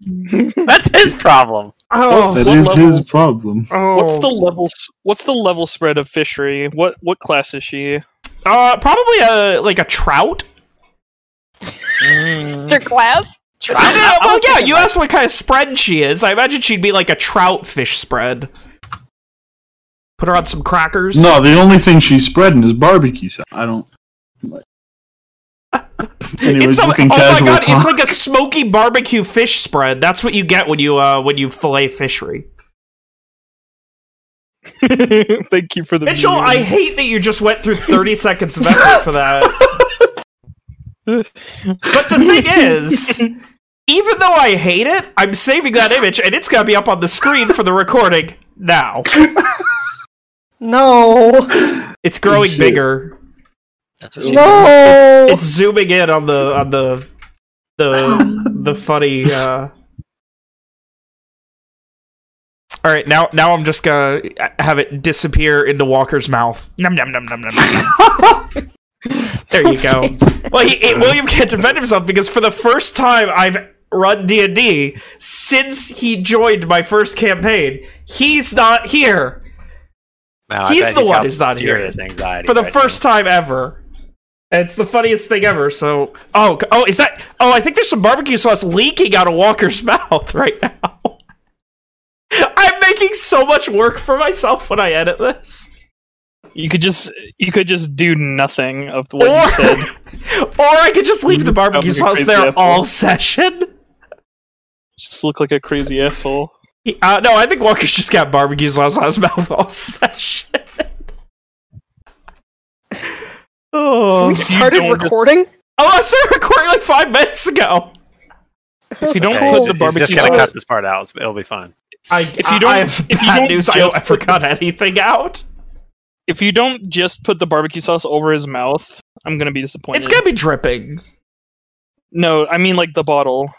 That's his problem. Oh, That what is levels? his problem. oh. What's the level? What's the level spread of fishery? What what class is she? Uh, probably a like a trout. Their class? Trout? Yeah, I- I well, yeah. You like- asked what kind of spread she is. I imagine she'd be like a trout fish spread. Put her on some crackers. No, the only thing she's spreading is barbecue sauce. I don't. Anyways, it's a, oh my casual god! It's like a smoky barbecue fish spread. That's what you get when you uh when you fillet fishery. Thank you for the Mitchell, meme. I hate that you just went through 30 seconds of effort for that. But the thing is, even though I hate it, I'm saving that image and it's gonna be up on the screen for the recording now. No. It's growing Shit. bigger. That's what she No. It's zooming in on the on the the the funny uh all right, now now I'm just gonna have it disappear into Walker's mouth. Num num num num num. num. there you go. Well, he, he- William can't defend himself because for the first time I've run D and D since he joined my first campaign, he's not here Man, He's bet the one who's not here. anxiety for the right first time ever. It's the funniest thing ever. So, oh, oh, is that? Oh, I think there's some barbecue sauce leaking out of Walker's mouth right now. I'm making so much work for myself when I edit this. You could just you could just do nothing of what Or, you said. or I could just leave the barbecue Sounds like a sauce there asshole. all session. Just look like a crazy asshole. Uh, no, I think Walker's just got barbecue sauce on his mouth all session. Oh, we started don't just- recording? oh, I started recording like five minutes ago. If you don't Okay, put he's, the he's barbecue just gonna sauce, cut this part out. It'll be fine. I, If you don't- I have if you don't news. I just don't ever cut anything out. if you don't just put the barbecue sauce over his mouth, I'm gonna be disappointed. It's gonna be dripping. no, I mean like the bottle.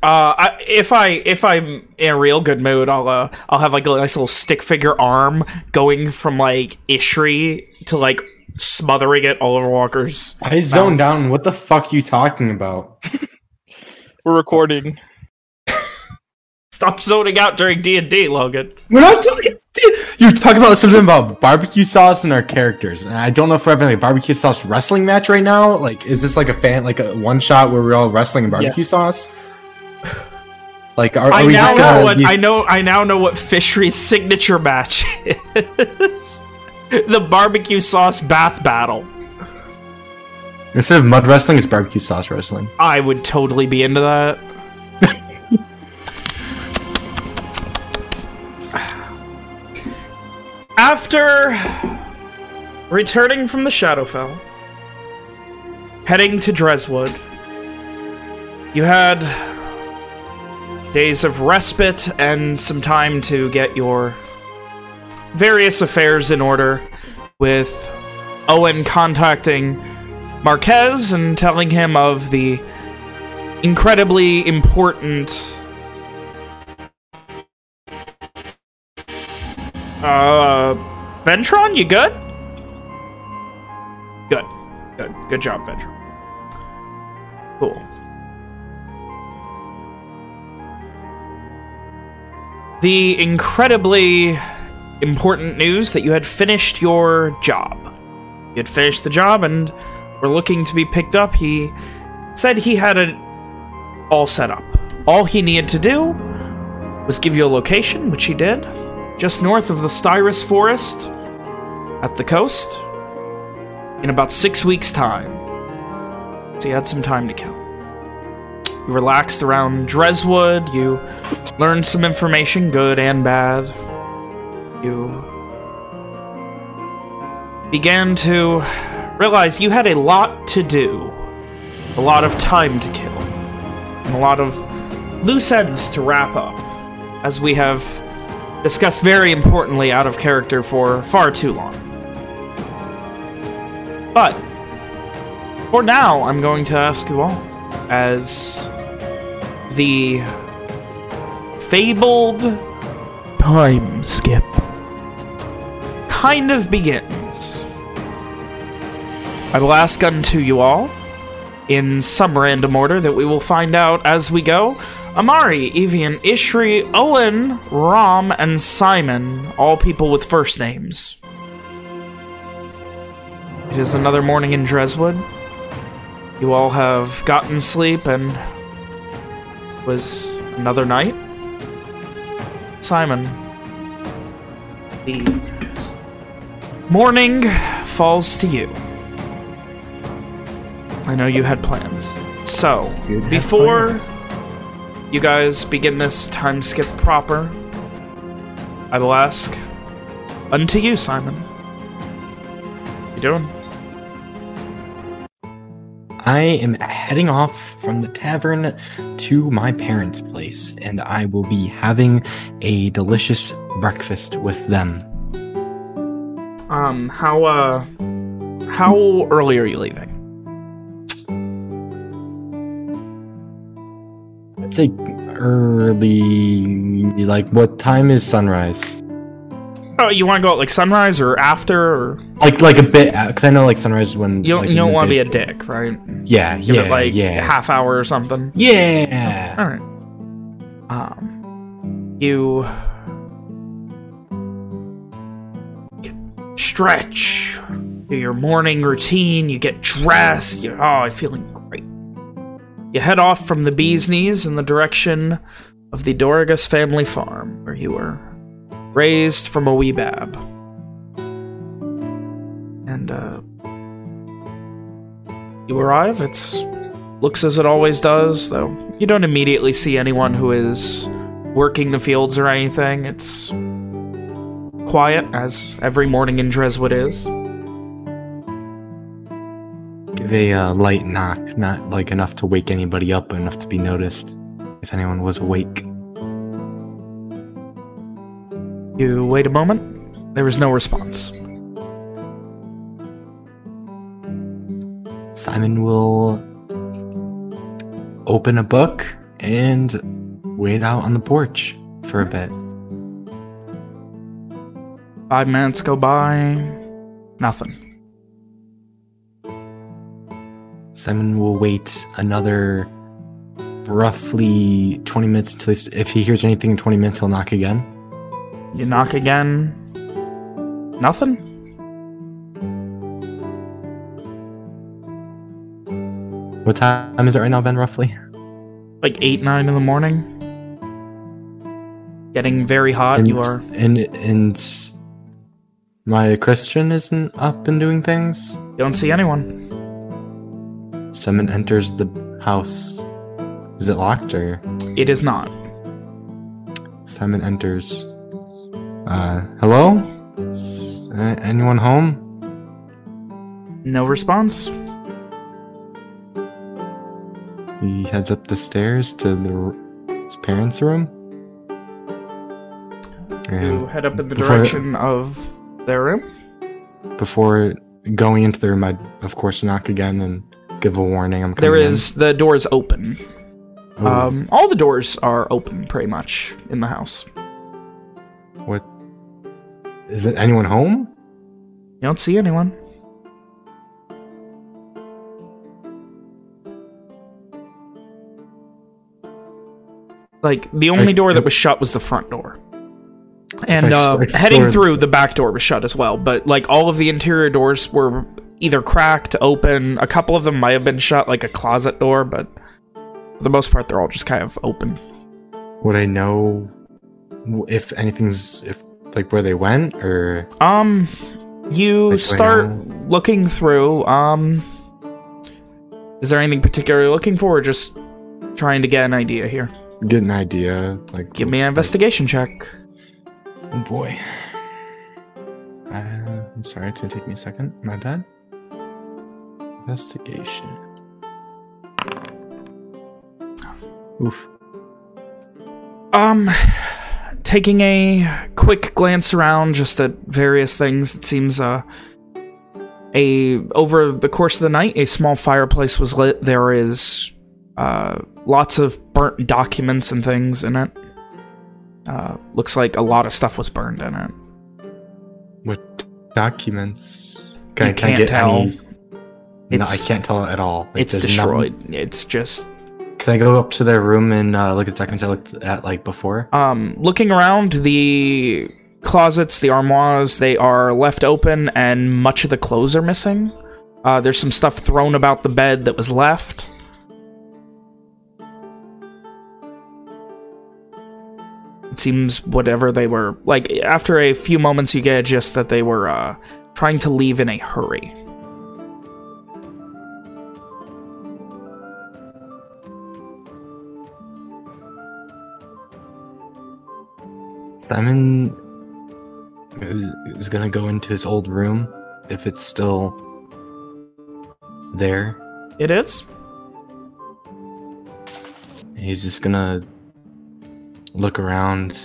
Uh, I, if I if I'm in a real good mood, I'll uh, I'll have like a nice little stick figure arm going from like Ishri to like smothering it all over Walker's. I zoned down. What the fuck you talking about? We're recording. Stop zoning out during D and D, Logan. We're not talking. You're talking about something about barbecue sauce and our characters, and I don't know if we're having a barbecue sauce wrestling match right now. Like, is this like a fan, like a one shot where we're all wrestling in barbecue Yes. sauce? Like, are, I we now just know gonna? what be- I know. I now know what Fishery's signature match is. the barbecue sauce bath battle. Instead of mud wrestling, it's barbecue sauce wrestling. I would totally be into that. After returning from the Shadowfell, heading to Dreswood, you had days of respite and some time to get your various affairs in order with Owen contacting Marquez and telling him of the incredibly important uh Ventron, you good? Good. Good. Good job, Ventron. Cool. The incredibly important news that you had finished your job. You had finished the job and were looking to be picked up. He said he had it all set up. All he needed to do was give you a location, which he did, just north of the Styrus Forest at the coast in about six weeks' time. So you had some time to kill. You relaxed around Dreswood, you learned some information, good and bad. You began to realize you had a lot to do, a lot of time to kill, and a lot of loose ends to wrap up, as we have discussed very importantly out of character for far too long. But, for now, I'm going to ask you all, as the fabled time skip kind of begins. I will ask unto you all, in some random order that we will find out as we go, Amari, Evian, Ishri, Owen, Ram, and Simon, all people with first names. It is another morning in Dreswood. You all have gotten sleep and it was another night. Simon, the morning falls to you. I know you had plans. So, before you guys begin this time skip proper, I will ask unto you, Simon. You doing? I am heading off from the tavern to my parents' place, and I will be having a delicious breakfast with them. Um, how, uh, how early are you leaving? I'd say early. Like, what time is sunrise? Oh, you want to go at like sunrise or after? Or Like, like a bit, because I know like sunrise is when you don't, like, you don't want to be a dick, right? yeah, Give yeah, it like yeah, half hour or something. yeah. All right. Um, you stretch, do your morning routine. You get dressed. You oh, I'm feeling great. You head off from the bee's knees in the direction of the Dorgas family farm, where you were raised from a wee bab. And uh, you arrive. It's looks as it always does, though you don't immediately see anyone who is working the fields or anything. It's quiet, as every morning in Dreswood is. Give a uh, light knock, not like enough to wake anybody up, but enough to be noticed if anyone was awake. You wait a moment. There is no response. Simon will open a book and wait out on the porch for a bit. Five minutes go by. Nothing. Simon will wait another roughly 20 minutes until he's, if he hears anything in 20 minutes, he'll knock again. You knock again. Nothing? What time is it right now, Ben, roughly? Like 8, 9 in the morning? Getting very hot. and, You are. And, and my Christian isn't up and doing things. Don't see anyone. Simon enters the house. Is it locked or? It is not. Simon enters. Uh, hello? Is anyone home? No response. He heads up the stairs to the, r- his parents' room. You head up in the direction of their room. before going into the room, I'd of course knock again and give a warning. I'm coming There in. the door is open. Ooh, Um, all the doors are open, pretty much, in the house. what? Is it anyone home? You don't see anyone. Like the only I- door that was shut was the front door, and uh, heading through the back door was shut as well. But like all of the interior doors were either cracked, open. A couple of them might have been shut, like a closet door, but for the most part, they're all just kind of open. Would I know if anything's if like where they went or Um, you Like, start looking through. Um, is there anything particular you're looking for, or just trying to get an idea here? get an idea? Like Give me an investigation check. Oh boy. Uh, I'm sorry, it's gonna take me a second. My bad. Investigation. Oof. Um, taking a quick glance around, just at various things, it seems uh, a over the course of the night, a small fireplace was lit. There is uh, lots of burnt documents and things in it. Uh, looks like a lot of stuff was burned in it. What documents? You can I can't tell. any? No, I can't tell at all. Like, it's destroyed. It's just Can I go up to their room and uh, look at the documents I looked at like before? Um, looking around, the closets, the armoires, they are left open and much of the clothes are missing. Uh, there's some stuff thrown about the bed that was left. It seems whatever they were... Like, after a few moments, you get just that they were uh, trying to leave in a hurry. Simon is, is gonna go into his old room if it's still there. It is? He's just gonna look around.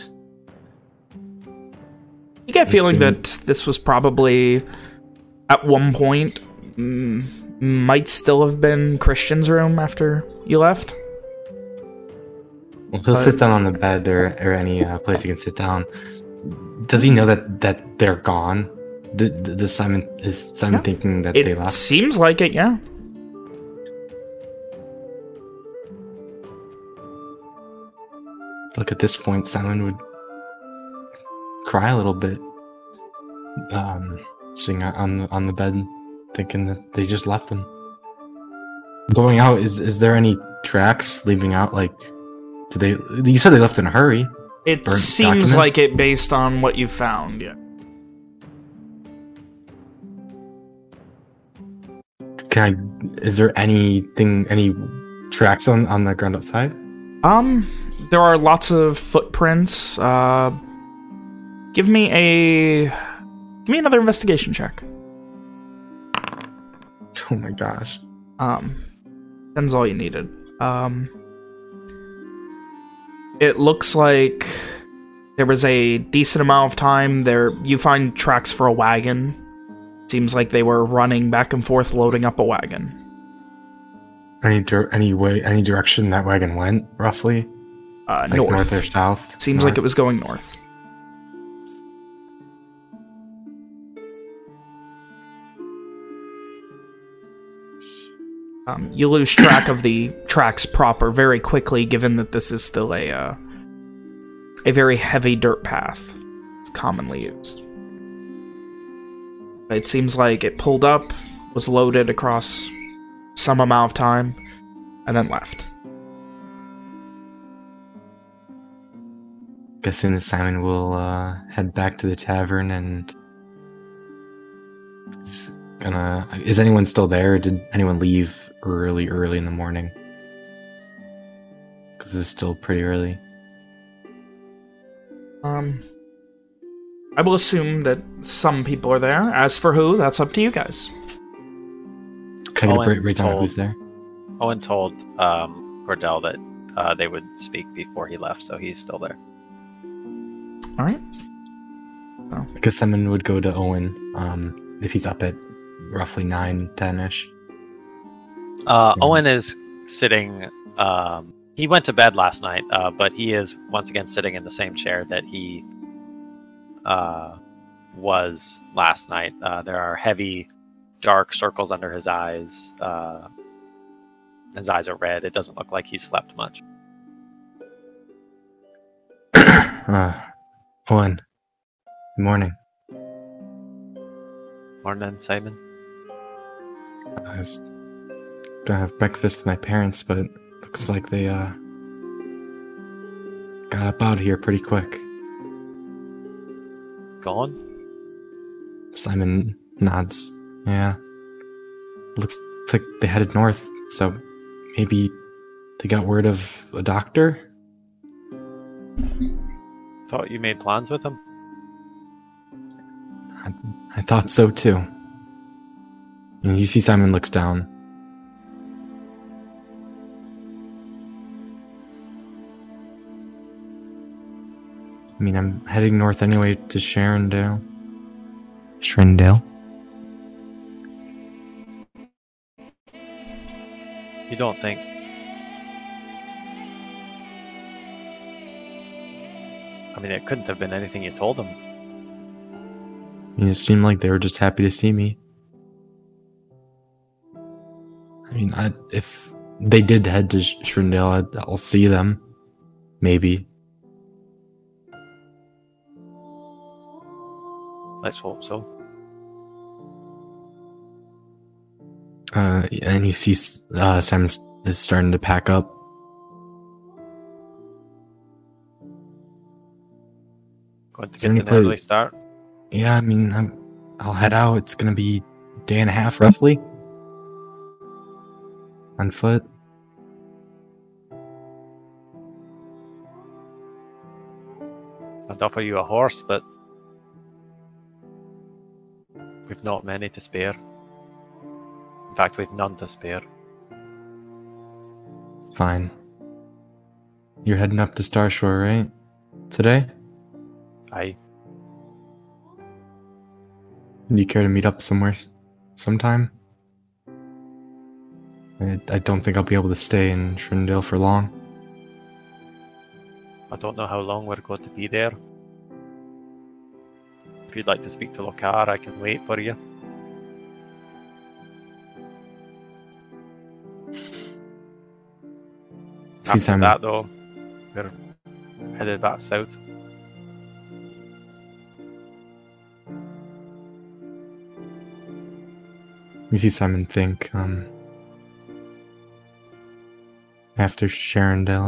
You get a feeling that this was probably, at one point, mm, might still have been Christian's room after you left. Well, he'll Uh, sit down on the bed or, or any uh, place he can sit down. Does he know that that they're gone? D- d- does Simon is Simon Yeah. thinking that they It left? seems like it, yeah. Look, at this point, Simon would cry a little bit, um, sitting on the on the bed, thinking that they just left him. Going out is is there any tracks leaving out? Like, did they? You said they left in a hurry. It seems documents? like it based on what you found, yeah. Can I? Is there anything? Any tracks on on the ground outside? Um, there are lots of footprints. Uh, give me a... Give me another investigation check. Oh my gosh! Um, that's all you needed. Um, it looks like there was a decent amount of time there. You find tracks for a wagon. Seems like they were running back and forth, loading up a wagon. Any any way, any direction that wagon went, roughly, Uh, like north. north, or south? Seems like it was going north. Um, you lose track of the tracks proper very quickly, given that this is still a uh, a very heavy dirt path. It's commonly used. It seems like it pulled up, was loaded across some amount of time, and then left. Guessing that Simon will uh, head back to the tavern and is gonna. Is anyone still there? Did anyone leave early, early in the morning? Because it's still pretty early. Um, I will assume that some people are there. As for who, that's up to you guys. Can I get a Owen break, breakdown of who's there? Owen told um, Cordell that uh, they would speak before he left, so he's still there. All right. Because Simon would go to Owen um, if he's up at roughly 9, 10 ish. Uh, Yeah. Owen is sitting. Um, he went to bed last night, uh, but he is once again sitting in the same chair that he uh, was last night. Uh, there are heavy, dark circles under his eyes. Uh, his eyes are red. It doesn't look like he slept much. Owen, good morning. Morning, Simon. I was gonna have breakfast with my parents, but looks like they uh got up out of here pretty quick. Gone? Simon nods. Yeah. Looks like they headed north, so maybe they got word of a doctor? Thought you made plans with him. I, I thought so too. And you see Simon looks down. I mean, I'm heading north anyway to Sharondale. Shrindale? You don't think? Mean, it couldn't have been anything you told them. I mean, it seemed like they were just happy to see me. I mean, I, if they did head to Sh- Shrindale. I'll see them, maybe. Let's hope so. Uh, and you see uh, Simon is starting to pack up. Going to Is get an early start. Yeah, I mean, I'm, I'll head out. It's gonna be day and a half, roughly, on foot. I'd offer you a horse, but we've not many to spare. In fact, we've none to spare. It's fine. You're heading up to Starshore, right? Today? I Do you care to meet up somewhere, sometime? I, I don't think I'll be able to stay in Shrindale for long. I don't know how long we're going to be there. If you'd like to speak to Lokar, I can wait for you. See After Simon. that, though, we're headed back south. You see Simon think, um, after Sharondale,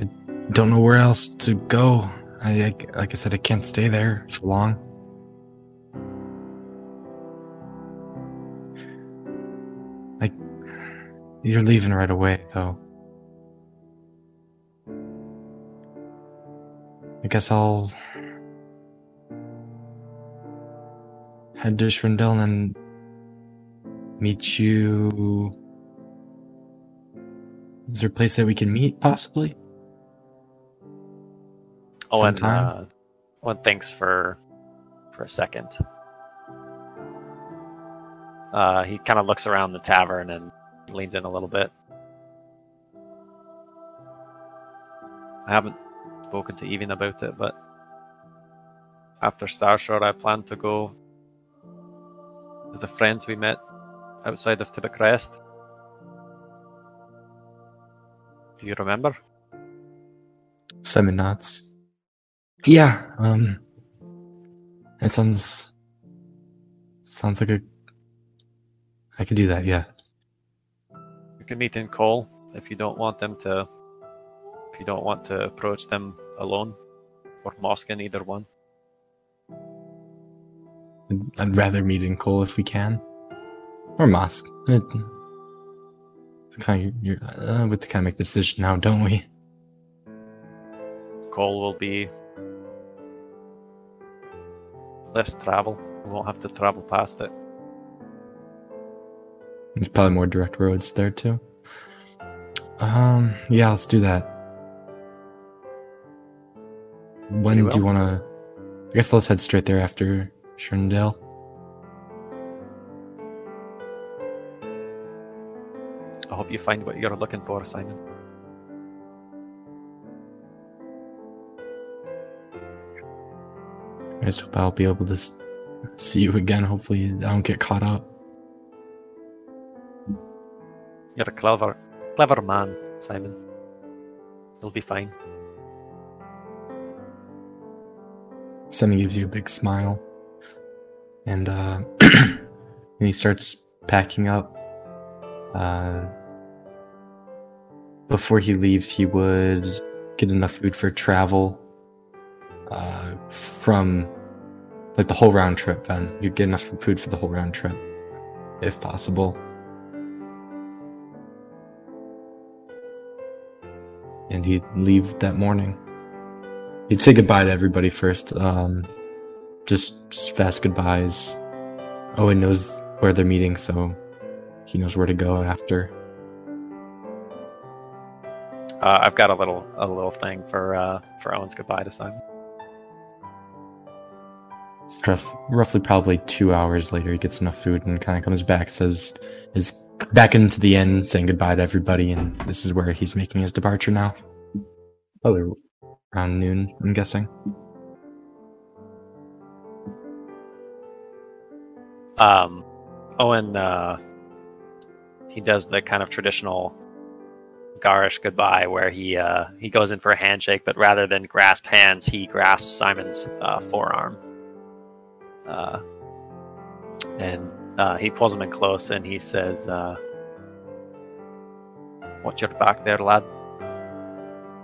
I, I don't know where else to go. I, I, like I said, I can't stay there for long. Like, you're leaving right away, though. I guess I'll head to Shrindale and meet you. Is there a place that we can meet, possibly? Oh, and uh, one thanks for for a second. Uh, he kind of looks around the tavern and leans in a little bit. I haven't spoken to Evin about it, but after Starshore, I plan to go to the friends we met outside of Tibbet Crest. Do you remember? Simon nods. Yeah, um, it sounds sounds like a. I could do that. Yeah, You can meet in Cole if you don't want them to. If you don't want to approach them alone, or Moskin, either one. I'd, rather meet in Cole if we can, or Mosque. It, it's kind of you're, uh, we have to kind of make the decision now, don't we? Cole will be less travel. We won't have to travel past it. There's probably more direct roads there too. Um, yeah, let's do that. When do you want to? I guess let's head straight there after Shrindale. I hope you find what you're looking for, Simon. I just hope I'll be able to see you again. Hopefully, I don't get caught up. You're a clever, clever man, Simon. You'll be fine. Simon gives you a big smile, and uh, and he starts packing up. Uh, before he leaves, he would get enough food for travel. Uh, from like the whole round trip. Then you'd get enough food for the whole round trip, if possible. And he'd leave that morning. He'd say goodbye to everybody first. Um, just fast goodbyes. Owen knows where they're meeting, so he knows where to go after. Uh, I've got a little, a little thing for uh, for Owen's goodbye to Simon. It's rough, roughly probably two hours later, he gets enough food and kind of comes back, says, is back into the inn, saying goodbye to everybody, and this is where he's making his departure now. Probably around noon, I'm guessing. Um, Owen uh, he does the kind of traditional garish goodbye where he uh, he goes in for a handshake, but rather than grasp hands, he grasps Simon's uh, forearm. Uh, and uh, he pulls him in close and he says, uh, "Watch your back there, lad."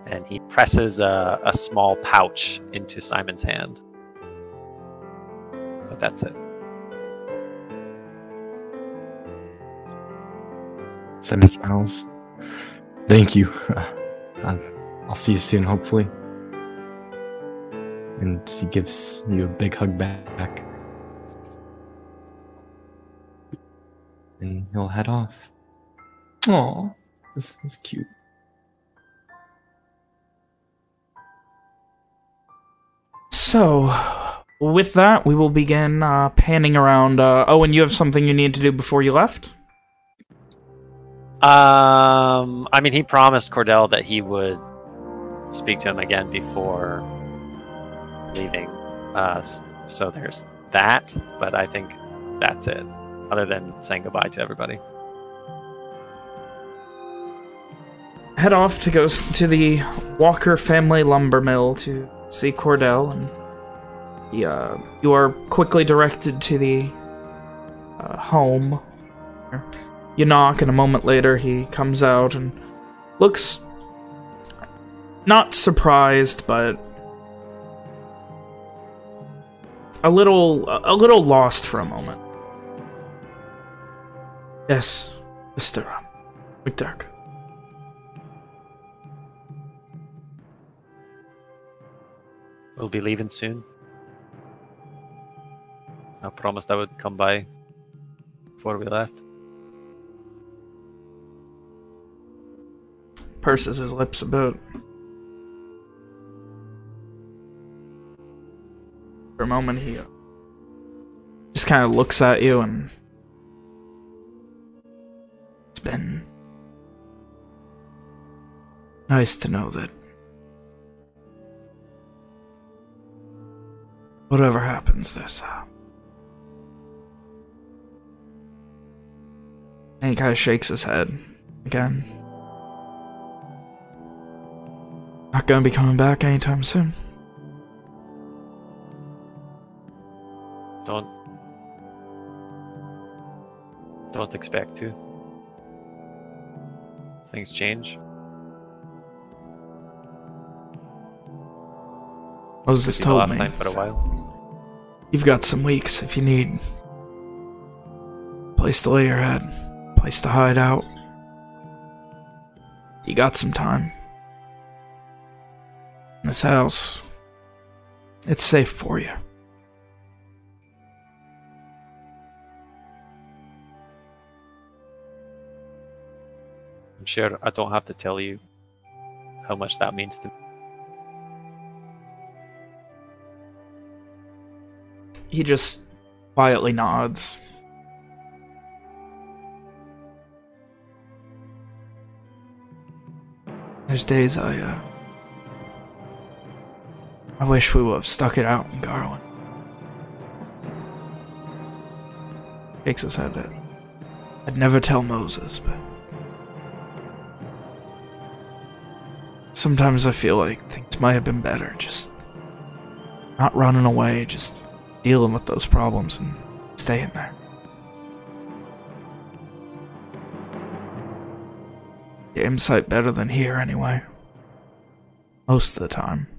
And he presses a, a small pouch into Simon's hand. But that's it. Simon smiles. Thank you. I'll see you soon, hopefully. And he gives you a big hug back. And he'll head off. Aw, this is cute. So, with that, we will begin uh, panning around. Uh, oh, and you have something you need to do before you left? Um, I mean, he promised Cordell that he would speak to him again before leaving. Uh, so there's that, but I think that's it. Other than saying goodbye to everybody. Head off to go to the Walker family lumber mill to see Cordell, and he, uh, you are quickly directed to the uh, home. You knock, and a moment later he comes out and looks not surprised, but a little a little lost for a moment. Yes, Mister um, McDurk. We'll be leaving soon. I promised I would come by before we left. Purses his lips a bit. For a moment, he uh, just kind of looks at you and it's been nice to know that whatever happens, there's uh, and he kind of shakes his head again. Not gonna be coming back anytime soon. Don't don't expect to. Things change. Will be the told me. for a while. You've got some weeks if you need. Place to lay your head. Place to hide out. You got some time. This house. It's safe for you. I'm sure I don't have to tell you how much that means to me. He just quietly nods. There's days I, uh. I wish we would have stuck it out in Garland. Shakes his head at. I'd never tell Moses, but. Sometimes I feel like things might have been better, just. Not running away, just dealing with those problems and staying there. Game site better than here anyway. Most of the time.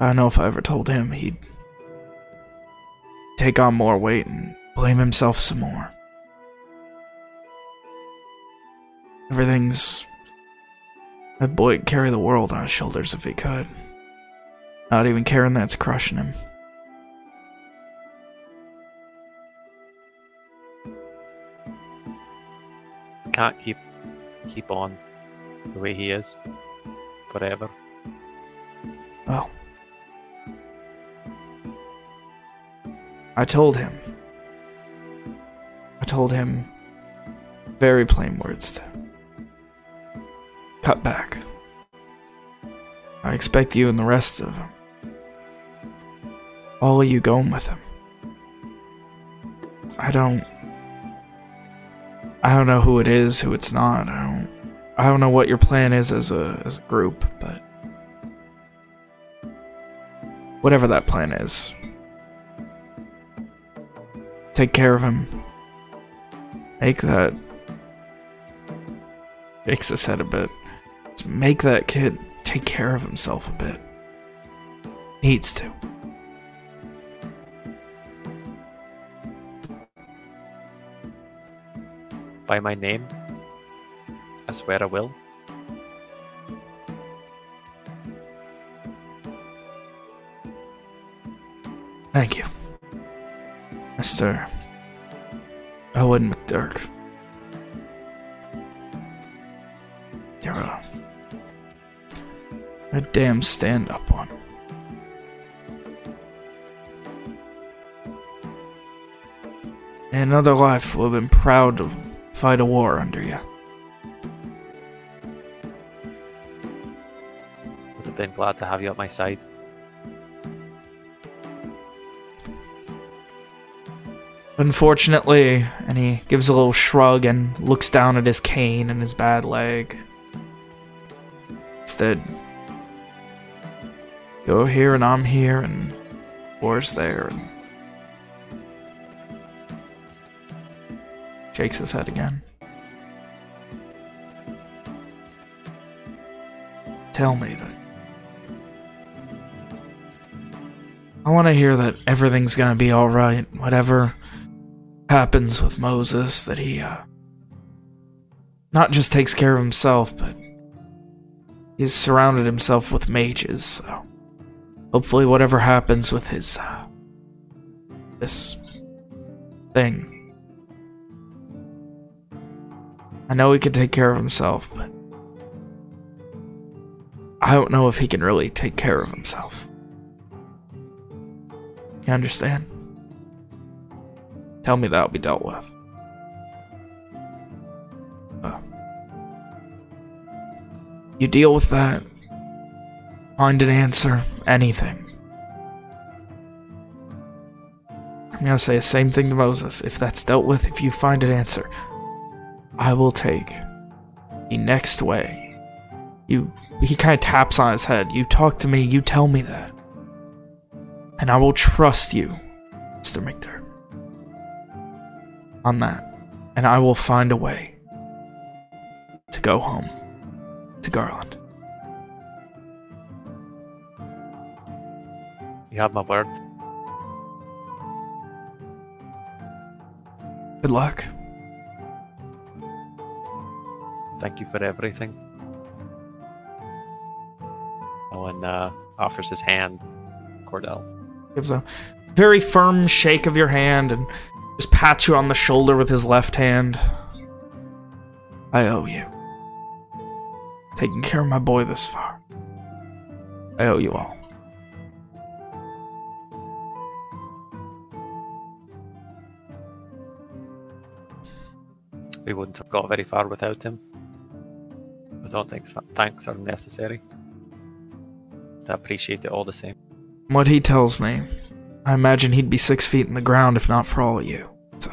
I know if I ever told him, he'd take on more weight and blame himself some more. Everything's. That boy'd carry the world on his shoulders if he could. Not even caring that's crushing him. Can't keep keep on the way he is forever. Well, I told him. I told him very plain words to cut back. I expect you and the rest of them. All of you going with him. I don't. I don't know who it is, who it's not. I don't. I don't know what your plan is as a as a group, but whatever that plan is, take care of him. Make that Fix his head a bit. Just make that kid take care of himself a bit. Needs to. By my name? I swear I will. Thank you. Mr. Owen McDurk. You're a, a damn stand-up one. In another life, would have been proud to fight a war under you. Would have been glad to have you at my side. Unfortunately, and he gives a little shrug and looks down at his cane and his bad leg. Instead, you're here and I'm here and war's there. And shakes his head again. Tell me that. I want to hear that everything's gonna be alright, whatever happens with Moses, that he, uh, not just takes care of himself, but he's surrounded himself with mages, so hopefully whatever happens with his, uh, this thing. I know he can take care of himself, but I don't know if he can really take care of himself. You understand? Tell me that'll be dealt with. Uh, you deal with that. Find an answer. Anything. I'm gonna say the same thing to Moses. If that's dealt with, if you find an answer, I will take the next way. You, he kind of taps on his head. You talk to me, you tell me that. And I will trust you, Mr. McDurk on that, and I will find a way to go home to Garland. You have my word. Good luck. Thank you for everything. Owen uh, offers his hand, Cordell. Gives a very firm shake of your hand and just pats you on the shoulder with his left hand. I owe you. Taking care of my boy this far. I owe you all. We wouldn't have got very far without him. I don't think thanks are necessary. I appreciate it all the same. What he tells me, I imagine he'd be six feet in the ground if not for all of you. So.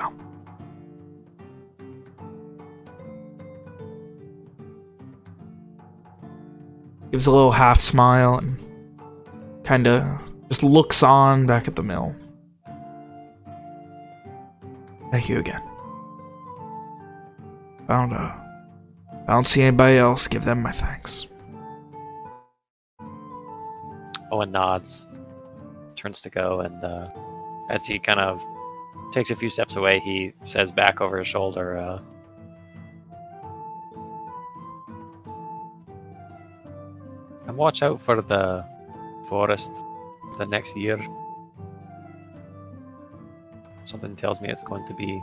Gives a little half smile and kind of just looks on back at the mill. Thank you again. Found I don't see anybody else. Give them my thanks. Oh, Owen nods, turns to go, and uh, as he kind of takes a few steps away, he says back over his shoulder, uh, and watch out for the forest the next year. Something tells me it's going to be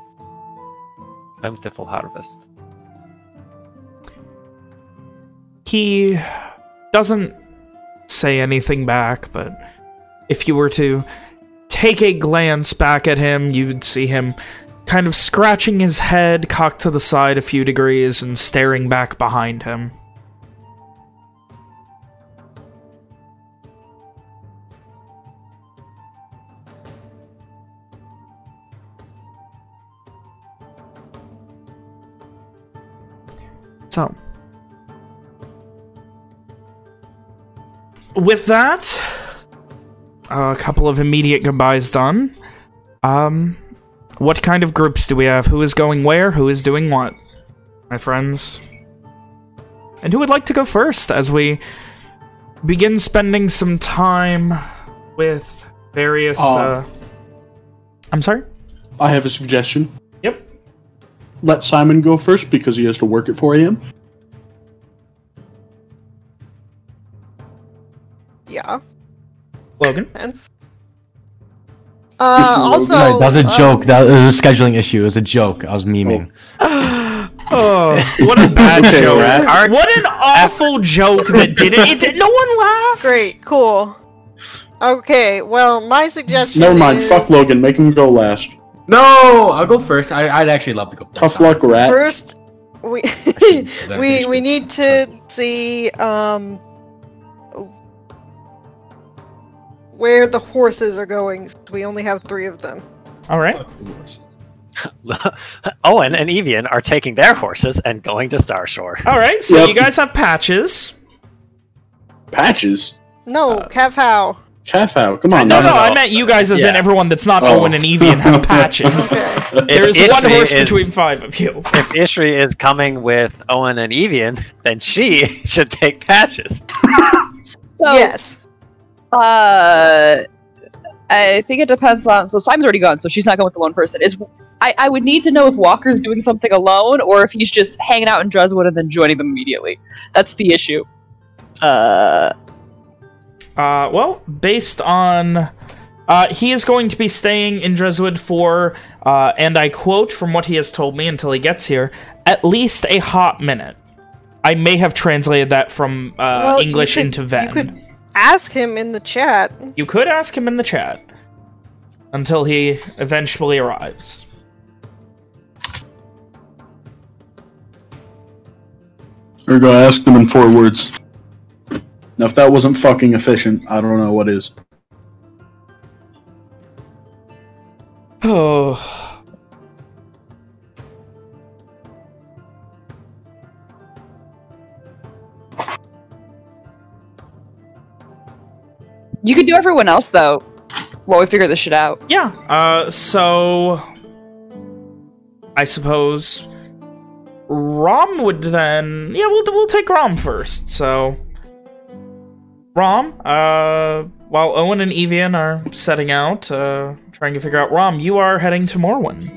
bountiful harvest. he doesn't say anything back, but if you were to take a glance back at him, you'd see him kind of scratching his head, cocked to the side a few degrees, and staring back behind him. So, with that, a couple of immediate goodbyes done. Um, what kind of groups do we have? Who is going where? Who is doing what? My friends. And who would like to go first as we begin spending some time with various... Uh, uh, I'm sorry? I have a suggestion. Yep. Let Simon go first because he has to work at 4 a.m. Yeah. Logan? That's... Uh, also, Right, that was a um, joke. That was a scheduling issue. It was a joke. I was memeing. Oh, what a bad joke. Rat. What an awful joke that didn't... It did, no one laughed! Great, cool. Okay, well, my suggestion Never mind. is Fuck Logan. Make him go last. No, I'll go first. I, I'd actually love to go first. Tough luck, rat. First, we we we need to see um where the horses are going. We only have three of them. All right. Owen and Evian are taking their horses and going to Starshore. All right, so Yep. you guys have patches. Patches. No, Uh, Cav How. Calf. Come on. No, man. no, I meant you guys as in everyone that's not Oh. Owen and Evian have patches. Okay. There's If one horse is- between five of you. If Ishri is coming with Owen and Evian, then she should take patches. So, yes. Uh, I think it depends on. So Simon's already gone, so she's not going with the one person. Is I, I would need to know if Walker's doing something alone or if he's just hanging out in Dreswood and then joining them immediately. That's the issue. Uh, Uh, well, based on. Uh, he is going to be staying in Dreswood for, uh, and I quote from what he has told me until he gets here, at least a hot minute. I may have translated that from uh, Well, English could- into You Ven. could ask him in the chat. You could ask him in the chat until he eventually arrives. We're gonna ask them in four words. Now, if that wasn't fucking efficient, I don't know what is. Oh. You could do everyone else though. While we figure this shit out. Yeah, uh, so... I suppose... Rom would then... Yeah, we'll, we'll take Rom first, so... Rom, uh, while Owen and Evian are setting out, uh, trying to figure out Rom, you are heading to Morwen.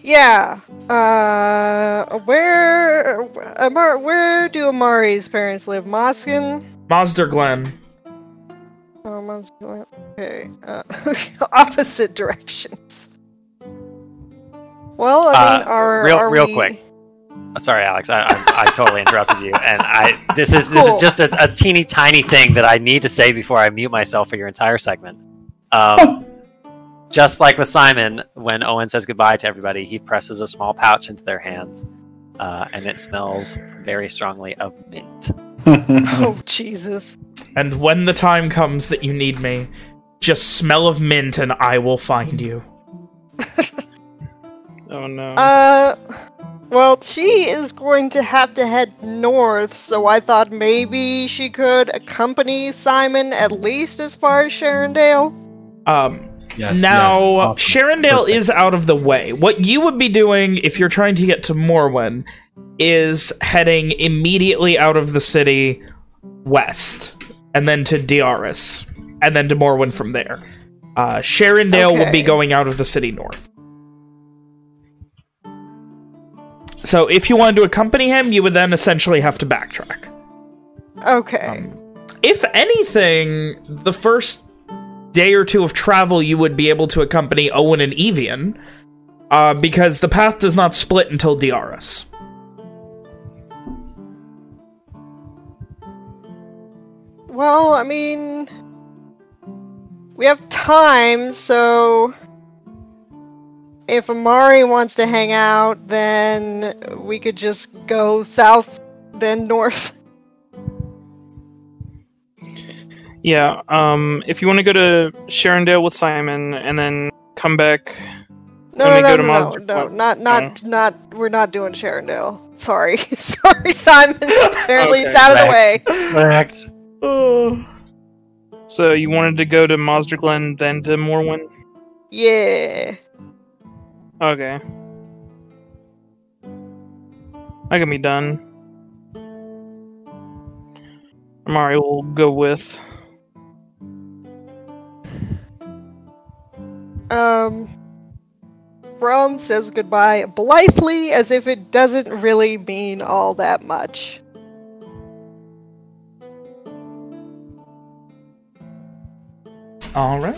Yeah. Uh, where, Amar, where do Amari's parents live? Moskin? Mazder Glen. Oh, Moskin. Okay. Uh, opposite directions. Well, I mean, Uh, are real- are real we- quick. Uh, Sorry, Alex. I, I, I totally interrupted you, and I this is this is just a, a teeny tiny thing that I need to say before I mute myself for your entire segment. Um, just like with Simon, when Owen says goodbye to everybody, he presses a small pouch into their hands, uh, and it smells very strongly of mint. Oh Jesus! And when the time comes that you need me, just smell of mint and I will find you. Oh no. Uh, well, she is going to have to head north, so I thought maybe she could accompany Simon at least as far as Shrindale. Um, Yes. now, yes, awesome. Shrindale Perfect. is out of the way. What you would be doing if you're trying to get to Morwen is heading immediately out of the city west, and then to Diaris, and then to Morwen from there. Uh, Shrindale would be going out of the city north. So if you wanted to accompany him, you would then essentially have to backtrack. Okay. If anything, the first day or two of travel, you would be able to accompany Owen and Evian, uh, because the path does not split until Diaris. Well, I mean, we have time, so if Amari wants to hang out, then we could just go south, then north. Yeah. Um, if you want to go to Shrindale with Simon and then come back, No, no, no, no, no, no, Club. not, not, not. We're not doing Shrindale. Sorry, sorry, Simon. Apparently, it's Okay. out of the way. Correct. Oh. So you wanted to go to Mazda Glen, then to Morwen? Yeah. Okay. I can be done. Amari will go with. Um. Rum says goodbye blithely, as if it doesn't really mean all that much. All right.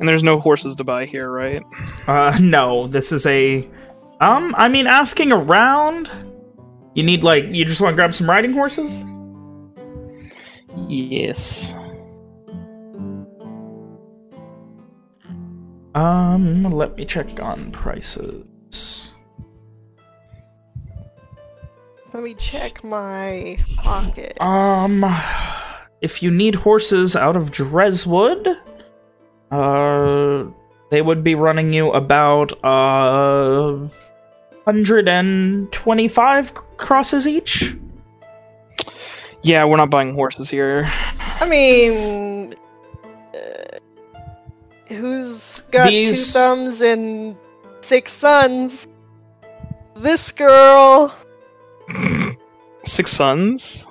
And there's no horses to buy here, right? Uh, no, this is a... Um, I mean, asking around... You need, like, you just want to grab some riding horses? Yes. Um, let me check on prices. Let me check my pocket. Um, if you need horses out of Dreswood, uh, they would be running you about, uh, 125 crosses each? Yeah, we're not buying horses here. I mean, who's got These- two thumbs and six sons? This girl. Six sons?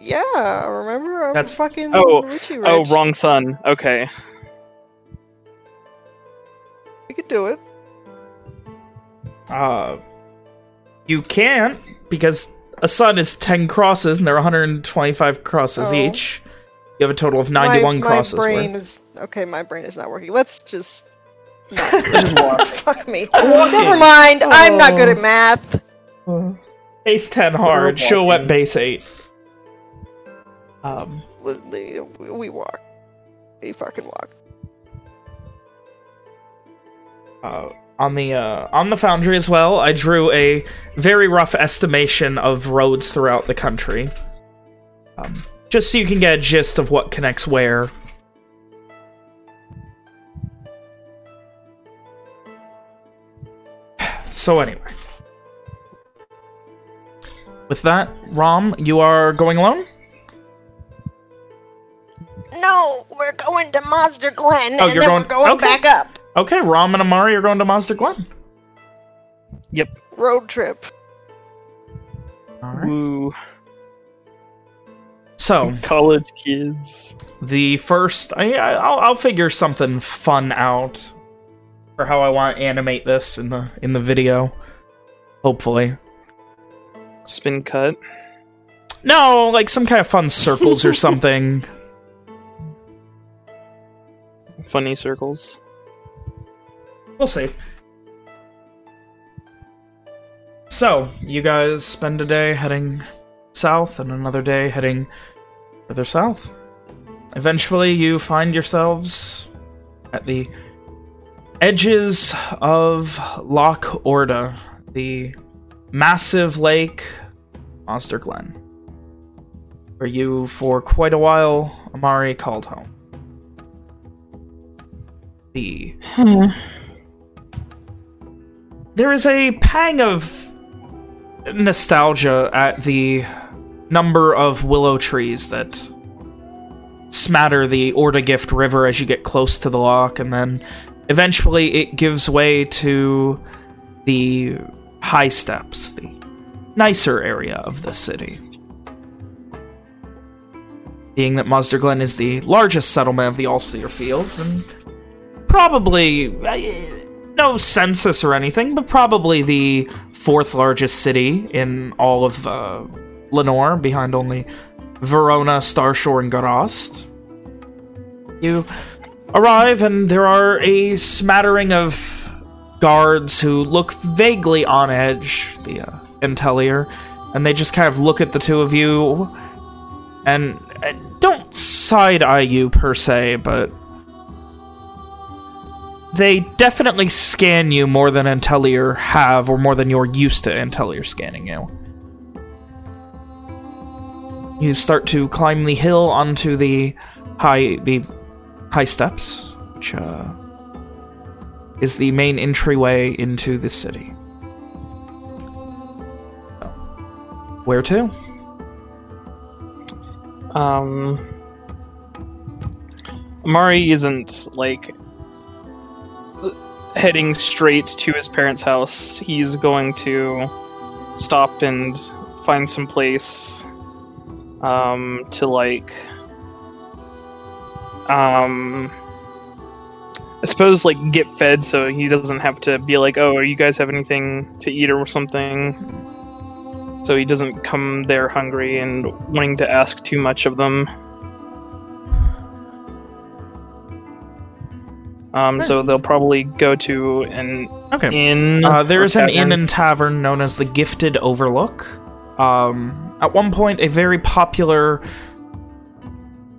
Yeah, remember? I'm That's- fucking Oh, Richie Rich. Oh, wrong son. Okay. We could do it. Uh, you can't, because a sun is 10 crosses, and they're 125 crosses Oh. each. You have a total of 91 my, crosses. My brain worth. is okay. My brain is not working. Let's just. Not. Fuck me. Never mind. I'm not good at math. Base 10 hard, show at base 8. Um, Li- li- We walk. We fucking walk. uh, on the uh, on the foundry as well, I drew a very rough estimation of roads throughout the country. Um, just so you can get a gist of what connects where. So anyway. With that, Rom, you are going alone? No, we're going to Monster Glen, Oh, and you're then going- we're going okay. back up. Okay, Rom and Amari are going to Monster Glen. Yep. Road trip. Alright. Woo. So, College kids. the first I, I'll, I'll figure something fun out for how I want to animate this in the in the video. Hopefully, Spin cut. no, like some kind of fun circles or something. Funny circles. We'll see. So, you guys spend a day heading south and another day heading further south. Eventually, you find yourselves at the edges of Loch Orda, the massive lake, Monster Glen, where you, for quite a while, Amari called home. The hmm. there is a pang of nostalgia at the number of willow trees that smatter the Ordagift River as you get close to the lock, and then eventually it gives way to the high steps, the nicer area of the city. Being that Mazda Glen is the largest settlement of the Allseer Fields, and probably no census or anything, but probably the fourth largest city in all of uh, Lenore, behind only Verona, Starshore, and Garast. You arrive, and there are a smattering of guards who look vaguely on edge, the uh, Intellier, and they just kind of look at the two of you and uh, don't side-eye you per se, but they definitely scan you more than Intellier have, or more than you're used to Intellier scanning you. You start to climb the hill onto the high the high steps, which uh, is the main entryway into the city. Where to? Um, Amari isn't like heading straight to his parents' house. He's going to stop and find some place um, to like um I suppose like get fed so he doesn't have to be like, "Oh, are you guys have anything to eat or something?" So he doesn't come there hungry and wanting to ask too much of them. Um, so they'll probably go to an Okay. inn. Uh, there is an inn and tavern known as the Gifted Overlook. Um, at one point, a very popular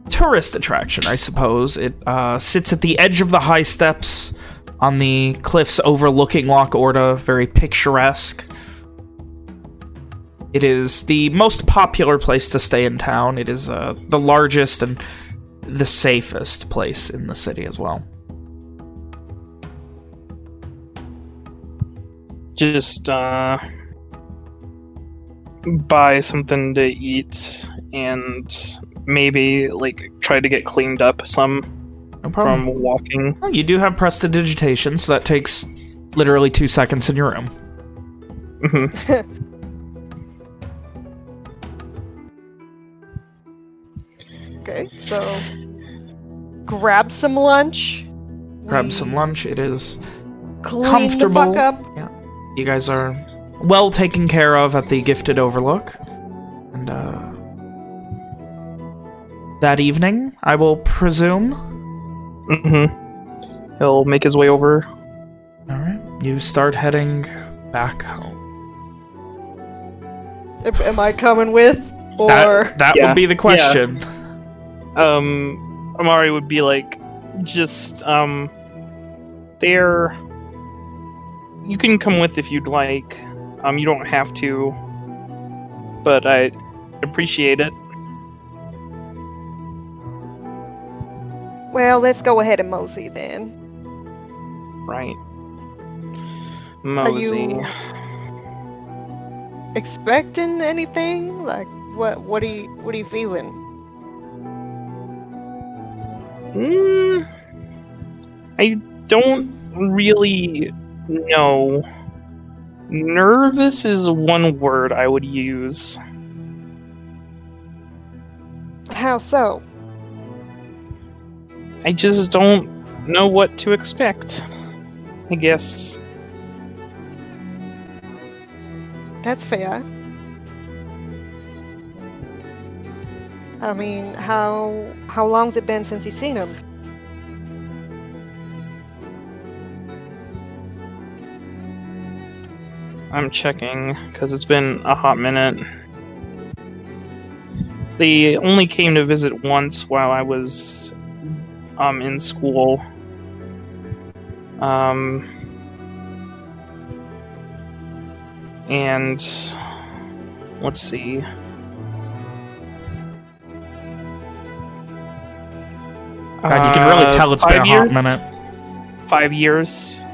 tourist attraction, I suppose. It uh, sits at the edge of the high steps on the cliffs overlooking Loch Orda, very picturesque. It is the most popular place to stay in town. It is uh, the largest and the safest place in the city as well. just uh, buy something to eat and maybe like try to get cleaned up some No from walking. Well, you do have prestidigitation, so that takes literally two seconds in your room. Mhm. Okay, so grab some lunch. Grab we some lunch. It is Clean comfortable. the fuck up. You guys are well taken care of at the Gifted Overlook. And, uh... That evening, I will presume. Mm-hmm. He'll make his way over. Alright. You start heading back home. Am- Am I coming with? Or That, that Yeah. would be the question. Um, Amari would be like, just um, there. You can come with if you'd like. Um, you don't have to, but I appreciate it. well, let's go ahead and mosey then. Right. Mosey. expecting anything? Like what? What are you? What are you feeling? Mm, I don't really know. Nervous is one word I would use. How so? I just don't know what to expect. I guess. That's fair. I mean, how how long's it been since you've seen him? I'm checking because it's been a hot minute. They only came to visit once while I was um in school. Um and let's see. God, you can really Uh, tell it's been a hot years? minute. Five years.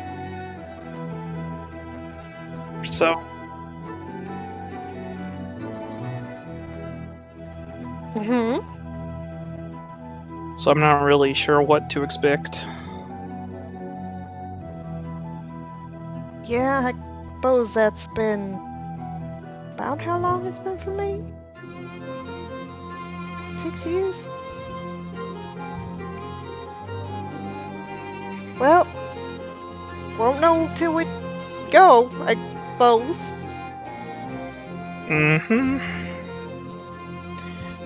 So Mm-hmm. so I'm not really sure what to expect. Yeah, I suppose that's been about how long it's been for me. Six years. Well, won't know till we go, I suppose. Mm-hmm.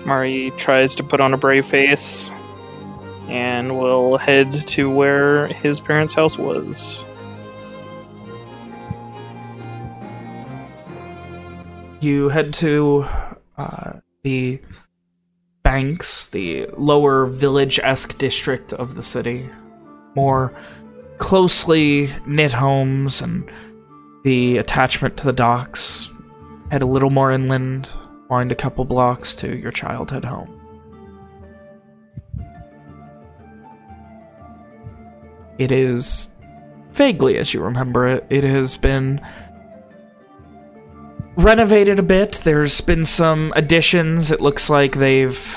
Mari tries to put on a brave face and will head to where his parents' house was. You head to uh, the banks, the lower village-esque district of the city. More closely knit homes and the attachment to the docks. Head a little more inland, wind a couple blocks to your childhood home. It is vaguely as you remember it. It has been renovated a bit. There's been some additions. It looks like they've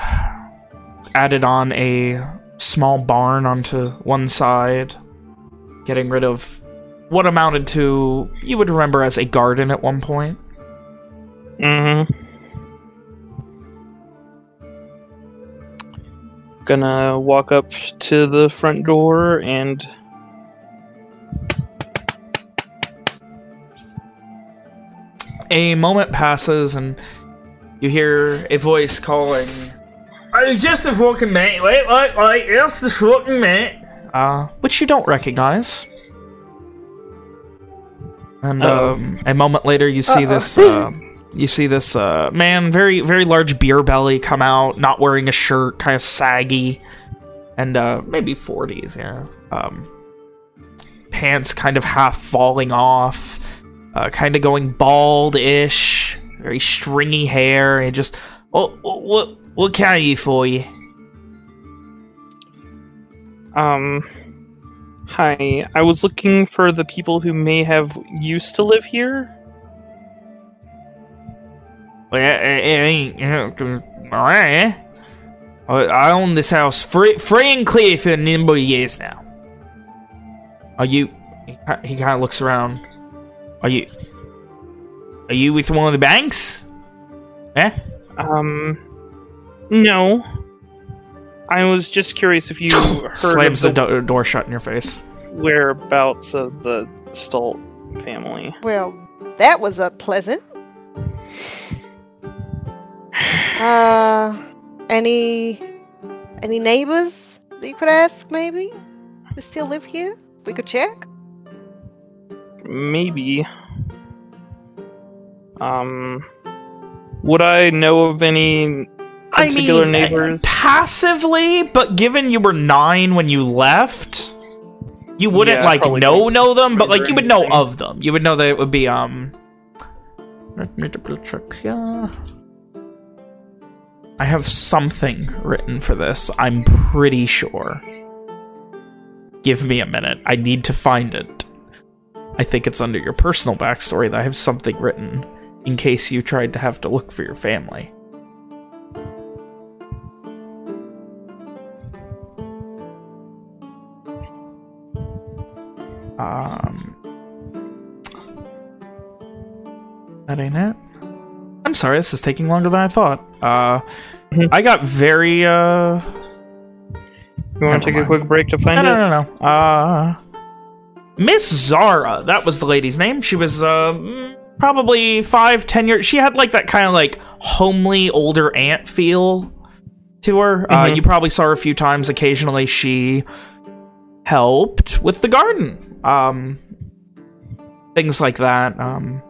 added on a small barn onto one side, getting rid of what amounted to, you would remember as a garden at one point. Mm-hmm. Gonna walk up to the front door and A moment passes and you hear a voice calling, "Are just a fucking mate? Wait, wait, wait, it's the fucking mate." Uh, which you don't recognize. And Uh-oh. um, a moment later, you see Uh-oh. this. Uh, you see this uh, man, very, very large beer belly, come out, not wearing a shirt, kind of saggy, and uh, maybe 40s, yeah. Um, pants kind of half falling off, uh, kind of going bald-ish, very stringy hair, and just, oh, oh, what, what can I do for you? um hi. I was looking for the people who may have used to live here. Well, it, ain't, uh, alright. I own this house free, free and clear for a number of years now. Are you? He, he kind of looks around. Are you? Are you with one of the banks? Eh? Um no. I was just curious if you heard Slams the of the do- door shut in your face. whereabouts of the Stolt family. Well, that was a pleasant. Uh, any any neighbors that you could ask maybe that still live here? We could check. Maybe. Um, would I know of any particular I mean, neighbors? passively, but given you were nine when you left, you wouldn't Yeah, like know know them, but like you would know of them. You would know that it would be um. Let me double check. Yeah. I have something written for this. I'm pretty sure. Give me a minute. I need to find it. I think it's under your personal backstory that I have something written in case you tried to have to look for your family. Um, that ain't it. I'm sorry, this is taking longer than I thought. Uh, Mhm. I got very, uh... you want to take a quick break to find No, it? no, no, no. Uh, Miss Zara, that was the lady's name. She was, uh, mm, probably five, ten years... She had, like, that kind of, like, homely older aunt feel to her. Uh, Mhm. you probably saw her a few times. Occasionally, she helped with the garden. Um, things like that. Um,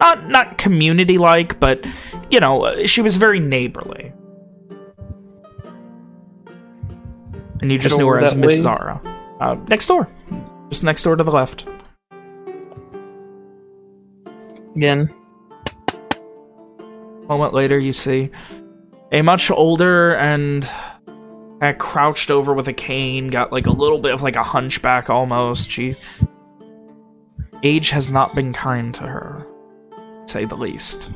not not community like, but you know, she was very neighborly. And you just knew her as Miss way? Zara. Uh, next door, just next door to the left. Again. A moment later, you see a much older and uh, crouched over with a cane, got like a little bit of like a hunchback almost. She age has not been kind to her, say the least.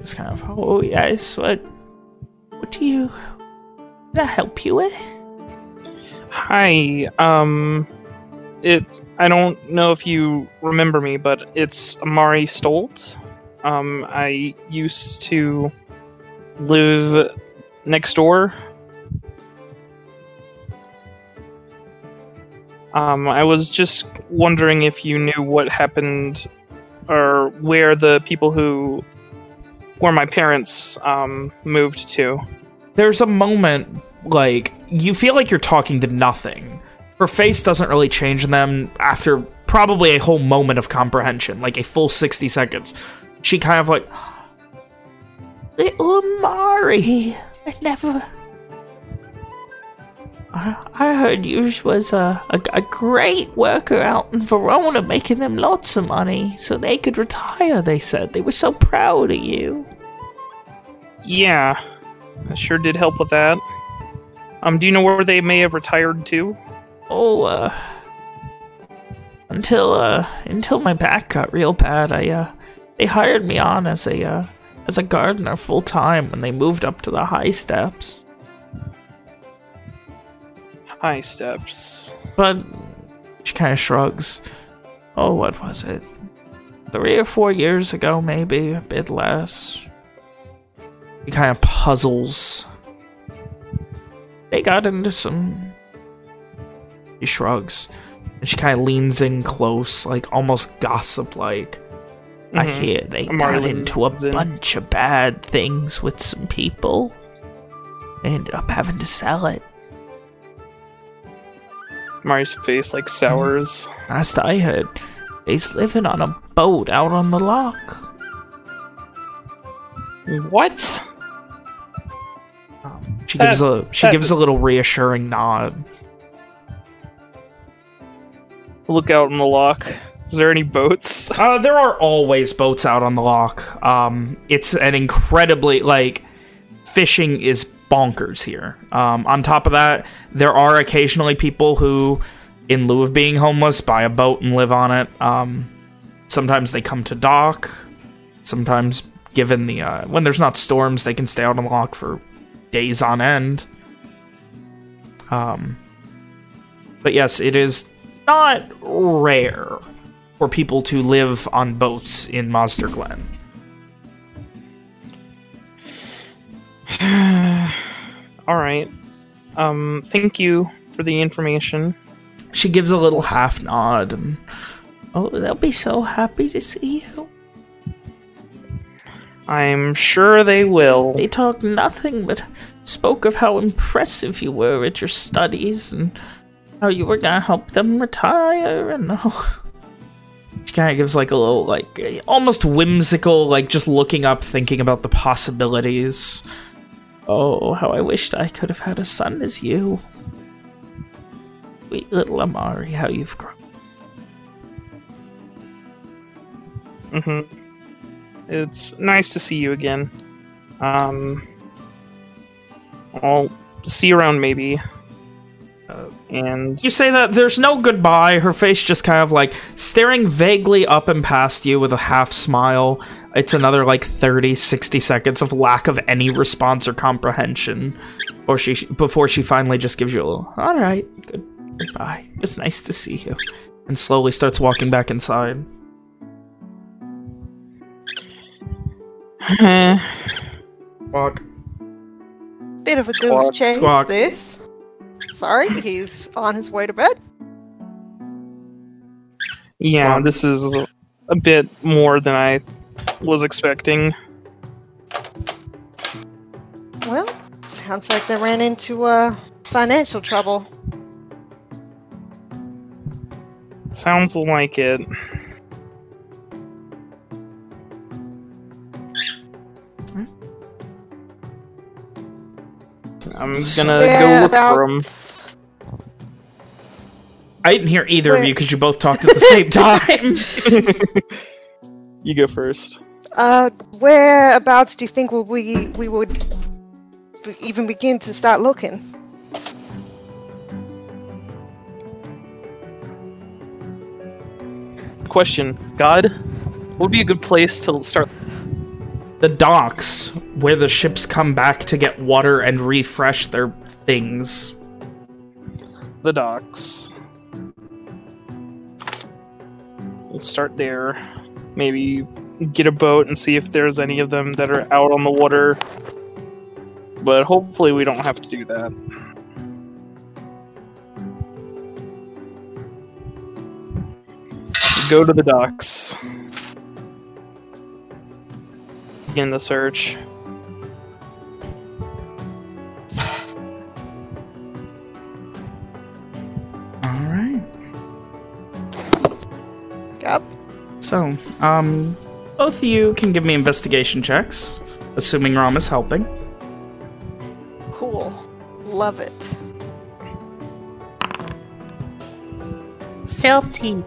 It's kind of, oh yes, what, what do you, can I help you with? Hi. Um, it's I don't know if you remember me, but it's Amari Stolt. Um, I used to live next door. Um, I was just wondering if you knew what happened or where the people who where my parents um moved to. There's a moment, like, you feel like you're talking to nothing. Her face doesn't really change in them after probably a whole moment of comprehension, like a full 60 seconds. She kind of like, Little Mari, I never... I, I heard you was a, a, a great worker out in Verona making them lots of money so they could retire, they said. They were so proud of you. Yeah, I sure did help with that. Um, do you know where they may have retired to? Oh, uh, until uh until my back got real bad. I uh they hired me on as a uh as a gardener full time when they moved up to the high steps. High steps. But she kind of shrugs. Oh, what was it? Three or four years ago, maybe a bit less. He kind of puzzles. They got into some. He shrugs, and she kind of leans in close, like almost gossip-like. I Mhm. hear they Amari got into a in. bunch of bad things with some people. They ended up having to sell it. Mari's face like sours. Last I heard, he's living on a boat out on the lock. What? She That- gives a she that- gives a little reassuring nod. Look out on the lock. Is there any boats? Uh, there are always boats out on the lock. Um, it's an incredibly like fishing is bonkers here. Um, on top of that, there are occasionally people who, in lieu of being homeless, buy a boat and live on it. Um, sometimes they come to dock. Sometimes, given the uh, when there's not storms, they can stay out on the lock for days on end. Um, but yes, it is not rare for people to live on boats in Monster Glen. All right. Um, thank you for the information. She gives a little half nod and oh, they'll be so happy to see you. I'm sure they will. They talked nothing but spoke of how impressive you were at your studies and how you were gonna help them retire and oh. She kind of gives like a little like almost whimsical like just looking up thinking about the possibilities. Oh, how I wished I could have had a son as you. Sweet little Amari, how you've grown. hmm It's nice to see you again. Um, I'll see you around maybe. Uh, and You say that there's no goodbye. Her face just kind of like staring vaguely up and past you with a half smile. It's another like 30, 60 seconds of lack of any response or comprehension. Or she before she finally just gives you a little, all right, good, goodbye. It's nice to see you. And slowly starts walking back inside. Walk. Bit of a goose Squawk, chase, squawk. this. Sorry, he's on his way to bed. yeah, this is a bit more than I was expecting. Well, sounds like they ran into uh, financial trouble. Sounds like it. I'm gonna go look for him. Whereabouts- I didn't hear either of you because you both talked at the same time. You go first. Uh, whereabouts do you think will we we would be- even begin to start looking? Question: God, what would be a good place to start? the docks where the ships come back to get water and refresh their things. The docks. We'll start there. Maybe get a boat and see if there's any of them that are out on the water. But hopefully, we don't have to do that. Go to the docks. Begin the search. So, um, both of you can give me investigation checks, assuming Rom is helping. Cool. Love it. Thirteen.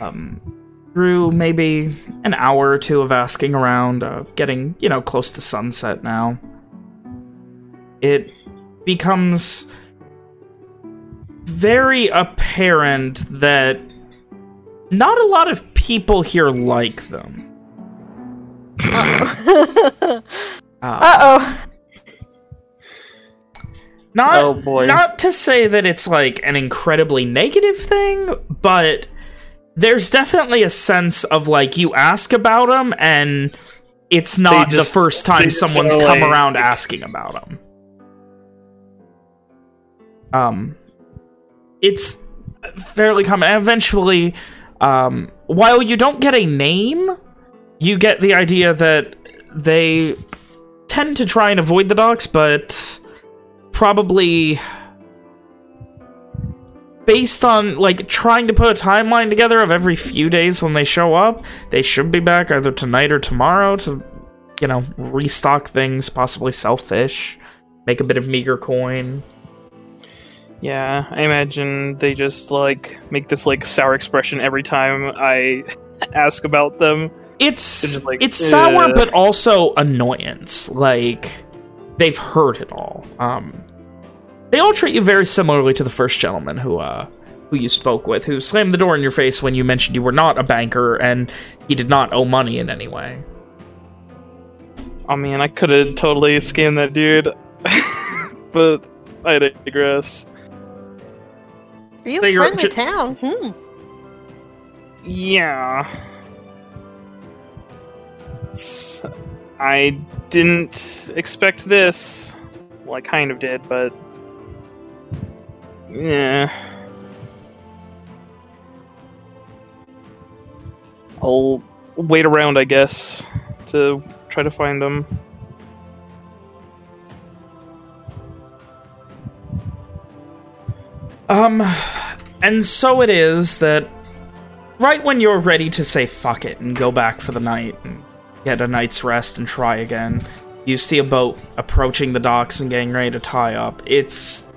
Um, through maybe an hour or two of asking around, uh, getting, you know, close to sunset now, it becomes very apparent that not a lot of people here like them. Uh Uh, oh. not, Oh, boy. Not to say that it's like an incredibly negative thing, but there's definitely a sense of like you ask about them and it's not just- the first time someone's come around asking about them. Um, it's fairly common. Eventually, um, while you don't get a name, you get the idea that they tend to try and avoid the docks, but probably based on like trying to put a timeline together of every few days when they show up, they should be back either tonight or tomorrow to, you know, restock things, possibly sell fish, make a bit of meager coin. Yeah, I imagine they just like make this like sour expression every time I ask about them. It's It's like, it's sour, uh. but also annoyance. Like they've heard it all. Um, they all treat you very similarly to the first gentleman who uh who you spoke with, who slammed the door in your face when you mentioned you were not a banker and he did not owe money in any way. Oh man, I could have totally scammed that dude, but I digress. Really you're friendly ju- town. Hmm. Yeah. I didn't expect this. Well, I kind of did, but. Yeah. I'll wait around, I guess, to try to find them. Um, and so it is that right when you're ready to say fuck it and go back for the night and get a night's rest and try again, you see a boat approaching the docks and getting ready to tie up. It's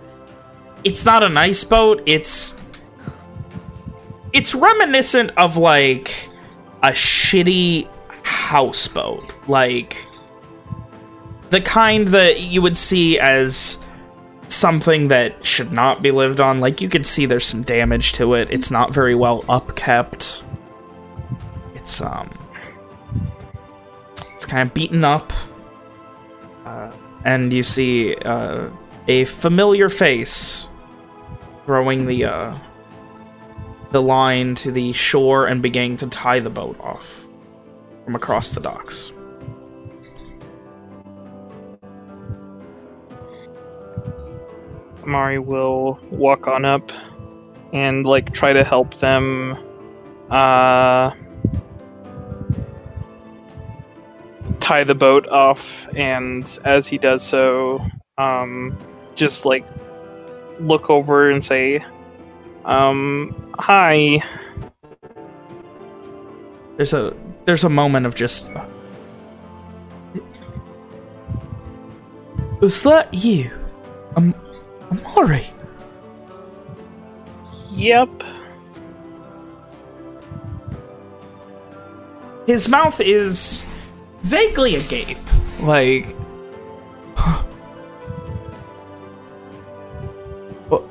it's not a nice boat. It's it's reminiscent of like a shitty houseboat, like the kind that you would see as something that should not be lived on. Like, you can see there's some damage to it. It's not very well upkept. It's, um... It's kind of beaten up. Uh, and you see, uh, a familiar face throwing the, uh... the line to the shore and beginning to tie the boat off from across the docks. Amari will walk on up and like try to help them uh tie the boat off and as he does so um just like look over and say um hi There's a there's a moment of just. Is that you, um, Amari? yep His mouth is vaguely agape, like. what?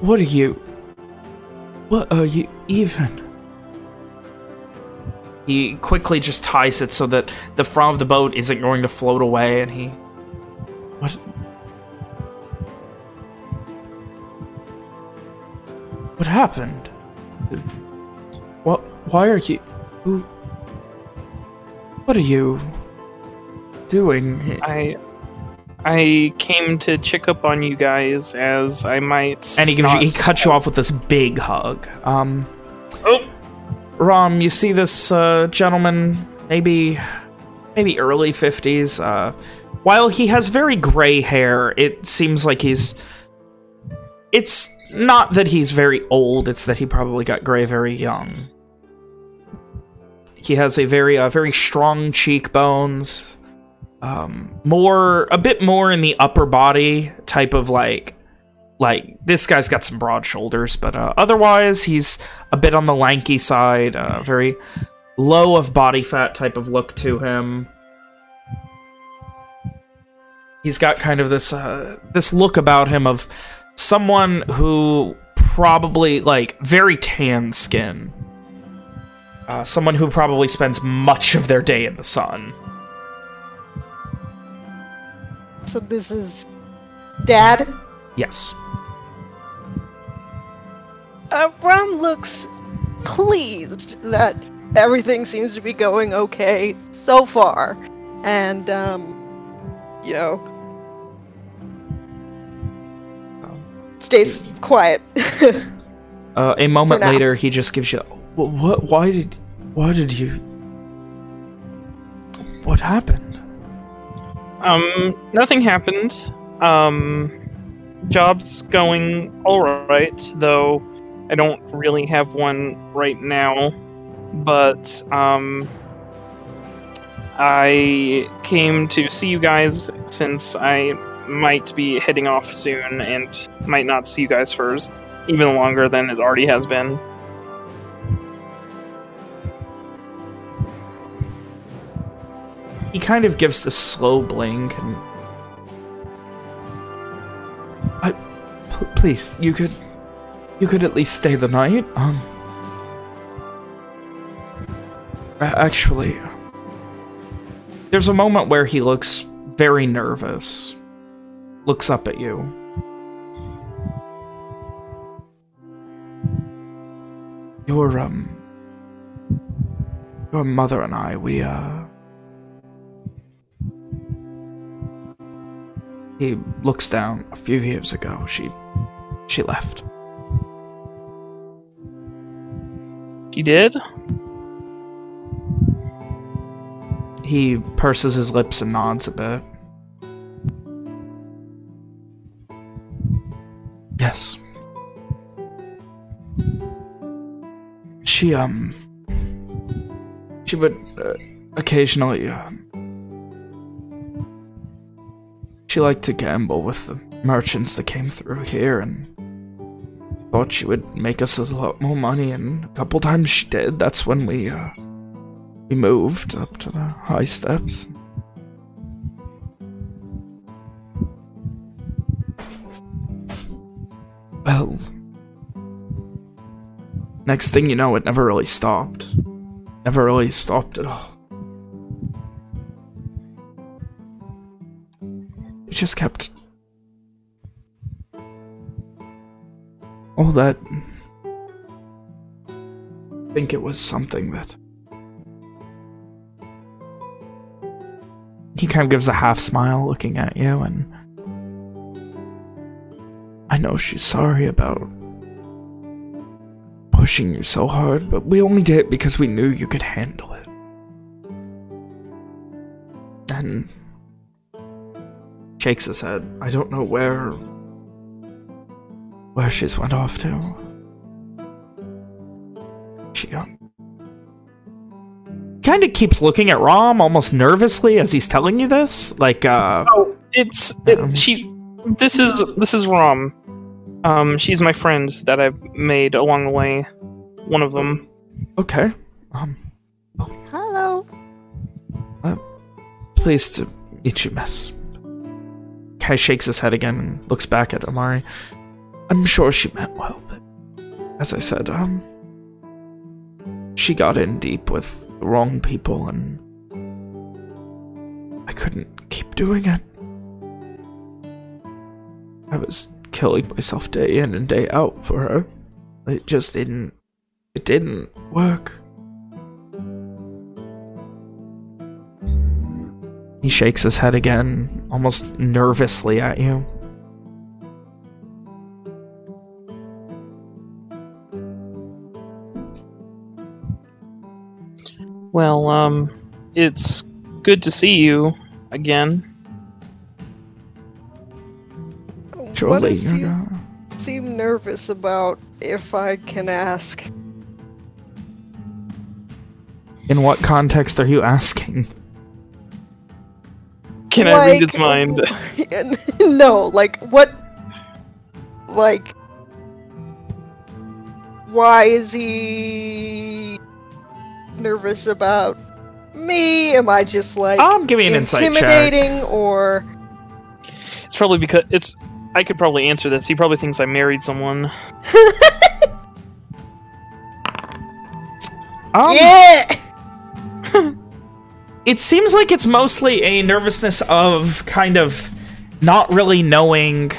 What are you? What are you even? He quickly just ties it so that the front of the boat isn't going to float away, and he. What? What happened? What? Why are you? Who? What are you doing? i i came to check up on you guys as i might And he gives you, he cuts you off with this big hug. Um, oh Rom, you see this uh, gentleman, maybe, maybe early fifties. Uh, while he has very gray hair, it seems like he's. It's not that he's very old; it's that he probably got gray very young. He has a very, uh, very strong cheekbones. Um, more, a bit more in the upper body type of like like this guy's got some broad shoulders but uh, otherwise he's a bit on the lanky side uh, very low of body fat type of look to him he's got kind of this uh, this look about him of someone who probably, like, very tan skin. Uh, someone who probably spends much of their day in the sun. So this is Dad. Yes. Uh, Rom looks pleased that everything seems to be going okay so far, and um, you know, stays quiet. Uh, a moment later, he just gives you, "Wh- what? Why did, why did you? What happened? Um, nothing happened. Um, job's going all right, though I don't really have one right now. But um, I came to see you guys since I might be heading off soon and might not see you guys for even longer than it already has been. He kind of gives this slow blink and. I, please, you could, you could at least stay the night. Um. Actually, there's a moment where he looks very nervous. Looks up at you. Your, um... Your mother and I, we, uh... He looks down. A few years ago, she... She left. You did? He purses his lips and nods a bit. Yes. She, um... She would uh, occasionally, um... She liked to gamble with the merchants that came through here and thought she would make us a lot more money and a couple times she did. That's when we, uh... We moved up to the high steps. Well, next thing you know, it never really stopped. Never really stopped at all. It just kept. All that. I think it was something that. He kind of gives a half smile looking at you, and I know she's sorry about pushing you so hard, but we only did it because we knew you could handle it. And shakes his head. I don't know where where she's went off to. She um, kind of keeps looking at Rom almost nervously as he's telling you this, like uh Oh, it's Um. she. This is this is Rom. Um, she's my friend that I've made along the way. One of them. okay. Um Hello. pleased to meet you, miss. Kai shakes his head again and looks back at Amari. I'm sure she meant well, but as I said, um, she got in deep with the wrong people and I couldn't keep doing it. I was killing myself day in and day out for her. It just didn't, it didn't work. He shakes his head again, almost nervously at you. Well, um, it's good to see you again. What does he seem nervous about, if I can ask? In what context are you asking? Can I read Like- its mind? no, like what? Like, why is he nervous about me? Am I just like Um, give me an insight check. intimidating, or It's probably because it's I could probably answer this. He probably thinks I married someone. Um, yeah. it seems like it's mostly a nervousness of kind of not really knowing,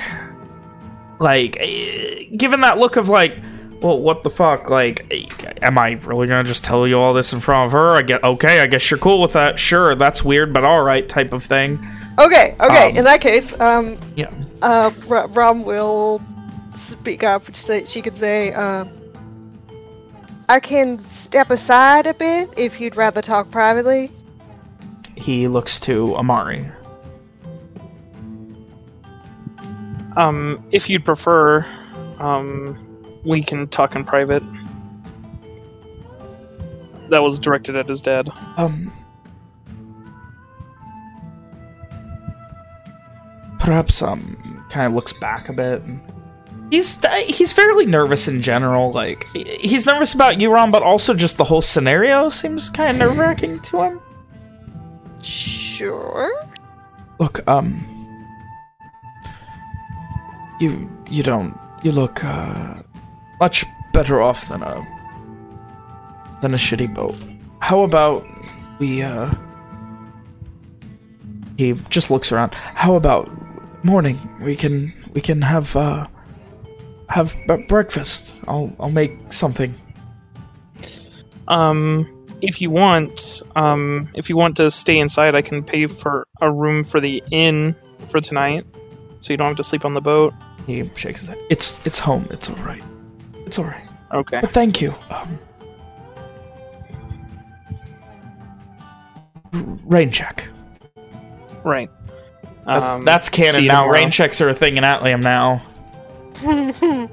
like, eh, given that look of like, well, what the fuck? Like, eh, am I really gonna just tell you all this in front of her? I get okay. I guess you're cool with that. Sure, that's weird, but all right, type of thing. Okay. Okay. Um, in that case, um, Yeah. Uh, R- Rom will speak up. Say she could say, uh, "I can step aside a bit if you'd rather talk privately." He looks to Amari. Um, if you'd prefer, um, we can talk in private. That was directed at his dad. Um. Perhaps um kind of looks back a bit. He's he's fairly nervous in general. Like he's nervous about Euron, but also just the whole scenario seems kind of nerve wracking to him. Sure. Look, um, you you don't you look uh, much better off than a than a shitty boat. How about we uh? He just looks around. How about morning? We can we can have uh have b breakfast. I'll I'll make something. Um, if you want, um, if you want to stay inside, I can pay for a room for the inn for tonight, so you don't have to sleep on the boat. He shakes his head. It's it's home. It's all right. It's all right. Okay. But thank you. Um, rain check. Right. That's, Um, that's canon now. tomorrow. Rain checks are a thing in Atlium now.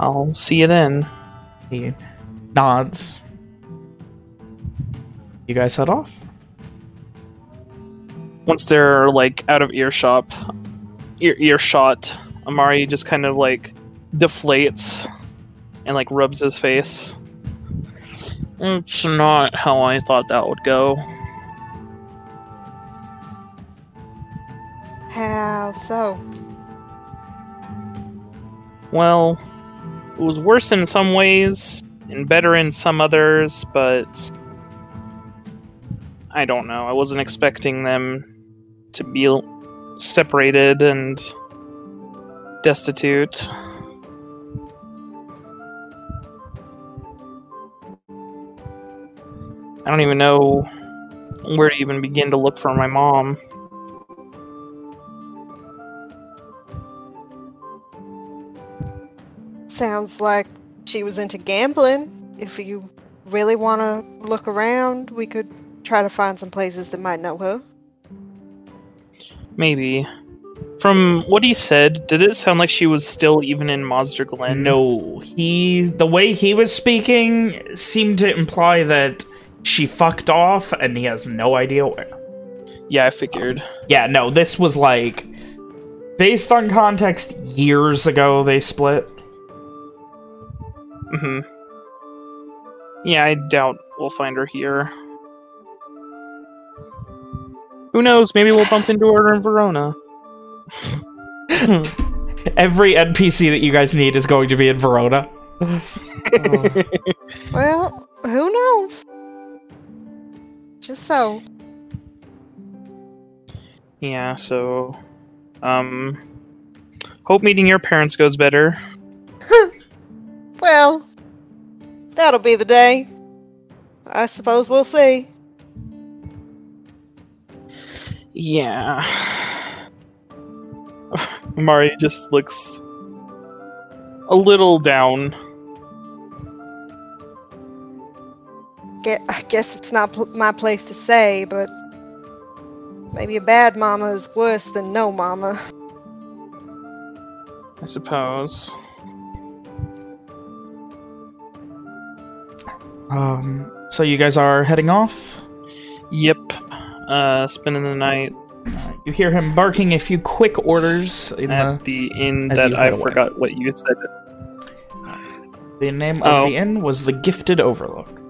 I'll see you then. He nods. You guys head off. Once they're like out of earshot, ear earshot, Amari just kind of like deflates and like rubs his face. It's not how I thought that would go. How so? Well, it was worse in some ways and better in some others, but I don't know. I wasn't expecting them to be separated and destitute. I don't even know where to even begin to look for my mom. Sounds like she was into gambling. If you really want to look around, we could try to find some places that might know her. Maybe. From what he said, did it sound like she was still even in Monster Glen? No, he the way he was speaking seemed to imply that she fucked off and he has no idea where. Yeah, I figured. Yeah, no, this was like based on context years ago they split. Mm hmm Yeah, I doubt we'll find her here. Who knows? Maybe we'll bump into her in Verona. Every NPC that you guys need is going to be in Verona. Well, who knows? Just so. Yeah, so. Um. Hope meeting your parents goes better. Well, that'll be the day. I suppose we'll see. Yeah. Mari just looks a little down. I guess it's not pl- my place to say, but maybe a bad mama is worse than no mama. I suppose. Um, so you guys are heading off. Yep. Uh, spending the night You hear him barking a few quick orders in the, at the inn that I head away. forgot what you said. the name Oh. of the inn was the Gifted Overlook.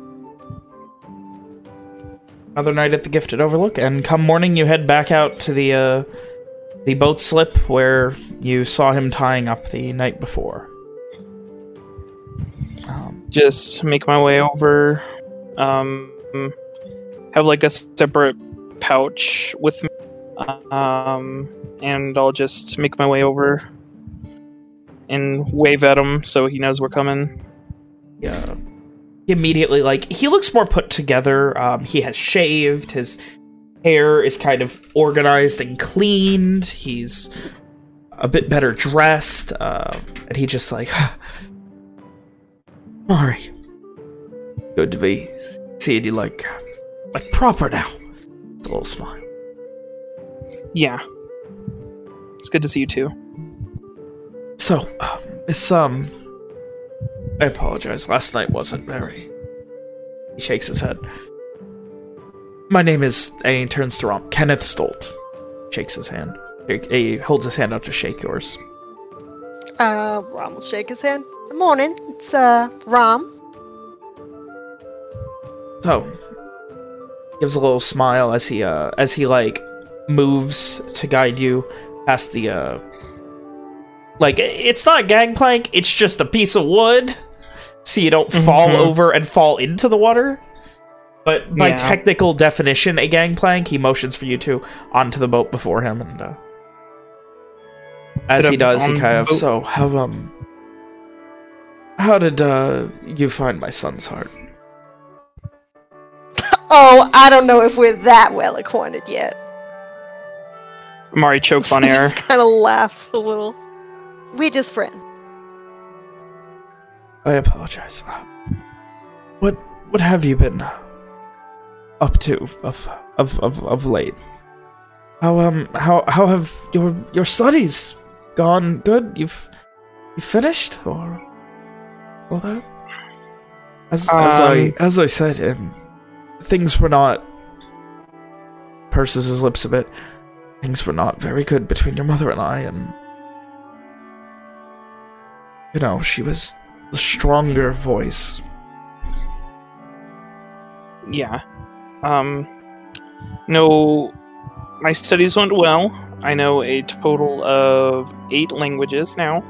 Another night at the Gifted Overlook, and come morning you head back out to the uh, the boat slip where you saw him tying up the night before. Um, Just make my way over. Um, have like a separate pouch with me. Um, and I'll just make my way over and wave at him so he knows we're coming. yeah. Immediately, like, he looks more put together. Um, he has shaved. His hair is kind of organized and cleaned. He's a bit better dressed. Uh, and he just like, Mari, good to be seeing you like, like proper now. It's a little smile. Yeah. It's good to see you too. So, um, it's, um... I apologize, last night wasn't very... He shakes his head. My name is... And he turns to Rom. Kenneth Stolt. Shakes his hand. He- holds his hand out to shake yours. Uh, Rom will shake his hand. Good morning. It's, uh, Rom. So, gives a little smile as he, uh, as he, like, moves to guide you past the, uh... Like, it's not a gangplank, it's just a piece of wood, so you don't fall Mhm. over and fall into the water. But by Yeah. technical definition, a gangplank, he motions for you to onto the boat before him, and, uh... As he does, he kind of, so, how, um... How did, uh, you find my son's heart? Oh, I don't know if we're that well acquainted yet. Mari chokes on air. kind of laughs a little. We're just friends. I apologize. What what have you been uh, up to of of of, of late? How um how how have your your studies gone? Good. You've you finished or all that? As as I Um, as I said, um, things were not. Purses his lips a bit. Things were not very good between your mother and I, and you know she was stronger voice. Yeah. Um, no, my studies went well. I know a total of eight languages now.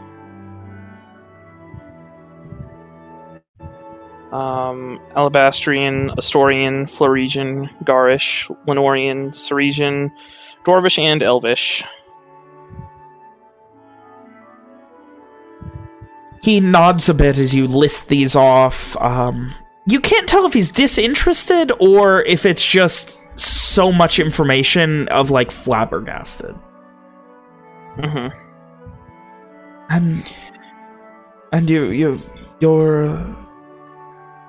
Um, Alabastrian, Astorian, Floridian, Garish, Lenorian, Ceresian, Dwarvish, and Elvish. He nods a bit as you list these off. Um, you can't tell if he's disinterested or if it's just so much information of like flabbergasted. Mm-hmm. And and you you you're uh,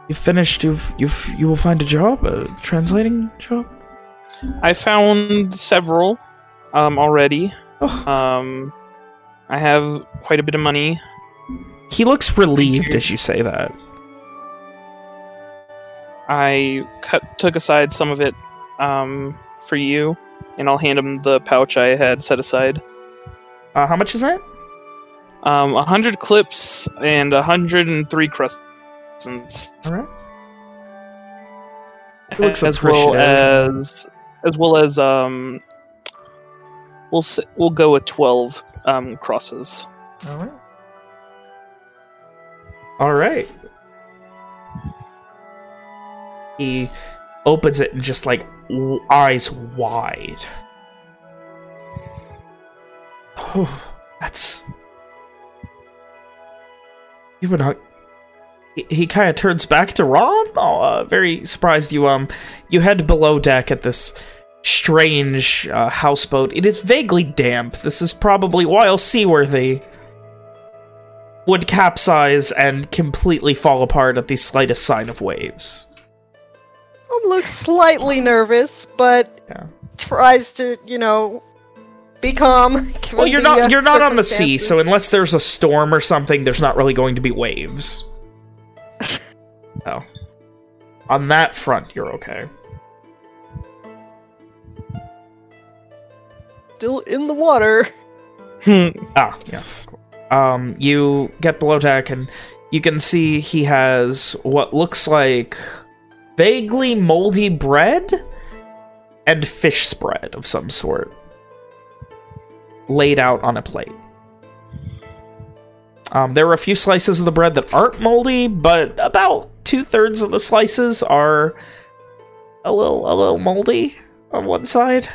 you finished. You've you've you will find a job, a translating job. I found several um, already. Oh, Um, I have quite a bit of money. He looks relieved as you say that. I cut took aside some of it um, for you, and I'll hand him the pouch I had set aside. Uh, how much is that? Um, a hundred clips and a hundred and three crescents, All right. Looks as well as as well as um, we'll we'll go with twelve um, crosses. All right. All right. He opens it and just like eyes wide. Oh, that's. You were not. He, he kind of turns back to Rom. Oh, uh, very surprised you. Um, you head below deck at this strange uh, houseboat. It is vaguely damp. This is probably while seaworthy would capsize and completely fall apart at the slightest sign of waves. Mom looks slightly nervous, but Yeah. tries to, you know, be calm. Well, you're the, not uh, you're not on the sea, so unless there's a storm or something, there's not really going to be waves. oh. On that front, you're okay. still in the water. Ah, yes, of course. Um, you get below deck and you can see he has what looks like vaguely moldy bread and fish spread of some sort laid out on a plate. Um, there are a few slices of the bread that aren't moldy, but about two-thirds of the slices are a little a little moldy on one side.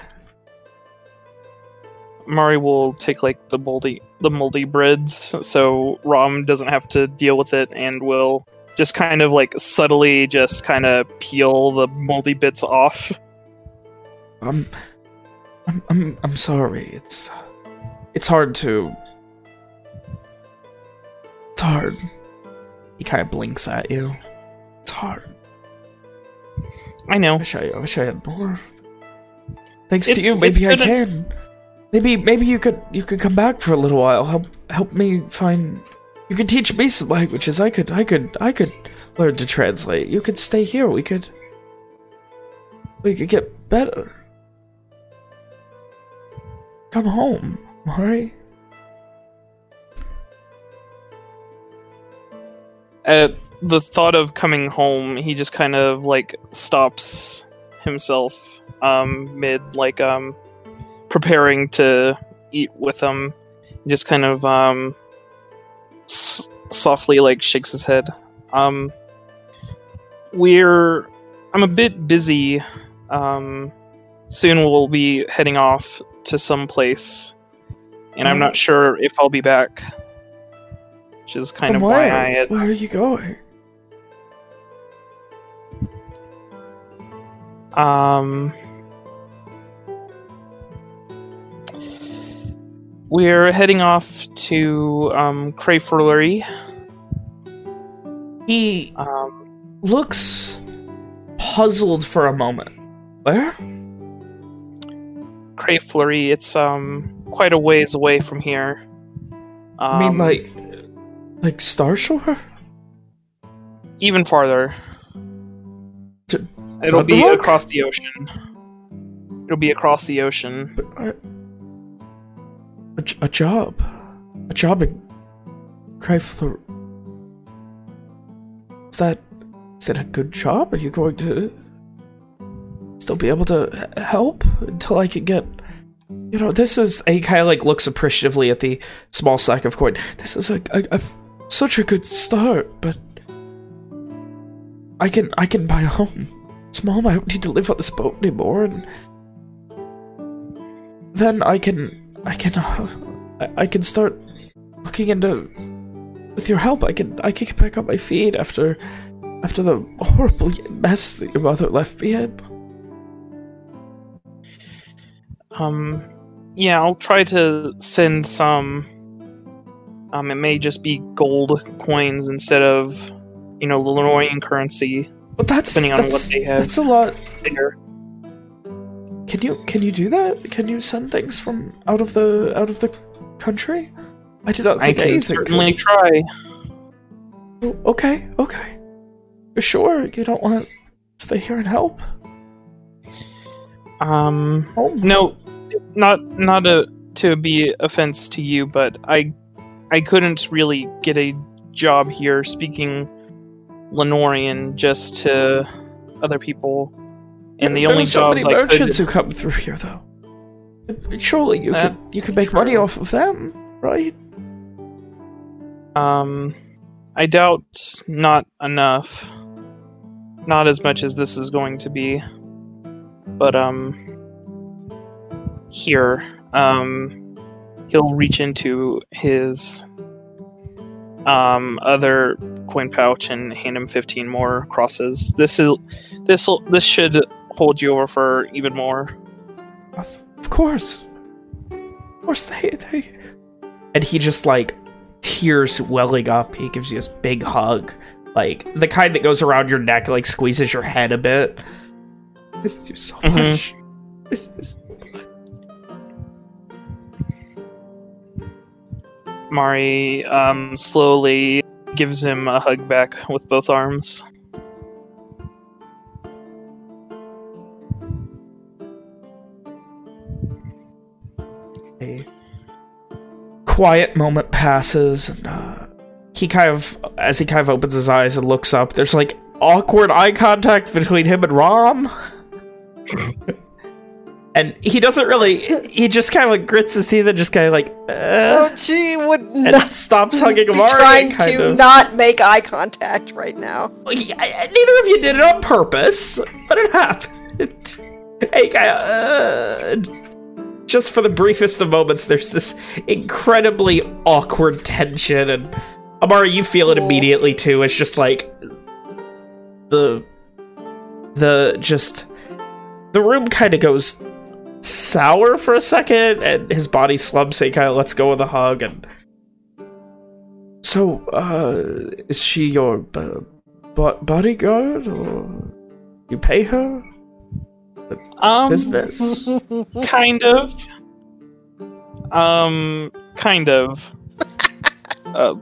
Mari will take like the moldy the moldy breads, so Rom doesn't have to deal with it, and will just kind of like subtly just kind of peel the moldy bits off. I'm, I'm, I'm, I'm sorry. It's, it's hard to. It's hard. He kind of blinks at you. It's hard. I know. I wish I, I wish I had more. Thanks to you, maybe I it's can. Maybe, maybe you could, you could come back for a little while. Help, help me find. You could teach me some languages. I could, I could, I could learn to translate. You could stay here. We could. We could get better. Come home, Mari. At the thought of coming home, he just kind of like stops himself um, mid like um, preparing to eat with them. He just kind of um, s- softly like shakes his head. Um, we're I'm a bit busy. Um, soon we'll be heading off to some place, and I'm not sure if I'll be back. Which is kind From of why? I had Where are you going? Um, we're heading off to um, Crayflurry. He Um, looks puzzled for a moment. Where? Crayflurry, it's um quite a ways away from here. Um, I mean, like, like Starshore? even farther. To- It'll be across the ocean. It'll be across the ocean. A, a job, a job in Cryflor. Is that is that a good job? Are you going to still be able to help until I can get? You know, this is a kind of like looks appreciatively at the small sack of coin. This is a, a, a such a good start, but I can I can buy a home. Mom, I don't need to live on this boat anymore, and then I can I can uh, I, I can start looking into with your help. I can I can get back on my feet after after the horrible mess that your mother left me in. Um, yeah, I'll try to send some. Um, it may just be gold coins instead of, you know, Lenorian currency. But that's Depending on what that's, they have. that's a lot. There. Can you can you do that? Can you send things from out of the out of the country? I did not think I can anything. could- certainly try. Oh, Okay, okay. You're sure you don't want to stay here and help? Um, Home? no, not not a to be offense to you, but I I couldn't really get a job here speaking Lenorian just to other people, and the There only so jobs many merchants who come through here, though. Surely you could you could make money off of them, right? Um, I doubt not enough. Not as much as this is going to be. But, um, here, um, he'll reach into his, um, other coin pouch and hand him 15 more crosses. This is, this will, this should hold you over for even more. Of, of course, of course they they. And he just like tears welling up. He gives you this big hug, like the kind that goes around your neck, like squeezes your head a bit. This is so Mhm. much. Miss you so much. Mari, um, slowly gives him a hug back with both arms. Quiet moment passes, and uh, he kind of, as he kind of opens his eyes and looks up, there's like awkward eye contact between him and Rom. And he doesn't really, he just kind of like grits his teeth and just kind of like, uh, Oh, she would and not stops hugging Amari trying kind to of. not make eye contact right now. Like, I- I- neither of you did it on purpose, but it happened. hey, guy, uh, just for the briefest of moments, there's this incredibly awkward tension, and Amari, you feel it immediately too. It's just like the the just the room kind of goes sour for a second, and his body slumps. And he kind of lets go of the hug, and so, uh, is she your uh, bodyguard, or you pay her? Um, Business? kind of. Um, kind of. uh,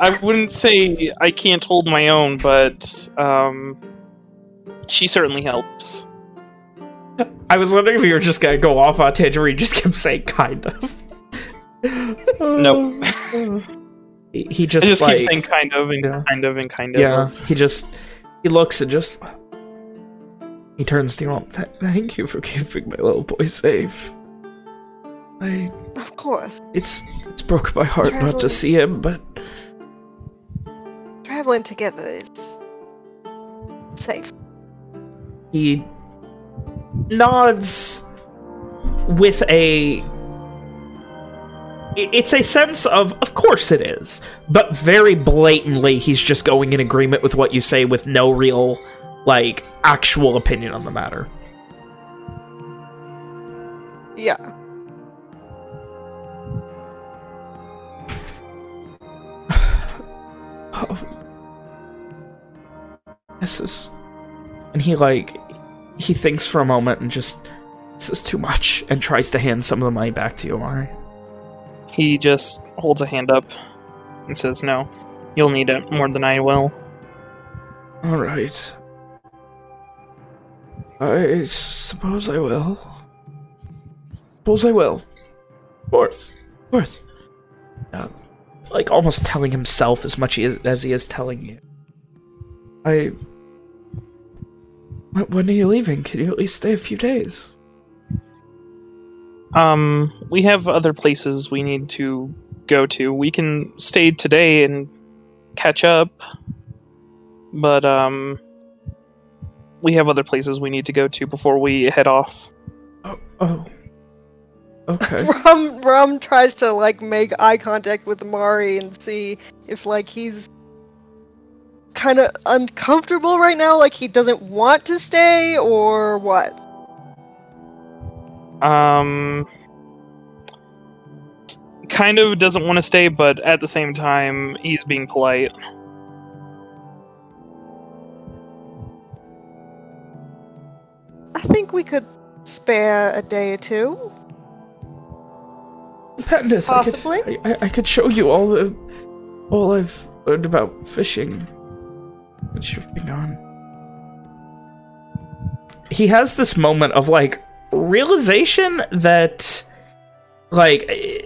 I wouldn't say I can't hold my own, but um, she certainly helps. I was wondering if you were just gonna go off on a tangent where you just kept saying kind of. Nope. he, he I just, just like, keep saying kind of and yeah. kind of and kind of. yeah, he just he looks and just he turns to you. "Oh, th- Thank you for keeping my little boy safe. I Of course. it's it's broke my heart not to see him, but Traveling together is safe. he nods with a... it's a sense of of course it is but very blatantly he's just going in agreement with what you say with no real like actual opinion on the matter Yeah. oh. this is and he like he thinks for a moment and just this is too much and tries to hand some of the money back to you Amari. He just holds a hand up and says, "No, you'll need it more than I will." All right. I suppose I will. Suppose I will. Of course. Of course. Uh, like almost telling himself as much as, as he is telling you. I. When are you leaving? Can you at least stay a few days? Um, we have other places we need to go to. We can stay today and catch up, but um, we have other places we need to go to before we head off. Oh. oh. Okay. Rom Rom tries to like make eye contact with Mari and see if like he's kind of uncomfortable right now, like he doesn't want to stay or what. Um, kind of doesn't want to stay, but at the same time, he's being polite. I think we could spare a day or two. Pandas, I could, Possibly. I, I, could show you all the all I've learned about fishing since you've been gone. He has this moment of like realization that like eh,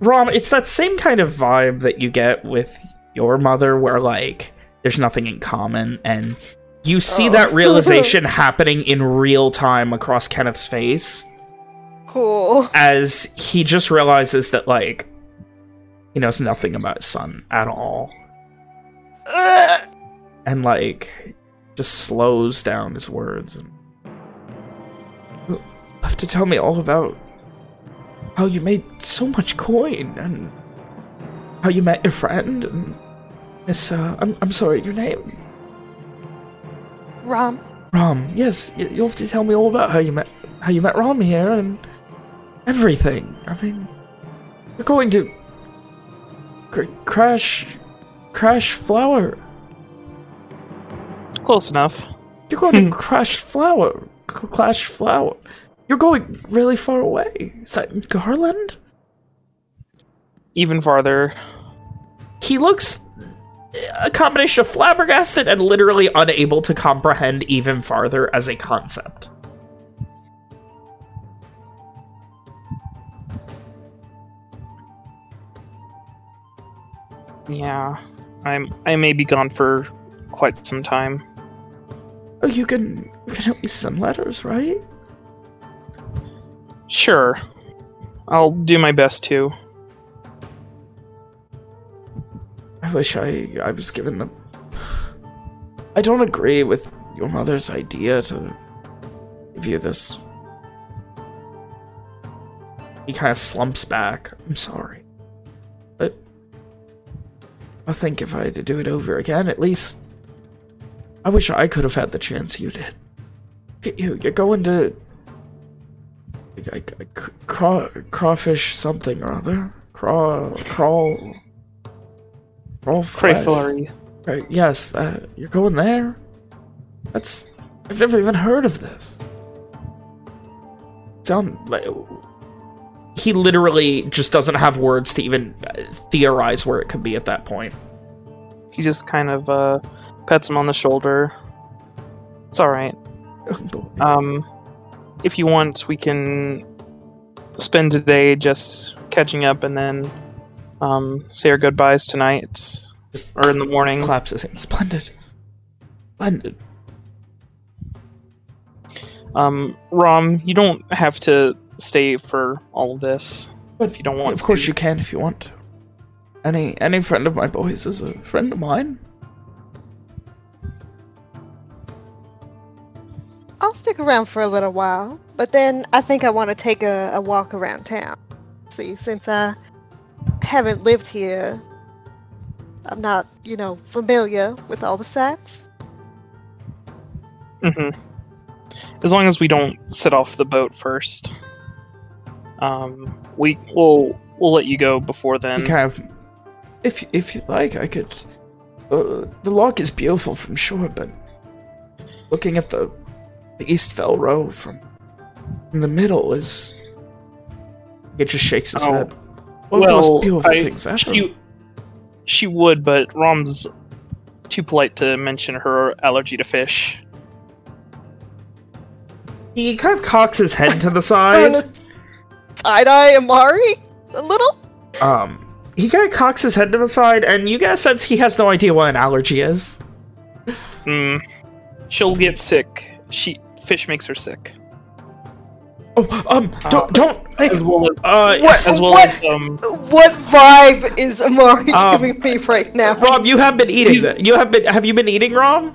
Rom, it's that same kind of vibe that you get with your mother where like there's nothing in common and you see Oh. that realization happening in real time across Kenneth's face Cool. as he just realizes that like he knows nothing about his son at all Ugh. and like just slows down his words and you'll have to tell me all about how you made so much coin and how you met your friend and Miss uh, I'm, I'm sorry your name Rum. Rom yes you'll have to tell me all about how you met how you met Rom here and everything I mean you're going to cr- crash crash flower Close enough. You're going to crash flower. C- Clash flower. You're going really far away. Is that Garland? Even farther. He looks a combination of flabbergasted and literally unable to comprehend even farther as a concept. Yeah, I'm. I may be gone for quite some time. Oh, you can you can help me send letters, right? Sure. I'll do my best to. I wish I I was given the. I don't agree with your mother's idea to give you this. He kind of slumps back. I'm sorry, but I think if I had to do it over again, at least I wish I could have had the chance you did. Get you, you're going to I, I, craw, crawfish something or other. Craw, crawl, crawl flesh. Crayflurry. Right, yes, uh, you're going there? That's... I've never even heard of this. Sound like... He literally just doesn't have words to even uh, theorize where it could be at that point. He just kind of uh, pets him on the shoulder. It's alright. Um, if you want, we can spend today just catching up and then um, say our goodbyes tonight Just or in the morning. Claps his hands. Splendid. Splendid. Um, Rom, you don't have to stay for all of this But if you don't want. Of course to. you can if you want. Any any friend of my boys is a friend of mine. I'll stick around for a little while, but then I think I want to take a, a walk around town. See, since I haven't lived here, I'm not, you know, familiar with all the sights. Mhm. As long as we don't set off the boat first, um, we will we'll let you go before then. You kind of, if if you like, I could. Uh, the lock is beautiful from shore, but looking at the, the East Fell Row from, from the middle is. It just shakes his Oh. head. One of the well, most beautiful I- things ever. she she would, but Rom's too polite to mention her allergy to fish. He kind of cocks his head to the side. Side eye Amari? A little? Um, he kind of cocks his head to the side, and you get a sense he has no idea what an allergy is. Hmm. She'll get sick. She fish makes her sick. Oh, um, don't, don't, As well as uh, What? as well what? as um. What vibe is Amari Um, giving me right now? Rob, you have been eating. He's- You have been. Have you been eating, Rob?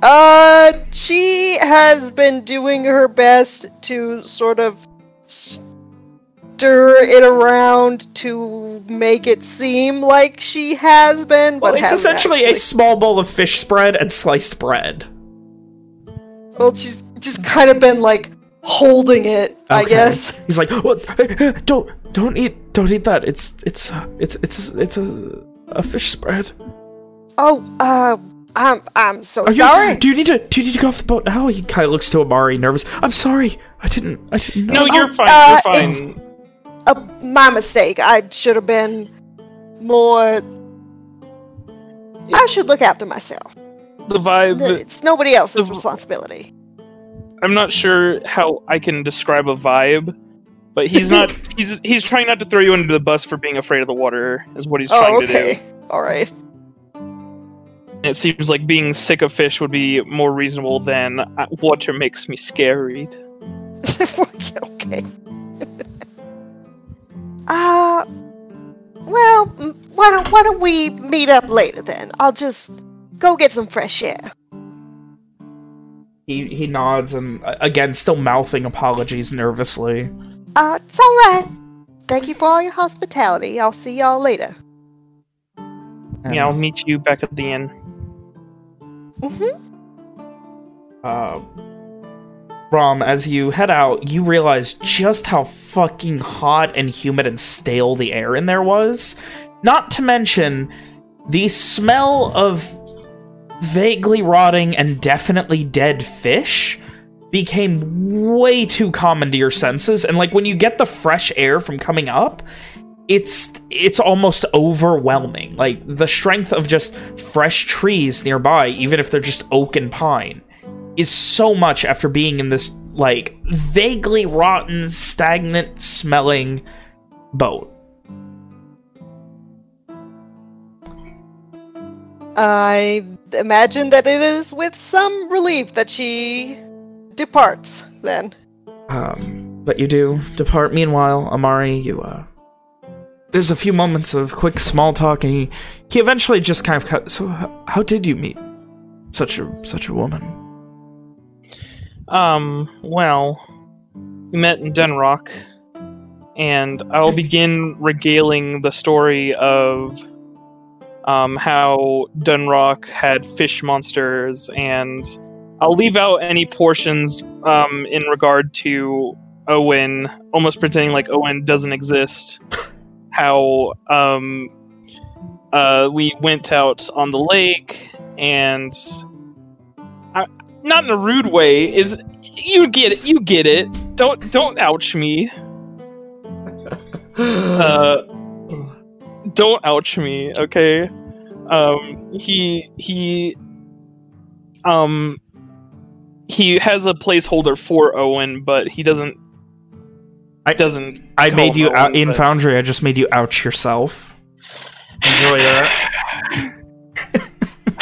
Uh, she has been doing her best to sort of stir it around to make it seem like she has been, but Well, it's essentially a small bowl of fish spread and sliced bread. Well, she's just kind of been like holding it, I guess. He's like, what? Don't, don't eat, don't eat that. It's, it's, uh, it's, it's, it's a, a fish spread. Oh, uh, I'm I'm so Are you, sorry. Do you need to, do you need to go off the boat now? He kind of looks to Amari, nervous. I'm sorry. I didn't, I didn't know. No, you're fine. uh, you're fine. Uh, my mistake. I should have been more. I should look after myself. The vibe. It's nobody else's the- responsibility. I'm not sure how I can describe a vibe, but he's not. he's he's trying not to throw you under the bus for being afraid of the water. Is what he's trying Oh, to do. okay. All right. It seems like being sick of fish would be more reasonable than uh, water makes me scared. okay. uh, well, why don't why don't we meet up later then? I'll just go get some fresh air. He, he nods and, uh, again, still mouthing apologies nervously. Uh, it's all right. Thank you for all your hospitality. I'll see y'all later. And, Yeah, I'll meet you back at the inn. Mm-hmm. uh, Rom, as you head out, you realize just how fucking hot and humid and stale the air in there was. Not to mention the smell of vaguely rotting and definitely dead fish became way too common to your senses. And like when you get the fresh air from coming up, it's it's almost overwhelming. Like the strength of just fresh trees nearby, even if they're just oak and pine, is so much after being in this like vaguely rotten, stagnant smelling boat. I imagine that it is with some relief that she departs. Then. Um, but you do depart. Meanwhile, Amari, you, uh... There's a few moments of quick small talk, and he, he eventually just kind of cut... So, how, how did you meet such a such a woman? Um, well, we met in Denrock, and I'll begin regaling the story of um, how Dunrock had fish monsters, and I'll leave out any portions um, in regard to Owen, almost pretending like Owen doesn't exist. How um, uh, we went out on the lake, and I, not in a rude way. Is you get it? You get it. Don't don't ouch me. Uh, don't ouch me, okay? Um, he he um he has a placeholder for Owen, but he doesn't. I- doesn't. I made you out in but- Foundry. I just made you ouch yourself. Enjoy that.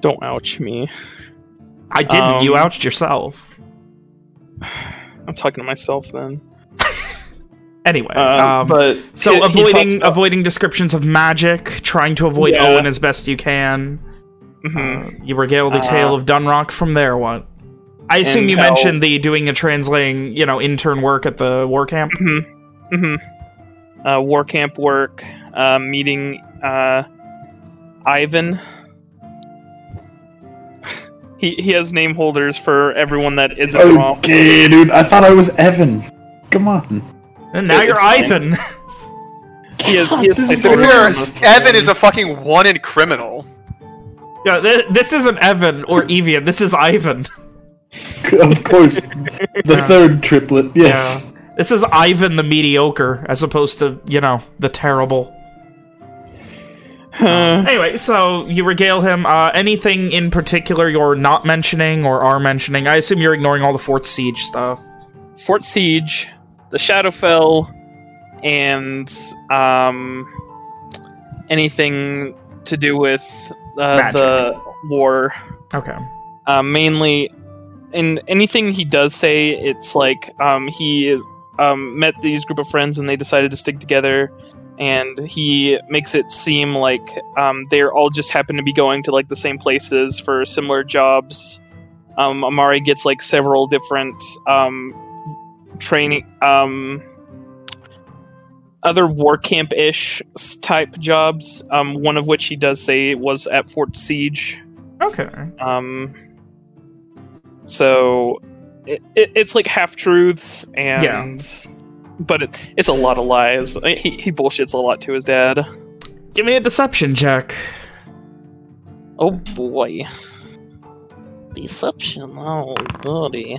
Don't ouch me. I didn't. you Um, ouched yourself. I'm talking to myself then. Anyway, Uh, um, but so he- he avoiding about- avoiding descriptions of magic, trying to avoid Yeah. Owen as best you can. Mhm. Uh, you regale the Uh, tale of Dunrock from there. What? I assume you how- mentioned the doing a translating, you know, intern work at the war camp. Mm-hmm. Mm-hmm. Uh, war camp work, uh, meeting uh, Ivan. He he has name holders for everyone that isn't wrong. Okay, dude. I thought I was Evan. Come on. And now It- you're it's. Ivan. He has, he has This is placeholders the for worst. Evan is a fucking one-in criminal. yeah, th this isn't Evan or Evian. This is Ivan. Of course. The third triplet. Yes. This is Ivan the mediocre, as opposed to you know the terrible. them. Anyway, so you regale him. Uh, anything in particular you're not mentioning or are mentioning? I assume you're ignoring all the Fort Siege stuff. Fort Siege, the Shadowfell, and um, anything to do with uh, the war. Okay. uh, mainly in anything he does say it's like um, he um, met these group of friends and they decided to stick together and he makes it seem like um, they're all just happen to be going to like the same places for similar jobs um, amari gets like several different um, training um, other war camp-ish type jobs um, one of which he does say was at fort siege Okay. um, so it, it, it's like half truths and, but it, it's a lot of lies. He he bullshits a lot to his dad. Give me a deception check. Oh boy, deception. Oh goody.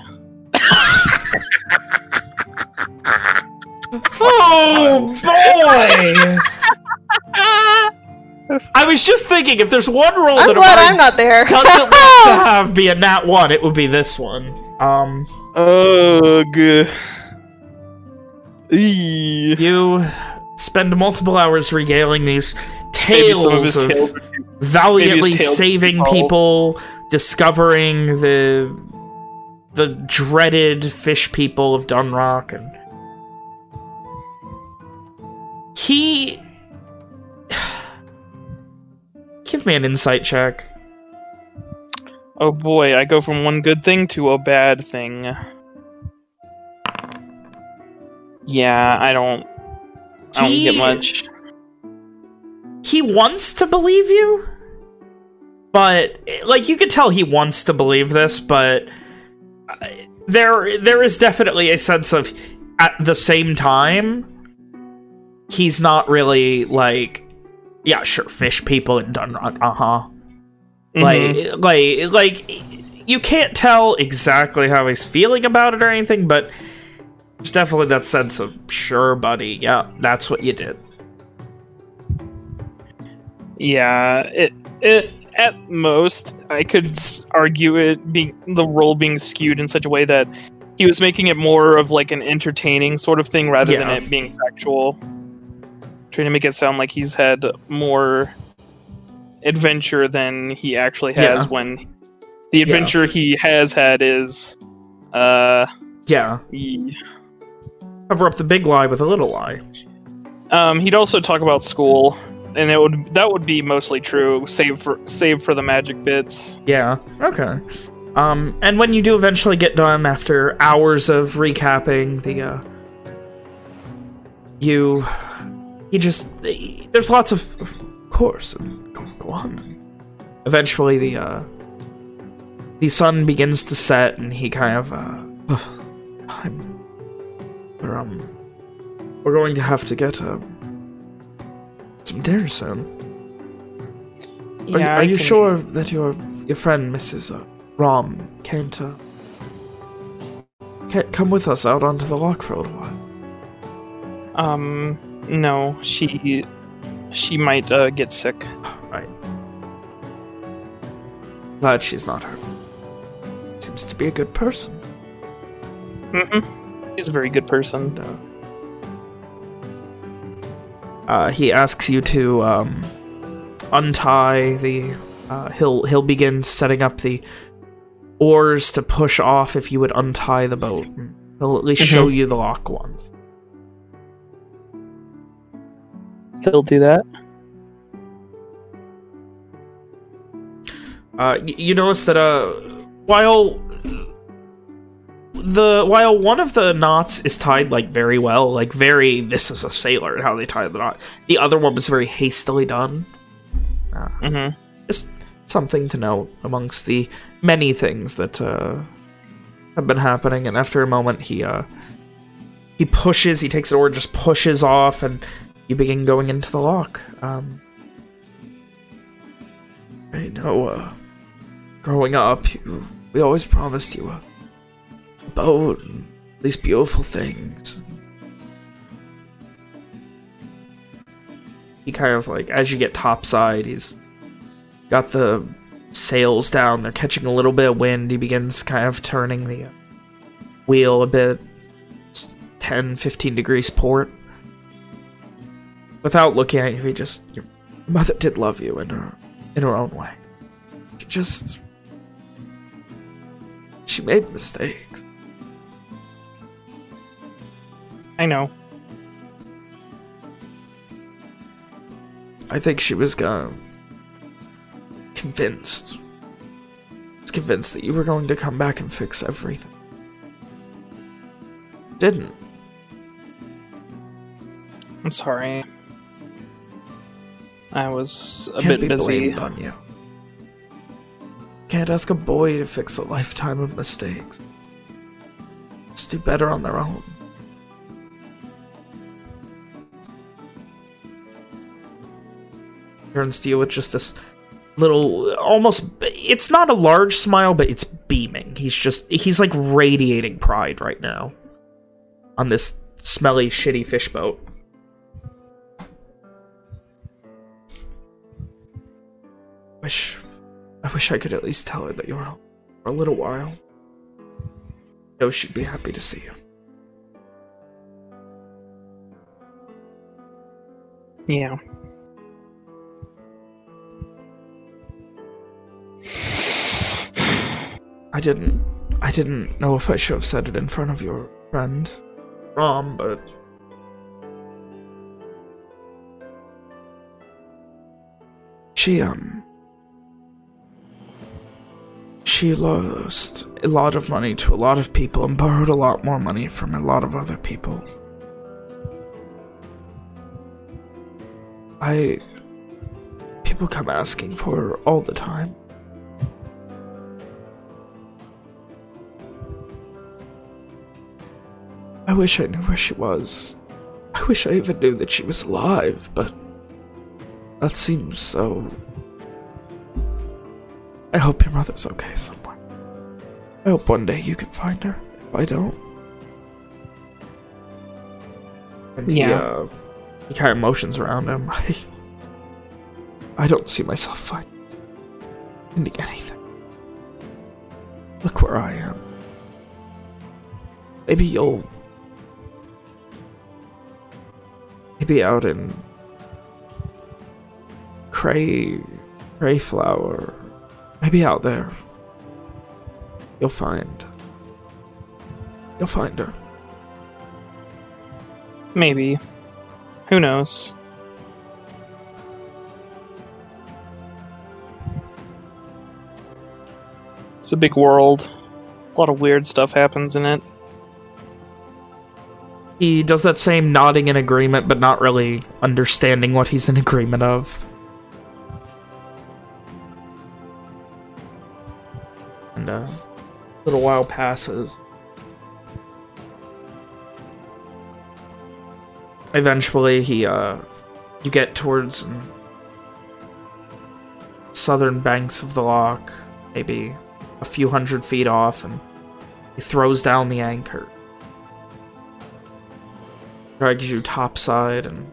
Oh boy! I was just thinking, if there's one role I'm that glad I'm not there. doesn't want to have be a nat one, it would be this one. Um, Ugh. Eee. you spend multiple hours regaling these Maybe some of tales of tales valiantly tales saving people, discovering the the dreaded fish people of Dunrock, and he give me an insight check. Oh boy, I go from one good thing to a bad thing. Yeah, I don't. I don't He- get much. he wants to believe you but like you could tell he wants to believe this but there there is definitely a sense of at the same time he's not really like yeah sure fish people and Dunrock uh-huh Mhm. like like like you can't tell exactly how he's feeling about it or anything but there's definitely that sense of sure buddy yeah that's what you did Yeah, it it at most I could argue it being the role being skewed in such a way that he was making it more of like an entertaining sort of thing rather Yeah. than it being factual. Trying to make it sound like he's had more adventure than he actually has Yeah. when the adventure he has had is uh Yeah. he, Cover up the big lie with a little lie. um he'd also talk about school and it would that would be mostly true save for save for the magic bits Yeah. Okay. Um, and when you do eventually get done after hours of recapping the, uh, you, you just, there's lots of, of course, and go, on. Eventually the, uh, the sun begins to set and he kind of, uh, I'm, we're, um, we're going to have to get, uh, some dinner soon. Are, you- are you can- sure that your your friend Mrs. Uh, Rom came to ca come with us out onto the loch for a little while? um no she she might uh, get sick Right. Glad she's not hurt. Seems to be a good person. mm he's a very good person Uh, he asks you to um, untie the. Uh, he'll he'll begin setting up the oars to push off if you would untie the boat. He'll at least show you the lock ones. he'll do that Uh, y- you notice that uh, while the while one of the knots is tied like very well, like very this is a sailor and how they tie the knot. The other one was very hastily done. Uh, mm-hmm. Just something to note amongst the many things that uh, have been happening. And after a moment, he uh, he pushes, he takes it over, just pushes off, and you begin going into the loch. Um, I know. Uh, growing up, you, we always promised you a boat and these beautiful things. He kind of like, as you get topside, he's got the sails down. They're catching a little bit of wind. He begins kind of turning the wheel a bit, It's 10, 15 degrees port. Without looking at you, he just, your mother did love you in her, in her own way. She just, she made mistakes. I know I think she was gonna convinced. Was convinced that you were going to come back and fix everything. Didn't. i'm sorry i was a Can't bit be busy blamed on you. Can't ask a boy to fix a lifetime of mistakes. Just do better on their own. Turns to you with just this little, almost, it's not a large smile, but it's beaming. He's just, he's like radiating pride right now. On this smelly, shitty fish boat. Wish, I wish I could at least tell her that you're home for a little while. know she'd be happy to see you. yeah I didn't, I didn't know if I should have said it in front of your friend, Rom, but she um, she lost a lot of money to a lot of people and borrowed a lot more money from a lot of other people. I people come asking for her all the time. I wish I knew where she was. I wish I even knew that she was alive, but that seems so. I hope your mother's okay somewhere. I hope one day you can find her. If I don't. And he, Yeah. uh, he kind of motions around him. I, I don't see myself finding anything. Look where I am. Maybe you'll maybe out in Cray Crayflurry. Maybe out there. You'll find. You'll find her. Maybe. Who knows? It's a big world. A lot of weird stuff happens in it. He does that same nodding in agreement, but not really understanding what he's in agreement of. And uh, a little while passes. Eventually, he, uh, you get towards southern banks of the loch, maybe a few hundred feet off, and he throws down the anchor drags you topside and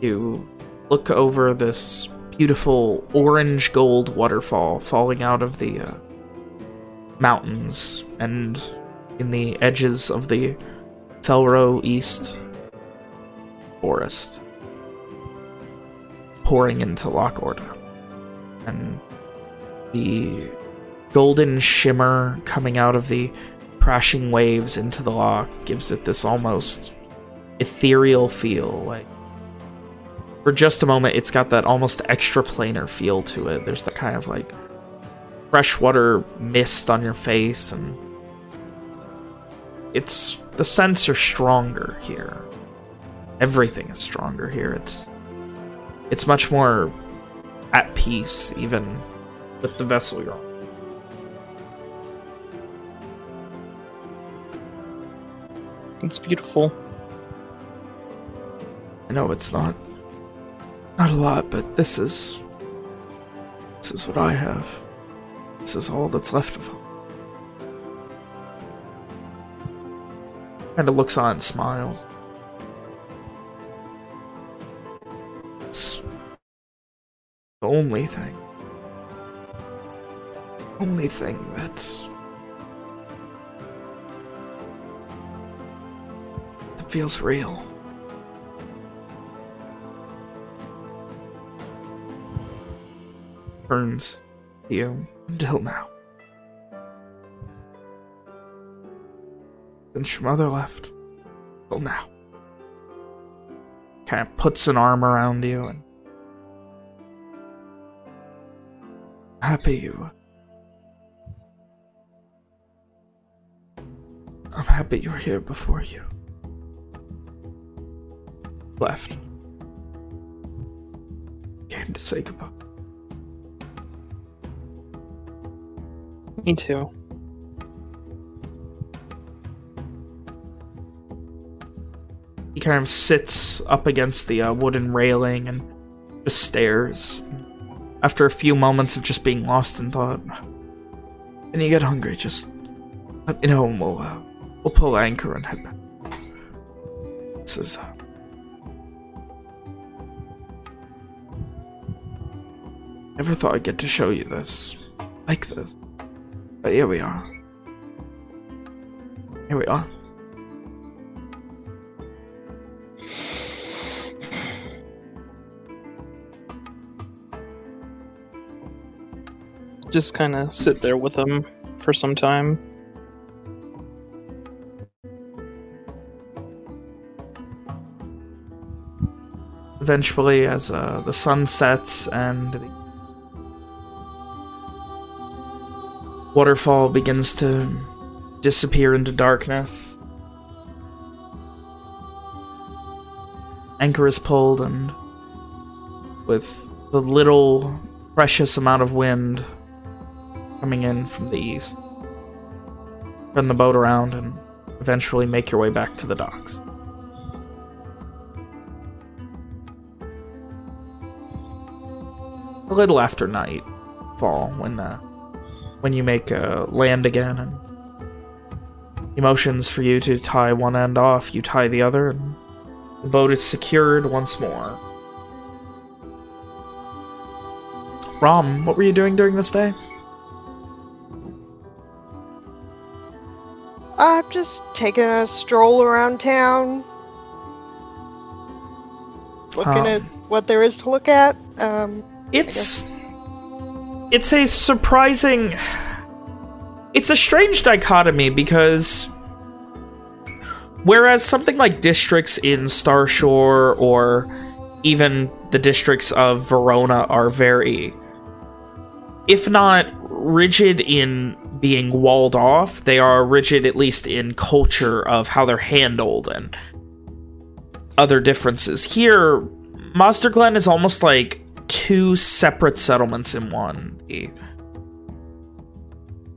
you look over this beautiful orange gold waterfall falling out of the uh, mountains and in the edges of the Felro East forest pouring into Lockorda. And the golden shimmer coming out of the crashing waves into the loch gives it this almost ethereal feel. Like For just a moment, it's got that almost extra planar feel to it. There's that kind of like freshwater mist on your face and it's the scents are stronger here. Everything is stronger here. It's it's much more at peace even with the vessel you're on. It's beautiful. I know it's not not a lot, but this is this is what I have. This is all that's left of him. Kinda looks on and smiles. It's the only thing. Only thing that's feels real. Turns to you until now. Since your mother left, till now. Kind of puts an arm around you and happy you. I'm happy you're here before you left. Came to say goodbye. Me too. He kind of sits up against the uh, wooden railing and just stares. After a few moments of just being lost in thought. And you get hungry, just let me know and we'll, uh, we'll pull anchor and head back. This is, uh, Never thought I'd get to show you this. Like this. But here we are. Here we are. Just kind of sit there with him for some time. Eventually, as uh, the sun sets and the waterfall begins to disappear into darkness, anchor is pulled and with the little precious amount of wind coming in from the east, turn the boat around and eventually make your way back to the docks. a little after night fall when uh, when you make uh, land again and emotions for you to tie one end off you tie the other and the boat is secured once more Rom, what were you doing during this day? I'm just taking a stroll around town, looking Um, at what there is to look at. Um, It's it's a surprising it's a strange dichotomy because whereas something like districts in Starshore or even the districts of Verona are very if not rigid in being walled off, they are rigid at least in culture of how they're handled and other differences. Here, Monster Glen is almost like two separate settlements in one. The,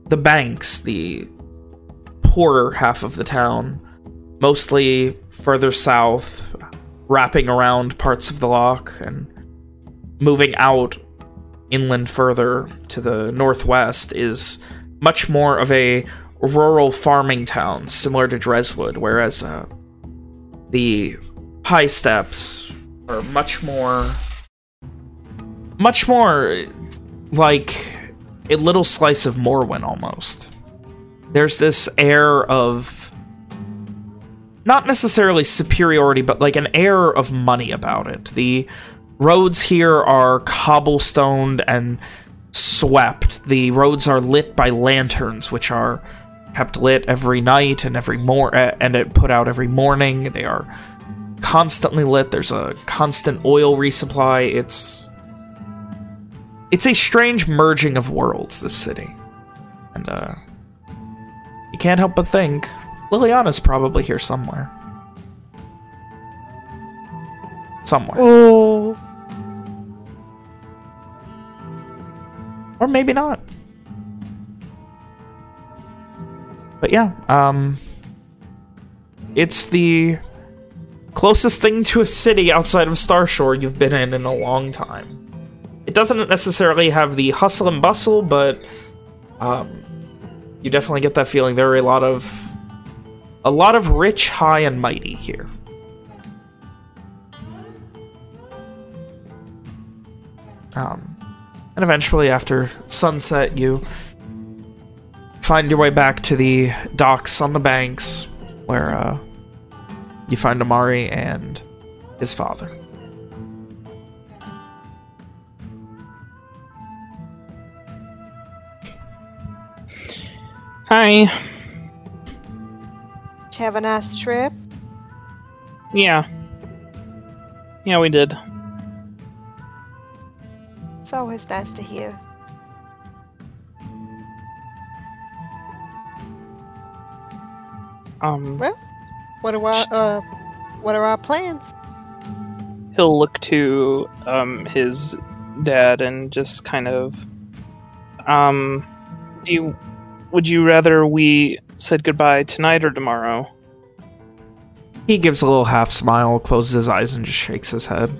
the banks, the poorer half of the town, mostly further south, wrapping around parts of the loch and moving out inland further to the northwest is much more of a rural farming town, similar to Dreswood, whereas uh, the high steps are much more much more like a little slice of Morwen almost. There's this air of not necessarily superiority, but like an air of money about it. The roads here are cobblestoned and swept. The roads are lit by lanterns, which are kept lit every night and every more eh, and it put out every morning. They are constantly lit. There's a constant oil resupply. It's it's a strange merging of worlds, this city. And, uh, you can't help but think Liliana's probably here somewhere. Somewhere. Oh. Or maybe not. But yeah, um... It's the closest thing to a city outside of Starshore you've been in in a long time. It doesn't necessarily have the hustle and bustle, but um, you definitely get that feeling. There are a lot of a lot of rich, high, and mighty here. Um, and eventually, after sunset, you find your way back to the docks on the banks, where uh, you find Amari and his father. Hi. Did you have a nice trip? Yeah. Yeah, we did. It's always nice to hear. Um, Well, what are our uh, what are our plans? he'll look to um his dad and just kind of um do you would you rather we said goodbye tonight or tomorrow? He gives a little half smile, closes his eyes, and just shakes his head.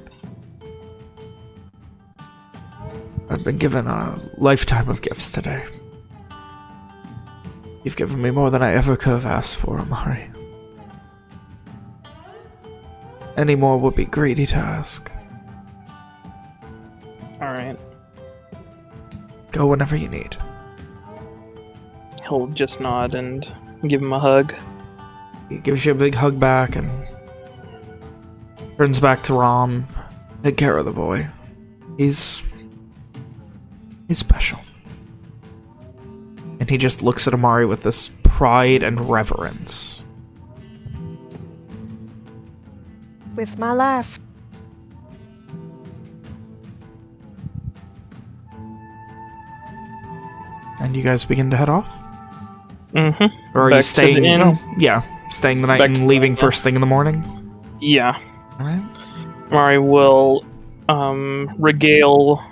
I've been given a lifetime of gifts today. You've given me more than I ever could have asked for, Amari. Any more would be greedy to ask. All right. Go whenever you need. He'll just nod and give him a hug. He gives you a big hug back and turns back to Rom. Take care of the boy. He's... He's special. And he just looks at Amari with this pride and reverence. With my life. And you guys begin to head off? Mm-hmm. Or are Back you staying? the oh, yeah, staying the night Back to and the leaving yeah. first thing in the morning. Yeah. All right. Mari will um, regale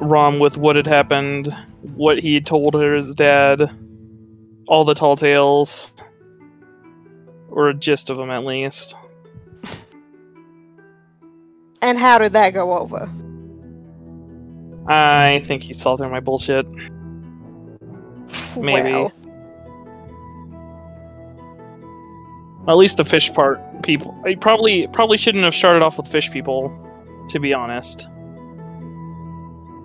Rom with what had happened, what he told his dad, all the tall tales, or a gist of them at least. And how did that go over? I think he saw through my bullshit. Maybe. Well, At least the fish part, people. I probably probably shouldn't have started off with fish people, to be honest.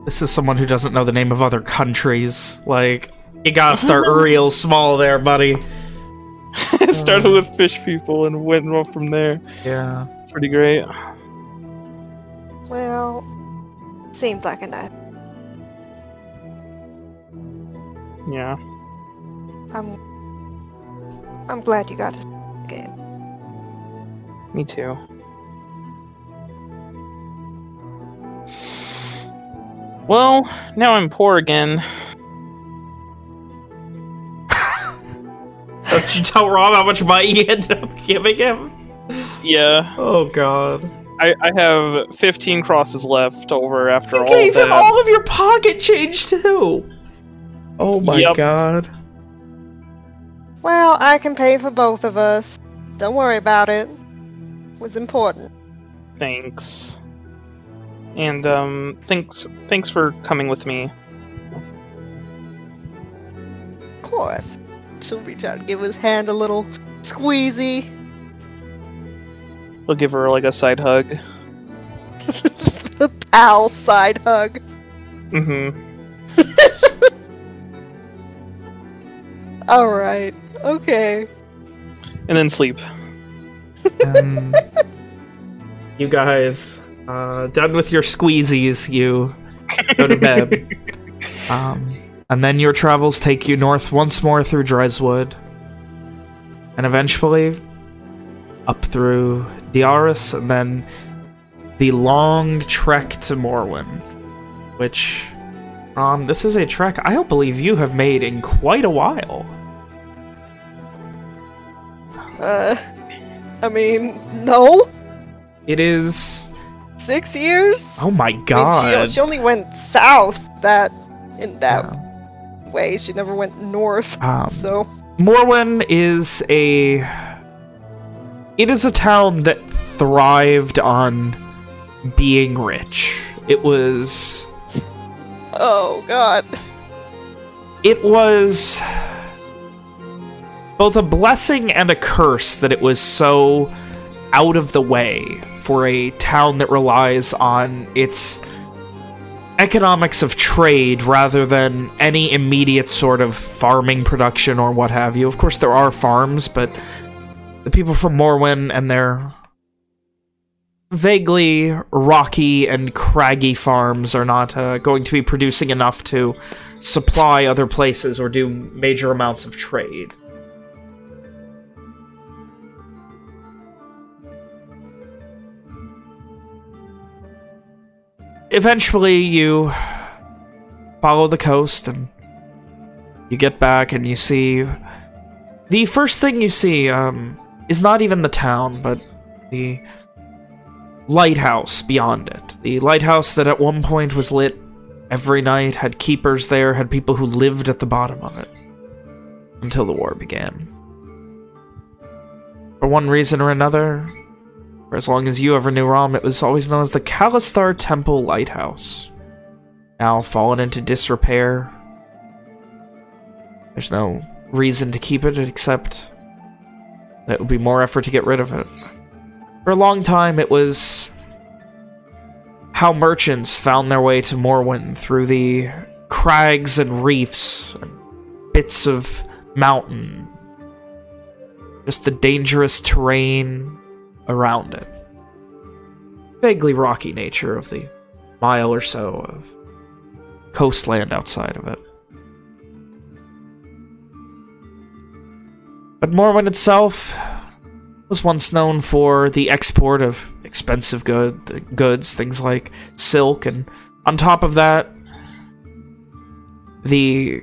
This is someone who doesn't know the name of other countries. Like, you gotta start real small there, buddy. Started with fish people and went on from there. Yeah. Pretty great. well, Seemed like a nice. Yeah. I'm. I'm glad you got to again. Me too. Well, now I'm poor again. Don't you tell Rob how much money you ended up giving him? Yeah, Oh god. I, I have 15 crosses left over after You all gave that. him all of your pocket change too. Oh my Yep. god. Well, I can pay for both of us. Don't worry about it. was important. Thanks. And um, thanks thanks for coming with me. Of course. She'll reach out and give his hand a little squeezy. I'll give her like a side hug. the pal side hug. Mm-hmm. Alright. Okay. And then sleep. Um, you guys, uh, done with your squeezies, you go to bed. Um, and then your travels take you north once more through Dreswood. And eventually up through Diaris, and then the long trek to Morwen. Which, um, this is a trek I don't believe you have made in quite a while. Uh, I mean, no? It is... Six years? Oh my I mean, god. she, she only went south that in that way. She never went north. Um, so Morwen is a... It is a town that thrived on being rich. It was... Oh god. It was both a blessing and a curse that it was so out of the way for a town that relies on its economics of trade rather than any immediate sort of farming production or what have you. Of course, there are farms, but the people from Morwen and their vaguely rocky and craggy farms are not uh, going to be producing enough to supply other places or do major amounts of trade. Eventually, you follow the coast and you get back and you see... The first thing you see um, is not even the town, but the lighthouse beyond it. The lighthouse that at one point was lit every night, had keepers there, had people who lived at the bottom of it. Until the war began. For one reason or another, for as long as you ever knew Rom, it was always known as the Kalistar Temple Lighthouse. Now fallen into disrepair. There's no reason to keep it except that it would be more effort to get rid of it. For a long time, it was how merchants found their way to Morwen through the crags and reefs and bits of mountain. Just the dangerous terrain around it. Vaguely rocky nature of the mile or so of coastland outside of it. But Morwen itself was once known for the export of expensive good goods, things like silk, and on top of that, the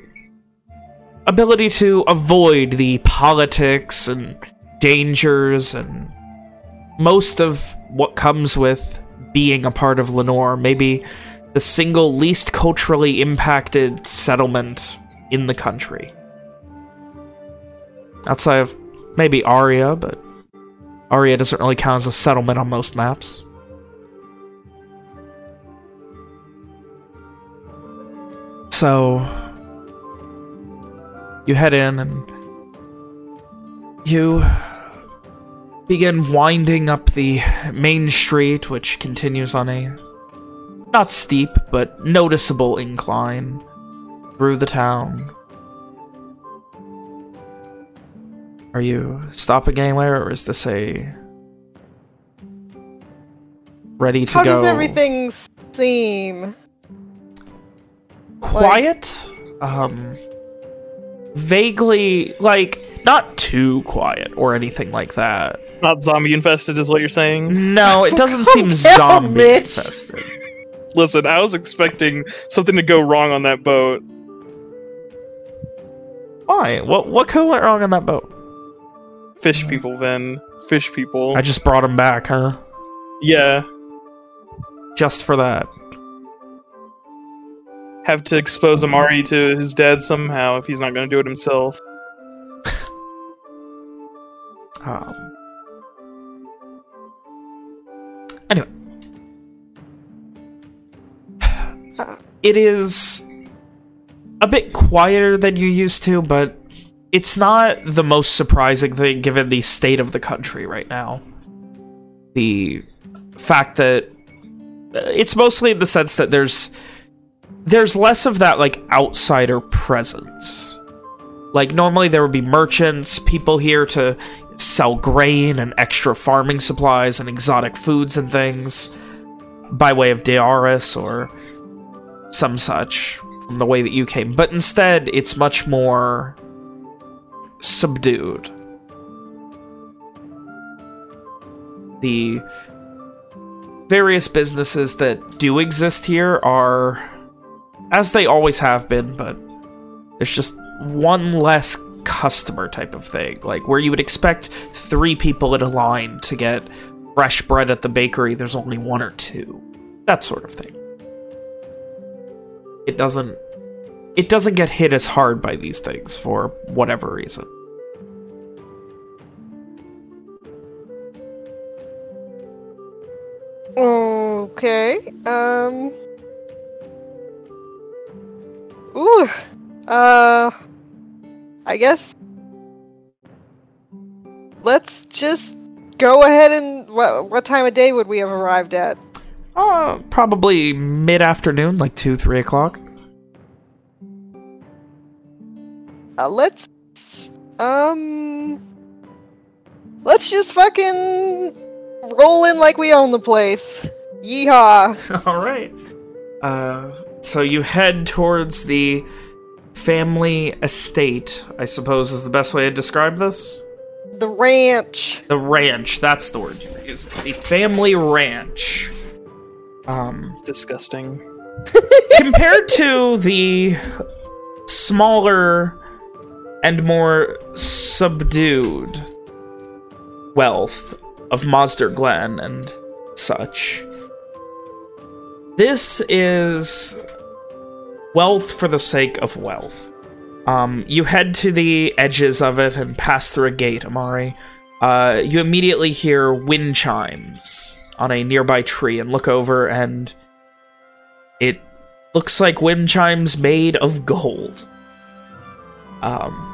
ability to avoid the politics and dangers and most of what comes with being a part of Lenore, maybe the single least culturally impacted settlement in the country. Outside of maybe Aria, but Aria doesn't really count as a settlement on most maps. So, you head in and you begin winding up the main street, which continues on a not steep, but noticeable incline through the town. Are you stopping anywhere, or is this a ready to How go? How does everything seem? quiet um vaguely like not too quiet or anything like that Not zombie infested is what you're saying? no it doesn't seem zombie Mitch. infested Listen, I was expecting something to go wrong on that boat. why what what could went wrong on that boat Fish people, then. Fish people. i just brought him back huh yeah. just for that Have to expose Amari to his dad somehow if he's not going to do it himself. um anyway it is a bit quieter than you used to, but it's not the most surprising thing given the state of the country right now. The fact that it's mostly in the sense that there's there's less of that like outsider presence. Like normally there would be merchants, people here to sell grain and extra farming supplies and exotic foods and things by way of Diaris or some such from the way that you came. But instead, it's much more subdued. The various businesses that do exist here are as they always have been, but there's just one less customer type of thing. Like where you would expect three people in a line to get fresh bread at the bakery, there's only one or two. That sort of thing. It doesn't it doesn't get hit as hard by these things for whatever reason. Okay. Um. Ooh. Uh. I guess. Let's just go ahead and. What, what time of day would we have arrived at? Uh, probably mid-afternoon, like 2, 3 o'clock. Uh, let's. Um. Let's just fucking roll in like we own the place. Yeehaw. All right. Uh, so you head towards the family estate, I suppose is the best way to describe this? The ranch. The ranch, that's the word you were using. The family ranch. Um, Disgusting. compared to the smaller and more subdued wealth of Mazder Glen and such, this is wealth for the sake of wealth. Um, you head to the edges of it and pass through a gate, Amari. Uh, you immediately hear wind chimes on a nearby tree and look over and it looks like wind chimes made of gold. Um,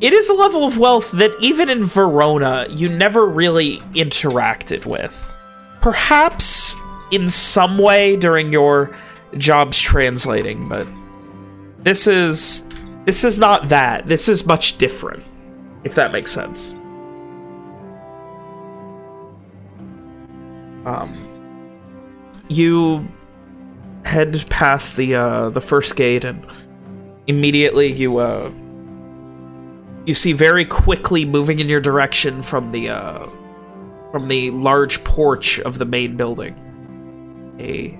it is a level of wealth that even in Verona, you never really interacted with. Perhaps in some way during your jobs translating, but this is this is not that. This is much different, if that makes sense. Um, you head past the uh, the first gate, and immediately you uh, you see very quickly moving in your direction from the uh, from the large porch of the main building a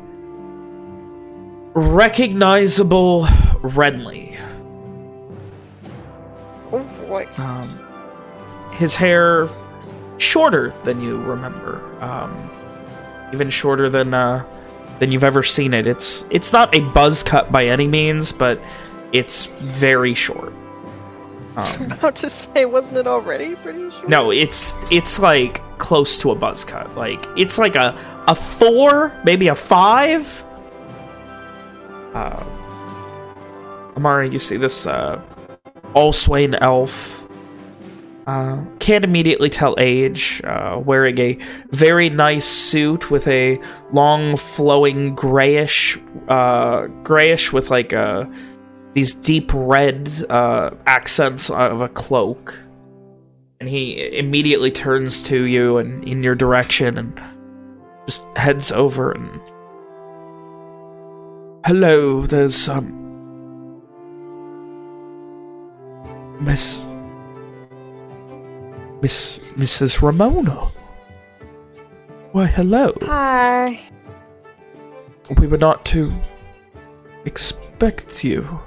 recognizable Renly. Oh boy. Um, his hair shorter than you remember, um, even shorter than uh, than you've ever seen it. It's it's not a buzz cut by any means, but it's very short. Um, about to say, wasn't it already pretty sure? no, it's it's like close to a buzz cut. Like it's like a a four, maybe a five. Uh, Amari, you see this uh, Allswain elf. Uh, can't immediately tell age, uh, wearing a very nice suit with a long flowing grayish, uh, grayish with like uh, these deep red uh, accents of a cloak. And he immediately turns to you and in your direction and just heads over and hello, there's, um... Miss... Miss... Mrs. Ramona. Why, hello. Hi. We were not to expect you.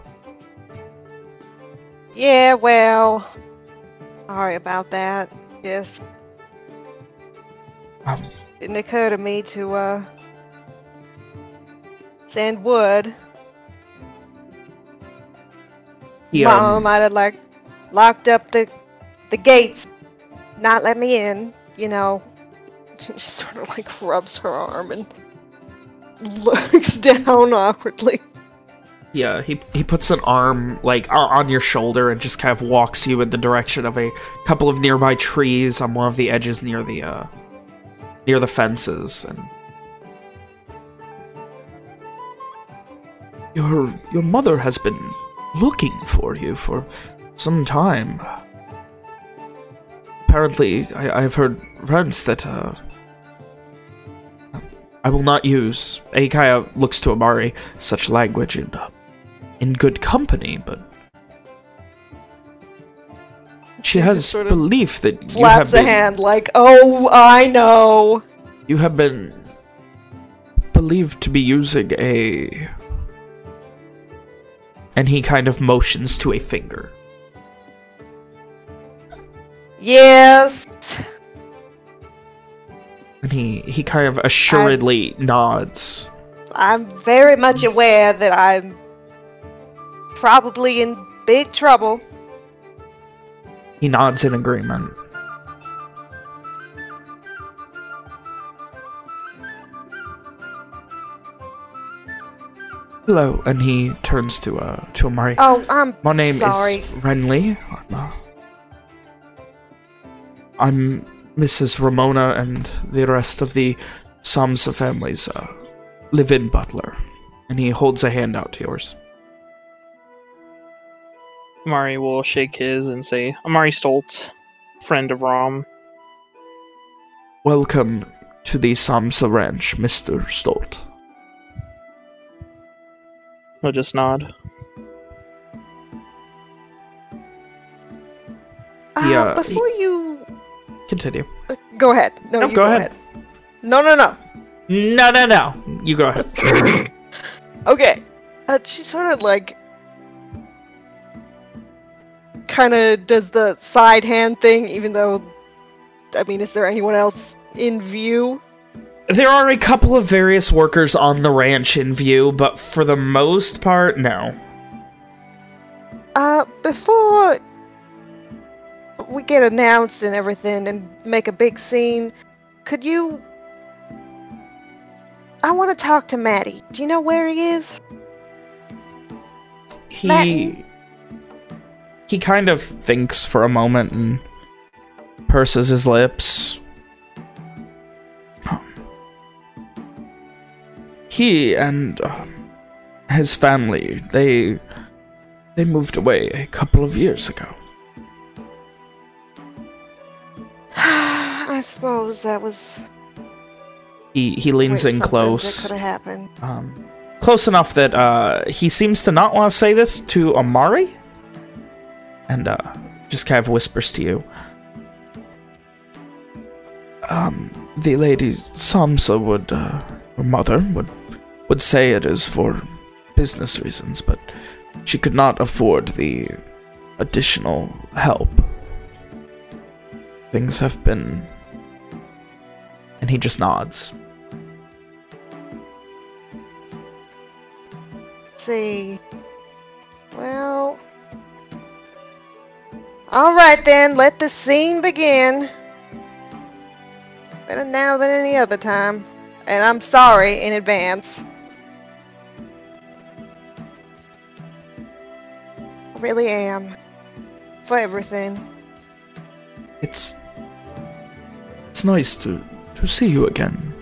Yeah, well, sorry about that. Yes. Um, Didn't occur to me to, uh, send wood. he, Mama um, might have, like, locked up the, the gates, not let me in, you know. She sort of, like, rubs her arm and looks down awkwardly. Yeah, he he puts an arm like on your shoulder and just kind of walks you in the direction of a couple of nearby trees on one of the edges near the uh near the fences and Your your mother has been looking for you for some time. Apparently, I, I've heard runs that uh I will not use. Eikaya looks to Amari such language in uh, in good company, but she has sort of belief that you have a been hand like, oh, I know. you have been believed to be using a and he kind of motions to a finger. Yes. And he he kind of assuredly nods. I'm very much aware that I'm probably in big trouble. He nods in agreement. Hello, and he turns to uh to Amari. Oh, I'm My name sorry. is Renly. I'm, uh, I'm Mrs. Ramona and the rest of the Samsa family's uh, live-in butler. And he holds a hand out to yours. Amari will shake his and say, Amari Stoltz, friend of Rom. Welcome to the Samsa Ranch, Mr. Stolt. He'll just nod. Uh, Yeah, before you Continue. uh, go ahead. No, No, you go go, ahead. ahead. No, no, no. No, no, no. You go ahead. Okay. Uh, she sort of like kind of does the side hand thing, even though, I mean, is there anyone else in view? There are a couple of various workers on the ranch in view, but for the most part, no. Uh, before we get announced and everything and make a big scene, could you? I want to talk to Maddie. Do you know where he is? He he kind of thinks for a moment and purses his lips. He and uh, his family, they they moved away a couple of years ago. I suppose that was He he leans in That close. could have happened. Um, close enough that uh, he seems to not want to say this to Amari, and uh, just kind of whispers to you. Um, the lady Samsa would, uh, her mother would, would say it is for business reasons, but she could not afford the additional help. Things have been, and he just nods. see. Well. Alright then, let the scene begin. Better now than any other time. And I'm sorry in advance. Really am. For everything. It's it's nice to to see you again,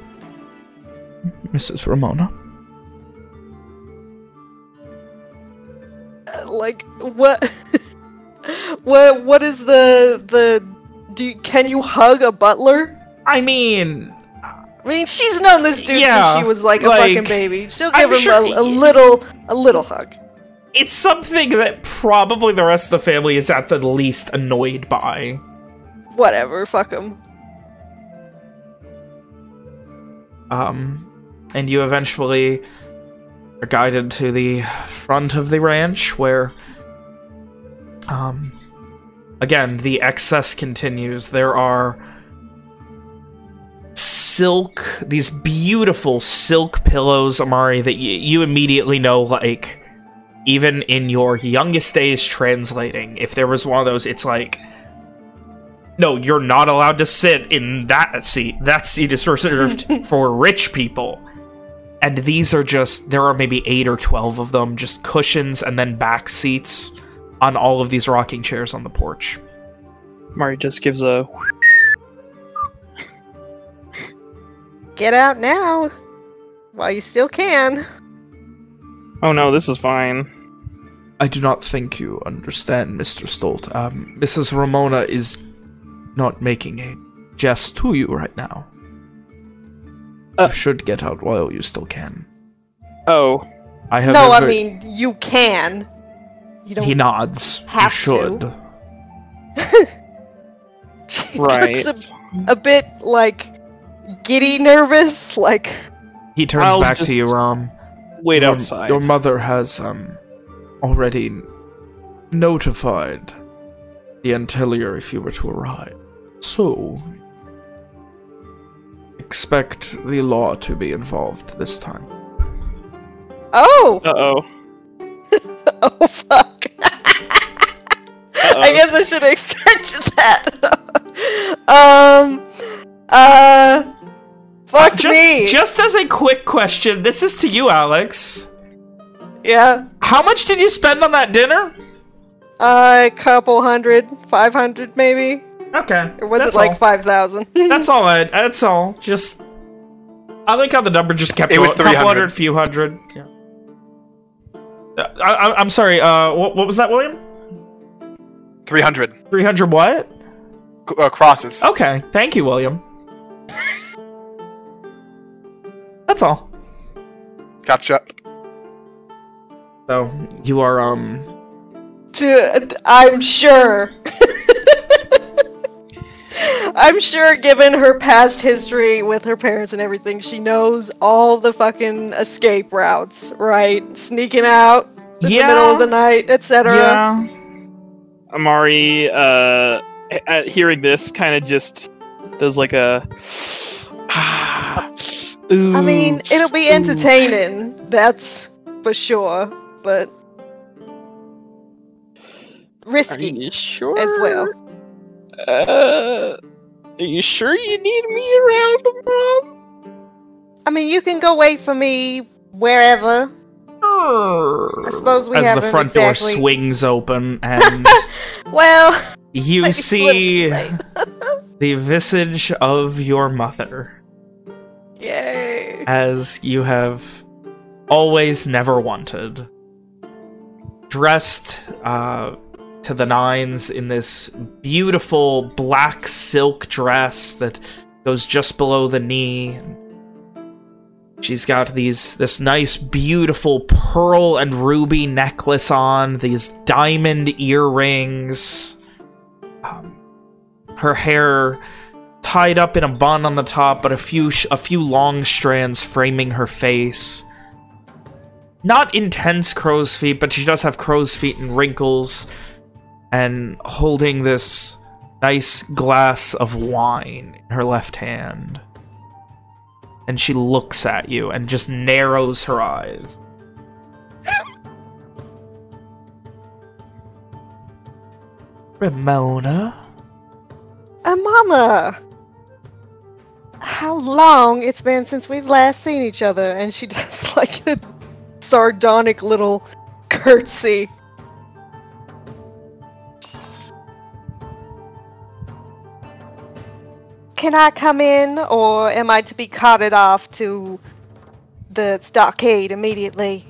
Mrs. Ramona. Uh, Like what what what is the the do you, can you hug a butler? I mean, I mean, she's known this dude Yeah, since she was like a like, fucking baby. She'll I'm give him sure- a, a little, a little hug. It's something that probably the rest of the family is at the least annoyed by. Whatever, fuck them. Um, and you eventually are guided to the front of the ranch where, um, again, the excess continues. There are silk, these beautiful silk pillows, Amari, that y you immediately know, like, even in your youngest days translating, if there was one of those, it's like, no, you're not allowed to sit in that seat. That seat is reserved for rich people. And these are just, there are maybe eight or 12 of them, just cushions and then back seats on all of these rocking chairs on the porch. Mari just gives a. Get out now, while you still can. Oh no, this is fine. I do not think you understand, Mr. Stolt. Um, Mrs. Ramona is not making a jest to you right now. Uh. you should get out while you still can. Oh, I have No, I mean you can. You don't. He nods. have you should. to. She right. looks a, a bit like giddy, nervous. Like He turns I'll back just to you, Ram. Wait your, outside. Your mother has um already notified the Antillier if you were to arrive. So expect the law to be involved this time. oh, Uh oh. oh fuck. I guess I should have expected that. um, uh, fuck just, me. just as a quick question, this is to you, Alex. yeah, How much did you spend on that dinner? a couple hundred, five hundred maybe, Okay. or was that's it like all. five thousand? That's all. I, that's all. Just, I like how the number just kept It going. was A couple 300. hundred, few hundred. Yeah. Uh, I, I, I'm sorry. Uh, what, what was that, William? 300 Three hundred what? c- uh, crosses. Okay. Thank you, William. That's all. Gotcha. So you are um. Dude, I'm sure. I'm sure, given her past history with her parents and everything, she knows all the fucking escape routes, right? Sneaking out in yeah. the middle of the night, etc. Yeah. Amari, uh, hearing this, kind of just does like a. Ooh, I mean, it'll be ooh. entertaining, that's for sure, but Are risky you sure? as well. Uh, are you sure you need me around, Mom? I mean, you can go wait for me wherever. I suppose we As the front exactly- door swings open and Well, you maybe it's a little see the visage of your mother. Yay. as you have always never wanted. Dressed uh, to the nines in this beautiful black silk dress that goes just below the knee. She's got these this nice, beautiful pearl and ruby necklace on, these diamond earrings. Um, her hair tied up in a bun on the top, but a few sh a few long strands framing her face. Not intense crow's feet, but she does have crow's feet and wrinkles, and holding this nice glass of wine in her left hand. And she looks at you and just narrows her eyes. Ramona? Uh, Mama! How long it's been since we've last seen each other? And she does like a sardonic little curtsy. Can I come in, or am I to be carted off to the stockade immediately?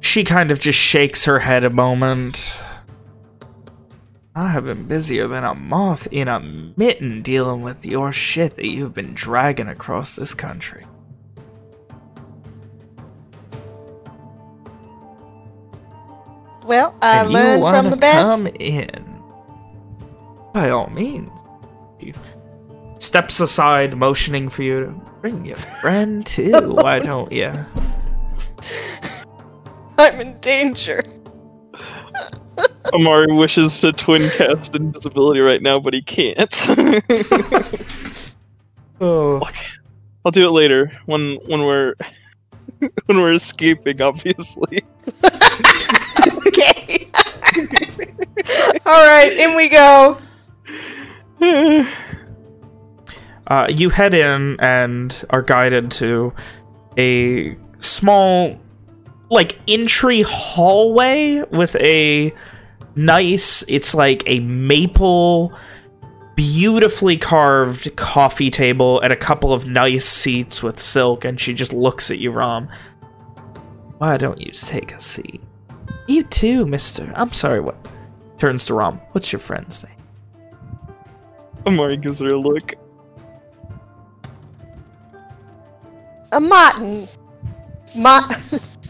She kind of just shakes her head a moment. I have been busier than a moth in a mitten dealing with your shit that you've been dragging across this country. Well, I and learned from the best. come in. By all means. He steps aside, motioning for you to bring your friend too. Why don't you? I'm in danger. Amari wishes to twin cast invisibility right now, but he can't. Oh. I'll do it later when when we're when we're escaping, obviously. Okay. All right, in we go. Uh, you head in and are guided to a small, like, entry hallway with a nice, it's like a maple, beautifully carved coffee table and a couple of nice seats with silk, and she just looks at you, Rom. Why don't you take a seat? You too, mister. I'm sorry, what? Turns to Rom. What's your friend's name? Amari gives her a look. A Martin. Ma-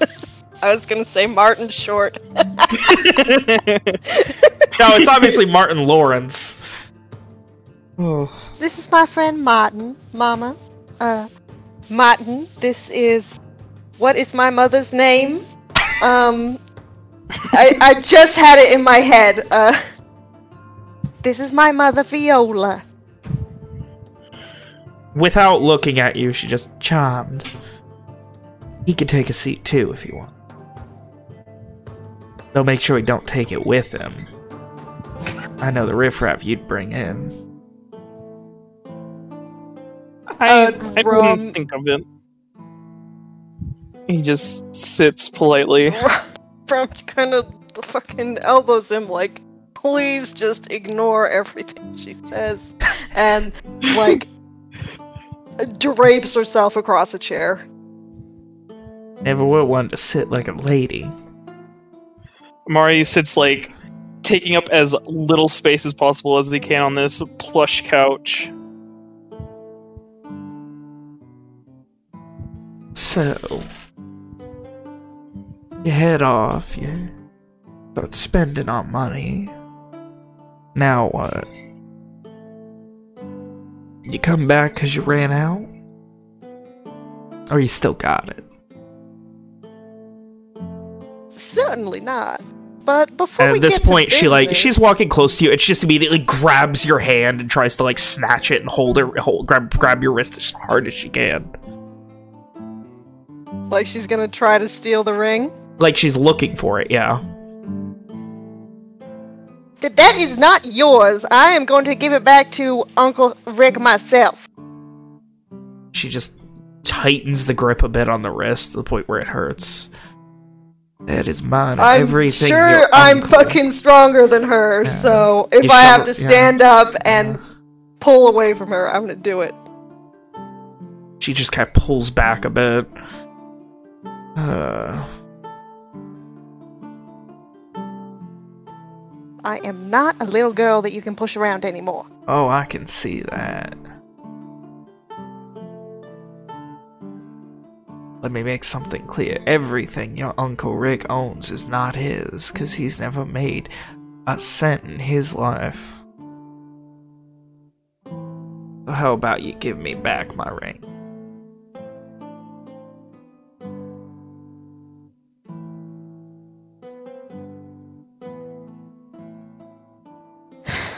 I was gonna say Martin Short. No, it's obviously Martin Lawrence. Oh. This is my friend Martin, Mama. Uh, Martin, this is. What is my mother's name? Um, I, I just had it in my head. Uh, this is my mother, Viola. Without looking at you, she just chimed. He can take a seat too if you want. Though make sure he don't take it with him. I know the riffraff you'd bring in. I, Uh, I Rom- wouldn't think of it. He just sits politely. From kind of fucking elbows him like, please just ignore everything she says, and like drapes herself across a chair. Never would want to sit like a lady. Amari sits like taking up as little space as possible as he can on this plush couch. So, you head off, you start spending on money. Now what? You come back because you ran out? Or you still got it? Certainly not. But before And at this point, she like she's walking close to you, and she just immediately grabs your hand and tries to like snatch it and hold it, hold, grab grab your wrist as hard as she can, like she's gonna try to steal the ring. like she's looking for it. Yeah. Th- That is not yours. I am going to give it back to Uncle Rick myself. She just tightens the grip a bit on the wrist to the point where it hurts. That is mine. I'm Everything. sure I'm fucking stronger than her, Yeah. so if You I have to it- yeah. stand up and pull away from her, I'm gonna do it. She just kind of pulls back a bit. Uh, I am not a little girl that you can push around anymore. oh, I can see that. Let me make something clear. Everything your Uncle Rick owns is not his, because he's never made a cent in his life. So how about you give me back my ring?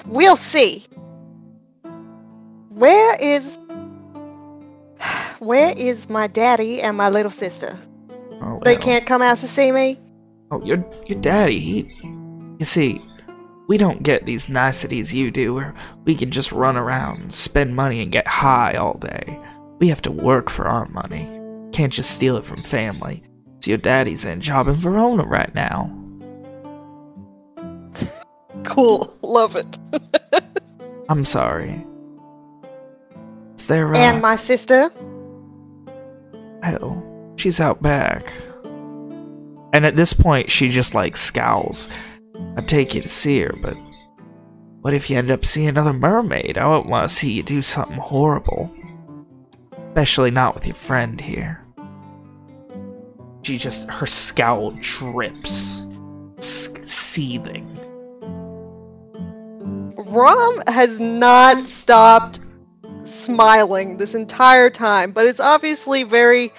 We'll see. Where is. Where is my daddy and my little sister? Oh, They well. can't come out to see me? Oh, your your daddy, he You see, we don't get these niceties you do where we can just run around, spend money and get high all day. We have to work for our money. Can't just steal it from family. So your daddy's in job in Verona right now. Cool. Love it. I'm sorry. Is there uh, And my sister? Oh, she's out back. And at this point, she just like scowls. I'd take you to see her, but what if you end up seeing another mermaid? I wouldn't want to see you do something horrible. Especially not with your friend here. She just, her scowl drips, seething. Rom has not stopped smiling this entire time, but it's obviously very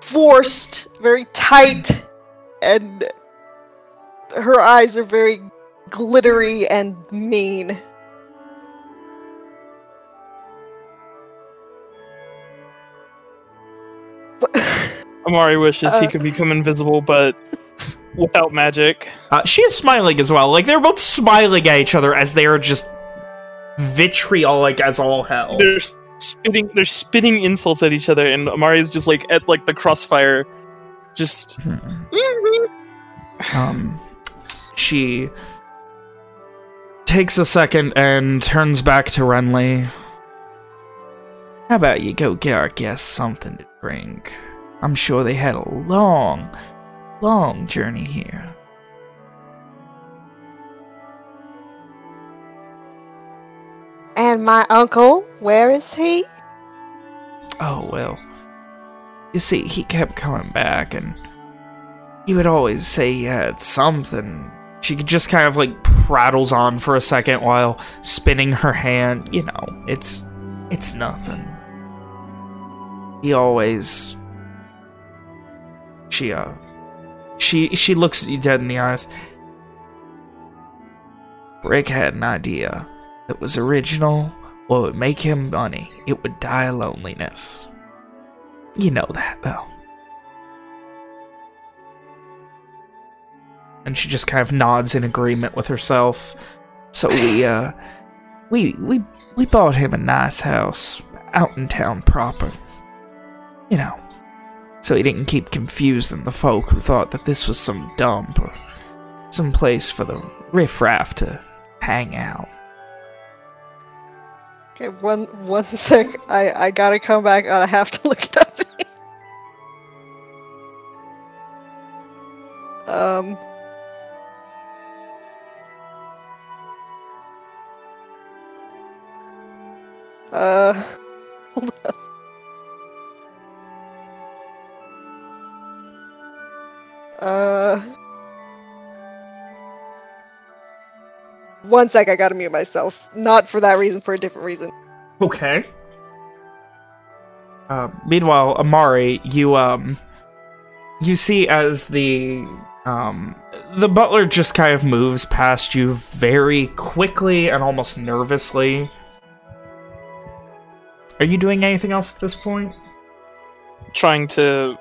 forced, very tight, and her eyes are very glittery and mean. Amari wishes Uh. he could become invisible, but without magic. Uh, she is smiling as well. Like, they're both smiling at each other as they are just vitriolic as all hell. They're spitting. They're spitting insults at each other, and Amari is just like at like the crossfire, just. Um, she takes a second and turns back to Renly. How about you go get our guests something to drink? I'm sure they had a long, long journey here. And my uncle, where is he? Oh, well. You see, he kept coming back, and he would always say he had something. She could just kind of, like, prattles on for a second while spinning her hand. You know, it's... it's nothing. He always... She, uh... She, she looks at you dead in the eyes. Rick had an idea that was original what would make him money? It would die loneliness. You know that, though. And she just kind of nods in agreement with herself. So we, uh, we, we, we bought him a nice house out in town proper. You know, so he didn't keep confusing the folk who thought that this was some dump or some place for the riffraff to hang out. Okay, one one sec. I I gotta come back. I have to look it up. um. Uh. Hold on. Uh. One sec, I gotta mute myself. Not for that reason, for a different reason. Okay. Uh, meanwhile, Amari, you um, you see as the um, the butler just kind of moves past you very quickly and almost nervously. Are you doing anything else at this point? trying to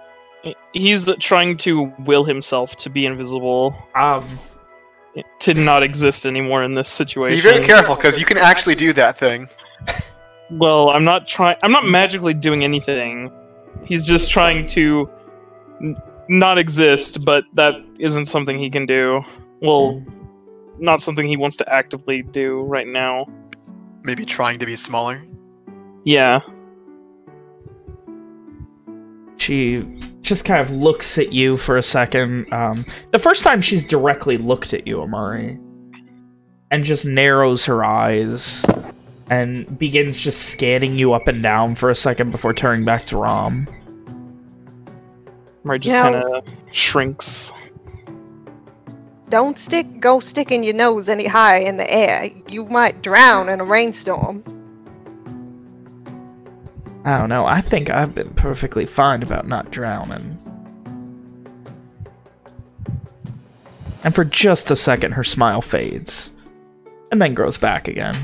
he's trying to will himself to be invisible Um, to not exist anymore in this situation. Be very careful, because you can actually do that thing. well i'm not trying i'm not magically doing anything. He's just trying to n- not exist but that isn't something he can do. Well not something he wants to actively do right now. Maybe trying to be smaller. yeah she just kind of looks at you for a second. Um, the first time she's directly looked at you, Amari, and just narrows her eyes and begins just scanning you up and down for a second before turning back to Rom. Amari just Yeah. kind of shrinks. Don't stick go sticking your nose any high in the air. You might drown in a rainstorm. I don't know. I think I've been perfectly fine about not drowning. And for just a second, her smile fades. And then grows back again.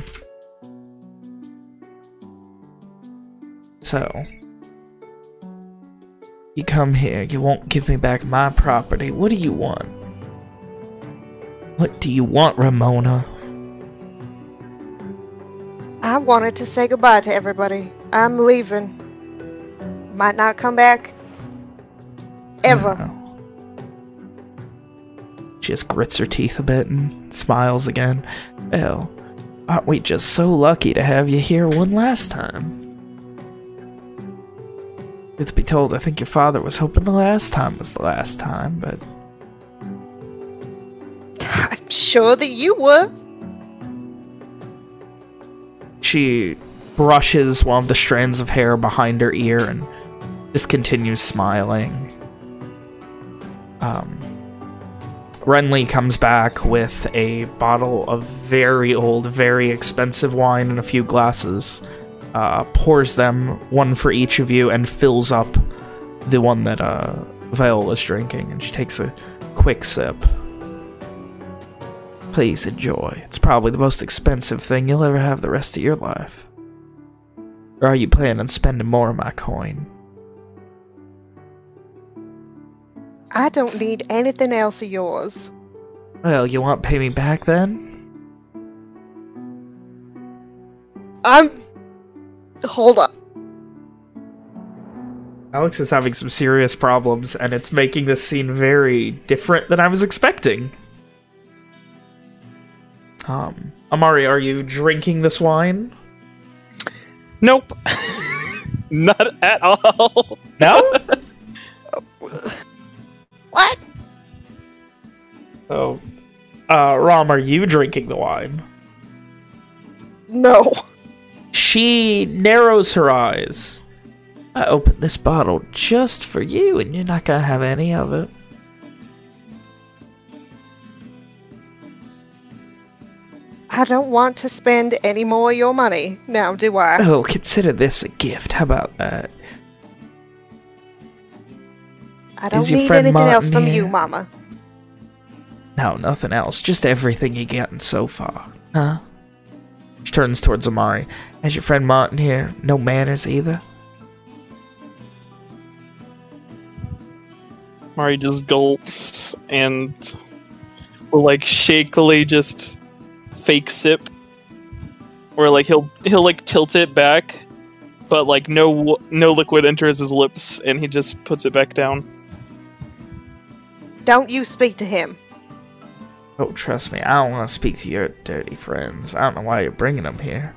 So... You come here, you won't give me back my property. What do you want? What do you want, Ramona? I wanted to say goodbye to everybody. I'm leaving. Might not come back. Ever. Oh. She just grits her teeth a bit and smiles again. Well, aren't we just so lucky to have you here one last time? Truth be told, I think your father was hoping the last time was the last time, but I'm sure that you were. She brushes one of the strands of hair behind her ear and just continues smiling. Um, Renly comes back with a bottle of very old, very expensive wine and a few glasses. Uh, pours them, one for each of you, and fills up the one that uh, Viola's drinking. And she takes a quick sip. Please enjoy. It's probably the most expensive thing you'll ever have the rest of your life. Or are you planning on spending more of my coin? I don't need anything else of yours. Well, you want to pay me back then? I'm. Hold up. Alex is having some serious problems, and it's making this scene very different than I was expecting. Um, Amari, are you drinking this wine? Nope. Not at all. No? What? so, uh, Rom, are you drinking the wine? No. She narrows her eyes. I opened this bottle just for you, and you're not gonna have any of it. I don't want to spend any more of your money. Now, do I? Oh, consider this a gift. How about that? I don't Is need friend anything else from here? you, Mama. No, nothing else. Just everything you've gotten so far. Huh? She turns towards Amari. Has your friend Martin here? No manners either? Amari just gulps and will like shakily just fake sip. Or like he'll he'll like tilt it back, but like no no liquid enters his lips and he just puts it back down. Don't you speak to him. Oh, trust me, I don't want to speak to your dirty friends. I don't know why you're bringing them here.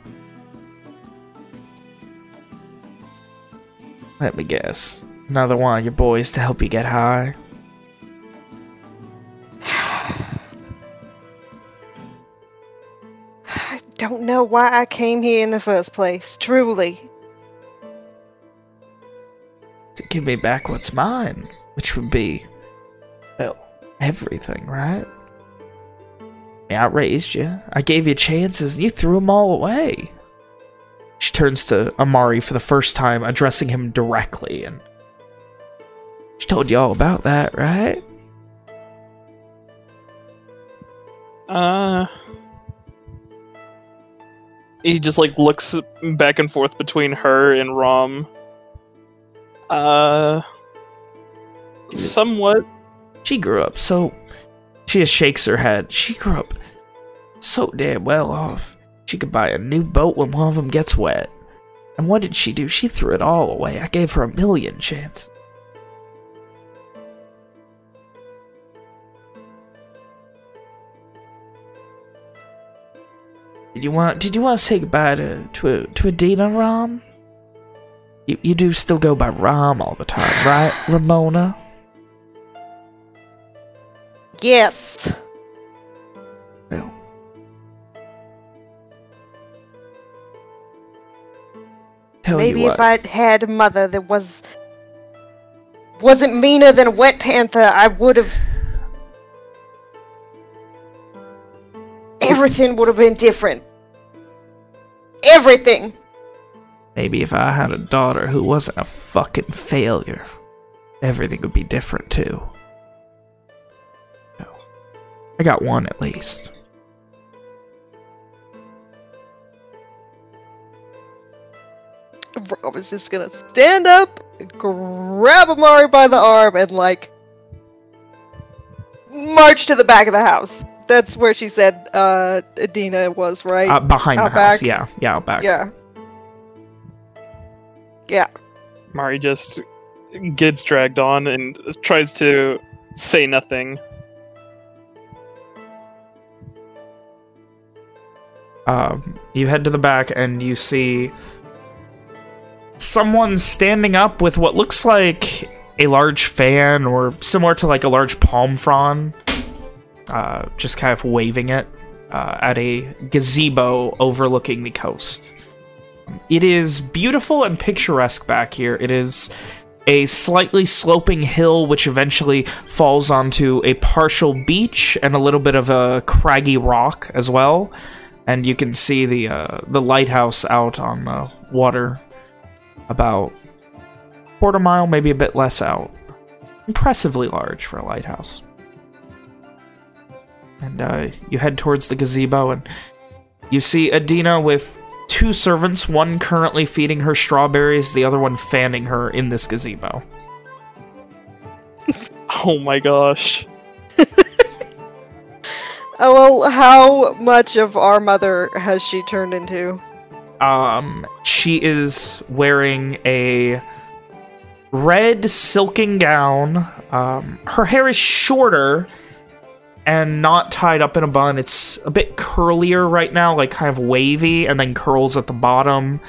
Let me guess. Another one of your boys to help you get high? Don't know why I came here in the first place. Truly. To give me back what's mine. Which would be, well, everything, right? I, mean, I raised you. I gave you chances, and you threw them all away. She turns to Amari for the first time, addressing him directly, and she told you all about that, right? Uh he just like looks back and forth between her and Rom. Uh somewhat She grew up so... She just shakes her head. She grew up so damn well off. She could buy a new boat when one of them gets wet. And what did she do? She threw it all away. I gave her a million chances. Did you want? Did you want to say goodbye to to to Adina Rom? You you do still go by Rom all the time, right, Ramona? Yes. Well, tell Maybe you what. if I'd had a mother that was wasn't meaner than a wet panther, I would have. Everything would have been different. Everything. Maybe if I had a daughter who wasn't a fucking failure, everything would be different too. No. I got one at least. I was just gonna stand up, grab Amari by the arm, and like march to the back of the house. That's where she said uh, Adina was, right? Uh, behind Out the house, back? yeah, yeah, out back. yeah. Yeah. Mari just gets dragged on and tries to say nothing. Um, you head to the back and you see someone standing up with what looks like a large fan or similar to like a large palm frond. Uh, just kind of waving it uh, at a gazebo overlooking the coast. It is beautiful and picturesque back here. It is a slightly sloping hill which eventually falls onto a partial beach and a little bit of a craggy rock as well. And you can see the uh, the lighthouse out on the water about quarter mile, maybe a bit less out. Impressively large for a lighthouse. And uh, you head towards the gazebo and you see Adina with two servants, one currently feeding her strawberries, the other one fanning her in this gazebo. Oh my gosh. Oh well, how much of our mother has she turned into? Um, she is wearing a red silken gown. Um, her hair is shorter and not tied up in a bun. It's a bit curlier right now, like kind of wavy, and then curls at the bottom.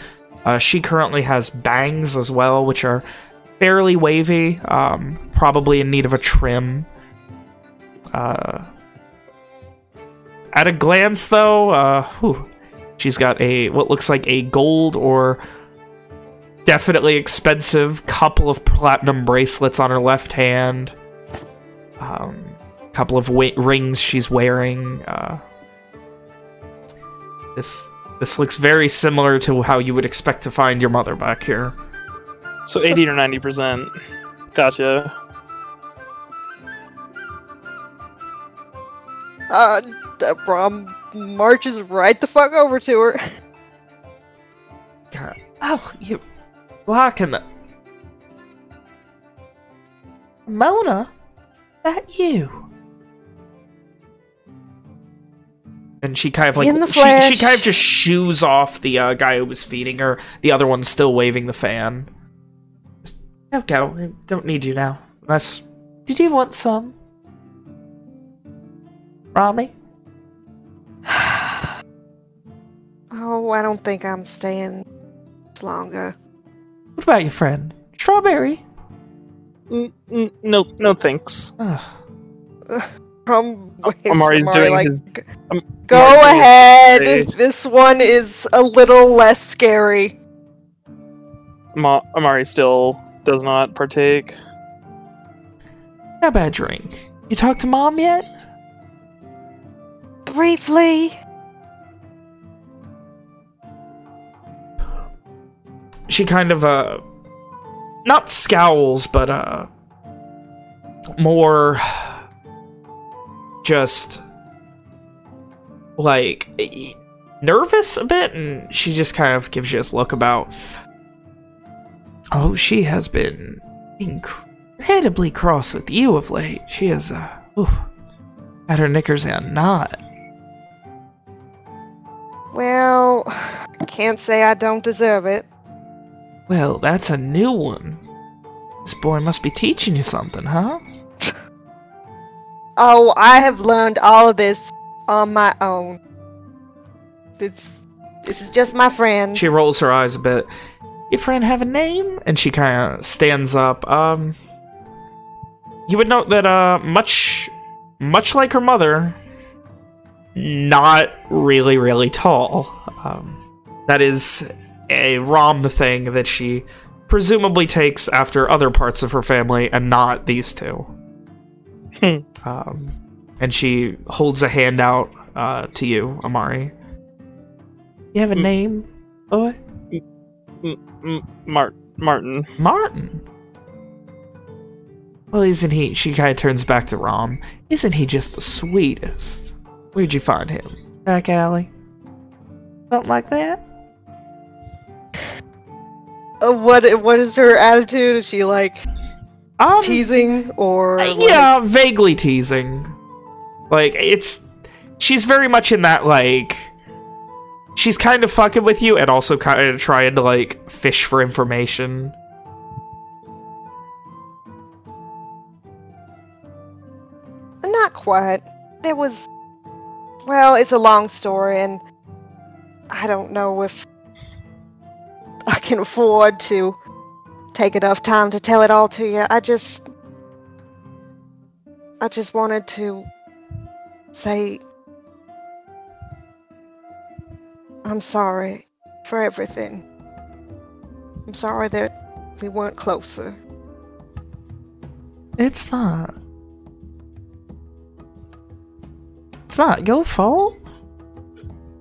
Uh, she currently has bangs as well, which are fairly wavy, um, probably in need of a trim. Uh, at a glance, though, uh, whew, she's got a what looks like a gold or definitely expensive couple of platinum bracelets on her left hand. Um, couple of rings she's wearing. Uh, this this looks very similar to how you would expect to find your mother back here. So 80 or 90%. Gotcha. Uh, Rom marches right the fuck over to her. God. Oh, you blocking Mona? That you? And she kind of like In the she, she kind of just shoos off the uh, guy who was feeding her. The other one's still waving the fan. Just, go. I don't need you now. Unless, did you want some? Rami? Oh, I don't think I'm staying longer. What about your friend? Strawberry? N- n- no, no thanks. Ugh. From Amari's doing like, his- Um, Go Amari's ahead. his- This one is a little less scary. Ma- Amari still does not partake. How about a drink? You talked to mom yet? Briefly. she kind of uh not scowls but uh more just like nervous a bit and she just kind of gives you this look about oh she has been incredibly cross with you of late. She has uh oof, had her knickers in a knot Well, can't say I don't deserve it. well that's a new one. This boy must be teaching you something huh Oh, I have learned all of this on my own. It's this is just my friend. She rolls her eyes a bit. Your friend have a name? And she kind of stands up. Um, you would note that, uh, much, much like her mother, not really, really tall. Um, that is a Rom thing that she presumably takes after other parts of her family and not these two. um, and she holds a hand out uh, to you, Amari. You have a Mm. name, boy? M- Mart- Martin. Martin. Well, isn't he? She kind of turns back to Rom. Isn't he just the sweetest? Where'd you find him? Back alley? Something like that? Uh, what what is her attitude? Is she like Um, teasing or uh, like- yeah, vaguely teasing. Like it's, she's very much in that like, she's kind of fucking with you and also kind of trying to like fish for information. Not quite. There was. Well, it's a long story, and I don't know if I can afford to take enough time to tell it all to you. I just. I just wanted to say I'm sorry for everything. I'm sorry that we weren't closer. It's not. It's not your fault.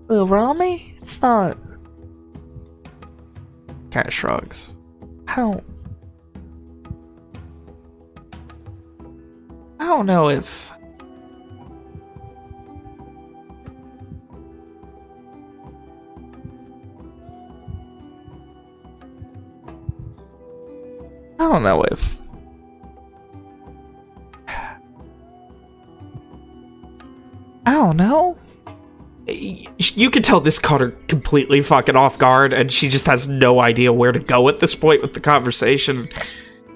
Little Rami, it's not. Cat shrugs. I don't. I don't know if. I don't know if. I don't know. You can tell this caught her completely fucking off guard, and she just has no idea where to go at this point with the conversation.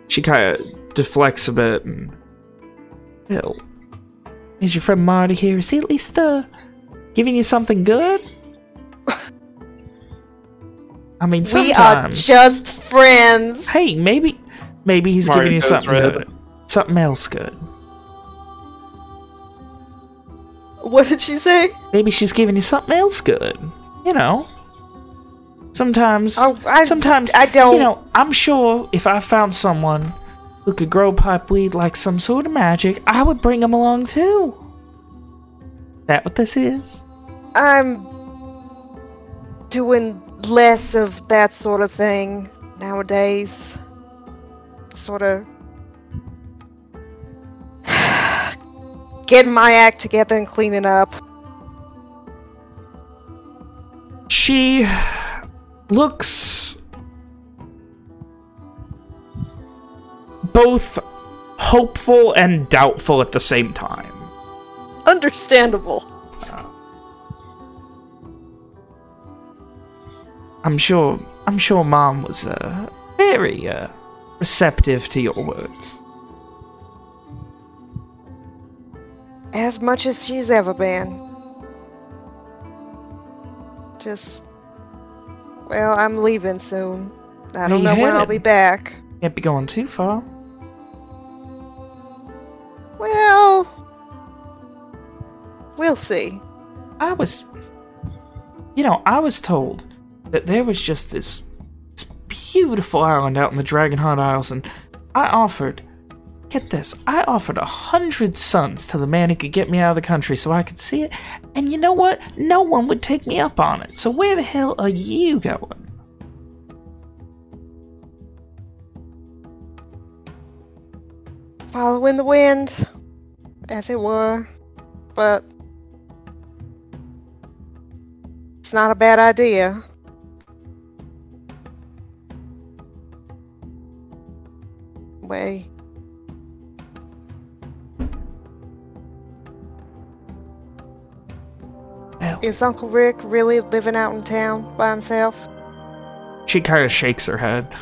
She kind of deflects a bit, and... Well, is your friend Marty here? Is he at least, uh, giving you something good? I mean, We are sometimes... just friends. Hey, maybe, maybe he's Marty giving you something good. Something else good. What did she say? Maybe she's giving you something else good. You know. Sometimes, Oh, I, sometimes, I don't. you know, I'm sure if I found someone who could grow pipeweed like some sort of magic, I would bring them along too. Is That what this is? I'm doing less of that sort of thing nowadays. Sort of getting my act together and cleaning up. She looks both hopeful and doubtful at the same time. Understandable. I'm sure. I'm sure Mom was uh, very uh, receptive to your words. As much as she's ever been. Just. Well, I'm leaving soon. I don't know when I'll be back. Can't be going too far. Well. We'll see. I was, you know, I was told that there was just this, this beautiful island out in the Dragonheart Isles, and I offered, get this, I offered a hundred suns to the man who could get me out of the country so I could see it, and you know what? No one would take me up on it. So where the hell are you going? Following the wind, as it were. But. It's not a bad idea. Way. Is Uncle Rick really living out in town by himself? she kind of shakes her head.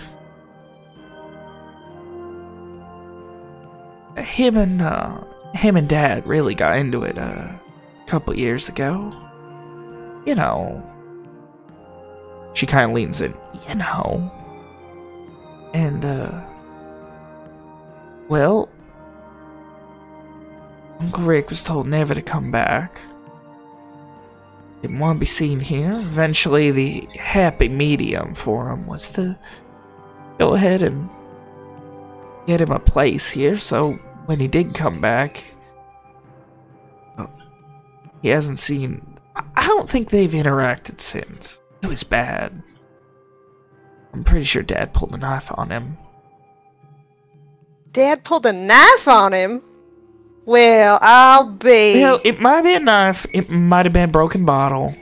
Him and uh, him and Dad really got into it uh, a couple years ago. You know. She kind of leans in. You know. And uh, well, Uncle Rick was told never to come back. Want to be seen here. Eventually, the happy medium for him was to go ahead and get him a place here. So when he did come back, well, he hasn't seen. I- I don't think they've interacted since. It was bad. I'm pretty sure Dad pulled a knife on him. Dad pulled a knife on him? Well, I'll be. Well, it might be a knife. It might have been a broken bottle.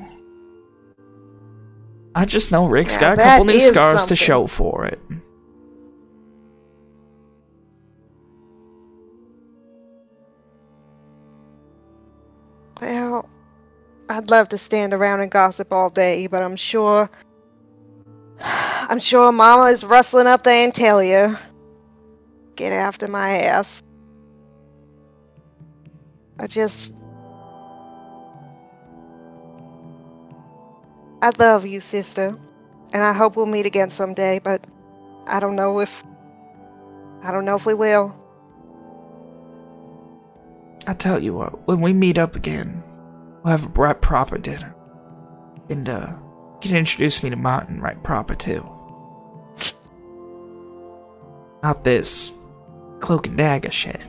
I just know Rick's Now got a couple new scars to show for it. Well, I'd love to stand around and gossip all day, but I'm sure. I'm sure Mama is rustling up there and tell you. Get after my ass. I just. I love you, sister. And I hope we'll meet again someday, but I don't know if. I don't know if we will. I tell you what, when we meet up again, we'll have a right proper dinner. And, uh, you can introduce me to Martin right proper, too. Not this cloak and dagger shit.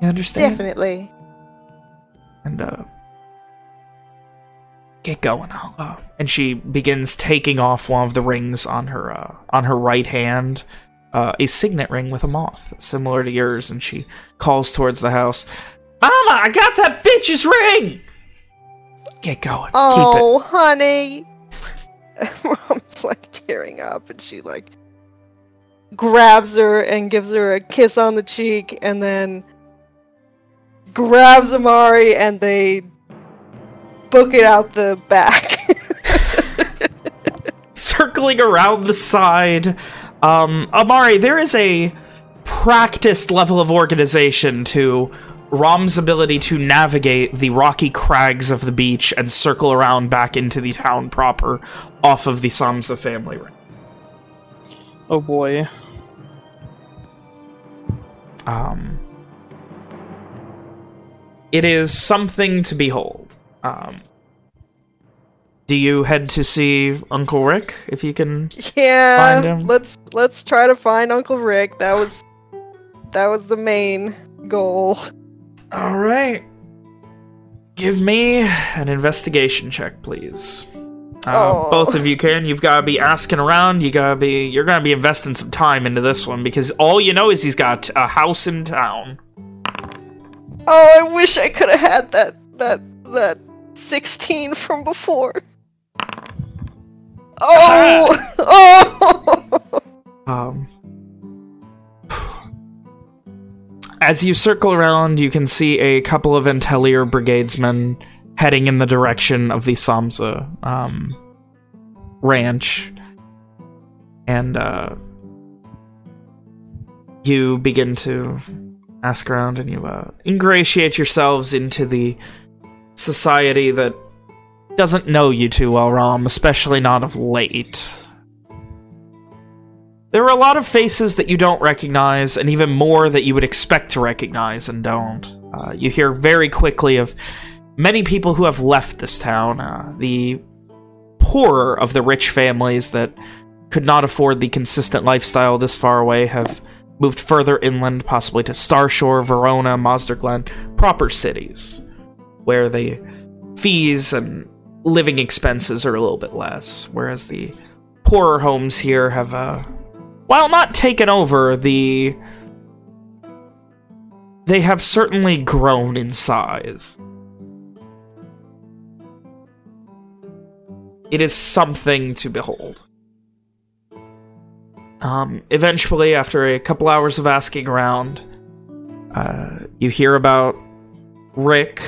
You understand? Definitely. and uh get going uh, and she begins taking off one of the rings on her uh, on her right hand uh, a signet ring with a moth similar to yours and she calls towards the house mama i got that bitch's ring get going Oh, honey. Mom's like tearing up, and she like grabs her and gives her a kiss on the cheek, and then grabs Amari, and they book it out the back. circling around the side um amari there is a practiced level of organization to Rom's ability to navigate the rocky crags of the beach and circle around back into the town proper off of the Samsa family ring. Oh boy. Um, it is something to behold. Um, do you head to see Uncle Rick if you can? yeah, Find him. let's let's try to find Uncle Rick. That was that was the main goal. All right. Give me an investigation check, please. Uh, Oh. Both of you can. You've got to be asking around. You gotta be. You're gonna be investing some time into this one because all you know is he's got a house in town. Oh, I wish I could have had that that that 16 from before. Oh! oh! Um, as you circle around, you can see a couple of Entelier Brigadesmen heading in the direction of the Samsa um, ranch. And uh, you begin to ask around and you uh, ingratiate yourselves into the society that doesn't know you too well, Rom, especially not of late. There are a lot of faces that you don't recognize, and even more that you would expect to recognize and don't. Uh, you hear very quickly of many people who have left this town. Uh, the poorer of the rich families that could not afford the consistent lifestyle this far away have moved further inland, possibly to Starshore, Verona, Mazda Glen, proper cities, where the fees and living expenses are a little bit less, whereas the poorer homes here have, uh, while not taken over, the they have certainly grown in size. It is something to behold. Um, eventually, after a couple hours of asking around, uh, you hear about Rick,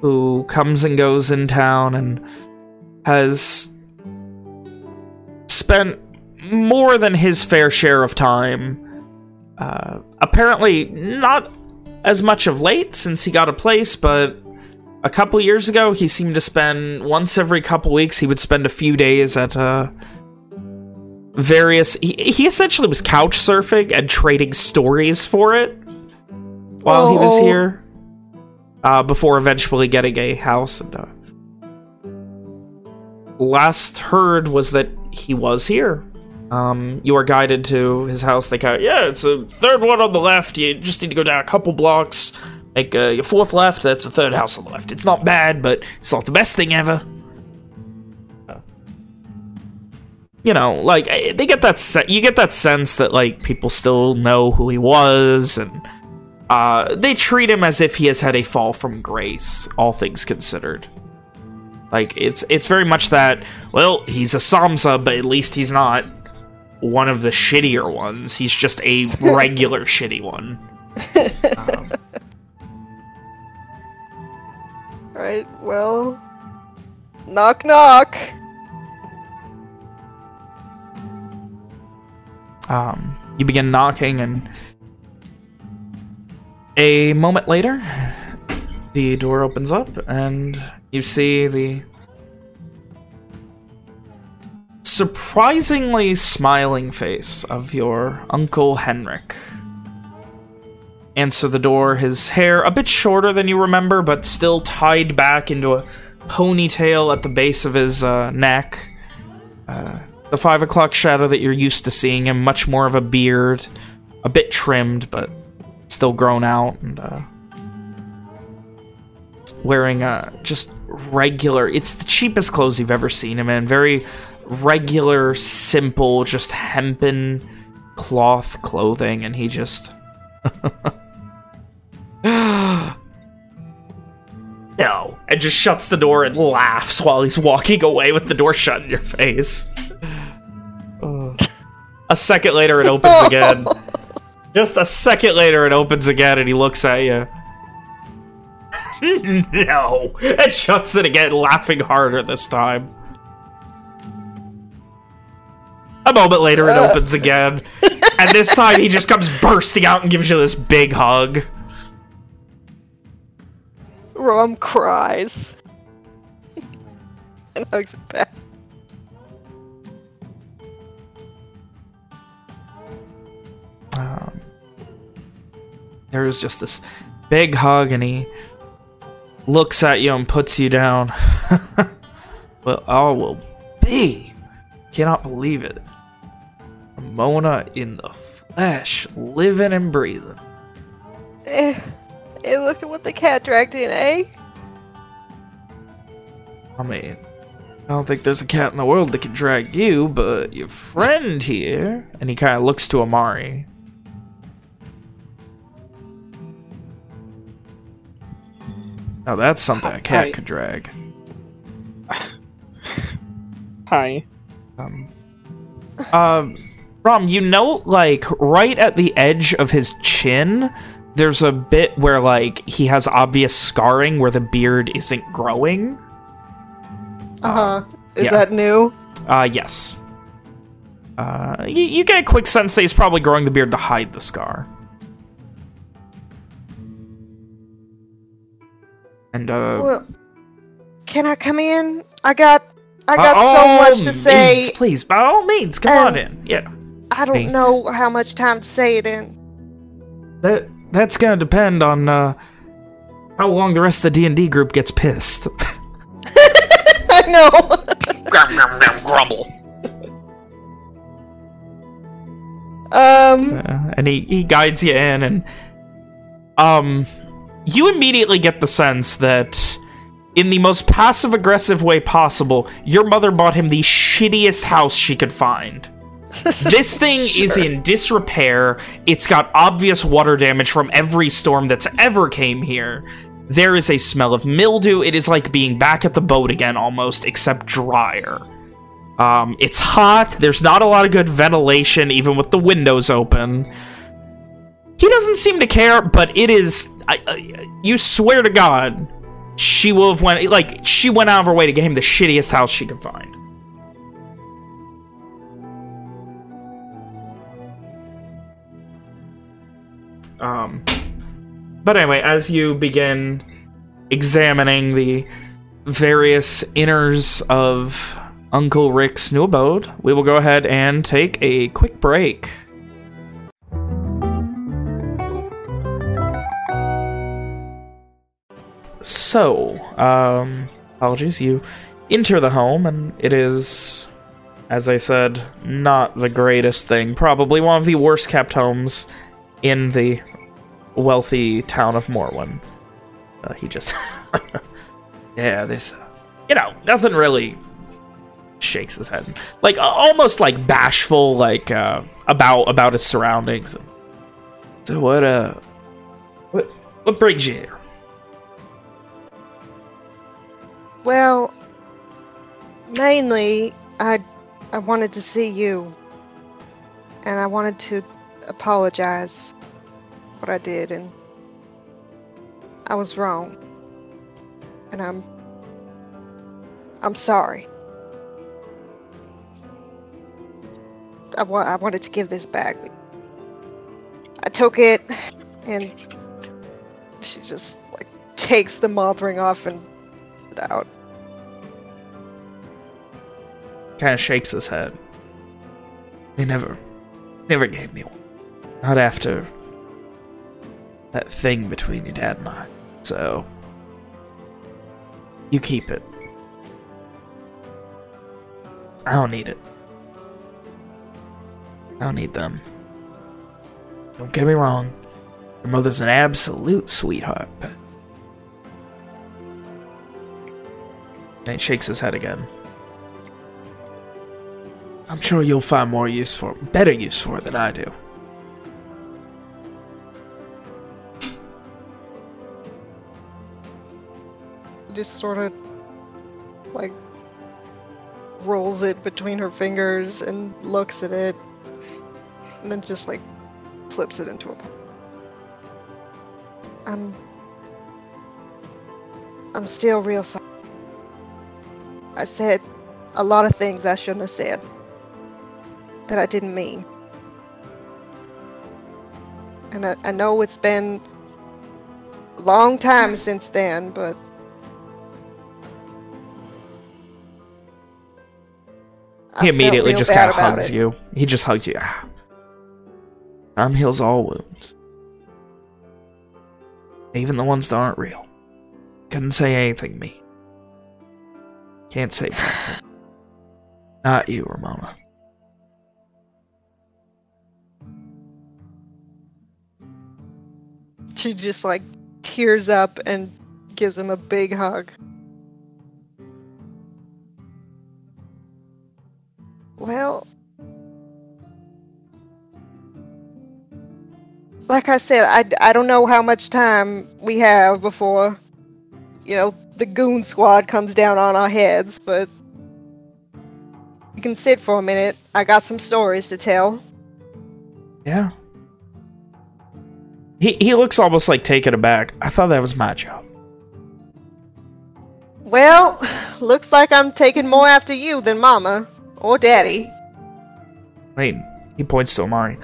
who comes and goes in town and has spent more than his fair share of time. Uh, apparently, not as much of late since he got a place, but a couple years ago, he seemed to spend once every couple weeks, he would spend a few days at uh, various. He, he essentially was couch surfing and trading stories for it while he was Oh. here. Uh, before eventually getting a house and uh, last heard was that he was here. Um, you are guided to his house. They go, yeah, it's a third one on the left. You just need to go down a couple blocks, make uh, your fourth left. That's the third house on the left. It's not bad, but it's not the best thing ever. You know, like eh, they get that. You get that sense that like people still know who he was, and uh, they treat him as if he has had a fall from grace. All things considered. Like it's it's very much that. Well, he's a Samsa, but at least he's not one of the shittier ones. He's just a regular shitty one. Um, Right, well. Knock knock. Um, you begin knocking, and a moment later, the door opens up, and you see the surprisingly smiling face of your Uncle Henrik. answer the door. His hair a bit shorter than you remember, but still tied back into a ponytail at the base of his uh, neck. Uh, the five o'clock shadow that you're used to seeing him, much more of a beard, a bit trimmed, but still grown out, and uh, wearing uh, just regular. It's the cheapest clothes you've ever seen him in. Very regular, simple, just hempen cloth clothing, and he just. no, and just shuts the door and laughs while he's walking away with the door shut in your face. A second later, it opens again. Just a second later, it opens again, and he looks at you. no, and shuts it again, laughing harder this time. A moment later, it opens again, and this time he just comes bursting out and gives you this big hug. Rom cries. and hugs it back. Um, just this big hug, and he looks at you and puts you down. well, all will be. Cannot believe it. Mona in the flesh, living and breathing. Eh, eh, look at what the cat dragged in, eh? I mean, I don't think there's a cat in the world that can drag you, but your friend here... And he kind of looks to Amari. Now that's something a cat Hi. could drag. Hi. Um, um, Rom, you know, like, right at the edge of his chin, there's a bit where, like, he has obvious scarring where the beard isn't growing. Uh huh. Is yeah. that new? Uh, yes. Uh, you, you get a quick sense that he's probably growing the beard to hide the scar. And, uh... Well, can I come in? I got, I got so much to say. means, please, by all means, come on in. Yeah. I don't Hey. know how much time to say it in. That that's gonna depend on uh, how long the rest of the D and D group gets pissed. I know. Grum, grum, grum, grumble. um. Uh, and he he guides you in, and um, you immediately get the sense that. In the most passive-aggressive way possible, your mother bought him the shittiest house she could find. This thing is in disrepair. It's got obvious water damage from every storm that's ever came here. There is a smell of mildew. It is like being back at the boat again almost, except drier. Um, it's hot. There's not a lot of good ventilation, even with the windows open. He doesn't seem to care, but it is... I, I, you swear to God, she will have went... Like, she went out of her way to get him the shittiest house she could find. Um, but anyway, as you begin examining the various inners of Uncle Rick's new abode, we will go ahead and take a quick break. So, um, apologies, you enter the home, and it is, as I said, not the greatest thing. Probably one of the worst kept homes in the wealthy town of Morwen. Uh, he just... yeah, this... Uh, you know, nothing really shakes his head. Like, almost like bashful, like, uh, about about his surroundings. So what, uh... What, what brings you here? Well, mainly, I, I wanted to see you, and I wanted to apologize what I did, and I was wrong, and I'm, I'm sorry. I wa- I wanted to give this back. I took it, and she just like takes the moth ring off and it out. Kind of shakes his head. They never, never gave me one. Not after that thing between your dad and I. So, you keep it. I don't need it. I don't need them. Don't get me wrong. Your mother's an absolute sweetheart, but... And he shakes his head again. I'm sure you'll find more use for better use for it than I do. Just sort of like rolls it between her fingers and looks at it, and then just like slips it into a. I'm. I'm still real sorry. I said a lot of things I shouldn't have said that I didn't mean. And I, I know it's been a long time since then, but I He immediately just kind of hugs it. you. He just hugs you. Ah. Time heals all wounds. Even the ones that aren't real. Couldn't say anything mean. Can't say bad. Not you, Ramona. She just like tears up and gives him a big hug. Well, like I said, I, I don't know how much time we have before, you know, the goon squad comes down on our heads, but you can sit for a minute. I got some stories to tell. Yeah. He he looks almost like taken aback. I thought that was my job. Well, looks like I'm taking more after you than Mama or Daddy. Wait, he points to Amari.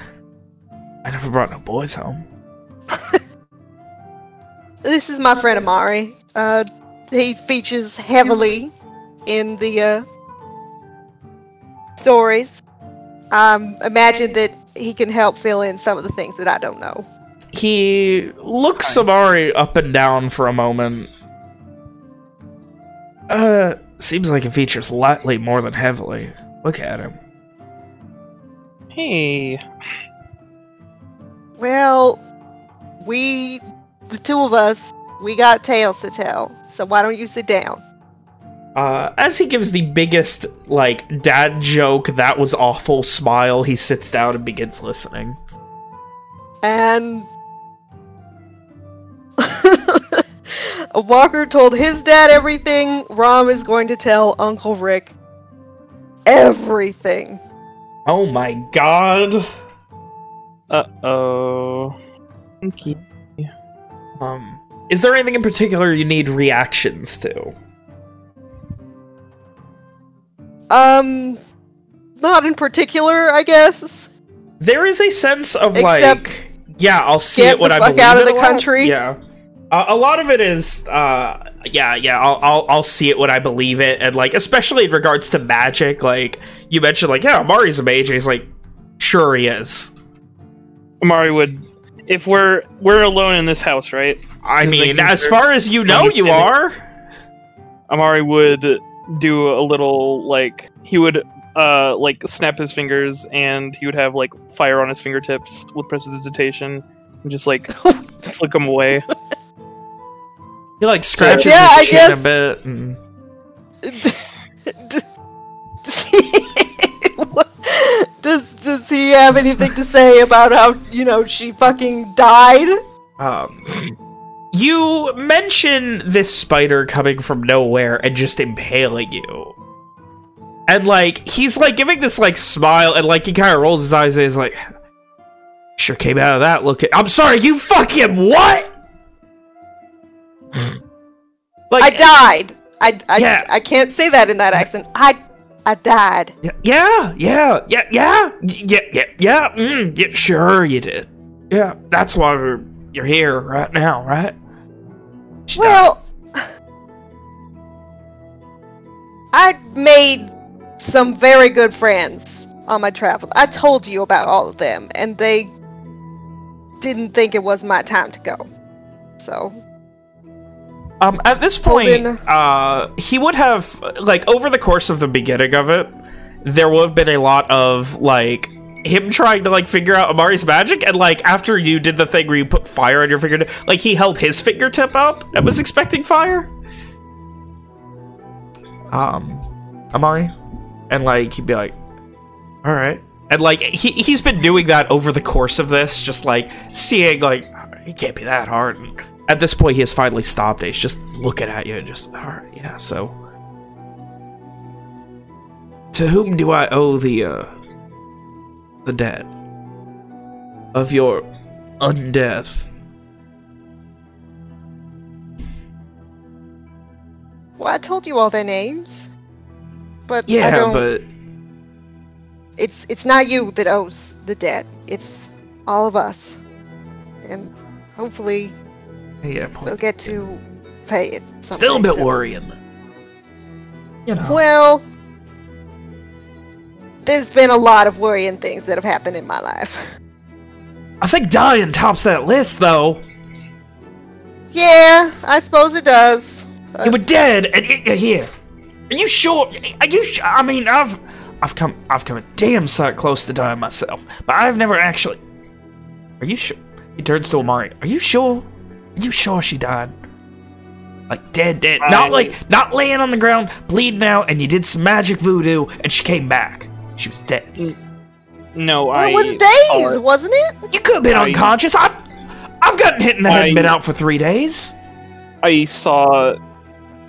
I never brought no boys home. This is my friend Amari. Uh, he features heavily in the uh, stories. Um, imagine that he can help fill in some of the things that I don't know. He looks Amari up and down for a moment. Uh, seems like he features lightly more than heavily. Look at him. Hey, Well, we, the two of us, we got tales to tell. So why don't you sit down? Uh, as he gives the biggest, like, dad joke, that was awful smile, he sits down and begins listening. And Walker told his dad everything. Rom is going to tell Uncle Rick everything. Oh my god. uh oh. Okay. Um, is there anything in particular you need reactions to? Um, not in particular, I guess. There is a sense of Except like, yeah, I'll see get it when the I fuck believe out of it the a lot. country. Yeah, uh, a lot of it is, uh, yeah, yeah. I'll, I'll I'll see it when I believe it, and like especially in regards to magic, like you mentioned, like yeah, Mari's a mage. He's like, sure he is. Amari would, if we're we're alone in this house, right? I mean, as far as you know, you are. Amari would do a little like he would uh like snap his fingers and he would have like fire on his fingertips with prestidigitation and just like flick them away. He like scratches Yeah, I his chin a bit. And... does does he have anything to say about how you know she fucking died? Um, you mention this spider coming from nowhere and just impaling you. And, like, he's, like, giving this, like, smile, and, like, he kind of rolls his eyes and he's like, sure came out of that looking... I'm sorry, you fucking what? like I died. I, I, Yeah. I can't say that in that accent. I I died. Yeah, yeah, yeah, yeah, yeah, yeah, yeah, yeah, mm, yeah, sure you did. Yeah, that's why we're, you're here right now, right? She died. Well, I made some very good friends on my travels. I told you about all of them, and they didn't think it was my time to go. So Um, at this point, uh, he would have, like, over the course of the beginning of it, there would have been a lot of, like, him trying to, like, figure out Amari's magic, and, like, after you did the thing where you put fire on your fingertip, like, he held his fingertip up and was expecting fire. Um, Amari? And, like, he'd be like, alright. And, like, he, he's been doing that over the course of this, just, like, seeing, like, it can't be that hard, and at this point, he has finally stopped. He's just looking at you and just, all right, yeah, so. To whom do I owe the, uh, the debt of your undeath? well, I told you all their names, but I Yeah, don't. but It's it's not you that owes the debt. It's all of us, and hopefully yeah, we'll get to pay it. Still a bit soon. worrying. You know. Well, there's been a lot of worrying things that have happened in my life. I think dying tops that list, though. Yeah, I suppose it does. Uh, You were dead, and you're here. Are you sure? Are you? Sh- I mean, I've, I've come, I've come a damn sight close to dying myself, but I've never actually. Are you sure? He turns to Amari. Are you sure? Are you sure she died? Like dead, dead. I- Not like, not laying on the ground, bleeding out, and you did some magic voodoo, and she came back. She was dead. No, I. it was days, saw- wasn't it? You could have been I- unconscious. I've, I've gotten hit in the head and been out for three days. I saw.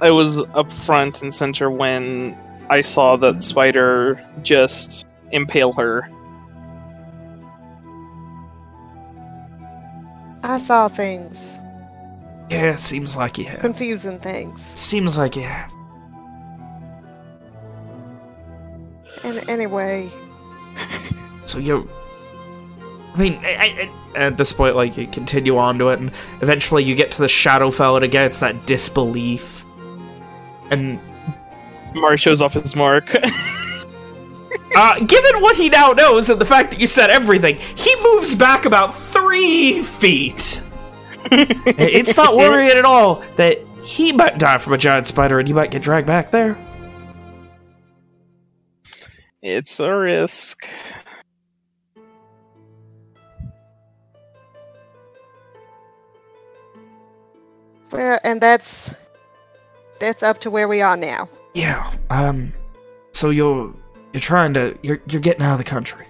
I was up front and center when I saw that spider just impale her. I saw things, Yeah, seems like you have. confusing things. Seems like you have. And anyway, So you, I mean, I, I, at this point, like you continue on to it, and eventually you get to the Shadowfell, and again, it's that disbelief. And Mari shows off his mark. uh, given what he now knows and the fact that you said everything, he moves back about three feet. it's not worrying at all that he might die from a giant spider, and you might get dragged back there. it's a risk. well, and that's that's up to where we are now. Yeah. Um. So you're you're trying to you're you're getting out of the country.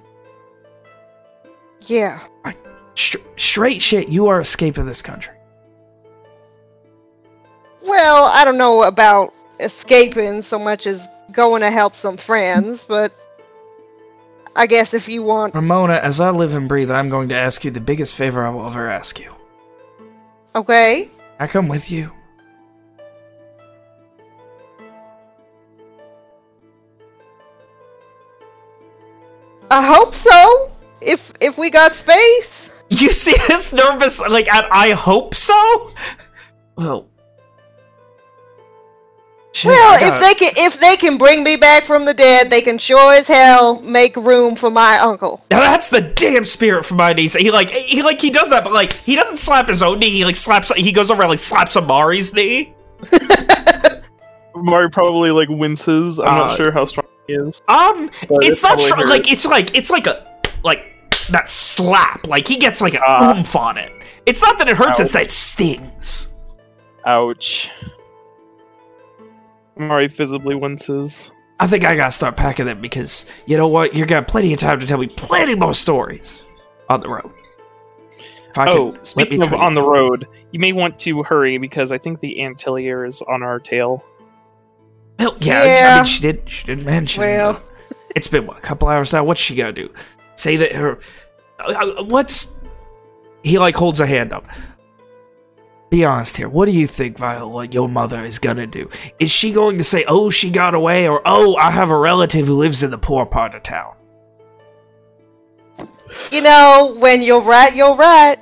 Yeah. Str- straight shit. You are escaping this country. Well, I don't know about escaping so much as going to help some friends, but I guess if you want. Ramona, as I live and breathe, I'm going to ask you the biggest favor I will ever ask you. Okay. I come with you. I hope so. If if we got space. You see this nervous, like, at I hope so? Well. Shit, Well, I if they can if they can bring me back from the dead, they can sure as hell make room for my uncle. Now that's the damn spirit for my niece. He like he like he does that, but like he doesn't slap his own knee. He like slaps. He goes over and like slaps Amari's knee. Amari probably like winces. I'm Uh, not sure how strong he is. Um, But it's not probably tr- hurts. like it's like it's like a like that slap. Like he gets like an Ah. oomph on it. It's not that it hurts; it's that it stings. Ouch. Mari visibly winces. I think I gotta start packing them because you know what? You're gonna have plenty of time to tell me plenty more stories on the road. If I oh, can, speaking of tell you- on the road, you may want to hurry because I think the Antillier is on our tail. Well, yeah, I mean, she did. She didn't mention. Well. uh, it's been what a couple hours now. What's she gonna do? Say that her. What's? He like holds a hand up. Be honest here. What do you think, Viola? Your mother is gonna do? Is she going to say, "Oh, she got away," or "Oh, I have a relative who lives in the poor part of town"? You know, when you're right, you're right.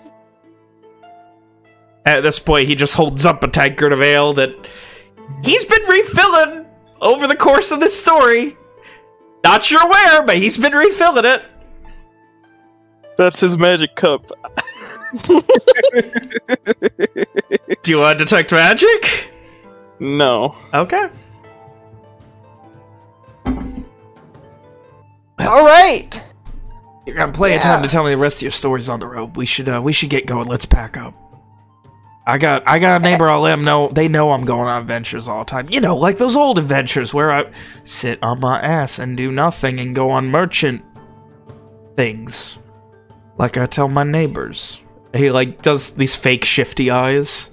At this point, he just holds up a tankard of ale that he's been refilling over the course of this story. Not sure where, but he's been refilling it. That's his magic cup. Do you want to detect magic? No. Okay. All right. You got plenty of Yeah. time to tell me the rest of your stories on the road. We should uh, we should get going. Let's pack up. I got I got a neighbor. I'll let them know. They know I'm going on adventures all the time. You know, like those old adventures where I sit on my ass and do nothing and go on merchant things. Like I tell my neighbors. He like does these fake shifty eyes.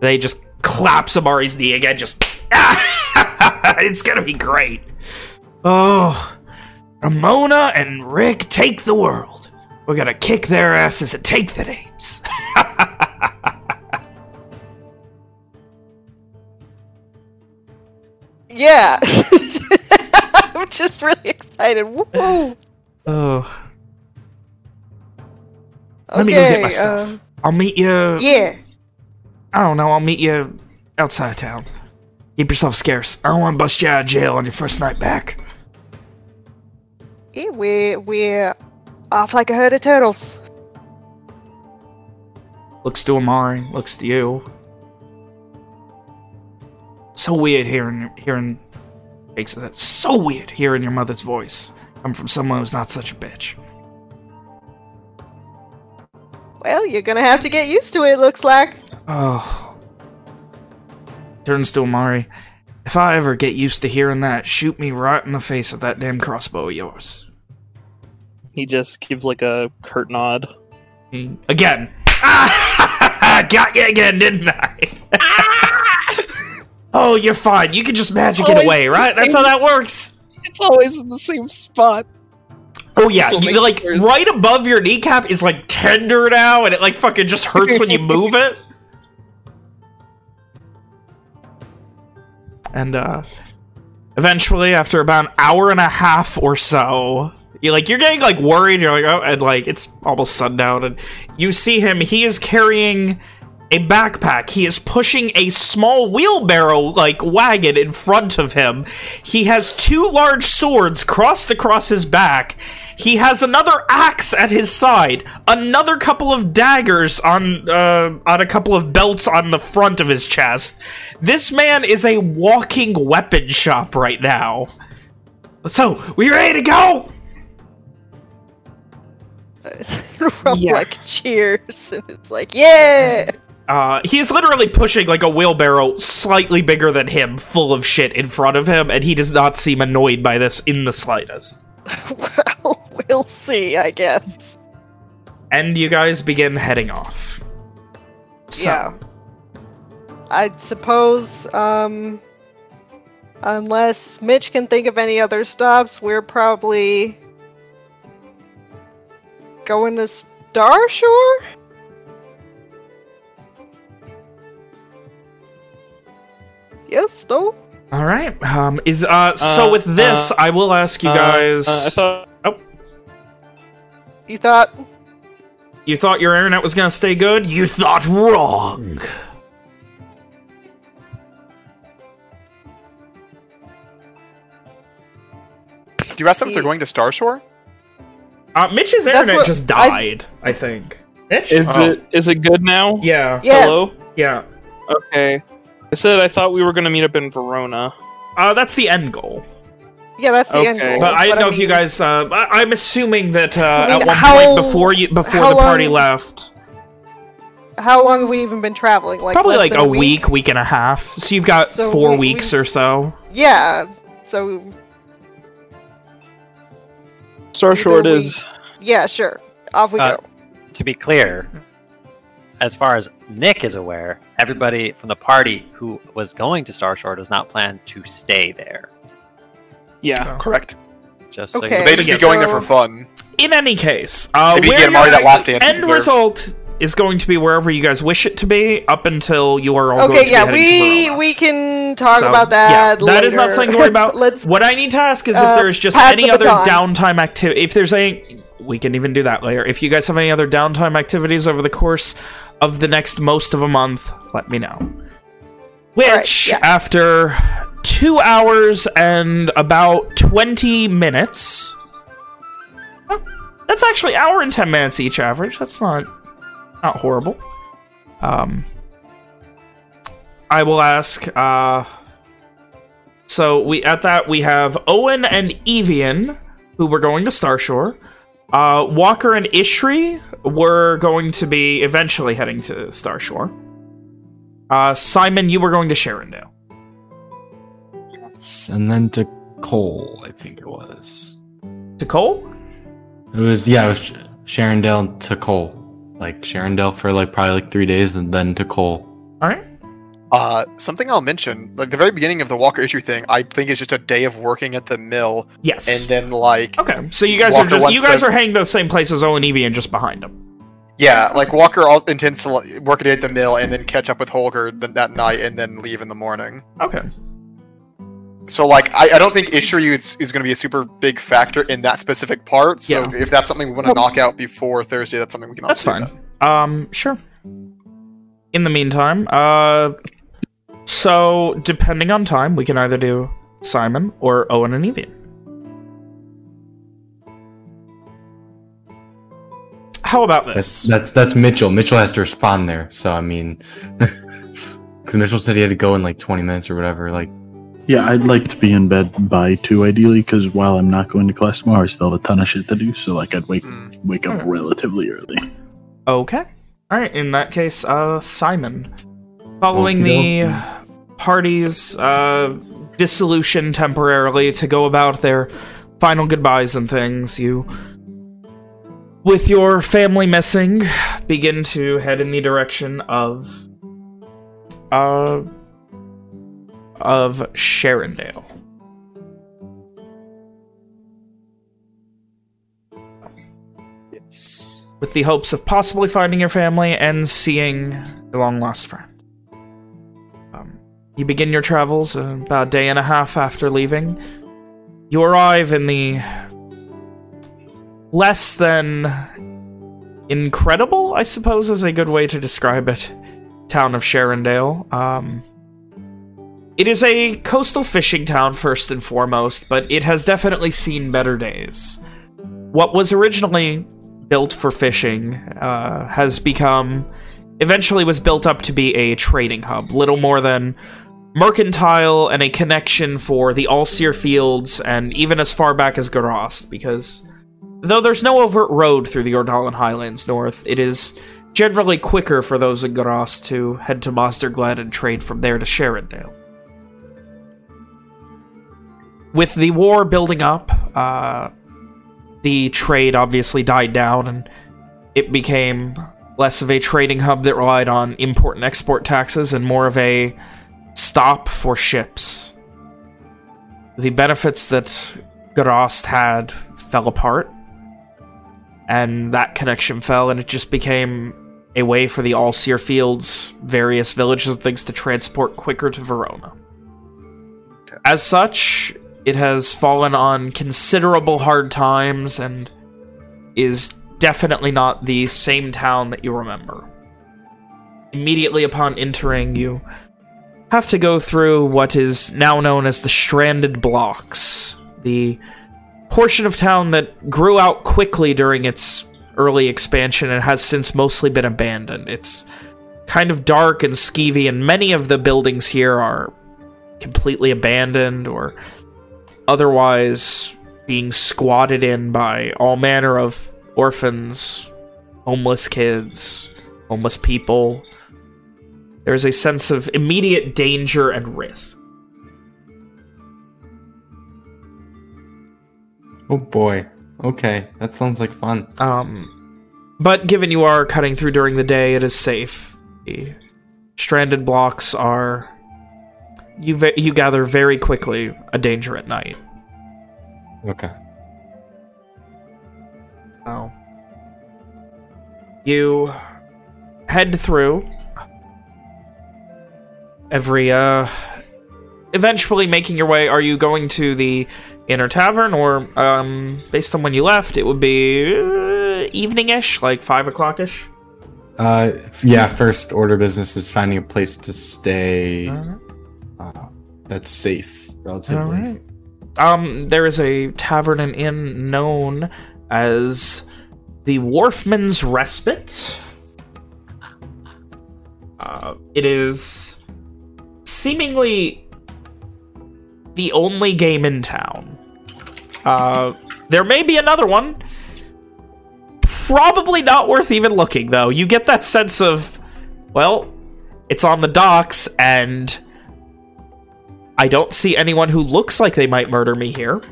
They just claps Amari's knee again. Just it's gonna be great. Oh. Ramona and Rick take the world. We're gonna kick their asses and take the names. Yeah. I'm just really excited. Woo! Oh. Let me go get my stuff. uh, I'll meet you. yeah. I don't know. I'll meet you outside town. Keep yourself scarce. I don't want to bust you out of jail on your first night back. Yeah, we're we're off like a herd of turtles. Looks to Amari. Looks to you. So weird hearing hearing. That. So weird hearing your mother's voice come from someone who's not such a bitch. Well, you're gonna have to get used to it. Looks like. Oh. Turns to Amari. If I ever get used to hearing that, shoot me right in the face with that damn crossbow of yours. He just gives like a curt nod. Mm. Again. Ah! Got you again, didn't I? Ah! oh, you're fine. You can just magic it away, right? That's how that works. It's always in the same spot. Oh yeah, you, like right above your kneecap is like tender now, and it like fucking just hurts when you move it. And uh, eventually, after about an hour and a half or so, you like you're getting like worried. You're like, oh, and like it's almost sundown, and you see him. He is carrying a backpack. He is pushing a small wheelbarrow like wagon in front of him. He has two large swords crossed across his back. He has another axe at his side, another couple of daggers on uh, on a couple of belts on the front of his chest. This man is a walking weapon shop right now. So, we ready to go? From Yeah. like cheers, and it's like, yeah. Uh, he is literally pushing like a wheelbarrow slightly bigger than him, full of shit in front of him, and he does not seem annoyed by this in the slightest. well, we'll see, I guess. And you guys begin heading off. So, Yeah. I suppose, um, unless Mitch can think of any other stops, we're probably going to Starshore? Yes, no? All right. Um, is uh, so Uh, with this, uh, I will ask you Uh, guys. uh, I thought You thought? you thought your internet was gonna stay good. You thought wrong. Do you ask them if they're going to Starshore? Uh, Mitch's That's internet what just I- died. I, think. Mitch. is Oh. it is it good now? yeah. Yes. Hello. Yeah. Okay. I said I thought we were gonna meet up in Verona. Uh, that's the end goal. Yeah, that's the end Okay. goal. But I didn't know if you guys. Uh, I- I'm assuming that uh, I mean, at one how- point before you before the party long- left, How long have we even been traveling? Like probably like than a week, week and a half. So you've got So four we- weeks we- or so. Yeah. So Starshore it Either we- is. yeah, sure. Off we Uh, go. To be clear, as far as Nick is aware, everybody from the party who was going to Star Starshore does not plan to stay there. Yeah. Correct. Just so Okay. you They just Yes. be going there for fun. In any case, uh, Maybe where get Amari your that lap end deserves. result is going to be wherever you guys wish it to be, up until you are all going Okay, to yeah, be heading to we we can talk So, about that. Yeah, that is not something to worry about. Let's. what I need to ask is if uh, there's just any the other downtime activity. If there's any, we can even do that later. If you guys have any other downtime activities over the course of the next most of a month, let me know. Which, Alright, yeah. after two hours and about 20 minutes, Huh, that's actually hour and 10 minutes each average. That's not not horrible. Um, I will ask. Uh, so we at that we have Owen and Evian, who were going to Starshore. Uh, Walker and Ishri were going to be eventually heading to Starshore. Uh, Simon, you were going to Shrindale. And then to Cole, I think it was. To Cole? It was yeah, it was Sh- Shrindale to Cole. Like Shrindale for like probably like three days, and then to Cole. All right. Uh, something I'll mention, like the very beginning of the Walker issue thing, I think it's just a day of working at the mill, Yes. and then like, okay, so you guys Walker are just you guys to- are hanging the same place as Owen Evian just behind him. Yeah, like Walker all intends to work a day at the mill and then catch up with Holger th- that night and then leave in the morning. Okay. So like, I, I don't think Ishri is, is going to be a super big factor in that specific part. So Yeah. if that's something we want to knock out before Thursday, that's something we can. That's also do fine. Um, sure. In the meantime, uh, so depending on time, we can either do Simon or Owen and Evian. How about this? that's that's Mitchell. Mitchell has to respond there. So I mean, because Mitchell said he had to go in like 20 minutes or whatever. Like, Yeah, I'd like to be in bed by two ideally, because while I'm not going to class tomorrow, I still have a ton of shit to do. So like, I'd wake Mm. wake up Alright. relatively early. Okay. All right. In that case, uh, Simon, following Okey the party's uh, dissolution temporarily to go about their final goodbyes and things, you, with your family missing, begin to head in the direction of, uh, of Shrindale. Yes. with the hopes of possibly finding your family and seeing your long-lost friend. Um, you begin your travels about a day and a half after leaving. You arrive in the less than incredible, I suppose is a good way to describe it, town of Shrindale. Um, it is a coastal fishing town first and foremost, but it has definitely seen better days. What was originally built for fishing uh, has become eventually was built up to be a trading hub little more than mercantile and a connection for the Alseer fields and even as far back as Garast because though there's no overt road through the Ordalan Highlands north it is generally quicker for those in Garast to head to Monster Glen and trade from there to Shrindale with the war building up uh, the trade obviously died down and it became less of a trading hub that relied on import and export taxes and more of a stop for ships. The benefits that Garast had fell apart and that connection fell and it just became a way for the Alseer Fields, various villages and things to transport quicker to Verona. As such, it has fallen on considerable hard times and is definitely not the same town that you remember. Immediately upon entering, you have to go through what is now known as the Stranded Blocks, the portion of town that grew out quickly during its early expansion and has since mostly been abandoned. It's kind of dark and skeevy, and many of the buildings here are completely abandoned or otherwise being squatted in by all manner of orphans, homeless kids, homeless people. There's a sense of immediate danger and risk. Oh boy. Okay, that sounds like fun. Um, but given you are cutting through during the day, it is safe. The stranded blocks are... You, ve you gather very quickly a danger at night. Okay. So you head through every uh eventually making your way are you going to the inner tavern or um based on when you left it would be uh, evening-ish like five o'clock-ish Uh, yeah. First order business is finding a place to stay uh, that's safe, relatively. Right. Um, there is a tavern and inn known as the Wharfman's Respite. Uh, it is seemingly the only game in town. Uh, there may be another one. Probably not worth even looking, though. You get that sense of, well, it's on the docks, and I don't see anyone who looks like they might murder me here.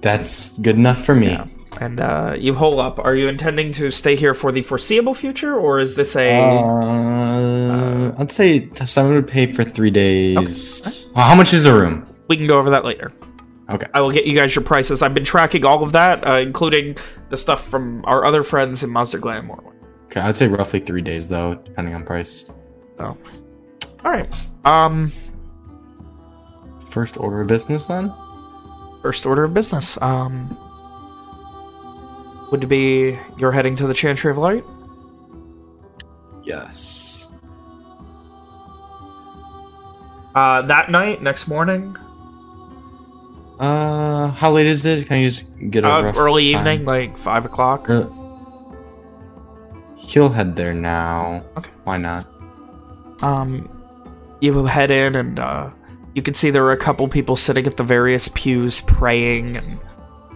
That's good enough for me. Yeah. And uh, you hold up. Are you intending to stay here for the foreseeable future, or is this a... Uh, I'd say someone would pay for three days. Well, how much is a room? we can go over that later. Okay. I will get you guys your prices. I've been tracking all of that, uh, including the stuff from our other friends in Monster Glamour. Okay, I'd say roughly three days though, depending on price. So, all right. Um, First order of business then? first order of business. Um, would be you're heading to the Chantry of Light? Yes. Uh, that night, next morning, Uh, how late is it? Can I just get a uh, early time? evening, like five o'clock. Uh, He'll head there now. Okay. Why not? Um, you head in, and uh, you can see there are a couple people sitting at the various pews praying and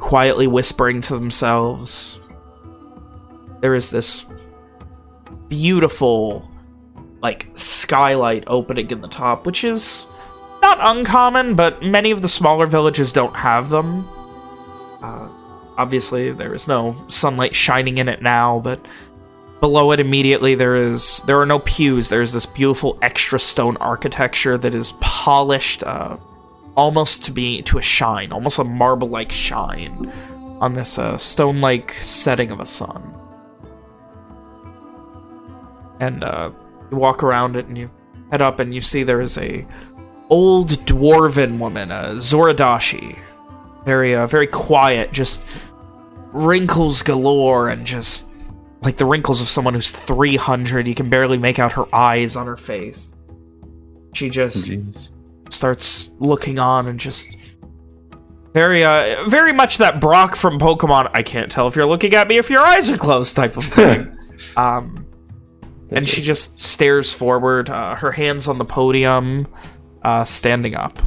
quietly whispering to themselves. There is this beautiful, like, skylight opening in the top, which is not uncommon, but many of the smaller villages don't have them. Uh, obviously, there is no sunlight shining in it now, but below it immediately there is there are no pews there's this beautiful extra stone architecture that is polished uh, almost to be to a shine almost a marble like shine on this uh, stone like setting of a sun and uh, you walk around it and you head up and you see there is a old dwarven woman a zoradashi very uh, very quiet just wrinkles galore and just like the wrinkles of someone who's 300. You can barely make out her eyes on her face. She just Jeez. starts looking on and just very, uh, very much that Brock from Pokemon. I can't tell if you're looking at me if your eyes are closed type of thing. um, and she just stares forward, uh, her hands on the podium, uh, standing up.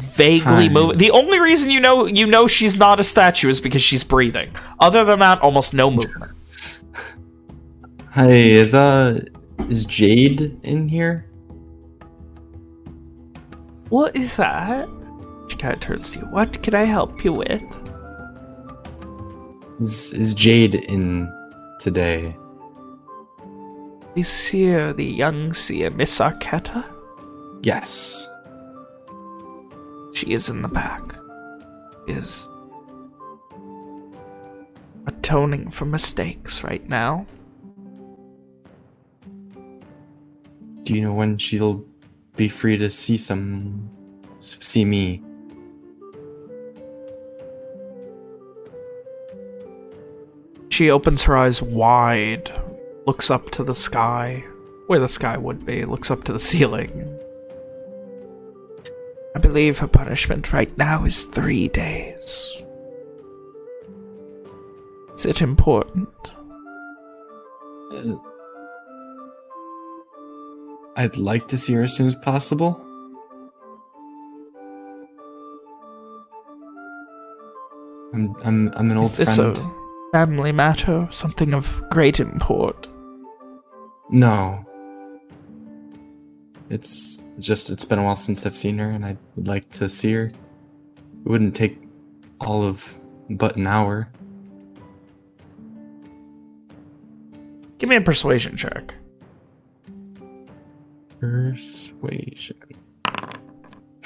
Vaguely Hi. moving. The only reason you know you know she's not a statue is because she's breathing. Other than that, almost no movement. Hey, is uh is Jade in here? What is that? She kind of turns to you. What can I help you with? Is is Jade in today? The seer, the young seer, Miss Arquetta? Yes. She is in the back. Is atoning for mistakes right now. Do you know when she'll be free to see some see me? She opens her eyes wide, looks up to the sky, where the sky would be, looks up to the ceiling. I believe her punishment right now is three days. Is it important? Uh, I'd like to see her as soon as possible. I'm I'm I'm an old Is this friend. a family matter? Something of great import? No. It's just it's been a while since I've seen her and I would like to see her. It wouldn't take all of but an hour. Give me a persuasion check. Persuasion.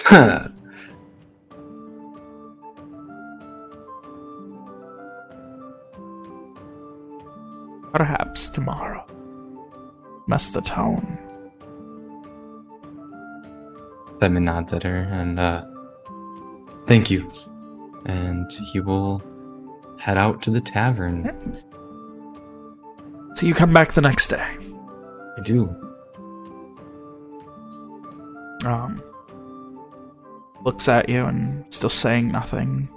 Perhaps tomorrow. Master Town. Simon nods at her and uh thank you. And he will head out to the tavern. So you come back the next day. I do. Um, looks at you and still saying nothing.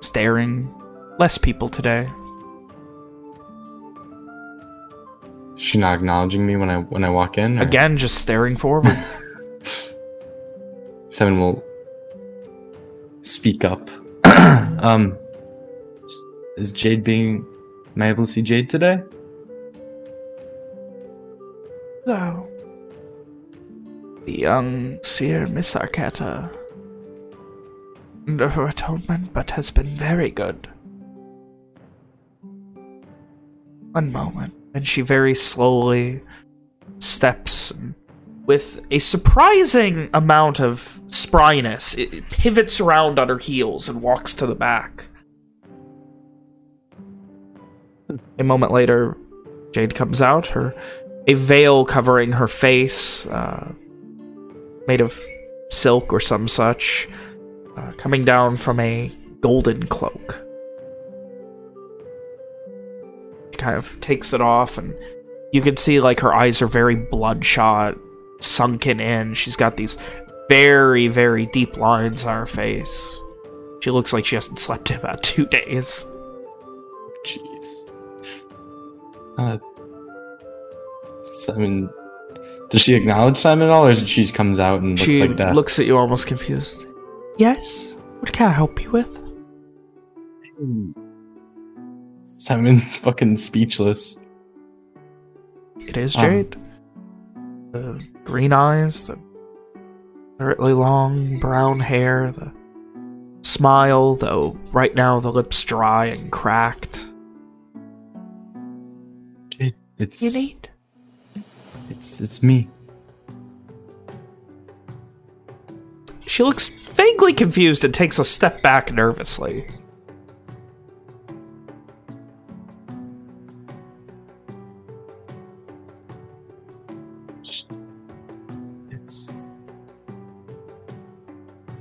Staring. Less people today. She's not acknowledging me when I when I walk in. or- Again, just staring forward. Simon will speak up. um, is Jade being? Am I able to see Jade today? So, the young seer Miss Arquetta under her atonement, but has been very good. One moment, and she very slowly steps with a surprising amount of spryness. It pivots around on her heels and walks to the back. A moment later, Jade comes out, her a veil covering her face, uh, made of silk or some such, uh, coming down from a golden cloak. She kind of takes it off, and you can see like her eyes are very bloodshot, sunken in. She's got these very, very deep lines on her face. She looks like she hasn't slept in about two days. Jeez. Uh, Simon, does she acknowledge Simon at all, or is it she comes out and looks she like that? looks at you almost confused. Yes? What can I help you with? Simon, fucking speechless. It is Um, Jade. The green eyes, the moderately long brown hair, the smile, though right now the lips dry and cracked. It, it's You need? it's it's me. She looks vaguely confused and takes a step back nervously.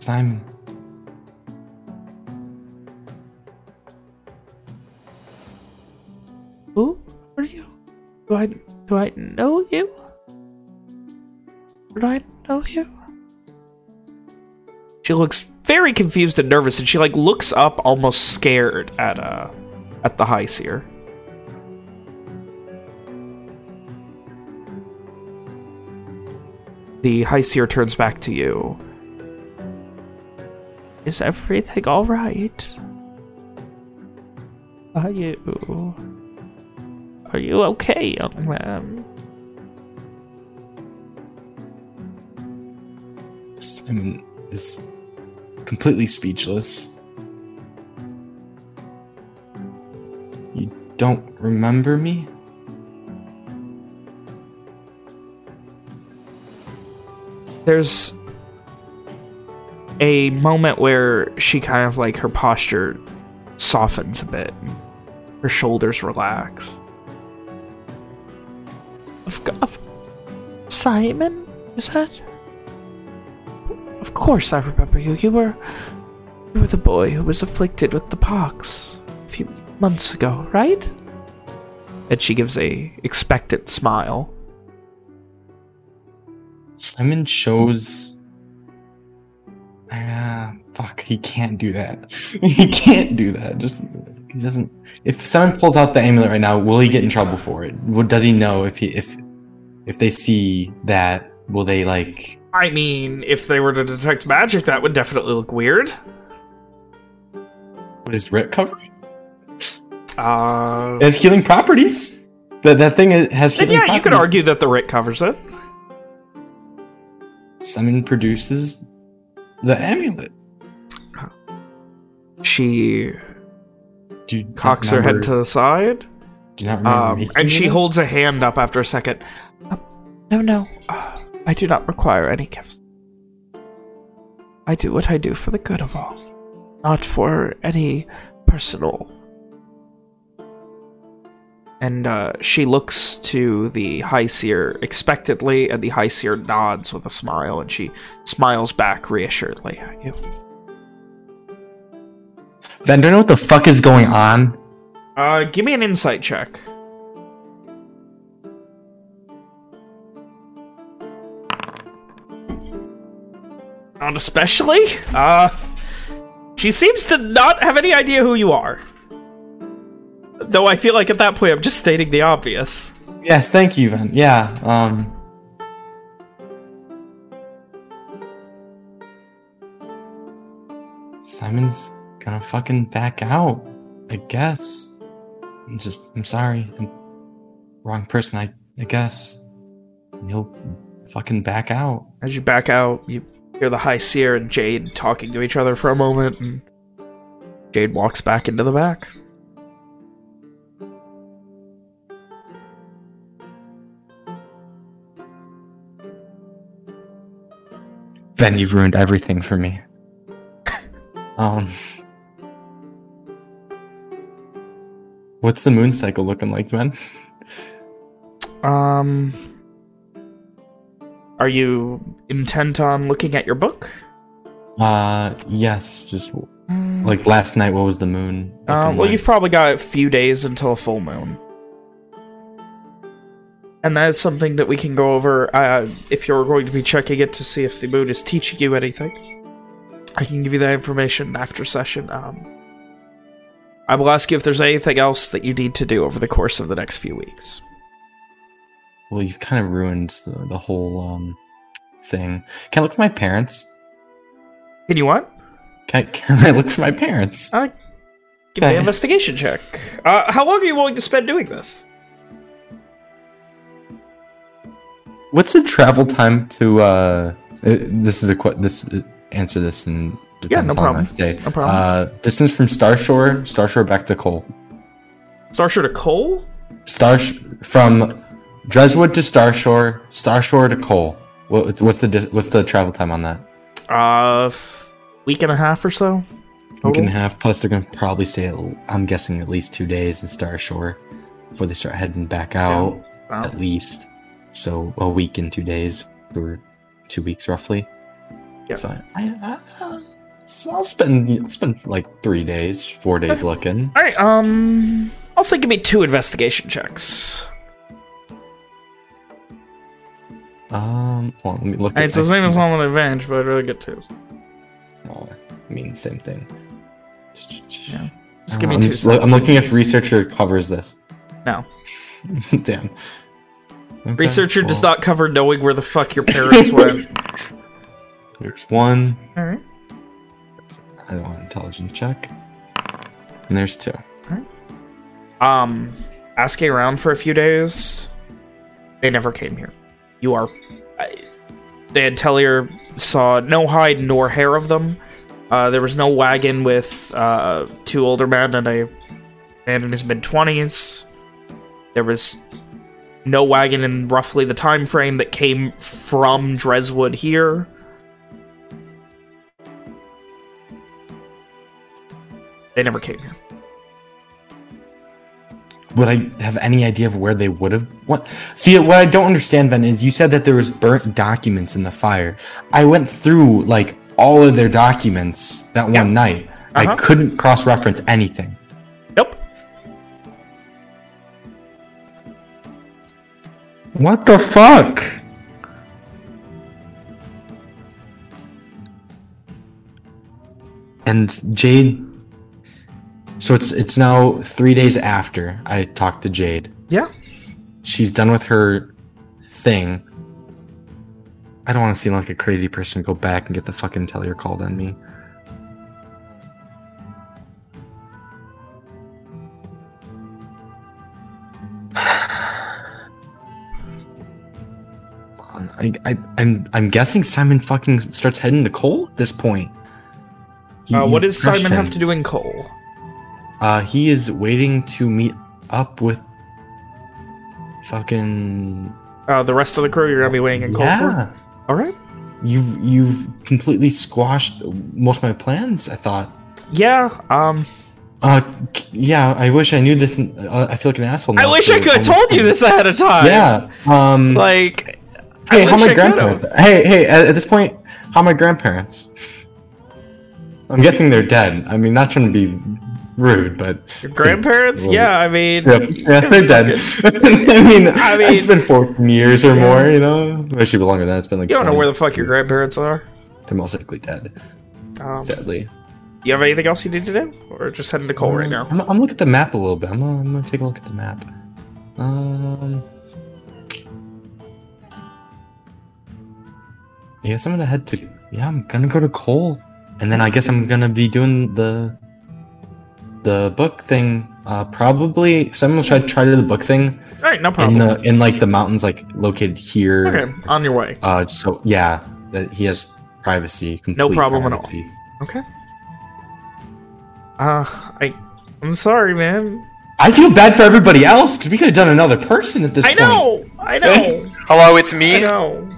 Simon. Who are you? Do I do I know you? Do I know you? She looks very confused and nervous, and she like looks up, almost scared at uh at the high seer. The high seer turns back to you. Is everything all right? Are you? Are you okay, young man? Simon is completely speechless. You don't remember me? There's a moment where she kind of like her posture softens a bit. Her shoulders relax. Of, of Simon, is that? Of course I remember you. You were you were the boy who was afflicted with the pox a few months ago, right? And she gives a expectant smile. Simon shows. Ah, fuck, he can't do that. he can't do that. Just he doesn't. If Simon pulls out the amulet right now, will he get in trouble for it? What does he know if he if if they see that? Will they like? I mean, if they were to detect magic, that would definitely look weird. What is writ covering? Uh, It has healing properties. That that thing has healing. yeah, you could argue that the writ covers it. Simon produces the amulet. She Do you not cocks her head to the side, Do you not remember um, and she holds a hand up after a second. "Uh, no, no, uh, I do not require any gifts. I do what I do for the good of all, not for any personal. And uh, she looks to the High Seer expectantly, and the High Seer nods with a smile, and she smiles back reassuredly at you. Ben, do you know what the fuck is going on? Uh, give me an insight check. Not especially. Uh, she seems to not have any idea who you are. Though I feel like at that point I'm just stating the obvious. Yes, thank you, Ven. Yeah, um. Simon's gonna fucking back out, I guess. I'm just, I'm sorry. I'm wrong person, I, I guess. He'll fucking back out. As you back out, you hear the High Seer and Jade talking to each other for a moment, and Jade walks back into the back. Ven, you've ruined everything for me. um. What's the moon cycle looking like, man? Um, are you intent on looking at your book? Uh, yes. Just like last night, what was the moon? Uh, well, like? you've probably got a few days until a full moon. And that is something that we can go over uh, if you're going to be checking it to see if the moon is teaching you anything. I can give you that information after session. Um, I will ask you if there's anything else that you need to do over the course of the next few weeks. Well, you've kind of ruined the, the whole um thing. Can I look at my parents? Can you what? Can I, can I look for my parents? Uh, give me an investigation check. Uh, how long are you willing to spend doing this? What's the travel time to? uh uh, This is a que- this uh, answer this and Yeah, no depends on problem. Wednesday. No problem. Uh, distance from Starshore, Starshore back to Cole. Starshore to Cole? Star from Dreswood to Starshore, Starshore to Cole. What, what's the what's the travel time on that? Uh, week and a half or so. Week and a half. Plus, they're gonna probably stay. At, I'm guessing at least two days in Starshore before they start heading back out. Wow. At least, so a week and two days, or two weeks roughly. Yeah. So I, I, I so I'll spend I'll spend like three days, four days looking. All right. Um, I'll say give me two investigation checks. Um, well, let me look. It's the same as on an advantage, but I'd really get two. Oh, I mean, same thing. Yeah. Just give me I'm, two. lo- I'm looking if researcher covers this. No. Damn. Okay, Researcher does not cover knowing where the fuck your parents went. There's one. All right. I don't want intelligence check. And there's two. All right. Um, asking around for a few days, they never came here. You are. I, the Atelier saw no hide nor hair of them. Uh, there was no wagon with uh, two older men and a man in his mid twenties. There was no wagon in roughly the time frame that came from Dreswood here. They never came here. Would I have any idea of where they would have? What? See, what I don't understand, Ben, is you said that there was burnt documents in the fire. I went through like all of their documents that Yeah. one night. Uh-huh. I couldn't cross-reference anything. What the fuck? And Jade. So it's it's now three days after I talked to Jade. Yeah. She's done with her thing. I don't want to seem like a crazy person. Go back and get the fucking teller called on me. I, I, I'm, I'm guessing Simon fucking starts heading to Cole at this point. He- Uh, what does Simon crushed have to do in Cole? Uh, he is waiting to meet up with fucking Uh, the rest of the crew you're gonna be waiting in Cole yeah. for? All right. You've you've completely squashed most of my plans. I thought. Yeah. Um. Uh, yeah. I wish I knew this. Uh, I feel like an asshole. I wish I could have told you this ahead of time. Yeah. Um. Like. Hey, how my grandparents? Hey, hey. At, at this point, how my grandparents? I'm guessing they're dead. I mean, not trying to be rude, but Your grandparents? Well, Yeah. I mean. Yep. Yeah, they're dead. I mean, I mean- it's been 14 years or more, you know? Actually, longer than that. It's been like You don't know where the fuck your grandparents are. They're most likely dead, Um, sadly. you have anything else you need to do, or just heading to Cole right now? I'm, I'm looking at the map a little bit. I'm I'm gonna take a look at the map. Um, I guess I'm gonna head to. Yeah, I'm gonna go to Cole, and then I guess I'm gonna be doing the the book thing. Uh, probably someone will try try to do the book thing All right, no in problem. the in like the mountains, like located here. okay, on your way. Uh, so yeah, that he has privacy. No problem at all. Okay. Uh, I, I'm sorry, man. I feel bad for everybody else because we could have done another person at this I point. I know, I know, Hello, it's me. I me. know,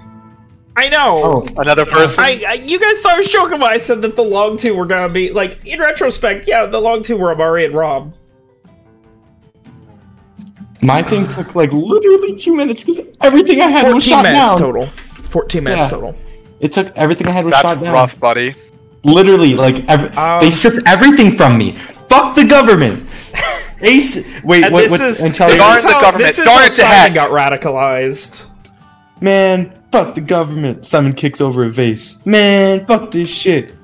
I know. Oh, Another person. I, I, you guys thought I was joking when I said that the long two were gonna be like in retrospect. Yeah, the long two were Amari and Rob. my thing took like literally two minutes because everything I had was Fourteen shot minutes down. total. Fourteen minutes Yeah. total. It took everything I had was That's shot down. rough, buddy. Literally, like ev- Um, they stripped everything from me. Fuck the government. Ace, wait, And what? this what is, until this Darn is the how, government. This is Darn how it Simon got radicalized. man, fuck the government. Simon kicks over a vase. Man, fuck this shit.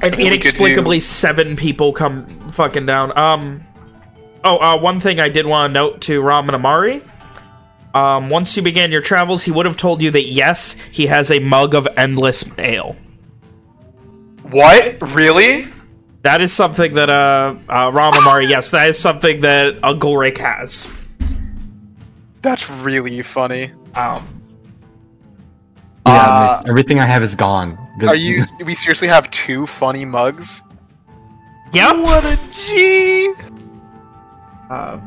And inexplicably, seven people come fucking down. Um. Oh, uh, one thing I did want to note to Ram and Amari. Um, once you began your travels, he would have told you that yes, he has a mug of endless ale. What? Really? That is something that uh, uh Ram Amari, yes, that is something that Uncle Rick has. That's really funny. Um, Yeah, Uh, everything I have is gone. Good- Are you? We seriously have two funny mugs. yep. What a G! Uh,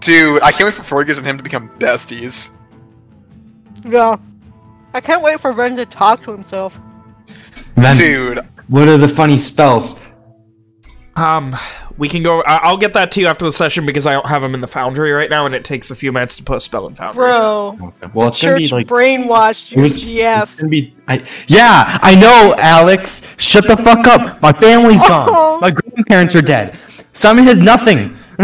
Dude, I can't wait for Fergus and him to become besties. Yeah. I can't wait for Ren to talk to himself. Ven, Dude, what are the funny spells? um, we can go. I- I'll get that to you after the session because I don't have them in the Foundry right now, and it takes a few minutes to put a spell in Foundry. Bro, Okay. Well, it's gonna be like brainwashed it you, was. It's gonna be. I, yeah, I know, Alex. Shut the fuck up. My family's gone. Oh. My grandparents are dead. Simon has nothing.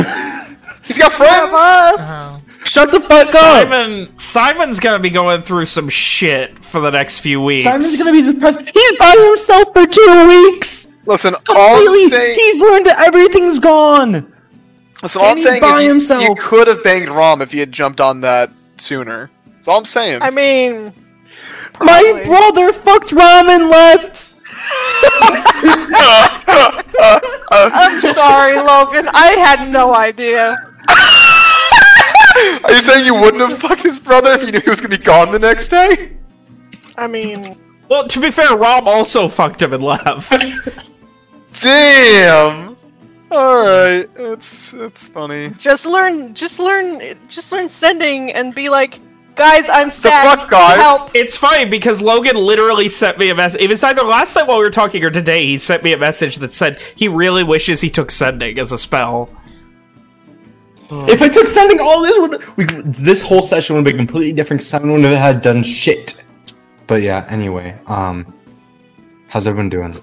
he's got Of friends. us! Uh-huh. Shut the fuck up. Simon, Simon's gonna be going through some shit for the next few weeks. Simon's gonna be depressed. He's by himself for two weeks. Listen, all I'm saying, He's learned that everything's gone. listen, all I'm saying by is you, himself. you could have banged Rom if you had jumped on that sooner. That's all I'm saying. I mean, My brother fucked Rom and left. I'm sorry, Logan. I had no idea. Are you saying you wouldn't have fucked his brother if you knew he was gonna be gone the next day? I mean, well, to be fair, Rob also fucked him and left. Damn. All right, it's it's funny. just learn, just learn, just learn sending and be like, guys, I'm sad. fuck, guys? Help! it's funny because Logan literally sent me a message. It was either last night while we were talking or today. He sent me a message that said he really wishes he took sending as a spell. If I took sending all this, would we, this whole session would have been completely different. because Simon wouldn't have had done shit. But yeah, anyway, um, how's everyone doing?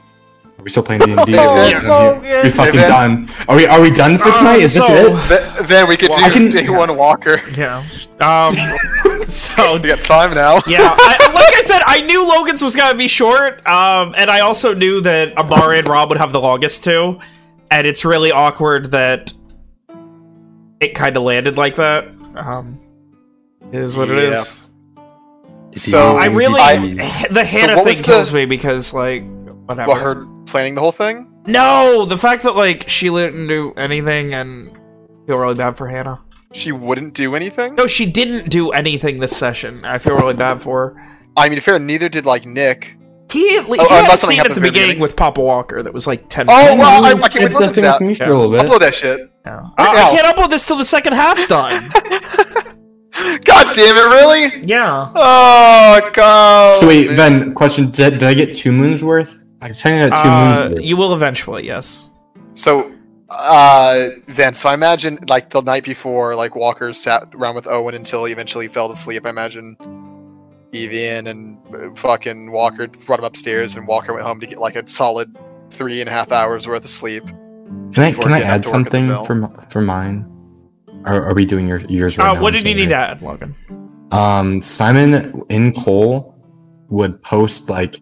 Are we still playing D and D? Yeah. Logan. We fucking Hey, done. Are we? Are we done for Uh, tonight? Is so- this it? Then we could do I can- day one Walker. Yeah. Um. so We got time now. yeah, I, like I said, I knew Logan's was gonna be short, um, and I also knew that Amari and Rob would have the longest too, and it's really awkward that it kind of landed like that. Um, it is what it Yeah. is. So I really I- the Hannah what thing was kills the- me because like whatever. What her planning the whole thing? No, the fact that like she didn't do anything and feel really bad for Hannah. She wouldn't do anything. No, she didn't do anything this session. I feel really bad for her. I mean, fair. Neither did like Nick. He at least Oh, he had a unless something scene at the beginning beginning. with Papa Walker that was like ten. Oh, minutes well, I. I can't wait to listen to that. with me for a little bit. Upload that shit. Yeah. Uh, I can't upload this till the second half's done. God damn it! Really? yeah. Oh god. So wait, Ben. Question: Did, did I get two moons worth? I technically got two Uh, moons worth. you will eventually, yes. So, uh, Vince. So I imagine like the night before, like Walker sat around with Owen until he eventually fell to sleep. I imagine Evian and uh, fucking Walker brought him upstairs, and Walker went home to get like a solid three and a half hours worth of sleep. Can I can I add to work at the something mill. for for mine? Or are we doing your yours right Uh, now? what I'm did you need to add, Logan? Um, Simon in Cole would post like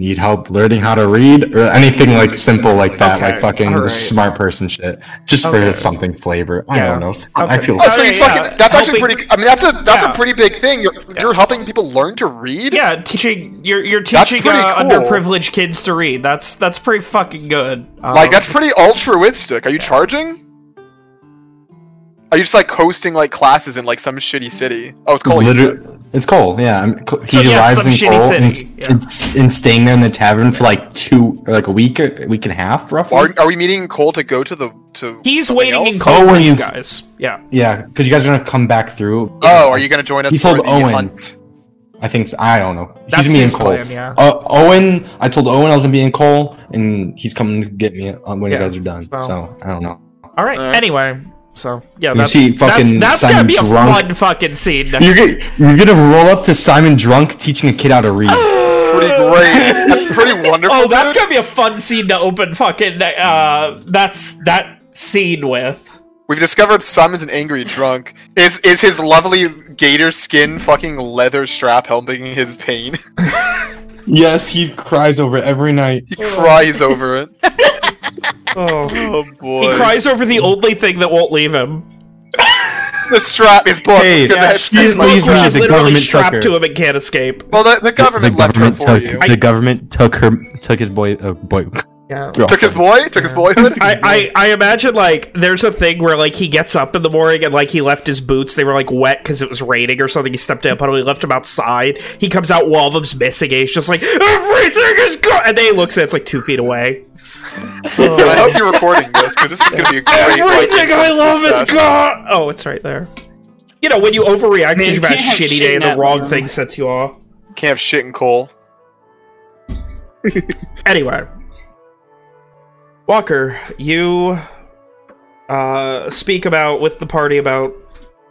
need help learning how to read or anything like simple like that, Okay, like fucking alright. smart person shit, just Okay. for something flavor. I Yeah. don't know. I feel Oh, so Okay, he's yeah, fucking. That's actually pretty. I mean, that's a that's Yeah. a pretty big thing. You're you're helping people learn to read. Yeah, teaching you're you're teaching uh, cool. underprivileged kids to read. That's that's pretty fucking good. Um, Like that's pretty altruistic. Are you charging? Are you just like hosting like classes in like some shitty city? Oh, it's Cole. you. Literally, it's Cole. Yeah, he So, yeah, arrives some in Cole and, yeah. and, and staying there in the tavern for like two, or like a week, or a week and a half, roughly. Are, are we meeting Cole to go to the to? he's something waiting in Cole cold for you guys. Yeah. yeah, because you guys are gonna come back through. Oh, are you gonna join us He for told the Owen. hunt? I think so. I don't know. That's he's me and Cole. plan, yeah. Uh, Owen, I told Owen I was gonna be in Cole, and he's coming to get me uh, when Yeah, you guys are done. so- So I don't know. All right. Alright. Anyway, so yeah, You that's see that's, fucking that's gonna Simon be a fun fucking scene. You're gonna, you're gonna roll up to Simon drunk teaching a kid how to read. Pretty great. That's pretty wonderful. oh, that's dude. gonna be a fun scene to open fucking uh that's that scene with. We've discovered Simon's an angry drunk. Is is his lovely gator skin fucking leather strap helping his pain? yes, he cries over it every night. He cries over it. Oh. Oh boy. He cries over the only thing that won't leave him. The strap is booked Hey, yeah, she's- His book, believe which me, is the literally government strapped her. to him and can't escape. well, the, the government left her for took you. the government took her took his boy uh, boy Yeah. girlfriend. Took his boy. Took his boyhood. I, I, I imagine like there's a thing where like he gets up in the morning and like he left his boots they were like wet because it was raining or something he stepped in a puddle he left them outside he comes out one of them's missing and he's just like everything is gone and then he looks at it, it's like two feet away I hope you're recording this because this is gonna be a great. everything fucking I love is gone oh it's right there you know when you overreact Man, because you've had a shitty shit day and the wrong room. thing sets you off Can't have shit and Cole. Anyway, Walker, you uh, speak about with the party about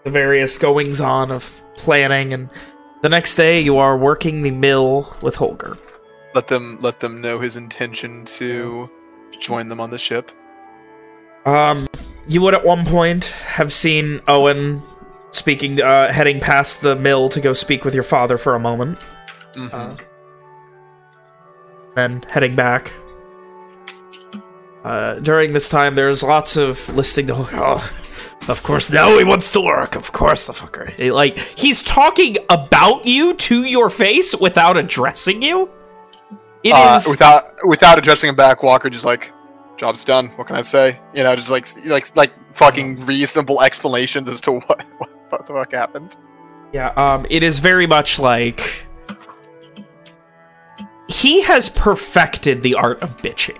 the various goings on of planning, and the next day you are working the mill with Holger. Let them let them know his intention to join them on the ship. Um, you would at one point have seen Owen speaking, uh, heading past the mill to go speak with your father for a moment, Mhm. Uh, then heading back. Uh, during this time, there's lots of listening to. Oh, of course, now he wants to work. Of course, the fucker. He, like he's talking about you to your face without addressing you. It is uh, without without addressing him back, Walker just like, "Job's done. What can I say?" You know, just like like like fucking reasonable explanations as to what what, what the fuck happened. Yeah, um, it is very much like he has perfected the art of bitching.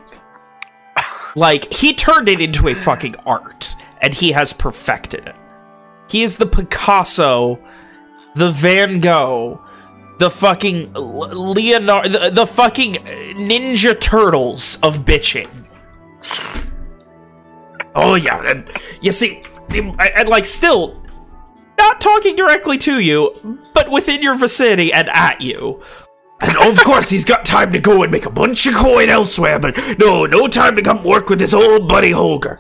Like he turned it into a fucking art, and he has perfected it. He is the Picasso, the Van Gogh, the fucking Leonardo, the, the fucking Ninja Turtles of bitching. Oh yeah, and you see, and and, like still not talking directly to you, but within your vicinity and at you. And of course, he's got time to go and make a bunch of coin elsewhere, but no, no time to come work with his old buddy Holger.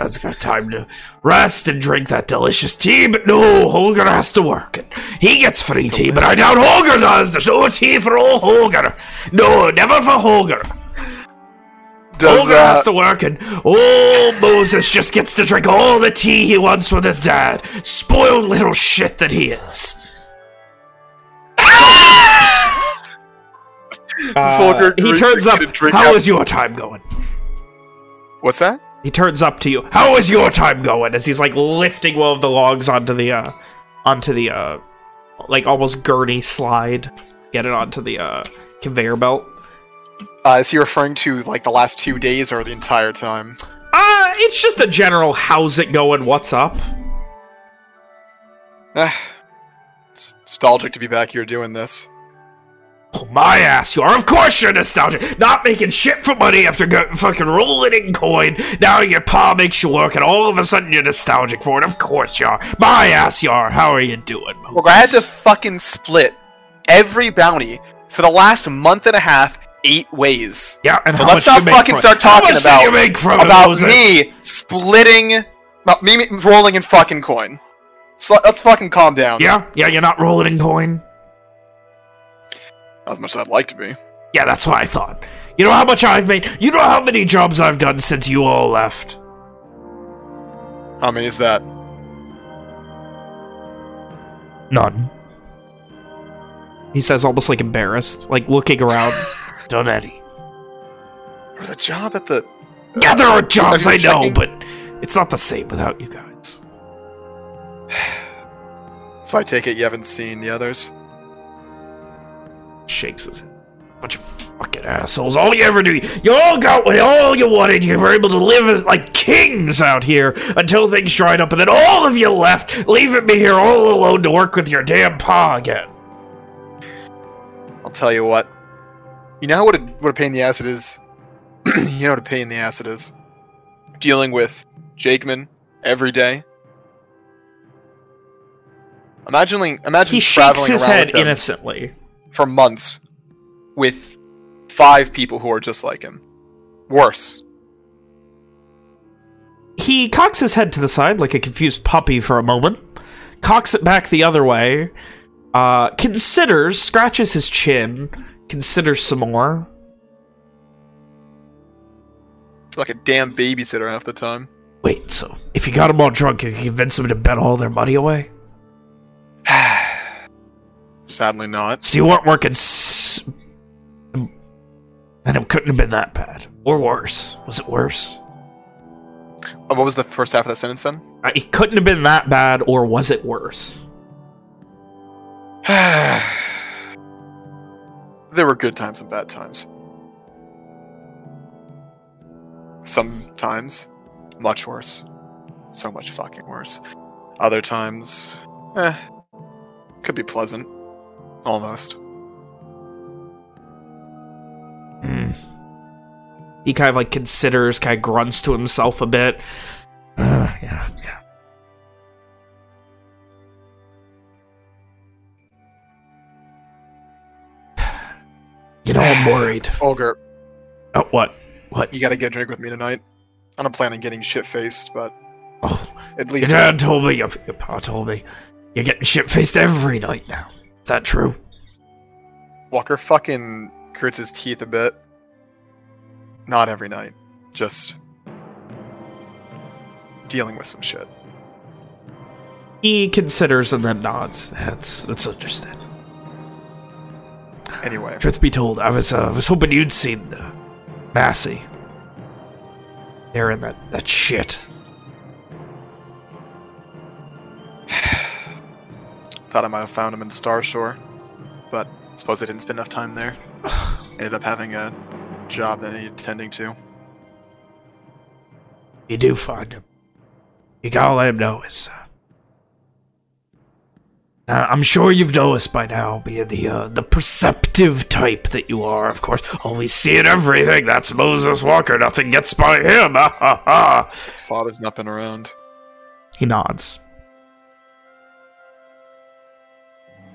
He's got time to rest and drink that delicious tea, but no, Holger has to work. And he gets free tea, but I doubt Holger does. There's no tea for old Holger. No, never for Holger. Does Holger uh, has to work, and old Moses just gets to drink all the tea he wants with his dad. Spoiled little shit that he is. Uh, he turns up. get a drink How is your time going? what's that? He turns up to you. How is your time going? As he's like lifting one of the logs onto the, uh, onto the, uh, like almost gurney slide, get it onto the uh conveyor belt. Uh, is he referring to like the last two days or the entire time? Uh, it's just a general how's it going, what's up? Eh, it's nostalgic to be back here doing this. Oh, my ass, you are. Of course you're nostalgic. Not making shit for money after getting fucking rolling in coin. Now your pa makes you work, and all of a sudden you're nostalgic for it. Of course you are. My ass, you are. How are you doing, Moses? Look, I had to fucking split every bounty for the last month and a half eight ways. Yeah, and So let's not fucking start talking about you make from it, about Moses? me splitting, about me rolling in fucking coin. So let's fucking calm down. Yeah, yeah, you're not rolling in coin. As much as I'd like to be. Yeah, that's what I thought. You know how much I've made? You know how many jobs I've done since you all left? How many is that? None. He says almost like embarrassed, like looking around. Done any. There was a job at the. Yeah, there are jobs, I know, checking? but it's not the same without you guys. So I take it you haven't seen the others. Shakes his head. Bunch of fucking assholes. All you ever do, you all got what all you wanted. You were able to live as, like kings out here until things dried up, and then all of you left, leaving me here all alone to work with your damn pa again. I'll tell you what. You know what a, what a pain in the ass it is? you know what a pain in the ass it is? Dealing with Jakeman every day. Imagining, imagine He shakes his head innocently. For months with five people who are just like him. Worse. He cocks his head to the side like a confused puppy for a moment, cocks it back the other way, uh, considers, scratches his chin, considers some more. Like a damn babysitter half the time. Wait, so if you got them all drunk, you can convince them to bet all their money away? Sadly not. So you weren't working s- and it couldn't have been that bad. Or worse. Was it worse? Uh, What was the first half of that sentence then? Uh, It couldn't have been that bad, or was it worse? there were good times and bad times. Sometimes, much worse. So much fucking worse. Other times, eh, could be pleasant. Almost. Hmm. He kind of like considers, kind of grunts to himself a bit. Uh, yeah, yeah. You know, I'm worried. Holger, Oh, what? What? you gotta get a drink with me tonight. I don't plan on getting shit faced, but Oh, at your least dad told me, your, your pa told me, you're getting shit-faced every night now. That true? Walker fucking grits his teeth a bit. Not every night. Just dealing with some shit. He considers and then nods. That's that's understandable. Anyway, Truth be told, I was uh, I was hoping you'd seen uh, Massey. They're in that that shit. thought I might have found him in the Star Shore, but suppose I didn't spend enough time there. Ended up having a job that I needed tending to. You do find him. You gotta let him know it's. Uh, uh, I'm sure you've noticed by now, being the uh, the perceptive type that you are. Of course, always seeing everything. That's Moses Walker. Nothing gets by him. Ha ha ha. His father's not been around. He nods.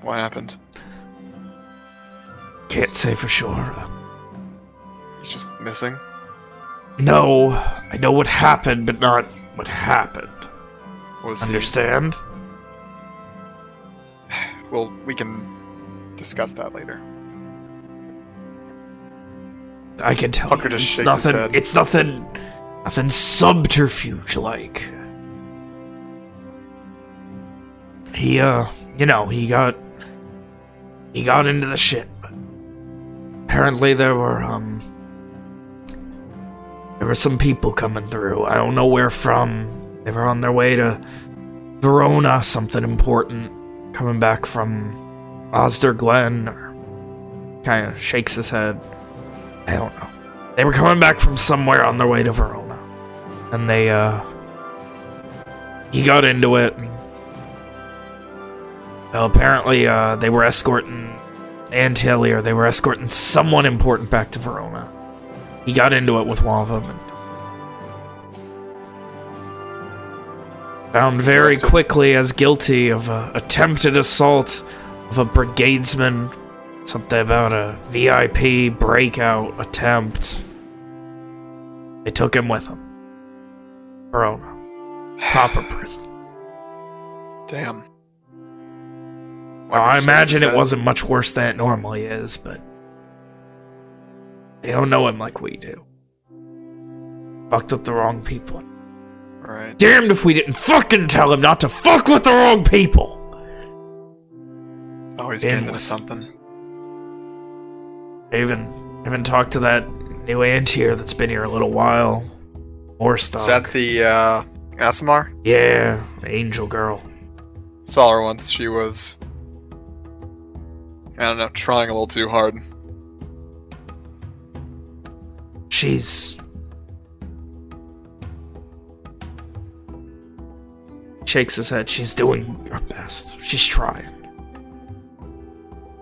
What happened? Can't say for sure. Uh, He's just missing. no, I know what happened, but not what happened. Was he? Understand? Well, we can discuss that later. I can tell Tucker you, it's nothing. It's nothing. Nothing subterfuge like. He, uh, you know, he got. He got into the ship. apparently there were, um. There were some people coming through. I don't know where from. They were on their way to Verona, something important. Coming back from Osder Glen, kind of shakes his head. I don't know. They were coming back from somewhere on their way to Verona. And they, uh... He got into it. And, well, apparently, uh, they were escorting or they were escorting someone important back to Verona. He got into it with one of them. And found very quickly as guilty of attempted assault of a brigadesman Something about a VIP breakout attempt. They took him with them. Verona. Proper prison. Damn. Well, I imagine it wasn't much worse than it normally is, but They don't know him like we do. Fucked with the wrong people. Right. Damned if we didn't fucking tell him not to fuck with the wrong people! Always And getting into something. I even, even talked to that new aunt here that's been here a little while. More stuff. Is that the uh, Aasimar? Yeah, angel girl. Saw her once. She was. I don't know, trying a little too hard. She's... Shakes his head. She's doing her best. She's trying.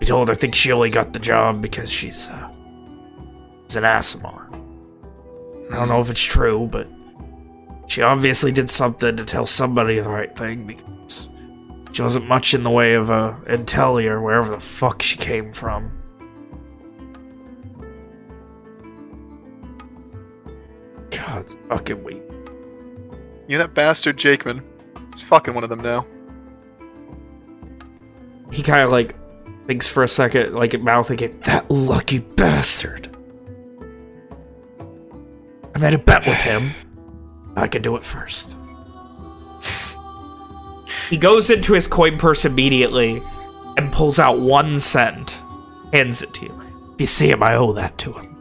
We told her I think she only got the job because she's, uh... She's an Aasimar. I don't know if it's true, but... She obviously did something to tell somebody the right thing because... She wasn't much in the way of, uh, Intelli or wherever the fuck she came from. God, fucking weak. You know that bastard Jakeman? He's fucking one of them now. he kind of like thinks for a second, like mouthing it, that lucky bastard. I made a bet with him. I can do it first. He goes into his coin purse immediately and pulls out one cent, hands it to you. If you see him, I owe that to him.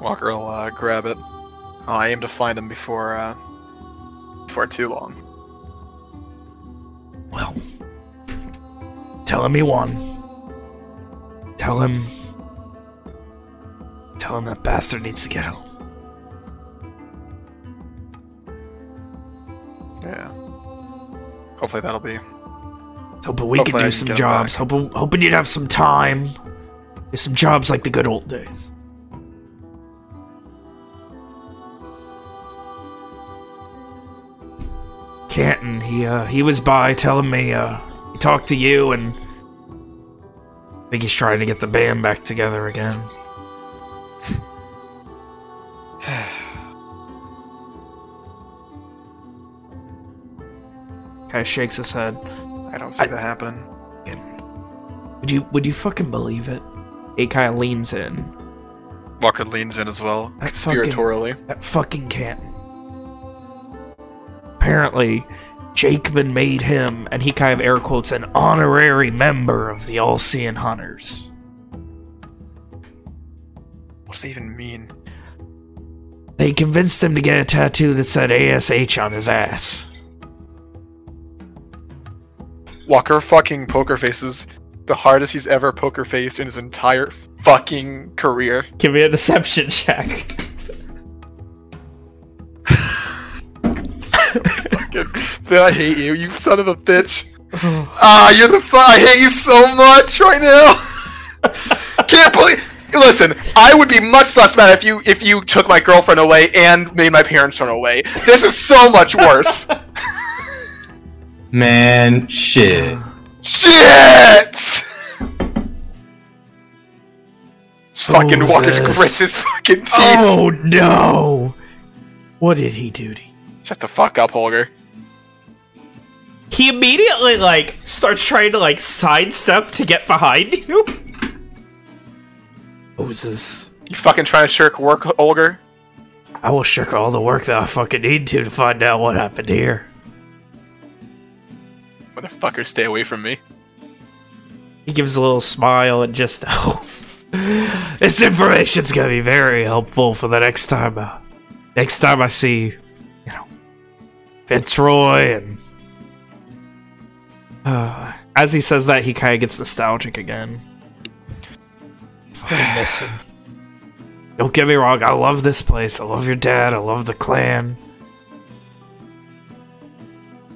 Walker will uh, grab it. Oh, I aim to find him before uh, before too long. Well, tell him he won. Tell him. Tell him that bastard needs to get home. Yeah. Hopefully that'll be. Hoping we can Hopefully do some him jobs. Hoping, hoping you'd have some time. Do some jobs like the good old days. Canton, he uh, he was by telling me uh, he talked to you and I think he's trying to get the band back together again. Kind of shakes his head. I don't see I- that happen. Would you would you fucking believe it? He kind of leans in. Walker leans in as well, That fucking- conspiratorially. That fucking Canton. Apparently, Jakeman made him, and he kind of air quotes, an honorary member of the All-Seeing Hunters. What does that even mean? They convinced him to get a tattoo that said ASH on his ass. Walker fucking poker faces the hardest he's ever poker faced in his entire fucking career. Give me a deception check. Fucking- I hate you, you son of a bitch. Ah, you're the fu- I hate you so much right now. Can't believe. Listen, I would be much less mad if you if you took my girlfriend away and made my parents run away. This is so much worse. Man, shit. Shit! Oh, fucking Who's Walker this? grits his fucking teeth. Oh no! What did he do to you? Shut the fuck up, Holger. He immediately, like, starts trying to, like, sidestep to get behind you. Who's this? You fucking trying to shirk work, Holger? I will shirk all the work that I fucking need to to find out what happened here. Motherfucker, stay away from me. He gives a little smile and just, oh, this information's gonna be very helpful for the next time. Uh, next time I see, you know, Fitzroy and. Uh, as he says that, he kind of gets nostalgic again. Fucking miss him. Don't get me wrong, I love this place. I love your dad. I love the clan.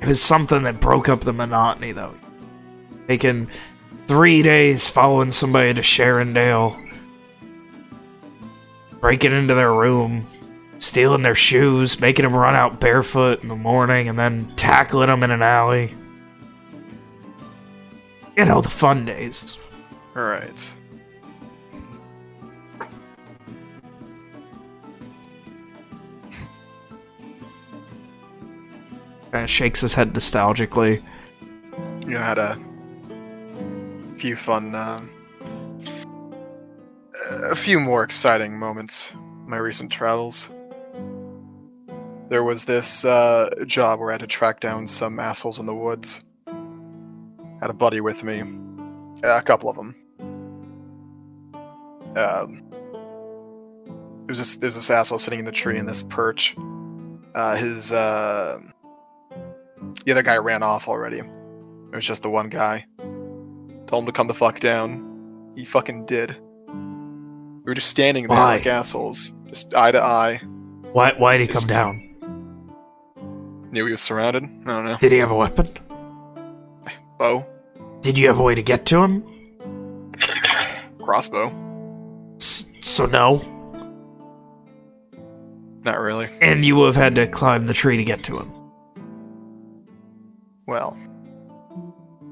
It was something that broke up the monotony, though. Taking three days following somebody to Shrindale, breaking into their room, stealing their shoes, making them run out barefoot in the morning, and then tackling them in an alley. You know, the fun days. Alright. Kind of shakes his head nostalgically. You know, had a few fun um, a few more exciting moments my recent travels. There was this uh, job where I had to track down some assholes in the woods. Had a buddy with me, a couple of them. Um, was this there's this asshole sitting in the tree in this perch. Uh, his uh, the other guy ran off already. It was just the one guy. Told him to come the fuck down. He fucking did. We were just standing there Why? like assholes, just eye to eye. Why, why did he come down? Knew he was surrounded. I don't know. Did he have a weapon? Bow, Did you have a way to get to him? crossbow. S so no. Not really. And you would have had to climb the tree to get to him. Well,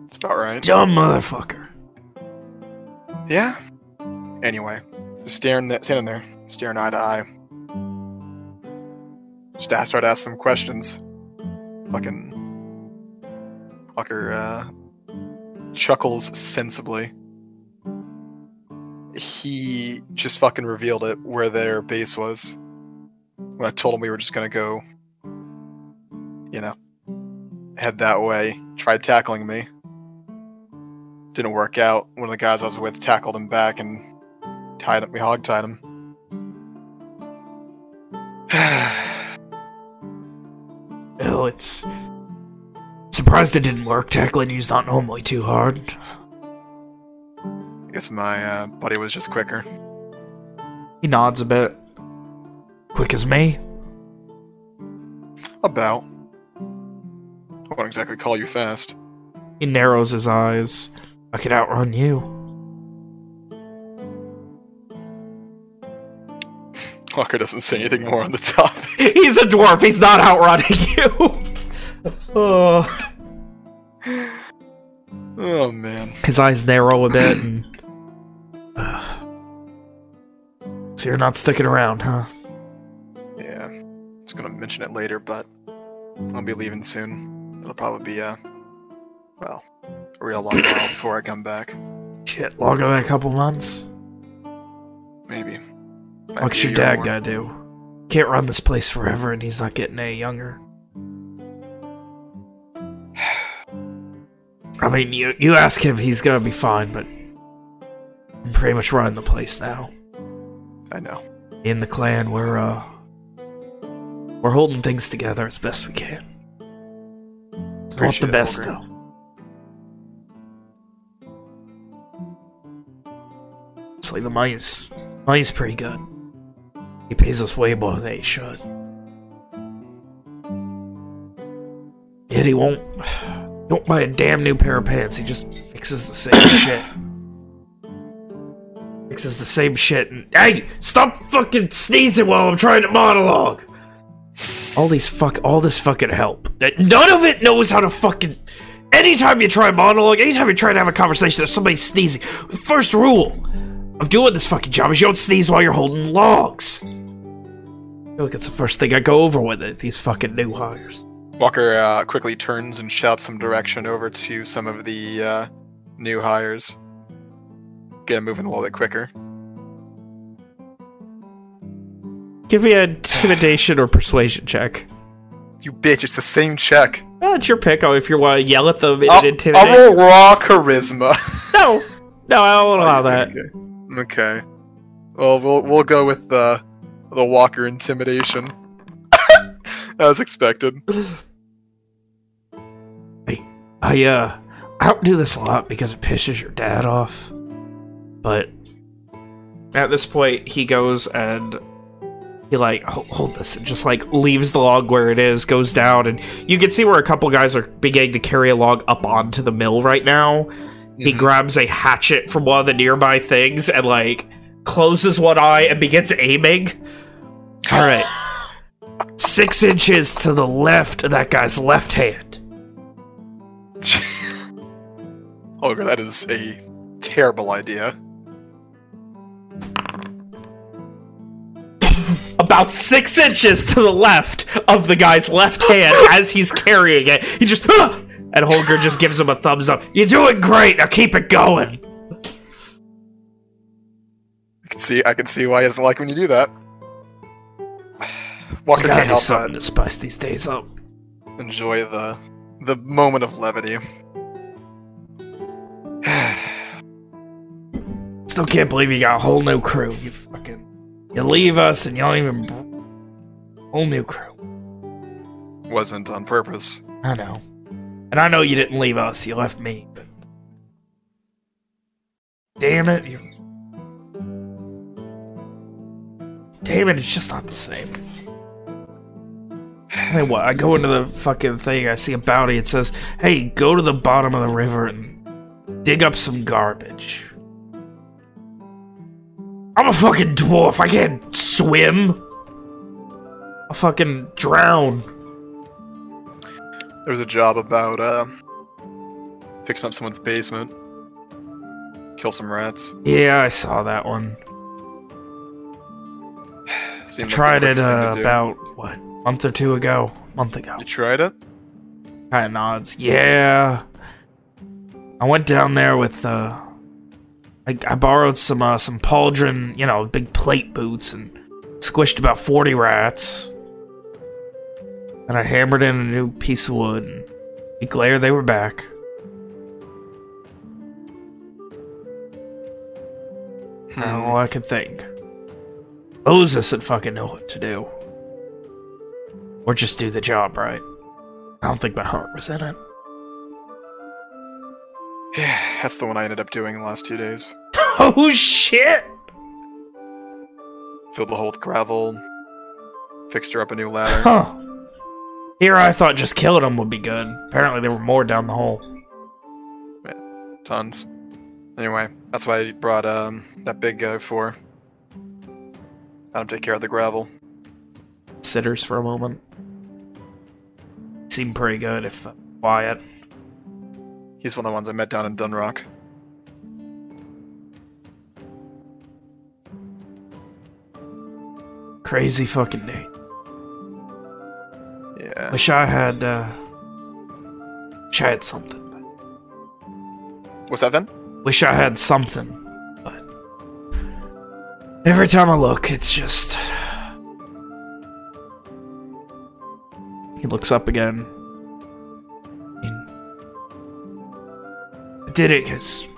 it's about right. Dumb motherfucker. Yeah. Anyway, just staring, there, standing there, staring eye to eye. Just ask, start asking them questions. Fucking fucker uh, chuckles sensibly. He just fucking revealed it where their base was. When I told him we were just gonna go, you know, head that way. Tried tackling me didn't work out. One of the guys I was with tackled him back and tied him. We hog tied him. Well, it's... Surprised it didn't work. Tackling you's not normally too hard. I guess my uh, buddy was just quicker. He nods a bit. Quick as me. About. I won't exactly call you fast. He narrows his eyes. I could outrun you. Walker doesn't say anything more on the topic. He's a dwarf. He's not outrunning you. oh. Oh man. His eyes narrow a bit. And, uh, so you're not sticking around, huh? Yeah. I was gonna mention it later, but I'll be leaving soon. It'll probably be uh well, a real long while before I come back. Shit, longer than a couple months. Maybe. Might What's your dad gotta do? Can't run this place forever, and he's not getting any younger. I mean, you you ask him, he's gonna be fine, but I'm pretty much running the place now. I know. In the clan, we're uh, we're holding things together as best we can. It's not the best though. It's like the money's money's pretty good. He pays us way more than he should. Yet he won't he won't buy a damn new pair of pants. He just fixes the same shit. Fixes the same shit. And, hey, stop fucking sneezing while I'm trying to monologue. All these fuck, all this fucking help. That none of it knows how to fucking. Anytime you try a monologue, anytime you try to have a conversation, there's somebody sneezing. First rule of doing this fucking job is you don't sneeze while you're holding logs. Look, it's the first thing I go over with it, these fucking new hires. Walker uh, quickly turns and shouts some direction over to some of the uh, new hires. Get moving a little bit quicker. Give me an intimidation or persuasion check. You bitch, it's the same check. Well, it's your pick. Oh, if you want to yell at them I'll, an intimidation. I'll roll raw charisma. No, no, I won't allow that. Okay. okay. Well, we'll we'll go with the the Walker intimidation. As expected. I uh, I don't do this a lot because it pisses your dad off. But at this point, he goes and he like "Ho- hold this and just like leaves the log where it is, goes down, and you can see where a couple guys are beginning to carry a log up onto the mill right now. He Mhm. grabs a hatchet from one of the nearby things and like closes one eye and begins aiming. All right, six inches to the left of that guy's left hand. Holger, that is a terrible idea. About six inches to the left of the guy's left hand as he's carrying it. He just, "Ah!" and Holger just gives him a thumbs up. You're doing great. Now keep it going. I can see. I can see why he doesn't like when you do that. Walker gotta can't do help something but to spice these days up. enjoy the the moment of levity. Still can't believe you got a whole new crew. You fucking... You leave us and you don't even... Whole new crew. Wasn't on purpose. I know. And I know you didn't leave us, you left me. But... Damn it. You... Damn it, it's just not the same. I mean, what? I go into the fucking thing, I see a bounty, it says, hey, go to the bottom of the river and dig up some garbage. I'm a fucking dwarf, I can't swim! I'll fucking drown. There was a job about uh fixing up someone's basement. Kill some rats. Yeah, I saw that one. Like Tried it thing to uh, about, what, month or two ago? Month ago. You tried it? Kind of nods. Yeah. I went down there with, uh... I, I borrowed some, uh, some pauldron, you know, big plate boots and squished about 40 rats. And I hammered in a new piece of wood and a week later they were back. Hmm. All I could think. Moses would fucking know what to do. Or just do the job right. I don't think my heart was in it. Yeah, that's the one I ended up doing the last two days. Oh shit! Filled the hole with gravel. Fixed her up a new ladder. Huh. Here I thought just killing them would be good. Apparently there were more down the hole. Yeah, Tons. Anyway, that's why I brought um that big guy for. Had him take care of the gravel. Sitters for a moment. Seemed pretty good if uh, quiet. He's one of the ones I met down in Dunrock. Crazy fucking day. Yeah. Wish I had, uh... Wish I had something. What's that then? Wish I had something, but... Every time I look, it's just... He looks up again. Did it because...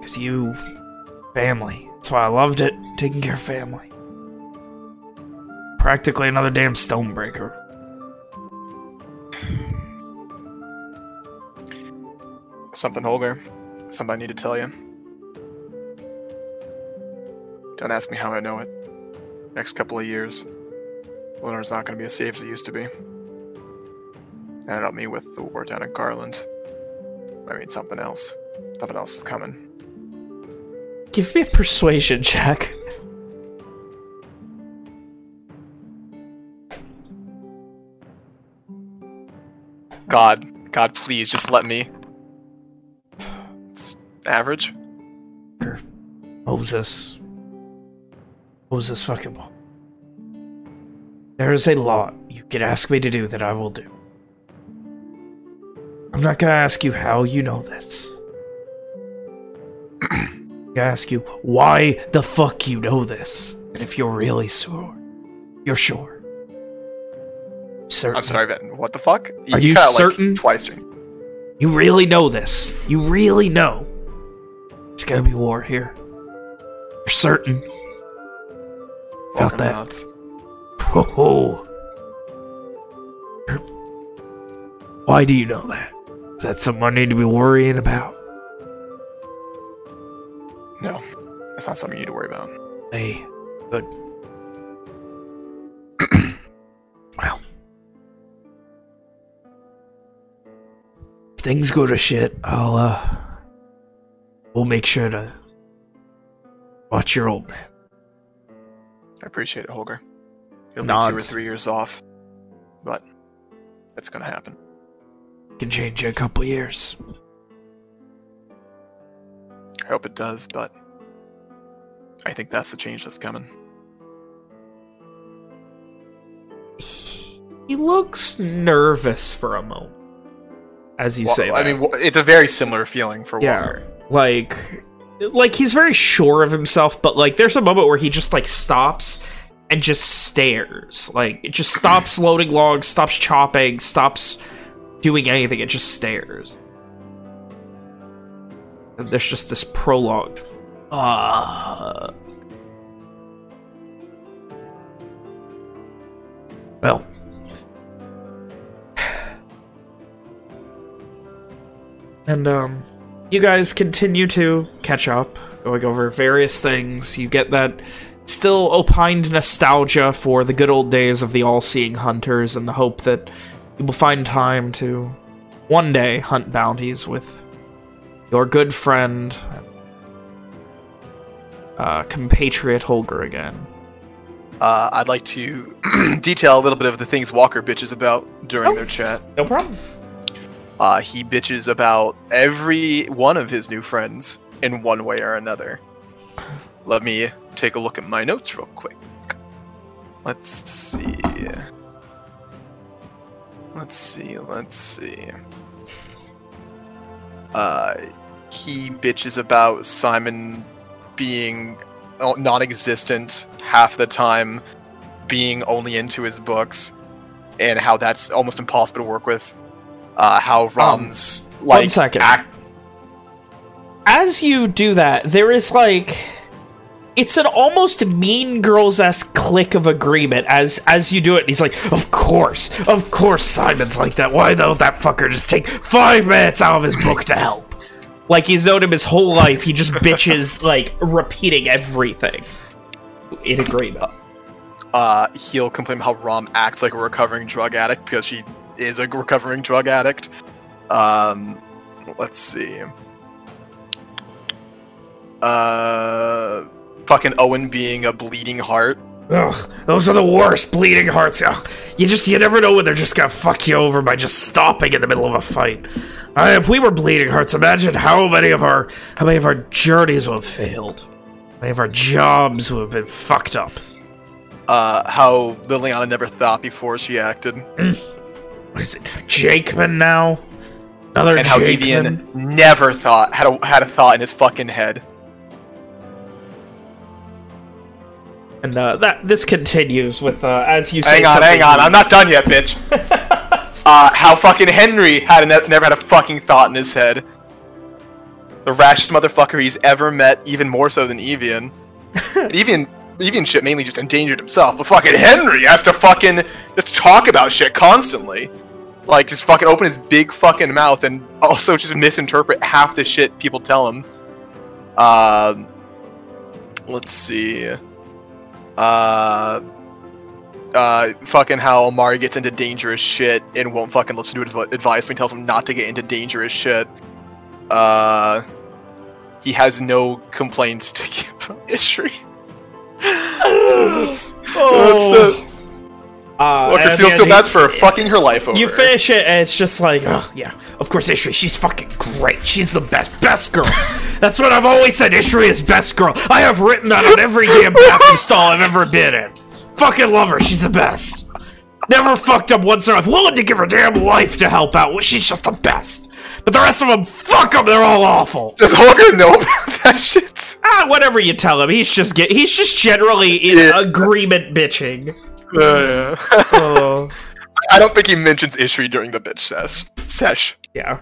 Because you... Family. That's why I loved it. Taking care of family. Practically another damn stonebreaker. Something, Holger. Something I need to tell you. Don't ask me how I know it. Next couple of years, Lunar's not going to be as safe as it used to be. And helped me with the war down in Garland. I mean, something else. Something else is coming. Give me a persuasion check. God, God, please, just let me. It's average. Moses. Moses fucking Paul. There is a lot you can ask me to do that I will do. I'm not gonna ask you how you know this. I'm gonna ask you why the fuck you know this. And if you're really sure, you're sure. Certain. I'm sorry, Ben. What the fuck? Are you kinda, like, certain? twice. during- You really know this. You really know. It's gonna be war here. You're certain. About that. nuts. Oh. Why do you know that? Is that something I need to be worrying about? No, that's not something you need to worry about. Hey, good. well. If things go to shit, I'll, uh... We'll make sure to... Watch your old man. I appreciate it, Holger. You'll be two or three years off, but it's gonna happen. Can change you a couple years. I hope it does, but I think that's the change that's coming. He looks nervous for a moment. As you Well, say that. I mean, it's a very similar feeling for Yeah. Walker. Like, like he's very sure of himself, but like there's a moment where he just like stops and just stares. Like it just stops loading logs, stops chopping, stops doing anything. It just stares. And there's just this prolonged. Uh, well. And, um, you guys continue to catch up, going over various things. You get that still opined nostalgia for the good old days of the all-seeing hunters and the hope that you will find time to one day hunt bounties with your good friend, uh, compatriot Holger again. Uh, I'd like to detail a little bit of the things Walker bitches about during Oh. their chat. No problem. Uh, he bitches about every one of his new friends in one way or another. Let me take a look at my notes real quick. Let's see. Let's see. Let's see. Uh, he bitches about Simon being uh, non-existent half the time, being only into his books, and how that's almost impossible to work with. Uh, how Rom's like Um, one second. act- As you do that, there is like... It's an almost Mean Girls-esque click of agreement as as you do it. He's like, of course, of course Simon's like that. Why don't that fucker just take five minutes out of his book to help? Like he's known him his whole life. He just bitches, like, repeating everything in agreement. uh, he'll complain how Rom acts like a recovering drug addict because she is a recovering drug addict. Um, let's see. Uh, fucking Owen being a bleeding heart. Ugh, those are the worst bleeding hearts. Ugh, you just, you never know when they're just gonna fuck you over by just stopping in the middle of a fight. Uh, if we were bleeding hearts, imagine how many of our, how many of our journeys would have failed. How many of our jobs would have been fucked up. Uh, how Liliana never thought before she acted, What is it, Jakeman now? Another and how Jakeman? Evian never thought had a had a thought in his fucking head. And uh, that this continues with uh, as you say. Hang on, hang on, I'm not done yet, bitch. uh, how fucking Henry had ne- never had a fucking thought in his head. The rashest motherfucker he's ever met, even more so than Evian. And Evian, Evian shit mainly just endangered himself, but fucking Henry has to fucking just talk about shit constantly. Like, just fucking open his big fucking mouth and also just misinterpret half the shit people tell him. Um, let's see. Uh, uh, fucking how Amari gets into dangerous shit and won't fucking listen to adv- advice when he tells him not to get into dangerous shit. Uh, he has no complaints to give Ishri. Oh. Uh, Look, it feels so bad for fucking her life over. You finish it, and it's just like, oh, yeah, of course, Ishri, she's fucking great. She's the best, best girl. That's what I've always said, Ishri is best girl. I have written that on every damn bathroom stall I've ever been in. Fucking love her, she's the best. Never fucked up once in her life. Willing to give her damn life to help out. She's just the best. But the rest of them, fuck them, they're all awful. Does Holger know about that shit? Ah, whatever you tell him, he's just get, he's just generally in Yeah. agreement bitching. Uh, Oh. I don't think he mentions Ishri during the bitch sesh. Sesh. Yeah.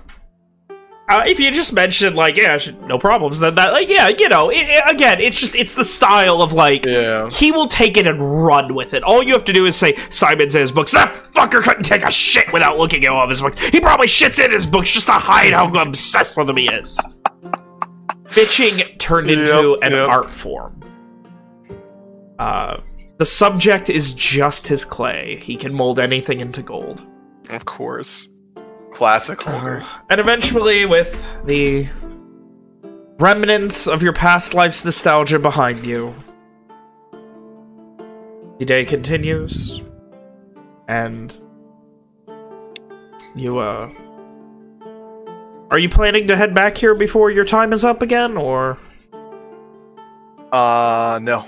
Uh, if you just mention like yeah, no problems, then that like yeah, you know, it, it- again, it's just it's the style of like Yeah. he will take it and run with it. All you have to do is say Simon's in his books. That fucker couldn't take a shit without looking at all of his books. He probably shits in his books just to hide how obsessed with him he is. Bitching turned into Yep, an yep. art form. Uh, the subject is just his clay. He can mold anything into gold. Of course. Classic Holger. Uh, and eventually, with the remnants of your past life's nostalgia behind you, the day continues, and you, uh... Are you planning to head back here before your time is up again, or...? Uh, no.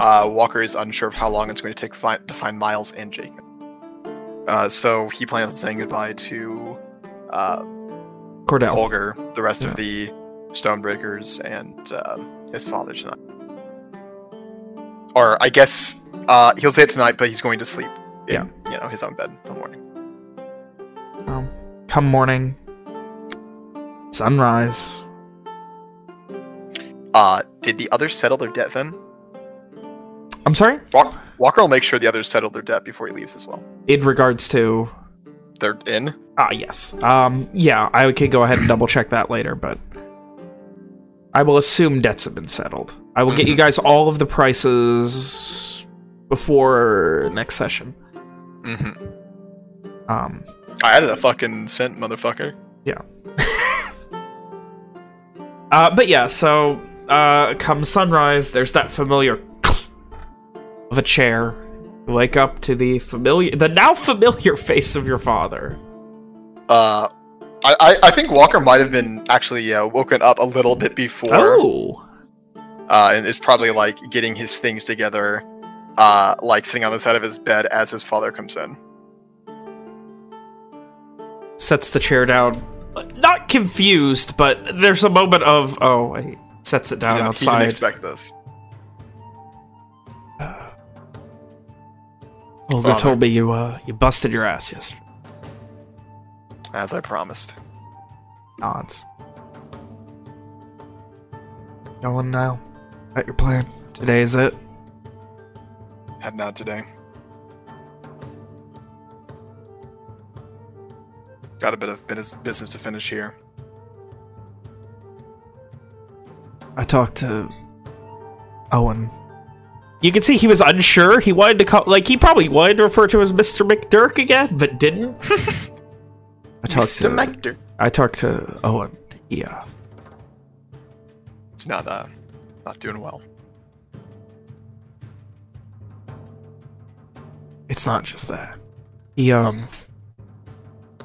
Uh, Walker is unsure of how long it's going to take fi- to find Miles and Jacob. Uh, so he plans on saying goodbye to uh, Cordell. Holger, the rest Yeah. of the Stonebreakers and um, his father tonight. Or I guess uh, he'll say it tonight, but he's going to sleep in Yeah. you know his own bed in the morning. Um, come morning, sunrise. Uh, did the others settle their debt then? I'm sorry? Walk- Walker will make sure the others settle their debt before he leaves as well. In regards to... They're in. Ah, yes. Um, yeah, I could go ahead and double check that later, but... I will assume debts have been settled. I will get you guys all of the prices before next session. Mm-hmm. Um, I added a fucking cent, motherfucker. Yeah. uh, but yeah, so uh, come sunrise, there's that familiar of a chair. You wake up to the familiar, the now familiar face of your father. Uh, I, I, I think Walker might have been actually uh, woken up a little bit before. Oh, uh, and is probably like getting his things together, uh, like sitting on the side of his bed as his father comes in. sets the chair down. Not confused, but there's a moment of oh, wait. Sets it down Yeah, he didn't outside. expect this. Holger Father. told me you uh you busted your ass yesterday. As I promised. Nods. Going now. At your plan. Today is it. Heading out today. Got a bit of business to finish here. I talked to Owen. You can see he was unsure. He wanted to call, like, he probably wanted to refer to as Mr. McDurk again, but didn't. I talked to Mr. to Mector. I talked to Owen. Yeah, it's not uh not doing well. it's not just that. He um,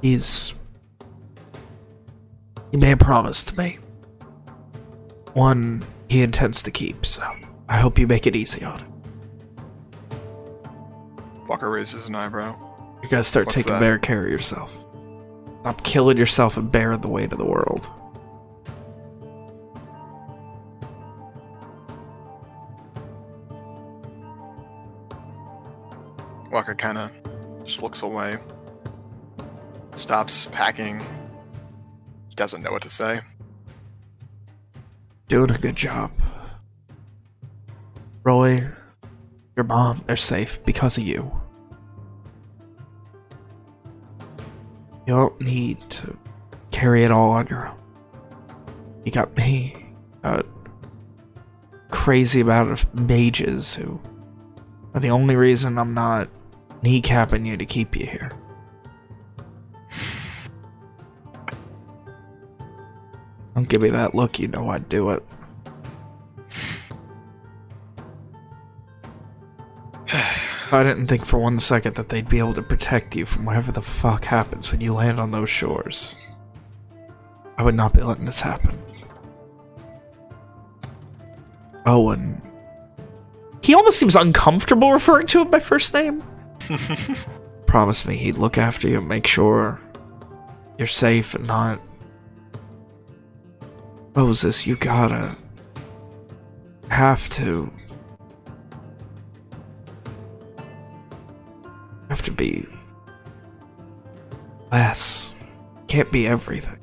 he's he made a promise to me. One he intends to keep. So I hope you make it easy on him. Walker raises an eyebrow. You gotta start What's taking that? better care of yourself. Stop killing yourself and bearing the weight of the world. Walker kind of just looks away. Stops packing. Doesn't know what to say. Doing a good job. Roy, your mom, they're safe because of you. You don't need to carry it all on your own. You got me. Got crazy amount of mages who are the only reason I'm not kneecapping you to keep you here. Don't give me that look, you know I'd do it. I didn't think for one second that they'd be able to protect you from whatever the fuck happens when you land on those shores. I would not be letting this happen. Oh, Owen. He almost seems uncomfortable referring to him by first name. Promise me he'd look after you and make sure you're safe and not... Moses, you gotta... Have to... Have to be... Less. Can't be everything.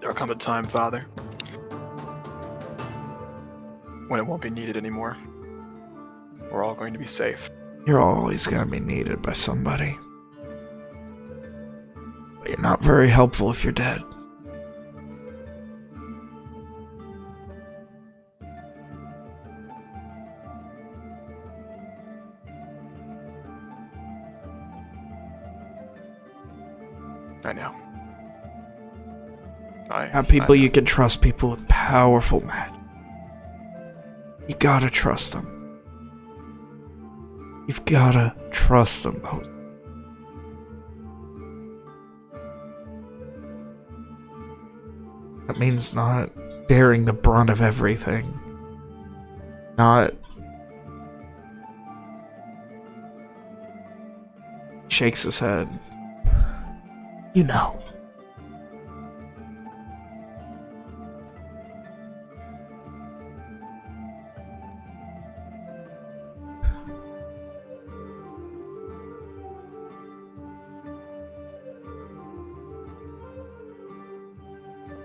There'll come a time, Father, when it won't be needed anymore. We're all going to be safe. You're always gonna be needed by somebody. But you're not very helpful if you're dead. I know. I Have people I you can trust, people with powerful magic. You gotta trust them. You've gotta trust them. Moses. That means not bearing the brunt of everything. Not shakes his head. You know.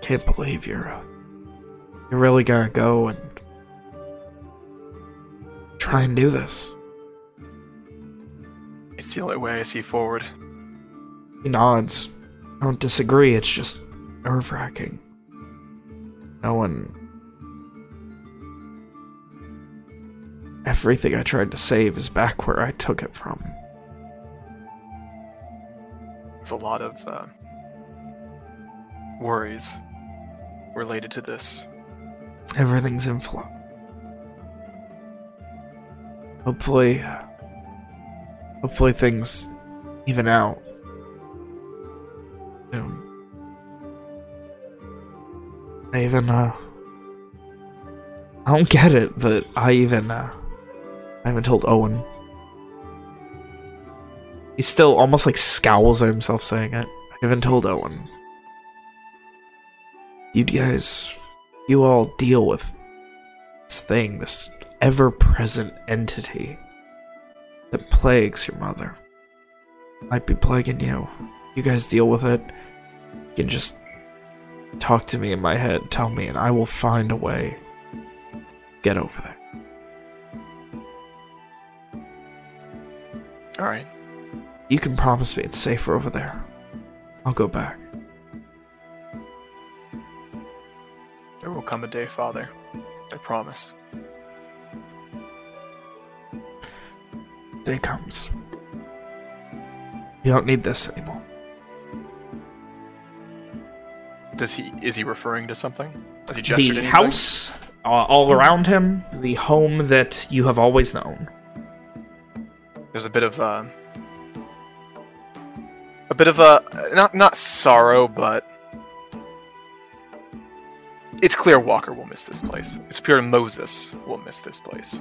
I can't believe you're. Uh, you really gotta go and try and do this. It's the only way I see forward. He nods. I don't disagree, it's just nerve wracking. No one. Everything I tried to save is back where I took it from. There's a lot of uh, worries related to this. Everything's in flow. Hopefully, uh, hopefully things even out. Soon. I even, uh, I don't get it, but I even, uh, I haven't told Owen. He still almost like scowls at himself saying it. I haven't told Owen. You guys, you all deal with this thing, this ever-present entity that plagues your mother. Might be plaguing you. You guys deal with it. You can just talk to me in my head, tell me, and I will find a way. Get over there. Alright. You can promise me it's safer over there. I'll go back. There will come a day, Father. I promise. Day comes. You don't need this anymore. Does he is he referring to something? Has he gestured The anything? house uh, all around him, the home that you have always known. There's a bit of uh, a bit of a not not sorrow, but it's clear Walker will miss this place. It's clear Moses will miss this place.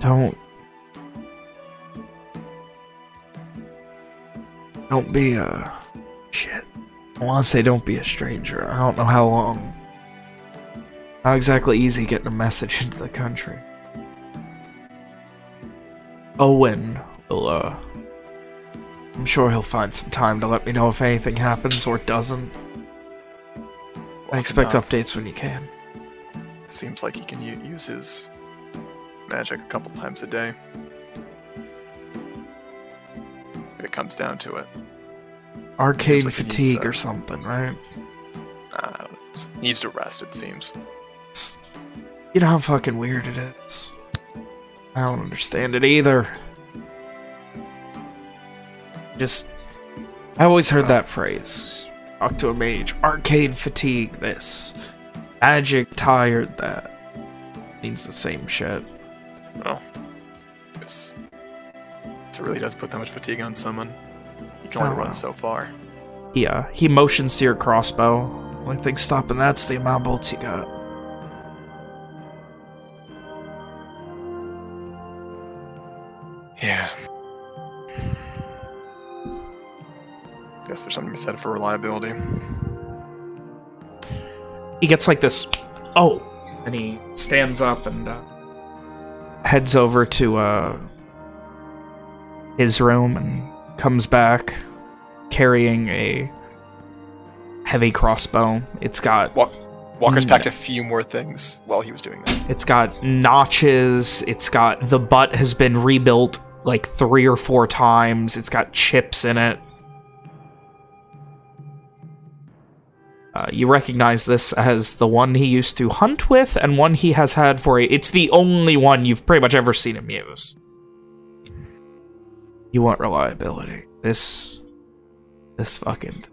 Don't. Don't be a. Shit. I want to say don't be a stranger. I don't know how long. Not exactly easy getting a message into the country. Owen will, uh. I'm sure he'll find some time to let me know if anything happens or doesn't. I expect Not. updates when you can. Seems like he can use his magic a couple times a day. If it comes down to it. Arcane like fatigue or something, right? Uh, needs to rest, it seems. It's, you know how fucking weird it is. I don't understand it either. Just, I always heard that phrase. Talk to a mage. Arcane fatigue, this. Magic tired, that. Means the same shit. Well, it's, it really does put that much fatigue on someone. You can only Oh, run wow. so far. Yeah, he motions to your crossbow. Only thing stopping that's the amount of bolts you got. Guess there's something to be said for reliability. he gets like this oh and he stands up and uh, heads over to uh his room and comes back carrying a heavy crossbow it's got Wa- Walker's Mm. packed a few more things while he was doing that. it's got notches it's got the butt has been rebuilt like three or four times it's got chips in it Uh, you recognize this as the one he used to hunt with and one he has had for a... It's the only one you've pretty much ever seen him use. You want reliability. This... This fucking...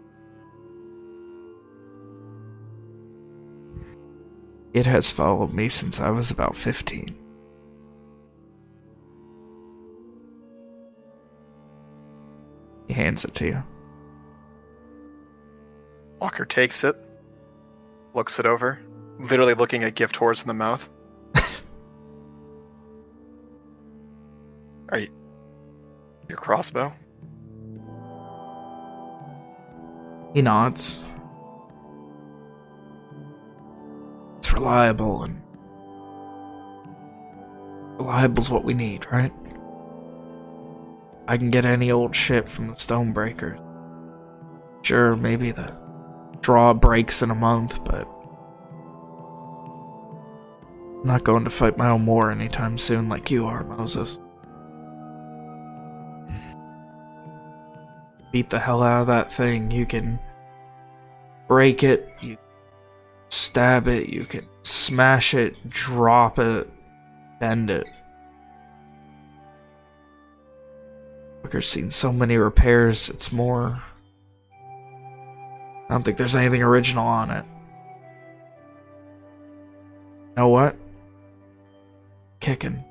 It has followed me since I was about 15. He hands it to you. Walker takes it, looks it over, literally looking at gift horse in the mouth. Are you your crossbow? He nods. It's reliable and reliable's what we need, right? I can get any old shit from the Stonebreaker. Sure, maybe the draw breaks in a month, but I'm not going to fight my own war anytime soon like you are, Moses. Beat the hell out of that thing. You can break it, you stab it, you can smash it, drop it, bend it. Booker's seen so many repairs, it's more... I don't think there's anything original on it. Know what? Kicking.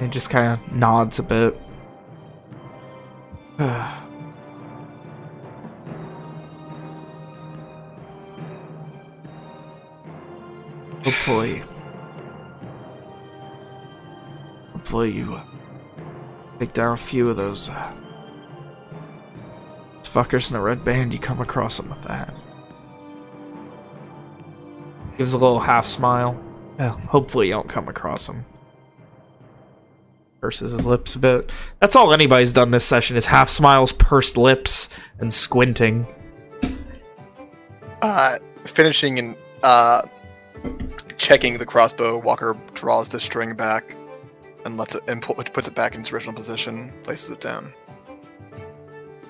He just kind of nods a bit. Hopefully. Hopefully you take down a few of those uh, fuckers in the red band. You come across them with that. Gives a little half smile. Well, hopefully you don't come across them. Purses his lips a bit. That's all anybody's done this session is half smiles, pursed lips, and squinting. Uh, finishing and uh, checking the crossbow, Walker draws the string back and lets it and puts it back in its original position, places it down.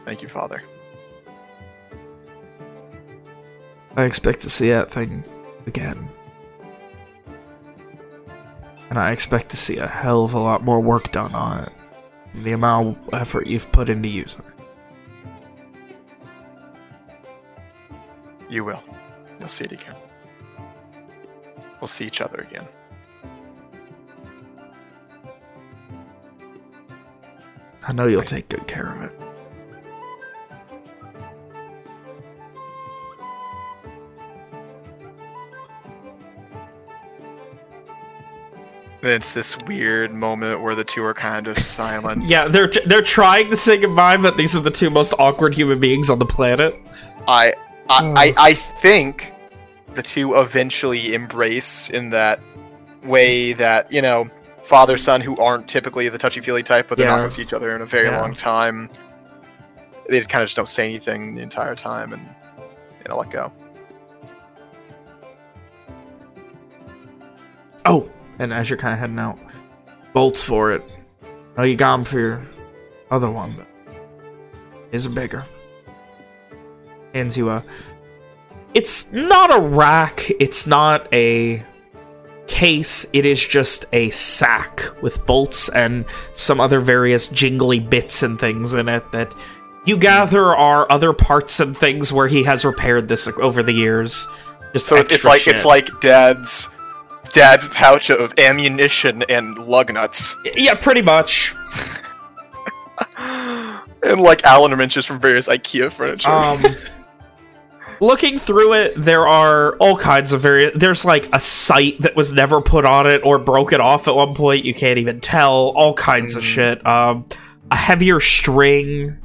Thank you, Father. I expect to see that thing again. And I expect to see a hell of a lot more work done on it. The amount of effort you've put into using it. You will. You'll see it again. We'll see each other again. I know you'll take good care of it. it's this weird moment where the two are kind of silent. Yeah, they're they're trying to say goodbye, but these are the two most awkward human beings on the planet. I I, hmm. I, I think the two eventually embrace in that way that you know father son who aren't typically the touchy feely type, but they're not going to see each other in a very Yeah. long time. They kind of just don't say anything the entire time, and you know let go. Oh, and as you're kind of heading out, bolts for it. Oh, you got 'em for your other one, but is bigger. Hands you a. It's not a rack. It's not a case. It is just a sack with bolts and some other various jingly bits and things in it that you gather are other parts and things where he has repaired this over the years. Just So it's like shit. it's like dad's dad's pouch of ammunition and lug nuts, yeah, pretty much. and like Allen wrenches from various IKEA furniture. Um, looking through it, there are all kinds of various... There's like a sight that was never put on it or broken off at one point. You can't even tell. All kinds of Mm. shit. Um, a heavier string.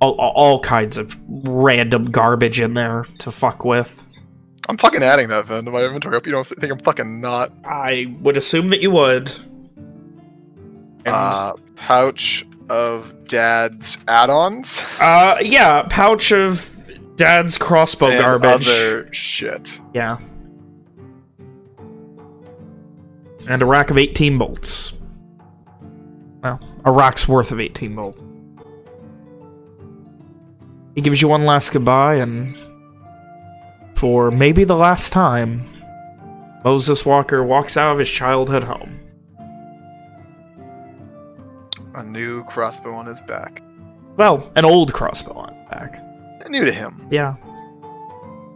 All, all- kinds of random garbage in there to fuck with. I'm fucking adding that then to my inventory. Hope you don't think I'm fucking not. I would assume that you would. And, Uh, pouch of dad's add-ons uh, yeah, pouch of dad's crossbow and garbage. other shit. Yeah. And a rack of 18 bolts. Well, a rack's worth of 18 bolts. He gives you one last goodbye, and for maybe the last time, Moses Walker walks out of his childhood home. A new crossbow on his back. Well, an old crossbow on his back. New to him. Yeah.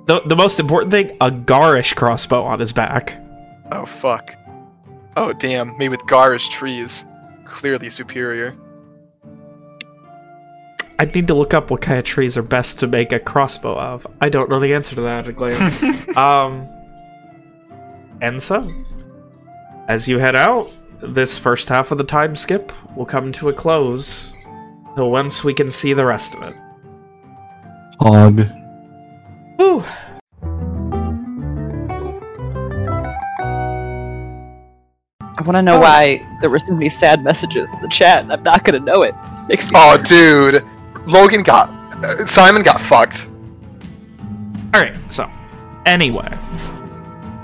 The, the most important thing, a garish crossbow on his back. Oh fuck. Oh damn. Made with garish trees. Clearly superior. I'd need to look up what kind of trees are best to make a crossbow of. I don't know the answer to that at a glance. um, and so, as you head out, this first half of the time skip will come to a close till once we can see the rest of it. Hog. Whew. I want to know why there were so many sad messages in the chat. and I'm not going to know it. it makes me Oh, nervous. dude, Logan got uh, Simon got fucked. Alright, so, anyway.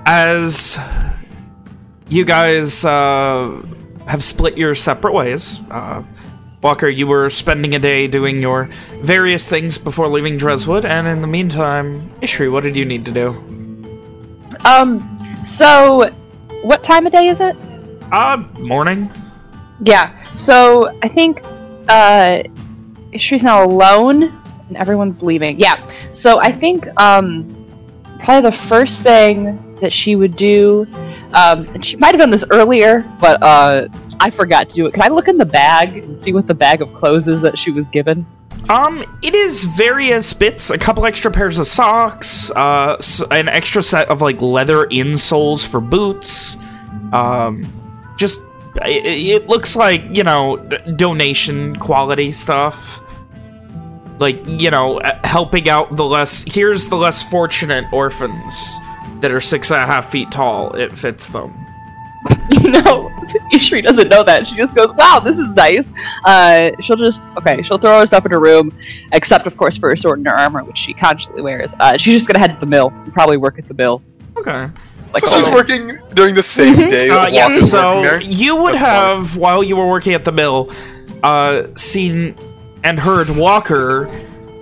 As you guys uh, have split your separate ways, uh, Walker, you were spending a day doing your various things before leaving Dreswood, and in the meantime, Ishri, what did you need to do? Um, so what time of day is it? Uh, morning. Yeah. So I think uh she's now alone and everyone's leaving. Yeah. So I think um probably the first thing that she would do um and she might have done this earlier, but uh I forgot to do it. Can I look in the bag and see what the bag of clothes is that she was given? Um, it is various bits, a couple extra pairs of socks, uh, an extra set of, like, leather insoles for boots, um, just, it, it looks like, you know, donation quality stuff. Like, you know, uh, helping out the less, here's the less fortunate orphans that are six and a half feet tall, it fits them. you know, Ishri doesn't know that. She just goes, "Wow, this is nice." Uh, she'll just okay. She'll throw her stuff in her room, except of course for her sword and her armor, which she constantly wears. Uh, she's just gonna head to the mill and probably work at the mill. Okay. Like so she's all- working during the same Mhm. day. Uh, yes, Walker's so you would That's fine. have, while you were working at the mill, uh, seen and heard Walker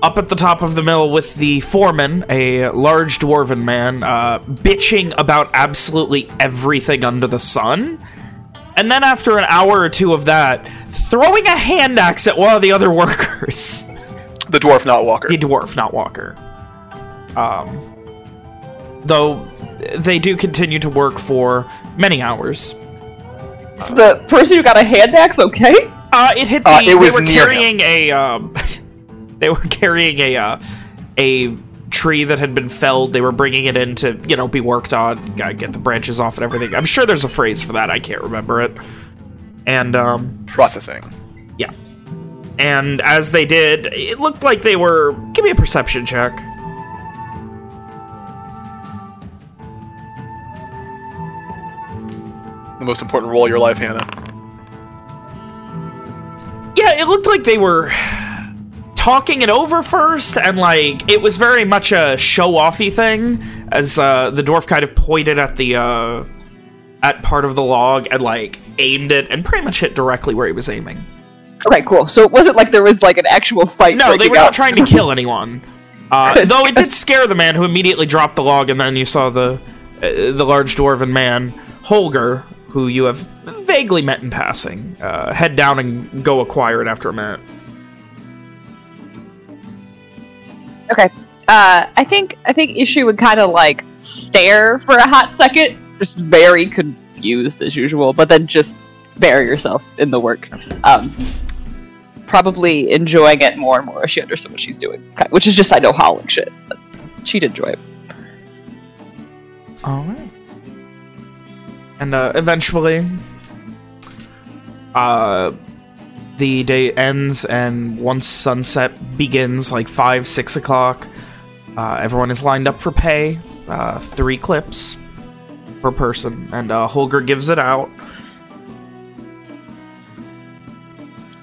up at the top of the mill with the foreman, a large dwarven man, uh, bitching about absolutely everything under the sun. And then after an hour or two of that, throwing a hand axe at one of the other workers. the dwarf, not Walker. The dwarf, not Walker. Um, though they do continue to work for many hours. So the person who got a hand axe, okay? Uh, it hit the. Uh, it was they were near carrying a. Um, they were carrying a uh, a tree that had been felled. They were bringing it in to you know be worked on, get the branches off and everything. I'm sure there's a phrase for that. I can't remember it. And um, Processing. yeah. And as they did, it looked like they were. Give me a perception check. The most important role of your life, Hannah. Yeah, it looked like they were talking it over first, and like it was very much a show-offy thing, as uh, the dwarf kind of pointed at the uh, at part of the log and like aimed it, and pretty much hit directly where he was aiming. Okay, cool. So it wasn't like there was like an actual fight. No, they were not out. trying to kill anyone. Uh, though it did scare the man, who immediately dropped the log, and then you saw the uh, the large dwarven man, Holger, who you have vaguely met in passing, uh, head down and go acquire it after a minute. Okay. Uh, I think I think Ishri would kind of like stare for a hot second, just very confused as usual, but then just bury herself in the work. Um, probably enjoying it more and more as she understands what she's doing, which is just I know howling shit. But she'd enjoy it. All right. And uh, eventually, uh, the day ends, and once sunset begins, like five, six o'clock, uh, everyone is lined up for pay. Uh, three clips per person, and uh, Holger gives it out.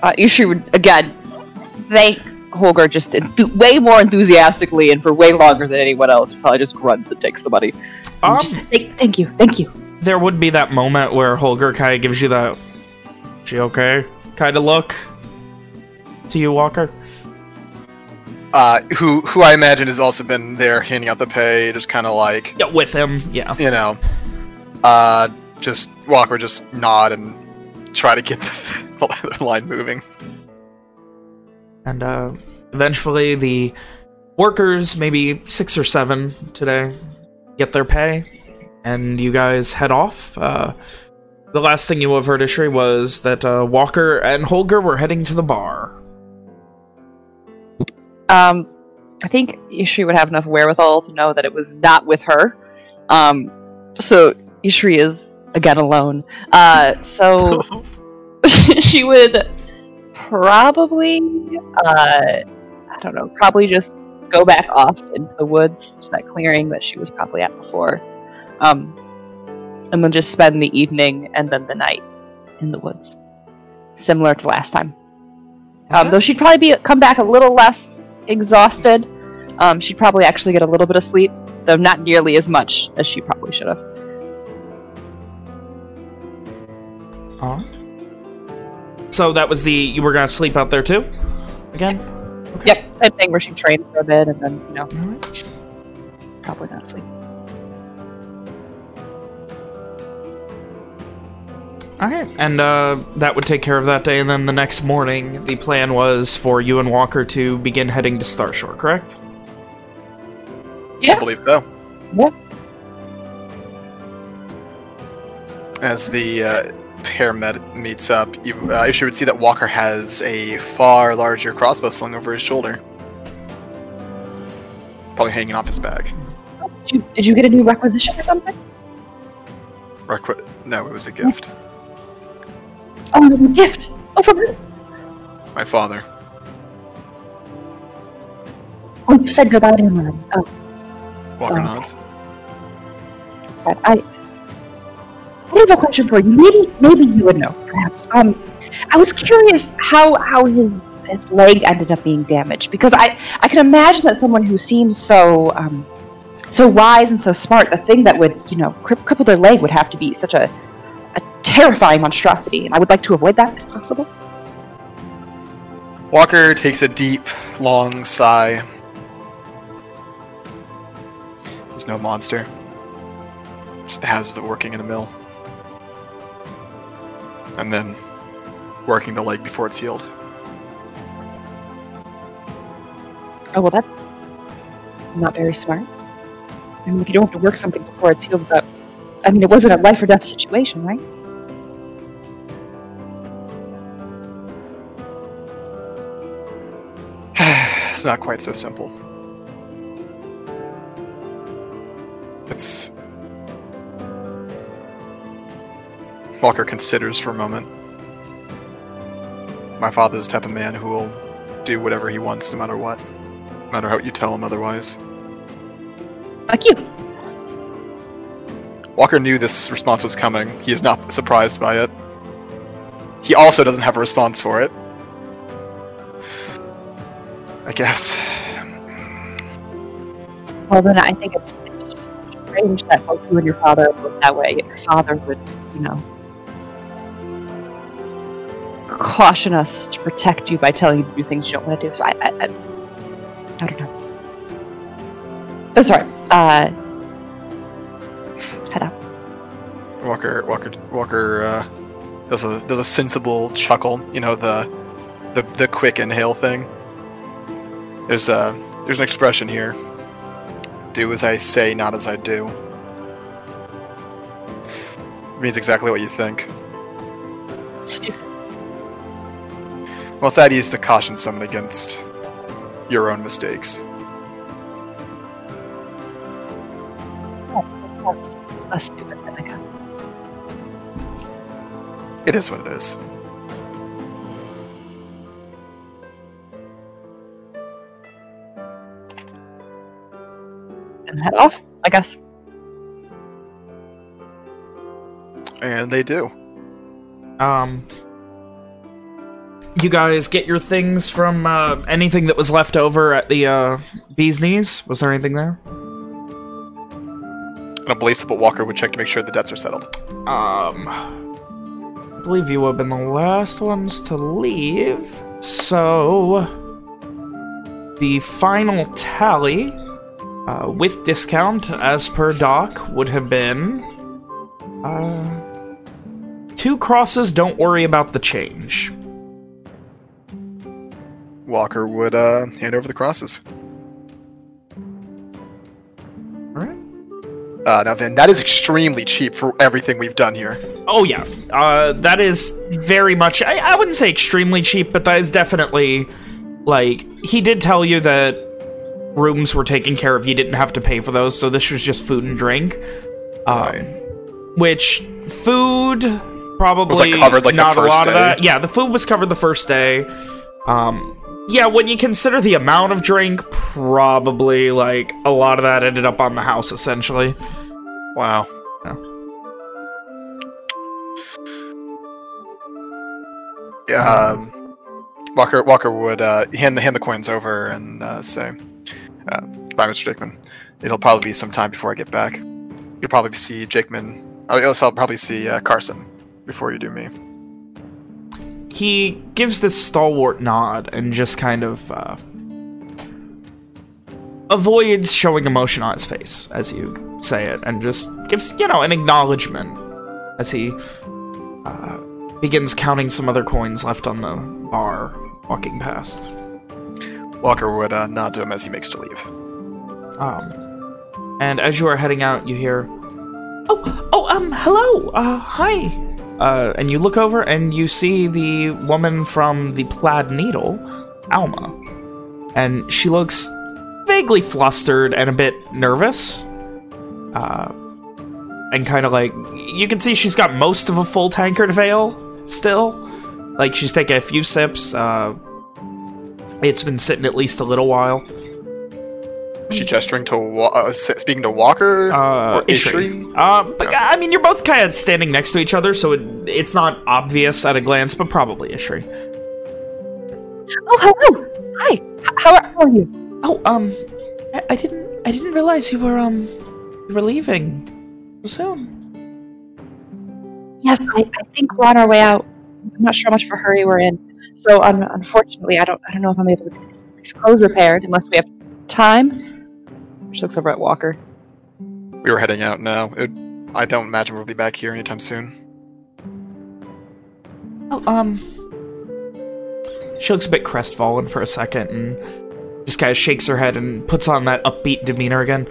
Uh, Ishri would again thank Holger just way more enthusiastically and for way longer than anyone else. Probably just grunts and takes the money. Um, just, thank, thank you, thank you. there would be that moment where Holger kind of gives you that "she okay" kind of look to you, Walker. Uh, who who I imagine has also been there handing out the pay, just kind of like Yeah, with him, yeah. you know, uh, just Walker just nod and try to get the, the line moving. And uh, eventually, the workers, maybe six or seven today, get their pay, and you guys head off. Uh, the last thing you have heard, Ishri, was that uh, Walker and Holger were heading to the bar. Um, I think Ishri would have enough wherewithal to know that it was not with her. Um, so Ishri is again alone. Uh, so she would probably, uh, I don't know, probably just go back off into the woods to that clearing that she was probably at before. Um, and then just spend the evening and then the night in the woods, similar to last time. Um, though she'd probably be come back a little less exhausted. Um, she'd probably actually get a little bit of sleep, though not nearly as much as she probably should have. Huh? So that was the you were gonna sleep out there too, again? Yep, same thing where she trained for a bit and then you know probably not sleep. Okay, and uh, that would take care of that day, and then the next morning, the plan was for you and Walker to begin heading to Starshore, correct? Yeah. I believe so. Yeah. As the uh, pair met, meets up, you uh, you would see that Walker has a far larger crossbow slung over his shoulder. Probably hanging off his back. Did you, did you get a new requisition or something? Requi- no, it was a gift. Oh, a new gift. Oh, from who? My father. Oh, you said goodbye to him already. Oh, Walker Oh. nods. that's fine. I, I have a question for you. Maybe, maybe you would know, perhaps. Um, I was curious how how his his leg ended up being damaged because I I can imagine that someone who seems so um so wise and so smart, the thing that would you know cri- cripple their leg would have to be such a a terrifying monstrosity, and I would like to avoid that if possible. Walker takes a deep, long sigh. There's no monster. Just the hazards of working in a mill. And then working the leg before it's healed. Oh well, that's not very smart. I mean, if you don't have to work something before it's healed, but I mean, it wasn't a life or death situation, right? it's not quite so simple. It's. Walker considers for a moment. My father's the type of man who will do whatever he wants no matter what. No matter how you tell him otherwise. Like you. Walker knew this response was coming. He is not surprised by it. He also doesn't have a response for it. I guess. Well, then I think it's, strange that both you and your father look that way. Your father would, you know, caution us to protect you by telling you to do things you don't want to do. So I, I, I, I don't know. That's right. Uh, Walker, Walker, Walker uh, does a does a sensible chuckle. You know the the the quick inhale thing. There's a there's an expression here. Do as I say, not as I do. It means exactly what you think. Well, that is to caution someone against your own mistakes. That's a It is what it is. And head off, I guess. And they do. Um, you guys get your things from uh, anything that was left over at the uh, Bee's Knees? Was there anything there? And I believe so, but Walker would check to make sure the debts are settled. Um, I believe you have been the last ones to leave. So, the final tally, uh, with discount, as per Doc, would have been... Uh, two crosses, don't worry about the change. Walker would uh, hand over the crosses. Uh, now then, that is extremely cheap for everything we've done here. Oh yeah, uh, that is very much. I, I wouldn't say extremely cheap, but that is definitely like, he did tell you that rooms were taken care of. You didn't have to pay for those, so this was just food and drink. Um, Which, food, probably covered, like, the not a lot of that. Yeah, the food was covered the first day. Um, yeah, when you consider the amount of drink, probably, like, a lot of that ended up on the house, essentially. Wow. Yeah. Um, Walker Walker would uh, hand the hand the coins over and uh, say, uh, "Bye, Mr. Jakeman. It'll probably be some time before I get back. You'll probably see Jakeman. Oh, I'll probably see uh, Carson before you do me." He gives this stalwart nod and just kind of uh, avoids showing emotion on his face as you say it and just gives, you know, an acknowledgement as he uh, begins counting some other coins left on the bar walking past. Walker would uh, nod to him as he makes to leave. Um, and as you are heading out, you hear, "Oh, oh, um, hello, uh, hi." Uh, and you look over and you see the woman from the Plaid Needle, Alma, and she looks vaguely flustered and a bit nervous. Uh, and kind of like you can see she's got most of a full tankard of ale still. Like she's taking a few sips. Uh, it's been sitting at least a little while. Is she gesturing to uh, speaking to Walker Uh, or Ishri? Ishri. Uh, but I mean, you're both kind of standing next to each other, so it, it's not obvious at a glance, but probably Ishri. Oh, hello. Hi. H- how are, how are you? Oh, um, I, I didn't, I didn't realize you were, um, you were leaving so soon. Yes, I, I think we're on our way out. I'm not sure how much of a hurry we're in. So, un- unfortunately, I don't I don't know if I'm able to get these- these clothes repaired unless we have time. She looks over at Walker. We were heading out now. It, I don't imagine we'll be back here anytime soon. Oh, um, she looks a bit crestfallen for a second and just kind of shakes her head and puts on that upbeat demeanor again.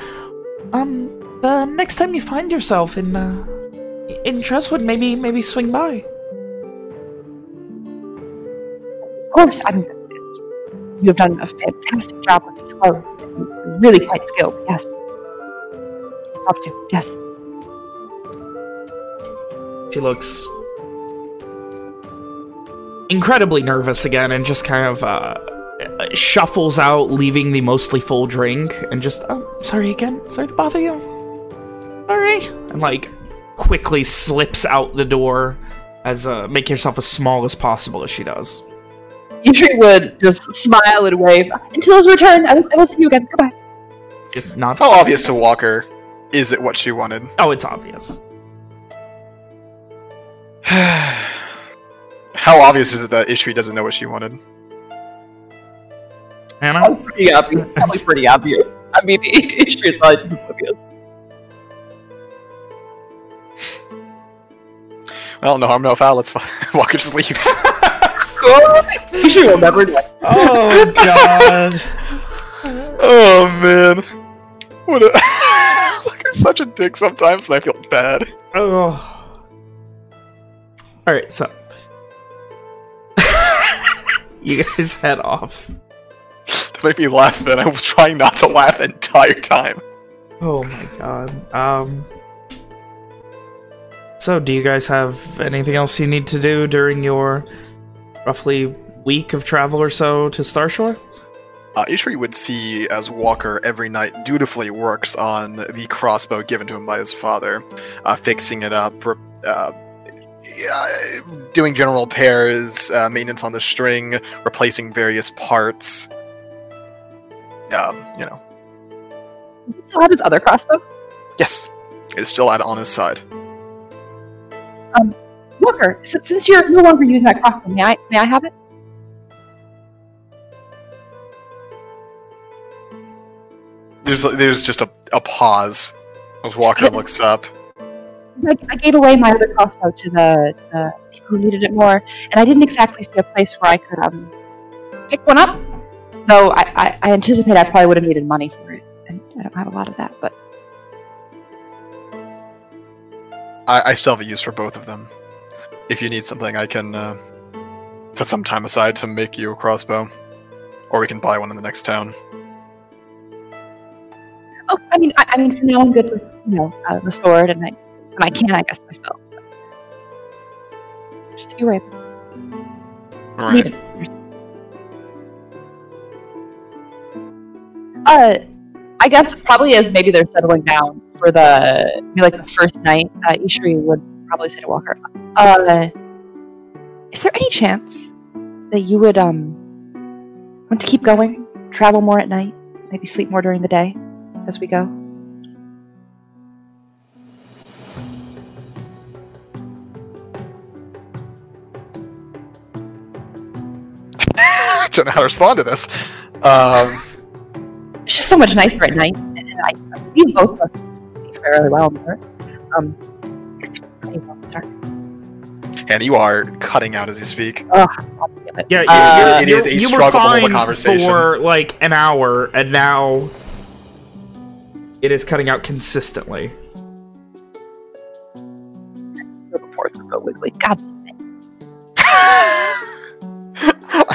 Um, the next time you find yourself in, uh, in Treswood, maybe, maybe swing by. Of course, I you have done a fantastic job with these clothes. You're really quite skilled. Yes. Love to. Yes. She looks incredibly nervous again and just kind of uh, shuffles out, leaving the mostly full drink, and just, oh, sorry again. Sorry to bother you. Sorry. And, like, quickly slips out the door as, uh, make yourself as small as possible as she does. Ishri would just smile and wave. Until his return, I will, I will see you again. Goodbye. Just not. How obvious to Walker is it what she wanted? Oh, it's obvious. How obvious is it that Ishri doesn't know what she wanted? Hannah? Pretty obvious. Probably pretty obvious. I mean, Ishri is probably just oblivious. Well, no harm, no foul. Let's. Walker just leaves. Ishri will never do it. Oh, God. oh man, what a. like, I'm such a dick sometimes, and I feel bad. Oh. Alright, so. you guys head off. That made me laugh, man, I was trying not to laugh the entire time. Oh my god. Um. So, do you guys have anything else you need to do during your roughly week of travel or so to Starshore? Uh, Ishri would see as Walker every night dutifully works on the crossbow given to him by his father, uh, fixing it up, uh, doing general repairs, uh, maintenance on the string, replacing various parts. Um, you know, Does he still have his other crossbow? yes, it's still out on his side. Walker, since, you're no longer using that crossbow, may I may I have it? There's there's just a, a pause as Walker looks up. I, I gave away my other crossbow to the, the people who needed it more, and I didn't exactly see a place where I could um pick one up. Though I, I, I anticipate I probably would have needed money for it, and I don't have a lot of that. But I, I still have a use for both of them. If you need something, I can uh, put some time aside to make you a crossbow, or we can buy one in the next town. Oh, I mean, I, I mean, for now I'm good with you know uh, the sword, and I and I can, I guess, my spells. Just to be right. All right. Uh, I guess probably as maybe they're settling down for the maybe like the first night, uh, Ishri would probably say to Walker, uh, "Is there any chance that you would um want to keep going, travel more at night, maybe sleep more during the day as we go?" I don't know how to respond to this. Um, It's just so much nicer at night, and I, believe both of us can see fairly well. Um, and you are cutting out as you speak. Ugh, God damn it. Yeah, you, Uh, it is a you were struggle to hold a fine conversation. for like an hour, and now it is cutting out consistently. The reports are real wiggly. God. I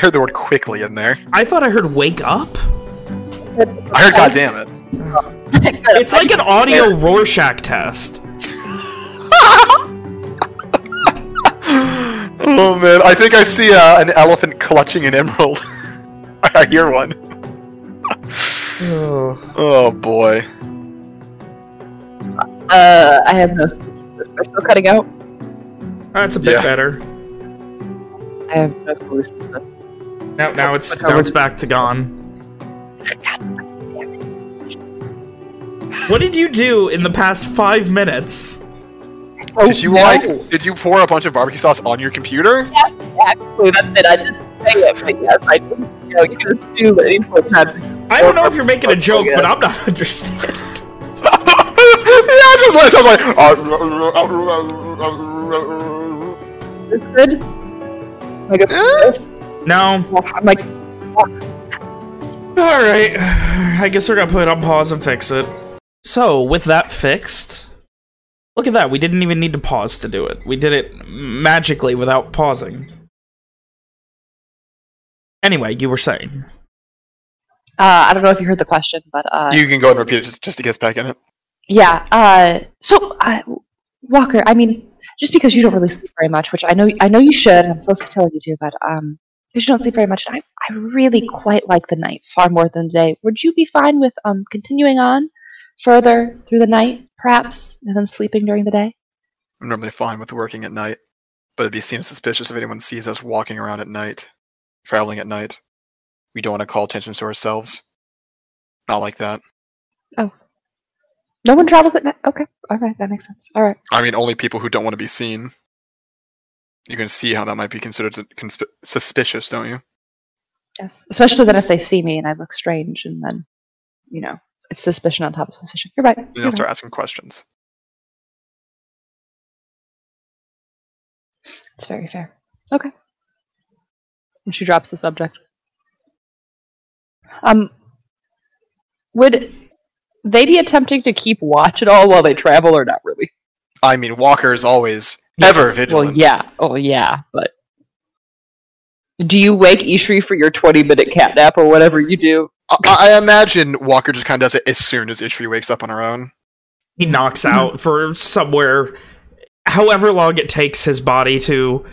heard the word quickly in there. I thought I heard "wake up." I heard God damn it. It's like an audio Rorschach test. oh man, I think I see uh, an elephant clutching an emerald. I hear one. Oh. Oh boy. Uh, I have no Am I still cutting out? That's a bit Yeah. better. I have no solution to this. Now, now it's now it's back to gone. God damn it. What did you do in the past five minutes? Oh, Did you no. like? Did you pour a bunch of barbecue sauce on your computer? Actually, that's it. I didn't say it, but yes, I did. You know, you can assume at any point time. I don't know if you're making a joke, but I'm not understanding. yeah, just like sounds like. It's good. Like, it's, No. I'm like, All right. I guess we're gonna put it on pause and fix it. So, with that fixed, look at that. We didn't even need to pause to do it. We did it magically without pausing. Anyway, you were saying. uh, I don't know if you heard the question, but uh, You can go and repeat it just, just to get us back in it. Yeah. Uh, so, uh, Walker, I mean, just because you don't really sleep very much, which I know I know you should, and I'm supposed to be telling you to, but um, because you don't sleep very much, I I really quite like the night far more than the day. Would you be fine with um continuing on further through the night, perhaps, and then sleeping during the day? I'm normally fine with working at night, but it'd be seen as suspicious if anyone sees us walking around at night, traveling at night. We don't want to call attention to ourselves. Not like that. Oh. No one travels at night. Okay, all right, that makes sense. All right. I mean, only people who don't want to be seen. You can see how that might be considered consp- suspicious, don't you? Yes, especially then if they see me and I look strange, and then, you know, it's suspicion on top of suspicion. You're right. Then you'll start asking questions. It's very fair. Okay. And she drops the subject. Um, would they be attempting to keep watch at all while they travel, or not really? I mean, Walker is always ever vigilant. Well, yeah. Oh, yeah. But do you wake Ishri for your twenty-minute cat nap or whatever you do? I, I imagine Walker just kind of does it as soon as Ishri wakes up on her own. He knocks out for somewhere, however long it takes his body to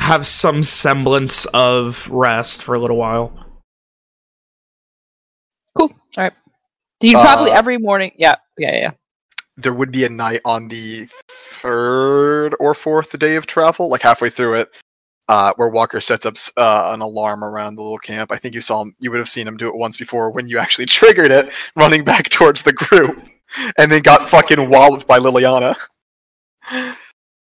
have some semblance of rest for a little while. Cool. All right. Do you probably Uh, every morning? Yeah. Yeah. Yeah. There would be a night on the third or fourth day of travel, like halfway through it, uh, where Walker sets up uh, an alarm around the little camp. I think you saw him. You would have seen him do it once before when you actually triggered it, running back towards the group, and then got fucking walloped by Liliana.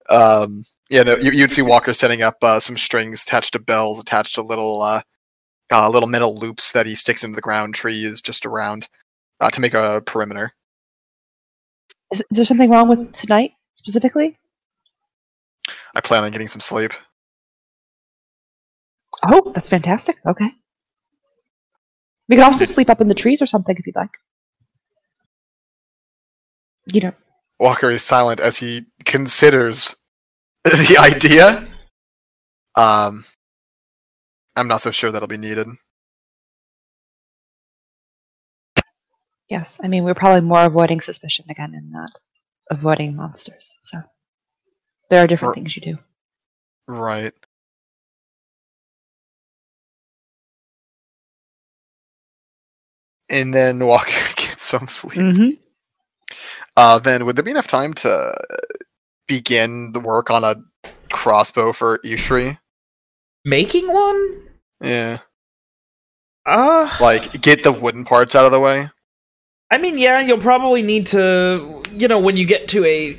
Um, yeah, no, you, you'd see Walker setting up uh, some strings attached to bells, attached to little uh, uh, little metal loops that he sticks into the ground trees just around uh, to make a perimeter. Is, is there something wrong with tonight specifically? I plan on getting some sleep. Oh, that's fantastic. Okay. We could also sleep up in the trees or something if you'd like. You know, Walker is silent as he considers the idea. Um, I'm not so sure that'll be needed. Yes, I mean we're probably more avoiding suspicion again and not avoiding monsters. So there are different Or- things you do. Right. And then Walker gets some sleep. Mm-hmm. Uh, then would there be enough time to begin the work on a crossbow for Ishri? Making one? Yeah. Uh, Like, get the wooden parts out of the way? I mean, yeah, you'll probably need to, you know, when you get to a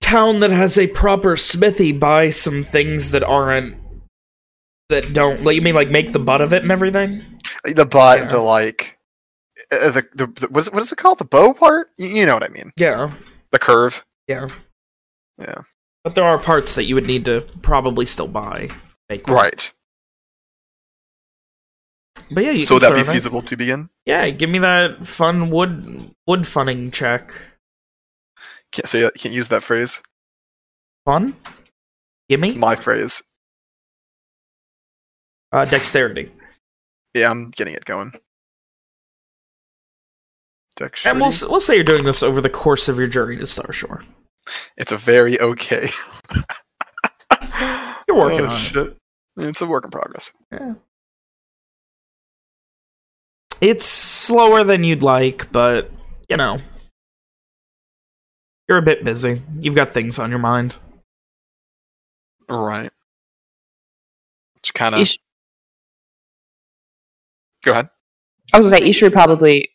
town that has a proper smithy, buy some things that aren't, that don't, like, you mean, like, make the butt of it and everything? The butt, Yeah. the like, uh, the, the, the what, is, what is it called? The bow part? You, you know what I mean. Yeah, The curve. yeah. Yeah. But there are parts that you would need to probably still buy. Make. Right. But yeah, you So would that be it. feasible to begin? Yeah, give me that fun wood wood funning check. Can't say that. Can't use that phrase. Fun? Gimme? It's my phrase. Uh, dexterity. Yeah, I'm getting it going. Dexterity. And we'll we'll say you're doing this over the course of your journey to Starshore. It's a very okay. You're working Oh, on it. It's a work in progress. Yeah. It's slower than you'd like, but you know, you're a bit busy. You've got things on your mind. Right. It's kind of. Ish- Go ahead. I was gonna say you should probably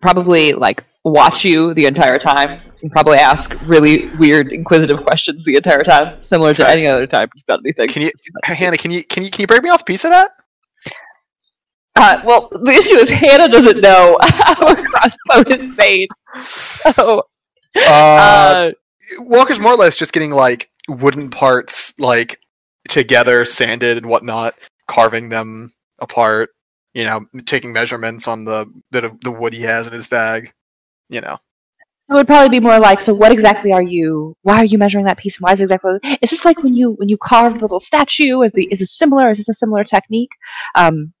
probably like watch you the entire time and probably ask really weird inquisitive questions the entire time, similar to any other time you've done anything. Can you, Hannah? Can you can you can you break me off a piece of that? Uh, well, the issue is Hannah doesn't know how a crossbow is made. So, Uh, uh, Walker's more or less just getting like wooden parts like together, sanded and whatnot, carving them apart. You know, taking measurements on the bit of the wood he has in his bag. You know, so it would probably be more like, so what exactly are you? Why are you measuring that piece? And why is it exactly? Is this like when you when you carve the little statue? Is the is this similar? Is this a similar technique um,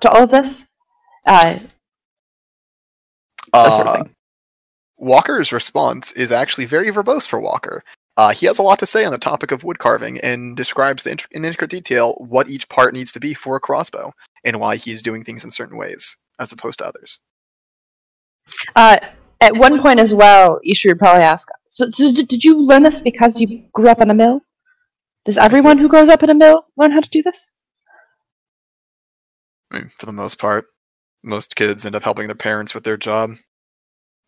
to all of this? Uh, that sort of uh, thing. Walker's response is actually very verbose for Walker. Uh, he has a lot to say on the topic of wood carving and describes in intricate detail what each part needs to be for a crossbow and why he's doing things in certain ways as opposed to others. Uh, at one point as well, Ishri would probably ask, so, so did you learn this because you grew up in a mill? Does everyone who grows up in a mill learn how to do this? I mean, for the most part, most kids end up helping their parents with their job.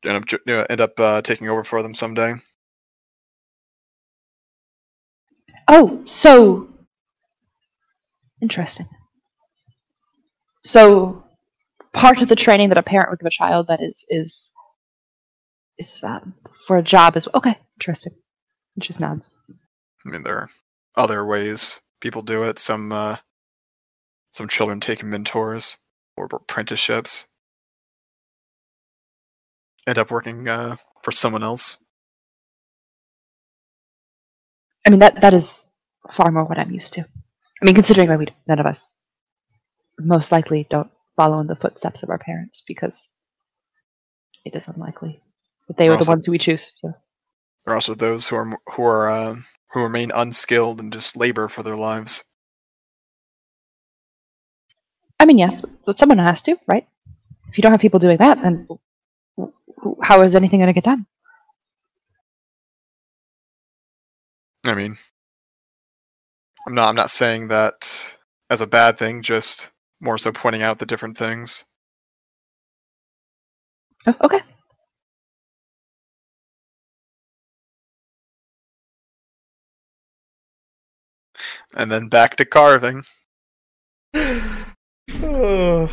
End up, ju- you know, end up uh, taking over for them someday. Oh, so interesting. So part of the training that a parent would give a child that is is is um, for a job is okay. Interesting. It just nods. I mean, there are other ways people do it. Some uh, some children take mentors or apprenticeships. End up working uh, for someone else. I mean that that is far more what I'm used to. I mean, considering that we none of us most likely don't follow in the footsteps of our parents because it is unlikely that they were the ones who we choose. So. There are also those who are who are uh, who remain unskilled and just labor for their lives. I mean, yes, but someone has to, right? If you don't have people doing that, then how is anything going to get done? I mean, I'm not I'm not saying that as a bad thing. Just more so pointing out the different things. Oh, okay. And then back to carving. Ugh.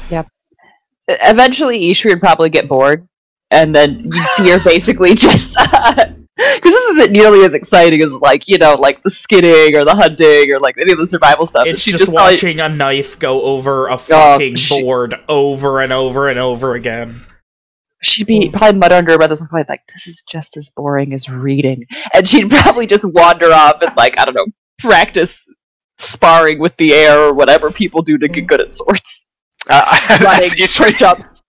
E- Eventually, Ishri would probably get bored, and then you see her basically just. Because this isn't nearly as exciting as, like, you know, like the skinning or the hunting or, like, any of the survival stuff. It's She just, probably- watching a knife go over a fucking she- board over and over and over again. she'd be probably mutter under her breath at some point, like, this is just as boring as reading. And she'd probably just wander off and, like, I don't know, practice sparring with the air or whatever people do to get good at swords. Uh, Running, that's Ishri. jumps.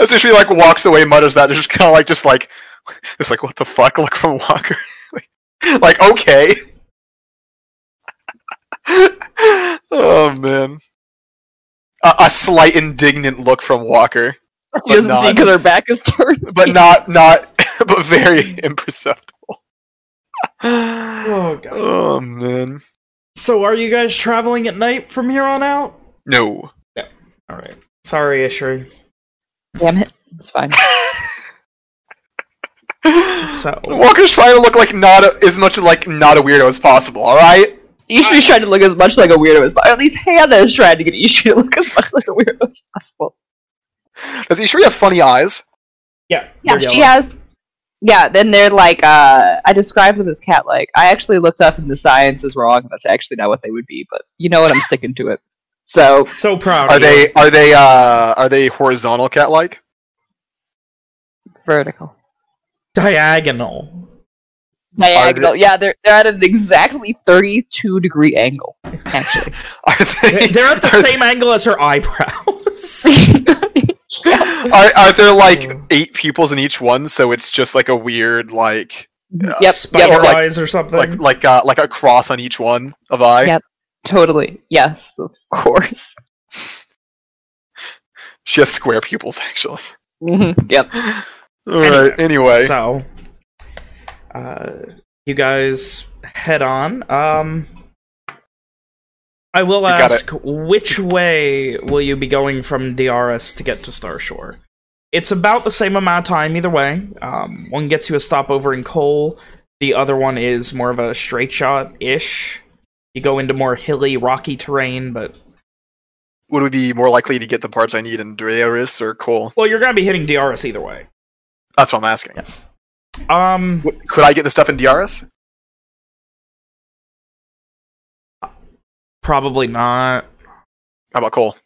As if she like walks away, mutters that, just kind of like, just like, it's like, what the fuck? Look from Walker. like, okay. oh man. A, a slight indignant look from Walker, She doesn't not- see because her back is turned. but not not, but very imperceptible. Oh, God. Oh man. So are you guys traveling at night from here on out? No. Yeah. All right. Sorry, Ishri. Damn it. It's fine. So Walker's trying to look like not a, as much like not a weirdo as possible. All right. Ishri's trying to look as much like a weirdo as possible. At least Hannah is trying to get Ishri to look as much like a weirdo as possible. Does Ishri have funny eyes? yeah, Yeah, she has. Yeah, then they're like, uh, I described them as cat like. I actually looked up and the science is wrong. That's actually not what they would be, but you know what? I'm sticking to it. So, So proud. Are of you. they are they uh are they horizontal cat like? vertical. Diagonal? Diagonal. Yeah, they're, they're at an exactly 32 degree angle, actually. Are they? They're at the are, same angle as her eyebrows. Are are there like eight pupils in each one? So it's just like a weird like yep, Spider yep, like- eyes or something. like like uh like a cross on each one of eye. Yep. totally. Yes, of course. She has square pupils actually. Mhm, Yep. All right. Anyway, So, uh, you guys head on. Um, I will ask, which way will you be going from DRS to get to Starshore? It's about the same amount of time either way. Um, one gets you a stopover in Cole. The other one is more of a straight shot-ish. You go into more hilly, rocky terrain, but... would we be more likely to get the parts I need in Drearis or Cole? Well, you're going to be hitting DRS either way. That's what I'm asking. Um, W- Could I get the stuff in DRS? probably not. How about Cole?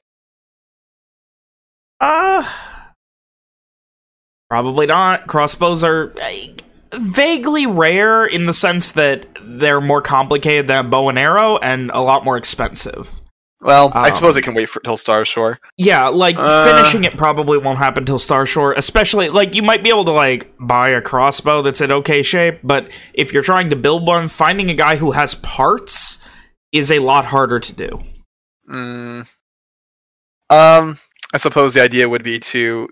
Uh probably not. Crossbows are vaguely rare in the sense that they're more complicated than a bow and arrow and a lot more expensive. Well, I Um, suppose it can wait for till Starshore. Yeah, like Uh. finishing it probably won't happen till Starshore, especially like you might be able to like buy a crossbow that's in okay shape, but if you're trying to build one, finding a guy who has parts is a lot harder to do. Mm. Um, I suppose the idea would be to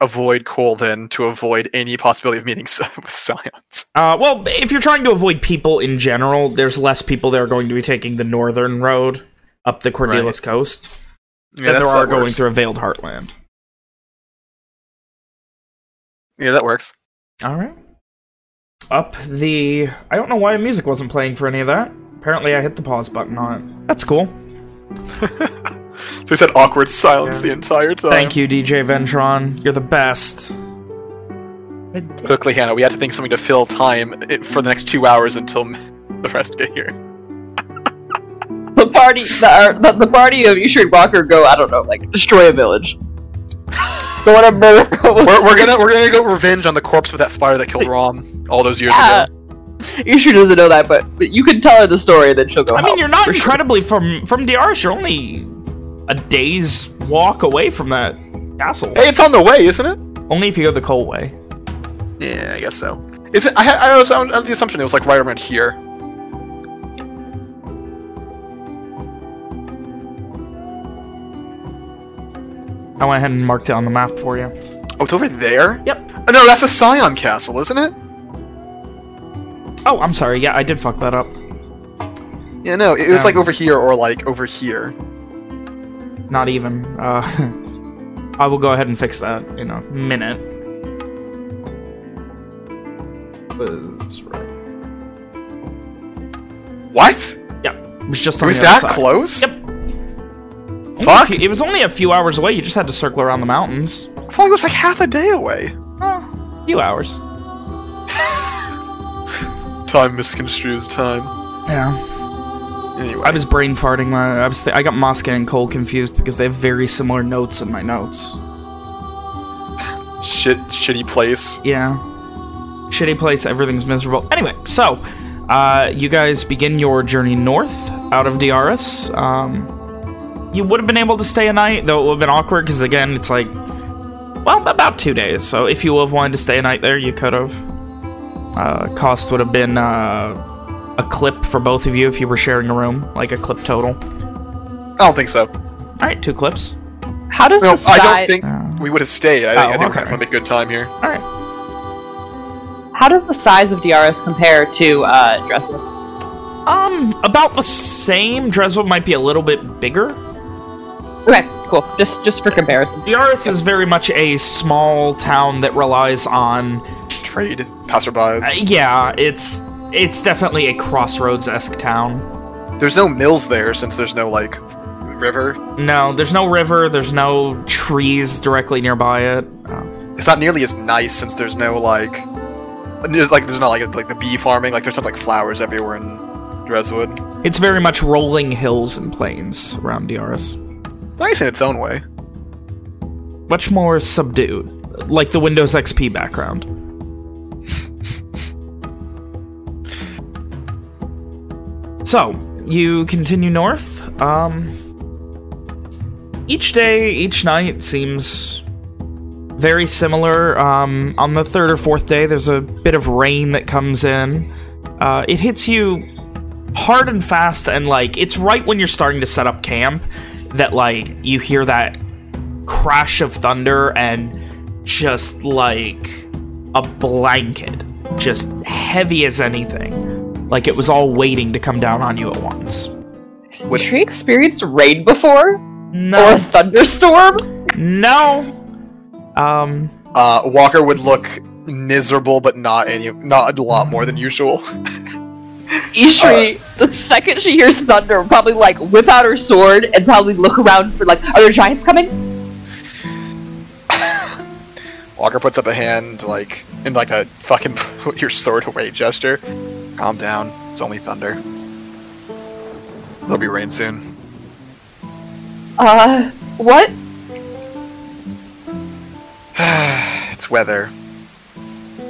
avoid Cole then to avoid any possibility of meeting with science. Uh, well, if you're trying to avoid people in general, there's less people that are going to be taking the northern road up the Cordelis coast Yeah, than there are going works. through a Veiled Heartland. Yeah, that works. All right. Up the... I don't know why music wasn't playing for any of that. Apparently I hit the pause button on it. That's cool. so we had awkward silence the entire time. Thank you, DJ Ventron. You're the best. Quickly, Hannah, we had to think of something to fill time for the next two hours until the rest get here. The party, the, uh, the, the party of Ishri and Walker go, I don't know, like, destroy a village. Go on a murder. We're, we're gonna we're gonna go revenge on the corpse of that spider that killed Rom all those years Yeah. ago. Ishri doesn't know that, but, but you can tell her the story, and then she'll go I mean, help, you're not for sure. incredibly from from DRS. You're only a day's walk away from that castle. Hey, it's on the way, isn't it? Only if you go the Cole way. Yeah, I guess so. Is it? I I was under the assumption it was like right around here. I went ahead and marked it on the map for you. Oh, it's over there. Yep. Oh, no, that's a Scion castle, isn't it? Oh, I'm sorry. Yeah, I did fuck that up. Yeah, no, it was Um, like over here or like over here. Not even. Uh, I will go ahead and fix that in a minute. That's right. What? Yeah, it was just It on was the other that side. close? Yep. Only a Fuck. few- it was only a few hours away. You just had to circle around the mountains. I felt like it was like half a day away. A few hours. Time misconstrues time. Yeah. Anyway, I was brain farting. My, I was. Th I got Mosca and Cole confused because they have very similar notes in my notes. shit, shitty place. Yeah. Shitty place, everything's miserable. Anyway, so, uh, you guys begin your journey north out of DRS. Um, you would have been able to stay a night, though it would have been awkward, because again, it's like Well, about two days. So if you would have wanted to stay a night there, you could have. Uh, cost would have been uh, a clip for both of you if you were sharing a room, like a clip total. I don't think so. All right, two clips. How does No, the I don't think Uh, we would have stayed. I, Oh, think I think we're okay. gonna have a good time here. all right. How does the size of DRS compare to uh, Dresswood? Um, about the same. Dreswood might be a little bit bigger. Okay, cool. Just just for comparison. Diaris is very much a small town that relies on Trade passerbys. Uh, yeah, it's it's definitely a crossroads-esque town. There's no mills there since there's no like river. No, there's no river, there's no trees directly nearby it. Uh, It's not nearly as nice since there's no like there's like there's not like like the bee farming. Like there's not like flowers everywhere in Dreswood. it's very much rolling hills and plains around Diaris. Nice in its own way. Much more subdued, like the Windows XP background. So, you continue north. Um, each day, each night seems very similar. Um, on the third or fourth day, there's a bit of rain that comes in. Uh, it hits you hard and fast, and like it's right when you're starting to set up camp that like you hear that crash of thunder and just like a blanket, just heavy as anything. Like it was all waiting to come down on you at once. Has she experienced rain before? Or No, a thunderstorm? no. Um, Uh, Walker would look miserable, but not any not a lot more than usual. Ishri, the second she hears thunder, will probably like whip out her sword and probably look around for like, are there giants coming? Walker puts up a hand like in like a fucking put your sword away gesture. Calm down. It's only thunder. There'll be rain soon. Uh, what? it's weather.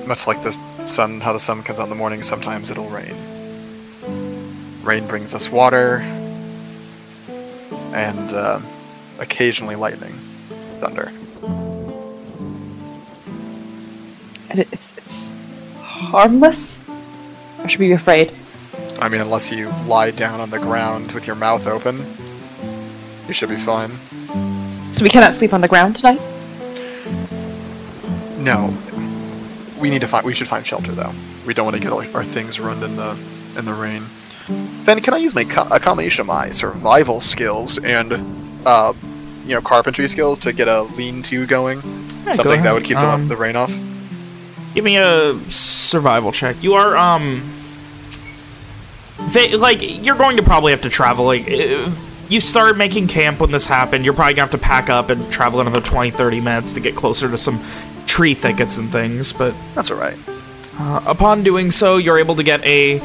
Much like the sun, how the sun comes out in the morning, sometimes it'll rain. Rain brings us water, and uh, occasionally lightning, thunder. And it's it's harmless. Or should be afraid? I mean, unless you lie down on the ground with your mouth open, you should be fine. So we cannot sleep on the ground tonight. No, we need to find. We should find shelter though. We don't want to get like, our things ruined in the in the rain. Ben, can I use my co- a combination of my survival skills and uh, you know carpentry skills to get a lean-to going? yeah, go Something that would keep the, Um, the rain off. Give me a survival check. You are, um... They, like, you're going to probably have to travel. Like, you start making camp when this happened, you're probably going to have to pack up and travel another 20, 30 minutes to get closer to some tree thickets and things, but... That's all right. Uh, upon doing so, you're able to get a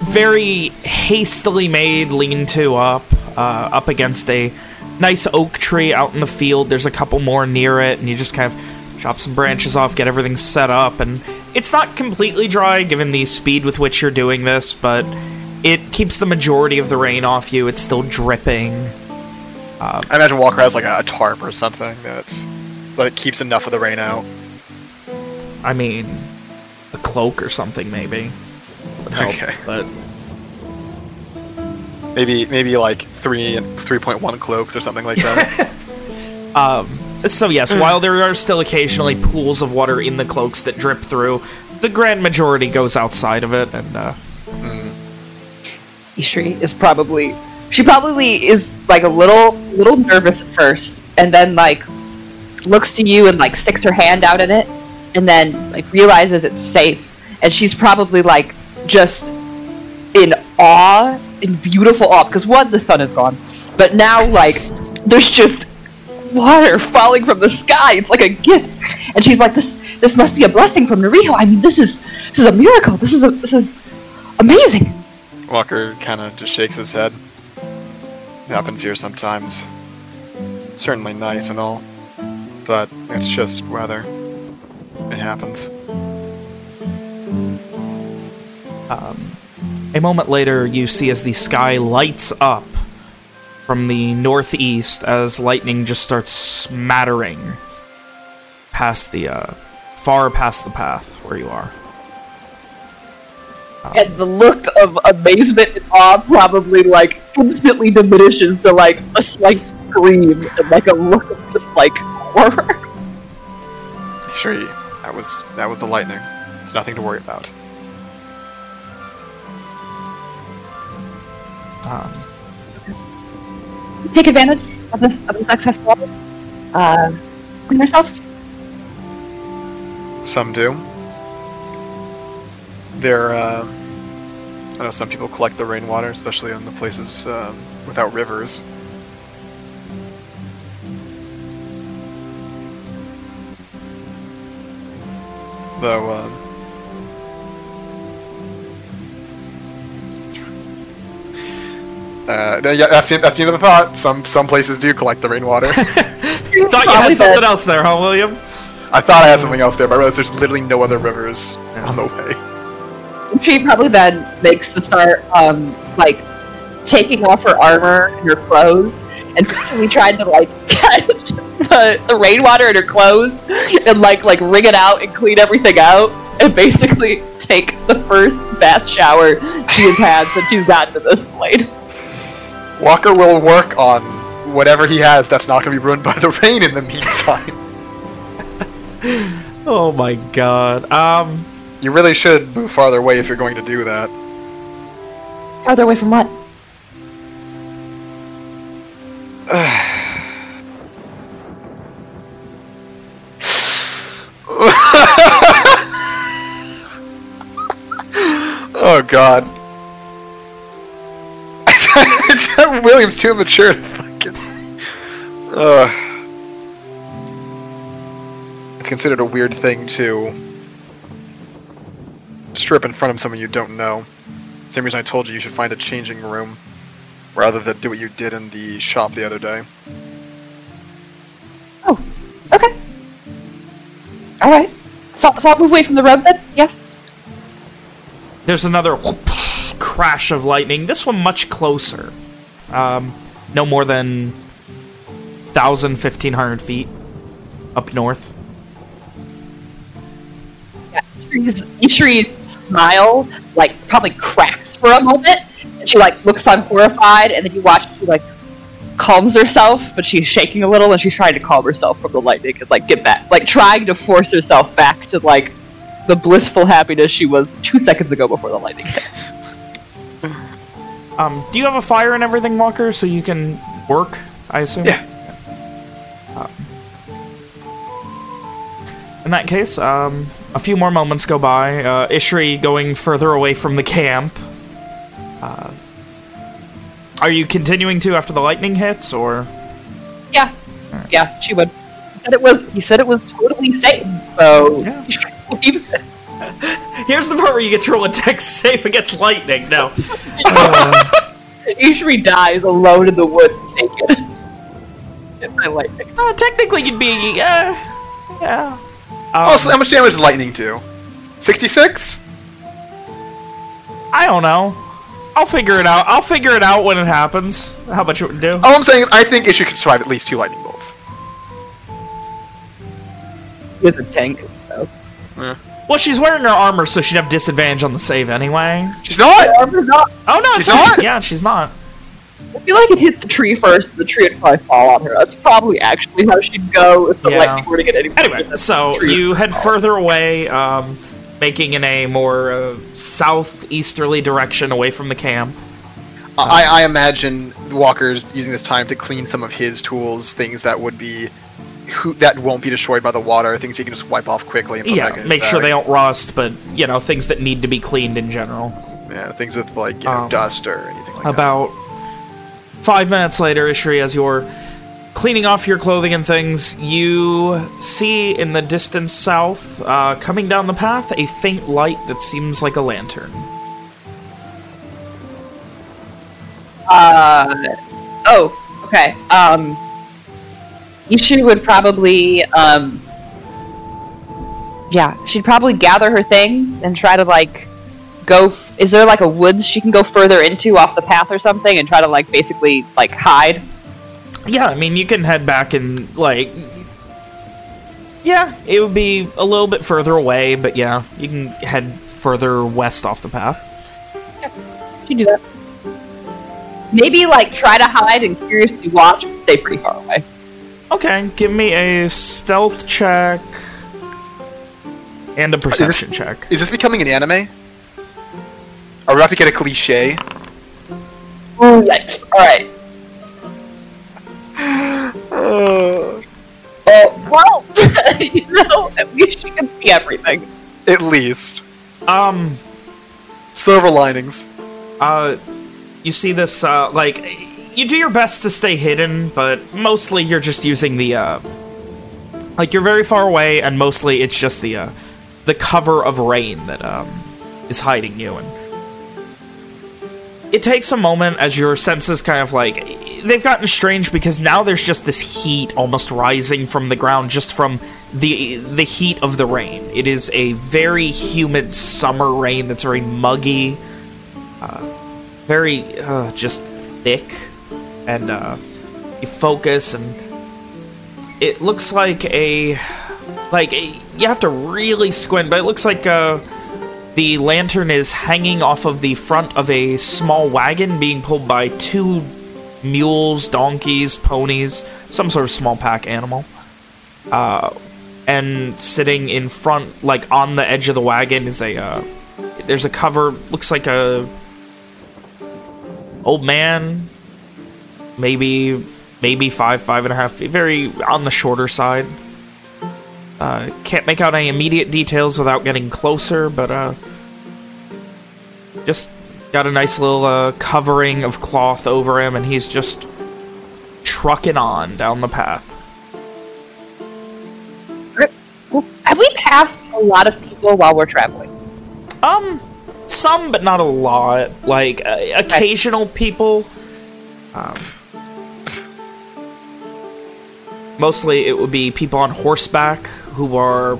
very hastily made lean-to up, uh, up against a nice oak tree out in the field. There's a couple more near it, and you just kind of chop some branches off, get everything set up, and it's not completely dry given the speed with which you're doing this, but it keeps the majority of the rain off you. It's still dripping. I imagine Walker has like a, a tarp or something that's that keeps enough of the rain out. I mean, a cloak or something maybe would help, Okay. but Maybe maybe like three and three point one cloaks or something like that. Um, so yes, while there are still occasionally pools of water in the cloaks that drip through, the grand majority goes outside of it, and uh, Ishri is probably she probably is like a little little nervous at first, and then like looks to you and like sticks her hand out in it, and then like realizes it's safe, and she's probably like just in awe, in beautiful awe, because one the sun is gone, but now like there's just water falling from the sky. It's like a gift, and she's like this. This must be a blessing from Nariho. I mean, this is this is a miracle. This is a this is amazing. Walker kind of just shakes his head. It happens here sometimes. Certainly nice and all, but it's just weather. It happens. A moment later, you see as the sky lights up from the northeast as lightning just starts smattering past the, uh, far past the path where you are. And the look of amazement and awe probably like instantly diminishes to like a slight scream and like a look of just like horror. Sure, that was that was the lightning. It's nothing to worry about. Um, Take advantage of this of this excess water. Uh, clean yourselves. Some do. There, uh, I know some people collect the rainwater, especially in the places um, without rivers. Though, um, uh, yeah, that's the, that's the end of the thought. Some some places do collect the rainwater. you thought you Probably had something else there, huh, William? I thought I had something else there, but I realized there's literally no other rivers on the way. She probably then makes to start um like taking off her armor and her clothes and basically tried to like catch the, the rainwater in her clothes and like like wring it out and clean everything out and basically take the first bath shower she has had since she's gotten to this point. Walker will work on whatever he has that's not going to be ruined by the rain in the meantime. Oh my god. Um, you really should move farther away if you're going to do that. Farther away from what? oh god. William's too mature to fucking. Ugh. It's considered a weird thing to strip in front of someone you don't know. Same reason I told you you should find a changing room rather than do what you did in the shop the other day. Oh, okay. Alright. So, so I'll move away from the road then? Yes? there's another crash of lightning. This one much closer. Um, no more than 1,000, 1,500 feet up north. Ishri's, Ishri's smile, like, probably cracks for a moment, and she, like, looks on horrified, and then you watch she, like, calms herself, but she's shaking a little, and she's trying to calm herself from the lightning and, like, get back, like, trying to force herself back to, like, the blissful happiness she was two seconds ago before the lightning hit. Um, do you have a fire and everything, Walker, so you can work, I assume? Yeah. Um, in that case, um, a few more moments go by. Uh, Ishri going further away from the camp. Uh, are you continuing to after the lightning hits, or...? Yeah. Yeah, she would. He said it was, he said it was totally Satan, so... Yeah. Ishri believes it. Here's the part where you get to roll a dex save against lightning. No. Ishri dies alone in the woods naked. Hit by lightning. Uh, technically, you'd be... Uh, yeah. oh, Um, so how much damage does lightning do? 66? I don't know. I'll figure it out. I'll figure it out when it happens. How much it would do. All I'm saying is I think Ishri could survive at least two lightning bolts. He has a tank, so. Well, she's wearing her armor, so she'd have disadvantage on the save anyway. She's not! Armor's not. Oh no, She's it's- not? Yeah, she's not. I feel like it hit the tree first, the tree would probably fall on her. That's probably actually how she'd go if the Yeah. lightning were to get any. Anyway, so you head further away, um, making in a more uh, southeasterly direction away from the camp. I, I imagine Walker's using this time to clean some of his tools, things that would be who that won't be destroyed by the water, things you can just wipe off quickly and put Yeah, his make sure bag. they don't rust, but you know things that need to be cleaned in general. Yeah, things with like you know, Um, dust or anything like About five minutes later, Ishri, as you're cleaning off your clothing and things, you see in the distance south, uh, coming down the path, a faint light that seems like a lantern. Uh, oh, okay. Um, Ishri would probably, um, yeah, she'd probably gather her things and try to like go. F- is there like a woods she can go further into off the path or something and try to like basically like hide? Yeah, I mean, you can head back and, like... Yeah, it would be a little bit further away, but yeah, you can head further west off the path. Yeah, you do that. Maybe like try to hide and curiously watch, but stay pretty far away. Okay, give me a stealth check and a perception check. Is this becoming an anime? Are we about to get a cliche? Ooh, yikes. Alright. Uh, Oh, well, you know, at least you can see everything. at least. Um, Silver linings. uh, you see this, uh, like, you do your best to stay hidden, but mostly you're just using the, uh, like, you're very far away, and mostly it's just the, uh, the cover of rain that, um, is hiding you, and it takes a moment as your senses kind of, like, they've gotten strange because now there's just this heat almost rising from the ground just from the the heat of the rain. It is a very humid summer rain that's very muggy, uh, very uh, just thick, and uh, you focus and it looks like a like a, you have to really squint, but it looks like uh, the lantern is hanging off of the front of a small wagon being pulled by two mules, donkeys, ponies, some sort of small pack animal. Uh, and sitting in front, like on the edge of the wagon, is a uh, there's a cover. Looks like a old man, maybe maybe five, five and a half, feet, very on the shorter side. Uh, can't make out any immediate details without getting closer, but uh, just got a nice little uh, covering of cloth over him, and he's just trucking on down the path. Have we passed a lot of people while we're traveling? Um, some, but not a lot. Like, uh, occasional people. Um, mostly it would be people on horseback who are,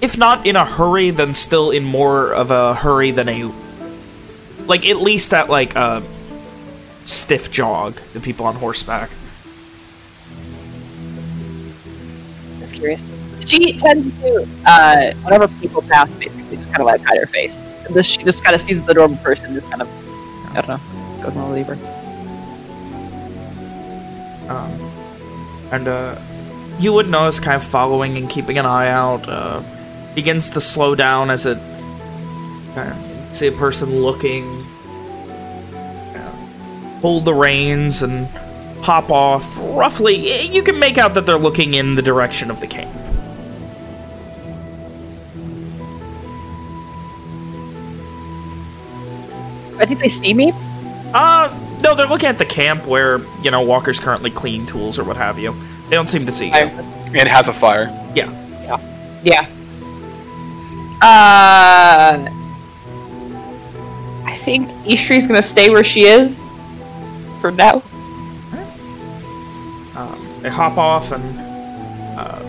if not in a hurry, then still in more of a hurry than a... Like, at least at, like, a stiff jog, the people on horseback. Just curious. She tends to, uh, whenever people pass, basically just kind of like hide her face. This, she just kind of sees the normal person, just kind of, I don't know, goes on the lever. Um, and uh, you would notice kind of following and keeping an eye out. Uh, begins to slow down as it kind of see a person looking. uh, hold the reins and pop off. Roughly, you can make out that they're looking in the direction of the camp. I think they see me. Uh, no, they're looking at the camp where, you know, Walker's currently cleaning tools or what have you. They don't seem to see you. And has a fire. Yeah. Yeah. Yeah. Uh, I think Ishri's gonna stay where she is for now. Um, they hop off and uh,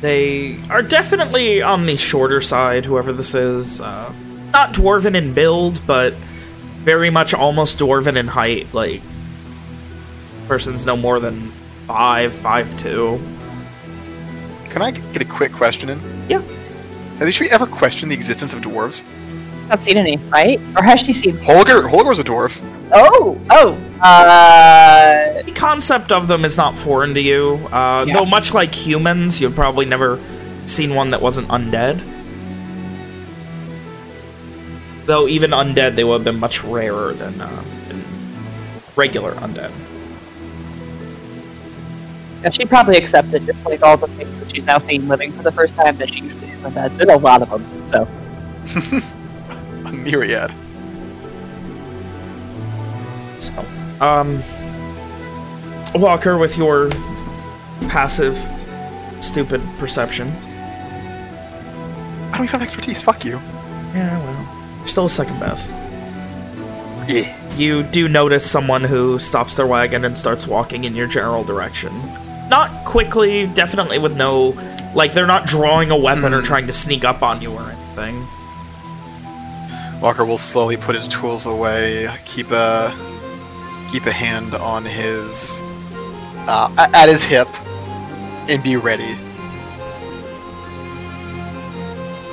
they are definitely on the shorter side, whoever this is. Uh, not dwarven in build, but very much almost dwarven in height. Like, person's no more than five, five two. Can I get a quick question in? Yeah. Has Ishri ever questioned the existence of dwarves? Not seen any, right? Or has she seen? Holger, Holger's a dwarf. Oh, oh. Uh, The concept of them is not foreign to you, uh, Yeah. though much like humans, you've probably never seen one that wasn't undead. Though even undead, they would have been much rarer than, uh, than regular undead. yeah, she probably accepted just like all the things that she's now seen living for the first time that she usually sees in bed. There's a lot of them, so. A myriad. So, um, Walker, with your passive, stupid perception. I don't even have expertise. Fuck you. Yeah, well, you're still second best. Yeah. You do notice someone who stops their wagon and starts walking in your general direction. Not quickly, definitely with no... Like, they're not drawing a weapon or trying to sneak up on you or anything. Walker will slowly put his tools away, keep a keep a hand on his uh, at his hip, and be ready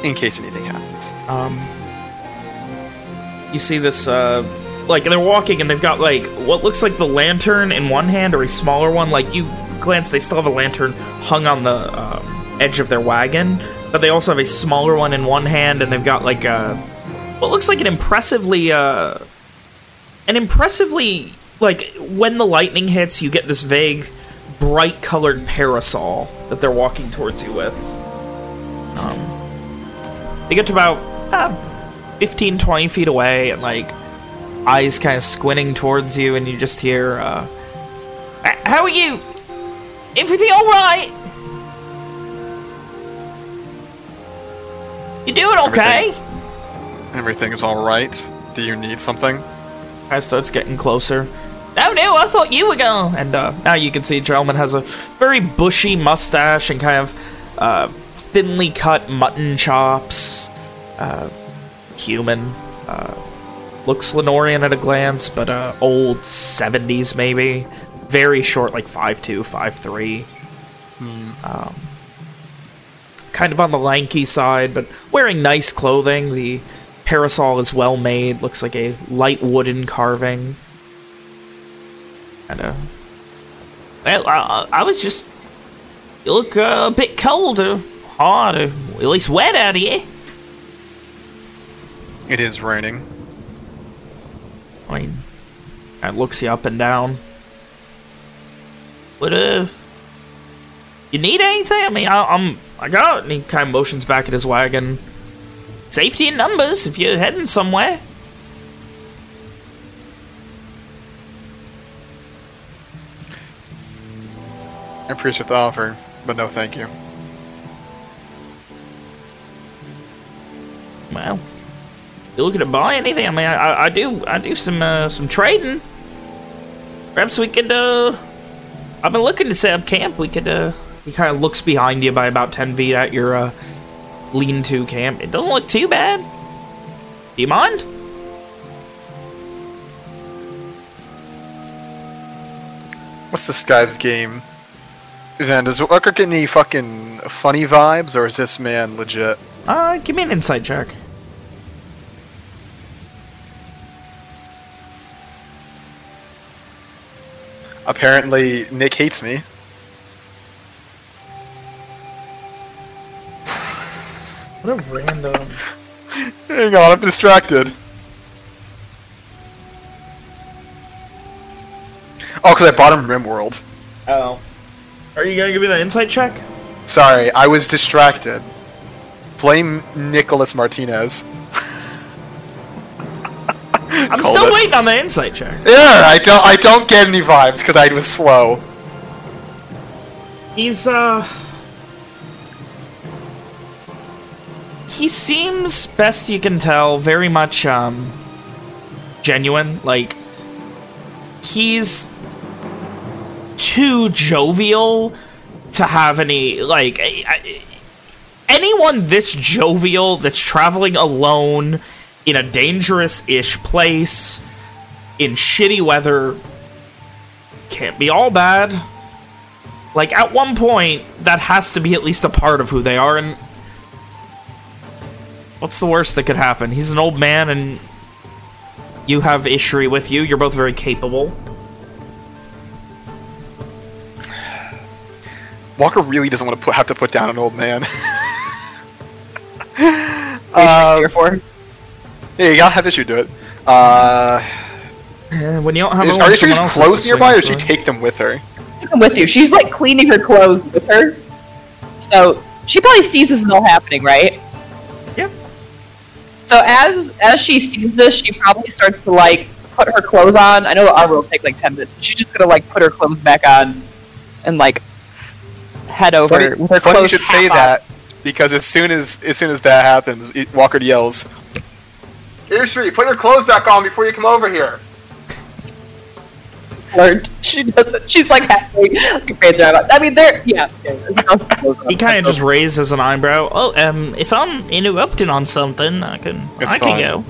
in case anything happens. Um, you see this, uh, like, they're walking and they've got, like, what looks like the lantern in one hand or a smaller one. Like, you glance, they still have a lantern hung on the um, edge of their wagon, but they also have a smaller one in one hand and they've got, like, a, what looks like an impressively, uh, an impressively, like, when the lightning hits, you get this vague, bright-colored parasol that they're walking towards you with. Um, they get to about uh, 15, 20 feet away, and like eyes kind of squinting towards you, and you just hear, uh, "Uh, "How are you? Everything all right? You doing okay?" Everything is all right. Do you need something? Of starts getting closer. No, no, I thought you were going. And uh, now you can see Drellman has a very bushy mustache and kind of uh, thinly cut mutton chops. Uh, human. Uh, looks Lenorian at a glance, but uh, old 70s maybe. Very short, like 5'2", 5'3". Um, kind of on the lanky side, but wearing nice clothing. The parasol is well made. Looks like a light wooden carving. And, uh, I, I was just... You look uh, a bit cold, or hard, or at least wet out of here. It is raining. I mean, it looks you up and down. But, uh... You need anything? I mean, I, I'm... I got... And he kind of motions back at his wagon. Safety in numbers if you're heading somewhere. I appreciate the offer, but no thank you. Well, you looking to buy anything? I mean, I, I do, I do some, uh, some trading. Perhaps we could, uh, I've been looking to set up camp. We could, uh, he kind of looks behind you by about 10 feet at your, uh, lean-to camp. It doesn't look too bad. Do you mind? What's this guy's game? Then does Walker get any fucking funny vibes, or is this man legit? Uh, give me an insight check. Apparently, Nick hates me. What a random... Hang on, I'm distracted. Oh, because I bought him RimWorld. Oh. Are you gonna give me that insight check? Sorry, I was distracted. Blame Nicholas Martinez. I'm Called still it. waiting on the insight check. Yeah, I don't. I don't get any vibes because I was slow. He's, uh... He seems, best you can tell, very much, um... Genuine. Like, he's too jovial to have any, like... Anyone this jovial that's traveling alone in a dangerous-ish place in shitty weather can't be all bad. Like, at one point, that has to be at least a part of who they are, and... What's the worst that could happen? He's an old man, and you have Ishri with you. You're both very capable. Walker really doesn't want to put, have to put down an old man. What are uh, here for? Yeah, you gotta have Ishri do it. Uh, when you don't have is, are someone Ishri's else has clothes nearby, or swing does she take them with her? I'm with you. She's like cleaning her clothes with her. So she probably sees this is all happening, right? Yep. So as as she sees this, she probably starts to like put her clothes on. I know the armor will take like ten minutes. She's just gonna like put her clothes back on and like head over Funny, with her funny you should say on. that because as soon as as soon as that happens, Walker yells, "Ishri, put your clothes back on before you come over here." Or she doesn't. She's like halfway. Like, pants are on. I mean, they're yeah. yeah, there's no clothes on. He kind of just raises an eyebrow. Oh, um, if I'm interrupting on something, I can, It's I fine. can go.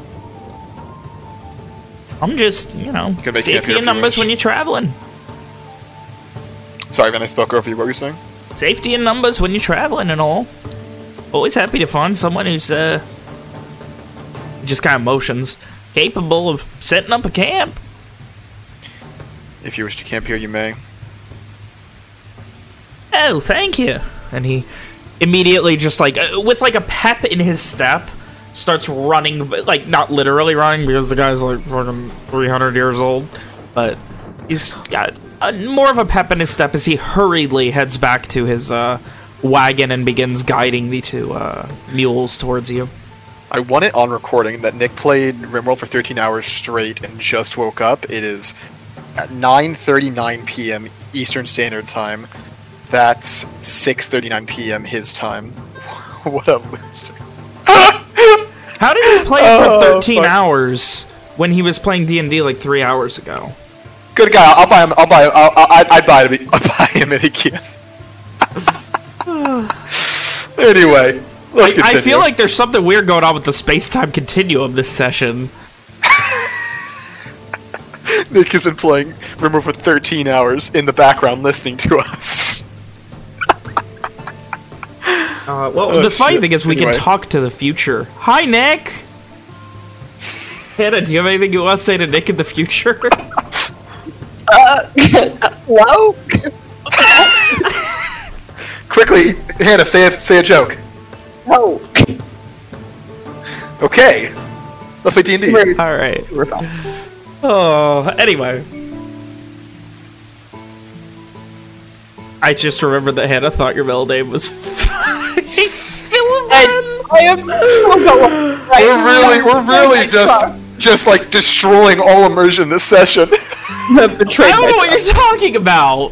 I'm just, you know, can make it safety appear in if you numbers when you're traveling. Sorry, Van, I spoke over you. What were you saying? safety in numbers when you're traveling and all. Always happy to find someone who's, uh, just kind of motions, capable of setting up a camp. If you wish to camp here, you may. Oh, thank you. And he immediately just like, uh, with like a pep in his step, starts running, like not literally running because the guy's like fucking 300 years old, but he's got uh, more of a pep in his step as he hurriedly heads back to his uh, wagon and begins guiding the two uh, mules towards you. I want it on recording that Nick played RimWorld for 13 hours straight and just woke up. It is at 9:39 p.m. Eastern Standard Time. That's 6:39 p.m. his time. what a loser! How did he play it for Oh, 13 fuck. hours when he was playing D&D like three hours ago? Good guy. I'll buy him. I'll buy. I'll, I'll, I'd buy him. I'll buy him it again. anyway, let's I. I feel like there's something weird going on with the space-time continuum this session. Nick has been playing RimWorld for 13 hours in the background, listening to us. Uh, well, Oh, the funny shit. thing is we Anyway. can talk to the future. Hi, Nick! Hannah, do you have anything you want to say to Nick in the future? Uh, hello? Quickly, Hannah, say a, say a joke. No. Okay. Let's play D&D. All right. Oh, anyway. I just remembered that Hannah thought your middle name was fucking Philip. I am so going. Right We're really, we're really just, just like destroying all immersion this session. I don't know what you're talking about.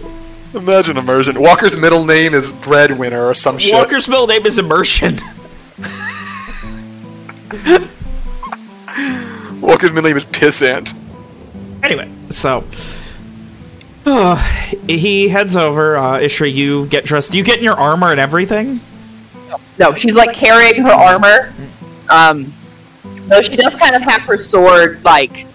Imagine immersion. Walker's middle name is Breadwinner or some shit. Walker's middle name is Immersion. Walker's middle name is Pissant. Anyway, so uh, he heads over. Uh, Ishri, you get dressed. Do You get in your armor and everything. No, she's like carrying her armor. Um, though she does kind of have her sword like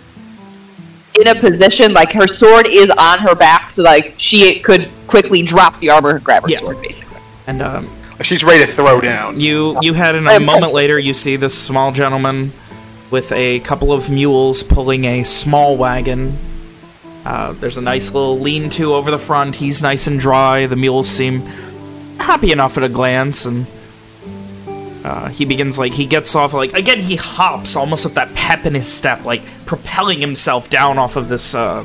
in a position like her sword is on her back, so like she could quickly drop the armor and grab her Yeah. sword, basically. And um, She's ready to throw down. you you had in a I'm- moment later. You see this small gentleman with a couple of mules pulling a small wagon. Uh, there's a nice little lean-to over the front. He's nice and dry. The mules seem happy enough at a glance, and uh, he begins like he gets off like again. He hops almost with that pep in his step, like propelling himself down off of this uh,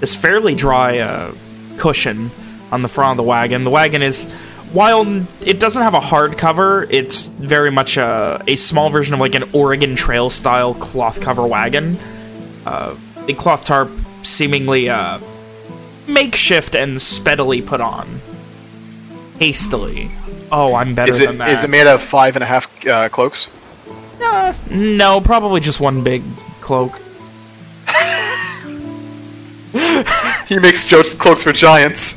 this fairly dry uh, cushion on the front of the wagon. The wagon is, while it doesn't have a hard cover, it's very much a, a small version of like an Oregon Trail style cloth cover wagon. Uh, the cloth tarp seemingly uh, makeshift and speedily put on. Hastily. Oh, I'm better Is it than that. is it made of five and a half uh, cloaks? Uh, no, probably just one big cloak. He makes jokes cloaks for giants.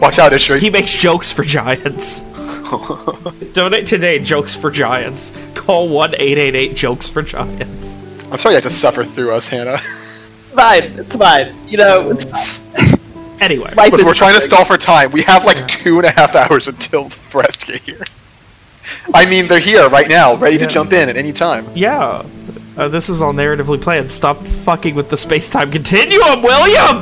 Watch out, Ishri. He makes jokes for giants. Donate today, jokes for giants. Call 1-888-JOKES for giants. I'm sorry you had to suffer through us, Hannah. Fine, it's fine. You know, it's fine. Anyway, Life Listen, is we're trying to something. stall for time. We have like two and a half hours until the rest get here. I mean, they're here right now, ready to jump in at any time. yeah. Uh, this is all narratively planned. Stop fucking with the space-time continuum, William!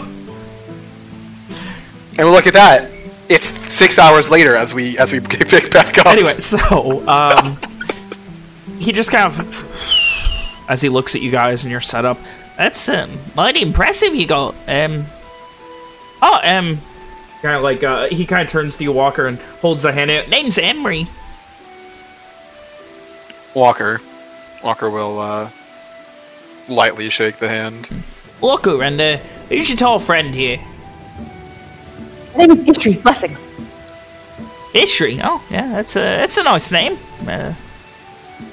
And look at that. It's six hours later as we as we pick back up. Anyway, so, um... he just kind of... As he looks at you guys and your setup, that's, um, mighty impressive you got. Um... Oh, um... Kind of like, uh, he kind of turns to you, Walker, and holds a hand out. Name's Emery. Walker, Walker will uh, lightly shake the hand. Walker, and, uh, who's your tall friend here? My name is History. Blessings. Ishri. Oh, yeah, that's a that's a nice name. Uh,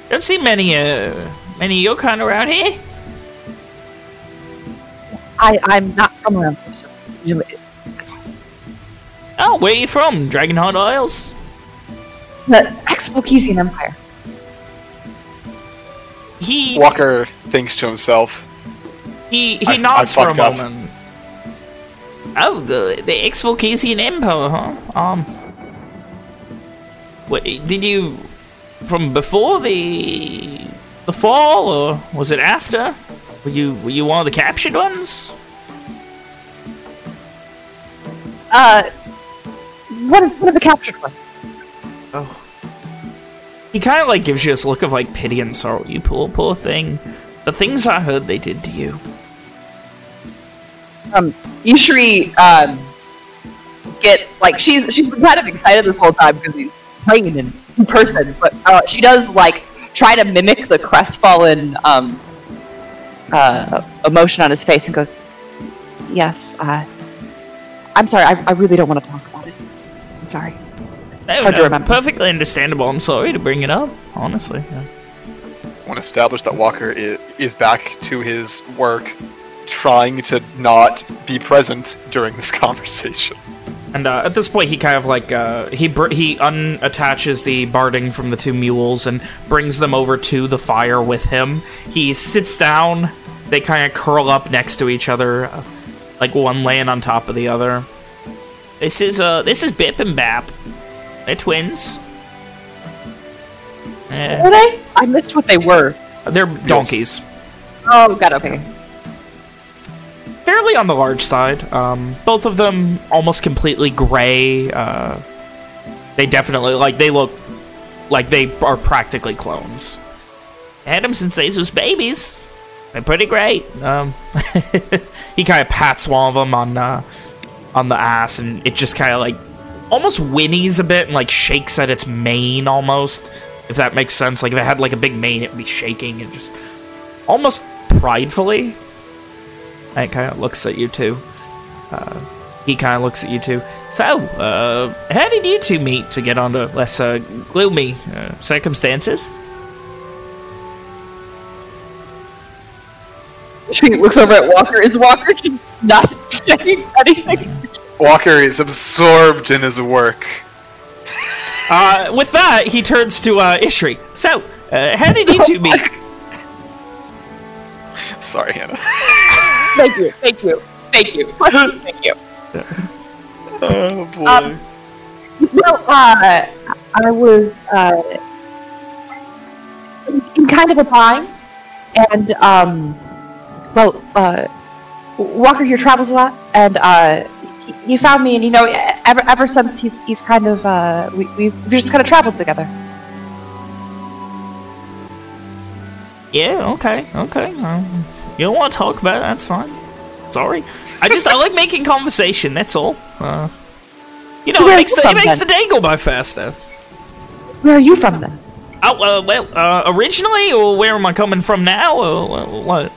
don't see many uh many of your kind around here. I, I'm not from around here, so you know, Oh, where are you from? Dragonheart Isles. the ex-Volkesian Empire. He Walker thinks to himself, he he I've- nods I've for a fucked up. moment. Oh, the the ex Volcasian Empire, huh? Um, wait, did you from before the the fall, or was it after? Were you were you one of the captured ones? Uh, what are, what are the captured ones? Oh. He kind of like gives you this look of like pity and sorrow. You poor poor thing. The things I heard they did to you. Um, Ishri, um, get like she's she's been kind of excited this whole time because he's playing in person, but uh, she does like try to mimic the crestfallen um uh emotion on his face and goes, "Yes, uh, I'm sorry. I, I really don't want to talk about it. I'm sorry. It's hard to remember. Perfectly understandable. I'm sorry to bring it up. Honestly. Yeah. I want to establish that Walker is, is back to his work, trying to not be present during this conversation. And uh, at this point, he kind of like uh, he br he unattaches the barding from the two mules and brings them over to the fire with him. He sits down. They kind of curl up next to each other, uh, like one laying on top of the other. This is uh this is Bip and Bap. They're twins. Eh, Were they? I missed what they were. they're donkeys. Oh, God. Okay. fairly on the large side. Um, both of them almost completely gray. Uh, they definitely like they look like they are practically clones. Adam since these was babies. They're pretty great. Um, he kind of pats one of them on uh, on the ass, and it just kind of like almost whinnies a bit and like shakes at its mane almost. If that makes sense. Like if it had like a big mane, it would be shaking and just almost pridefully. And kind of looks at you too. Uh, he kind of looks at you too. So, uh, how did you two meet to get onto less uh, gloomy uh, circumstances? She looks over at Walker. Is Walker just not saying anything? Walker is absorbed in his work. Uh, with that, he turns to uh, Ishri. So, uh, how did you two meet? Sorry, Hannah. Thank you. Thank you. Thank you. Thank you. Oh boy. Um, Well, uh, I was uh, in, in kind of a bind, and um, well, uh, Walker here travels a lot, and uh, he, found me, and you know, ever ever since he's he's kind of uh, we we've just kind of traveled together. Yeah, okay, okay. Um, you don't want to talk about it, that's fine. Sorry. I just, I like making conversation, that's all. Uh, you know, it makes, the, you it makes the day go by faster. Where are you from then? Oh, uh, well, uh, originally, or where am I coming from now, or what?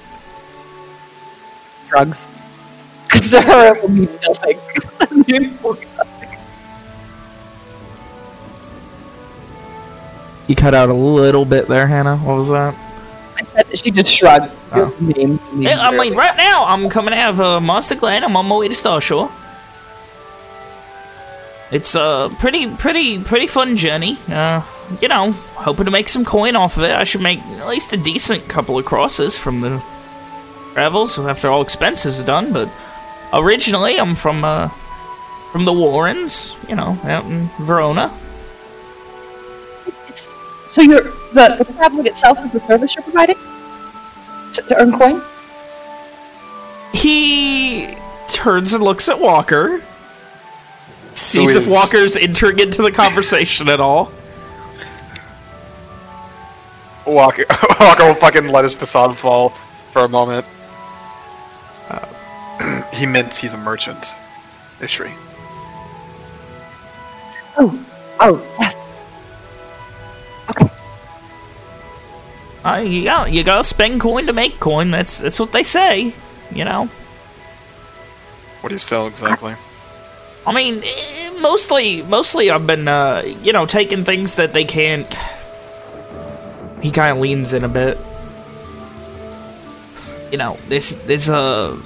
Drugs. Because there will mean nothing. You cut out a little bit there, Hannah. What was that? She just shrugged. Oh. Mean, mean Yeah, I mean, right now, I'm coming out of uh, Monster Glen. I'm on my way to Starshore. It's a pretty, pretty, pretty fun journey. Uh, you know, hoping to make some coin off of it. I should make at least a decent couple of crosses from the travels after all expenses are done. But originally, I'm from uh, from the Warrens. You know, out in Verona. It's, so you're the the traveling itself is the service you're providing to, to earn coin. He turns and looks at Walker. Sees Who if Walker's entering into the conversation at all. Walker, Walker will fucking let his facade fall for a moment. Uh, he meant he's a merchant. Ishri. Oh, oh yes. Okay. Uh, you got you gotta spend coin to make coin. That's that's what they say. You know. What do you sell exactly? I mean, eh, mostly mostly I've been uh, you know taking things that they can't. He kind of leans in a bit. You know, there's there's a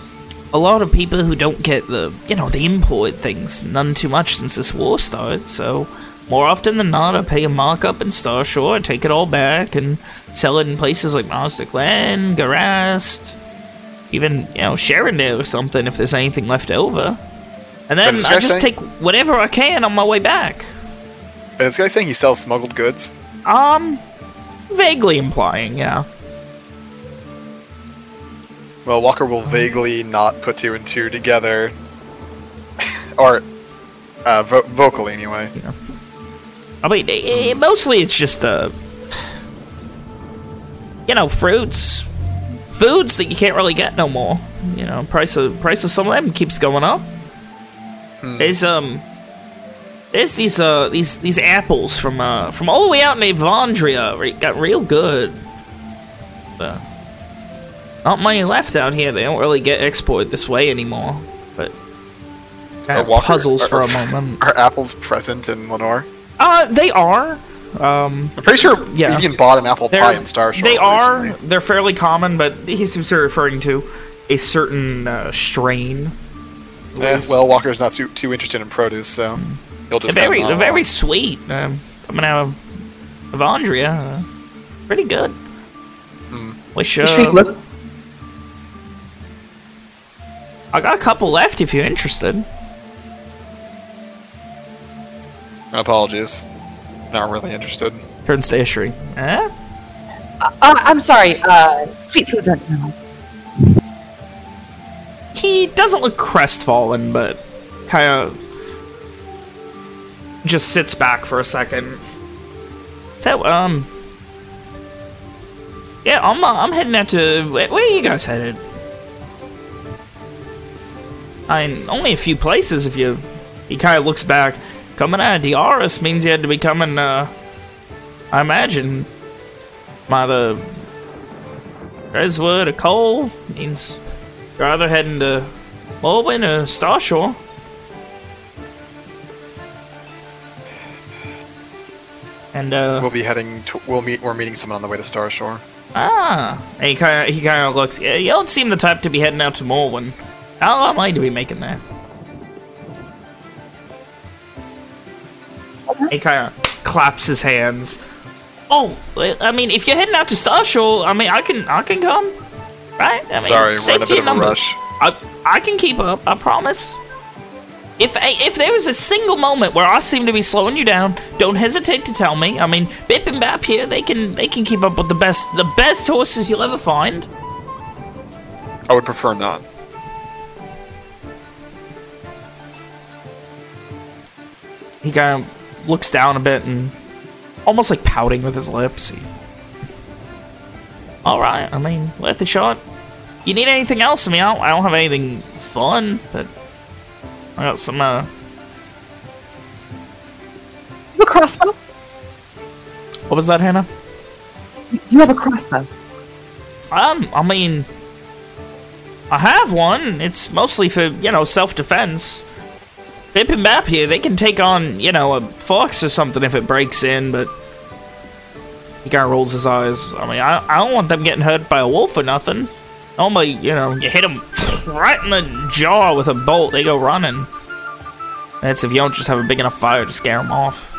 a lot of people who don't get the you know the import things none too much since this war started. So more often than not, I pay a markup in Starshore, I take it all back and sell it in places like Mazda Glen, Garast, even you know Shrindale or something if there's anything left over. And then I just saying? take whatever I can on my way back. And this guy saying he sells smuggled goods? Um, vaguely implying, yeah. Well, Walker will vaguely not put two and two together, or uh, vo- vocally anyway. I mean, i i mostly it's just, uh, you know, fruits, foods that you can't really get no more. You know, price of price of some of them keeps going up. There's um, there's these uh these these apples from uh from all the way out in Avandria. Got real good. Uh, not many left out here. They don't really get exported this way anymore. But kind Uh, of Walker, puzzles are- for a moment. Are apples present in Lenore? Uh, they are. Um, I'm pretty sure Yeah. Evian bought an apple They're- pie in Starshore. They are. recently. They're fairly common, but he seems to be referring to a certain uh, strain. Eh, well, Walker's not too, too interested in produce, so he'll They're just. very, have they're very sweet. Um, coming out of Avandria, uh, pretty good. Hmm. Wish Hey, Street, uh, let- I got a couple left if you're interested. Apologies. Not really interested. Turns to Ishri. Eh? Uh, I'm sorry. Uh, sweet foods aren't no. He doesn't look crestfallen, but kind of just sits back for a second. So, um, yeah, I'm uh, I'm heading out to where, where are you guys headed? I mean, only a few places. If you, he kind of looks back. Coming out of Diaris means you had to be coming. Uh, I imagine, either Reswood or Cole means you're either heading to Morwen or Starshore. And uh, We'll be heading. To, we'll meet. We're meeting someone on the way to Starshore. ah, and he kind of he kind of looks. You don't seem the type to be heading out to Morwen. How am I to be making that? He kind of claps his hands. Oh, I mean, if you're heading out to Starshore, I mean, I can I can come, right? I mean, Sorry, we're safety bit in a numbers. rush. I I can keep up. I promise. If if there was a single moment where I seem to be slowing you down, don't hesitate to tell me. I mean, Bip and Bap here, they can they can keep up with the best the best horses you'll ever find. I would prefer not. He kind of looks down a bit and almost like pouting with his lips. He, All right, I mean, worth a shot. You need anything else? I mean, I don't, I don't have anything fun, but I got some. uh You have a crossbow? What was that, Hannah? You have a crossbow. Um, I mean, I have one. It's mostly for, you know, self-defense. Bip Bap here, they can take on, you know, a fox or something if it breaks in, but... He kind of rolls his eyes. I mean, I, I don't want them getting hurt by a wolf or nothing. Normally, you know, you hit them right in the jaw with a bolt, they go running. That's if you don't just have a big enough fire to scare them off.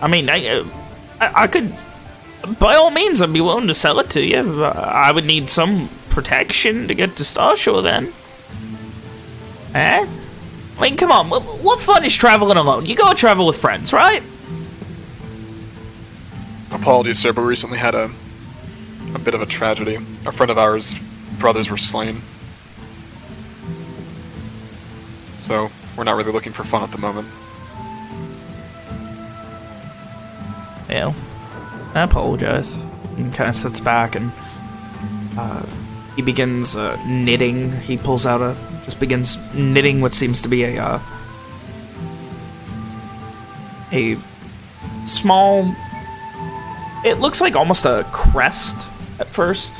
I mean, I, uh, I, I could, by all means, I'd be willing to sell it to you. I would need some protection to get to Starshore then. Eh? I mean, come on, what, what fun is traveling alone? You go travel with friends, right? Apologies, sir, but we recently had a a bit of a tragedy. A friend of ours' brothers were slain. So we're not really looking for fun at the moment. Yeah. I apologize. And kind of sits back and uh, he begins uh, knitting. He pulls out a just begins knitting what seems to be a uh, a small. It looks like almost a crest at first.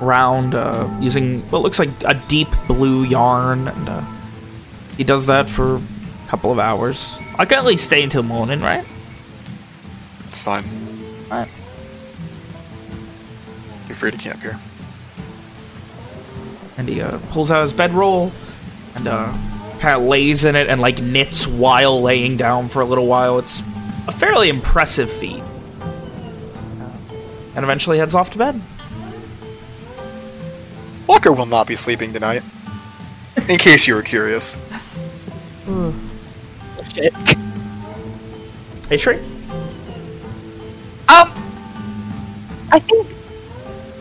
Round, uh, using what looks like a deep blue yarn, and uh, he does that for a couple of hours. I can at least stay until morning, right? It's fine. Alright. You're free to camp here. And he uh, pulls out his bedroll and uh, kind of lays in it and like knits while laying down for a little while. It's a fairly impressive feat. Uh, and eventually heads off to bed. Walker will not be sleeping tonight. In case you were curious. Shit. Hey, Shrek. Um, I think.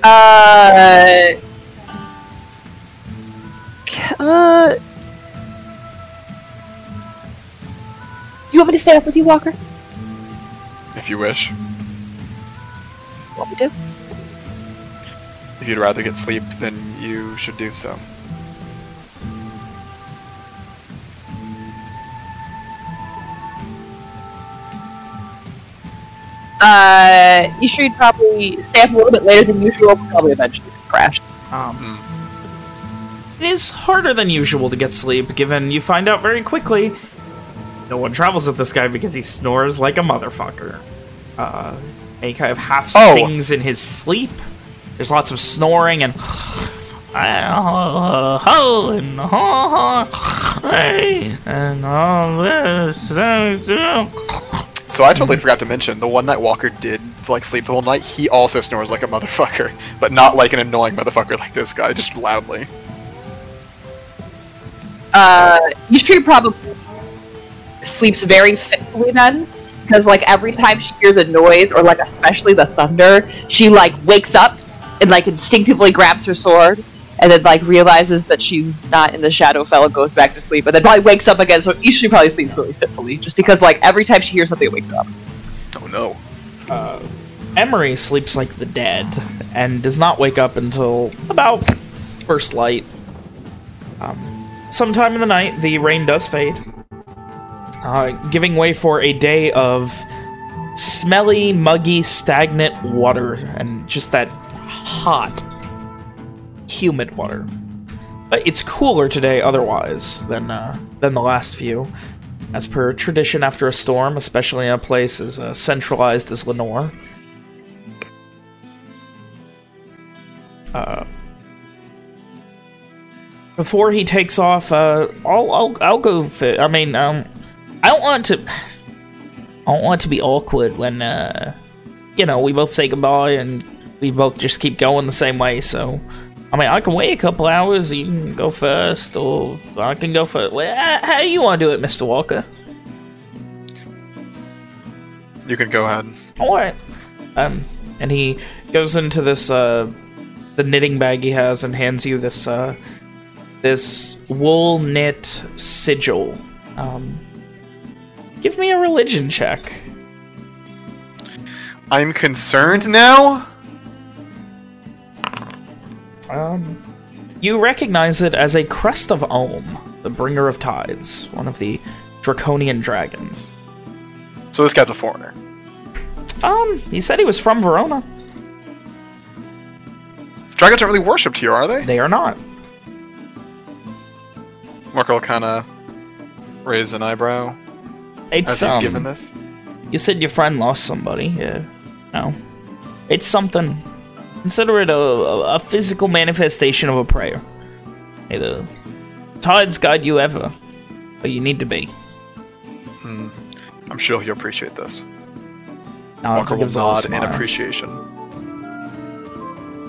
Uh. Uh. You want me to stay up with you, Walker? If you wish. Want me to? If you'd rather get sleep, then you should do so. Uh, you should probably stay up a little bit later than usual. but Probably eventually just crash. Um, it is harder than usual to get sleep, given you find out very quickly no one travels with this guy because he snores like a motherfucker. Uh, and he kind of half Oh. sings in his sleep. There's lots of snoring and ho and ho hey and all this. So I totally forgot to mention the one night Walker did like sleep the whole night. He also snores like a motherfucker, but not like an annoying motherfucker like this guy, just loudly. Uh, Ishri probably sleeps very fitfully then, because like every time she hears a noise or like especially the thunder, she like wakes up and like instinctively grabs her sword. And then, like, realizes that she's not in the Shadowfell and goes back to sleep, and then probably wakes up again. So Ishri probably sleeps really fitfully, just because, like, every time she hears something, it wakes her up. Oh no. Emery sleeps like the dead and does not wake up until about first light. Um, sometime in the night, the rain does fade, uh, giving way for a day of smelly, muggy, stagnant water and just that hot, humid water. But it's cooler today otherwise than uh, than the last few. As per tradition after a storm, especially in a place as uh, centralized as Lenore. Uh, before he takes off, uh, I'll, I'll, I'll go. I mean, um, I don't want to, I don't want to be awkward when, uh, you know, we both say goodbye and we both just keep going the same way, so, I mean, I can wait a couple hours, you can go first, or I can go first. How do you want to do it, Mr. Walker? You can go ahead. All right. Um, and he goes into this uh, the knitting bag he has and hands you this uh, this wool knit sigil. Um, give me a religion check. I'm concerned now. Um, you recognize it as a crest of Ohm, the bringer of tides, one of the draconian dragons. So this guy's a foreigner. Um, he said he was from Verona. Dragons aren't really worshipped here, are they? They are not. Marco will kind of raise an eyebrow It's as he's um, given this. You said your friend lost somebody. Yeah. No. It's something. Consider it a, a, a physical manifestation of a prayer. May the tides guide you ever. But you need to be. Hmm. I'm sure he'll appreciate this. Nods Walker will gives a little nod in appreciation.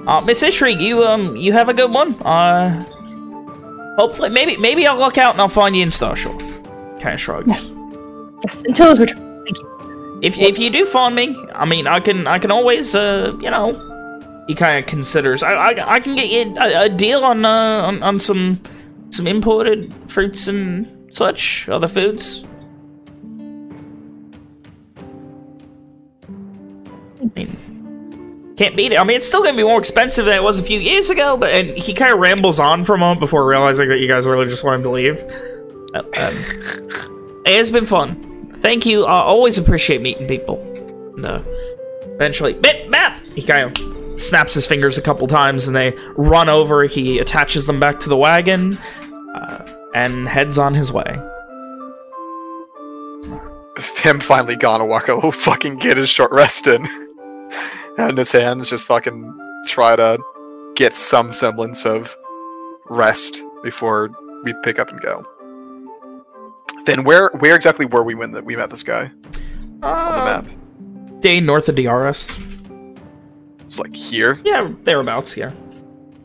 Uh, Miss Ishri, you um, you have a good one. Uh, hopefully, maybe maybe I'll look out and I'll find you in Starshore. Kind of shrugs. Yes. Yes, until his return. Thank you. If if you do find me, I mean, I can I can always uh, you know, he kind of considers. I, I I can get you a, a deal on uh on, on some some imported fruits and such other foods. I mean, can't beat it. I mean, it's still gonna be more expensive than it was a few years ago. But and he kind of rambles on for a moment before realizing that you guys really just want him to leave. Uh, um, it has been fun. Thank you. I always appreciate meeting people. No. Eventually, bip, bap! He kind of snaps his fingers a couple times and they run over. He attaches them back to the wagon uh, and heads on his way. Him finally gone, Walker will fucking get his short rest in. and his hands, just fucking try to get some semblance of rest before we pick up and go. Then where where exactly were we when the, we met this guy on the Uh, map? Day north of Diaris. It's like here. Yeah, thereabouts here.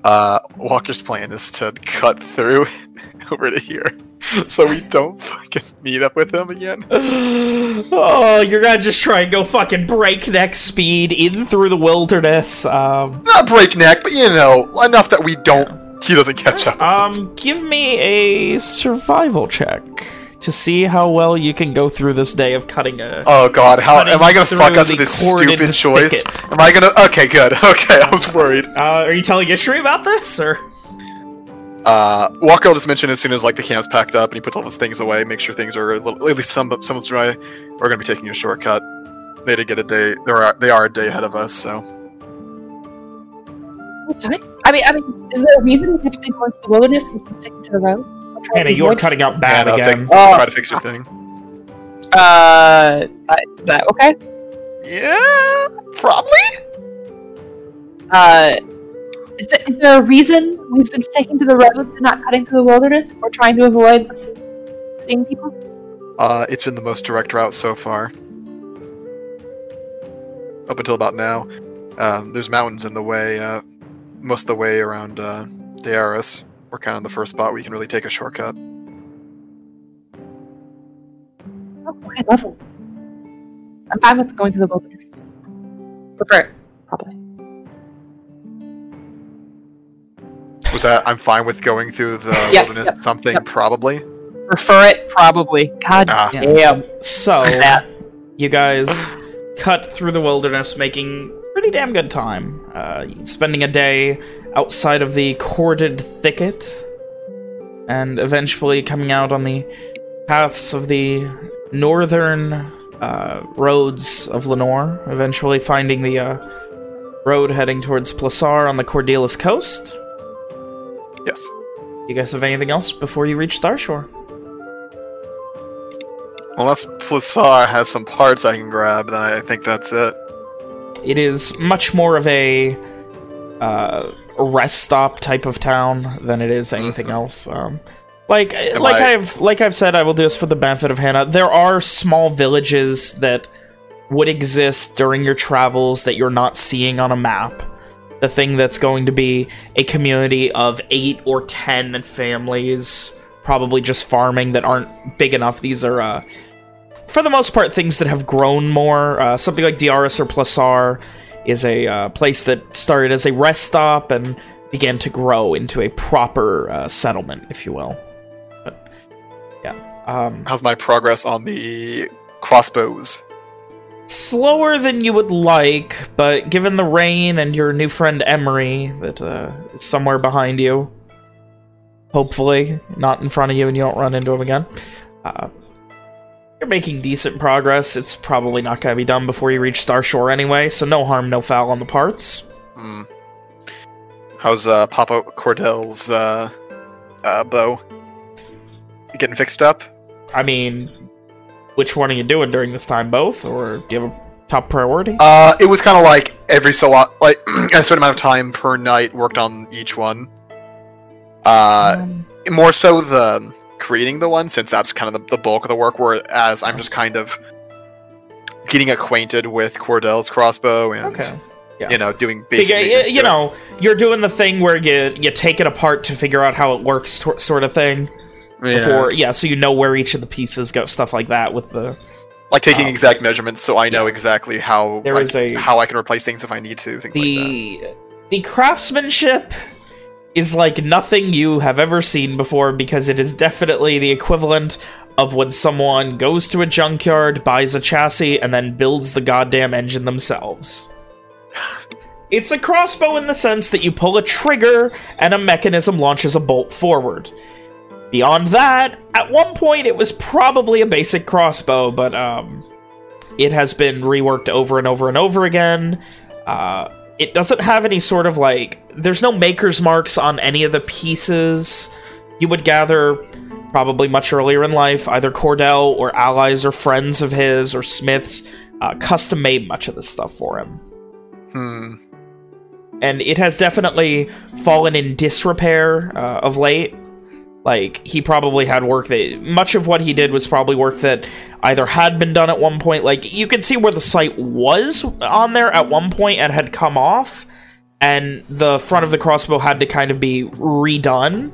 Uh, Walker's plan is to cut through over to here, so we don't fucking meet up with him again. oh, you're gonna just try and go fucking breakneck speed in through the wilderness. Um, Not breakneck, but you know, enough that we don't. He doesn't catch up. um, give me a survival check to see how well you can go through this day of cutting a. Oh god, how am I gonna fuck up with this stupid choice? thicket. Am I gonna? Okay, good. Okay, I was worried. Uh, are you telling Ishri about this, or? Uh, Walker will just mention as soon as like the camp's packed up and he puts all his things away, make sure things are a little, at least some someone's dry. We're gonna be taking a shortcut. They did get a day. They are they are a day ahead of us, so That's. I mean, I mean, is there a reason we have to be going to the wilderness and we stick to the roads? Or Hannah, you're avoid- cutting out bad And, uh, again. think- Oh. try to fix your thing. Uh, is that okay? Yeah, probably. Uh, is there, is there a reason we've been sticking to the roads and not cutting through the wilderness? Or trying to avoid seeing people? Uh, it's been the most direct route so far. Up until about now. Um, there's mountains in the way, uh, most of the way around uh, Daeris. We're kind of the first spot where you can really take a shortcut. Oh, okay, lovely. I'm fine with going to the wilderness. Prefer it, probably. Was that I'm fine with going through the Yep, wilderness? yep, something yep. probably. Prefer it, probably. God Ah. damn. So, you guys cut through the wilderness, making pretty damn good time. Uh, spending a day outside of the corded thicket, and eventually coming out on the paths of the northern uh, roads of Lenore, eventually finding the uh, road heading towards Plassar on the Cordelis coast. Yes. You guys have anything else before you reach Starshore? Unless Plassar has some parts I can grab, then I think that's it. it is much more of a uh, rest stop type of town than it is anything else. Um, like Am like I- I've like I've said, I will do this for the benefit of Hannah. There are small villages that would exist during your travels that you're not seeing on a map. The thing that's going to be a community of eight or ten families, probably just farming that aren't big enough. These are uh, for the most part, things that have grown more. Uh, something like Diaris or Plassar is a uh, place that started as a rest stop and began to grow into a proper uh, settlement, if you will. But, yeah. Um, How's my progress on the crossbows? slower than you would like, but given the rain and your new friend Emery that uh, is somewhere behind you, hopefully not in front of you and you don't run into him again, uh, you're making decent progress. It's probably not going to be done before you reach Starshore anyway, so no harm, no foul on the parts. Hmm. How's uh, Papa Cordell's uh, uh, bow? Getting fixed up? I mean, which one are you doing during this time? Both, or do you have a top priority? Uh, it was kind of like every so lot, like a certain amount of time per night worked on each one. Uh, Um, more so the creating the one, since that's kind of the, the bulk of the work. Whereas I'm just kind of getting acquainted with Cordell's crossbow and okay. you know doing basic. Because, maintenance you, know you're doing the thing where you you take it apart to figure out how it works, sort of thing. Yeah. Before, yeah, so you know where each of the pieces go, stuff like that. With the like taking um, exact measurements, so I know exactly how There like, is a- how I can replace things if I need to. Things like that. the the craftsmanship is like nothing you have ever seen before because it is definitely the equivalent of when someone goes to a junkyard, buys a chassis, and then builds the goddamn engine themselves. It's a crossbow in the sense that you pull a trigger and a mechanism launches a bolt forward. Beyond that, at one point it was probably a basic crossbow, but um, it has been reworked over and over and over again. Uh, it doesn't have any sort of like there's no maker's marks on any of the pieces you would gather probably much earlier in life. Either cordell or allies or friends of his or smiths uh, custom made much of this stuff for him. Hmm. and it has definitely fallen in disrepair uh, of late like he probably had work that much of what he did was probably work that either had been done at one point like you can see where the site was on there at one point and had come off and the front of the crossbow had to kind of be redone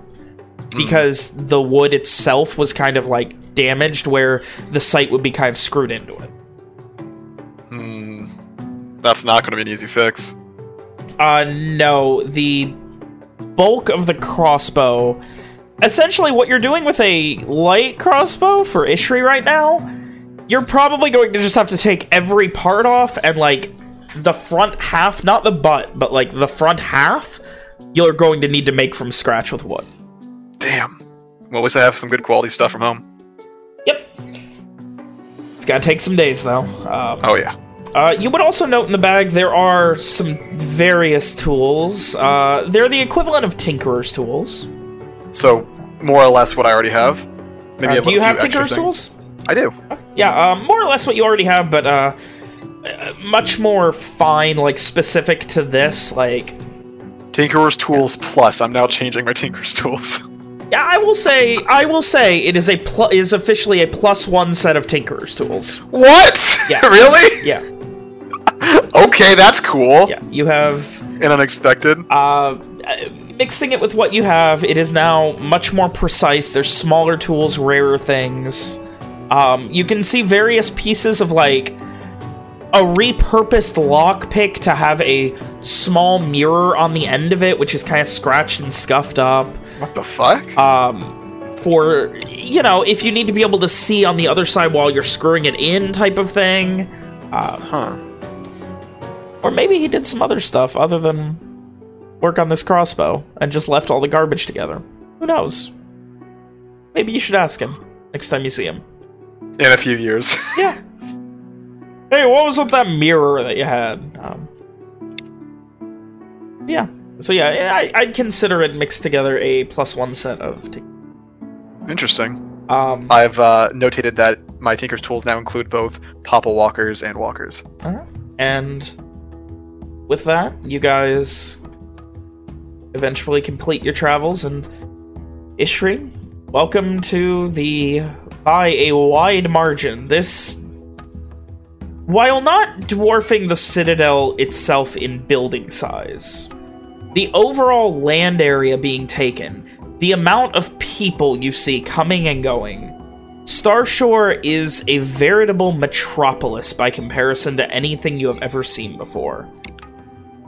because the wood itself was kind of like damaged where the sight would be kind of screwed into it. Hmm. That's not going to be an easy fix. Uh, no, the bulk of the crossbow, essentially what you're doing with a light crossbow for Ishri right now, you're probably going to just have to take every part off and like the front half, not the butt, but like the front half, you're going to need to make from scratch with wood. Damn. Well, at least I have some good quality stuff from home. Yep. It's gonna take some days though. Um, Oh yeah. Uh, you would also note in the bag there are some various tools. Uh, they're the equivalent of Tinkerer's tools. So more or less what I already have. Maybe Uh, do you have Tinkerer's tools? I do. Yeah, uh, more or less what you already have, but uh, uh, much more fine, like specific to this. Like, Tinkerer's tools plus. I'm now changing my Tinkerer's tools. yeah, I will say, I will say, it is a is officially a plus one set of Tinkerer's tools. What? Yeah. really? Yeah, Okay, that's cool yeah. You have and unexpected. Uh, mixing it with what you have, it is now much more precise. There's smaller tools, rarer things. Um, you can see various pieces of like a repurposed lockpick to have a small mirror on the end of it, which is kind of scratched and scuffed up. What the fuck? Um, for you know, if you need to be able to see on the other side while you're screwing it in, type of thing. Um, huh. or maybe he did some other stuff other than work on this crossbow and just left all the garbage together. Who knows? Maybe you should ask him next time you see him. In a few years. Yeah. hey, what was with that mirror that you had? Um, yeah. So yeah, I, I'd consider it mixed together a plus one set of. Interesting. um, I've uh, notated that my Tinker's tools now include both Papa Walkers and Walkers. and with that, you guys eventually complete your travels and Ishri, welcome to the by a wide margin. This while not dwarfing the citadel itself in building size, the overall land area being taken, the amount of people you see coming and going, Starshore is a veritable metropolis by comparison to anything you have ever seen before.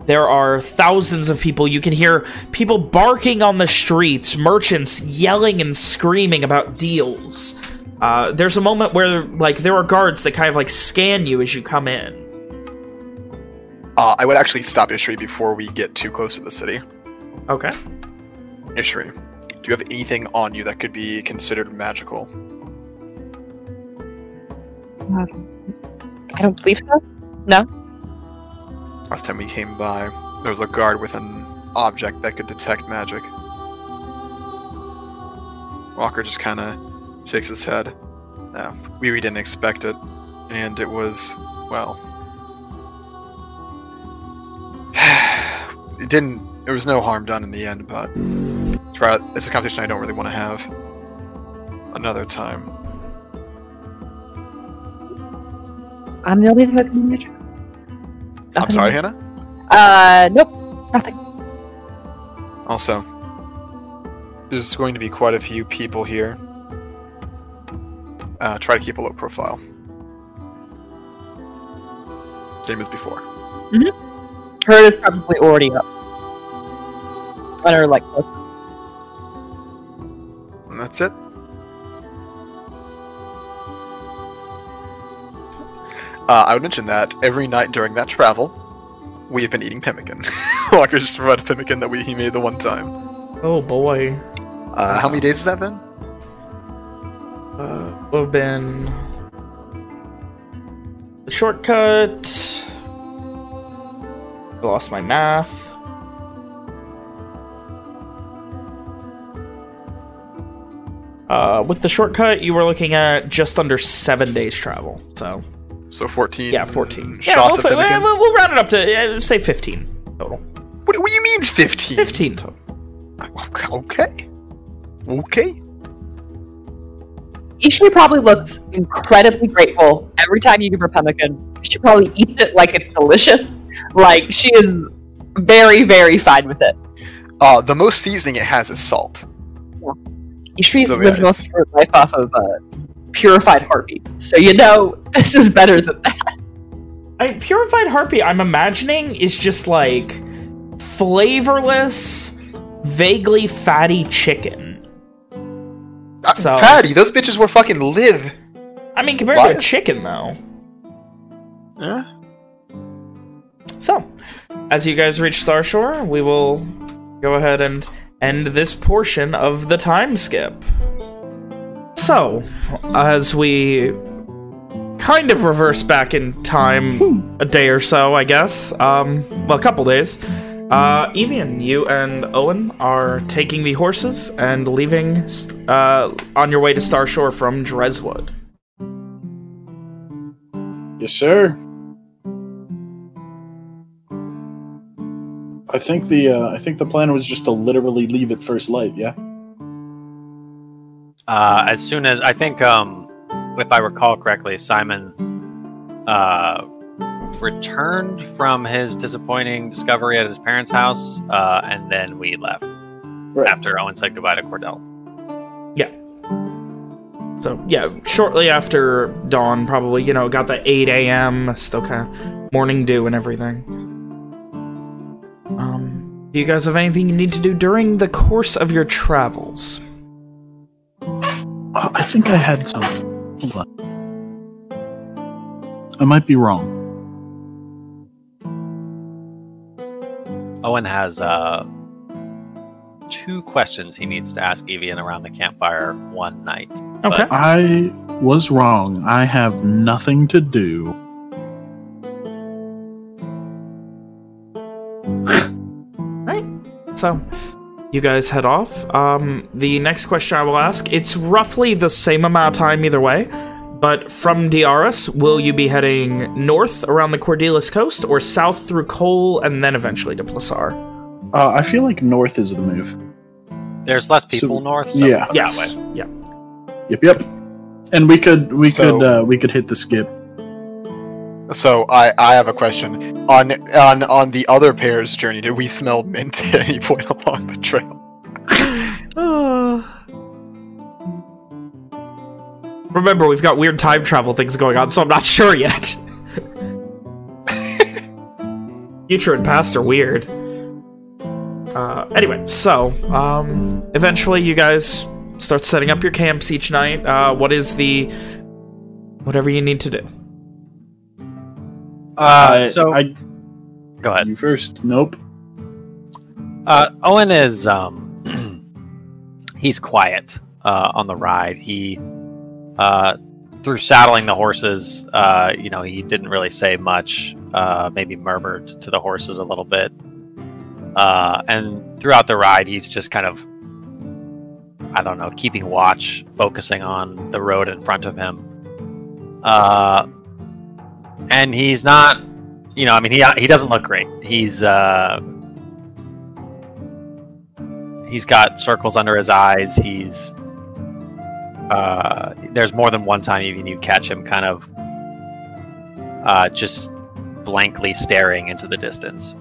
There are thousands of people. You can hear people barking on the streets, merchants yelling and screaming about deals. Uh, there's a moment where, like, there are guards that kind of, like, scan you as you come in. Uh, I would actually stop Ishri before we get too close to the city. Okay. Ishri, do you have anything on you that could be considered magical? I don't believe so. No. Last time we came by, there was a guard with an object that could detect magic. Walker just kind of shakes his head. No, we, didn't expect it, and it was, well, it didn't. There was no harm done in the end, but it's, a competition I don't really want to have another time. I'm the only one that magic. I'm sorry, Hannah. Uh, nope. Nothing. Also, there's going to be quite a few people here. Uh, try to keep a low profile. Same as before. Hmm. Hers is probably already up. On her, like. And that's it. Uh, I would mention that every night during that travel, we have been eating pemmican. Walker just provided pemmican that we he made the one time. Oh, boy. Uh, how many days has that been? Uh, have been the shortcut. I lost my math. Uh, with the shortcut, you were looking at just under seven days travel. So, So 14. yeah, 14. shots yeah, we'll, of we'll, we'll round it up to, uh, say 15 total. What, what do you mean 15? 15 total. Okay. Okay. Ishri probably looks incredibly grateful every time you give her pemmican. She probably eats it like it's delicious. Like she is very, very fine with it. Uh, the most seasoning it has is salt. Ishri's So, lived yeah, most of her life off of uh, purified heartbeat, so you know this is better than that. I, purified Harpy, I'm imagining, is just like flavorless, vaguely fatty chicken. Uh, So- Fatty, those bitches were fucking live. I mean, compared What? to a chicken, though. Huh? So, as you guys reach Starshore, we will go ahead and end this portion of the time skip. So, as we kind of reverse back in time a day or so, I guess, um, well, a couple days, uh, Evian, you and Owen are taking the horses and leaving uh, on your way to Starshore from Dreswood. Yes, sir. I think the uh, I think the plan was just to literally leave at first light. Yeah. Uh, as soon as I think, um, if I recall correctly, Simon uh, returned from his disappointing discovery at his parents' house, uh, and then we left Right. after Owen said goodbye to Cordell. Yeah. So, yeah, shortly after dawn, probably, you know, got the 8 a.m., still kind of morning dew and everything. Um, do you guys have anything you need to do during the course of your travels? Uh, I think I had something. Hold on. I might be wrong. Owen has uh, two questions he needs to ask Evian around the campfire one night. Okay. I was wrong. I have nothing to do. Right. So, you guys head off. Um, the next question I will ask, it's roughly the same amount of time either way, but from Diaris, will you be heading north around the Cordelis coast or south through Cole and then eventually to Plasar? Uh, I feel like north is the move. There's less people So- north, so yeah. that Yes. way. Yeah. Yep, yep. And we could we So- could uh, we could hit the skip. So I, I have a question on on on the other pair's journey. Did we smell mint at any point along the trail? Remember, we've got weird time travel things going on, so I'm not sure yet. Future and past are weird. Uh, anyway, so, um, eventually you guys start setting up your camps each night. Uh, what is the... whatever you need to do. Uh, I- so I, go ahead. you first. Nope. Uh, Owen is um, he's quiet uh, on the ride. He uh, through saddling the horses, uh, you know, he didn't really say much. Uh, maybe murmured to the horses a little bit, uh, and throughout the ride, he's just kind of I don't know, keeping watch, focusing on the road in front of him. Uh, and he's not, you know, I mean, he he doesn't look great. He's uh, he's got circles under his eyes. He's uh, there's more than one time even you catch him kind of uh, just blankly staring into the distance.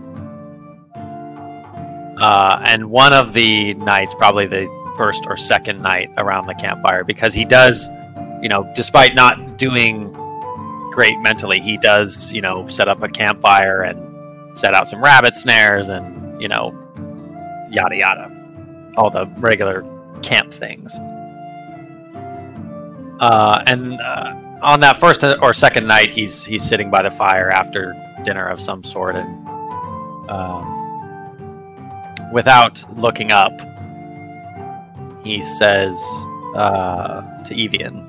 Uh, and one of the nights, probably the first or second night around the campfire, because he does, you know, despite not doing great mentally, he does, you know, set up a campfire and set out some rabbit snares and, you know, yada yada all the regular camp things. Uh, and uh, on that first or second night, he's he's sitting by the fire after dinner of some sort, and um, without looking up, he says uh, to Evian,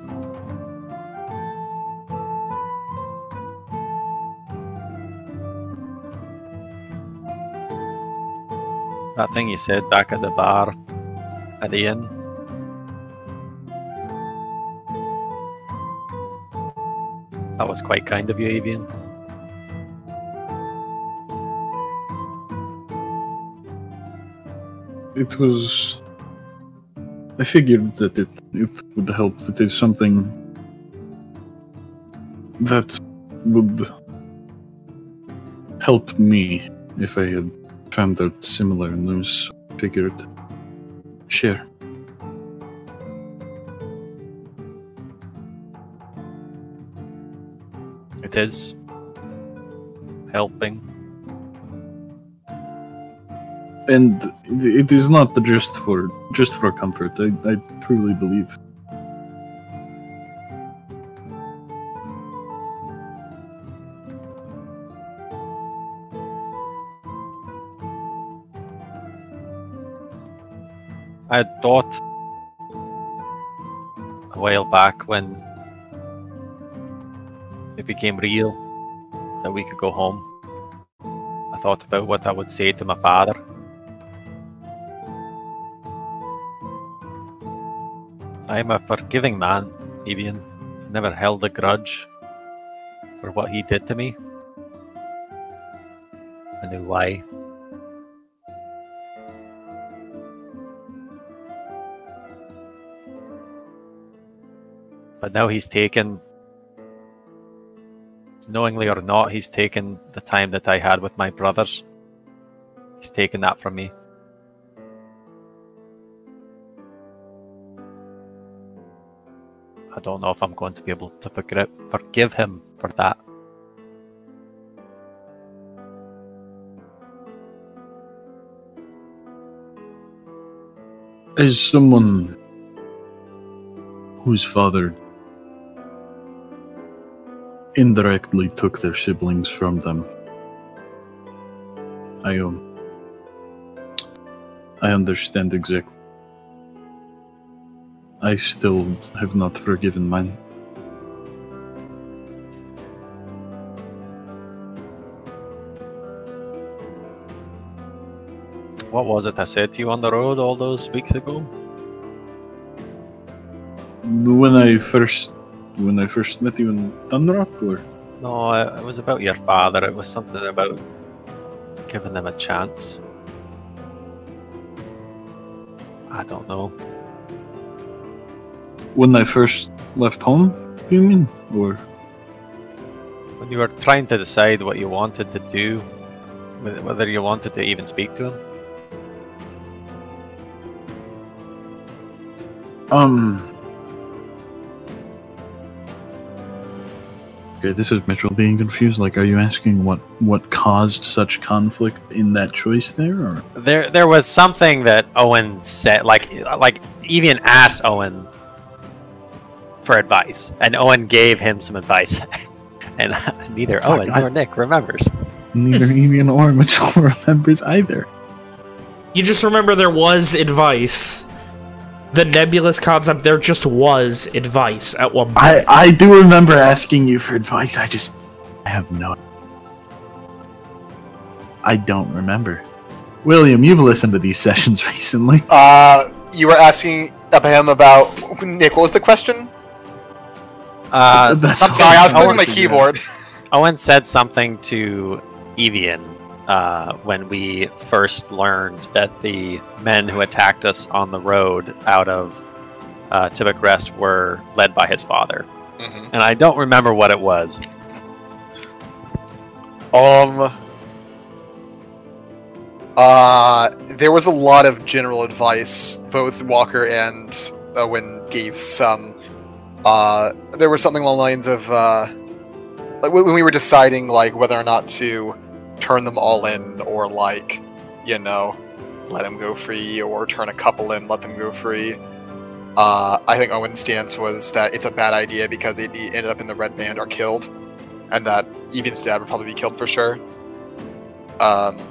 "That thing you said back at the bar at the inn." That was quite kind of you, Evian. It was. I figured that it it would help. That is something that would help me if I had found out similar news. Figured share. It is helping. And it is not just for just for comfort. I, I truly believe. I had thought a while back when it became real that we could go home. I thought about what I would say to my father. I am a forgiving man, Evian. Never held a grudge for what he did to me. I knew why. But now he's taken, knowingly or not, he's taken the time that I had with my brothers. He's taken that from me. I don't know if I'm going to be able to forgive, forgive him for that. As someone whose father indirectly took their siblings from them, I um, I understand exactly. I still have not forgiven mine. What was it I said to you on the road all those weeks ago? When I first, when I first met you in Dunrock, or No, it it was about your father. It was something about giving them a chance. I don't know. when I first left home, do you mean? Or When you were trying to decide what you wanted to do, whether you wanted to even speak to him. um. Okay, this is Mitchell being confused. Like, are you asking what what caused such conflict in that choice there, or There, there was something that Owen said, like, like Evian asked Owen for advice, and Owen gave him some advice, and uh, neither Fuck, Owen I- nor Nick remembers. neither Evian or Mitchell remembers either? You just remember there was advice. The nebulous concept, there just was advice at one point. I I do remember asking you for advice. I just I have no. I don't remember. William, you've listened to these sessions recently. Uh, you were asking about him about Nick. What was the question? Uh, I'm sorry, I was all clicking my keyboard. Owen said something to Evian uh, when we first learned that the men who attacked us on the road out of uh, Rest were led by his father. Mhm. And I don't remember what it was. Um. Uh, there was a lot of general advice. Both Walker and Owen gave some. Uh, there was something along the lines of uh, like when when we were deciding like whether or not to turn them all in or like, you know, let them go free or turn a couple in, let them go free. Uh, I think Owen's stance was that it's a bad idea because they'd be ended up in the red band or killed, and that Evian's dad would probably be killed for sure. Um,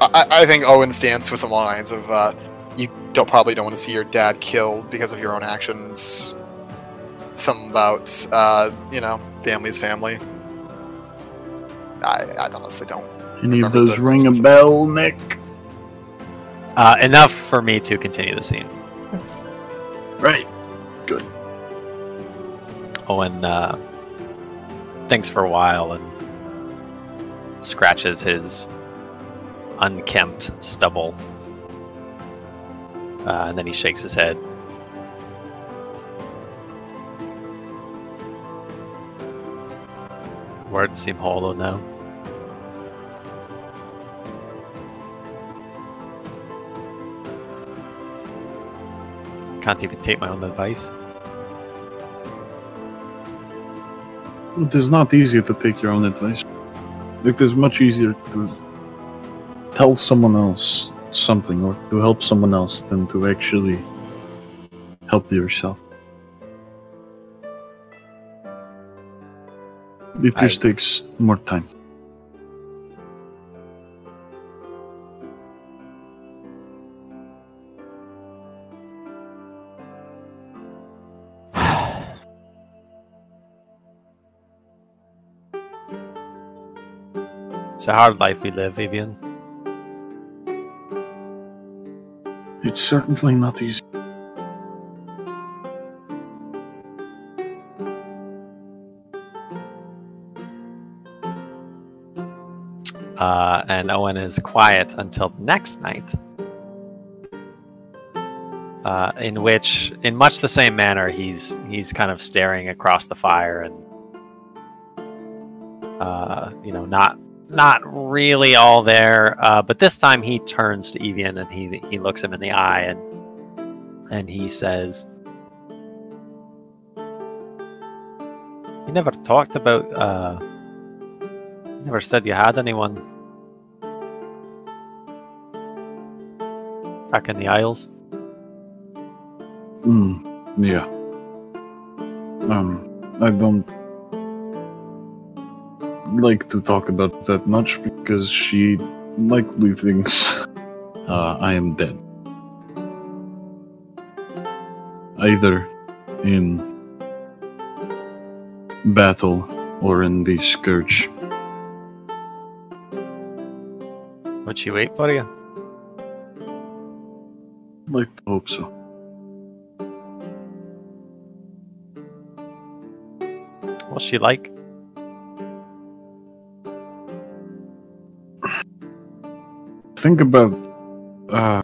I, I- think Owen's stance was the lines of uh, you don't probably don't want to see your dad killed because of your own actions. Something about uh, you know, family's family. I, I honestly don't. Any of those ring a bell, Nick? Uh, enough for me to continue the scene. Right. Good. Owen uh, thinks for a while and scratches his unkempt stubble. Uh, and then he shakes his head. Words seem hollow now. Can't even take my own advice. It is not easy to take your own advice. It is much easier to tell someone else something or to help someone else than to actually help yourself. It I- just takes more time. It's a hard life we live, Evian. It's certainly not easy. Uh, and Owen is quiet until the next night. Uh, in which, in much the same manner, he's he's kind of staring across the fire and, uh, you know, not not really all there. Uh, but this time he turns to Evian and he he looks him in the eye and and he says, "You never talked about." Never said you had anyone back in the Isles. Mm, yeah. Um, I don't like to talk about that much because she likely thinks uh, I am dead. Either in battle or in the scourge. Would she wait for you? Like to hope so. What's she like? think about uh,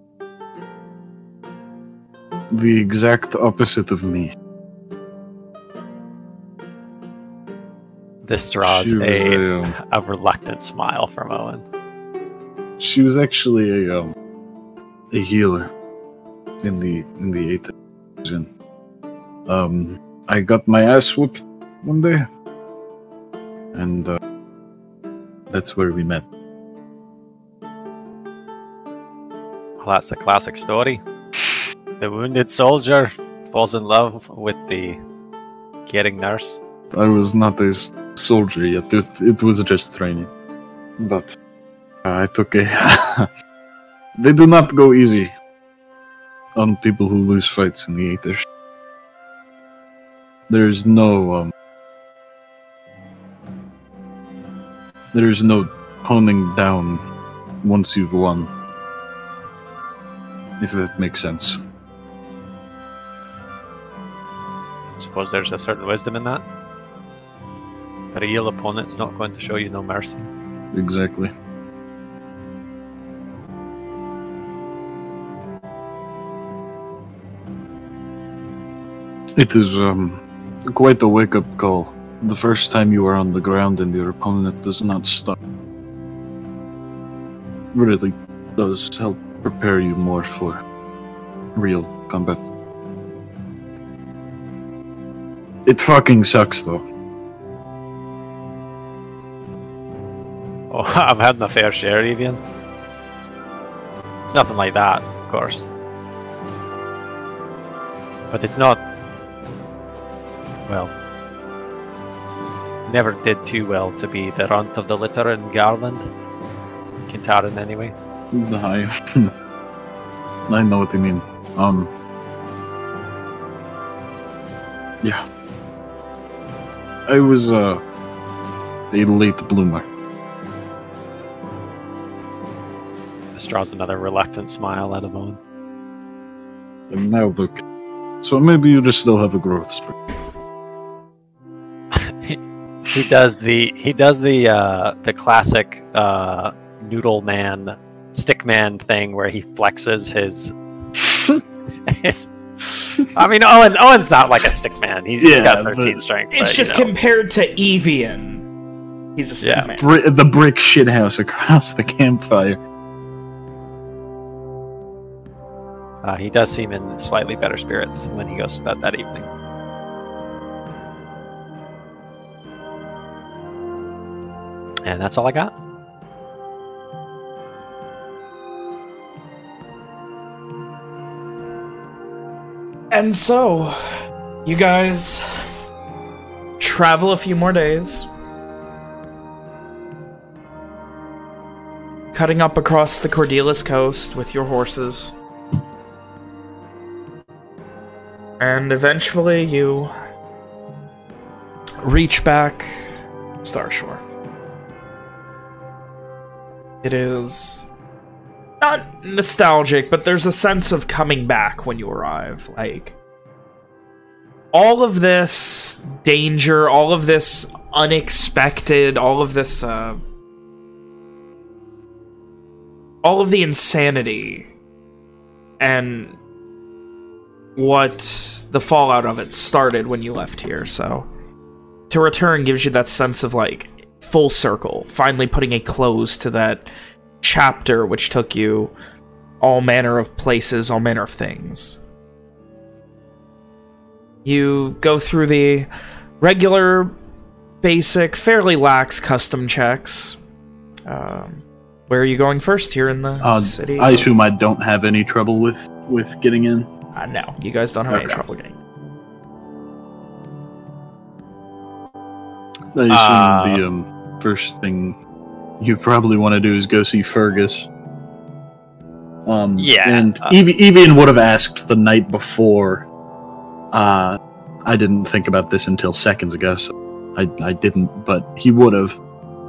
the exact opposite of me. This draws a, a, a reluctant smile from Owen. She was actually a um, a healer in the in the eighth division. Um, I got my ass whooped one day, and uh, that's where we met. That's a classic story. The wounded soldier falls in love with the caring nurse. I was not a soldier yet. It, it was just training. But uh, I took a. they do not go easy on people who lose fights in the Aethers. There's no. Um, there's no honing down once you've won. If that makes sense. I Suppose there's a certain wisdom in that. A real opponent's not going to show you no mercy. Exactly. It is um, quite a wake up call. The first time you are on the ground and your opponent does not stop. Really does help prepare you more for real combat. It fucking sucks though. Oh, I've had my fair share, Evian. Nothing like that, of course. But it's not. Well. Never did too well to be the runt of the litter in Garland. Kintaran, anyway. I, I know what you mean. Um. Yeah. I was uh, a late bloomer. This draws another reluctant smile out of Owen. And now look. So maybe you just still have a growth spurt. He does the he does the uh, the classic uh, noodle man stick man thing where he flexes his his. I mean, Owen Owen's not like a stick man. He's, he's got 13 but- strength. It's but, you just know. compared to Evian. He's a stick Yeah. man. Bri- the brick shithouse across the campfire. Uh, he does seem in slightly better spirits when he goes to bed that evening. And that's all I got. And so, you guys travel a few more days. Cutting up across the Cordelis coast with your horses. And eventually you reach back Starshore. It is not nostalgic, but there's a sense of coming back when you arrive. Like, all of this danger, all of this unexpected, all of this, uh, all of the insanity and what the fallout of it started when you left here, so to return gives you that sense of, like, full circle, finally putting a close to that chapter which took you all manner of places, all manner of things. You go through the regular, basic, fairly lax custom checks. Um, where are you going first here in the Uh, city? I assume I don't have any trouble with with getting in. Uh, no, you guys don't have any trouble getting. I assume Uh, the um, first thing you probably want to do is go see Fergus. Um, Yeah, and uh, Ev- Evian would have asked the night before. Uh, I didn't think about this until seconds ago, so I, I didn't. But he would have.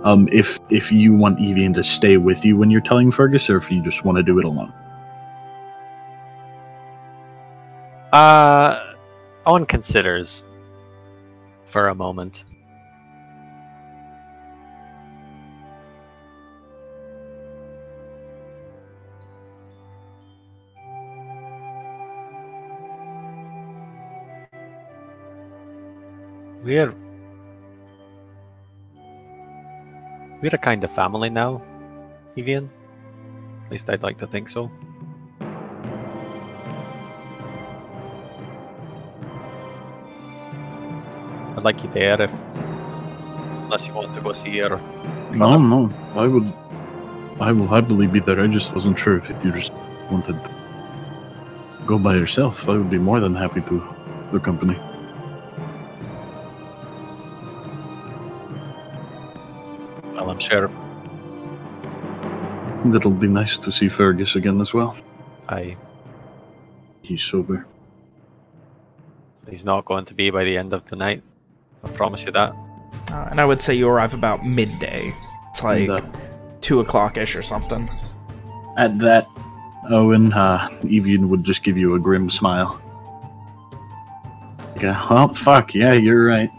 Um, if if you want Evian to stay with you when you're telling Fergus, or if you just want to do it alone. Uh, Owen considers for a moment. We're we're a kind of family now, Evian. At least I'd like to think so. I'd like you there if unless you want to go see her. No, no, I would. I will happily be there. I just wasn't sure if you just wanted to go by yourself. I would be more than happy to accompany. Well, I'm sure It'll be nice to see Fergus again as well. I He's sober. he's not going to be by the end of the night. I promise you that. Uh, and I would say you arrive about midday. It's like And, uh, two o'clock-ish or something. At that, Owen, uh, Evian would just give you a grim smile. Yeah, well, fuck, yeah, you're right.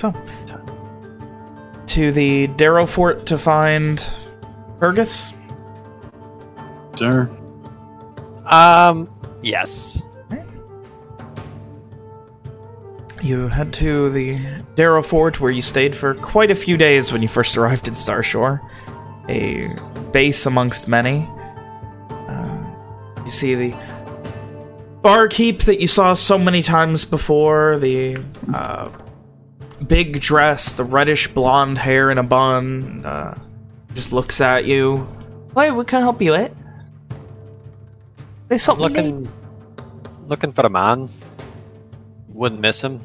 So, to the Darrow Fort to find Fergus. Sir, Um, yes. You head to the Darrow Fort where you stayed for quite a few days when you first arrived in Starshore. A base amongst many. Uh, you see the barkeep that you saw so many times before, the uh, big dress, the reddish blonde hair in a bun, uh, just looks at you. Wait, we can I help you with? There's something you need? Looking looking for a man. Wouldn't miss him.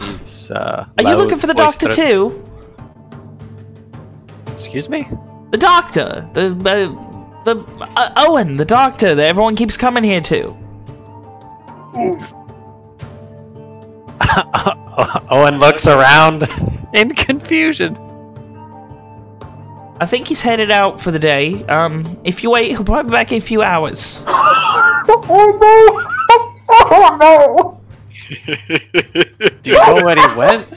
He's uh Are you looking for the doctor too? Excuse me? The doctor, the uh, the uh, Owen, the doctor that everyone keeps coming here to. Owen looks around in confusion. I think he's headed out for the day. Um, if you wait, he'll probably be back in a few hours. Oh no Do you know where he went?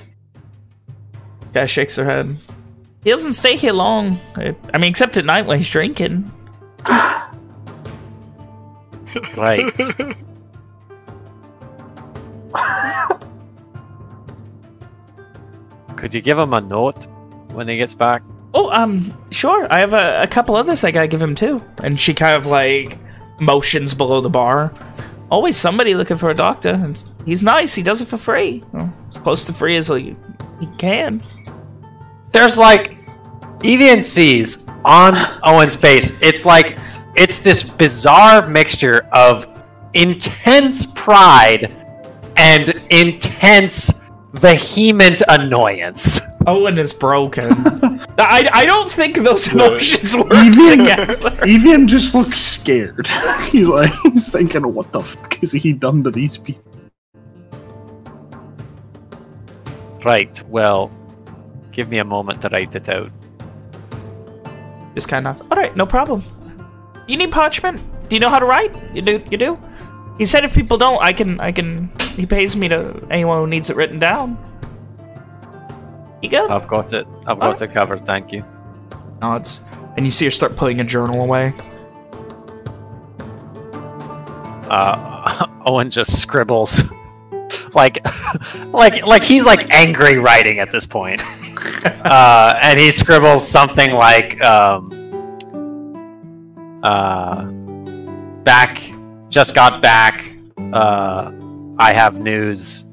Guy shakes her head. He doesn't stay here long. I I mean, except at night when he's drinking. Right. Could you give him a note when he gets back? Oh, um, sure. I have a, a couple others I gotta give him too. And she kind of like motions below the bar. Always somebody looking for a doctor. And he's nice. He does it for free. Well, as close to free as he, he can. There's like sees on Owen's face. It's like it's this bizarre mixture of intense pride and intense vehement annoyance. Owen is broken. I, I don't think those emotions work Evian, together. Evian just looks scared. he's like, he's thinking, what the fuck is he done to these people? Right, well, give me a moment to write it out. Just kind of. All right, no problem. You need parchment? Do you know how to write? You do. You do. He said if people don't, I can. I can. He pays me to anyone who needs it written down. You good? I've got it. I've got Alright. it covered, thank you. Nods. And you see her start putting a journal away. Uh, Owen just scribbles. like, like, like he's like angry writing at this point. uh, and he scribbles something like, um, uh, back, just got back. Uh, I have news.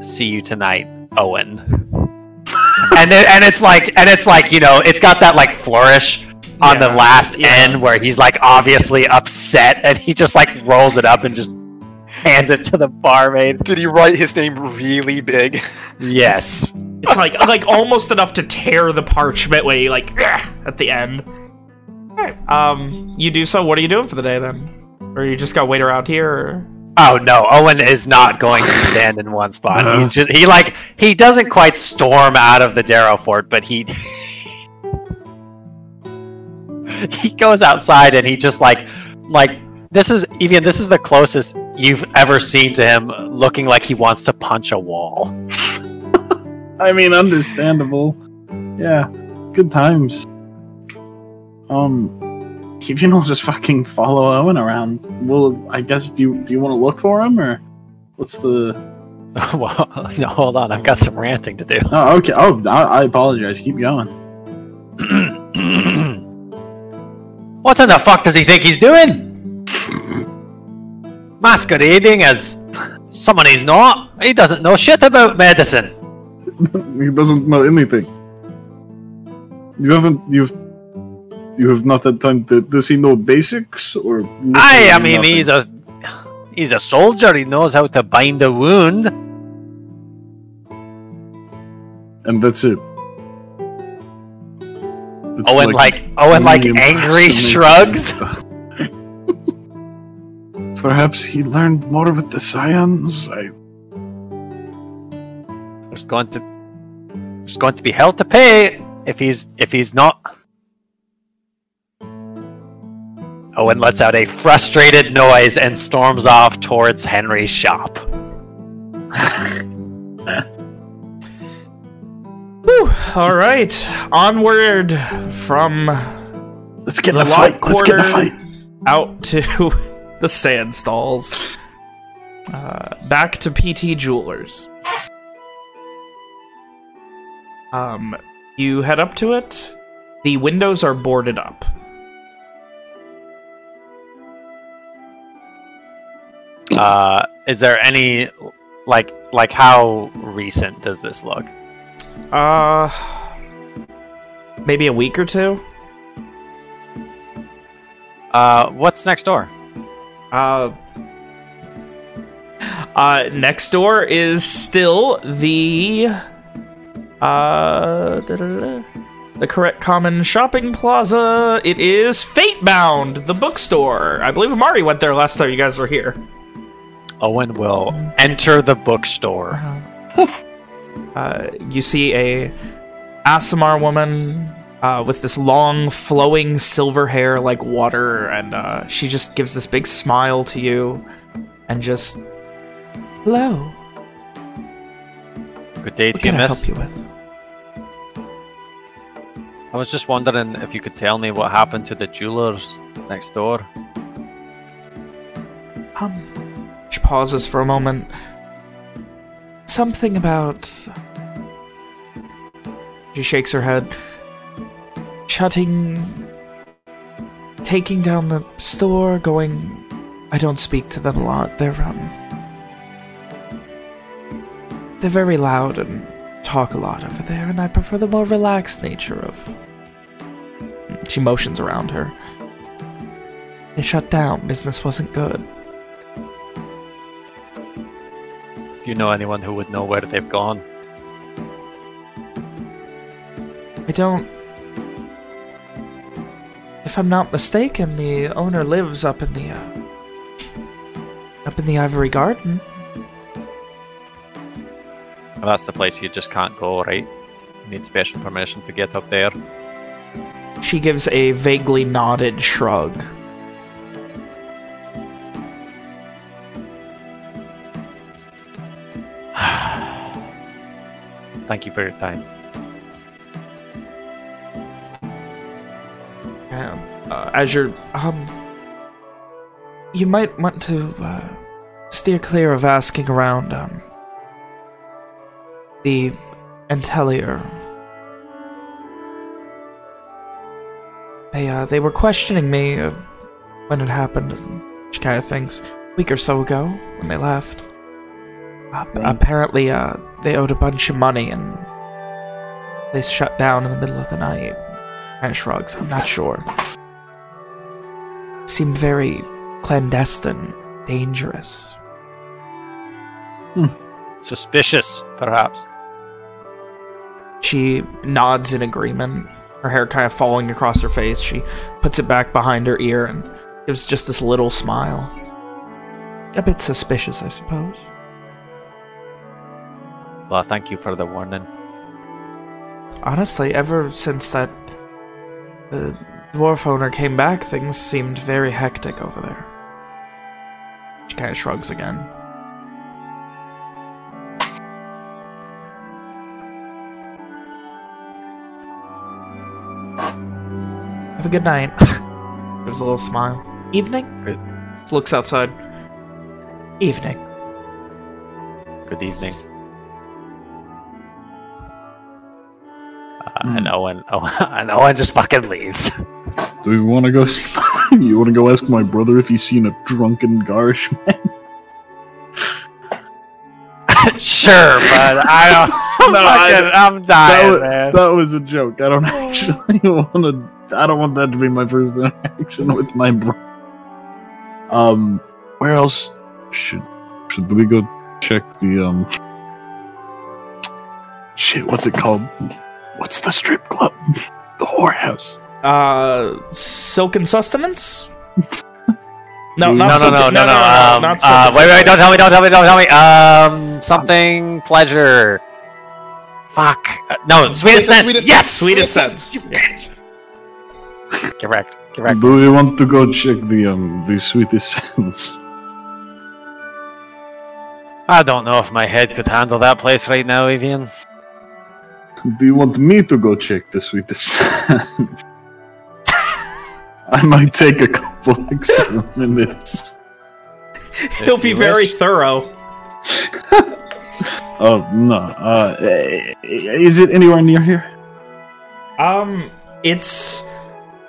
See you tonight, Owen. and then, and it's like, and it's like, you know, it's got that like flourish on the last yeah. end where he's like obviously upset, and he just like rolls it up and just hands it to the barmaid. Did he write his name really big? Yes. It's like like almost enough to tear the parchment when he like at the end. Alright. Um, you do so. What are you doing for the day then? Or you just gotta wait around here? Or... Oh no, Owen is not going to stand in one spot. No. He's just he like he doesn't quite storm out of the Darrow fort, but he he goes outside and he just like like this is even this is the closest you've ever seen to him looking like he wants to punch a wall. I mean, understandable. Yeah, good times. Um, if you don't just fucking follow Owen around, well, I guess do you do you want to look for him or what's the? well, no, hold on, I've got some ranting to do. Oh, okay. Oh, I, I apologize. Keep going. what in the fuck does he think he's doing? Masquerading as someone he's not. He doesn't know shit about medicine. he doesn't know anything. You haven't. You've. You have not had time to. Does he know basics or? Aye, I mean nothing? he's a he's a soldier. He knows how to bind a wound. and that's it. It's Owen like, Owen like angry shrugs. Perhaps he learned more with the scions. I, There's going to there's going to be hell to pay if he's if he's not. Owen lets out a frustrated noise and storms off towards Henry's shop. Whew. All right, onward from let's get The in a fight. lock Let's get in a fight. out to the sand stalls. Uh, back to PT Jewelers. Um, you head up to it. The windows are boarded up. Uh, is there any like like how recent does this look? Uh, maybe a week or two. Uh, what's next door? Uh, uh, next door is still the uh da-da-da-da, the correct common shopping plaza. It is Fatebound, the bookstore. I believe Amari went there last time you guys were here. Owen will enter the bookstore. Uh, you see a Aasimar woman uh, with this long, flowing silver hair like water, and uh, she just gives this big smile to you, and just hello. Good day What can I help you with? I was just wondering if you could tell me what happened to the jewelers next door. Um, she pauses for a moment. Something about She shakes her head. Shutting... Taking down the store, going... I don't speak to them a lot. They're, um... They're very loud and talk a lot over there, and I prefer the more relaxed nature of... She motions around her. They shut down. Business wasn't good. Do you know anyone who would know where they've gone? I don't... If I'm not mistaken, the owner lives up in the, uh, Up in the Ivory Garden. Well, that's the place you just can't go, right? You need special permission to get up there. She gives a vaguely nodded shrug. Thank you for your time. Um, uh, as you're, um, you might want to uh, steer clear of asking around um, the Intellier. They uh, they were questioning me uh, when it happened, which kind of things, a week or so ago when they left. Apparently, uh, they owed a bunch of money and they shut down in the middle of the night. Of shrugs. I'm not sure. Seemed very clandestine, dangerous. Suspicious, perhaps. She nods in agreement, her hair kind of falling across her face. She puts it back behind her ear and gives just this little smile. A bit suspicious, I suppose. Well, thank you for the warning. Honestly, ever since that the dwarf owner came back, things seemed very hectic over there. She kind of shrugs again. Have a good night. Gives a little smile. Evening? Looks outside. Evening. Good evening. Uh, And Owen, Owen, and Owen just fucking leaves. Do you want to go? See you want to go ask my brother if he's seen a drunken garish man? sure, but I don't. No, I- fucking, I'm That dying, was, man. that was a joke. I don't actually want to. I don't want that to be my first interaction with my bro. Um, where else should should we go check the um? Shit, what's it called? What's the strip club? The whorehouse. Uh, Silken Sustenance? No, No, not no, no, Silken, no, no, no. Um, not uh, wait, wait, don't tell me, don't tell me, don't tell me. Um, something pleasure. Fuck. Uh, no, sweetest sense. Sweetest- Yes, Sweetest sense. Correct, correct. Do we want to go check the um the sweetest sense? I don't know if my head could handle that place right now, Evian. Do you want me to go check the sweetest sense? I might take a couple extra minutes. He'll be very wish. thorough. Oh no. Uh, is it anywhere near here? Um, it's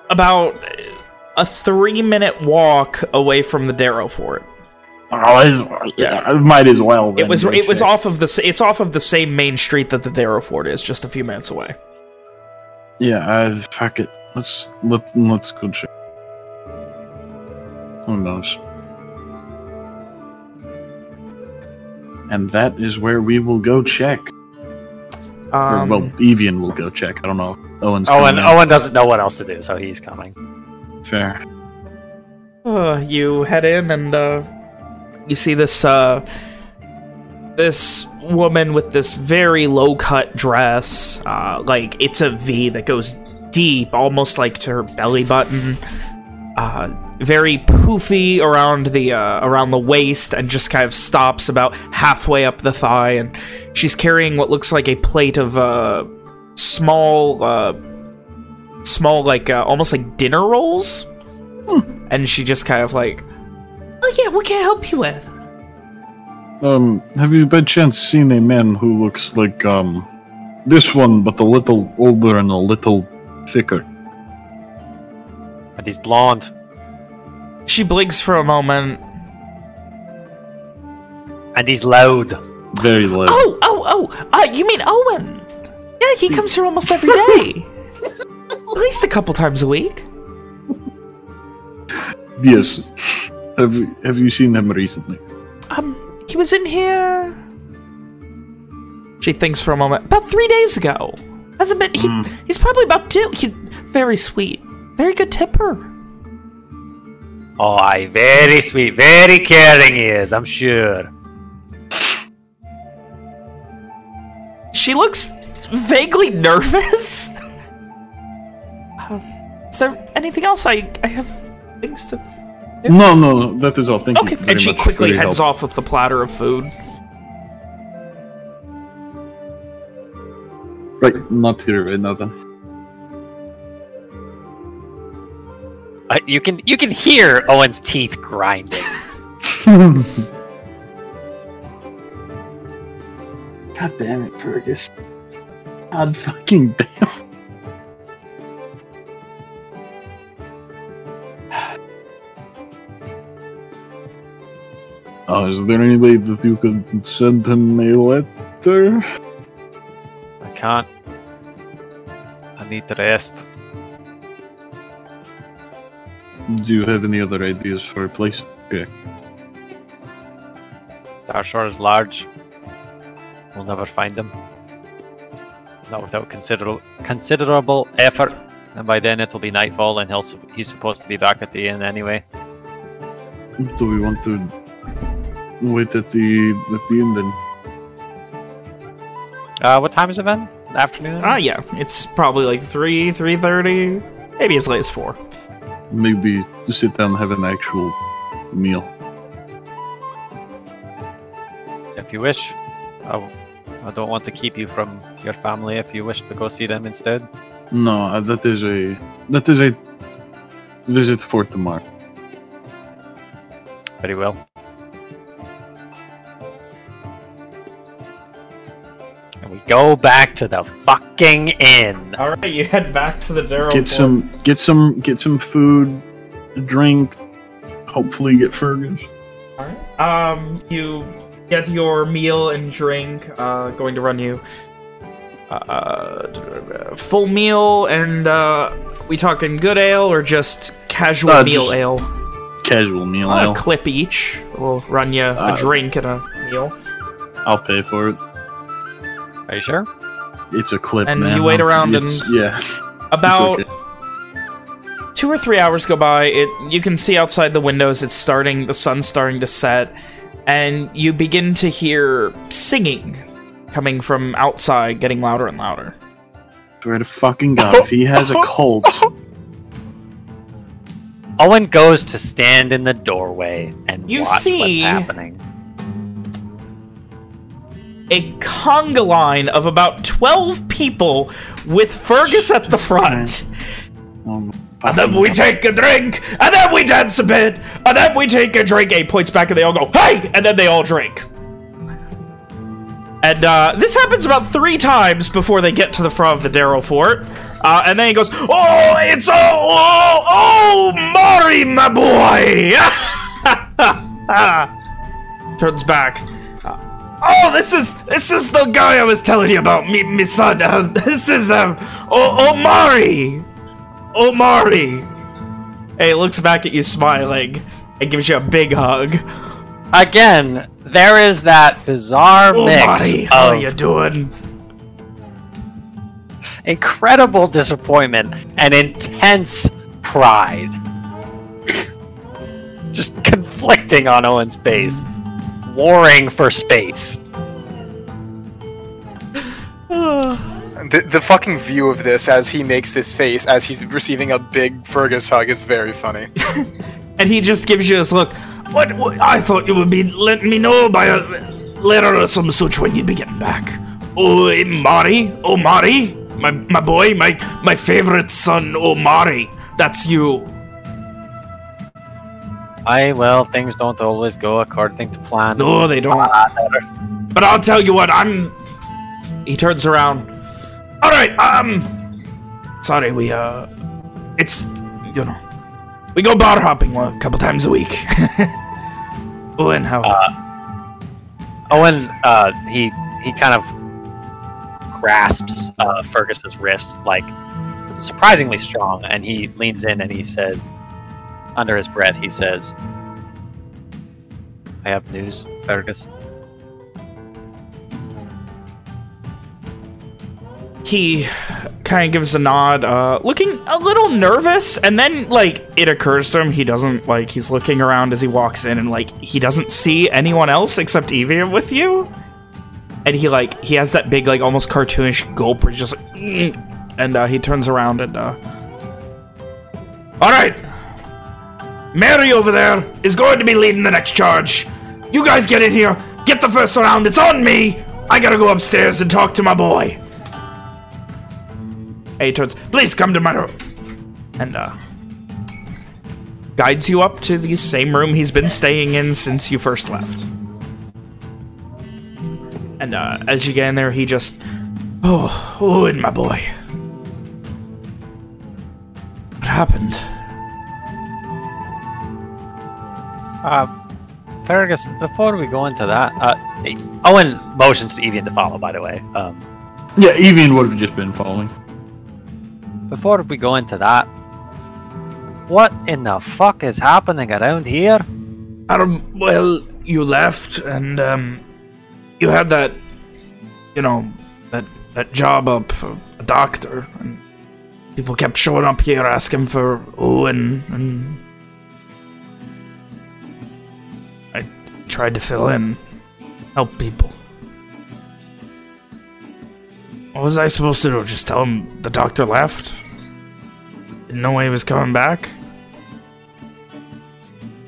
about a three-minute walk away from the Darrow Fort. Oh, it's, yeah, I might as well. It was it was check. off of the it's off of the same main street that the Darrow Fort is, just a few minutes away. Yeah, uh, fuck it. Let's let let's go check. Who knows? And that is where we will go check. or, Um, well, Evian will go check. I don't know. if Owen's Owen, coming in. Owen doesn't know what else to do, so he's coming. Fair. Uh, you head in and uh, you see this uh, this woman with this very low cut dress, uh, like it's a V that goes deep, almost like to her belly button. Uh, very poofy around the uh, around the waist, and just kind of stops about halfway up the thigh. And she's carrying what looks like a plate of uh, small, uh, small like uh, almost like dinner rolls and she just kind of like, oh yeah, what can I help you with? Um, have you by chance seen a man who looks like um this one, but a little older and a little thicker. And he's blonde. She blinks for a moment. And he's loud. Very loud. Oh, oh, oh! Uh, you mean Owen? Yeah, he comes here almost every day. At least a couple times a week. Yes. Have you, have you seen him recently? Um, he was in here. She thinks for a moment. About three days ago. Hasn't been. He, Mm. He's probably about two. He's very sweet. Very good tipper. Oh, aye, very sweet, very caring he is, I'm sure. She looks vaguely nervous. Um, is there anything else? I I have things to. No, no, no. That is all. Thank Okay, you. very and she much quickly your heads help. off with the platter of food. Right, not here right now then. Uh, you can you can hear Owen's teeth grinding. God damn it, Fergus. God fucking damn. Oh, is there any way that you could send him a letter? I can't. I need to rest. Do you have any other ideas for a place? Okay. Starshore is large. We'll never find him. Not without considerable considerable effort. And by then it'll be nightfall, and he'll he's supposed to be back at the inn anyway. Do we want to wait at the at the end then? Uh, what time is it, then? Afternoon. Ah, yeah, it's probably like three, three thirty, maybe as late as four. Maybe sit down and have an actual meal. If you wish, I, I don't want to keep you from your family. If you wish to go see them instead. No, uh, that is a that is a visit for tomorrow. Very well. Go back to the fucking inn. All right, you head back to the Darrow. Get some get some get some food, drink. Hopefully, get Fergus. All right. Um, you get your meal and drink. Uh, going to run you. Uh, full meal and uh, we talking good ale or just casual Uh, meal just ale? Casual meal. A I'll, clip each. We'll run you a Uh, drink and a meal. I'll pay for it. Are you sure? It's a clip, And man. you wait around it's- and- yeah. About okay. two or three hours go by. It you can see outside the windows. It's starting. The sun's starting to set, and you begin to hear singing coming from outside, getting louder and louder. Swear to fucking god, if he has a cult, Owen goes to stand in the doorway and You watch see- what's happening. A conga line of about twelve people with Fergus at the front. And then we take a drink, and then we dance a bit, and then we take a drink. Eight points back, and they all go, hey! And then they all drink. And uh, this happens about three times before they get to the front of the Daryl Fort. Uh, and then he goes, oh, it's oh, oh, oh, Mari, my boy! Turns back. Oh, this is this is the guy I was telling you about, me, me son. Uh, this is um, Omari. Omari. Hey, looks back at you smiling and gives you a big hug. Again, there is that bizarre mix Omari, how of you doing? incredible disappointment and intense pride. Just conflicting on Owen's face, warring for space. The, the fucking view of this as he makes this face as he's receiving a big Fergus hug is very funny. And he just gives you this look. What, what? I thought you would be letting me know by a letter or some such when you'd be getting back. Oh, Omari, Omari, my my boy, my my favorite son, Omari. That's you. Aye, well, things don't always go according to plan. No, they don't. But I'll tell you what, I'm. He turns around. All right. Um. Sorry, we uh, it's you know, we go bar hopping a couple times a week. Owen, how? Uh, Owen, uh, he he kind of grasps uh, Fergus's wrist like surprisingly strong, and he leans in and he says, under his breath, he says, "I have news, Fergus." he kind of gives a nod, uh, looking a little nervous, and then, like, it occurs to him he doesn't, like, he's looking around as he walks in, and, like, he doesn't see anyone else except Evian with you. And he, like, he has that big, like, almost cartoonish gulp where he's just like, "Mm," and, uh, he turns around and, uh, all right, Mary over there is going to be leading the next charge. You guys get in here, get the first round, it's on me. I gotta go upstairs and talk to my boy. He turns, please come to my room. And, uh, guides you up to the same room he's been staying in since you first left. And, uh, as you get in there, he just, oh, Owen, my boy. What happened? Uh, Fergus, before we go into that, uh, Owen motions to Evian to follow. By the way, um, Yeah, Evian would have just been following. before we go into that, what in the fuck is happening around here? Um, well, you left, and, um, you had that, you know, that, that job up for a doctor, and people kept showing up here asking for Owen, and tried to fill in, help people. What was I supposed to do? Just tell him the doctor left? Didn't know he was coming back?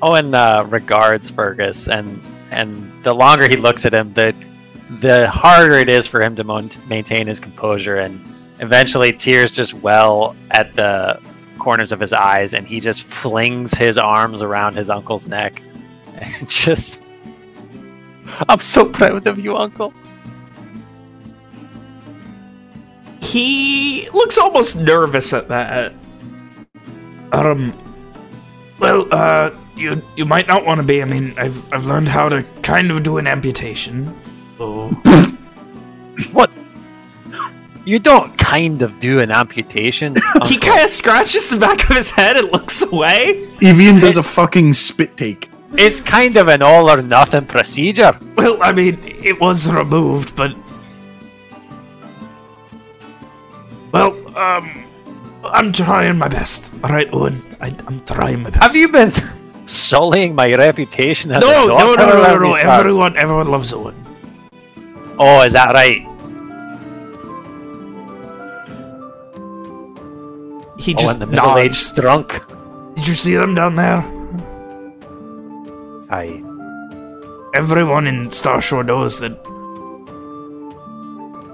Owen uh, regards Fergus, and and the longer he looks at him, the the harder it is for him to maintain his composure. And eventually, tears just well at the corners of his eyes, and he just flings his arms around his uncle's neck, and just, I'm so proud of you, uncle. He looks almost nervous at that. Um, well, uh, you you might not want to be. I mean, I've I've learned how to kind of do an amputation. Oh. What? You don't kind of do an amputation. he kind of scratches the back of his head and looks away. Evian does a fucking spit take. It's kind of an all or nothing procedure. Well, I mean, it was removed, but well, um, I'm trying my best. All right, Owen, I, I'm trying my best. Have you been sullying my reputation as No, a no, no, no, no, no. parts? Everyone, everyone loves Owen. Oh, is that right? He oh, just the middle-aged drunk. Did you see them down there? Aye. Everyone in Starshore knows that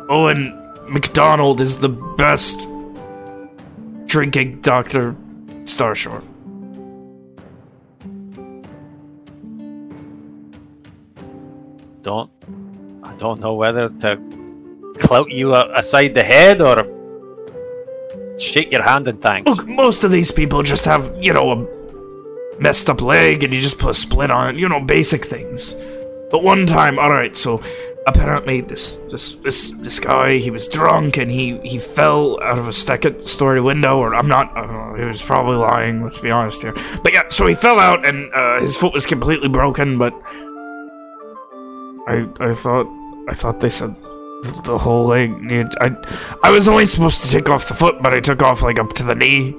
Owen McDonald is the best drinking doctor Starshore. Don't. I don't know whether to clout you aside the head or shake your hand and thanks. Look, most of these people just have, you know, a messed up leg and you just put a split on it, you know, basic things. But one time, alright, so apparently this this this this guy, he was drunk and he he fell out of a second story window, or I'm not, he was probably lying, let's be honest here. But yeah, so he fell out and uh, his foot was completely broken, but I I thought I thought they said th- the whole leg needed I I was only supposed to take off the foot, but I took off like up to the knee.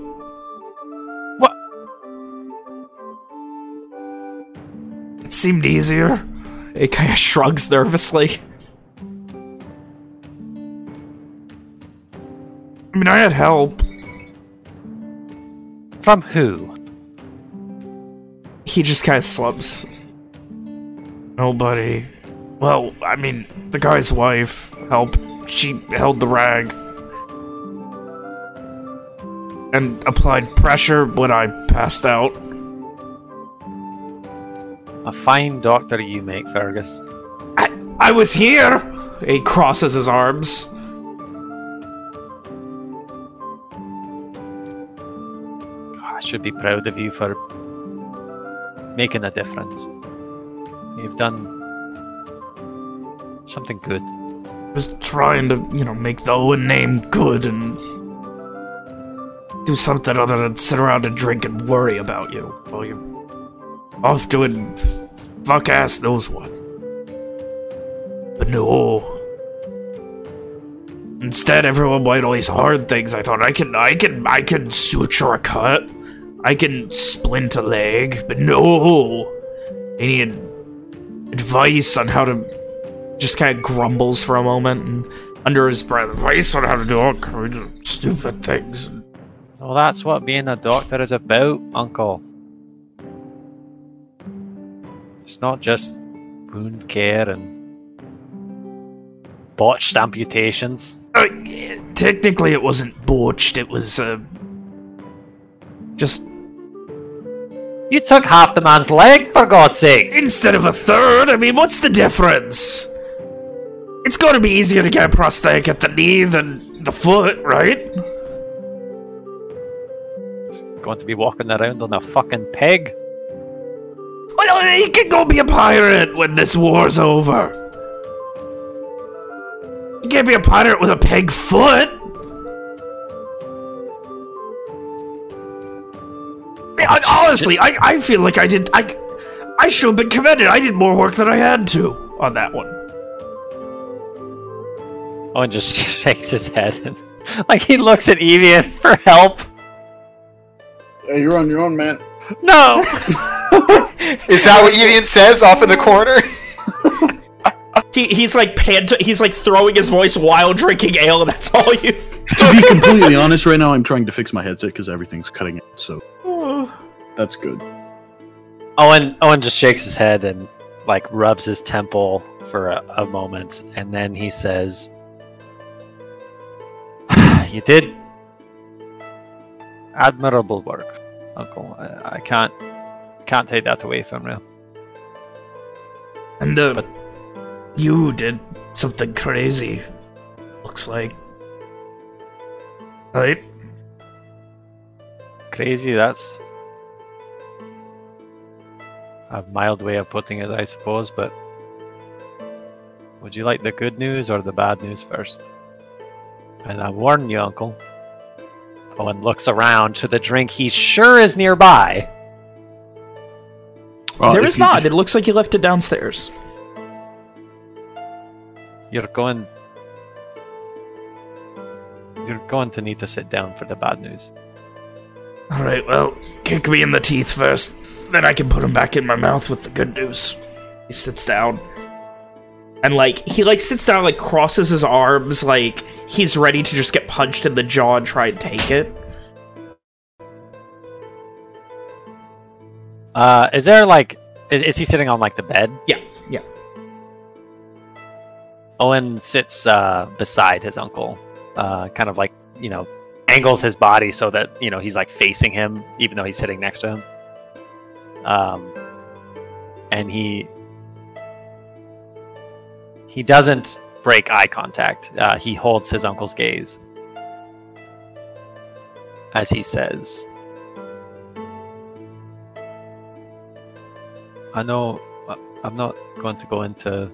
Seemed easier. It kind of shrugs nervously. I mean, I had help. From who? He just kind of slumps. Nobody. Well, I mean, the guy's wife helped. She held the rag. And applied pressure when I passed out. A fine doctor you make, Fergus. I, I was here! He crosses his arms. Ah, I should be proud of you for making a difference. You've done something good. I was trying to, you know, make the Owen name good and do something other than sit around and drink and worry about you while you off doing fuck ass knows what. But no. Instead, everyone wanted all these hard things. I thought I can, I can, I can suture a cut. I can splint a leg. But no. Any advice on how to just kind of grumbles for a moment and under his breath, advice on how to do all kinds of stupid things. Well, that's what being a doctor is about, Uncle. It's not just wound care and botched amputations. Uh, technically, it wasn't botched. It was uh, just You took half the man's leg, for God's sake! instead of a third. I mean, what's the difference? It's got to be easier to get a prosthetic at the knee than the foot, right? It's Going to be walking around on a fucking peg? Well, uh, he can go be a pirate when this war's over. You can't be a pirate with a peg foot. I, honestly, I, I feel like I did. I, I should have been commended. I did more work than I had to on that one. Owen just shakes his head and, like he looks at Evian for help. Yeah, you're on your own, man. No! Is that what Evian says off in the corner? He, he's like pant- He's like throwing his voice while drinking ale, and that's all you. To be completely honest, right now I'm trying to fix my headset because everything's cutting out. So that's good. Owen Owen just shakes his head and like rubs his temple for a, a moment, and then he says, "You did admirable work, Uncle. I, I can't can't take that away from you." And uh, But- you did something crazy. Looks like. Right? Crazy. That's a mild way of putting it, I suppose. But would you like the good news or the bad news first? And I warn you, Uncle. Owen looks around to the drink he sure is nearby. Well, there is not. It looks like you left it downstairs. You're going. You're going to need to sit down for the bad news. Alright, well, kick me in the teeth first. Then I can put him back in my mouth with the good news. He sits down. And, like, he, like, sits down, like, crosses his arms, like, he's ready to just get punched in the jaw and try and take it. Uh, is there like, is, is he sitting on like the bed? Yeah, yeah. Owen sits uh, beside his uncle, uh, kind of like you know, angles his body so that you know he's like facing him, even though he's sitting next to him. Um, and he he doesn't break eye contact. Uh, he holds his uncle's gaze as he says, "I know I'm not going to go into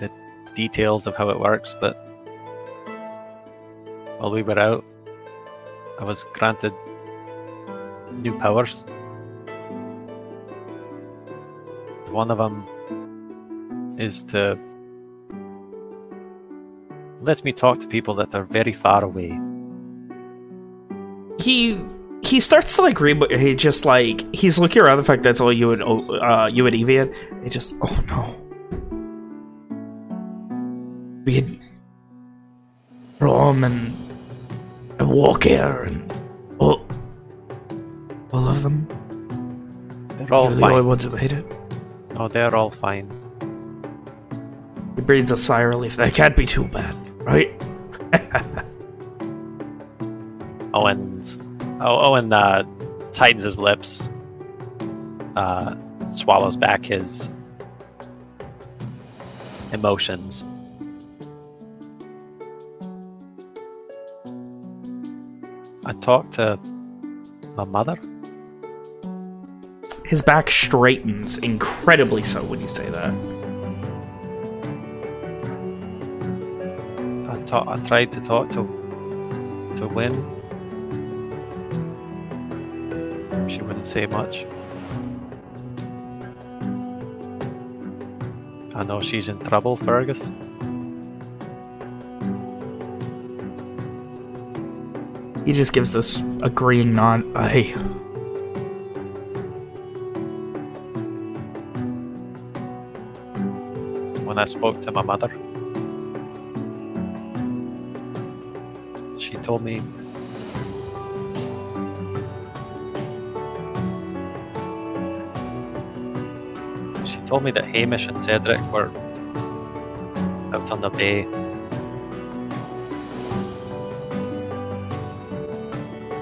the details of how it works, but while we were out, I was granted new powers. One of them is to lets me talk to people that are very far away. He he starts to like read, but he just like he's looking around the fact that's all you and uh you and Evian. He just oh no. We had Rom and and Walker and all all of them. They're all You're the only fine. ones that made it. Oh, they're all fine. He breathes a sigh of relief. That can't be too bad, right? Owen's oh, Owen uh, tightens his lips, uh, swallows back his emotions. I talked to My mother? His back straightens incredibly so when you say that. I, I tried to talk to to Win. Wouldn't say much. I know she's in trouble, Fergus. He just gives this agreeing nod. Hey, When I spoke to my mother, she told me told me that Hamish and Cedric were out on the bay.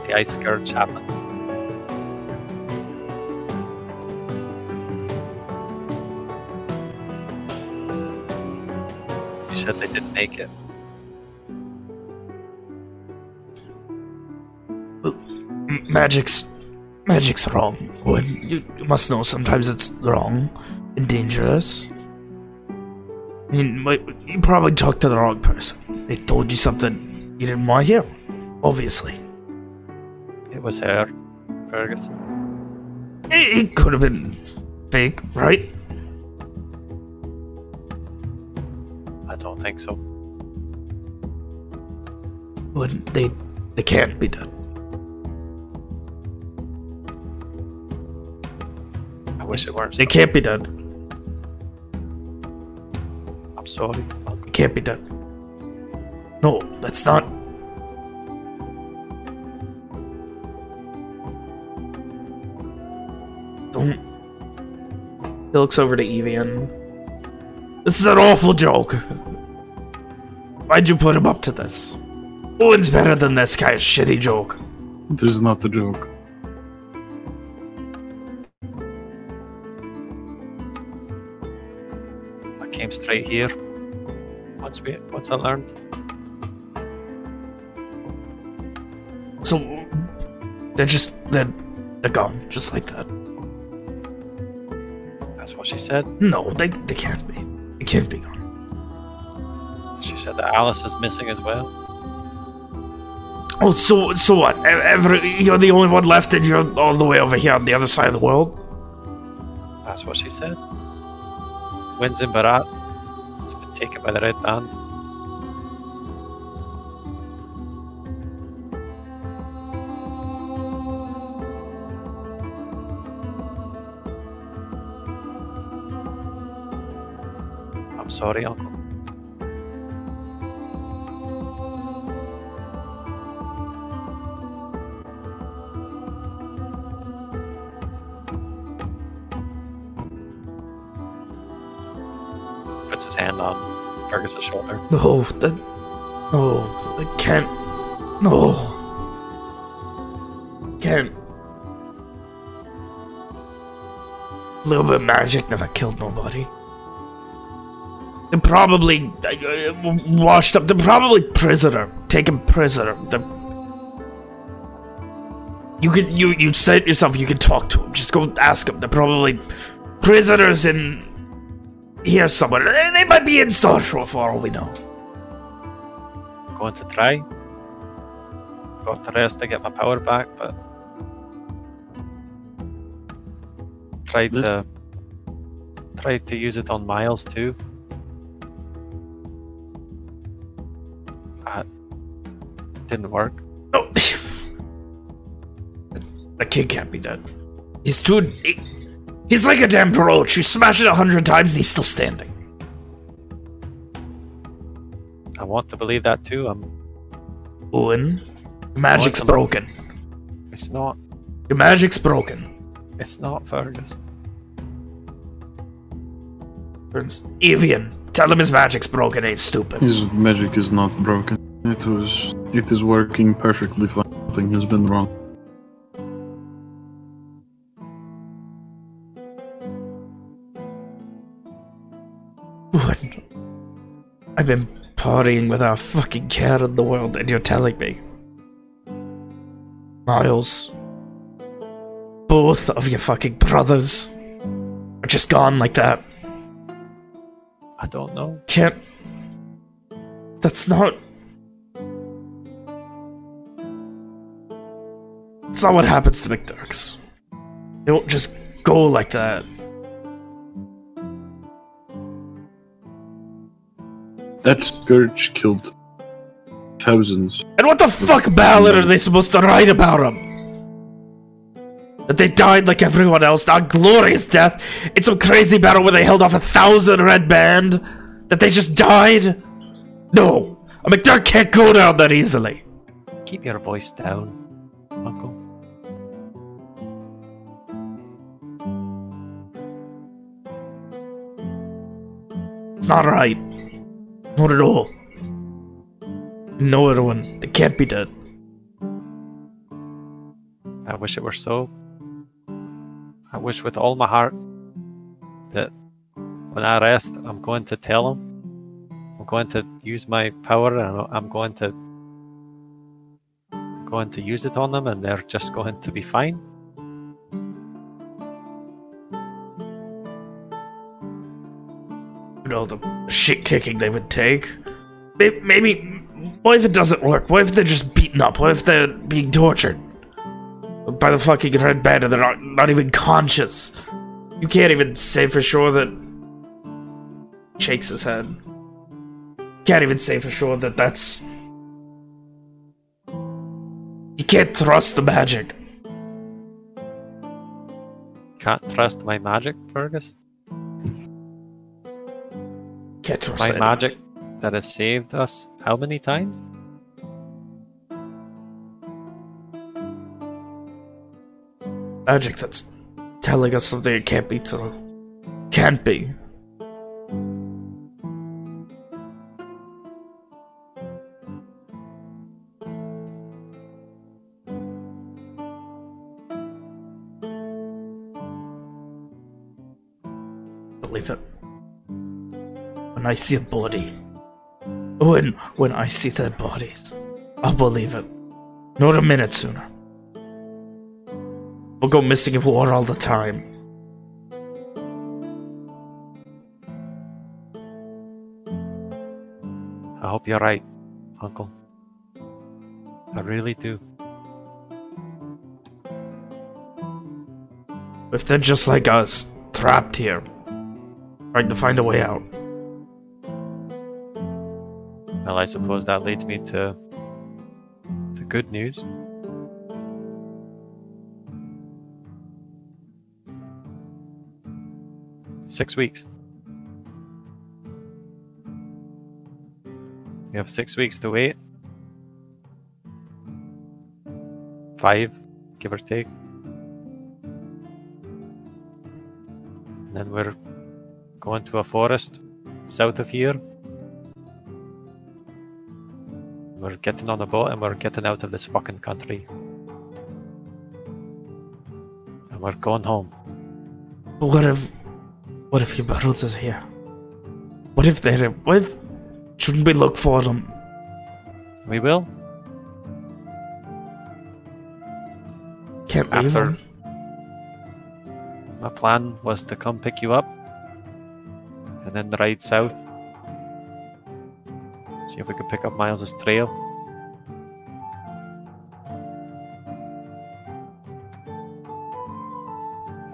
The ice scourge happened. She said they didn't make it. magic's magic's wrong. When you, you must know sometimes it's wrong dangerous. I mean, you probably talked to the wrong person. They told you something you didn't want to hear. Obviously, It was her, Ferguson. it, it could have been fake, right? I don't think so. But they they can't be done. I wish it weren't. They so. can't be done. I'm sorry. It can't be done. No, that's not. Don't. He looks over to Evian. This is an awful joke. Why'd you put him up to this? Owen's better than this guy's shitty joke. This is not the joke. Straight here. Once we, once I learned, So they're just they're they're gone, just like that. that's what she said. No, they they can't be. They can't be gone. She said that Alice is missing as well. Oh, so so what? Every, you're the only one left, and you're all the way over here on the other side of the world. That's what she said. Wins in Barat. It's taken by the Red Band. I'm sorry, Uncle. Hand on Fergus's shoulder. No, that no, I can't. No, can't. A little bit of magic never killed nobody. They're probably uh, washed up. They're probably prisoner, taken prisoner. They're, you can you you said yourself. You can talk to them. Just go ask them. They're probably prisoners in here somewhere. They- They might be in Starshore for all we know. going to try. Got to rest to get my power back, but tried to tried to use it on Miles too. Uh, didn't work. No. the kid can't be dead. He's too. He, he's like a damned roach. You smash it a hundred times and he's still standing. I want to believe that too. I'm. Owen, magic's broken. It's not. Your magic's broken. It's not Fergus. Turns Evian, tell him his magic's broken. Ain't stupid. His magic is not broken. It was. It is working perfectly fine. Nothing has been wrong. I've been partying without a fucking care in the world, and you're telling me, Miles, both of your fucking brothers are just gone like that. I don't know. Can't. That's not. That's not what happens to McDurks. They don't just go like that. That scourge killed thousands. And what the fuck ballad are they supposed to write about them? That they died like everyone else, not glorious death in some crazy battle where they held off a thousand red band? That they just died? No, a McDurk can't go down that easily. Keep your voice down, Uncle. It's not right. Not at all. No, everyone, they can't be dead. I wish it were so. I wish with all my heart that when I rest, I'm going to tell them. I'm going to use my power and I'm going to going to use it on them and they're just going to be fine. You know, the shit kicking they would take. Maybe, what if it doesn't work? What if they're just beaten up? What if they're being tortured? By the fucking red band and they're not, not even conscious? You can't even say for sure that... Shakes his head. Can't even say for sure that that's... You can't trust the magic. Can't trust my magic, Fergus. Can't My magic that has saved us how many times? Magic that's telling us something it can't be true. Can't be. When I see a body. When when I see their bodies. I'll believe it. Not a minute sooner. We'll go missing in war all the time. I hope you're right, Uncle. I really do. If they're just like us, trapped here, trying to find a way out. Well, I suppose that leads me to the good news. Six weeks. We have six weeks to wait. Five, give or take. And then we're going to a forest south of here. We're getting on a boat and we're getting out of this fucking country. And we're going home. What if, what if your brothers are here? What if they're, what if, shouldn't we look for them? We will. Can't leave After- them. My plan was to come pick you up and then ride south. See if we could pick up Miles's trail.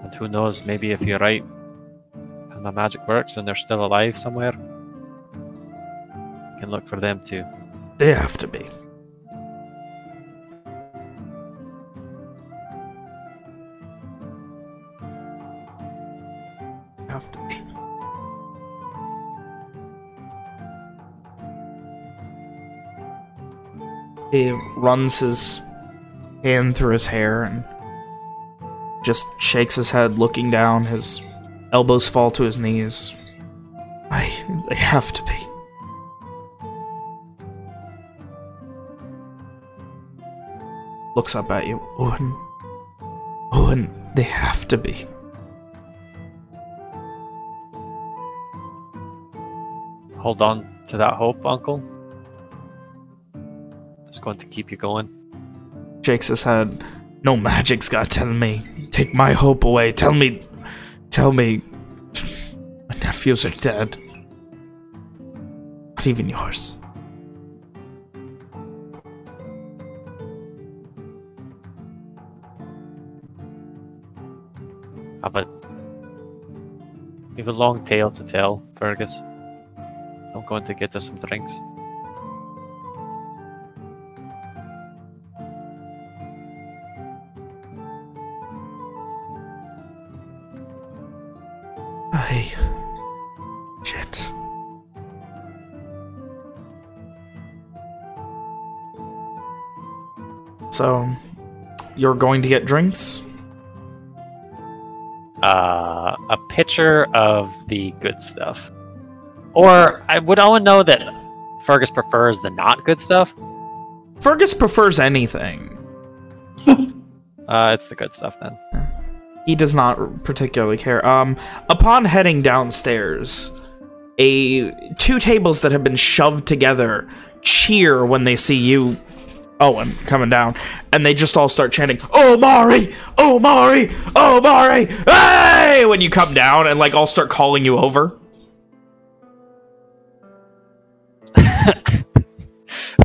And who knows, maybe if you're right and my magic works and they're still alive somewhere, we can look for them too. They have to be. He runs his hand through his hair and just shakes his head, looking down. His elbows fall to his knees. I. They have to be. looks up at you. Owen. Owen, they have to be. Hold on to that hope, Uncle. It's going to keep you going. Shakes his head. No magic's got to tell me. Take my hope away. Tell me... Tell me... My nephews are dead. Not even yours. Have a you have a long tale to tell, Fergus. I'm going to get us some drinks. You're going to get drinks? Uh, a pitcher of the good stuff. Or I would Owen know that Fergus prefers the not good stuff. Fergus prefers anything. Uh, it's the good stuff then. He does not particularly care. Um, upon heading downstairs, a two tables that have been shoved together cheer when they see you, Owen, coming down, and they just all start chanting, "Oh Mari! Oh Mari! Oh Mari! Hey!" When you come down, and like all start calling you over.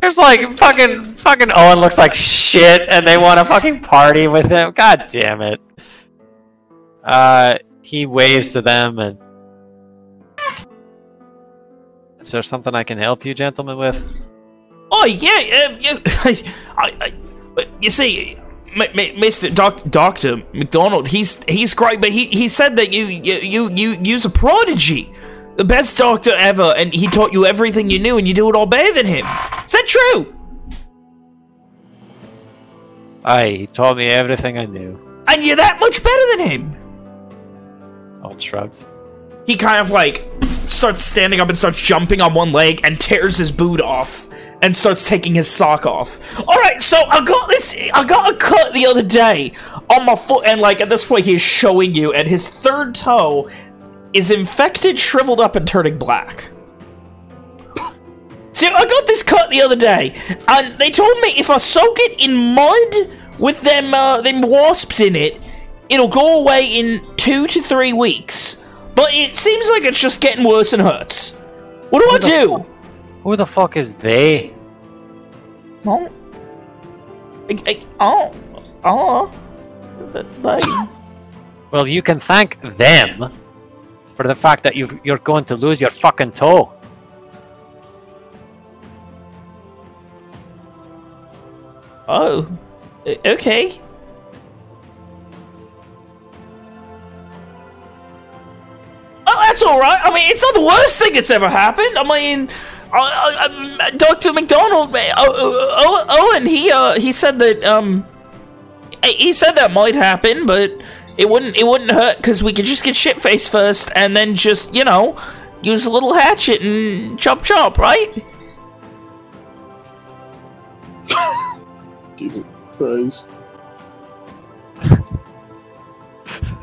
There's like fucking fucking Owen looks like shit, and they want to fucking party with him. God damn it. Uh, he waves to them, and is there something I can help you, gentlemen, with? Oh yeah, um, you, I, I, you see, M- M- Mr. Doc, Doctor McDonald, he's he's great, but he he said that you you you you use a prodigy, the best doctor ever, and he taught you everything you knew, and you do it all better than him. Is that true? Aye, he taught me everything I knew. And you're that much better than him. Owen shrugs. He kind of like starts standing up and starts jumping on one leg and tears his boot off and starts taking his sock off. All right, so I got this. I got a cut the other day on my foot, and like at this point, he's showing you, and his third toe is infected, shriveled up, and turning black. So I got this cut the other day, and they told me if I soak it in mud with them uh, them wasps in it, it'll go away in two to three weeks. But it seems like it's just getting worse and hurts. What do I do? Who the fuck is they? Oh, I, I, oh, oh, they. Well, you can thank them for the fact that you you're going to lose your fucking toe. Oh, okay. Oh, that's all right. I mean, it's not the worst thing that's ever happened. I mean, uh, uh, Doctor McDonald, Owen, he uh, he said that um, he said that might happen, but it wouldn't it wouldn't hurt because we could just get shit faced first, and then just you know use a little hatchet and chop chop, right? Jesus Christ.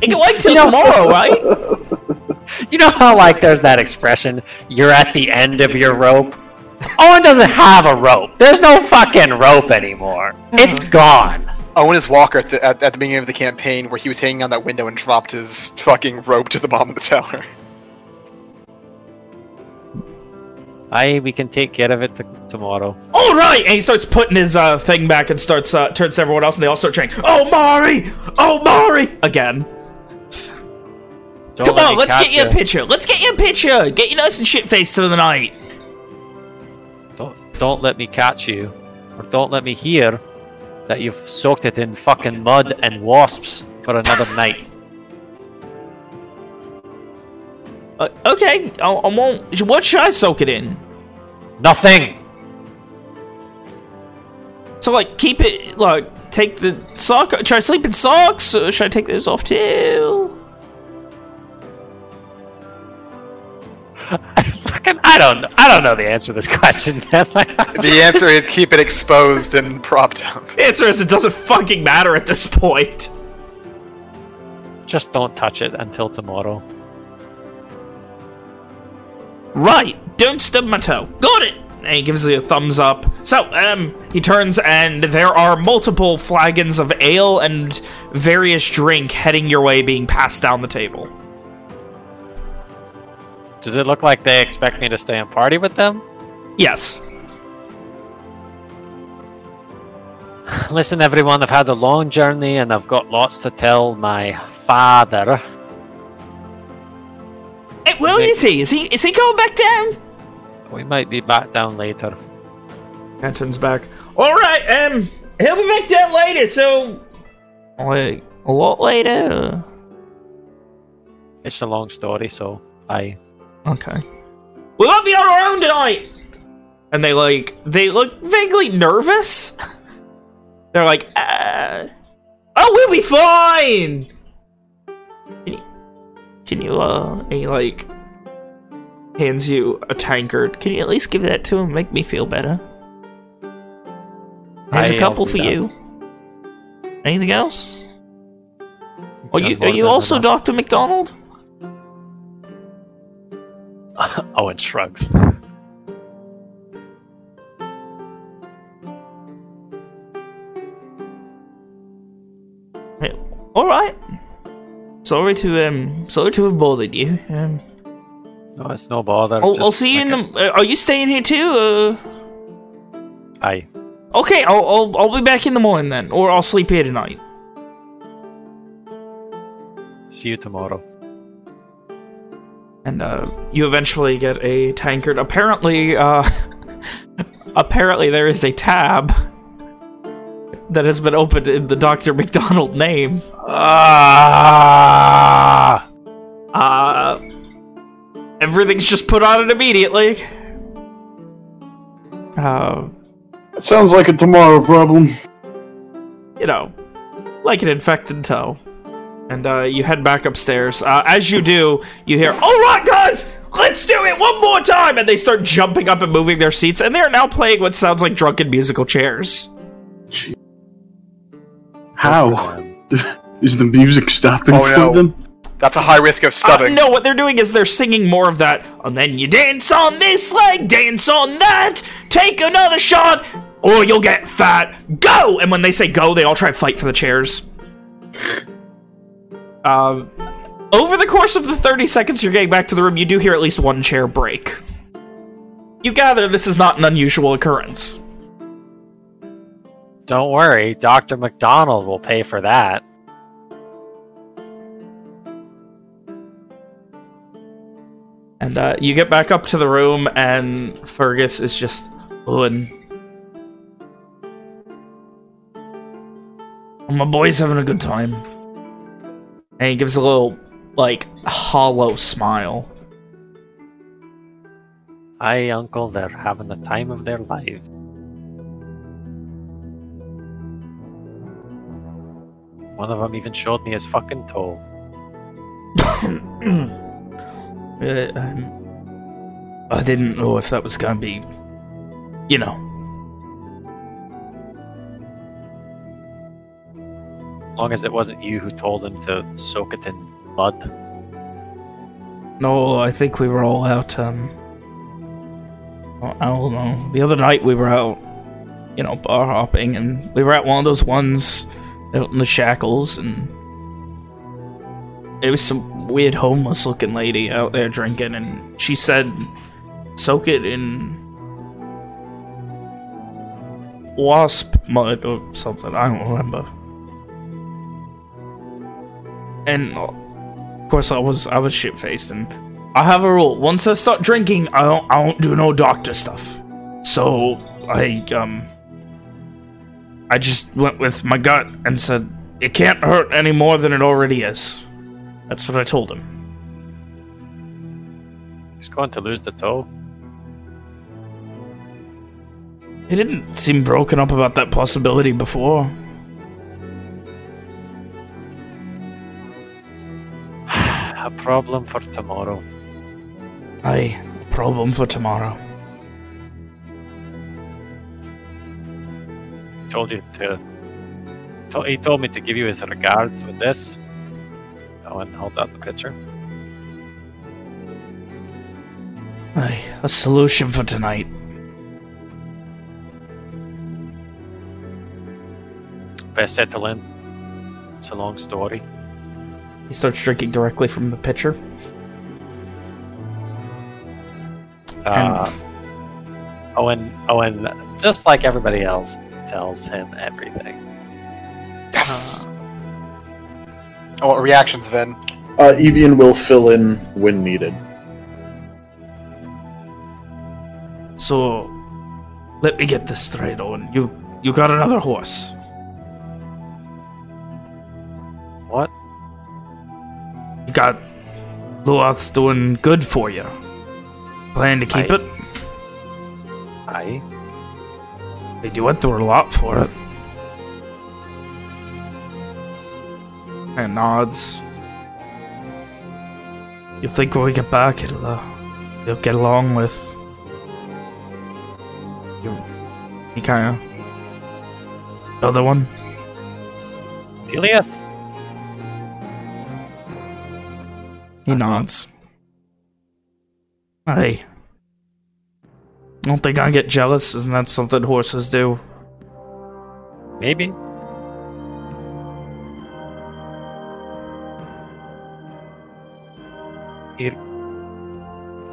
It can wait till You know- tomorrow, right? You know how like there's that expression, you're at the end of your rope? Owen doesn't have a rope. There's no fucking rope anymore. It's gone. Owen is Walker at the, at, at the beginning of the campaign where he was hanging on that window and dropped his fucking rope to the bottom of the tower. I we can take care of it t- tomorrow. All right, and he starts putting his uh, thing back and starts uh, turns to everyone else, and they all start chanting, "Oh Mari! Oh Mari!" again. Don't Come on, let's get you a picture. Let's get you a picture. Get you nice and shit faced for the night. Don't, don't let me catch you. Or don't let me hear that you've soaked it in fucking mud and wasps for another night. Uh, okay, I, I won't. What should I soak it in? Nothing! So like, keep it like take the sock. Should I sleep in socks? Or should I take those off too? I don't I don't know the answer to this question, the answer is keep it exposed and propped up. The answer is it doesn't fucking matter at this point. Just don't touch it until tomorrow. Right, don't stub my toe. Got it. And he gives you a thumbs up. So, um, he turns and there are multiple flagons of ale and various drink heading your way being passed down the table. Does it look like they expect me to stay and party with them? Yes. Listen, everyone, I've had a long journey and I've got lots to tell my father. Hey, where is he? Is he is he going back down? We might be back down later. Anton's back. All right, um, he'll be back down later. So, like a lot later. It's a long story, so I. Okay. We won't be on our own tonight. And they like they look vaguely nervous. They're like, uh, oh, we'll be fine. Can you, can you, uh, and he like hands you a tankard. Can you at least give that to him? Make me feel better. There's I- a couple for that. you. Anything else? Are you are you also enough. Doctor McDonald? Owen shrugs. All right. Sorry to um, sorry to have bothered you. Um, No, it's no bother. I'll, just I'll see you in the. Uh, are you staying here too? Uh, Aye. okay, I'll, I'll I'll be back in the morning then, or I'll sleep here tonight. See you tomorrow. And uh, you eventually get a tankard. Apparently, uh, apparently there is a tab that has been opened in the Doctor McDonald name. Ah! Uh, everything's just put on it immediately. Uh, That sounds like a tomorrow problem. you know, like an infected toe. And uh, you head back upstairs. Uh, as you do, you hear, "All right, guys, let's do it one more time!" And they start jumping up and moving their seats, and they are now playing what sounds like drunken musical chairs. How? Is the music stopping Oh, for no. them? That's a high risk of Uh, no, what they're doing is they're singing more of that. And then you dance on this leg, dance on that, take another shot, or you'll get fat. Go! And when they say go, they all try to fight for the chairs. Um, over the course of the 30 seconds you're getting back to the room, you do hear at least one chair break. You gather this is not an unusual occurrence. Don't worry, Dr. McDonald will pay for that. And uh, you get back up to the room, and Fergus is just oohing. My boy's having a good time. And he gives a little, like, hollow smile. Aye, Uncle, they're having the time of their lives. One of them even showed me his fucking toe. Uh, um, I didn't know if that was gonna be, you know. Long as it wasn't you who told him to soak it in mud. No, I think we were all out, um... I don't know. The other night we were out, you know, bar hopping, and we were at one of those ones out in the shackles, and... It was some weird homeless looking lady out there drinking, and she said, soak it in... Wasp mud or something, I don't remember. And of course, I was I was shit faced, and I have a rule: once I start drinking, I don't I don't do no doctor stuff. So I um I just went with my gut and said it can't hurt any more than it already is. That's what I told him. He's going to lose the toe. He didn't seem broken up about that possibility before. problem for tomorrow. Aye, problem for tomorrow. Told you to. to he told me to give you his regards with this. Owen holds out the picture. Aye, a solution for tonight. Best settle in. It's a long story. He starts drinking directly from the pitcher. Uh, Owen, Owen, just like everybody else, tells him everything. Yes. oh, reactions, Vin. Uh, Evian will fill in when needed. So, let me get this straight, Owen. You you got another horse. Got Luath's doing good for you. Plan to keep I- it? I They do went through a lot for it. And nods. You think when we get back, it'll, uh, you'll get along with. You. He kinda. The other one? Delius. He nods. Hey. Don't think I get jealous. Isn't that something horses do? Maybe. It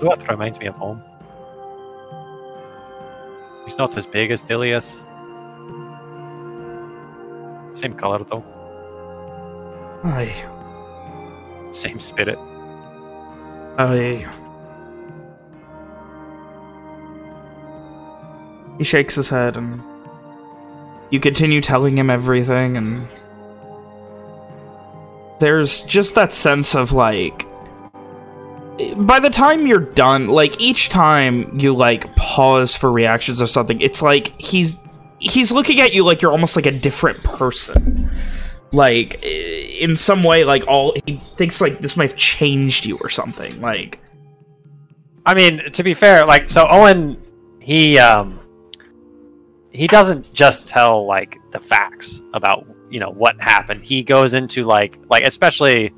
Luath reminds me of home. He's not as big as Dilius. Same color though. Aye. Same spirit. Aye. He shakes his head and you continue telling him everything and there's just that sense of like by the time you're done like each time you like pause for reactions or something it's like he's he's looking at you like you're almost like a different person like in some way like all he thinks like this might have changed you or something like I mean, to be fair, like so Owen he um he doesn't just tell like the facts about, you know, what happened. He goes into like like especially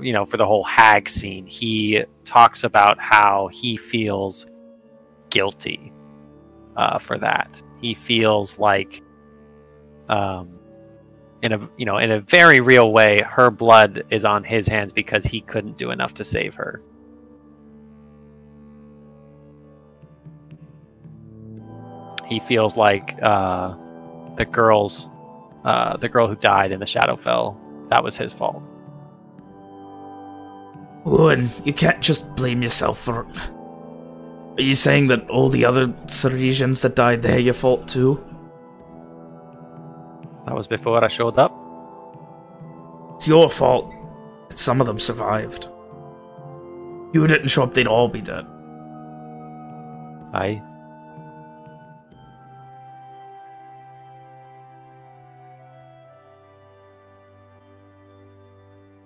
you know, for the whole hag scene, he talks about how he feels guilty uh, for that. He feels like um in a you know in a very real way her blood is on his hands because he couldn't do enough to save her he feels like uh, the girls, uh, the girl who died in the Shadowfell, that was his fault. Owen, you can't just blame yourself for it. Are you saying that all the other Ceresians that died there your fault too? That was before I showed up. It's your fault that some of them survived. You didn't show up, they'd all be dead. I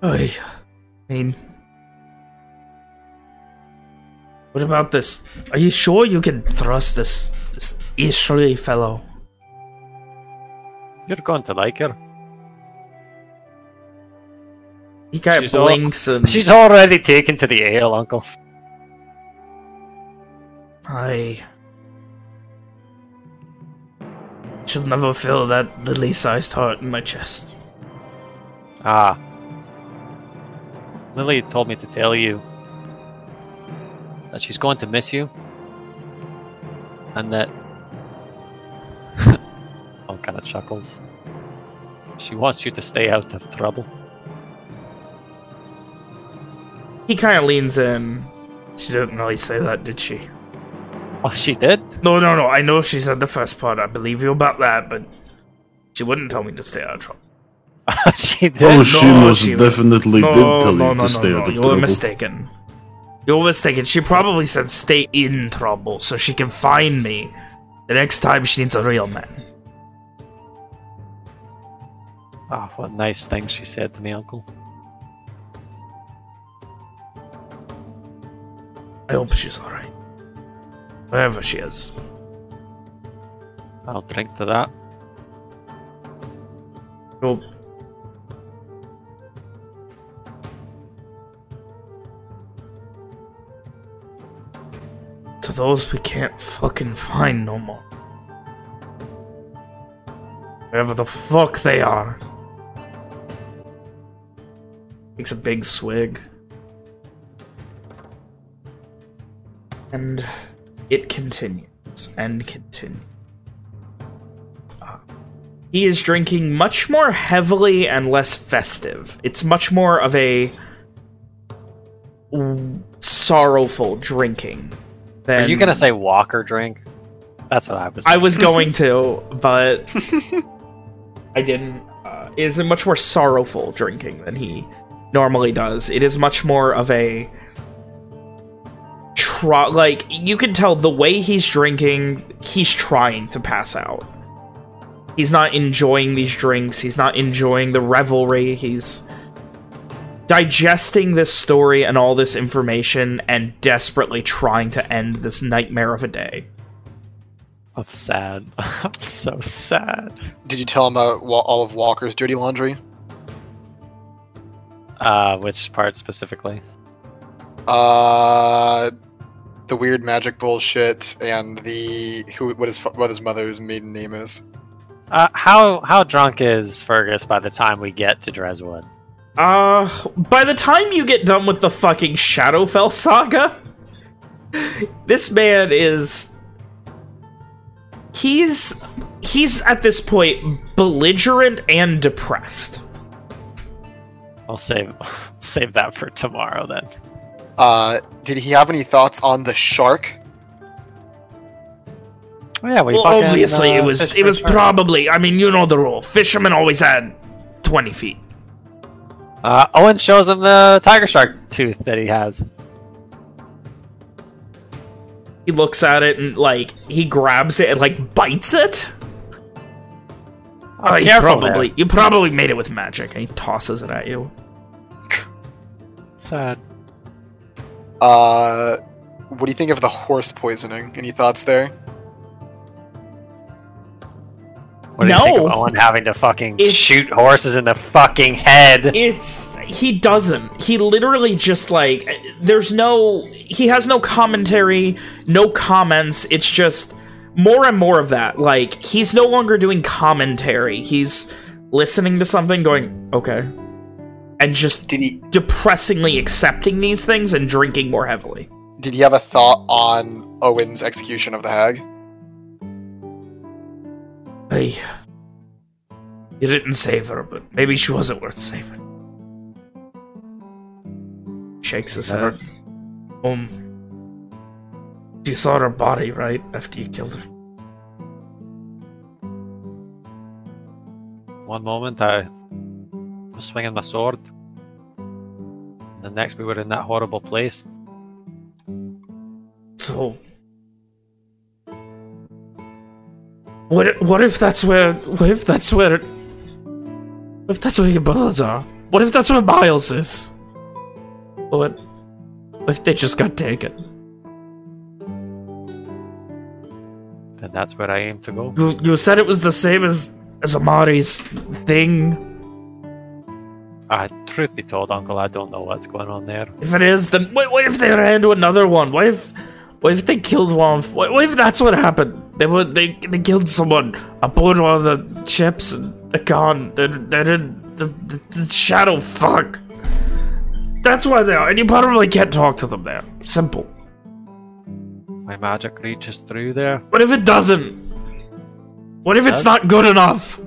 I mean, what about this? Are you sure you can trust this this Ishri fellow? You're going to like her. He kind of She's all- blinks and She's already taken to the ale, Uncle. I should never feel that lily-sized heart in my chest. Ah. Lily told me to tell you that she's going to miss you. And that. All kind of chuckles. She wants you to stay out of trouble. He kind of leans in. She didn't really say that, did she? Oh, she did? No, no, no. I know she said the first part. I believe you about that, but she wouldn't tell me to stay out of trouble. she did. Oh, she No, most she- definitely no, did tell no, you no, to no, stay no. out of You're trouble. mistaken. You're mistaken. She probably said stay in trouble so she can find me the next time she needs a real man. Oh, what nice things she said to me, Uncle. I hope she's alright. Wherever she is. I'll drink to that. To those we can't fucking find no more. Wherever the fuck they are. Takes a big swig. And it continues and continues. Uh, he is drinking much more heavily and less festive. It's much more of a sorrowful drinking. Than Are you gonna say Walker drink? That's what I was. I was going to, but I didn't. Uh, it is a much more sorrowful drinking than he normally does. It is much more of a try. Like you can tell the way he's drinking, he's trying to pass out. He's not enjoying these drinks. He's not enjoying the revelry. He's digesting this story and all this information and desperately trying to end this nightmare of a day. I'm sad. I'm so sad. Did you tell him about all of Walker's dirty laundry? Uh, which part specifically? Uh, the weird magic bullshit and the who what his what his mother's maiden name is. Uh, how how drunk is Fergus by the time we get to Dreswood? Uh, by the time you get done with the fucking Shadowfell saga, this man is... He's... He's, at this point, belligerent and depressed. I'll save save that for tomorrow then. Uh, did he have any thoughts on the shark? Oh yeah, we Well, fucking, obviously, uh, it was it was shark. probably... I mean, you know the rule. Fishermen always had 20 feet. Uh, Owen shows him the tiger shark tooth that he has. He looks at it and, like, he grabs it and, like, bites it. Oh, you careful probably there. you probably made it with magic, and he tosses it at you. Sad. Uh, what do you think of the horse poisoning? Any thoughts there? What do you think of No. Owen having to fucking It's- shoot horses in the fucking head? It's he doesn't. He literally just like there's no he has no commentary, no comments. It's just more and more of that. Like he's no longer doing commentary. He's listening to something going, "Okay." And just Did he depressingly accepting these things and drinking more heavily. did he have a thought on Owen's execution of the hag? I... You didn't save her, but maybe she wasn't worth saving. Shakes his head. Um, you saw her body, right? After you killed her. One moment I was swinging my sword. The next we were in that horrible place. So. What, if- what if that's where. What if that's where. What if that's where your brothers are? What if that's where Miles is? What? What if they just got taken? Then that's where I aim to go. You, you said it was the same as as Amari's thing. Uh, truth be told, Uncle, I don't know what's going on there. If it is, then what, what if they ran into another one? What if what if they killed one? What, what if that's what happened? They would they they killed someone aboard one of the ships and they're gone. They're they're in the, the, the shadow. Fuck. That's why they are, and you probably can't talk to them there. Simple. My magic reaches through there. What if it doesn't? What if it's not good enough?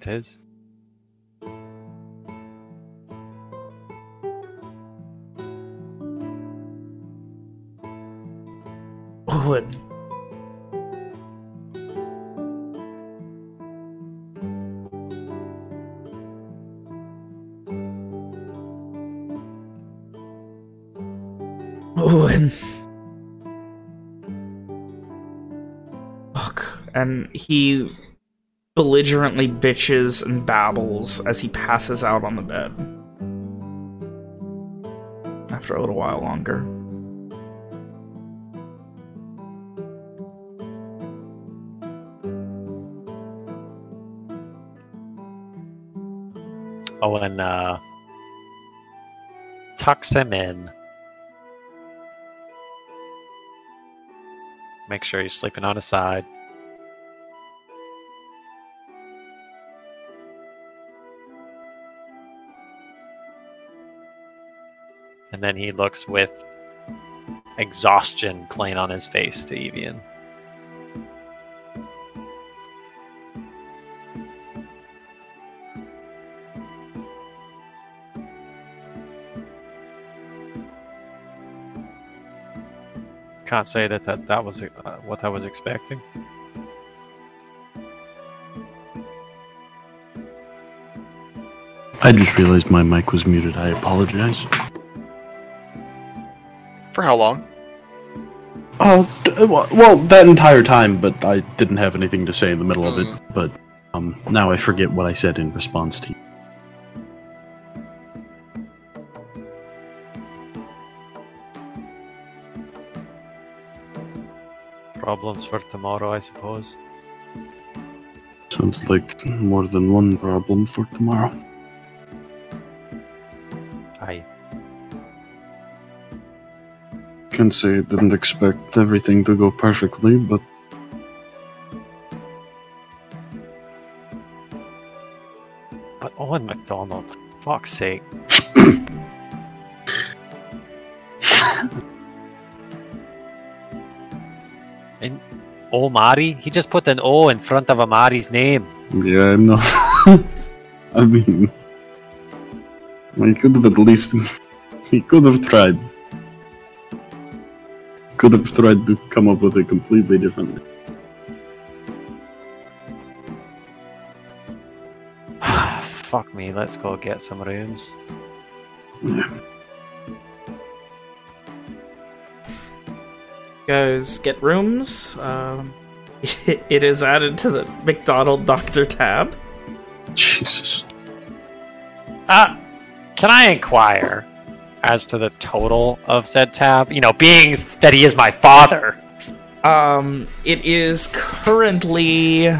It is. Owen. Owen. Fuck. And he belligerently bitches and babbles as he passes out on the bed. After a little while longer. Owen uh, tucks him in. make sure you're sleeping on his side. And then he looks with exhaustion plain on his face to Evian. Can't say that that, that was uh, what I was expecting. I just realized my mic was muted. I apologize. For how long? Oh, d- well, well, that entire time, but I didn't have anything to say in the middle of it. But um, now I forget what I said in response to you. Problems for tomorrow, I suppose. Sounds like more than one problem for tomorrow. Aye. Can say I didn't expect everything to go perfectly, but But Owen McDonald, fuck's sake. and Omari? He just put an O in front of Amari's name. yeah, I know. I mean, he could have at least. He could have tried. Could have tried to come up with a completely different. Fuck me, let's go get some rooms. Guys get rooms. Um, it is added to the McDonald Doctor tab. Jesus. Uh, can I inquire as to the total of said tab? You know, being that he is my father. Um, it is currently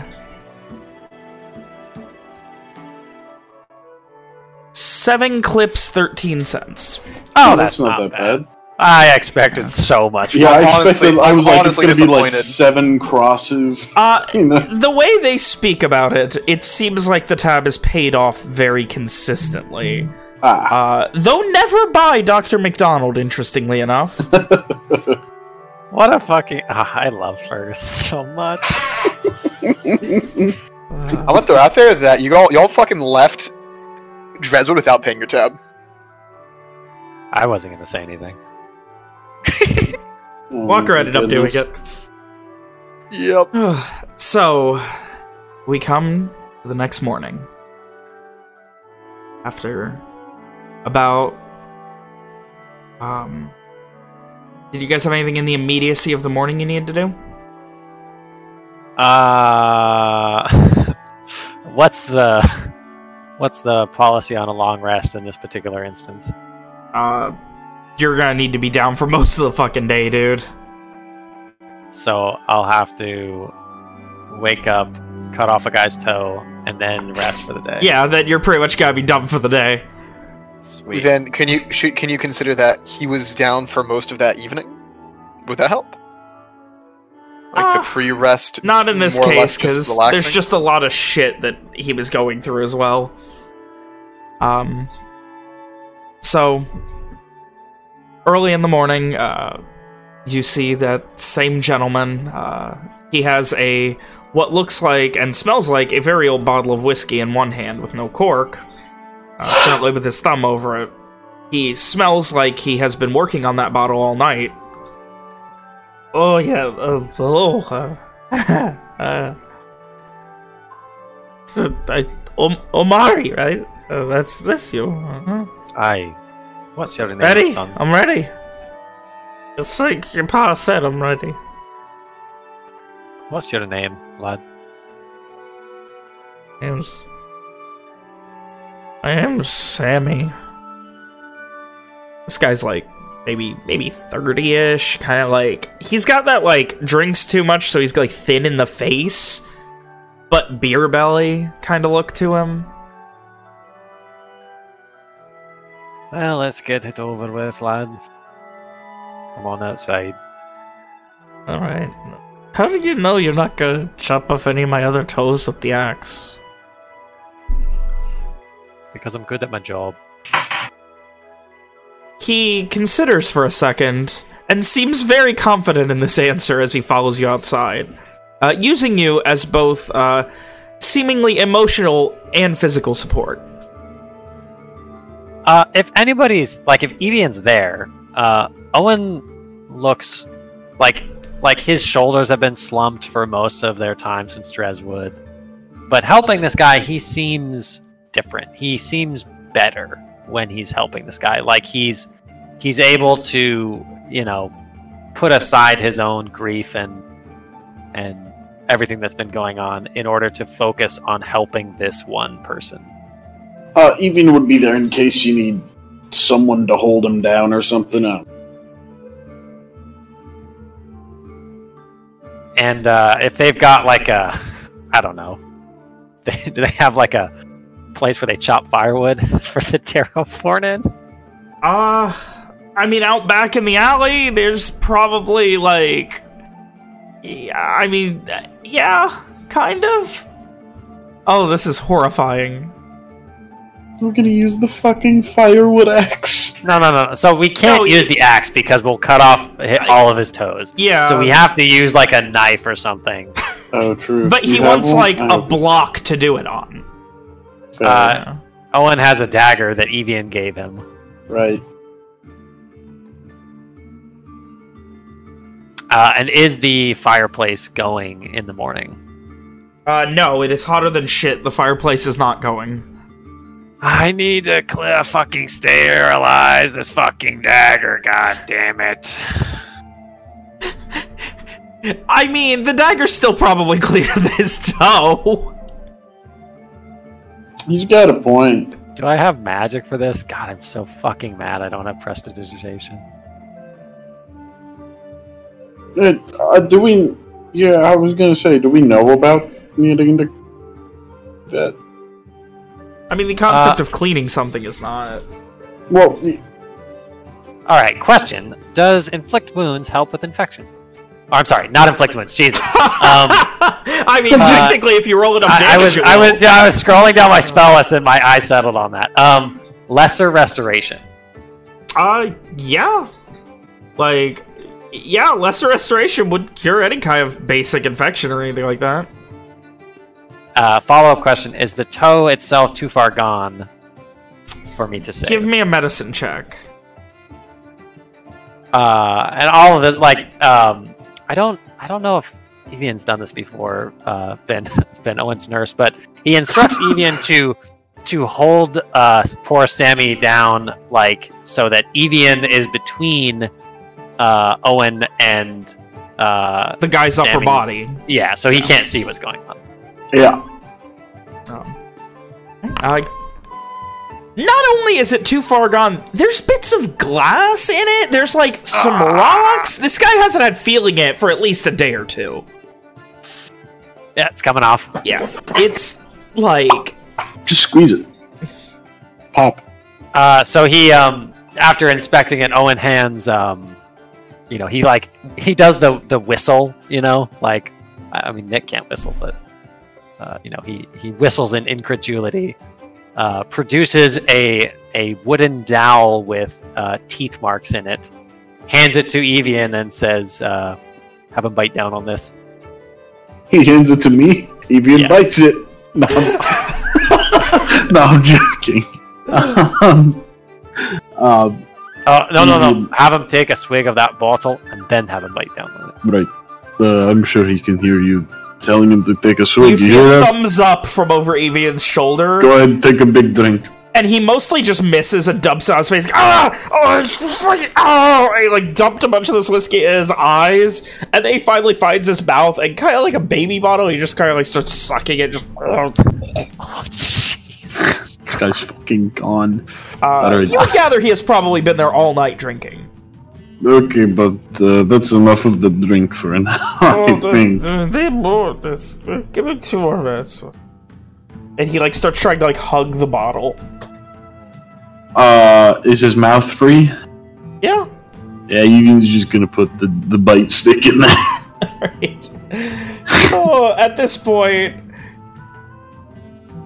seven clips, thirteen cents. Oh, that's, not, that bad. I expected so much. Yeah, I. Honestly- expected. I was like, it's gonna be like seven crosses. Uh, You know? the way they speak about it, it seems like the tab is paid off very consistently. Ah, Uh, though never by Dr. McDonald, interestingly enough. What a fucking. ah, I love her so much. I want to throw out there that you all y'all fucking left Dreswood without paying your tab. I wasn't going to say anything. oh Walker my ended up doing goodness. it. Yep. so, we come the next morning. After about. Um. Did you guys have anything in the immediacy of the morning you needed to do? Uh, what's the what's the policy on a long rest in this particular instance? Uh, you're gonna need to be down for most of the fucking day, dude. So I'll have to wake up, cut off a guy's toe, and then rest for the day. Yeah, that you're pretty much gotta be done for the day. sweet. Then can you should, can you consider that he was down for most of that evening? Would that help? Like Uh, the pre-rest. Not in this more or less case, because there's just a lot of shit that he was going through as well. Um, so early in the morning, uh, you see that same gentleman. Uh, he has a what looks like and smells like a very old bottle of whiskey in one hand with no cork, uh, currently with his thumb over it. He smells like he has been working on that bottle all night. Oh yeah, uh, hello. Uh, uh, I, Om- Omari, right? Uh, that's that's you. Uh-huh. Aye. What's your name, Ready? son? I'm ready. It's like your pa said, I'm ready. What's your name, lad? I am. S- I am Sammy. This guy's like maybe maybe thirty ish, kind of like he's got that like drinks too much, so he's like thin in the face, but beer belly kind of look to him. Well, let's get it over with, lad. Come on outside. All right. How do you know you're not gonna chop off any of my other toes with the axe? Because I'm good at my job. He considers for a second and seems very confident in this answer as he follows you outside, uh, using you as both uh, seemingly emotional and physical support. Uh, if anybody's like, if Evian's there, uh, Owen looks like like his shoulders have been slumped for most of their time since Dreswood. But helping this guy, he seems different. He seems better when he's helping this guy. Like he's he's able to, you know, put aside his own grief and and everything that's been going on in order to focus on helping this one person. Uh, Evian would be there in case you need someone to hold him down or something. Uh, And uh, if they've got like a, I don't know, they, do they have like a place where they chop firewood for the terraform in? Uh, I mean, out back in the alley, there's probably like, yeah, I mean, uh, yeah, kind of. Oh, this is horrifying. We're gonna use the fucking firewood axe. No, no, no. So we can't No, use you- the axe because we'll cut off hit all of his toes. Yeah. So we have to use like a knife or something. Oh, true. But he wants one? like a Oh, block to do it on. fair Uh, enough. Owen has a dagger that Evian gave him. right. Uh, and is the fireplace going in the morning? Uh, no, it is hotter than shit. The fireplace is not going. I need to clear fucking sterilize this fucking dagger. God damn it! I mean, the dagger's still probably clear this toe. He's got a point. Do I have magic for this? God, I'm so fucking mad. I don't have prestidigitation. Uh, uh, do we? Yeah, I was gonna say, do we know about needing to? That I mean, the concept Uh, of cleaning something is not. well, y- All right. Question: Does inflict wounds help with infection? Oh, I'm sorry, not inflict wounds. Jesus. Um, I mean, uh, technically, if you roll enough I, I was it I will. was I was scrolling down my spell list and my eye settled on that. Um, lesser restoration. Uh, yeah. Like, yeah, lesser restoration would cure any kind of basic infection or anything like that. Uh, Follow up question: Is the toe itself too far gone for me to say? Give me a medicine check. uh, and all of this, like, um, I don't, I don't know if Evian's done this before. Uh, been been Owen's nurse, but he instructs Evian to to hold uh, poor Sammy down, like, so that Evian is between uh, Owen and uh, The guy's upper body. Yeah, so he can't see what's going on. Yeah. Um, uh, not only is it too far gone, there's bits of glass in it. There's like some Ah. rocks. This guy hasn't had feeling it for at least a day or two. Yeah, it's coming off. Yeah, it's like Just squeeze it. Pop. Uh, so he, um, after inspecting it, Owen hands, um, you know, he like he does the the whistle, you know, like I I mean Nick can't whistle, but uh, you know he he whistles in incredulity, uh, produces a a wooden dowel with uh, teeth marks in it, hands it to Evian, and says, uh, "Have him bite down on this." He hands it to me. Evian Yeah. bites it. No, I'm, no, I'm joking. Um, um, Oh no no no! Have him take a swig of that bottle and then have him bite down on it. right. Uh, I'm sure he can hear you telling him to take a swig. You see hear a thumbs up from over Evian's shoulder, Go ahead and take a big drink. and he mostly just misses and dumps on his face. Ah! Oh, it's freaking- oh! He like dumped a bunch of this whiskey in his eyes, and then he finally finds his mouth, and kind of like a baby bottle, he just kind of like starts sucking it. Just Oh. This guy's fucking gone. uh, you would gather he has probably been there all night drinking. Okay, but uh, that's enough of the drink for now. Oh, I think. they more. This, give me two more minutes. And he like starts trying to like hug the bottle. Uh, is his mouth free? Yeah. Yeah, Evian's just gonna put the, the bite stick in there. Right. oh, at this point,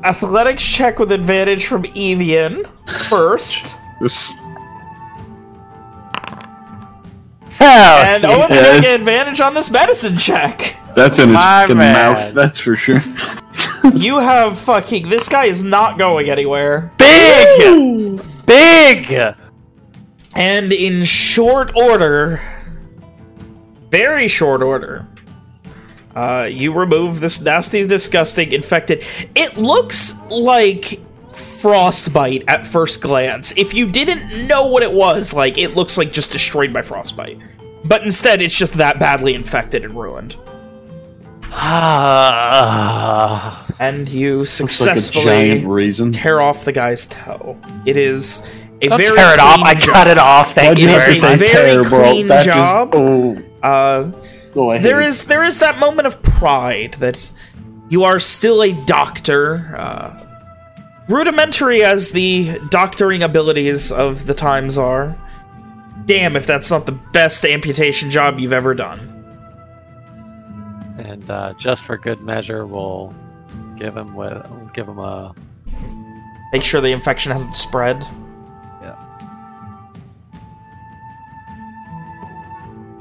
athletics check with advantage from Evian first. This and Owen's yeah. gonna get advantage on this medicine check. That's in his My fucking man. mouth. That's for sure. You have fucking. This guy is not going anywhere. Big! Big! And in short order, very short order, uh, you remove this nasty, disgusting, infected. It looks like frostbite at first glance. If you didn't know what it was, like, it looks like just destroyed by frostbite. But instead, it's just that badly infected and ruined. Ah. And you Looks like successfully tear off the guy's toe. It is a Don't very tear it off. clean I cut it off. Thank Why'd you you have It to is very a much. very tear, clean That job. Just, oh, Uh, go ahead. there is there is that moment of pride that you are still a doctor. Uh, rudimentary as the doctoring abilities of the times are. Damn, if that's not the best amputation job you've ever done. And uh, just for good measure, we'll give him with we'll give him a Make sure the infection hasn't spread. Yeah.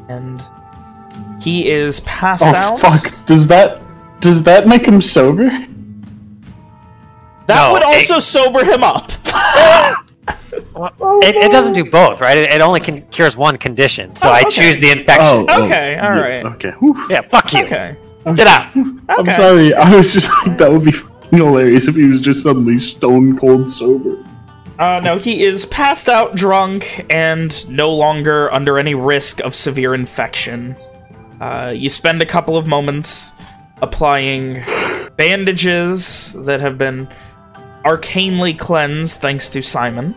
And he is passed Oh out. fuck! Does that does that make him sober? That No, would it- also sober him up. It, it doesn't do both, right? It, it only can, cures one condition, so Oh, I choose the infection. Oh, oh, Okay, all yeah. Okay. Whew. Yeah, fuck you. Okay. Get out. I'm sorry. I was just like, that would be fucking hilarious if he was just suddenly stone cold sober. Uh, no, he is passed out drunk and no longer under any risk of severe infection. Uh, you spend a couple of moments applying bandages that have been arcanely cleansed thanks to Simon,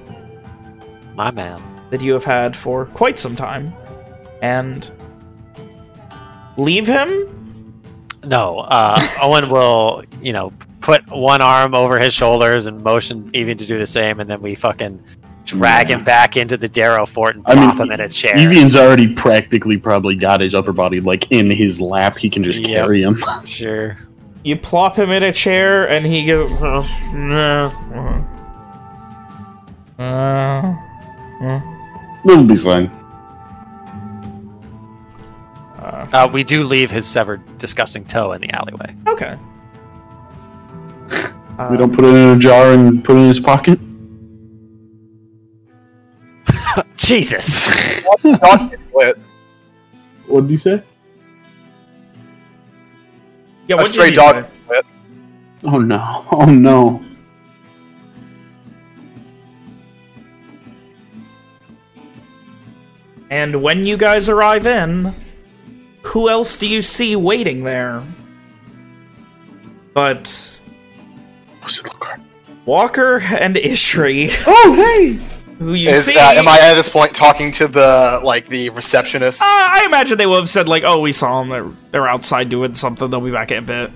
My man. that you have had for quite some time, and leave him? No, uh, Owen will, you know, put one arm over his shoulders and motion Evian to do the same, and then we fucking drag him back into the Darrow fort and I mean, him in a chair. Evian's already practically probably got his upper body like in his lap. He can just Yep. carry him. Sure. You plop him in a chair, and he goes... Uh, uh, uh, It'll be fine. uh, Uh, we do leave his severed, disgusting toe in the alleyway. okay. Uh, We don't put it in a jar and put it in his pocket. Jesus. Dog. What did you say? Yeah, A what did stray dog say? Oh no! Oh no! And when you guys arrive in, who else do you see waiting there? But What's it look like? Walker and Ishri, Oh hey! Who you Is see. uh, am I at this point talking to the like the receptionist? Uh, I imagine they will have said like, "Oh, we saw them. They're they're outside doing something. They'll be back in a bit."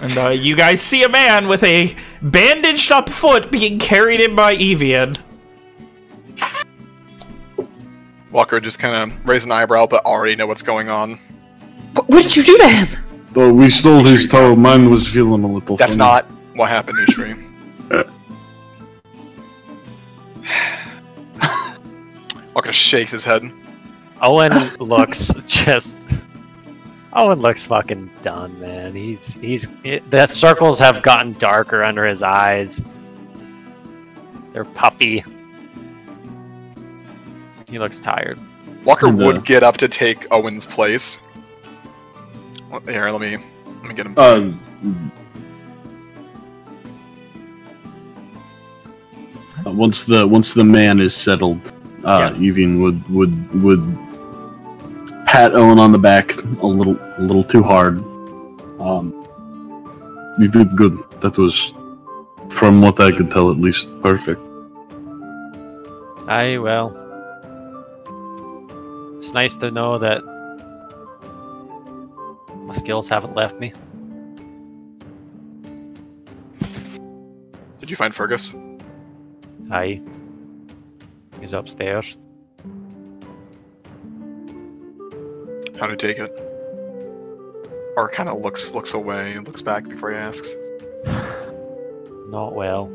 And uh, you guys see a man with a bandaged up foot being carried in by Evian. Walker just kind of raise an eyebrow, but already know what's going on. What, what did you do to him? Though we stole his toe, mine was feeling a little. That's funny. not what happened, Ishri. Walker shakes his head. Owen looks just. Owen looks fucking done, man. He's he's it, the circles have gotten darker under his eyes. They're puffy. He looks tired. Walker And, uh, would get up to take Owen's place. Well, Here, let me let me get him. Um, once the once the man is settled, uh, Evian would would would pat Owen on the back a little a little too hard. Um, you did good. That was, from what I could tell, at least perfect. I well. It's nice to know that my skills haven't left me. Did you find Fergus? Aye. He's upstairs. How to take it? Or kind of looks looks away and looks back before he asks. Not well.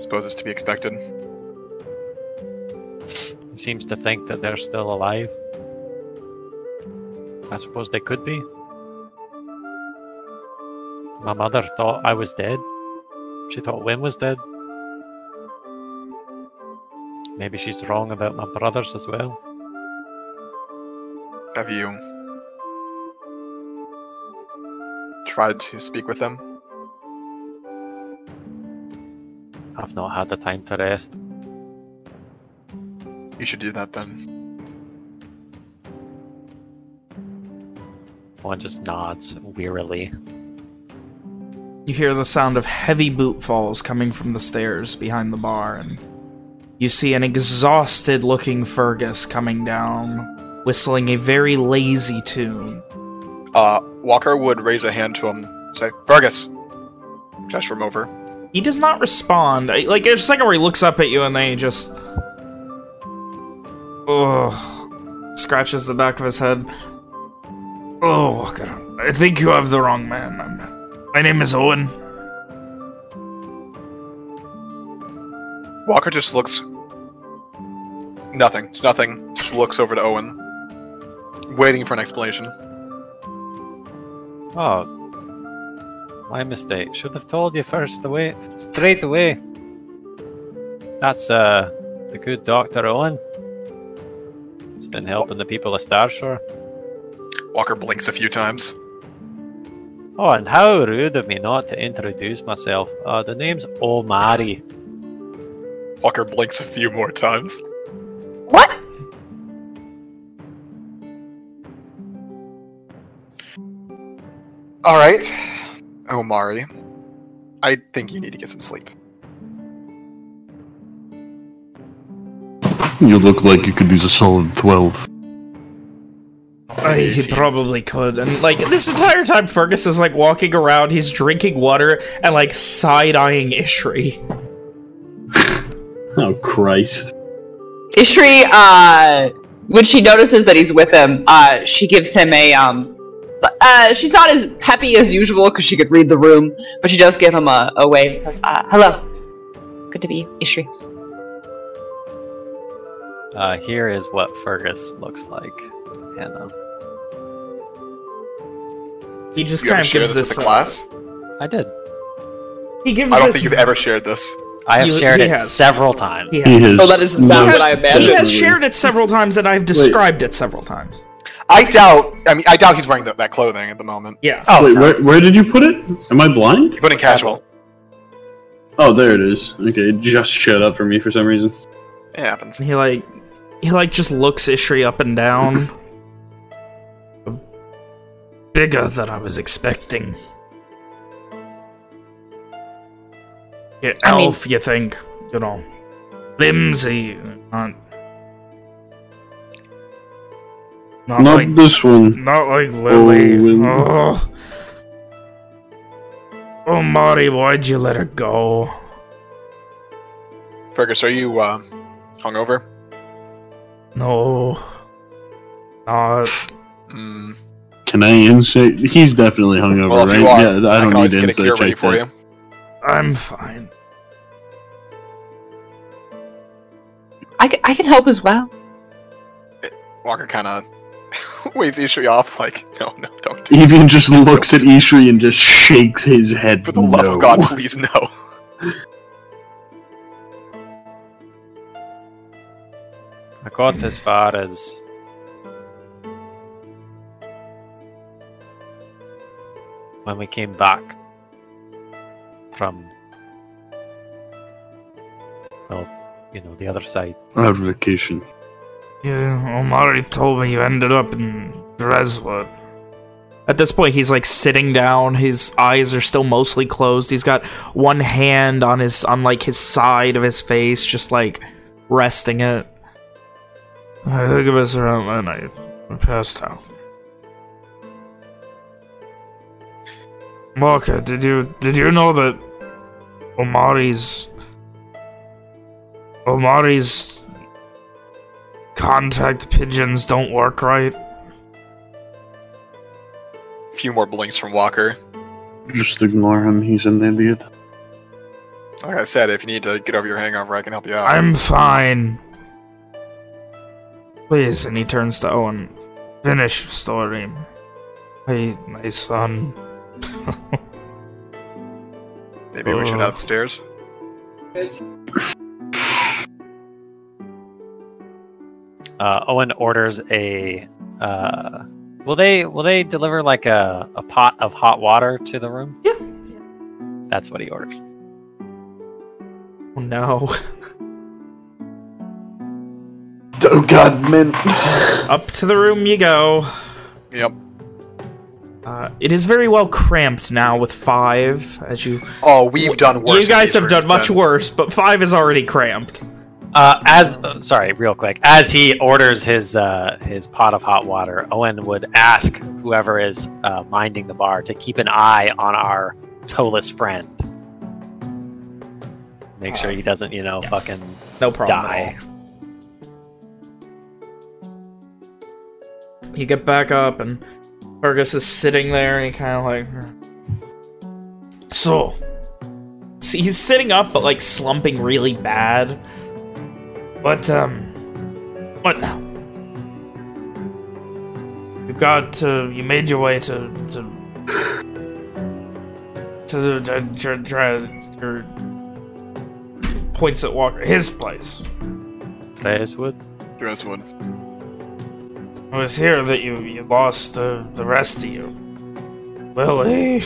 Suppose it's to be expected. He seems to think that they're still alive. I suppose they could be. My mother thought I was dead. She thought Wim was dead. Maybe she's wrong about my brothers as well. Have you tried to speak with them? I've not had the time to rest. You should do that then. Owen just nods wearily. You hear the sound of heavy boot falls coming from the stairs behind the bar, and you see an exhausted-looking Fergus coming down, whistling a very lazy tune. Uh, Walker would raise a hand to him, say, Fergus! Gesture him over. He does not respond. Like, there's a second where he looks up at you and then he just... Oh, scratches the back of his head. Oh, Walker, I think you have the wrong man. I'm- my name is Owen. Walker just looks. Nothing. It's nothing. Just looks over to Owen, waiting for an explanation. Oh, my mistake. Should have told you first away, straight away. That's uh, the good Doctor Owen. He's been helping the people of Starshore. Walker blinks a few times. Oh, and how rude of me not to introduce myself. Uh, the name's Omari. Walker blinks a few more times. What? All right, Omari. I think you need to get some sleep. You look like you could use a solid 12. I, he probably could. And, like, this entire time, Fergus is, like, walking around, he's drinking water and, like, side-eyeing Ishri. Oh, Christ. Ishri, uh, when she notices that he's with him, uh, she gives him a, um, uh, she's not as peppy as usual because she could read the room, but she does give him a, a wave and says, uh, hello. Good to be Ishri. Uh, here is what Fergus looks like. Hannah. He just You kind of gives this this... with the class? I did. He gives I don't this... think you've ever shared this. I have He- shared he it has. several times. He He has. has Oh, that is He not most what I has, imagined. he has shared it several times, and I've described it several times. I doubt. I mean, I doubt he's wearing that that clothing at the moment. Yeah. Oh, Wait, no. where, where did you put it? Am I blind? You put it in casual. Oh, there it is. Okay, it just showed up for me for some reason. It happens. He like he like just looks Ishri up and down. Bigger than I was expecting. Yeah, I mean- elf, you think, you know. Flimsy, not not Not like this one. not like Lily. Owen. Oh, oh, Marty, why'd you let her go? Fergus, are you uh, hungover? No, not. Mm. Can I insight? He's definitely hungover, Well, right? are, yeah, I don't always need get a insight check. for you. I'm fine. I, c- I can help as well. Walker kind of waves Ishri off, like, no, no, don't. do Even just looks at Ishri and just shakes his head. For the love of God, please no. I got as far as when we came back from well, you know, the other side. Out of vacation. Yeah, Omari told me you ended up in Dreswood. At this point, he's like sitting down. His eyes are still mostly closed. He's got one hand on his on like his side of his face, just like resting it. I think it was around that night. I passed out. Walker, did you did you know that Omari's Omari's contact pigeons don't work right? A few more blinks from Walker. Just ignore him. He's an idiot. Like I said, if you need to get over your hangover, I can help you out. I'm fine. Please, and he turns to Owen. Finish story. Hey, my son. Maybe we should Uh. upstairs. Uh, Owen orders a. Uh, will they will they deliver like a, a pot of hot water to the room? Yeah. That's what he orders. Oh no. Oh god, mint. Up to the room you go. Yep. Uh, it is very well cramped now with five, as you... Oh, we've done worse. you guys have done much than- worse, but five is already cramped. Uh, as uh, sorry, real quick, as he orders his uh, his pot of hot water, Owen would ask whoever is uh, minding the bar to keep an eye on our toeless friend. Make sure he doesn't, you know, fucking No problem die. You get back up, and Fergus is sitting there, and he kind of like... So... See, he's sitting up, but like slumping really bad. But, um... What now? You got, to... you made your way to, to... To the, to, to, to, to points at Walker, his place. Tracewood. Dreswood. It was here that you, you lost uh, the rest of you. Lily.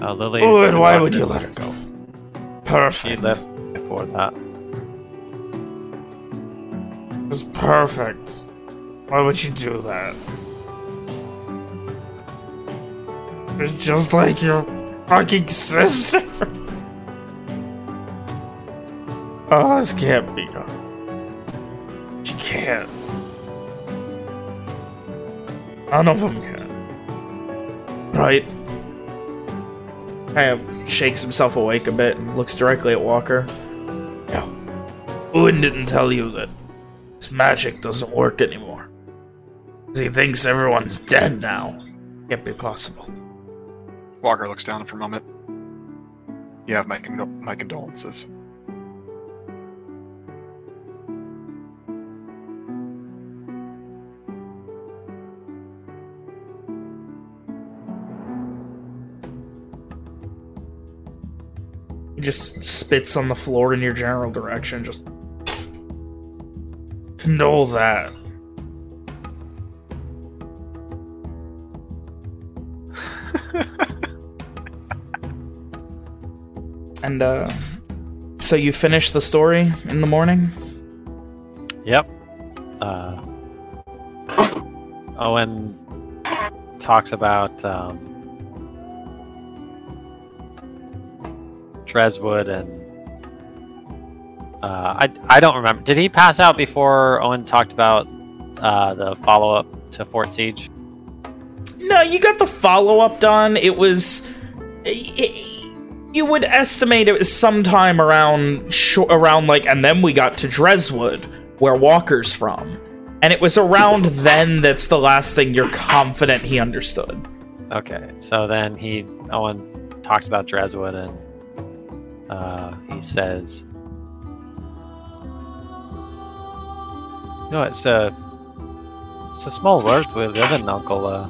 Uh, Lily. Oh, and why would you let her go? Perfect. She left before that. It's perfect. Why would you do that? It's just like your fucking sister. oh, this can't be good. She can't. None of them can. Right? Kind of shakes himself awake a bit and looks directly at Walker. No. Owen didn't tell you that this magic doesn't work anymore. 'Cause he thinks everyone's dead now. Can't be possible. Walker looks down for a moment. You have my condo- my condolences. Just spits on the floor in your general direction, just condole that. and uh so you finish the story in the morning? Yep. Uh, Owen talks about um, Dreswood and uh, I I don't remember. Did he pass out before Owen talked about uh, the follow up to Fort Siege? No, you got the follow up done. It was. i you would estimate it was sometime around around like, and then we got to Dreswood, where Walker's from, and it was around then that's the last thing you're confident he understood. Okay, so then he Owen talks about Dreswood and uh, he says, "No, it's a it's a small world we live in, Uncle. Uh,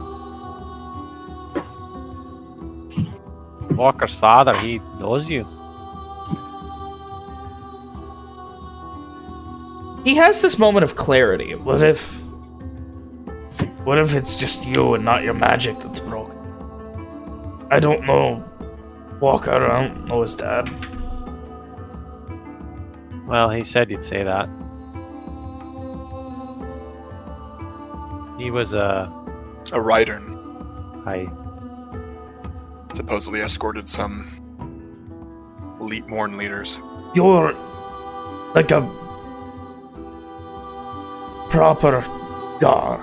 Walker's father, he knows you. He has this moment of clarity. What if... What if it's just you and not your magic that's broken? I don't know Walker, I don't know his dad. Well, he said you'd say that. He was a A rider I supposedly escorted some elite Morn leaders. You're like a proper Gar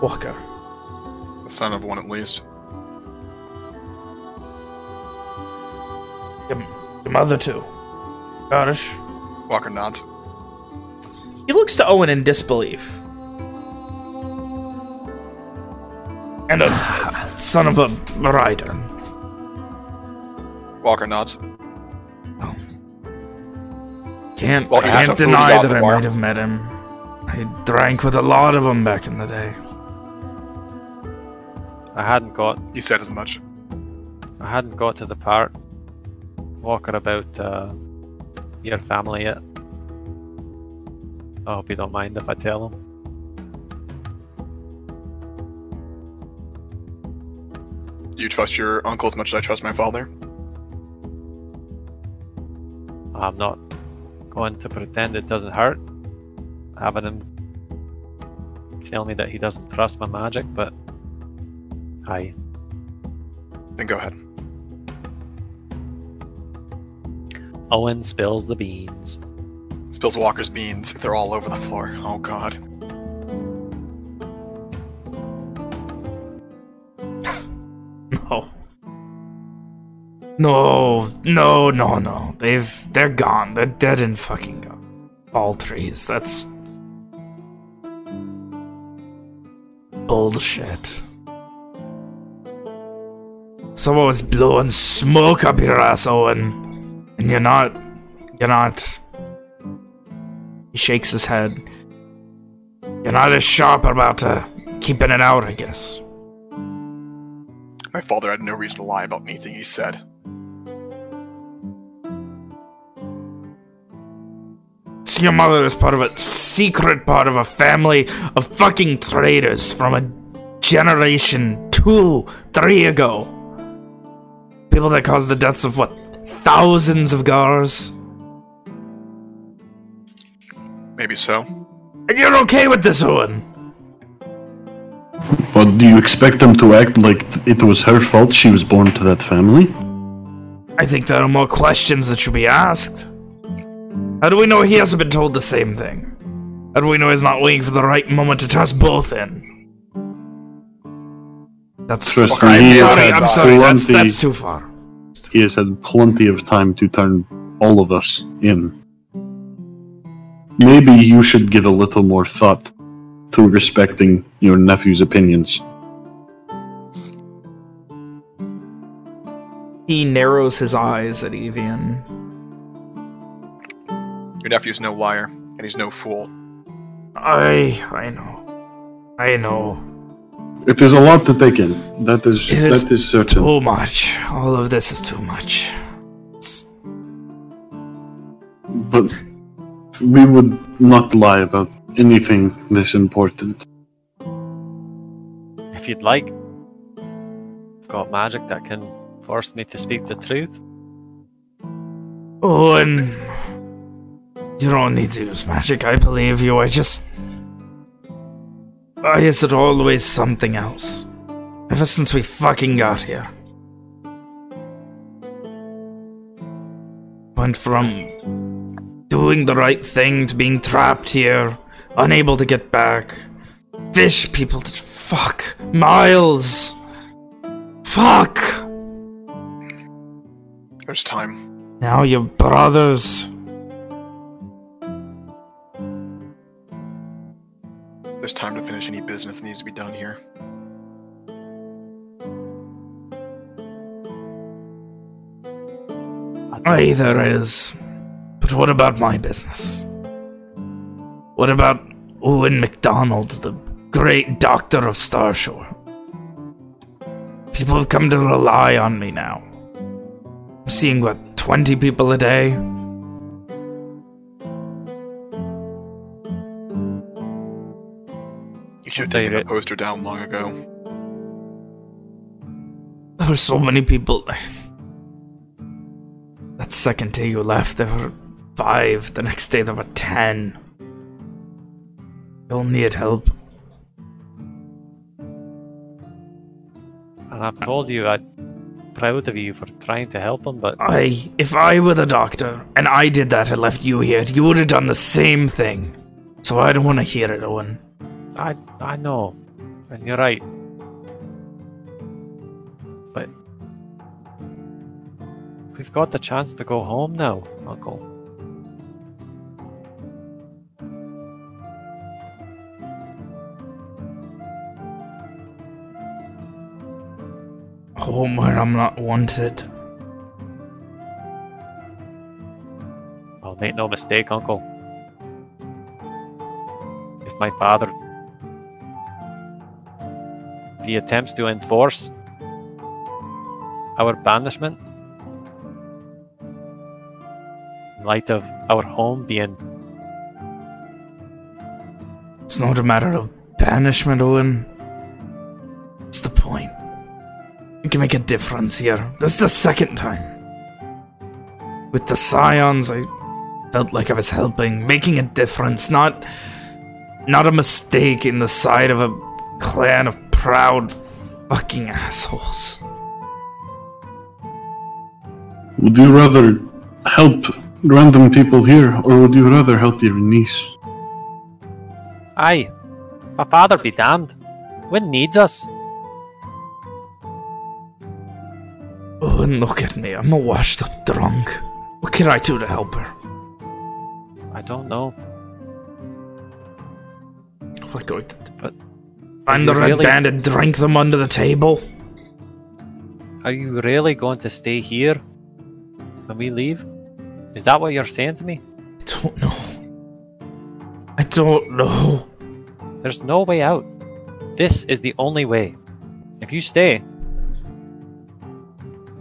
Walker. The son of one at least. Your, your mother too. Gosh. Walker nods. He looks to Owen in disbelief. And a son of a rider. Walker nods. Oh. Can't Well, can't deny that I bar. might have met him. I drank with a lot of them back in the day. I hadn't got You said as much. I hadn't got to the part Walker about uh, your family yet. I hope you don't mind if I tell him. You trust your uncle as much as I trust my father? I'm not going to pretend it doesn't hurt having him tell me that he doesn't trust my magic, but I Then go ahead. Owen spills the beans. Spills Walker's beans. They're all over the floor. Oh god. No. No, no, no, no. They've they're gone. They're dead and fucking gone. All trees. That's bullshit. Someone was blowing smoke up your ass, Owen. And you're not you're not He shakes his head. You're not as sharp about uh, keeping it out, I guess. My father had no reason to lie about anything he said. So your mother is part of a secret part of a family of fucking traitors from a generation two, three ago. People that caused the deaths of what? Thousands of Gars? Maybe so. And you're okay with this, Owen? But do you expect them to act like it was her fault she was born to that family? I think there are more questions that should be asked. How do we know he hasn't been told the same thing? How do we know he's not waiting for the right moment to toss both in? That's Trust me, I'm sorry, I'm sorry, that's, that's too far. He has had plenty of time to turn all of us in. Maybe you should give a little more thought to respecting your nephew's opinions. He narrows his eyes at Evian. Your nephew's no liar, and he's no fool. I I know. I know. It is a lot to take in. That is It is that is certain. Too much. All of this is too much. But we would not lie about anything this important. If you'd like, I've got magic that can force me to speak the truth. Oh, and you don't need to use magic. I believe you. I just. Why is it always something else? Ever since we fucking got here. Went from doing the right thing to being trapped here, unable to get back. Fish people to fuck. Miles. Fuck. There's time. Now your brothers. There's time to finish any business that needs to be done here. Aye, there is. But what about my business? What about Owen MacDonald, the great doctor of Starshore? People have come to rely on me now. I'm seeing, what, 20 people a day? Should have taken that that- poster down long ago. There were so many people. that second day you left, there were five. The next day, there were ten. We all need help. And I've told you I'm proud of you for trying to help him, but I, if I were the doctor and I did that and left you here, you would have done the same thing. So I don't want to hear it, Owen. I I know, and you're right. But we've got the chance to go home now, Uncle. Oh, home where I'm not wanted. Well, make no mistake, Uncle. if my father he attempts to enforce our banishment in light of our home being It's not a matter of banishment, Owen. It's the point. We can make a difference here. This is the second time. With the Scions, I felt like I was helping, making a difference, not not a mistake in the side of a clan of proud fucking assholes. Would you rather help random people here, or would you rather help your niece? Aye. My father be damned. When needs us. Owen, look at me. I'm a washed up drunk. What can I do to help her? I don't know. Oh what am I going to do? But Find you the red really- band and drink them under the table? Are you really going to stay here when we leave? Is that what you're saying to me? I don't know. I don't know. There's no way out. This is the only way. If you stay,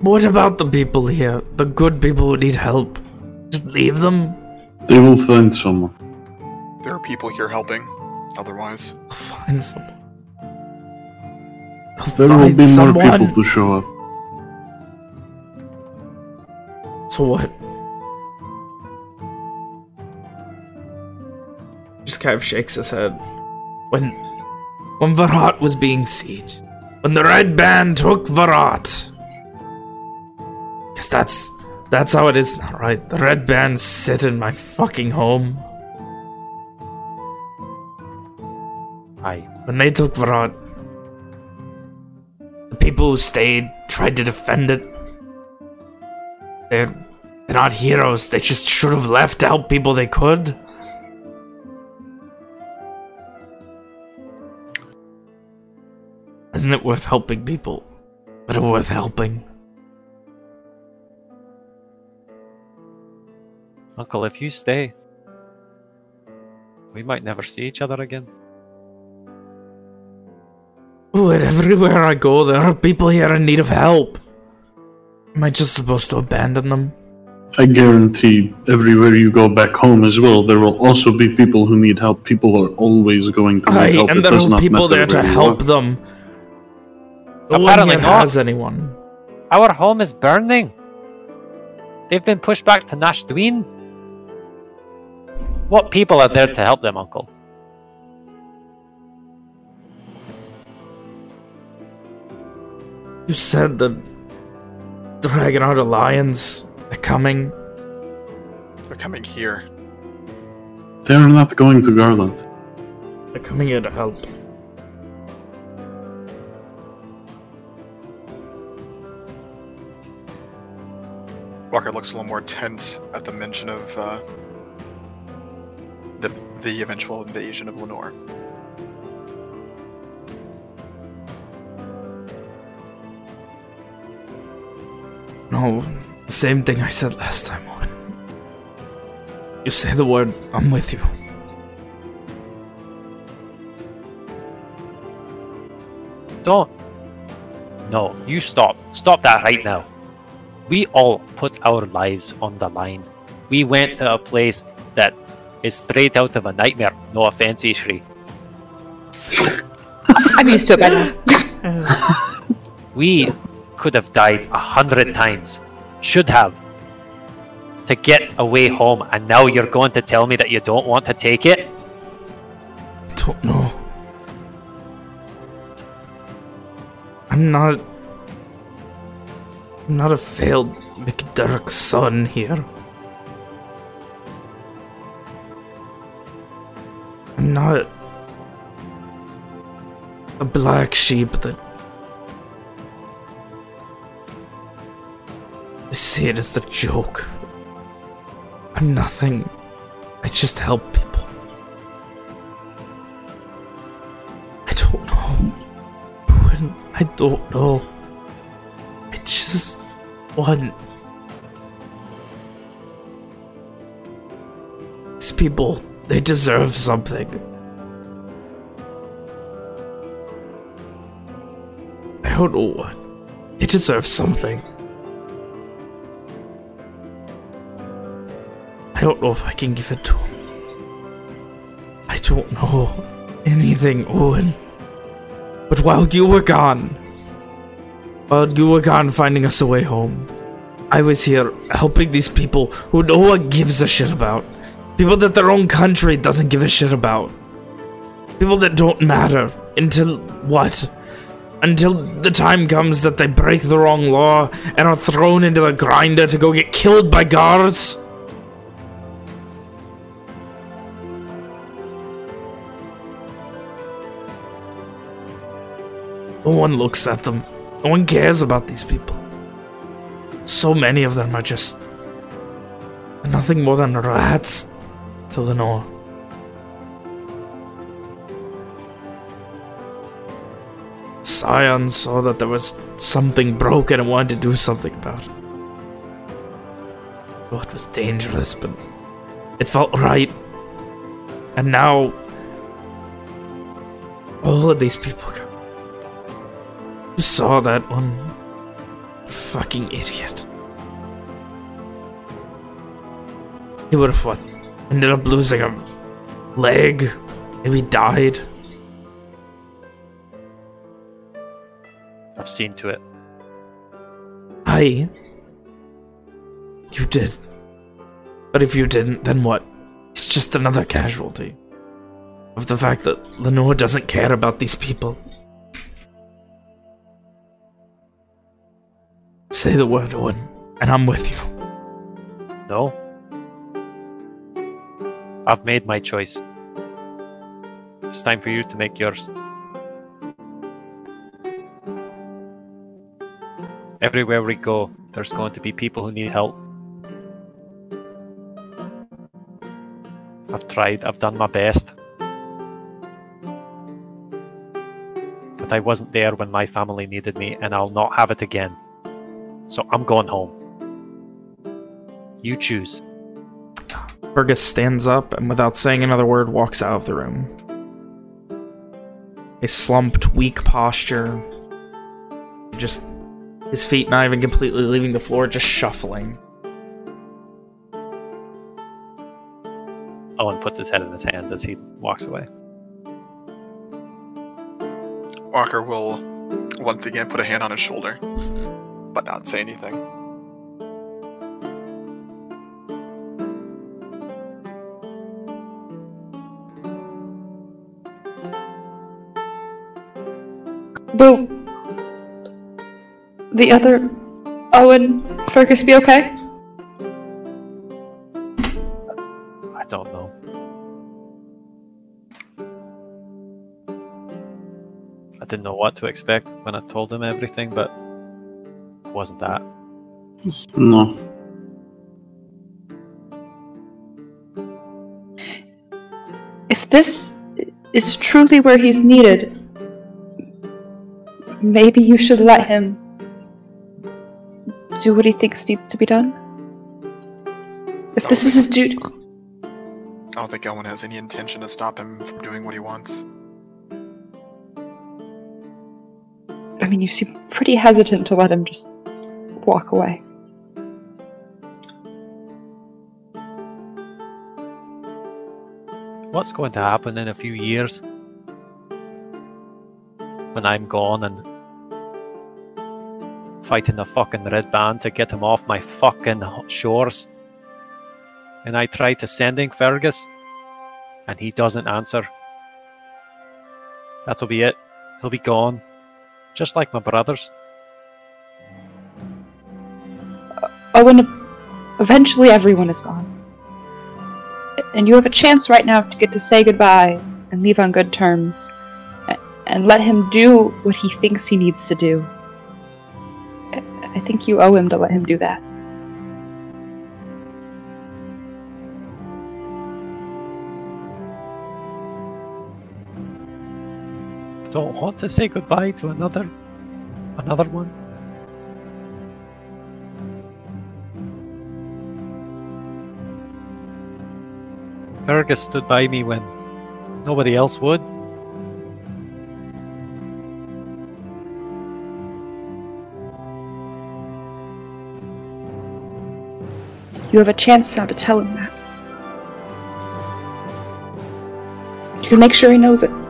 What about the people here? The good people who need help? Just leave them? They will find someone. There are people here helping. Otherwise, Find someone. I'll There will find be more people to show up. So what? Just kind of shakes his head. When when Varat was being sieged. When the Red Band took Varat. Cause that's that's how it is now, right? The Red Band sit in my fucking home. I. When they took Varat, the people who stayed tried to defend it. They're, they're not heroes. They just should have left to help people they could. Isn't it worth helping people that are worth helping? Uncle, if you stay, we might never see each other again. Ooh, and everywhere I go, there are people here in need of help. Am I just supposed to abandon them? I guarantee everywhere you go back home as well, there will also be people who need help. People are always going to need Aye, help. and It there are people there to help are. them. No Apparently here not. has anyone. Our home is burning. They've been pushed back to Nash Dween. What people are there to help them, Uncle? You said the Dragonheart Alliance are coming. they're coming here. They're not going to Garland. They're coming here to help. Walker looks a little more tense at the mention of uh, the the eventual invasion of Lenore. No, the same thing I said last time, Owen. You say the word, I'm with you. Don't. No, you stop. Stop that right now. We all put our lives on the line. We went to a place that is straight out of a nightmare. No offense, Ishri. I'm used to it by now. We could have died a hundred times. Should have. To get away home, and now you're going to tell me that you don't want to take it? I Don't know. I'm not. I'm not a failed McDerrick son here. I'm not a black sheep that. They see it as a joke. I'm nothing. I just help people. I don't know. When I don't know. I just want these people. They deserve something. I don't know what. They deserve something. I don't know if I can give it to him. I don't know anything, Owen. But while you were gone, while you were gone finding us a way home, I was here helping these people who no one gives a shit about. People that their own country doesn't give a shit about. People that don't matter until what? Until the time comes that they break the wrong law and are thrown into the grinder to go get killed by guards? No one looks at them. No one cares about these people. So many of them are just nothing more than rats to the Lenore. Scion saw that there was something broken and wanted to do something about it. Oh, it was dangerous, but it felt right. And now, all of these people come. Who saw that one fucking idiot? He would have what? Ended up losing a leg? Maybe died? I've seen to it. I. You did. But if you didn't, then what? It's just another casualty. Of the fact that Lenore doesn't care about these people. Say the word, Owen, and I'm with you. No. I've made my choice. It's time for you to make yours. Everywhere we go, there's going to be people who need help. I've tried, I've done my best. But I wasn't there when my family needed me, and I'll not have it again. So I'm going home. You choose. Fergus stands up and without saying another word walks out of the room. A slumped, weak posture. Just his feet not even completely leaving the floor, just shuffling. Owen puts his head in his hands as he walks away. Walker will once again put a hand on his shoulder, but not say anything. Will the other Owen Fergus be okay? I don't know. I didn't know what to expect when I told him everything, but it wasn't that. No. If this is truly where he's needed, maybe you should let him do what he thinks needs to be done. If this is his duty. I don't think Owen has any intention to stop him from doing what he wants. I mean, you seem pretty hesitant to let him just walk away. What's going to happen in a few years? When I'm gone and fighting the fucking red band to get him off my fucking shores. And I try to sending Fergus, and he doesn't answer. That'll be it. He'll be gone. Just like my brothers. Oh, Owen, eventually everyone is gone. And you have a chance right now to get to say goodbye and leave on good terms. And let him do what he thinks he needs to do. I- I think you owe him to let him do that. Don't want to say goodbye to another another one. Fergus stood by me when nobody else would. You have a chance now to tell him that. You can make sure he knows it.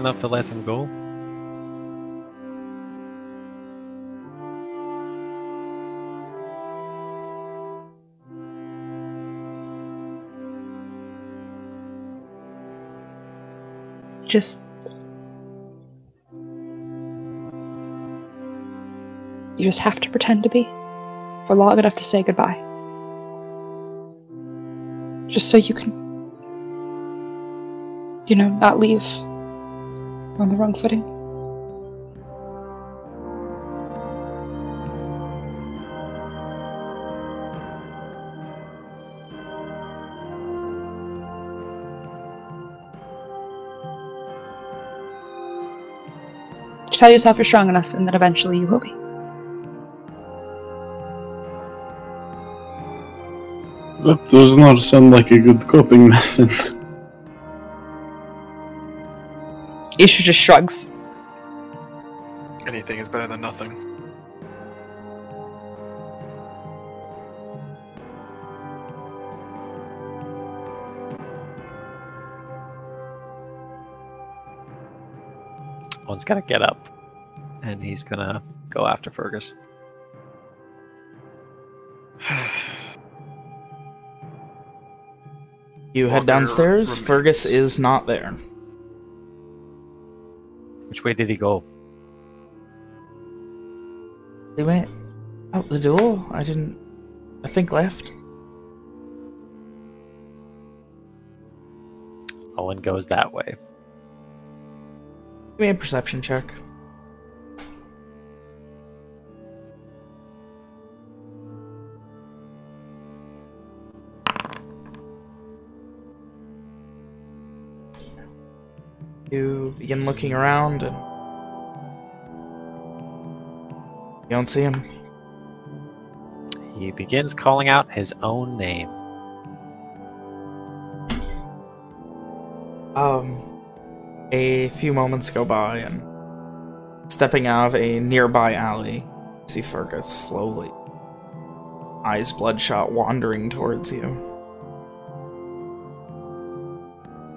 Enough to let him go. Just. You just have to pretend to be for long enough to say goodbye. Just so you can, you know, not leave on the wrong footing. Tell yourself you're strong enough, and then eventually you will be. That does not sound like a good coping method. Ishri just shrugs. Anything is better than nothing. Owen's got to get up, and he's gonna go after Fergus. You head downstairs. Fergus is not there. Which way did he go? He went out the door. I didn't. I think left. Owen goes that way. Give me a perception check. You begin looking around and you don't see him. He begins calling out his own name. Um, a few moments go by, and stepping out of a nearby alley, you see Fergus slowly, eyes bloodshot, wandering towards you.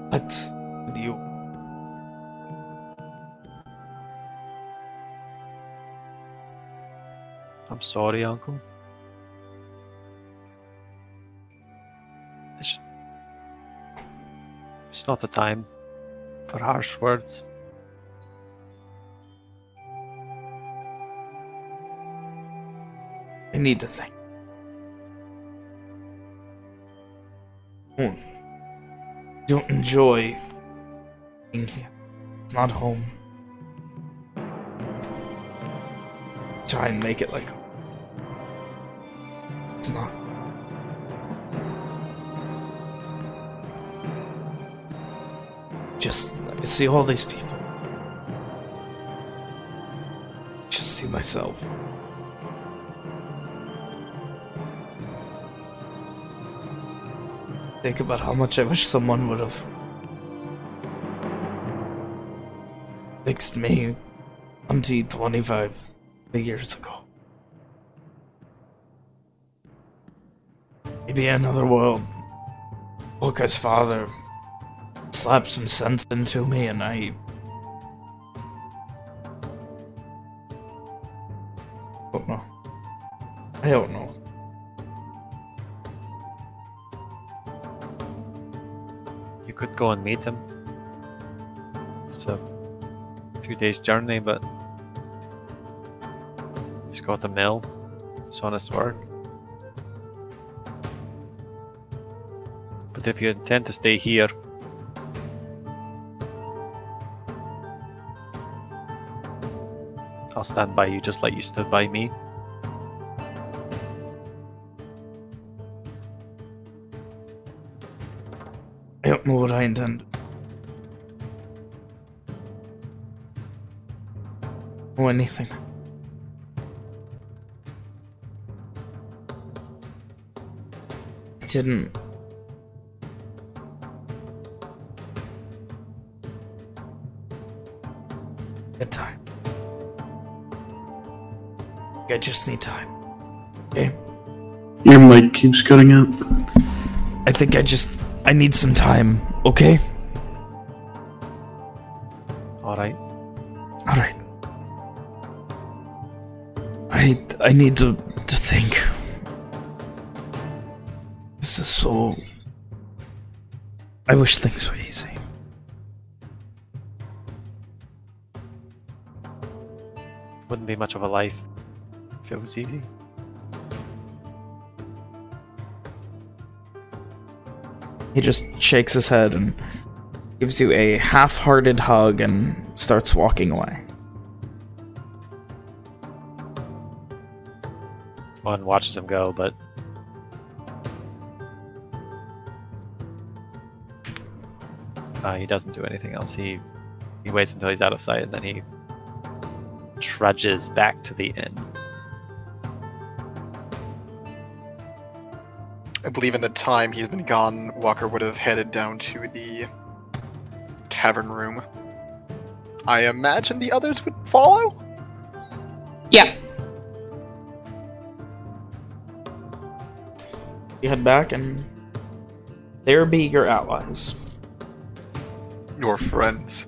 What sorry, Uncle. It's, it's not the time for harsh words. I need to think. Hmm. Don't enjoy being here. It's not home. Try and make it like home. It's not. Just I uh, see all these people. Just see myself. Think about how much I wish someone would have fixed me 20, 25 years ago. Maybe another world. Volka's father slapped some sense into me and I. don't know. I don't know. You could go and meet him. It's a few days' journey, but he's got a mill. It's honest work. if you intend to stay here. I'll stand by you just like you stood by me. Yep, what I intend. Or anything. didn't I just need time. Okay? Your mic keeps cutting out. I think I just. I need some time, okay? All right. Alright. I. I need to. to think. This is so. I wish things were easy. Wouldn't be much of a life if it was easy. He just shakes his head and gives you a half-hearted hug and starts walking away. One watches him go, but uh, he doesn't do anything else. He he waits until he's out of sight, and then he trudges back to the inn. Believe in the time he's been gone, Walker would have headed down to the tavern room. I imagine the others would follow? Yeah. You head back and there be your allies. Your friends.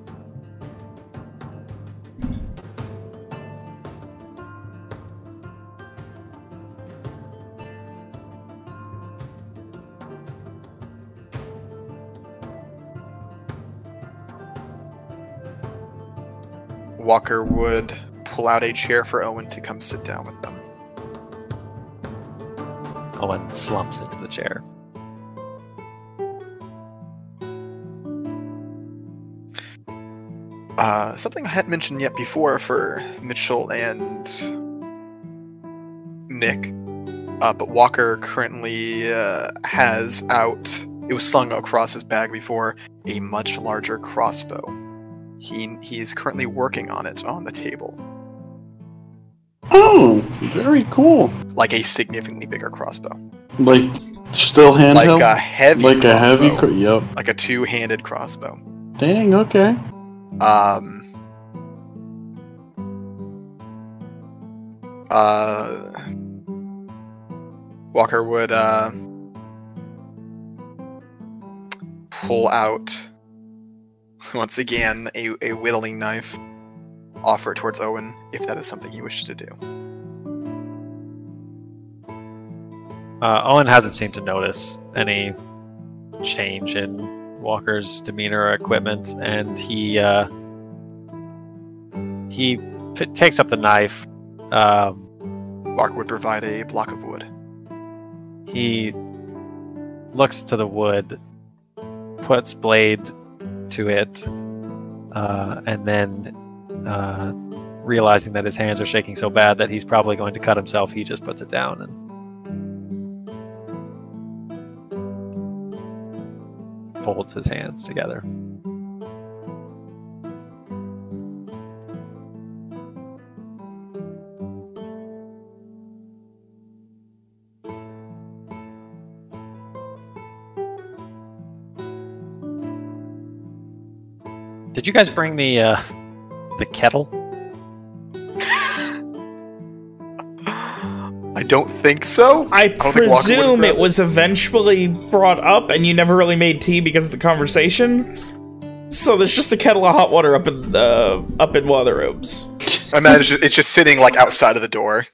Walker would pull out a chair for Owen to come sit down with them. Owen slumps into the chair. Uh, something I hadn't mentioned yet before for Mitchell and Nick, uh, but Walker currently uh, has out. It was slung across his bag before a much larger crossbow. He he is currently working on it on the table, Oh, very cool. like a significantly bigger crossbow, Like still handheld. like a heavy, like a heavy. crossbow. Yep. like a two-handed crossbow. Dang. Okay. Um. Uh. Walker would uh pull out once again a, a whittling knife, offer towards Owen if that is something he wishes to do. Uh, Owen hasn't seemed to notice any change in Walker's demeanor or equipment, and he uh, he p- takes up the knife. Um, Walker would provide a block of wood. he looks to the wood, puts blade to it, uh, and then uh, realizing that his hands are shaking so bad that he's probably going to cut himself, he just puts it down and folds his hands together. Did you guys bring the uh, the kettle? I don't think so. I don't think Walker would've presume it was eventually brought up and you never really made tea because of the conversation. So there's just a kettle of hot water up in the up in one of the rooms. I imagine it's just sitting like outside of the door.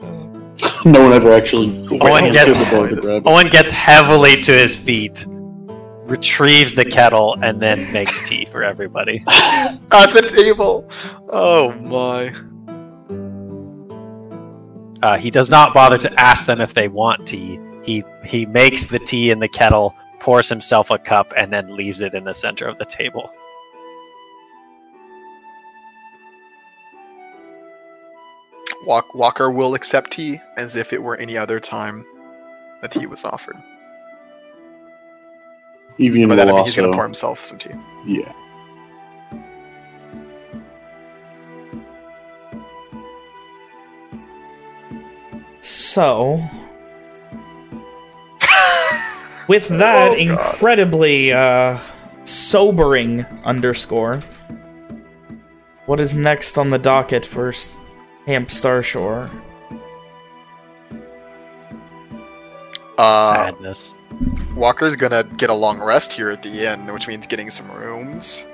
no one ever actually Owen went gets- to the to grab it. Owen gets heavily to his feet, retrieves the kettle, and then makes tea for everybody. At the table. Oh my. Uh, he does not bother to ask them if they want tea. He he makes the tea in the kettle, pours himself a cup, and then leaves it in the center of the table. Walk- Walker will accept tea as if it were any other time that tea was offered. Evian will also. He's going to pour himself some tea. Yeah. So, with oh, that oh, incredibly uh, sobering underscore, what is next on the docket for Camp Starshore? Uh, Sadness. Walker's gonna get a long rest here at the inn, which means getting some rooms.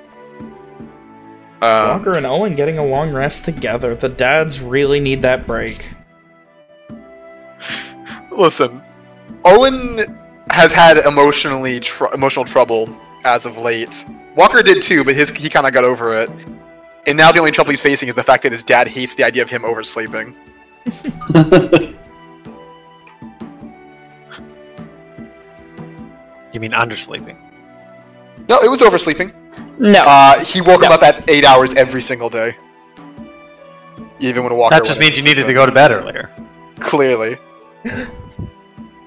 Um, Walker and Owen getting a long rest together. The dads really need that break. Listen, Owen has had emotionally tr- emotional trouble as of late. Walker did too, but his he kind of got over it. And now the only trouble he's facing is the fact that his dad hates the idea of him oversleeping. You mean undersleeping? No, it was oversleeping. No. Uh, he woke him No. up at eight hours every single day. Even when Walker. That just means you into needed to go to bed earlier. Clearly. Uh,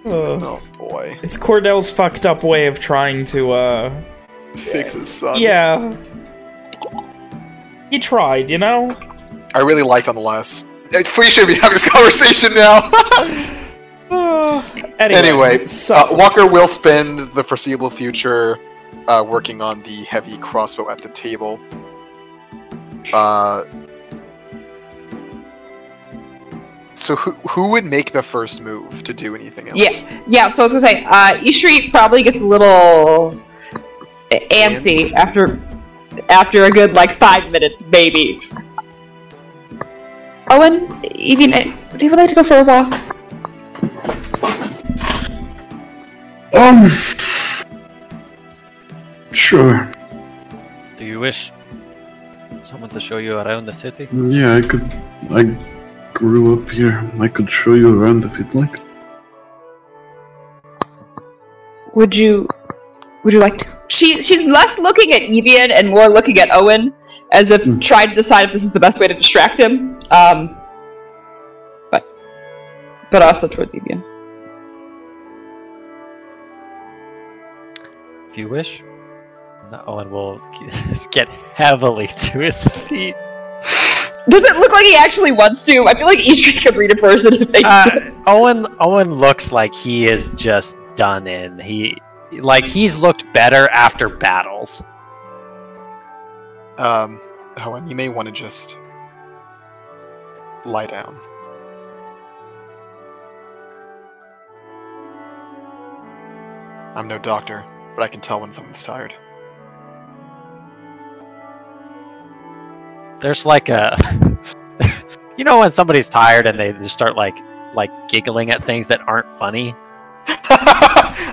Oh boy. it's Cordell's fucked up way of trying to, uh... Fix his son. Yeah. He tried, you know? I really liked on the Uh, We should be having this conversation now. Uh, anyway, anyway, so... uh, Walker will spend the foreseeable future uh, working on the heavy crossbow at the table. Uh, so who who would make the first move to do anything else? Yeah, yeah. So I was gonna say, uh, Ishri probably gets a little antsy Ants. after after a good like five minutes, maybe. Owen, even would you like to go for a walk? Um. Sure. Do you wish someone to show you around the city? Yeah, I could. I grew up here. I could show you around if you'd like. Would you would you like to? She she's less looking at Evian and more looking at Owen, as if Hmm. trying to decide if this is the best way to distract him. Um, but but also towards Evian. If you wish. No, Owen will get heavily to his feet. Does it look like he actually wants to? I feel like Ishri could read a person if they. Uh, Owen Owen looks like he is just done in. He like he's looked better after battles. Um, Owen, you may want to just lie down. I'm no doctor, but I can tell when someone's tired. There's like a you know when somebody's tired and they just start like like giggling at things that aren't funny.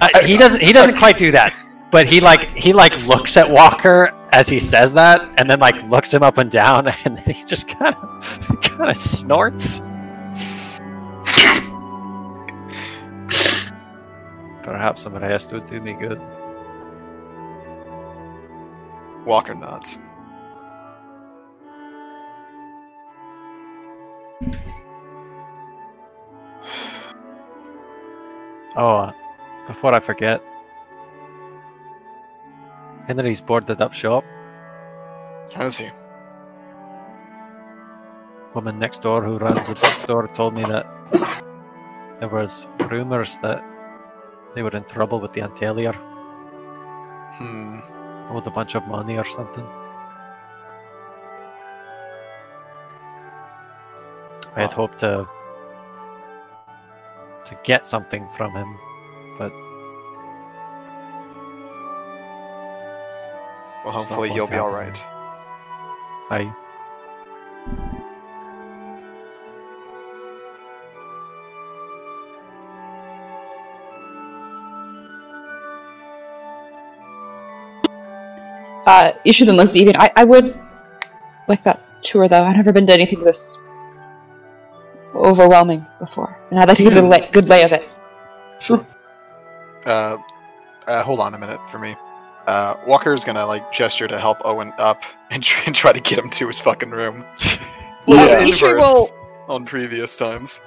Uh, he doesn't he doesn't quite do that. But he like he like looks at Walker as he says that and then like looks him up and down and then he just kind of kind of snorts. Perhaps some rest would do me good. Walker nods. Oh, uh, before I forget, Henry's boarded up shop. Has he? Woman next door who runs the bookstore told me that there was rumors that they were in trouble with the Antelier, Hmm. Owed a bunch of money or something. I had hoped to to get something from him, but Well, hopefully he'll be all right. I Uh, Ishri then looks at Evian. I I would like that tour though. I've never been to anything this overwhelming before, and I'd like to get a Yeah. lay, good lay of it. Sure. Uh, uh, hold on a minute for me. Uh, is gonna like gesture to help Owen up and try, and try to get him to his fucking room. Love Yeah. Inverse will. on previous times.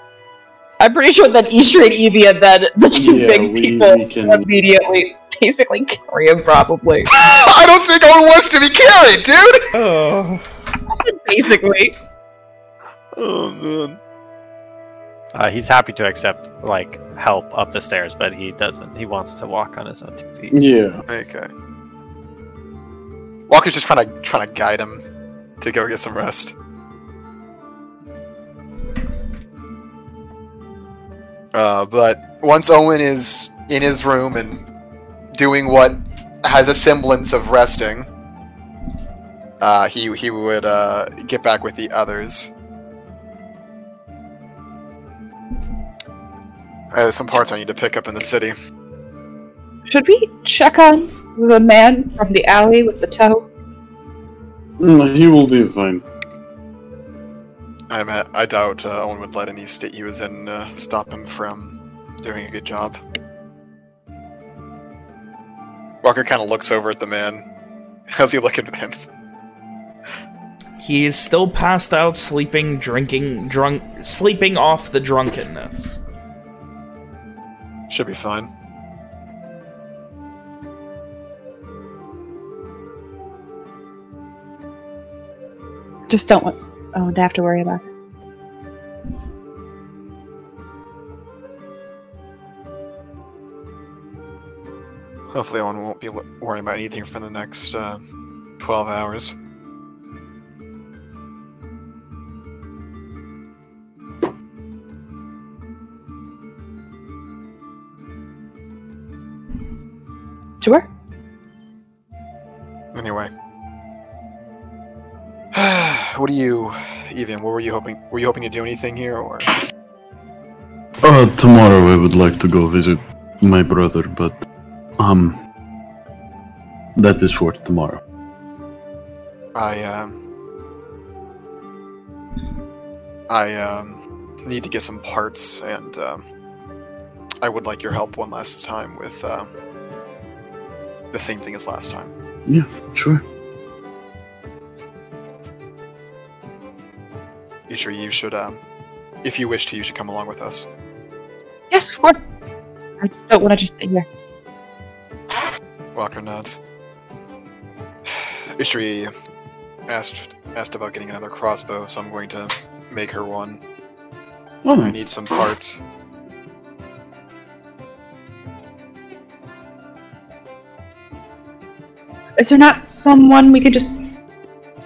I'm pretty sure that Ishri and Evian, then the two Yeah, big we- people, we can- immediately basically carry him. Probably, I don't think Owen wants to be carried, dude. Oh. basically. Oh man. Uh, he's happy to accept like help up the stairs, but he doesn't. He wants to walk on his own two feet. Yeah. Okay. Walker's just trying to trying to guide him to go get some rest. Uh, but once Owen is in his room and doing what has a semblance of resting, uh, he he would uh, get back with the others. Uh, some parts I need to pick up in the city. Should we check on the man from the alley with the toe? Mm, he will be fine. I ma- I doubt uh, Owen would let any state he was in uh, stop him from doing a good job. Walker kind of looks over at the man. How's he looking at him? He is still passed out, sleeping, drinking, drunk, sleeping off the drunkenness. Should be fine. Just don't want oh, to have to worry about it. Hopefully, Owen won't be worrying about anything for the next uh, 12 hours. Sure. Anyway. What are you, Evian? What were you hoping? Were you hoping to do anything here, or Uh, tomorrow I would like to go visit my brother, but um, that is for tomorrow. I um, I um, need to get some parts, and um, I would like your help one last time with um, the same thing as last time. Yeah, sure. You sure you should um, if you wish to, you should come along with us. Yes, of course. I don't want to just sit here. Walker nods. Ishri asked asked about getting another crossbow, so I'm going to make her one. I Oh, need some parts. Is there not someone we could just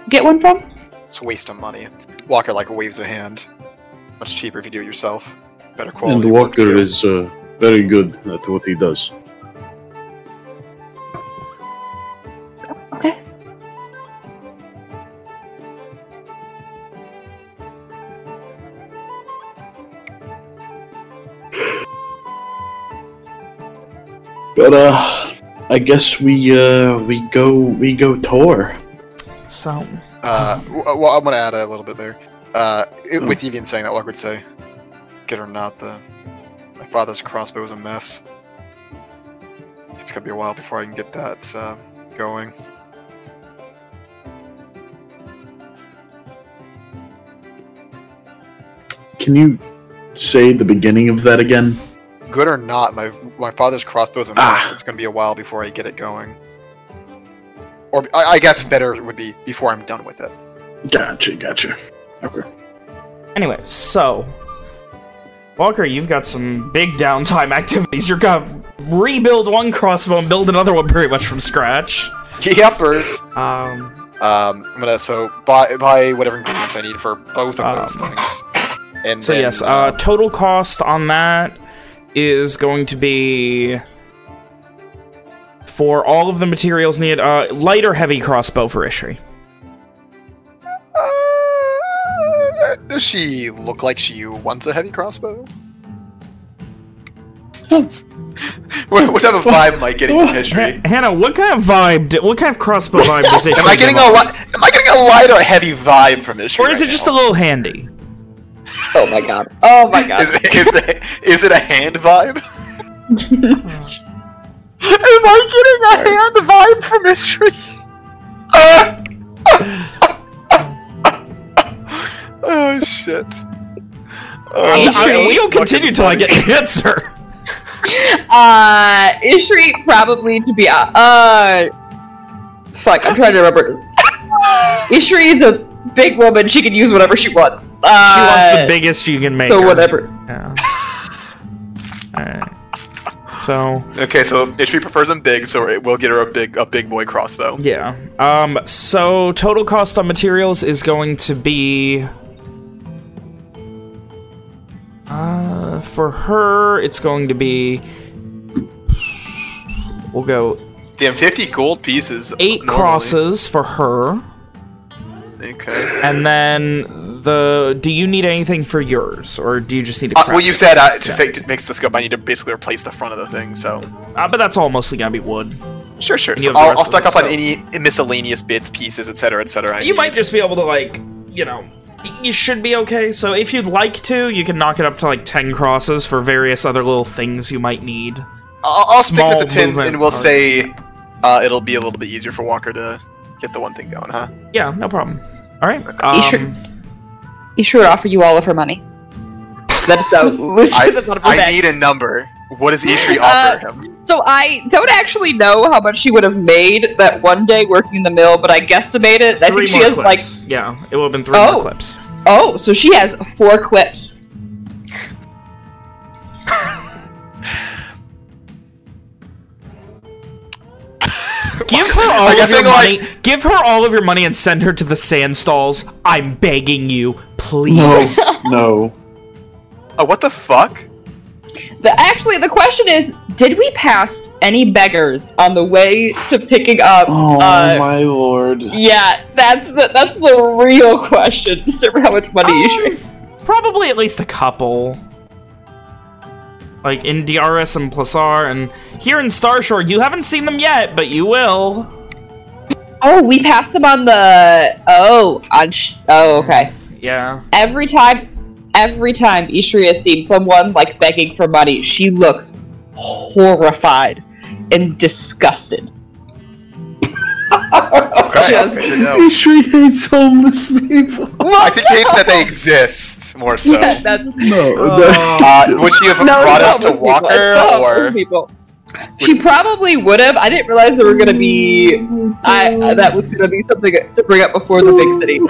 get one from? It's a waste of money. Walker like waves a hand. Much cheaper if you do it yourself. Better quality. and work, Walker is uh, very good at what he does. Okay. But uh, I guess we uh we go we go tour. So, Uh, well, I'm gonna add a little bit there. Uh, it, with Evian saying that, Walker would say, "Get or not, the my father's crossbow is a mess. It's gonna be a while before I can get that uh, going." Can you say the beginning of that again? Good or not, my my father's crossbow is a mess. It's gonna be a while before I get it going. Or I, I guess better would be before I'm done with it. Gotcha, gotcha. Okay. anyway, so Walker, you've got some big downtime activities. You're gonna rebuild one crossbow and build another one pretty much from scratch. Yuppers. Um, Um, I'm gonna so buy buy whatever ingredients I need for both of those Um, things. And so then, yes, uh, total cost on that is going to be for all of the materials needed. Uh, light or heavy crossbow for Ishri? Uh, does she look like she wants a heavy crossbow? what, what type of vibe am I getting from history? Hannah, what kind of vibe? Do, what kind of crossbow vibe does Ishri Am I getting a off? li- Am I getting a light or a heavy vibe from history? Or is it just a little handy? Oh my god. Oh my god. Is it, is, it, is it a hand vibe? Am I getting a hand vibe from history? Uh, oh shit. I, I, Ishri. we'll continue till I get an answer. uh, Ishri probably to be uh, uh, fuck. I'm trying to remember. Ishri is a big woman. She can use whatever she wants. Uh, She wants the biggest you can make. So her. whatever. Yeah. Alright. So, Okay, so Ishri prefers them big, so it will get her a big a big boy crossbow. yeah. Um, so total cost on materials is going to be... Uh, for her, it's going to be... We'll go Damn, fifty gold pieces. eight normally. crosses for her. Okay. And then the... Do you need anything for yours? Or do you just need to Uh, well, you it? said uh, to, fake, to mix the scope, I need to basically replace the front of the thing. So Uh, but that's all mostly gonna be wood. sure, sure. So I'll, I'll stock up on any miscellaneous bits, pieces, etc., etc. You need. might just be able to, like, you know, you should be okay. So if you'd like to, you can knock it up to, like, 10 crosses for various other little things you might need. I'll, I'll stick with the ten, and we'll parts. say uh, it'll be a little bit easier for Walker to get the one thing going, huh? Yeah, no problem. All right. Um, You sure offer you all of her money. Let us know. I, That's not a I bad- need a number. What does Ishri Uh, offer him? So I don't actually know how much she would have made that one day working in the mill, but I guesstimate it. I think she more has like. Yeah, it would have been three Oh. more clips. oh, so she has four clips. Give her all I of your I'm like- money. Give her all of your money and send her to the sand stalls. I'm begging you, No, please. no. Oh, what the fuck? The actually the question is, did we pass any beggars on the way to picking up? Oh uh, my lord. yeah, that's the that's the real question. Determine how much money you Um, should. Probably at least a couple. Like in DRS and Plasar, and here in Starshore, you haven't seen them yet, but you will. Oh, we passed them on the oh on sh- oh okay. Yeah. every time every time Ishri has seen someone like begging for money, she looks horrified and disgusted. Okay, Just- good. Ishri hates homeless people. I think he hates that they exist more so. yeah, that's No, Oh. Uh, would she have no, brought it's it not up to most people. Walker, or people. She probably would have. I didn't realize there were going to be. I that was going to be something to bring up before the big city.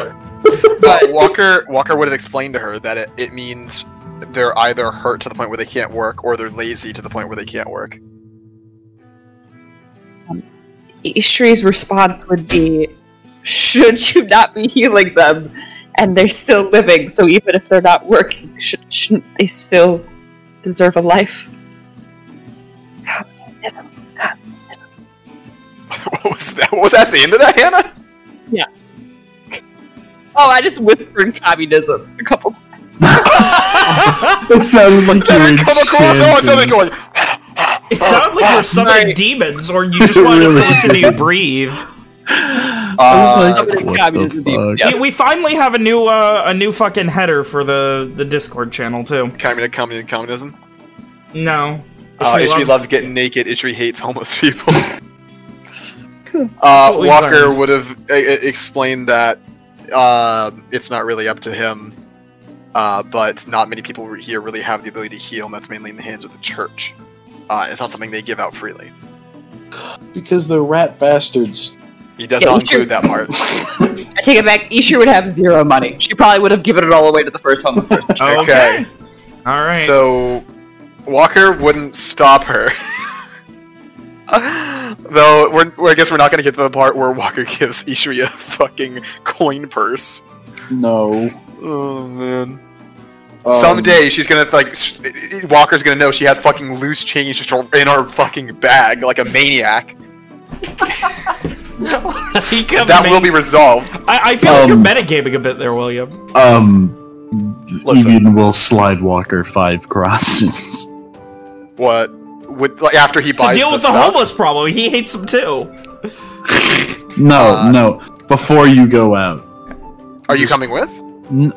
But Walker Walker would have explained to her that it, it means they're either hurt to the point where they can't work, or they're lazy to the point where they can't work. Ishri's response would be, "Should you not be healing them, and they're still living? So even if they're not working, should, shouldn't they still deserve a life?" Communism. Communism. what was that? What was that the end of that, Hannah? Oh, I just whispered communism a couple times. it sounded like you were across, oh, it, sounded going, it sounded like you're summoning Right. demons, or you just wanted us to listen to you breathe. Uh, like, Summoning what communism the demons, fuck? yeah. We, we finally have a new uh, a new fucking header for the the Discord channel too. Communism, communism, communism. No. Uh, Ishri Ishri loves- loves getting naked. Ishri hates homeless people. uh, Walker learned. would have uh, explained that uh, it's not really up to him, uh, but not many people here really have the ability to heal, and that's mainly in the hands of the church. Uh, it's not something they give out freely. Because they're rat bastards. He does Yeah, not you should- include that part. I take it back. Ishri would have zero money. She probably would have given it all away to the first homeless person. Okay. All right. So Walker wouldn't stop her. Though we're, we're- I guess we're not going to get to the part where Walker gives Ishri a fucking coin purse. No. Oh man. Um, Someday she's gonna like sh- Walker's gonna know she has fucking loose change just in her fucking bag like a maniac. He come That ma- will be resolved. I, I feel like you're Um, metagaming a bit there, William. Um, Listen. Egan will slide Walker five crosses. What would like after he To deal the with the stuff? homeless problem, he hates them too. No, Uh, no. Before you go out. Are you coming with? N-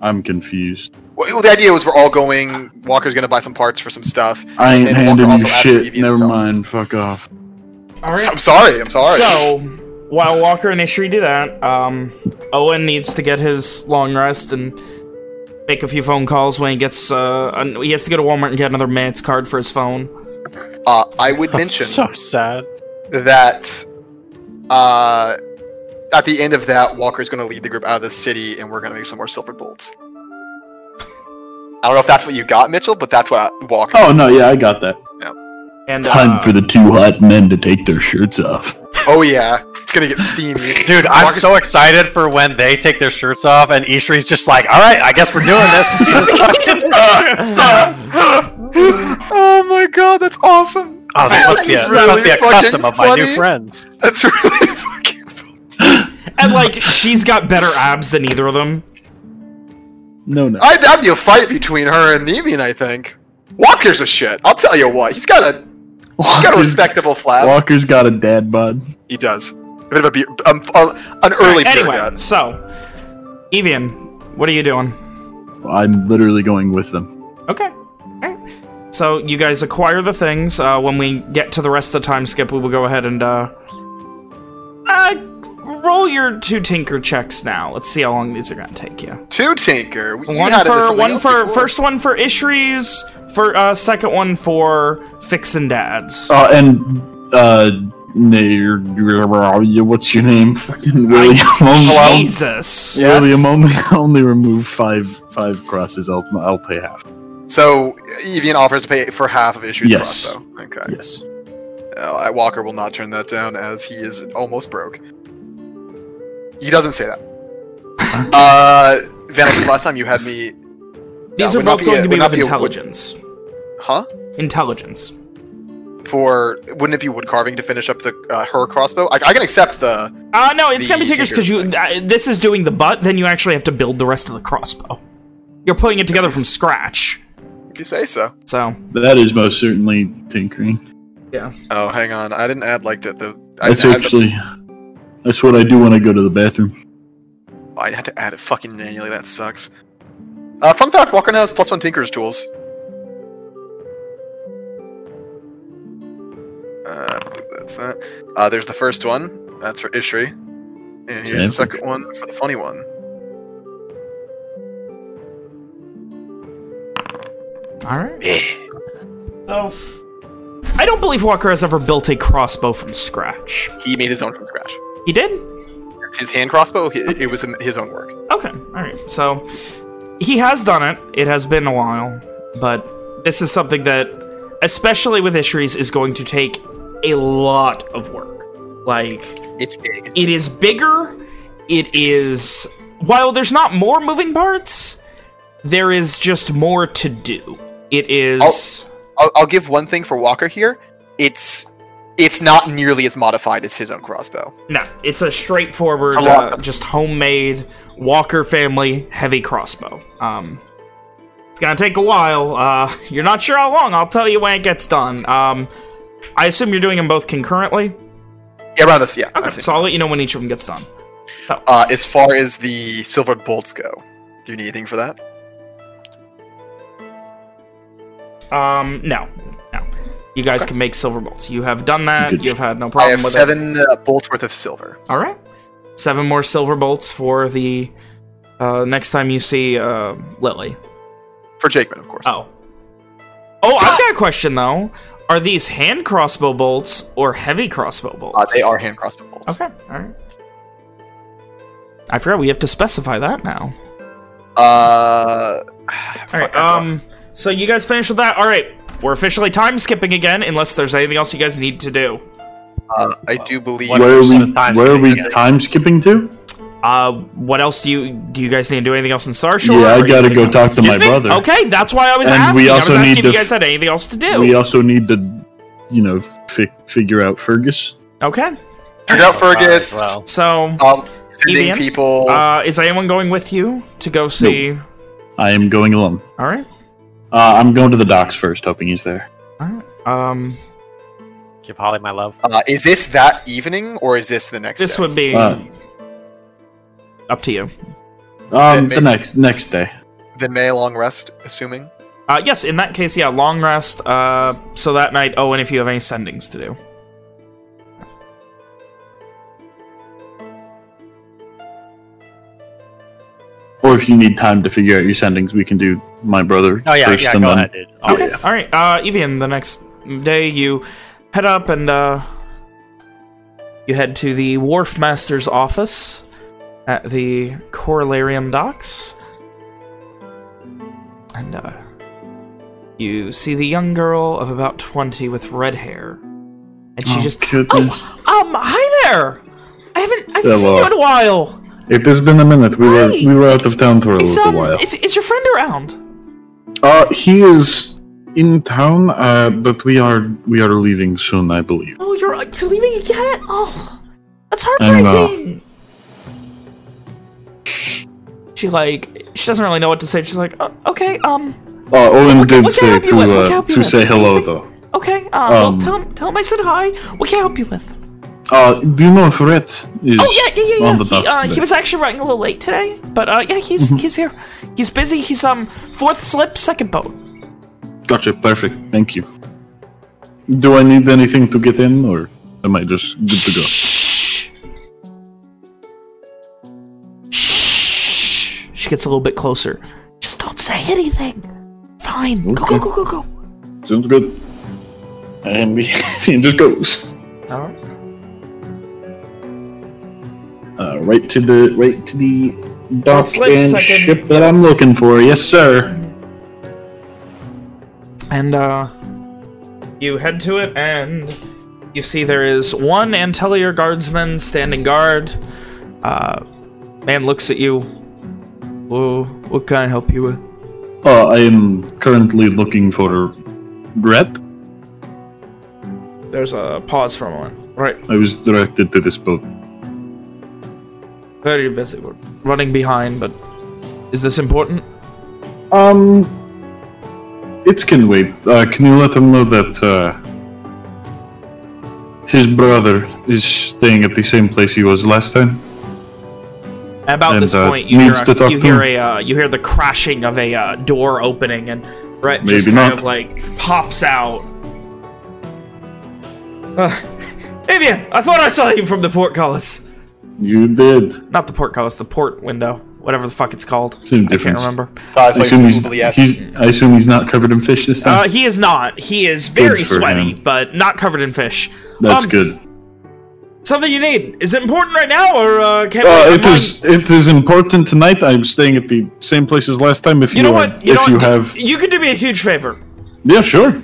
I'm confused. Well, the idea was we're all going. Walker's gonna buy some parts for some stuff. I ain't And Walker handing you also asked for shit. Evie and Never Phil. mind. Fuck off. All I'm sorry. I'm sorry. So, while Walker and Ishri do that, um, Owen needs to get his long rest and make a few phone calls when he gets. Uh, he has to go to Walmart and get another minutes card for his phone. uh, I would mention so sad. that uh, at the end of that, Walker's going to lead the group out of the city, and we're going to make some more silver bolts. I don't know if that's what you got, Mitchell, but that's what I, Walker. Oh no, yeah, I got that. Yeah. And Time uh, for the two hot men to take their shirts off. Oh yeah, it's gonna get steamy, Dude, I'm Walker's- so excited for when they take their shirts off and Ishri's just like, all right, I guess we're doing this. oh my god, that's awesome. oh, this must be a, Really must be a fucking custom of my new funny. friends. That's really fucking. and like she's got better abs than either of them. No, no. I, that'd be a fight between her and Nevian, I think. Walker's a shit. I'll tell you what. He's got a he's got a respectable flab. Walker's got a dad bod. He does. A bit of a be- um, an early beer anyway, gut. so Evian, what are you doing? I'm literally going with them. Okay. Alright. So you guys acquire the things. Uh, when we get to the rest of the time skip, we will go ahead and uh, uh, roll your two tinker checks now. Let's see how long these are going to take you. Two Tinker. You One had it as for one for before. first one for Ishri's, for uh, second one for Fixin' Dads. Uh, and uh, what's your name? Fucking William. Only, Jesus. Yes. William only only remove five five crosses. I'll I'll pay half. So Evian offers to pay for half of Ishri's Yes. crossbow. Okay. Yes. Uh, Walker will not turn that down as he is almost broke. He doesn't say that. uh, Van, last time you had me. These Yeah, are would not both be going a- to be not with be a intelligence. Huh? Intelligence. For wouldn't it be wood carving to finish up the uh, her crossbow? I, I can accept the. Uh, no, it's gonna be The tinkers because you. Uh, this is doing the butt. Then you actually have to build the rest of the crossbow. You're putting it together from scratch. If you say so. So That is most certainly tinkering. yeah. Oh, hang on. I didn't add like the the. I That's didn't the- actually that's what I do when I go to the bathroom. I had to add it fucking manually. That sucks. Uh, fun fact: Walker now has plus one Tinker's tools. Uh, that's that. Uh, there's the first one. That's for Ishri. And here's the second one for the funny one. All right. So, I don't believe Walker has ever built a crossbow from scratch. He made his own from scratch. He did. His hand crossbow. It was his own work. Okay. All right. So he has done it. It has been a while, but this is something that, especially with Ishri's, is going to take a lot of work. Like. It's big. It is bigger. It is while there's not more moving parts, there is just more to do. It is I'll, I'll give one thing for Walker here. It's it's not nearly as modified as his own crossbow. no, it's a straightforward, It's a uh, just homemade Walker family heavy crossbow. Um, it's gonna take a while. Uh, you're not sure how long. I'll tell you when it gets done. Um, I assume you're doing them both concurrently. Yeah, around this. Yeah. Okay, so I'll let you know when each of them gets done. Uh, as far as the silver bolts go, do you need anything for that? Um, no, no. You guys can make silver bolts. You have done that. You've had no problem have with it. seven uh, bolts worth of silver. All right. Seven more silver bolts for the uh, next time you see uh, Lily. For Jakeman, of course. Oh. Oh, I've got a question though. Are these hand crossbow bolts or heavy crossbow bolts? Uh, they are hand crossbow bolts. Okay. All right. I forgot we have to specify that now. Uh, All right. Um. So you guys finished with that. All right. We're officially time skipping again, unless there's anything else you guys need to do. uh, I do believe. Where are we? time Where are skipping we again? time skipping to? Uh, what else do you do? You guys need to do anything else in Starshore? Yeah, I gotta go talk to my me? brother. Okay, that's why I was And asking. we I also was asking need if you guys had anything else to do. We also need to, you know, fi- figure out Fergus. okay. Figure out Might as Fergus. well. So, Um, sending Evian? people. uh, is anyone going with you to go see? I am going alone. All right. Uh, I'm going to the docks first, hoping he's there. All right. Um, Give Holly my love. uh, is this that evening or is this the next? this day? would be Uh, up to you. Um, the next next day. Then May long rest, assuming. Uh, yes, in that case, yeah, long rest. Uh, so that night, oh, and if you have any sendings to do. Or if you need time to figure out your sendings, we can do my brother Oh yeah, first yeah. and Go then. ahead, dude. Oh, Okay. All right. Uh, Evian, the next day you head up and uh, You head to the Wharf Master's office at the Coralarium docks. And, uh, you see the young girl of about 20 with red hair. And she Oh, just... goodness. Oh, um, hi there! I haven't, I haven't seen you in a while! It has been a minute. We were we were out of town for a Is, little um, while. is, is your friend around? Uh, he is in town, uh, but we are we are leaving soon, I believe. Oh, you're, you're leaving again? Oh, that's know. heartbreaking! She, like, she doesn't really know what to say. She's like, uh, okay, um, Uh, Owen did what can I say help you to with? What can I uh, help you to with? say hello, though. okay, uh, well, Um, tell tell him I said hi. What can I help you with? Uh, do you know if Rhett is Oh yeah, yeah, yeah, on yeah. the He, uh, he was actually running a little late today, but uh, yeah, he's Mm-hmm. he's here. He's busy. He's um fourth slip, second boat. Gotcha, perfect. Thank you. Do I need anything to get in, or am I just good to go? Shh. Shh. She gets a little bit closer. Just don't say anything. Fine. Go, go, go, go, go. Sounds good. And he just goes. All right. Uh, right to the right to the dock and second. ship that I'm looking for. Yes, sir. And uh, you head to it, and you see there is one Antellier guardsman standing guard. Uh, man looks at you. Whoa, what can I help you with? Uh, I am currently looking for Rhett. There's a pause for a moment. Right, I was directed to this boat. Very busy. We're running behind, but is this important? Um, it can wait. Uh, can you let him know that uh, his brother is staying at the same place he was last time? About And, this uh, point, you hear a, you hear a uh, you hear the crashing of a uh, door opening, and Brett just kind not. of like pops out. Uh, Avian, I thought I saw you from the portcullis. You did. Not the portcullis, the port window, whatever the fuck it's called. Same I can't remember. Uh, I assume he's, he's. I assume he's not covered in fish this time. Uh, he is not. He is very sweaty, him. but not covered in fish. That's um, good. Something you need. Is it important right now, or uh, can Uh, we? it am I- is. It is important tonight. I'm staying at the same place as last time. If you, You know what? You if know you what? have, You can do me a huge favor. yeah, sure.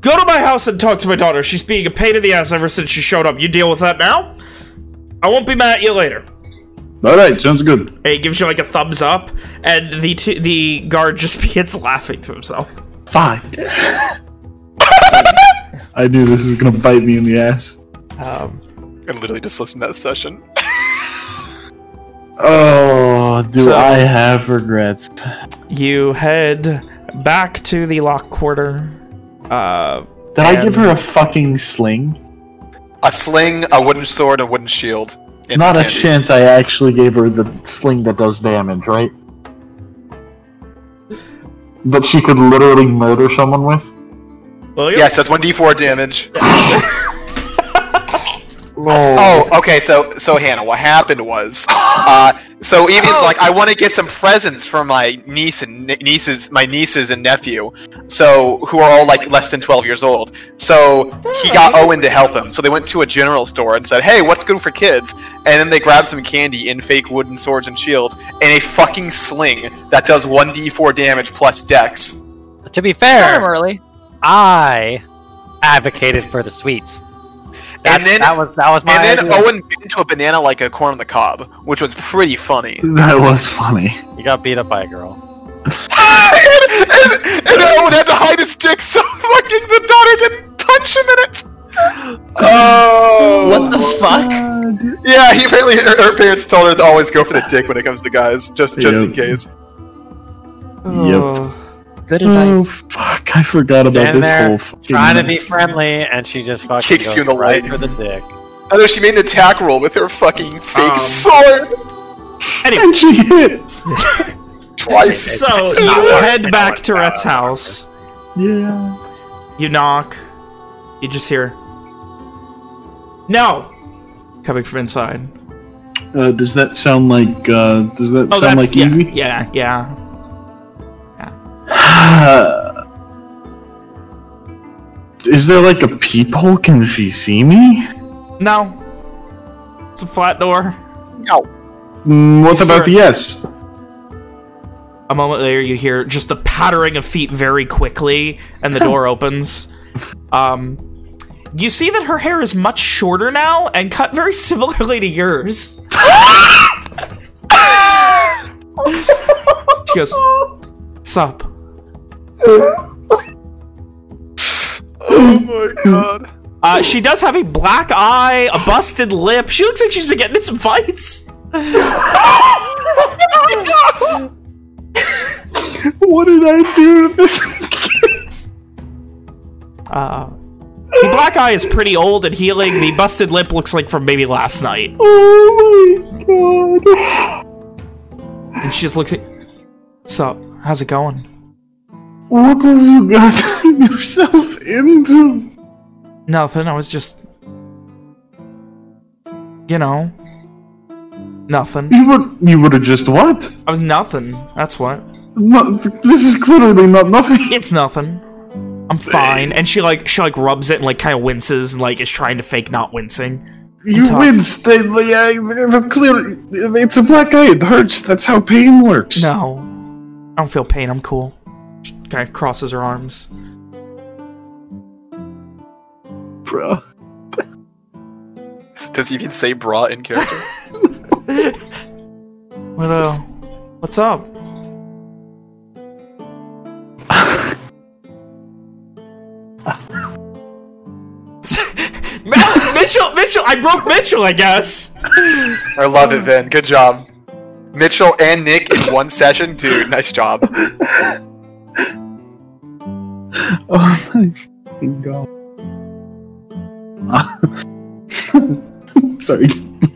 Go to my house and talk to my daughter. She's being a pain in the ass ever since she showed up. You deal with that now? I won't be mad at you later. All right, sounds good. And he gives you like a thumbs up, and the t- the guard just begins laughing to himself. Fuck. I knew this was gonna bite me in the ass. Um, I literally just listened to that session. Oh, do So- I have regrets? you head back to the loch quarter. Uh, Did I give her a fucking sling? A sling, a wooden sword, a wooden shield. It's Not a candy. chance I actually gave her the sling that does damage, right? That she could literally murder someone with? William? Yes, that's one d4 damage. No. Oh, okay. So, so Hannah, what happened was, uh, so Evian's Oh. like, I want to get some presents for my niece and ne- nieces, my nieces and nephew, so who are all like less than twelve years old. So he got Owen to help him. So they went to a general store and said, Hey, what's good for kids? And then they grabbed some candy in fake wooden swords and shields and a fucking sling that does one d4 damage plus dex. To be fair, him early. I advocated for the sweets. That's, then- that was that was my And then idea. Owen bit into a banana like a corn on the cob, which was pretty funny. That was funny. you got beat up by a girl. and, and, and Owen had to hide his dick so fucking the daughter didn't punch him in it. Oh. What the fuck? Yeah, he apparently her, her parents told her to always go for the dick when it comes to guys, just just in Yep. case. Oh. Good Oh, fuck. I forgot about this there, whole fucking Trying to be friendly, and she just fucking Kicks goes you in the right leg. for the dick. I know she made an attack roll with her fucking fake Um, sword And she hit! twice. So you head back to not Rhett's house. Yeah. You knock. You just hear. No! Coming from inside. Uh, does that sound like, uh, does that Oh, sound like yeah, Evie? yeah, yeah. Is there like a peephole? Can she see me? No, It's a flat door. No. Mm, what about the yes? A moment later, you hear just the pattering of feet very quickly, and the door opens. Um, you see that her hair is much shorter now and cut very similarly to yours. she goes, Sup? Oh my god. Uh, she does have a black eye, a busted lip. She looks like she's been getting in some fights. What did I do to this? Uh, the black eye is pretty old and healing. The busted lip looks like from maybe last night. oh my god. And she just looks at... Sup? How's it going? What have you gotten yourself into? Nothing. I was just... You know... Nothing. You would you would have just what? I was nothing. That's what. No, this is clearly not nothing. It's nothing. I'm fine. And she like she like rubs it and like kind of winces and like is trying to fake not wincing. You tough. winced. They, yeah, clearly, it's a black eye. It hurts. That's how pain works. No. I don't feel pain. I'm cool. She kind of crosses her arms. bro. Does he even say bra in character? What uh what's up? Mitchell, Mitchell, I broke Mitchell, I guess. I love it, Vin. Good job. Mitchell and Nick in one session, dude. Nice job. Oh my fucking god. Sorry.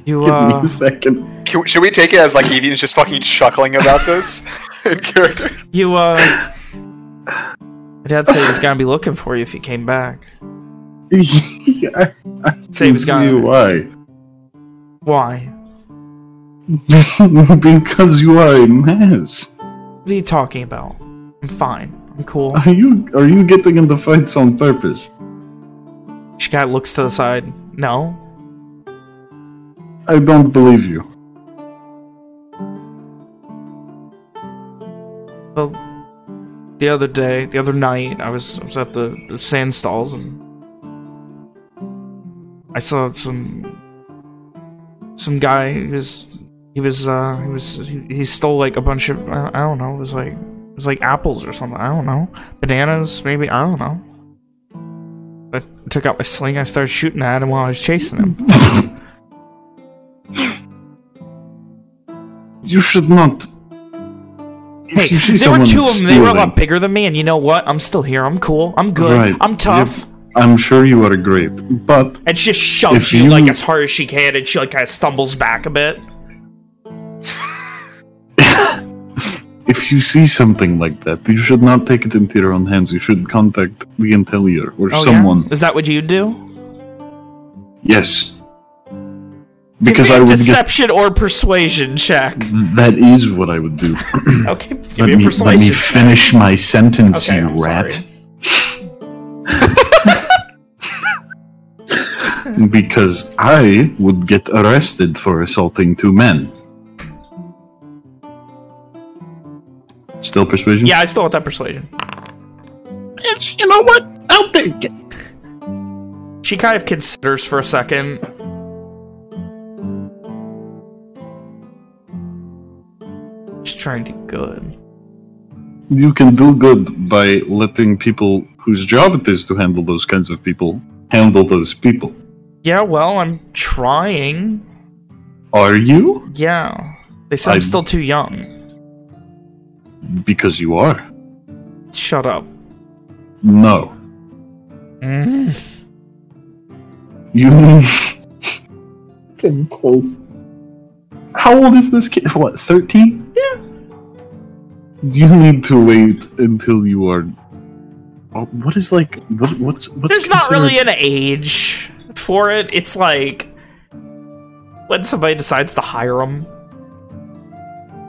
You Give me uh a second. Can, should we take it as like Evian's just fucking chuckling about this in character? you uh My dad said he was gonna be looking for you if you came back. yeah, I Say he was can see gonna why. Why? because you are a mess. What are you talking about? I'm fine. I'm cool. Are you are you getting into fights on purpose? She kind of looks to the side. No. I don't believe you. Well, the other day, the other night, I was I was at the, the sand stalls and I saw some some guy. He was he was uh he was he, he stole like a bunch of I, I don't know. It was like it was like apples or something. I don't know. Bananas, maybe. I don't know. I took out my sling. I started shooting at him while I was chasing him. You should not. Hey, there were two of them. They were a lot bigger than me, and you know what? I'm still here. I'm cool. I'm good. Right. I'm tough. I'm sure you are great, but And she just shoves you, you- like as hard as she can, and she like kind of stumbles back a bit. if you see something like that, you should not take it into your own hands. You should contact the intellier or Oh, someone. yeah? Is that what you do? Yes. Because me I would get. deception or persuasion check. That is what I would do. Okay, give let, me me, let persuasion. me check. finish my sentence, Okay, you I'm rat. because I would get arrested for assaulting two men. Still persuasion? Yeah, I still want that persuasion. Yes, you know what? I'll take it. She kind of considers for a second. She's trying to do good. You can do good by letting people whose job it is to handle those kinds of people handle those people. Yeah, well, I'm trying. Are you? Yeah. They said I'm I'm- still too young. Because you are. Shut up. No. Mm. You need. Getting close. How old is this kid? What, 13? Yeah. You need to wait until you are. Oh, what is like. What, what's, what's. There's not really an age for it. It's like when somebody decides to hire them.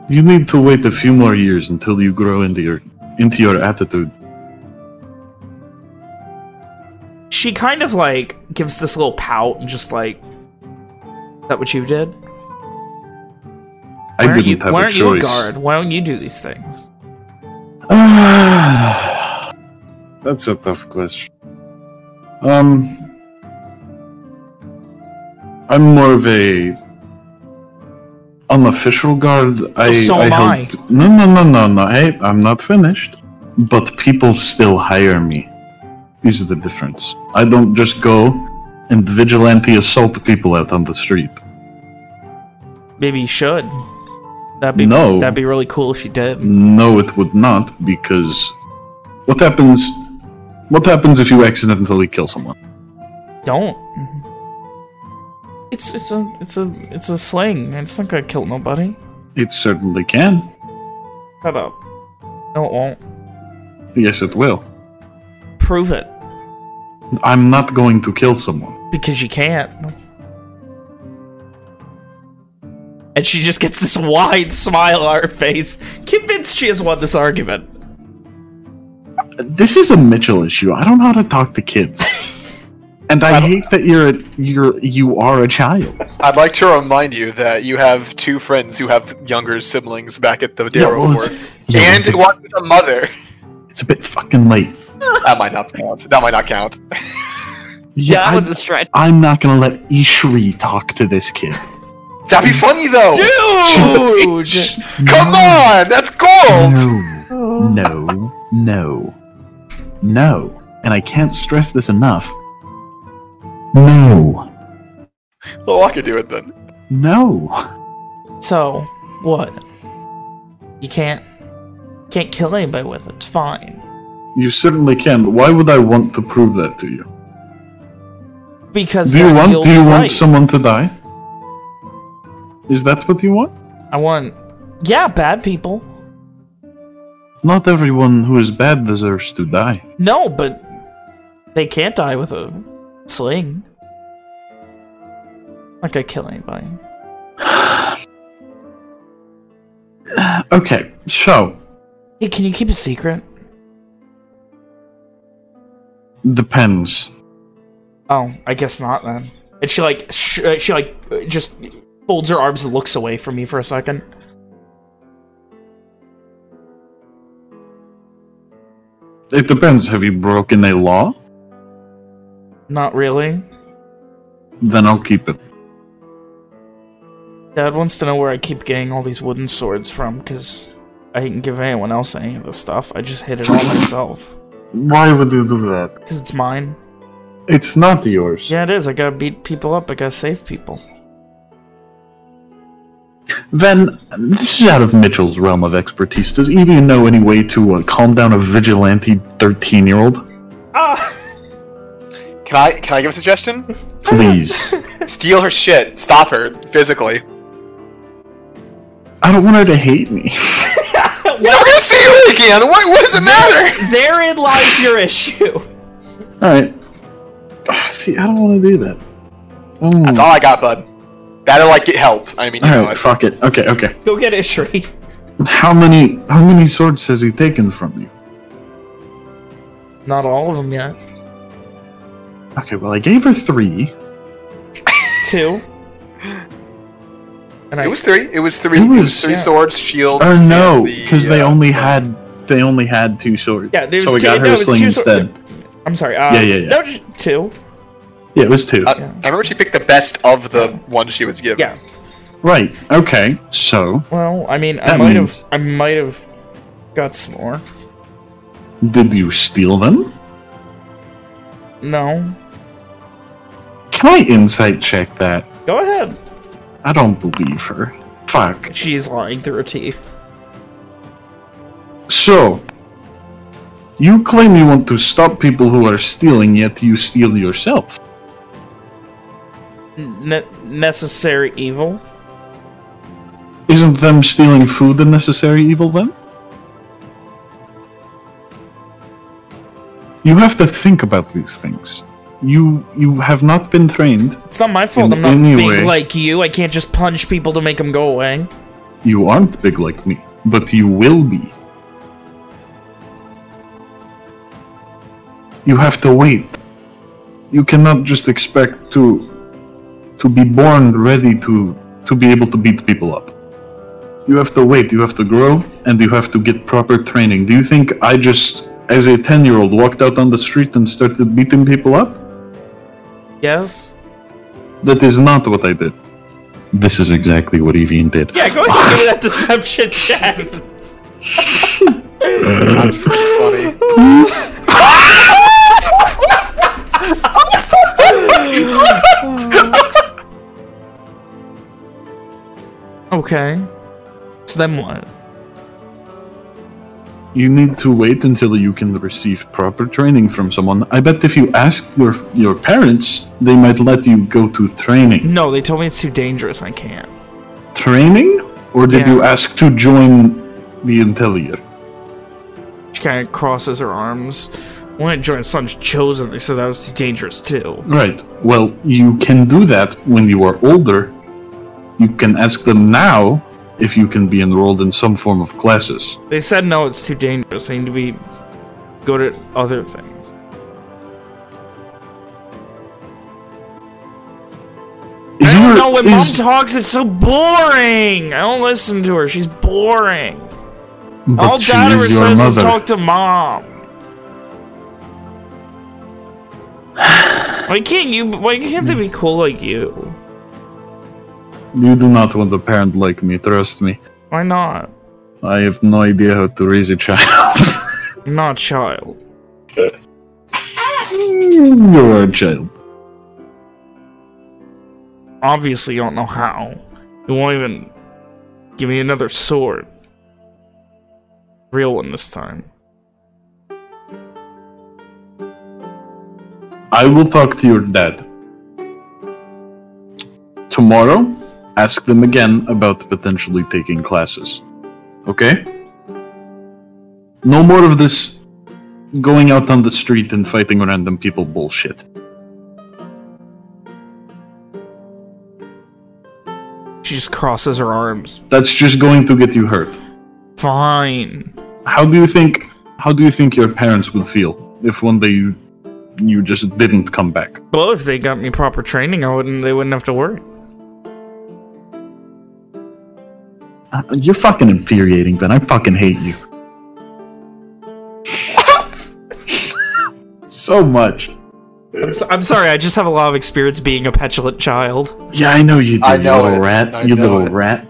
You need to wait a few more years until you grow into your into your attitude. She kind of like gives this little pout and just like Is that what you did? I why didn't you, have why a aren't you a choice. guard? Why don't you do these things? That's a tough question. Um, I'm more of a unofficial guard. I, so I am I. No, no, no, no, no. Hey, I'm not finished. But people still hire me. Is the difference. I don't just go and vigilante assault people out on the street. Maybe you should. That'd be No. That'd be really cool if you did. No, it would not, because what happens? What happens if you accidentally kill someone? Don't. It's it's a it's a it's a sling. It's not gonna kill nobody. It certainly can. Shut up. No, it won't. Yes, it will. Prove it. I'm not going to kill someone. Because you can't. And she just gets this wide smile on her face, convinced she has won this argument. This is a Mitchell issue. I don't know how to talk to kids. And I hate that you're a, you're you are a child. I'd like to remind you that you have two friends who have younger siblings back at the Yeah, Darrow well, Fort, yeah, and it's one with a mother. It's a bit fucking late. That might not count. That might not count. Yeah, that I, was a stretch. I'm not gonna let Ishri talk to this kid. That'd be funny though. Dude! Come on, that's gold. No, oh. no, no, no. And I can't stress this enough. No, Well, I could do it then. no. So, what? You can't can't kill anybody with it. It's fine. You certainly can. But why would I want to prove that to you? Because Do you want? Do you be want right. someone to die? Is that what you want? I want Yeah, bad people. Not everyone who is bad deserves to die. No, but they can't die with a sling. Not gonna kill anybody. Okay, so Hey, can you keep a secret? depends. Oh, I guess not then. And she like sh- uh, she like just folds her arms and looks away from me for a second. It depends. Have you broken a law? Not really. Then I'll keep it. Dad wants to know where I keep getting all these wooden swords from, because I didn't give anyone else any of the stuff. I just hid it all myself. Why would you do that? Because it's mine. It's not yours. Yeah, it is. I gotta beat people up. I gotta save people. Then this is out of Mitchell's realm of expertise. Does Evie know any way to uh, calm down a vigilante thirteen-year-old? Ah! Can I? Can I give a suggestion? Please. Steal her shit. Stop her physically. I don't want her to hate me. We're never gonna see her again. What? What does it matter? Therein lies your issue. All right. Ah, See, I don't want to do that. Mm. That's all I got, bud. That'll like get help. I mean, you All know, right, fuck it. Okay, okay. Go get Ishri. How many? How many swords has he taken from you? Not all of them yet. Okay, well, I gave her three. Two. And I it was three. It was three. It It was, was- three yeah. swords, shields. Or and no, the, because they uh, only thing. had they only had two swords. Yeah, there was so we two- got her it was sling two sword- instead. I'm sorry. Uh, Yeah, yeah, yeah. No, just two. Yeah, it was two. Uh, Yeah. I remember she picked the best of the ones she was given. Yeah. right. Okay. So, Well, I mean, I might have, I might have got some more. did you steal them? No. Can I insight check that? Go ahead. I don't believe her. Fuck. She's lying through her teeth. So, you claim you want to stop people who are stealing, yet you steal yourself. Ne- necessary evil. Isn't them stealing food the necessary evil then? You have to think about these things. You you have not been trained. It's not my fault. I'm not big way- like you. I can't just punch people to make them go away. You aren't big like me, but you will be. You have to wait. You cannot just expect to to be born ready to to be able to beat people up. You have to wait, you have to grow, and you have to get proper training. Do you think I just, as a 10 year old, walked out on the street and started beating people up? Yes? That is not what I did. This is exactly what Evian did. Yeah, go ahead and give me that deception check. That's pretty funny. Okay. So then what? You need to wait until you can receive proper training from someone. I bet if you asked your your parents, they might let you go to training. No, they told me it's too dangerous. I can't. Training? Or did Yeah. you ask to join the Intellier? She kind of crosses her arms. When I joined Sun's Chosen, they said that was too dangerous too. Right. Well, you can do that when you are older. You can ask them now if you can be enrolled in some form of classes. They said no, it's too dangerous. I need to be good at other things. Is I don't know when mom talks, it's so boring. I don't listen to her. She's boring. All dad ever says is talk to mom. Why can't you? Why can't they be cool like you? You do not want a parent like me, trust me. Why not? I have no idea how to raise a child. Not a child. Mm, you are a child. Obviously, you don't know how. You won't even give me another sword. Real one this time. I will talk to your dad. Tomorrow, ask them again about potentially taking classes. Okay? No more of this going out on the street and fighting random people bullshit. She just crosses her arms. That's just going to get you hurt. Fine. How do you think how do you think your parents would feel if one day you you just didn't come back? Well, if they got me proper training, I wouldn't. They wouldn't have to worry. Uh, You're fucking infuriating, Ben. I fucking hate you. so much. I'm, so, I'm sorry. I just have a lot of experience being a petulant child. Yeah, I know you do, I know you little it. rat. I you know little it. rat.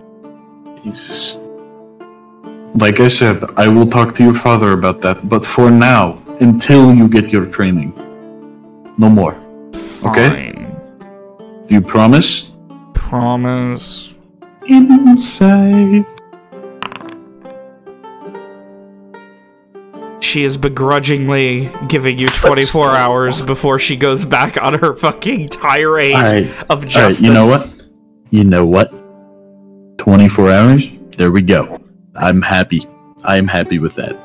Jesus. Like I said, I will talk to your father about that, but for now, until you get your training, no more. Okay? Do you promise? Promise. Inside. She is begrudgingly giving you 24 hours before she goes back on her fucking tirade All right. of All right. justice. You know what? You know what? 24 hours? There we go. I'm happy. I'm happy with that.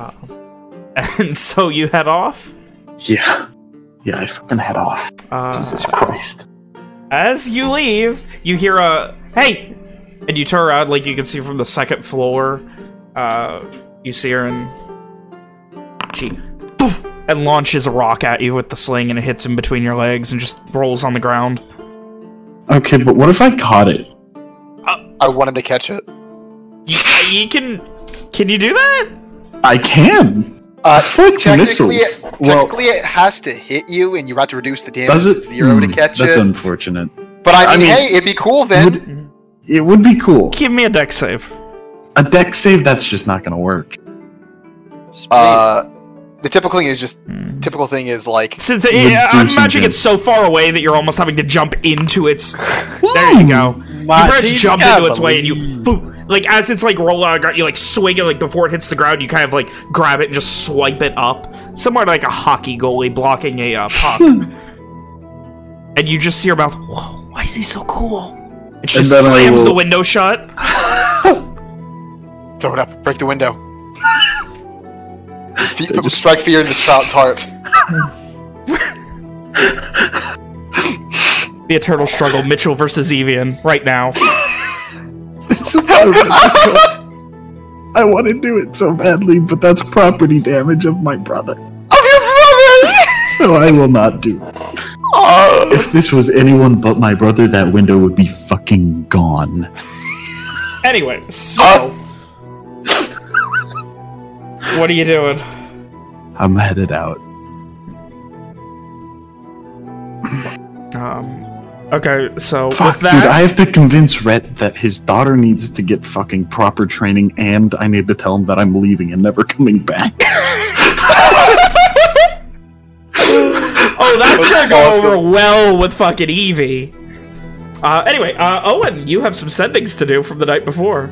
And so you head off. Yeah. Yeah, I fucking head off. Uh, Jesus Christ. As you leave, you hear a hey, and you turn around like you can see from the second floor. Uh, you see her and she and launches a rock at you with the sling, and it hits him between your legs and just rolls on the ground. Okay, but what if I caught it? I wanted to catch it. You, you can can you do that? I can. Uh, Fuck technically, missiles. it, Well- technically, it has to hit you, and you have to reduce the damage Does it? to zero to Hmm, catch That's it. unfortunate. But I I mean, mean- hey, it'd be cool, Vin. Would- It would be cool. Give me a dex save. A dex save, that's just not gonna work. Uh, the typical thing is just Hmm. typical thing is like Since it, I'm imagining it's so far away that you're almost having to jump into its. there you go. You press see, jump into its way and you, believe. like as it's like roll out, of the ground, you like swing it like before it hits the ground. You kind of like grab it and just swipe it up, somewhere like a hockey goalie blocking a uh, puck. and you just see her mouth. Whoa, why is he so cool? And she And just then I slams the window shut. throw it up, break the window. Fe- just- strike fear in this child's heart. The eternal struggle, Mitchell versus Evian, right now. This is so difficult. I want to do it so badly, but that's property damage of my brother. Of your brother! So I will not do it. If this was anyone but my brother, that window would be fucking gone. Anyway, so what are you doing? I'm headed out. Um. Okay, so Fuck, with that, dude, I have to convince Rhett that his daughter needs to get fucking proper training, and I need to tell him that I'm leaving and never coming back. oh, that's gonna go over well with fucking Evie. Uh, anyway, uh, Owen, you have some sendings to do from the night before.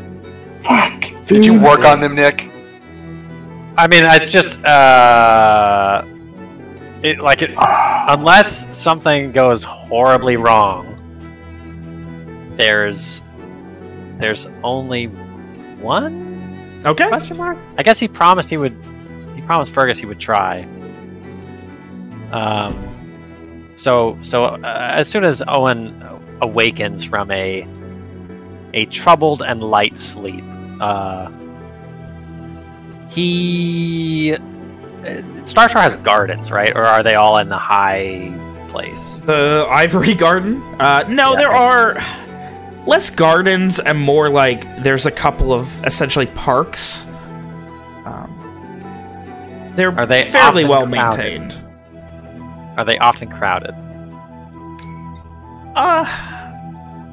Fuck, Did you work on them, Nick? I mean, it's just uh, it like it unless something goes horribly wrong. There's there's only one Okay. question mark. I guess he promised he would. He promised Fergus he would try. Um. So so uh, as soon as Owen awakens from a a troubled and light sleep, uh, he uh, Starshore has gardens, right? Or are they all in the high place? The Ivory Garden? Uh, no, Yeah. there are less gardens and more like there's a couple of essentially parks. Um, they're Are they fairly well crowded? maintained. Are they often crowded? Uh,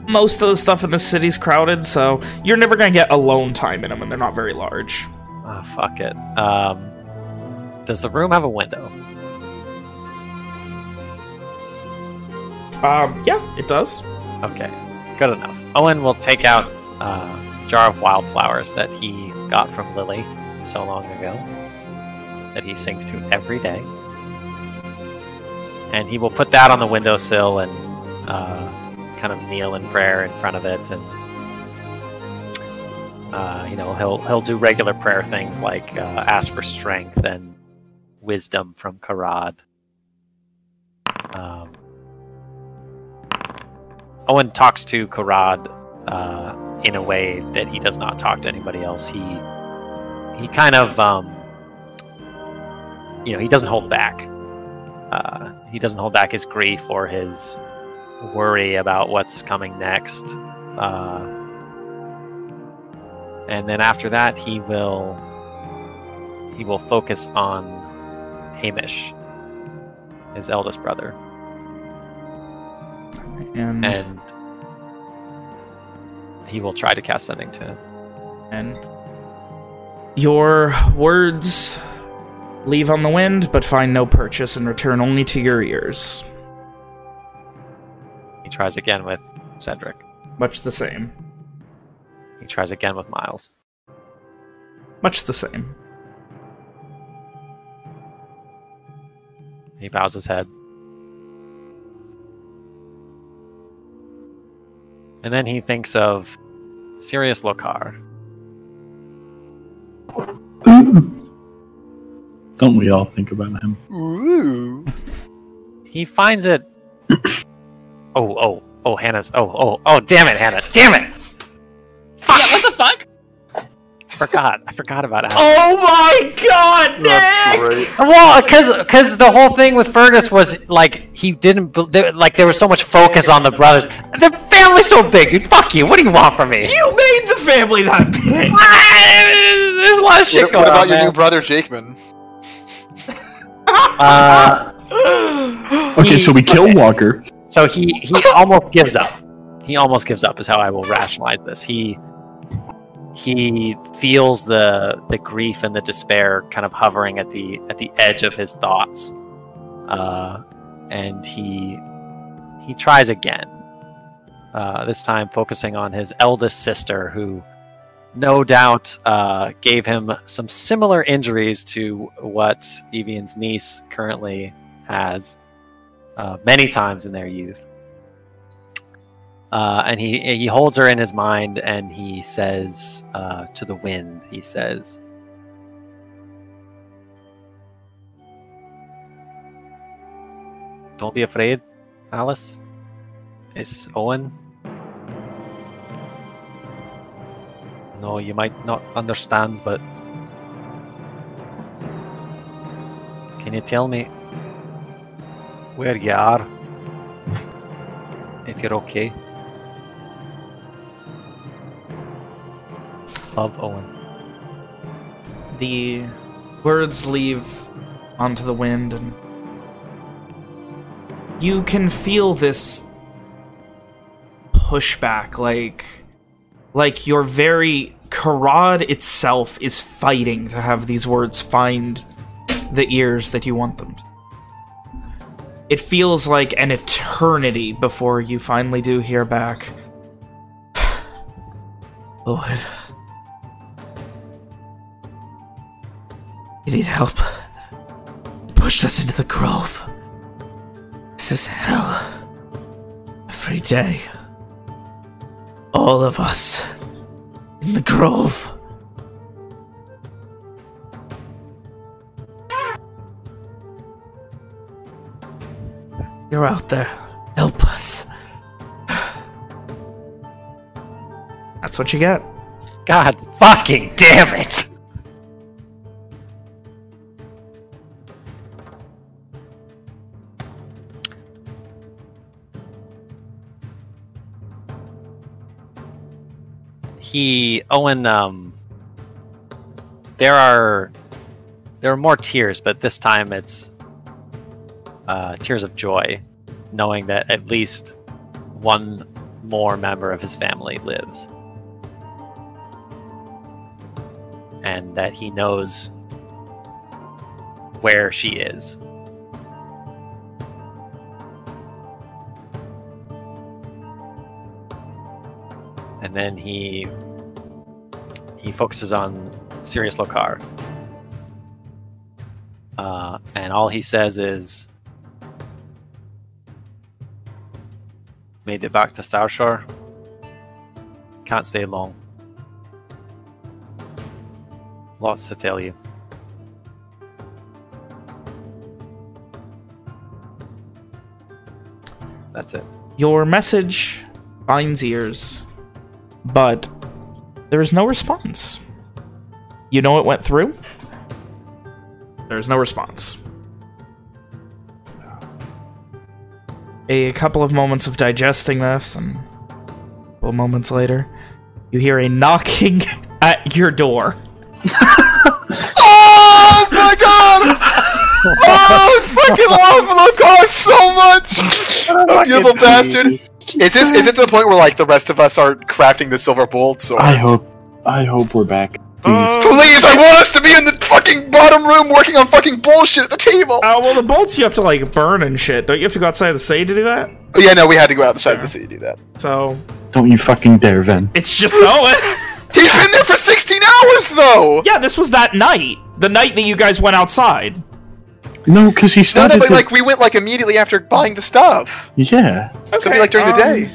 most of the stuff in the city's crowded, so you're never gonna get alone time in them, and they're not very large. Oh, fuck it. Um, does the room have a window? Um, yeah, it does. Okay, good enough. Owen will take out a jar of wildflowers that he got from Lily so long ago, that he sings to every day. And he will put that on the windowsill and uh, kind of kneel in prayer in front of it, and uh, you know he'll he'll do regular prayer things like uh, ask for strength and wisdom from Karad. Um, Owen talks to Karad uh, in a way that he does not talk to anybody else. He he kind of um, you know he doesn't hold back. Uh, he doesn't hold back his grief or his worry about what's coming next. Uh, and then after that, he will he will focus on Hamish, his eldest brother, And and he will try to cast sending to him. and your words leave on the wind, but find no purchase and return only to your ears. He tries again with Cedric. Much the same. He tries again with Miles. Much the same. He bows his head. And then he thinks of Sirius Lokar. Don't we all think about him? Ooh. He finds it. oh, oh, oh, Hannah's. Oh, oh, oh, damn it, Hannah. Damn it! Yeah, what the fuck? I forgot. I forgot about Hannah. Oh my god, That's Nick! Well, because because the whole thing with Fergus was like he didn't like there was so much focus on the brothers. The family's so big, dude. Fuck you. What do you want from me? You made the family that big! There's a lot of shit What, going what about on. your man. new brother, Jakeman? Uh, Okay, He- so we kill Walker. so he he almost gives up. He almost gives up is how I will rationalize this. He he feels the the grief and the despair kind of hovering at the at the edge of his thoughts, uh, and he he tries again. Uh, this time focusing on his eldest sister, who no doubt uh, gave him some similar injuries to what Evian's niece currently has uh, many times in their youth. Uh, and he he holds her in his mind, and he says uh, to the wind, he says, "Don't be afraid, Alice. It's Owen. No, you might not understand, but can you tell me where you are if you're okay. Love, Owen. The words leave onto the wind and you can feel this pushback like like your very Karad itself is fighting to have these words find the ears that you want them to. It feels like an eternity before you finally do hear back. Owen. You need help. Pushed us into the grove. This is hell. Every day. All of us. In the grove. You're out there. Help us. That's what you get. God fucking damn it! He Owen um there are there are more tears, but this time it's uh, tears of joy, knowing that at least one more member of his family lives. And that he knows where she is. And then he he focuses on Sirius Lokar. Uh, and all he says is, Made it back to Starshore. Can't stay long. Lots to tell you. That's it. Your message finds ears, but there is no response. You know it went through? There's no response. A couple of moments of digesting this, and a couple of moments later, you hear a knocking at your door. Oh my god! Oh, I fucking love Lokar so much! Oh, you little bastard! Is this is it to the point where like the rest of us are crafting the silver bolts? Or I hope, I hope we're back. Please. please, I want us to be in the fucking bottom room working on fucking bullshit at the table. Uh, well, the bolts you have to, like, burn and shit. Don't you have to go outside of the city to do that? Oh, yeah, no, we had to go outside the of the city to do that. So, Don't you fucking dare, Ven. it's just Owen. He's been there for 16 hours though. yeah, this was that night. The night that you guys went outside. No, because he No, started. no, but like we went like immediately after buying the stuff. yeah. So it'd be like during the um, day.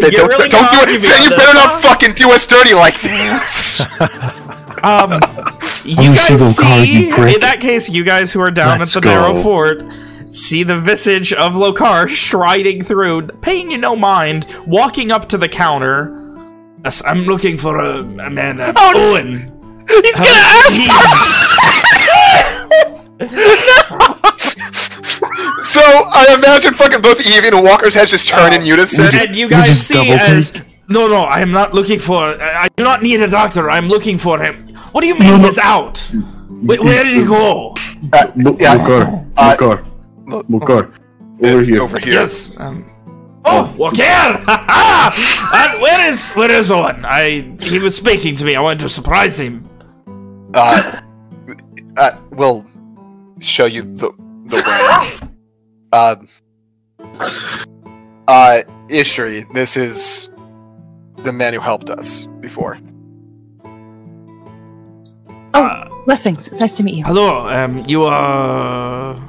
Then You're don't really don't do it. argue Then you better not fucking do us dirty like this. Um, you Oh, guys see, card, you prick. in that case, you guys who are down Let's at the narrow fort see the visage of Lokar striding through, paying you no mind, walking up to the counter. I'm looking for a, a man, uh, Owen. He's gonna ask. So I imagine fucking both Evie and Walker's heads just turn in unison. And you guys just see double as no, no, I am not looking for. I, I do not need a doctor. I'm looking for him. What do you mean No, no. he's out? Wait, where did he go? Uh, Look, yeah, Lokar, uh, Lokar, look- over here. over here. Yes. Um, oh, Walker! and where is where is Owen? I he was speaking to me. I wanted to surprise him. Uh, uh, we'll show you the the way. Uh, uh, Ishri, this is the man who helped us before. Oh, blessings. It's nice to meet you. Hello. Um, you are. I-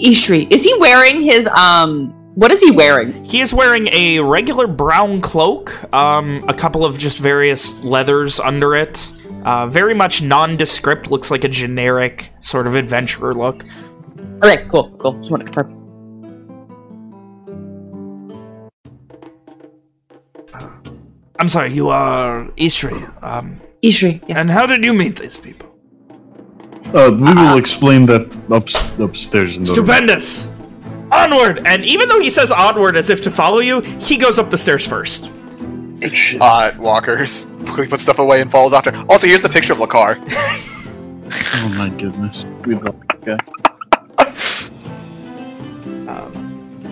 Ishri, is he wearing his um? What is he wearing? He is wearing a regular brown cloak, um, a couple of just various leathers under it. Uh, very much nondescript, looks like a generic sort of adventurer look. Okay, cool, cool. Just want to confirm. I'm sorry, you are Ishri. Um, Ishri, yes. and how did you meet these people? Uh, we will explain that up, upstairs in the room. Stupendous! Onward! And even though he says onward as if to follow you, he goes up the stairs first. Good shit. Uh, Walker quickly puts stuff away and falls after. Also, here's the picture of Lokar. Oh my goodness. We love that guy.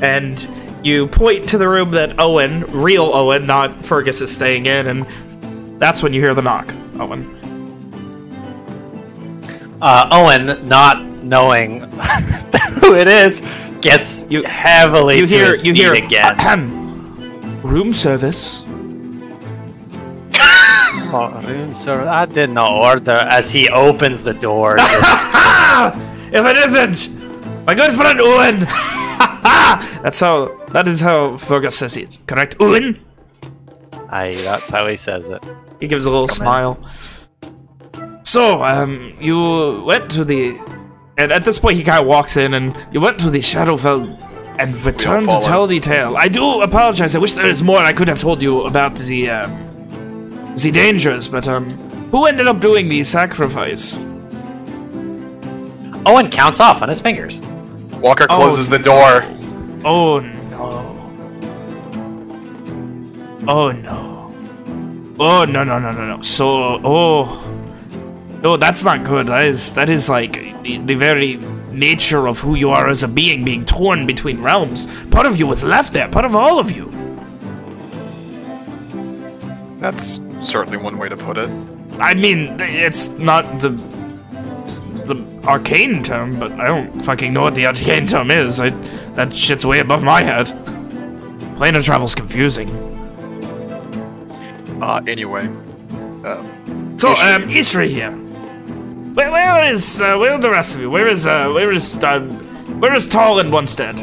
And you point to the room that Owen, real Owen, not Fergus, is staying in, and that's when you hear the knock, Owen. Uh, Owen, not knowing who it is, gets You- heavily You to hear, his you feet hear, again. ahem, room service. Oh, room service. I did not order. As he opens the door! If it isn't, my good friend Owen. That's how. That is how Fergus says it. Correct, Owen. aye, that's how he says it. He gives a little smile. So, um, you went to the, and at this point he kind of walks in, and you went to the Shadowfell and returned to tell the tale. I do apologize. I wish there was more I could have told you about the, uh, the dangers, but um, who ended up doing the sacrifice? Owen counts off on his fingers. Walker Oh, closes the door. Oh no. Oh no. Oh no no no no no. So oh no, that's not good. That is that is like the, the very nature of who you are as a being being torn between realms. Part of you was left there. Part of all of you. That's certainly one way to put it. I mean, it's not the the arcane term, but I don't fucking know what the arcane term is. I that shit's way above my head. Planar travel's confusing. Uh, anyway. Um, So, Ishri. um, Ishri here. Where, where is, uh, where are the rest of you? Where is, uh, where is, uh, where is Tall and Onstead?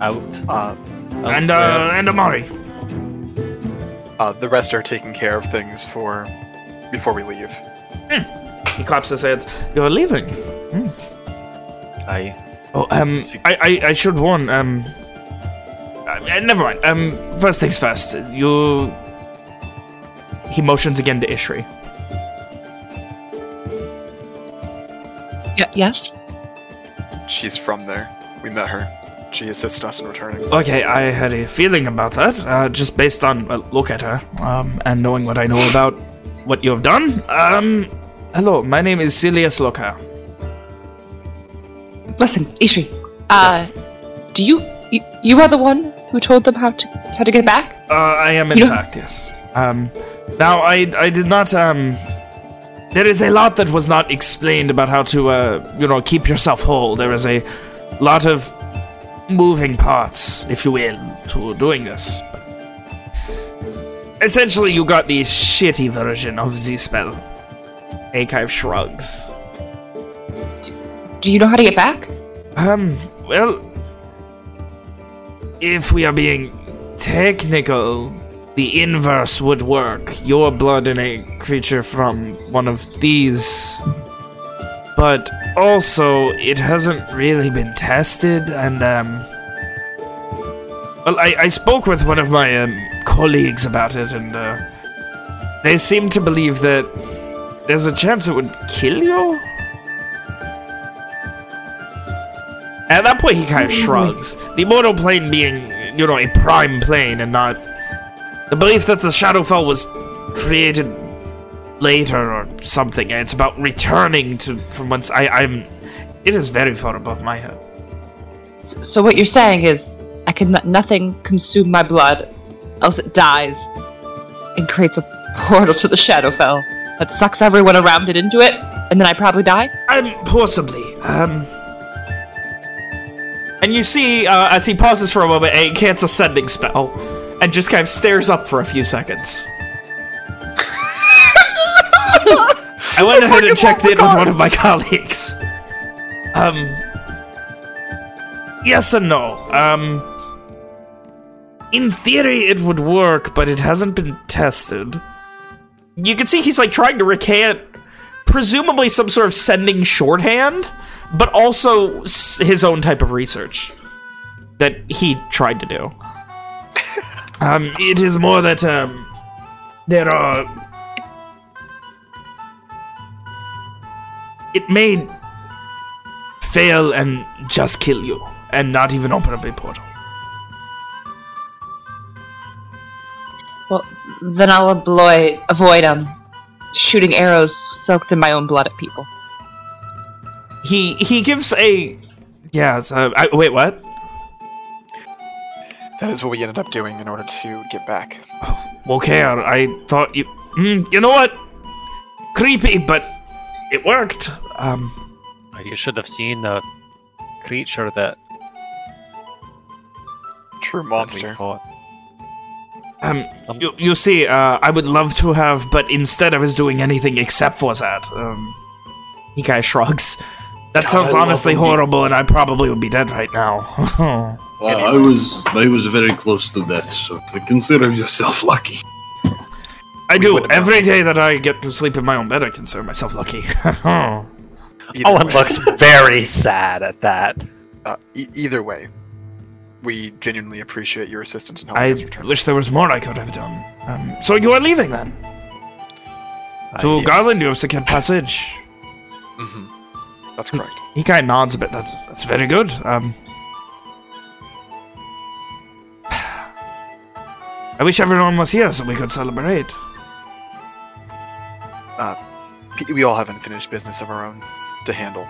Out. uh, And, uh, and Amari? uh, the rest are taking care of things for before we leave. He claps his hands. You're leaving. aye. Oh, um, I, I, I should warn, um, uh, never mind. Um, first things first. You... He motions again to Ishri. Yeah. yes. She's from there. We met her. She assisted us in returning. Okay, I had a feeling about that, uh, just based on a look at her, um, and knowing what I know about what you have done. Um, hello, my name is Silius Lokar. Listen, Ishri. Uh, do you, you you are the one who told them how to how to get back? Uh, I am, in You don't- fact, yes. Um, now, I, I did not, um... There is a lot that was not explained about how to, uh, you know, keep yourself whole. There is a lot of moving parts, if you will, to doing this. Essentially, you got the shitty version of the spell. Archive shrugs. Do you know how to get back? Um, well, if we are being technical, the inverse would work. Your blood in a creature from one of these. But also, it hasn't really been tested, and, um. Well, I, I spoke with one of my um, colleagues about it, and, uh. They seem to believe that there's a chance it would kill you? At that point, he kind of shrugs. The mortal plane being, you know, a prime plane and not the belief that the Shadowfell was created later or something. It's about returning to from once I, I'm. It is very far above my head. So, so what you're saying is, I can let nothing consume my blood, else it dies, and creates a portal to the Shadowfell that sucks everyone around it into it, and then I probably die. Um, possibly. Um. And you see, uh, as he pauses for a moment, a cancel sending spell, and just kind of stares up for a few seconds. I went ahead and checked in with one of my colleagues. Um. Yes and no. Um. In theory, it would work, but it hasn't been tested. You can see he's like trying to recant presumably some sort of sending shorthand, but also s- his own type of research that he tried to do. um, it is more that um, there are. It may. fail and just kill you and not even open up a portal. Well, then I'll avoid, avoid um, shooting arrows soaked in my own blood at people. He he gives a Yeah, Uh, I, wait, what? That is what we ended up doing in order to get back. Okay, I, I thought you. Mm, you know what? Creepy, but it worked. Um, You should have seen the creature that True monster. fought. um, you, you see, uh, I would love to have, but instead I was doing anything except for that. Um, he kind of shrugs. That God, sounds honestly horrible, and I probably would be dead right now. Well, I was I was very close to death, so consider yourself lucky. I do. wouldn't have Every day that I get to sleep in my own bed, I consider myself lucky. Either Owen way, looks very sad at that. uh, e- either way, we genuinely appreciate your assistance in helping I us return. wish there was more I could have done. Um, so you are leaving then? To yes. Garland, you have second passage. hmm That's correct. He kind of nods a bit. That's that's very good. Um, I wish everyone was here so we could celebrate. P- we all have unfinished business of our own to handle.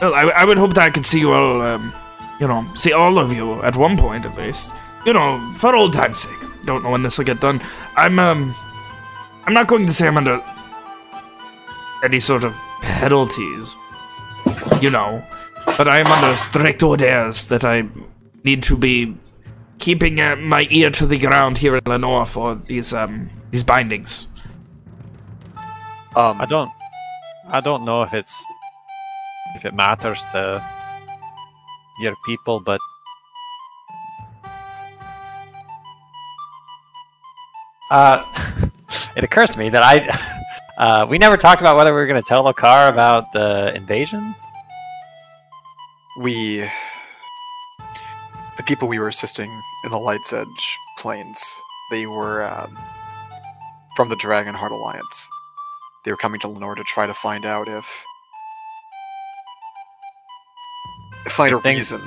Well, I, I would hope that I could see you all, um, you know, see all of you at one point at least. You know, for old time's sake. Don't know when this will get done. I'm, um, I'm not going to say I'm under any sort of penalties, you know, but I am under strict orders that I need to be keeping uh, my ear to the ground here in Lenore for these, um, these bindings. Um, I don't I don't know if it's if it matters to your people, but uh it occurs to me that I uh we never talked about whether we were gonna tell Lokar about the invasion. we the people we were assisting in the Light's Edge plains, they were um, from the Dragonheart Alliance. They were coming to Lenore to try to find out if find a Good thing- reason,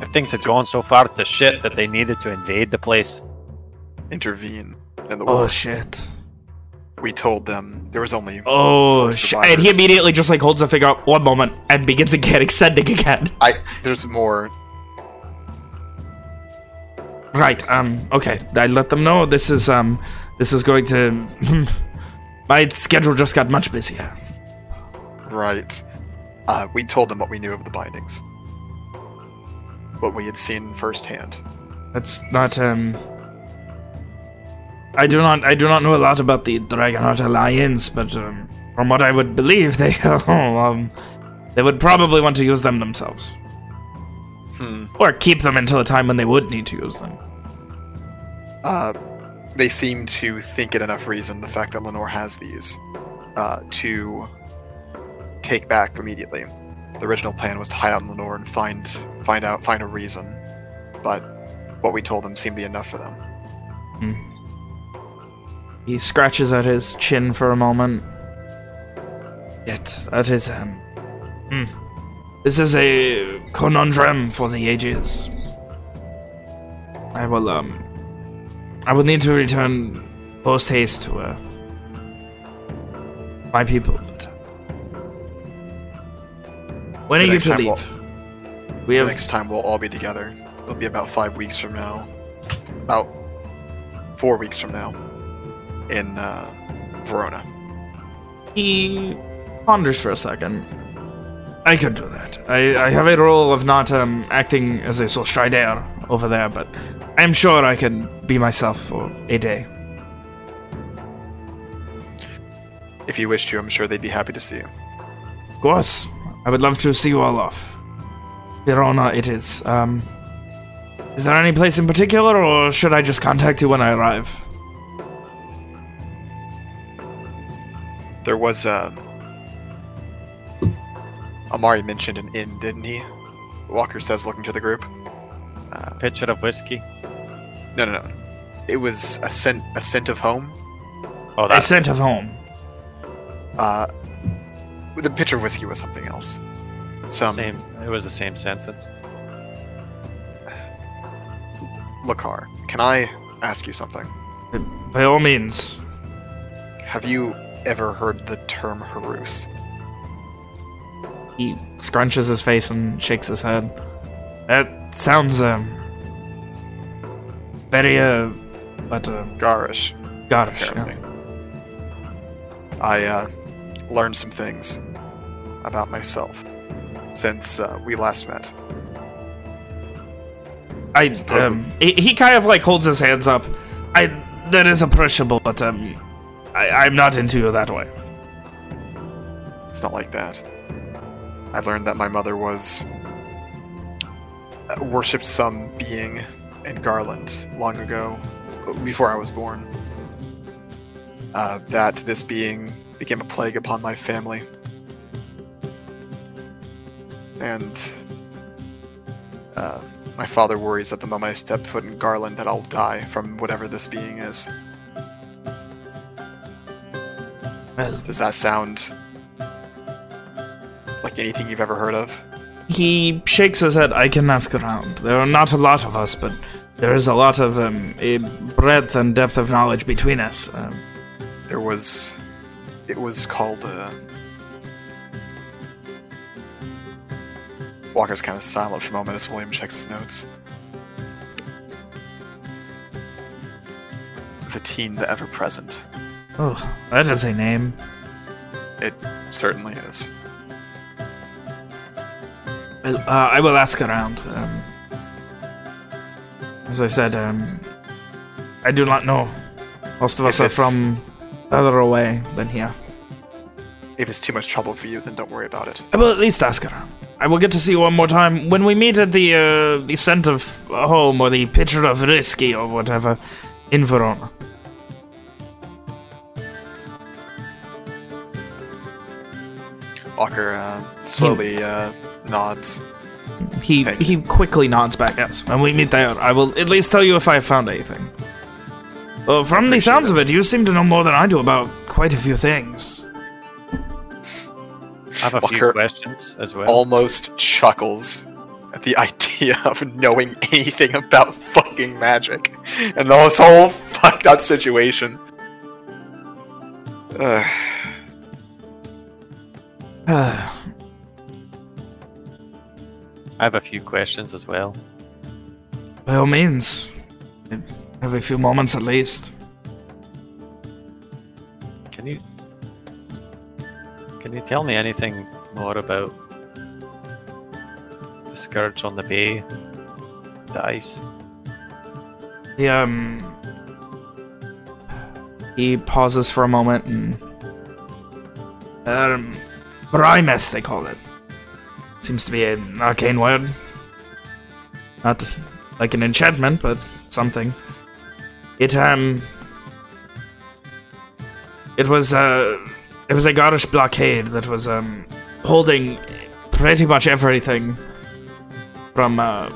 If things had gone so far to shit that they needed to invade the place. intervene in the Oh war. shit. we told them there was only oh sh- and he immediately just like holds a finger up one moment and begins again, extending again. I there's more. Right. Um. Okay. I let them know this is um. This is going to. My schedule just got much busier. Right. Uh, we told them what we knew of the bindings. What we had seen firsthand. That's not um. I do not. I do not know a lot about the Dragonheart Alliance, but um, from what I would believe, they um, they would probably want to use them themselves, Hmm. or keep them until a time when they would need to use them. Uh, they seem to think it enough reason, the fact that Lenore has these, uh, to take back immediately. The original plan was to hide out in Lenore and find find out find a reason, but what we told them seemed to be enough for them. He scratches at his chin for a moment. Yet, that is, um. Hmm. This is a conundrum for the ages. I will, um. I will need to return post haste to, uh. My people, but. uh, When The are you to leave? We The have. next time we'll all be together. It'll be about five weeks from now. About four weeks from now. In uh, Verona. He ponders for a second. I could do that. I, I have a role of not um, acting as a sole strider over there, but I'm sure I can be myself for a day. If you wish to, I'm sure they'd be happy to see you. Of course, I would love to see you all off. Verona, it is. Um, is there any place in particular, or should I just contact you when I arrive? There was uh, Amari mentioned an inn, didn't he? Walker says, looking to the group. Uh, Pitcher of whiskey. no, no, no. It was a scent, a scent of home. Oh, A scent of home. Uh, the pitcher of whiskey was something else. Some Same. It was the same sentence. Lokar, can I ask you something? By all means. Have you ever heard the term Harus? He scrunches his face and shakes his head. That sounds, um... Very, uh... But, uh... Garish, Garish, yeah. I uh, learned some things about myself since uh, we last met. I, um... He, he kind of, like, holds his hands up. I... That is appreciable, but, um... I, I'm not into you that way. It's not like that. I learned that my mother was worshipped some being in Garland long ago, before I was born. Uh, that this being became a plague upon my family, and uh, my father worries that the moment I step foot in Garland, that I'll die from whatever this being is. Well, Does that sound like anything you've ever heard of? He shakes his head. I can ask around. There are not a lot of us, but there is a lot of um, a breadth and depth of knowledge between us. Um, There was. It was called. Uh... Walker's kind of silent for a moment as William checks his notes. The teen, the ever present. oh, that is a name. It certainly is. Well, uh, I will ask around. Um, as I said, um, I do not know. Most of us If are from further away than here. If it's too much trouble for you, then don't worry about it. I will at least ask around. I will get to see you one more time when we meet at the uh, the scent of home or the pitcher of whiskey or whatever in Verona. Walker uh, slowly uh, nods. He Thank he quickly nods back. Yes, when we meet there, I will at least tell you if I have found anything. Well, from the sounds it. of it, you seem to know more than I do about quite a few things. I have a few questions as well. Almost chuckles at the idea of knowing anything about fucking magic and this whole fucked up situation. Ugh. I have a few questions as well. by all means, have a few moments at least. Can you can you tell me anything more about the scourge on the bay, the ice? He um he pauses for a moment and um Brimus they call it. Seems to be an arcane word. Not like an enchantment, but something. It um it was uh it was a Garish blockade that was um holding pretty much everything from uh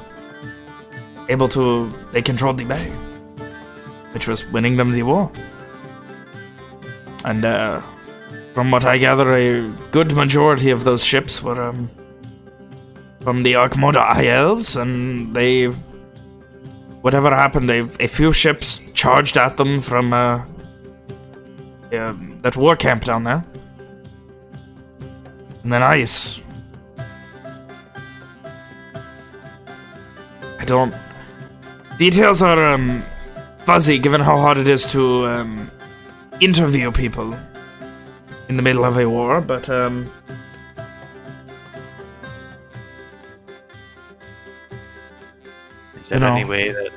able to they controlled the bay which was winning them the war and uh from what i gather a good majority of those ships were um from the Arkmoda Isles, and they whatever happened a, a few ships charged at them from uh yeah, that war camp down there and then ice I don't. Details are um, fuzzy given how hard it is to um, interview people in the middle of a war, but um, Is there any way that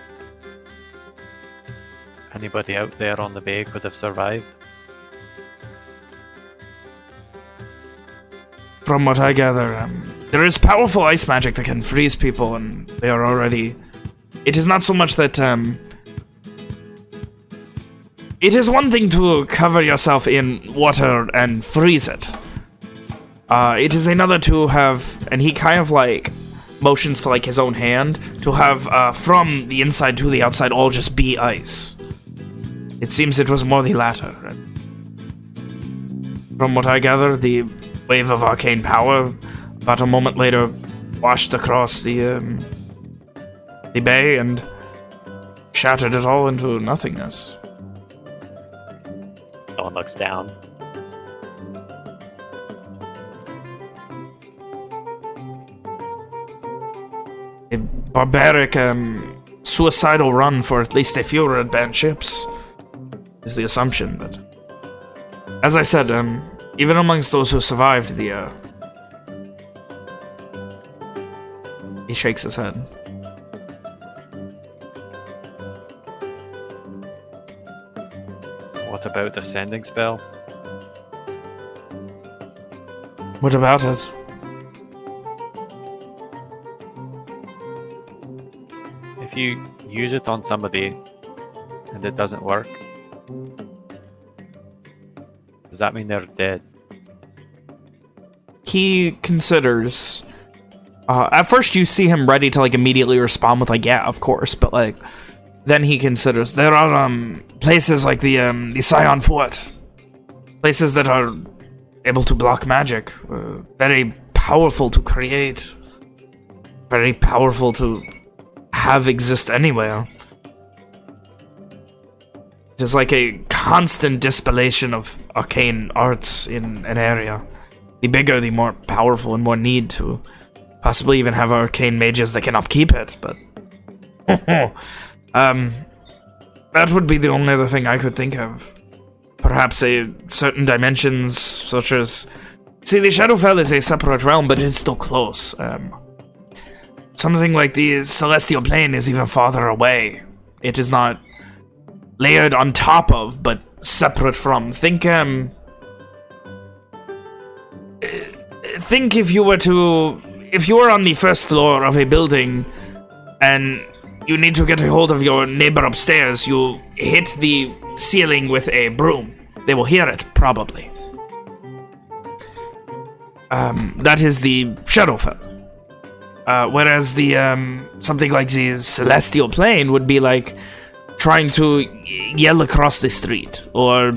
anybody out there on the bay could have survived? from what I gather, um, there is powerful ice magic that can freeze people, and they are already. It is not so much that. Um, it is one thing to cover yourself in water and freeze it. Uh, it is another to have, and he kind of like motions to like his own hand to have uh, from the inside to the outside all just be ice. It seems it was more the latter. From what I gather, the wave of arcane power But a moment later, washed across the um, the bay and shattered it all into nothingness. Owen looks down. A barbaric, um, suicidal run for at least a few red band ships is the assumption. But as I said, um, even amongst those who survived the, uh, he shakes his head. What about the sending spell? What about it? You use it on somebody and it doesn't work, does that mean they're dead? he considers uh, at first you see him ready to like immediately respond with like yeah of course but like then he considers there are um places like the um the Scion Fort places that are able to block magic uh, very powerful to create very powerful to have exist anywhere just like a constant distillation of arcane arts in an area the bigger, the more powerful and more need to possibly even have arcane mages that can upkeep it, but... um, that would be the only other thing I could think of. Perhaps a certain dimensions, such as... See, the Shadowfell is a separate realm, but it's still close. Um, something like the Celestial Plane is even farther away. It is not layered on top of, but separate from. Think, um think if you were to if you were on the first floor of a building and you need to get a hold of your neighbor upstairs you hit the ceiling with a broom they will hear it probably um, that is the shadowfell uh, whereas the um, something like the celestial plane would be like trying to yell across the street or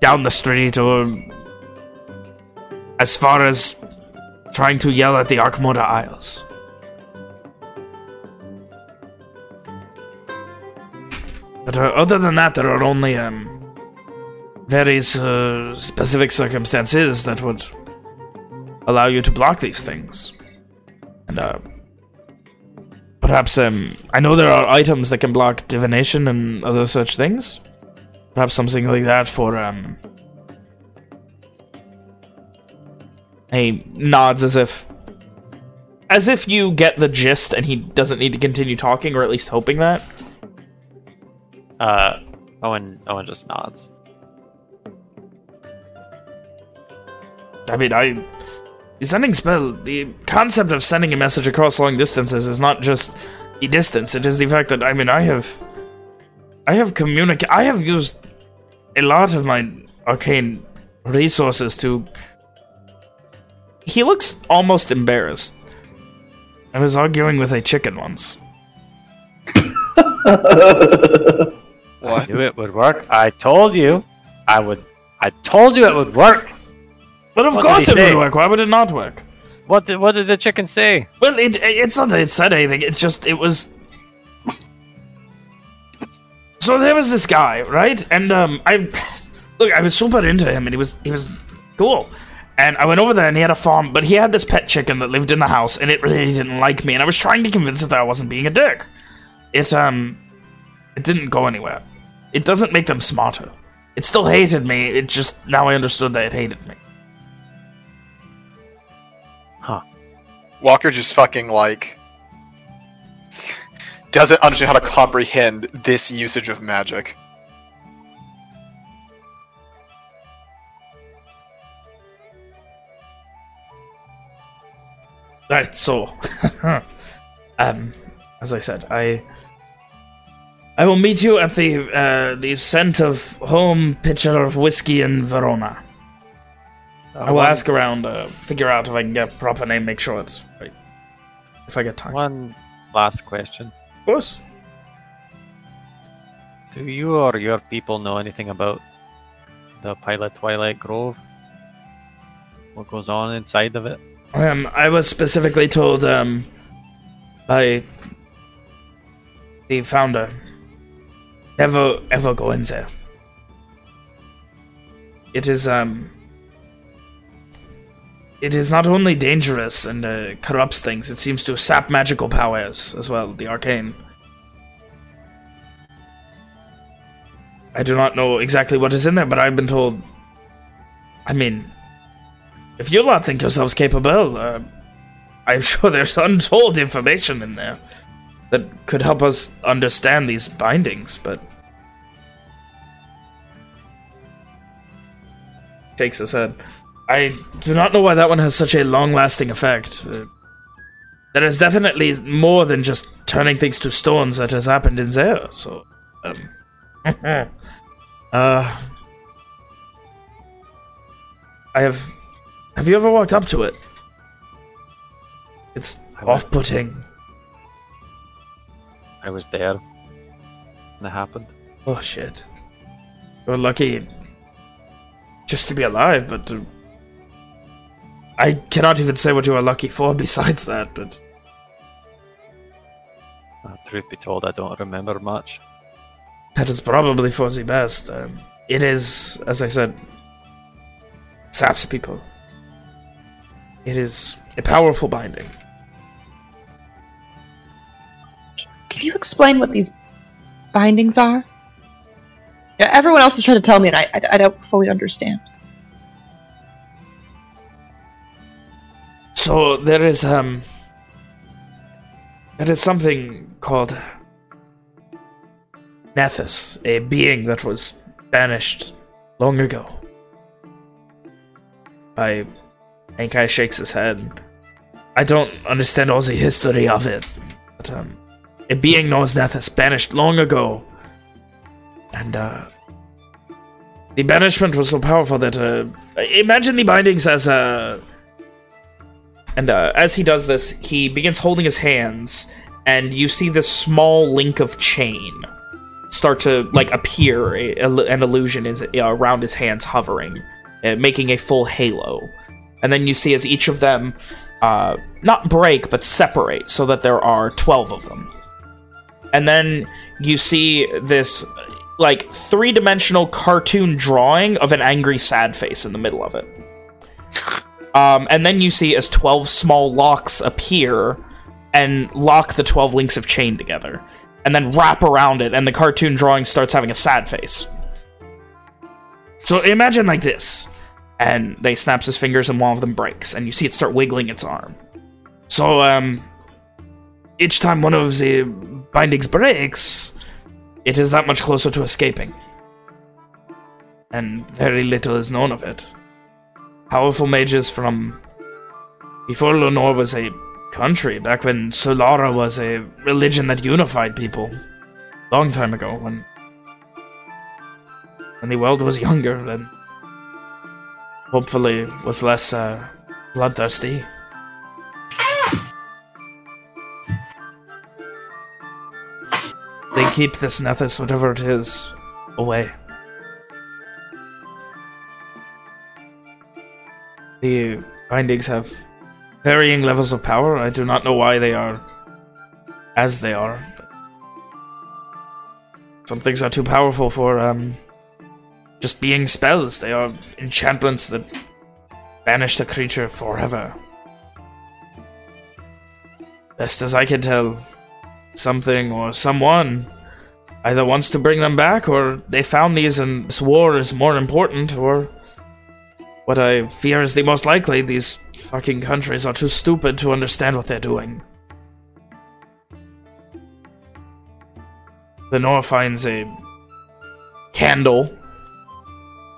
down the street or as far as trying to yell at the Arkmoda Isles. But uh, other than that, there are only um, very uh, specific circumstances that would allow you to block these things. And uh, perhaps um, I know there are items that can block divination and other such things. Perhaps something like that for um, He nods as if... As if you get the gist and he doesn't need to continue talking, or at least hoping that. Uh, Owen, Owen just nods. I mean, I... The sending spell, the concept of sending a message across long distances is not just the distance, it is the fact that, I mean, I have... I have communicate. I have used a lot of my arcane resources to he looks almost embarrassed. I was arguing with a chicken once. I knew it would work. I told you I would. I told you it would work. But of What course it he would say? work. Why would it not work? What did What did the chicken say? Well, it, it's not that it said anything. It's just, it was... So there was this guy, right? And, um, I... Look, I was super into him, and he was, he was cool. And I went over there, and he had a farm, but he had this pet chicken that lived in the house, and it really didn't like me, and I was trying to convince it that I wasn't being a dick. It, um... It didn't go anywhere. It doesn't make them smarter. It still hated me, it just... Now I understood that it hated me. Walker just fucking like doesn't understand how to comprehend this usage of magic. Right, so, um, as I said, I I will meet you at the uh, the scent of home pitcher of whiskey in Verona. I will one- ask around, uh, figure out if I can get a proper name, make sure it's right. If I get time, One last question: of course. Do you or your people know anything about the pilot Twilight Grove? What goes on inside of it? Um, I was specifically told, um, by the founder, never ever go in there. It is, um, it is not only dangerous and uh, corrupts things, it seems to sap magical powers as well, the arcane. I do not know exactly what is in there, but I've been told. I mean, if you lot think yourselves capable, uh, I'm sure there's untold information in there that could help us understand these bindings, but. Shakes his head. I do not know why that one has such a long-lasting effect. Uh, there is definitely more than just turning things to stones that has happened in there, so... Um, uh... I have... Have you ever walked up to it? It's off-putting. I was there And it happened. Oh, shit. You're lucky just to be alive, but... Uh, I cannot even say what you are lucky for besides that, but... Uh, truth be told, I don't remember much. That is probably for the best. Um, it is, as I said, saps people. It is a powerful binding. Can you explain what these bindings are? Yeah, everyone else is trying to tell me, and I, I, I don't fully understand. So there is um there is something called Nethys, a being that was banished long ago. I Enkai shakes his head. I don't understand all the history of it, but um, a being known as banished long ago, and uh, the banishment was so powerful that uh, imagine the bindings as a. And uh, as he does this, he begins holding his hands, and you see this small link of chain start to like appear. A- An illusion is uh, around his hands, hovering, uh, making a full halo. And then you see as each of them, uh, not break, but separate, so that there are 12 of them. And then you see this, like, three-dimensional cartoon drawing of an angry, sad face in the middle of it. Um, and then you see as 12 small locks appear and lock the 12 links of chain together. And then wrap around it, and the cartoon drawing starts having a sad face. So imagine like this. And they snaps his fingers and one of them breaks, and you see it start wiggling its arm. So, um, each time one of the bindings breaks, it is that much closer to escaping. And very little is known of it. Powerful mages from before Lenore was a country, back when Solara was a religion that unified people. Long time ago, when when the world was younger and hopefully was less uh, bloodthirsty. They keep this Nethys, whatever it is, away. The bindings have varying levels of power. I do not know why they are as they are. Some things are too powerful for um, just being spells. They are enchantments that banish the creature forever. Best as I can tell, something or someone either wants to bring them back or they found these and this war is more important or what I fear is the most likely these fucking countries are too stupid to understand what they're doing. Lenore finds a candle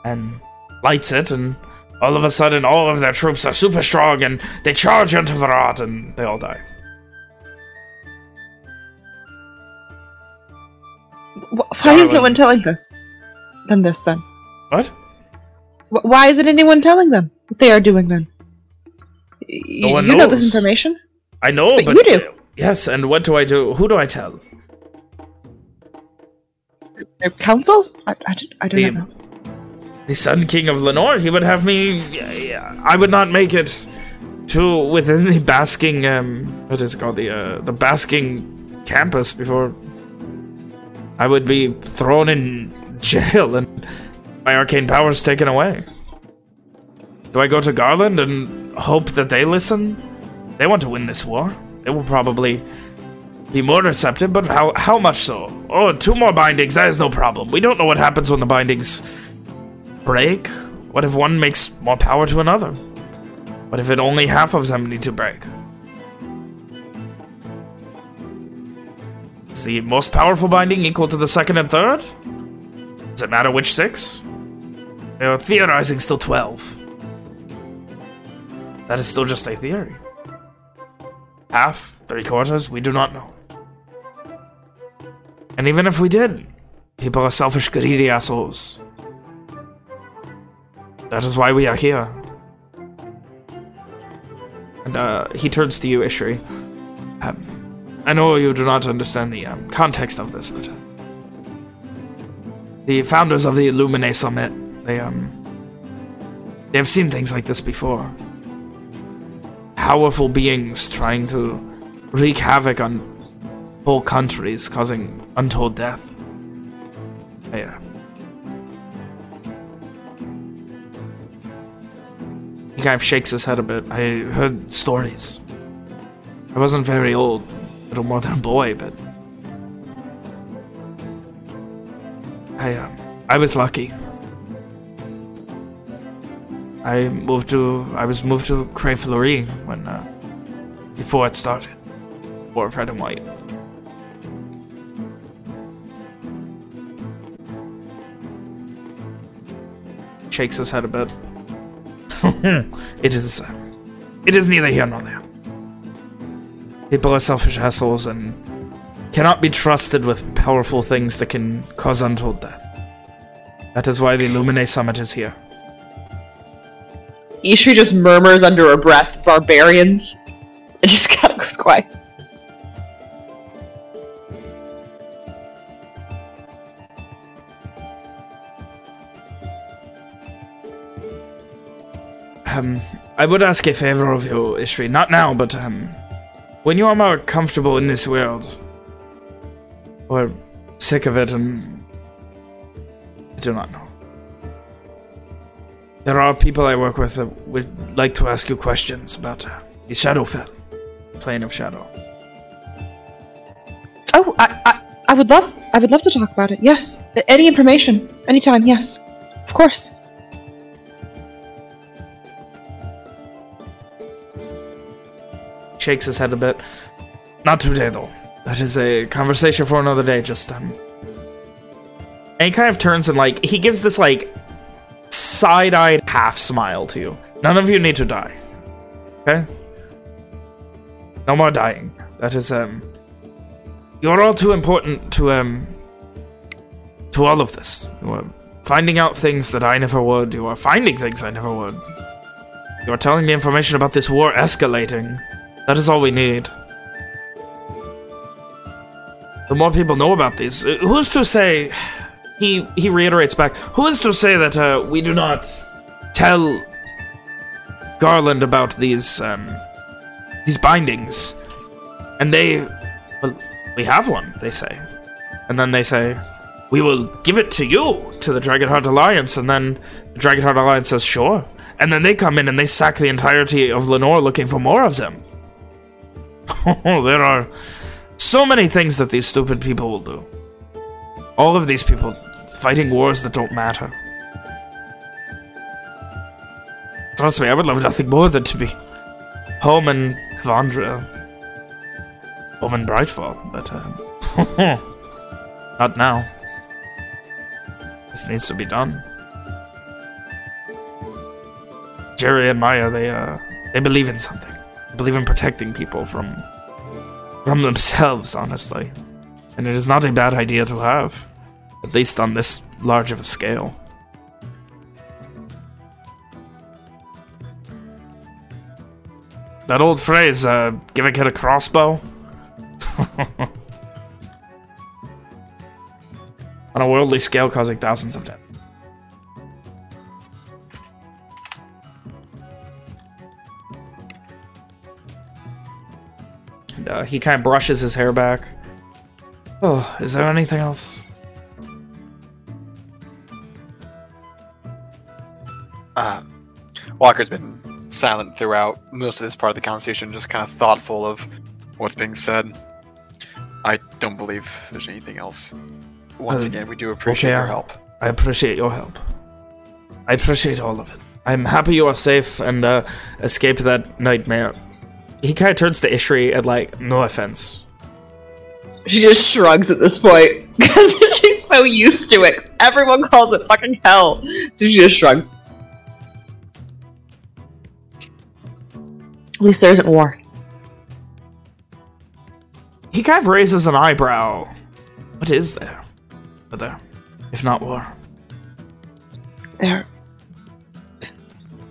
and lights it, and all of a sudden all of their troops are super strong and they charge into Varat and they all die. Wh- Why is no one telling us? Them this then? What? Wh- Why isn't anyone telling them what they are doing then? No one you know this information. I know, But but, you do. Yes, and what do I do? Who do I tell? Their council? I don't The- know. The Sun King of Lenore, he would have me... I would not make it to within the basking um what is it called the uh, the basking campus before I would be thrown in jail and my arcane powers taken away. Do I go to Garland and hope that they listen? They want to win this war. They will probably be more receptive, but how how much so? Oh, two more bindings, that is no problem. We don't know what happens when the bindings break. What if one makes more power to another? What if it only half of them need to break? Is the most powerful binding equal to the second and third? Does it matter which six? Are theorizing still 12. That is still just a theory. Half, three quarters, we do not know. And even if we did, people are selfish, greedy assholes. That is why we are here. And uh, he turns to you, Ishri. Um, I know you do not understand the um, context of this, but the founders of the Illuminae Summit, they um, they have seen things like this before. Powerful beings trying to wreak havoc on whole countries, causing untold death. Yeah. He kind of shakes his head a bit. I heard stories. I wasn't very old, little more than a boy, but I, uh, I was lucky. I moved to, I was moved to Crayflurry when, uh, before it started, before Fred and White. Shakes his head a bit. it is, uh, it is neither here nor there. People are selfish assholes and cannot be trusted with powerful things that can cause untold death. That is why the Illuminae Summit is here. Ishri just murmurs under her breath, barbarians, and just kind of goes quiet. Um, I would ask a favor of you, Ishri. Not now, but um, when you are more comfortable in this world, or sick of it, and I do not know. There are people I work with that would like to ask you questions about uh, the Shadowfell, plane of Shadow. Oh, I, I, I would love, I would love to talk about it. Yes, any information, anytime. Yes, of course. Shakes his head a bit. Not today, though. That is a conversation for another day. Just um, and he kind of turns and like he gives this like side-eyed half smile to you. None of you need to die. Okay? No more dying. That is um you're all too important to um to all of this. You are finding out things that I never would. You are finding things I never would. You are telling me information about this war escalating. That is all we need. The more people know about these, uh, who's to say he he reiterates back. Who is to say that uh, we do not tell Garland about these um, these bindings, and they, well, we have one. They say, and then they say, we will give it to you to the Dragonheart Alliance, and then the Dragonheart Alliance says sure, and then they come in and they sack the entirety of Lenore looking for more of them. Oh, there are so many things that these stupid people will do. All of these people fighting wars that don't matter. Trust me, I would love nothing more than to be home in Evandria. Home in Brightfall, but um, not now. This needs to be done. Jerry and Maya, they uh, they believe in something. They believe in protecting people from from themselves, honestly. And it is not a bad idea to have. At least on this large of a scale. That old phrase, uh, give a kid a crossbow? on a worldly scale causing thousands of deaths. Uh, he kind of brushes his hair back. Oh, is there anything else? Uh, Walker's been silent throughout most of this part of the conversation, just kind of thoughtful of what's being said. I don't believe there's anything else. Once Uh, again, we do appreciate okay, your help. I appreciate your help. I appreciate all of it. I'm happy you are safe and uh, escaped that nightmare. He kind of turns to Ishri and like, no offense. She just shrugs at this point because she's so used to it. 'cause Everyone calls it fucking hell, so she just shrugs. At least there isn't war. He kind of raises an eyebrow. What is there? But there, if not war. There are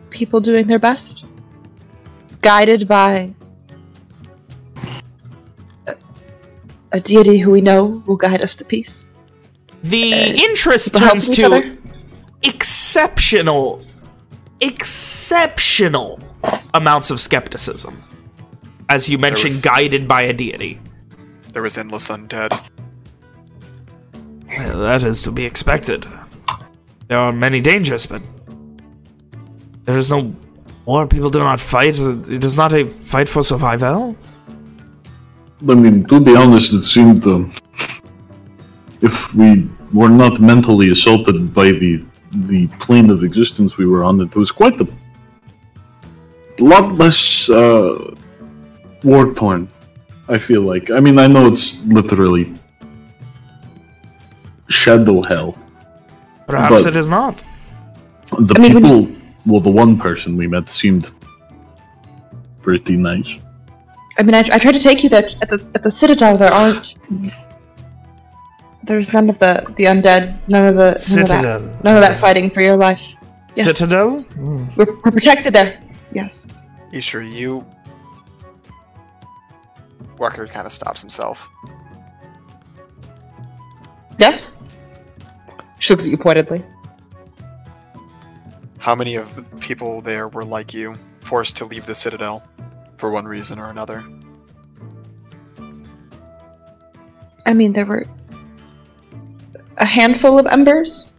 people doing their best, guided by a, a deity who we know will guide us to peace. The Uh, interest turns to exceptional, exceptional amounts of skepticism. As you mentioned, was- guided by a deity. There was endless undead. Well, that is to be expected. There are many dangers, but there is no war. People do not fight. It is not a fight for survival. I mean, to be honest, it seemed um, if we were not mentally assaulted by the the plane of existence we were on, it was quite a lot less uh, war torn. I feel like. I mean, I know it's literally shadow hell. Perhaps it is not. The I mean, when people, well, the one person we met seemed pretty nice. I mean, I, I tried to take you there at the at the Citadel. There aren't. There's none of the the undead. None of the none of that. None of that fighting for your life. Yes, Citadel? we're, we're protected there. Yes. Ishri, you. Walker kind of stops himself. Yes. She looks at you pointedly. How many of the people there were like you, forced to leave the Citadel for one reason or another? I mean, there were a handful of embers,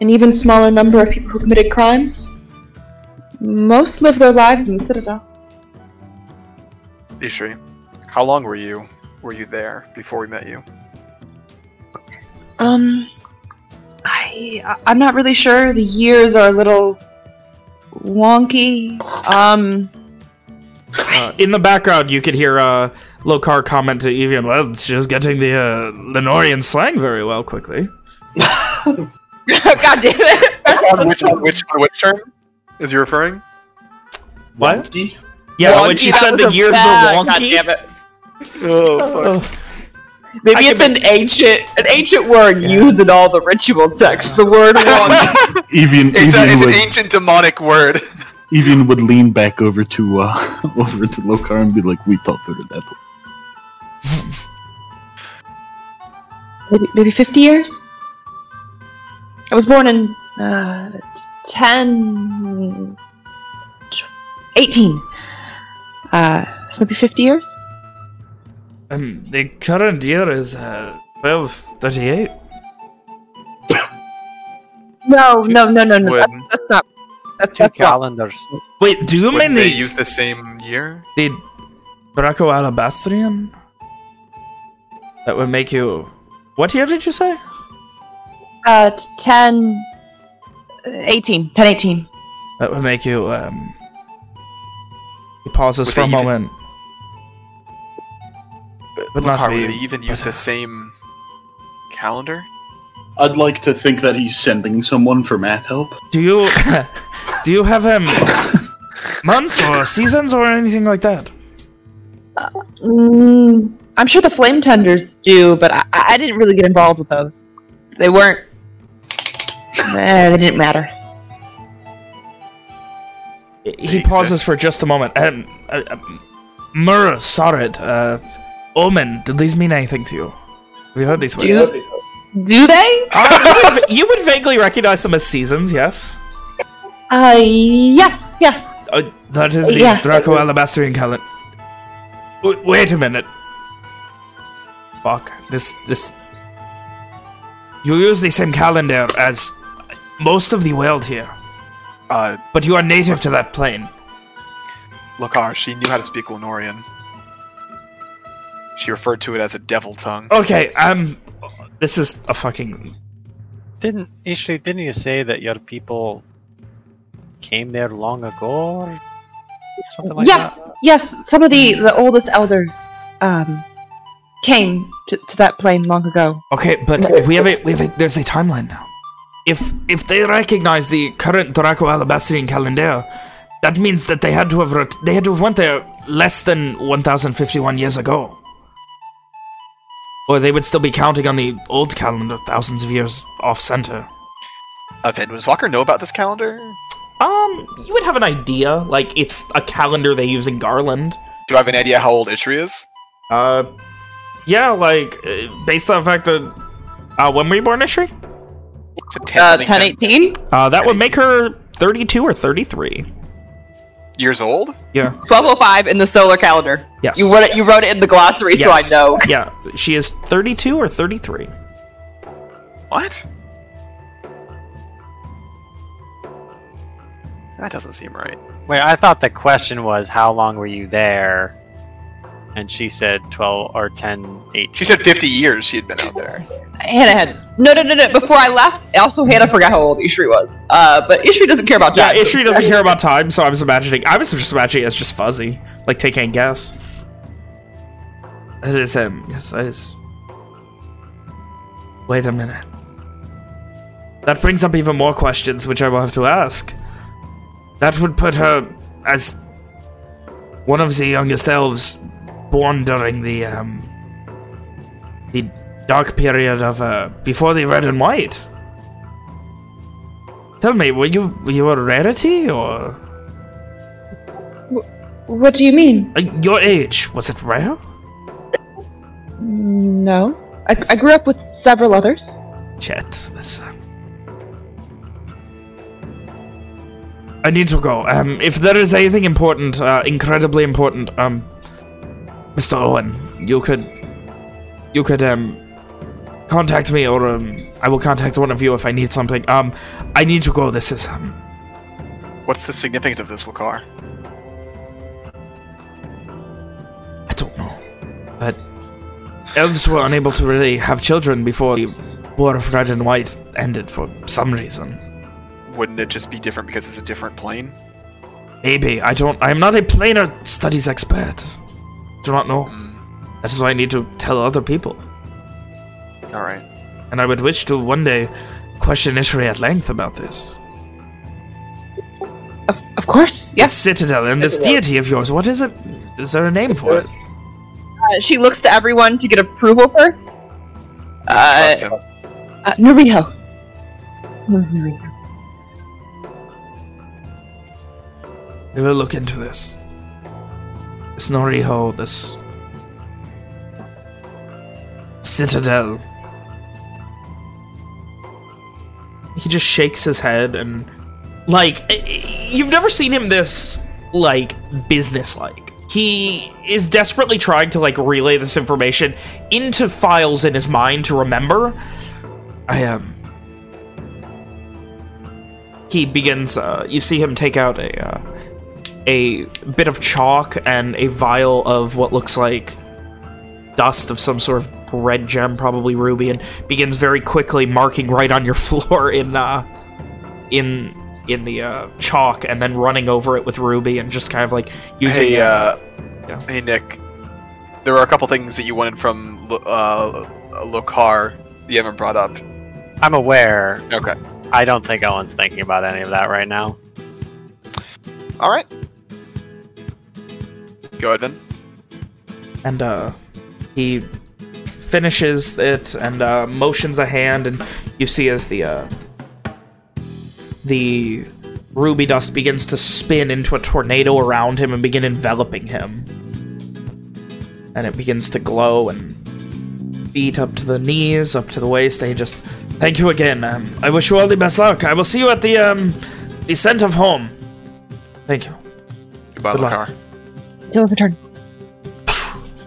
an even smaller number of people who committed crimes. Most live their lives in the Citadel. Ishri, how long were you were you there before we met you? Um, I I- I'm not really sure. The years are a little wonky. Um, Uh, in the background, you could hear uh, Lokar comment to Evian, well, she's getting the uh, Lenorian slang very well quickly. God damn it! which, which which term is you referring? What? Wonky? Yeah, when she that said the a years bad- are God wonky. damn it. Oh fuck! Maybe I it's can an ancient an ancient word used in all the ritual texts. The word wonky. Even It's, a, even it's an ancient demonic word. even would lean back over to uh over to Lokar and be like, "We taught her that." maybe maybe 50 years i was born in uh, 10 tw- 18 uh, so maybe 50 years Um, the current year is uh, 1238. no no no no no that's, that's not that's, Two that's not calendars. Wait, do you mean Wouldn't they the, use the same year? the Draco Alabastrian? That would make you... What year did you say? uh, 10 uh, 18 10 18 That would make you, um... He pauses Would for a even- moment. Would not Lokar, be- would they even use the same calendar? I'd like to think that he's sending someone for math help. Do you... do you have, um... months or seasons or anything like that? mm, i'm sure the flame tenders do but I, I didn't really get involved with those they weren't eh, they didn't matter He They pauses exist. for just a moment. Um, uh, uh, Mur, Sarid, uh, Omen, do these mean anything to you? Have you heard these words? do, do they Uh, you, would, you would vaguely recognize them as seasons, yes? Uh, yes, yes. Uh, that is the Yeah. Draco Alabastrian calendar. W- wait a minute. Fuck. This, this... You use the same calendar as most of the world here, Uh, but you are native to that plane. Lokar, she knew how to speak Lenorian. She referred to it as a devil tongue. Okay, um... This is a fucking... Didn't Ishri, didn't you say that your people came there long ago or something like yes, that? yes. Some of the the oldest elders um came to, to that plane long ago. Okay, but we have a, we have a, there's a timeline now. If if they recognize the current Draco Alabastrian calendar, that means that they had to have they had to have went there less than 1051 years ago. Or they would still be counting on the old calendar thousands of years off center. Uh, does Walker know about this calendar? Um, you would have an idea, like it's a calendar they use in Garland. Do I have an idea how old Ishri is? Uh, yeah, like uh, based on the fact that uh, when were you born, Ishri? It's a 10 Uh, 10 1018? Uh, that would make her 32 or 33. years old? Yeah. 1205 in the solar calendar. Yes. You wrote it. You wrote it in the glossary, so I know. Yeah, she is 32 or 33. What? That doesn't seem right. Wait, I thought the question was how long were you there? And she said 12 or 10, 8. She said 50 years she had been out there. Hannah had no, no, no, no. Before I left, also Hannah forgot how old Ishri was. Uh, but Ishri doesn't care about Yeah, time. so- Ishri doesn't care about time, so I was imagining. I was just imagining it's just fuzzy, like taking a guess. As is um, yes, as. Wait a minute. That brings up even more questions, which I will have to ask. That would put her as one of the youngest elves born during the um the dark period of uh before the red and white. Tell me, were you were you a rarity or What do you mean? uh, your age was it rare? No, I, I grew up with several others. Chet, this. uh, I need to go. Um, if there is anything important, uh, incredibly important, um, Mr. Owen, you could, you could um, contact me, or um, I will contact one of you if I need something. Um, I need to go. This is um, What's the significance of this, Lokar? I don't know, but elves were unable to really have children before the War of Red and White ended for some reason. Wouldn't it just be different because it's a different plane? Maybe. I don't. I am not a planar studies expert. Do not know. Mm, That is why I need to tell other people. Alright. And I would wish to one day question Ishri at length about this. Of, of course, This yes. citadel and this deity of yours, what is it? Is there a name for it? Uh, she looks to everyone to get approval first. Uh, Trust him. uh Nariho. Who's Nariho? We will look into this. This Noriho, this citadel. He just shakes his head and, like, you've never seen him this, like, businesslike. He is desperately trying to, like, relay this information into files in his mind to remember. I am. Um, he begins. Uh, you see him take out a uh, a bit of chalk and a vial of what looks like dust of some sort of red gem, probably ruby, and begins very quickly marking right on your floor in uh, in in the uh, chalk, and then running over it with ruby, and just kind of like using. Hey, uh, Yeah. hey, Nick. There were a couple things that you wanted from uh, Lokar you haven't brought up. I'm aware. Okay. I don't think Owen's thinking about any of that right now. All right. Go ahead, then. and uh, he finishes it and uh, motions a hand, and you see as the uh, the ruby dust begins to spin into a tornado around him and begin enveloping him, and it begins to glow and feet up to the knees, up to the waist. And he just thank you again. Um, I wish you all the best luck. I will see you at the um the scent of home. Thank you. Goodbye, Good luck. Lokar. Till return.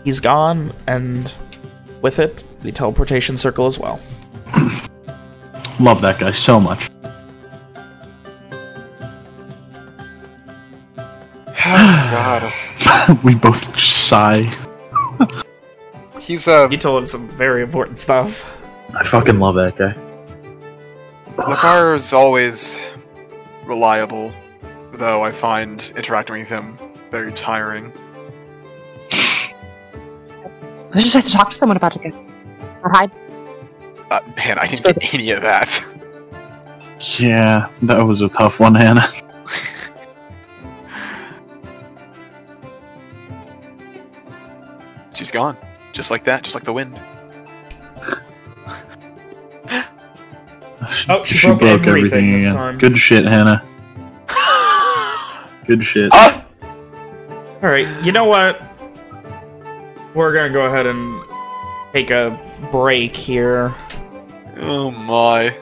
he's gone, and with it, the teleportation circle as well. Love that guy so much. God, we both just sigh. he's uh, You told him some very important stuff. I fucking love that guy. Lokar is always reliable, though I find interacting with him very tiring. I just have to talk to someone about it again. Or hide. Uh, man, I didn't get any of that. Yeah, that was a tough one, Hannah. She's gone, just like that, just like the wind. Oh, she broke everything this time. Good shit, Hannah. Good shit. Ah! All right, you know what? We're gonna go ahead and take a break here. Oh my.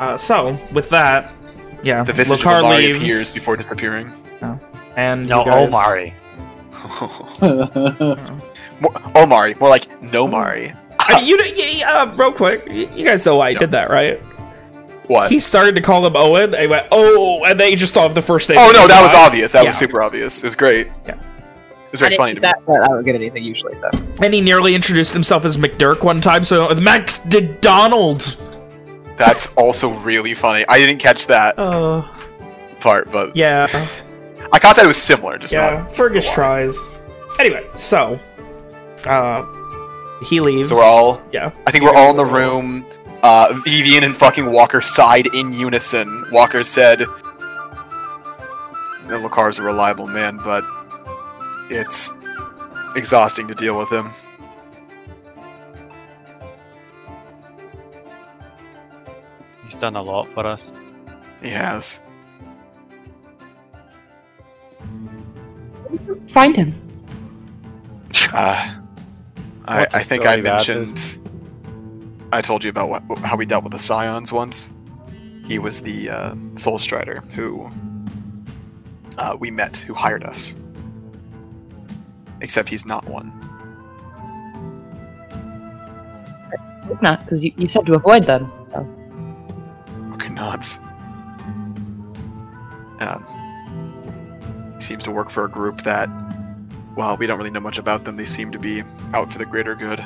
Uh, so, with that, yeah, The visage Lokar of Amari leaves, appears before disappearing. and No, you guys, Omari. more, Omari, more like no Mari. I mean, you, know- uh, real quick, you guys know why I Yeah. did that, right? What? He started to call him Owen. I went, oh, and they just thought of the first name. oh no, that was Why? obvious. That was super obvious. It was great. Yeah. It was I very didn't funny do to me. that, but I don't get anything usually, so. And he nearly introduced himself as McDirk one time, so Mac did Donald. That's also really funny. I didn't catch that Uh, part, but yeah, I caught that it was similar. Just yeah. Fergus tries. Anyway, so, uh, he leaves. So we're all. yeah. I think we're all in the room. Uh, Vivian and fucking Walker sighed in unison. Walker said, "The Lokar's a reliable man, but it's exhausting to deal with him." He's done a lot for us. He has. Find him. Uh, I, I think I about mentioned. I told you about what, how we dealt with the Scions once. He was the uh, Soul Strider who uh, we met, who hired us. Except he's not one. Hope not, because you, you said to avoid them, so. Fucking nuts. Um, he seems to work for a group that, well, we don't really know much about them. They seem to be out for the greater good.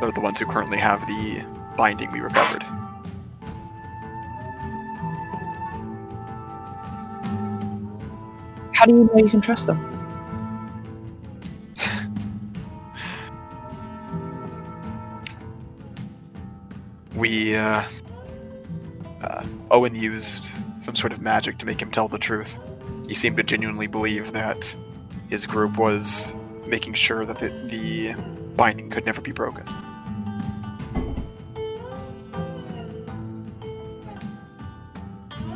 They're the ones who currently have the binding we recovered. How do you know you can trust them? We, uh, uh, Owen used some sort of magic to make him tell the truth. He seemed to genuinely believe that his group was making sure that the, the binding could never be broken.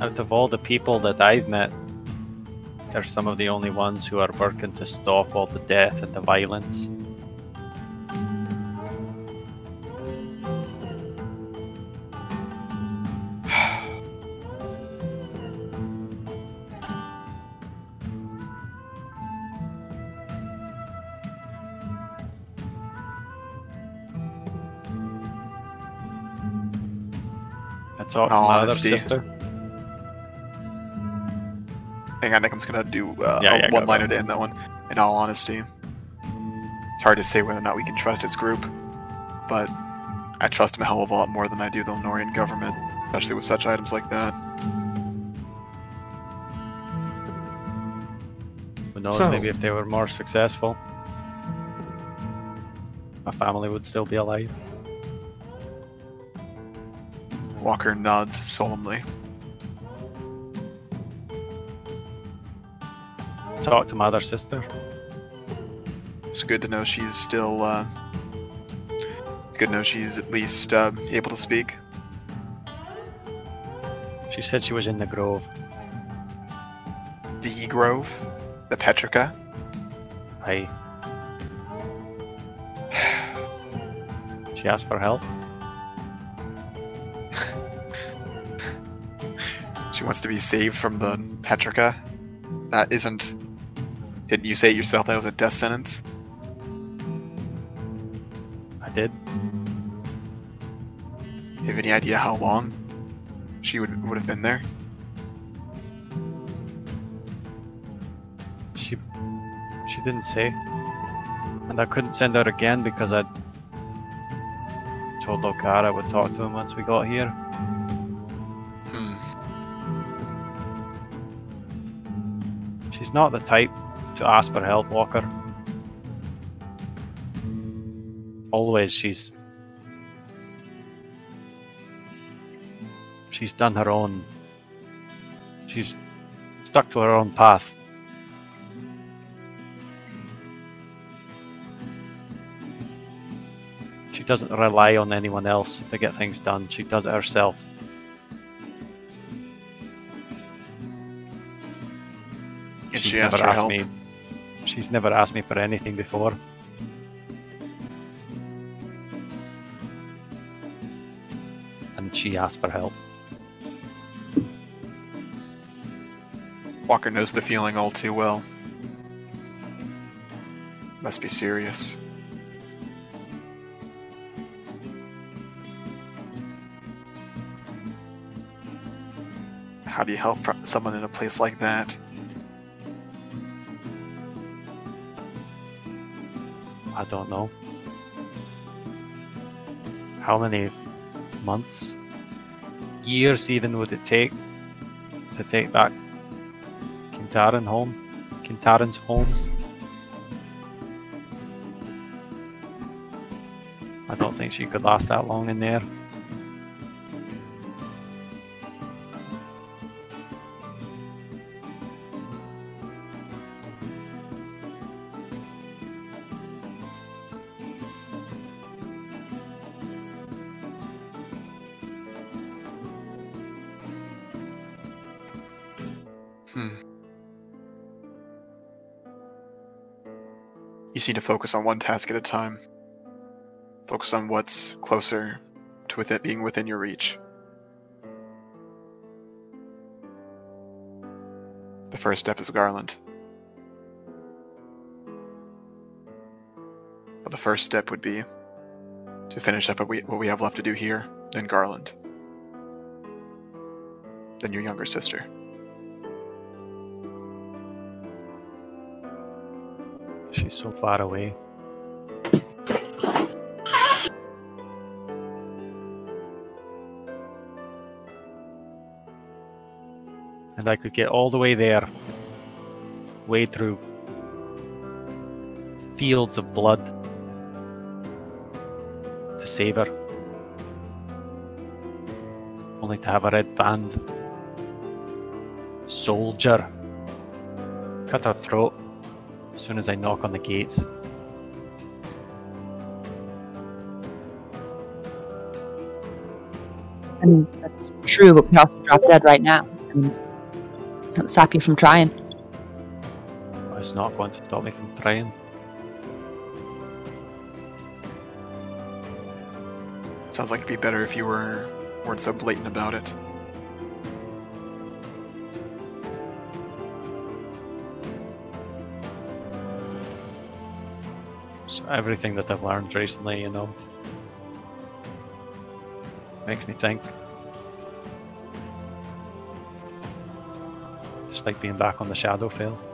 Out of all the people that I've met, they're some of the only ones who are working to stop all the death and the violence. To all my other sister. Hang on, Nick, I'm just gonna do uh, Yeah, a yeah, one liner to end that one. In all honesty, it's hard to say whether or not we can trust his group, but I trust him a hell of a lot more than I do the Lenorian government, especially with such items like that. Who knows? So- Maybe if they were more successful, my family would still be alive. Walker nods solemnly. Talk to my other sister. It's good to know she's still. Uh, it's good to know she's at least uh, able to speak. She said she was in the grove. The Grove, the Petrica. I. She asked for help. She She wants to be saved from the Petrica. That isn't. Didn't you say it yourself that was a death sentence? I did. You have any idea how long she would would have been there? She she didn't say. And I couldn't send her again because I told Lokar I would talk to him once we got here. Hmm. She's not the type to ask for help, Walker. Always she's she's done her own she's stuck to her own path. She doesn't rely on anyone else to get things done. She does it herself. And she asked never asked help. me. She's never asked me for anything before. And she asked for help. Walker knows the feeling all too well. Must be serious. How do you help someone in a place like that? I don't know. How many months, years even would it take to take back Kintaran home? Kintaran's home? I don't think she could last that long in there. Just need to focus on one task at a time. Focus on what's closer to with it being within your reach. The first step is Garland. But the first step would be to finish up what we, what we have left to do here, then Garland. Then your younger sister. She's so far away. And I could get all the way there, Way through. Fields of blood. To save her. Only to have a red band. Soldier. Cut her throat as soon as I knock on the gate. I mean, that's true, but we also drop dead right now. I mean, doesn't stop you from trying. It's not going to stop me from trying. Sounds like it'd be better if you were weren't so blatant about it. Everything that I've learned recently, you know, makes me think. Just like being back on the Shadowfell.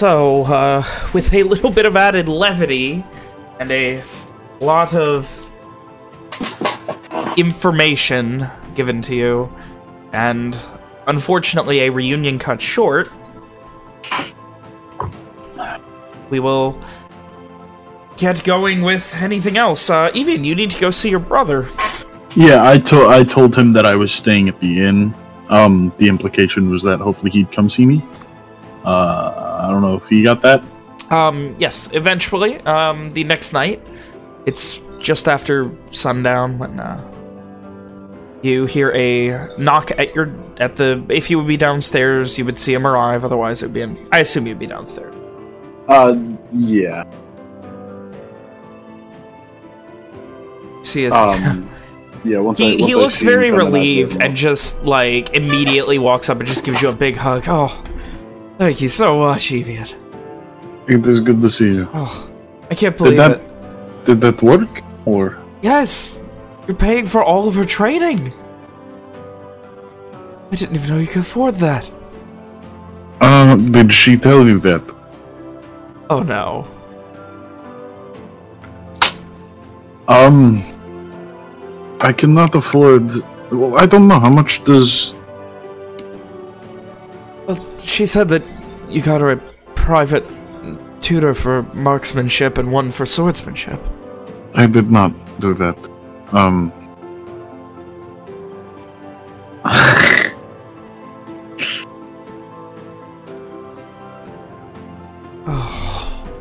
So, uh, with a little bit of added levity and a lot of information given to you, and unfortunately a reunion cut short, we will get going with anything else. Uh, Evian, you need to go see your brother. Yeah, I told I told him that I was staying at the inn. Um, the implication was that hopefully he'd come see me. Uh, don't know if you got that. Um, yes, eventually, um, the next night. It's just after sundown when, uh, You hear a knock at your at the. If you would be downstairs, you would see him arrive. Otherwise, it would be. In, I assume you'd be downstairs. Uh, yeah. See, as Um, yeah. Once I, he, once he I looks see very relieved and just like immediately walks up and just gives you a big hug. Oh, thank you so much, Evian. It is good to see you. Oh, I can't believe Did that it. did that work or? Yes, you're paying for all of her training. I didn't even know you could afford that. Uh, did she tell you that? Oh no. Um, I cannot afford. Well, I don't know how much does. She said that you got her a private tutor for marksmanship and one for swordsmanship. I did not do that. Um.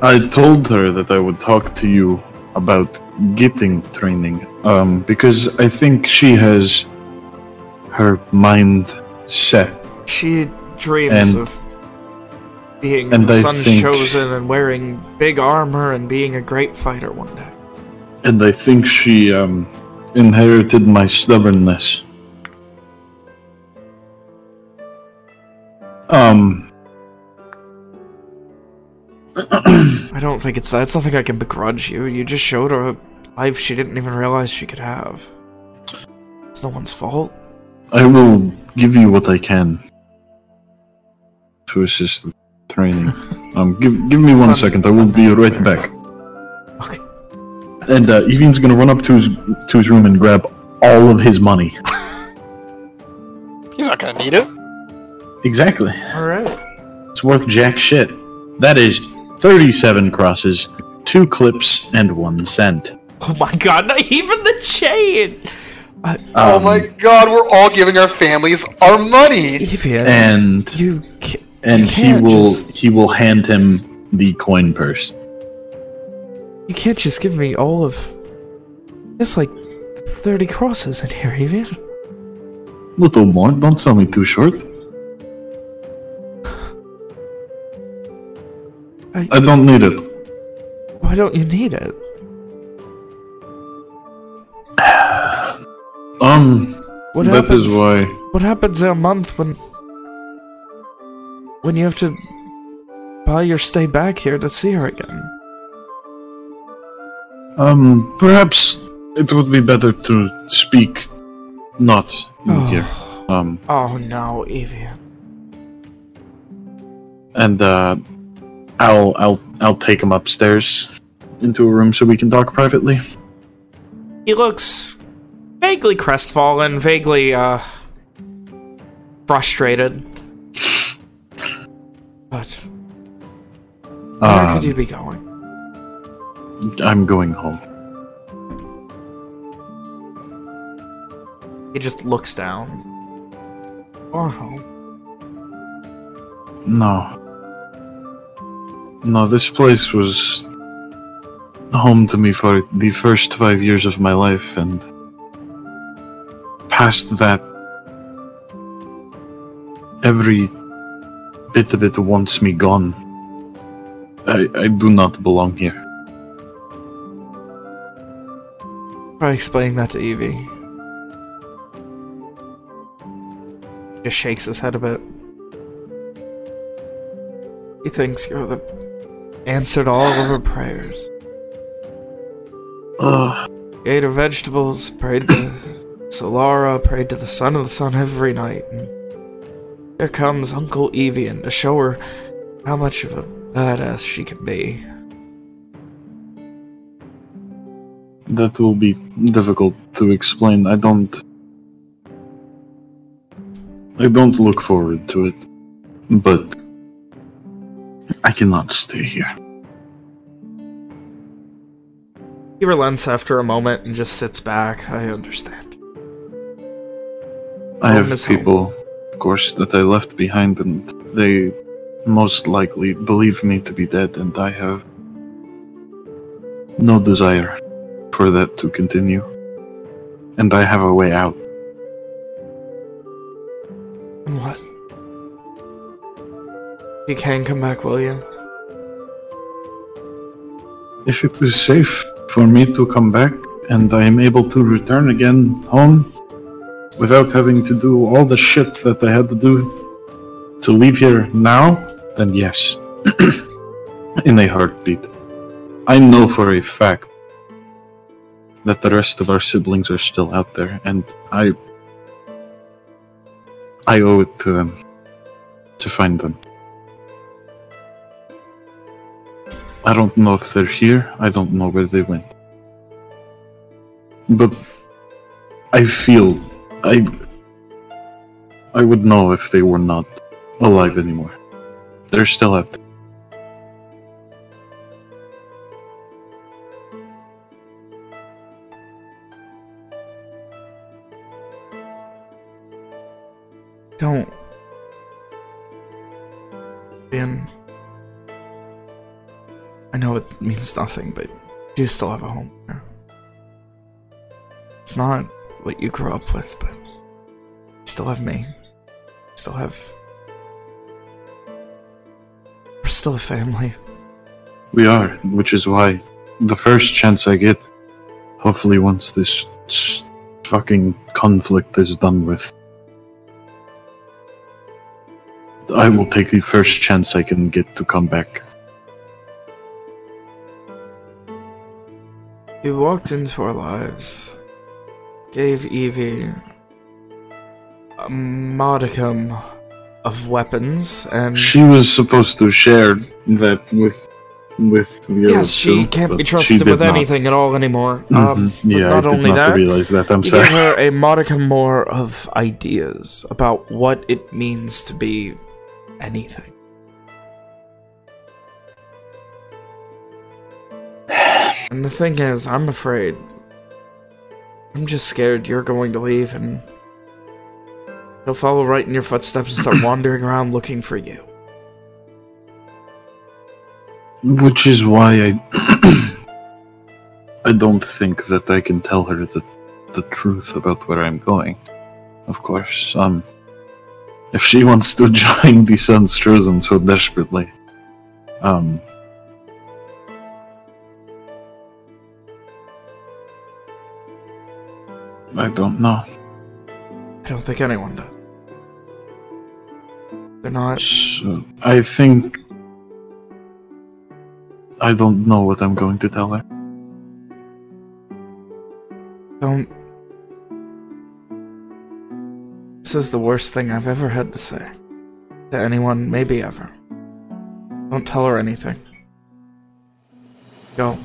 I told her that I would talk to you about getting training. Um, because I think she has her mind set. she dreams And- of being and the I son's think- chosen and wearing big armor and being a great fighter one day. And I think she um, inherited my stubbornness. Um. I don't think it's that. It's nothing I can begrudge you. You just showed her a life she didn't even realize she could have. It's no one's fault. I will give you what I can to assist with training. um, give give me one second. I will be right unnecessary. back. Okay. And uh, Evian's gonna run up to his to his room and grab all of his money. He's not gonna need it. Exactly. All right. It's worth jack shit. That is thirty-seven crosses, two clips, and one cent. Oh my god! Not even the chain. Uh, oh Um, my god, we're all giving our families our money. Evian, And you ca- and he will just- he will hand him the coin purse. you can't just give me all of. There's like thirty crosses in here, Evian. Little more. Don't sell me too short. I, I don't need it. why don't you need it? Um, What that happens? is why. What happens in a month when when you have to buy your stay back here to see her again? Um, perhaps it would be better to speak not in Oh. here. Um, Oh no, Evian. and uh, I'll I'll I'll take him upstairs into a room so we can talk privately. He looks vaguely crestfallen, vaguely uh frustrated. But where Um, could you be going? I'm going home. He just looks down. Or home. No. No, this place was home to me for the first five years of my life, and past that, every bit of it wants me gone. I, I do not belong here. Try explaining that to Evie. Just shakes his head a bit. He thinks you're the answer to all of her prayers. Ugh. Ate her vegetables, prayed to Solara, prayed to the Son of the sun every night. And here comes Uncle Evian to show her how much of a badass she can be. that will be difficult to explain. I don't. I don't look forward to it, but I cannot stay here. He relents after a moment and just sits back. I understand. I oh, Home have is home course, that I left behind, and they most likely believe me to be dead, and I have no desire for that to continue. And I have a way out. And what? You can come back, will you? If it is safe for me to come back and I am able to return again home, without having to do all the shit that I had to do to leave here now, then yes. In a heartbeat. I know for a fact that the rest of our siblings are still out there, and I. I owe it to them to find them. I don't know if they're here, I don't know where they went. But I feel I I would know if they were not alive anymore. They're still at. Don't. Ben. I know it means nothing, but you still have a home. It's not what you grew up with, but you still have me. You still have. We're still a family. We are, which is why the first chance I get, hopefully once this fucking conflict is done with, I will take the first chance I can get to come back. You walked into our lives, gave Evie a modicum of weapons, and She was supposed to share that with with the other yes, she two, can't be trusted with not. anything at all anymore. Mhm. Um, yeah, not I only not that, realize that. I'm sorry. gave her a modicum more of ideas about what it means to be anything. And the thing is, I'm afraid. I'm just scared you're going to leave and he'll follow right in your footsteps and start wandering around looking for you. Which is why I I don't think that I can tell her the the truth about where I'm going. Of course, um if she wants to join the Sun's Chosen so desperately, um I don't know. I don't think anyone does. They're not. So I think I don't know what I'm going to tell her. Don't. This is the worst thing I've ever had to say. To anyone, maybe ever. Don't tell her anything. Go.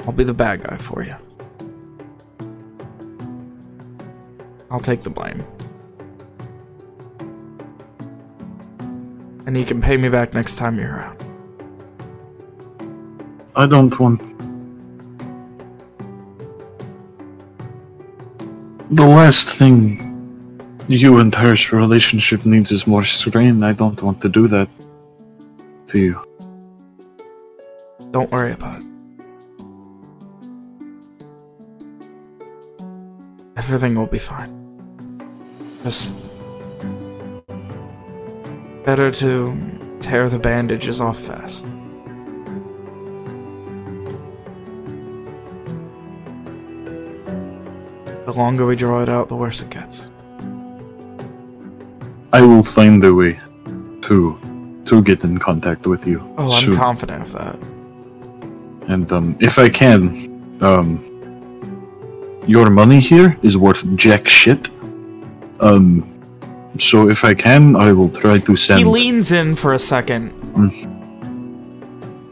I'll be the bad guy for you. I'll take the blame. And you can pay me back next time you're around. I don't want. The last thing you and her's relationship needs is more strain. I don't want to do that to you. Don't worry about it. Everything will be fine. Just better to tear the bandages off fast. The longer we draw it out, the worse it gets. I will find a way to to get in contact with you Oh, I'm soon. confident of that. and um, if I can, um, your money here is worth jack shit. Um, so if I can, I will try to send. He leans in for a second. Mm.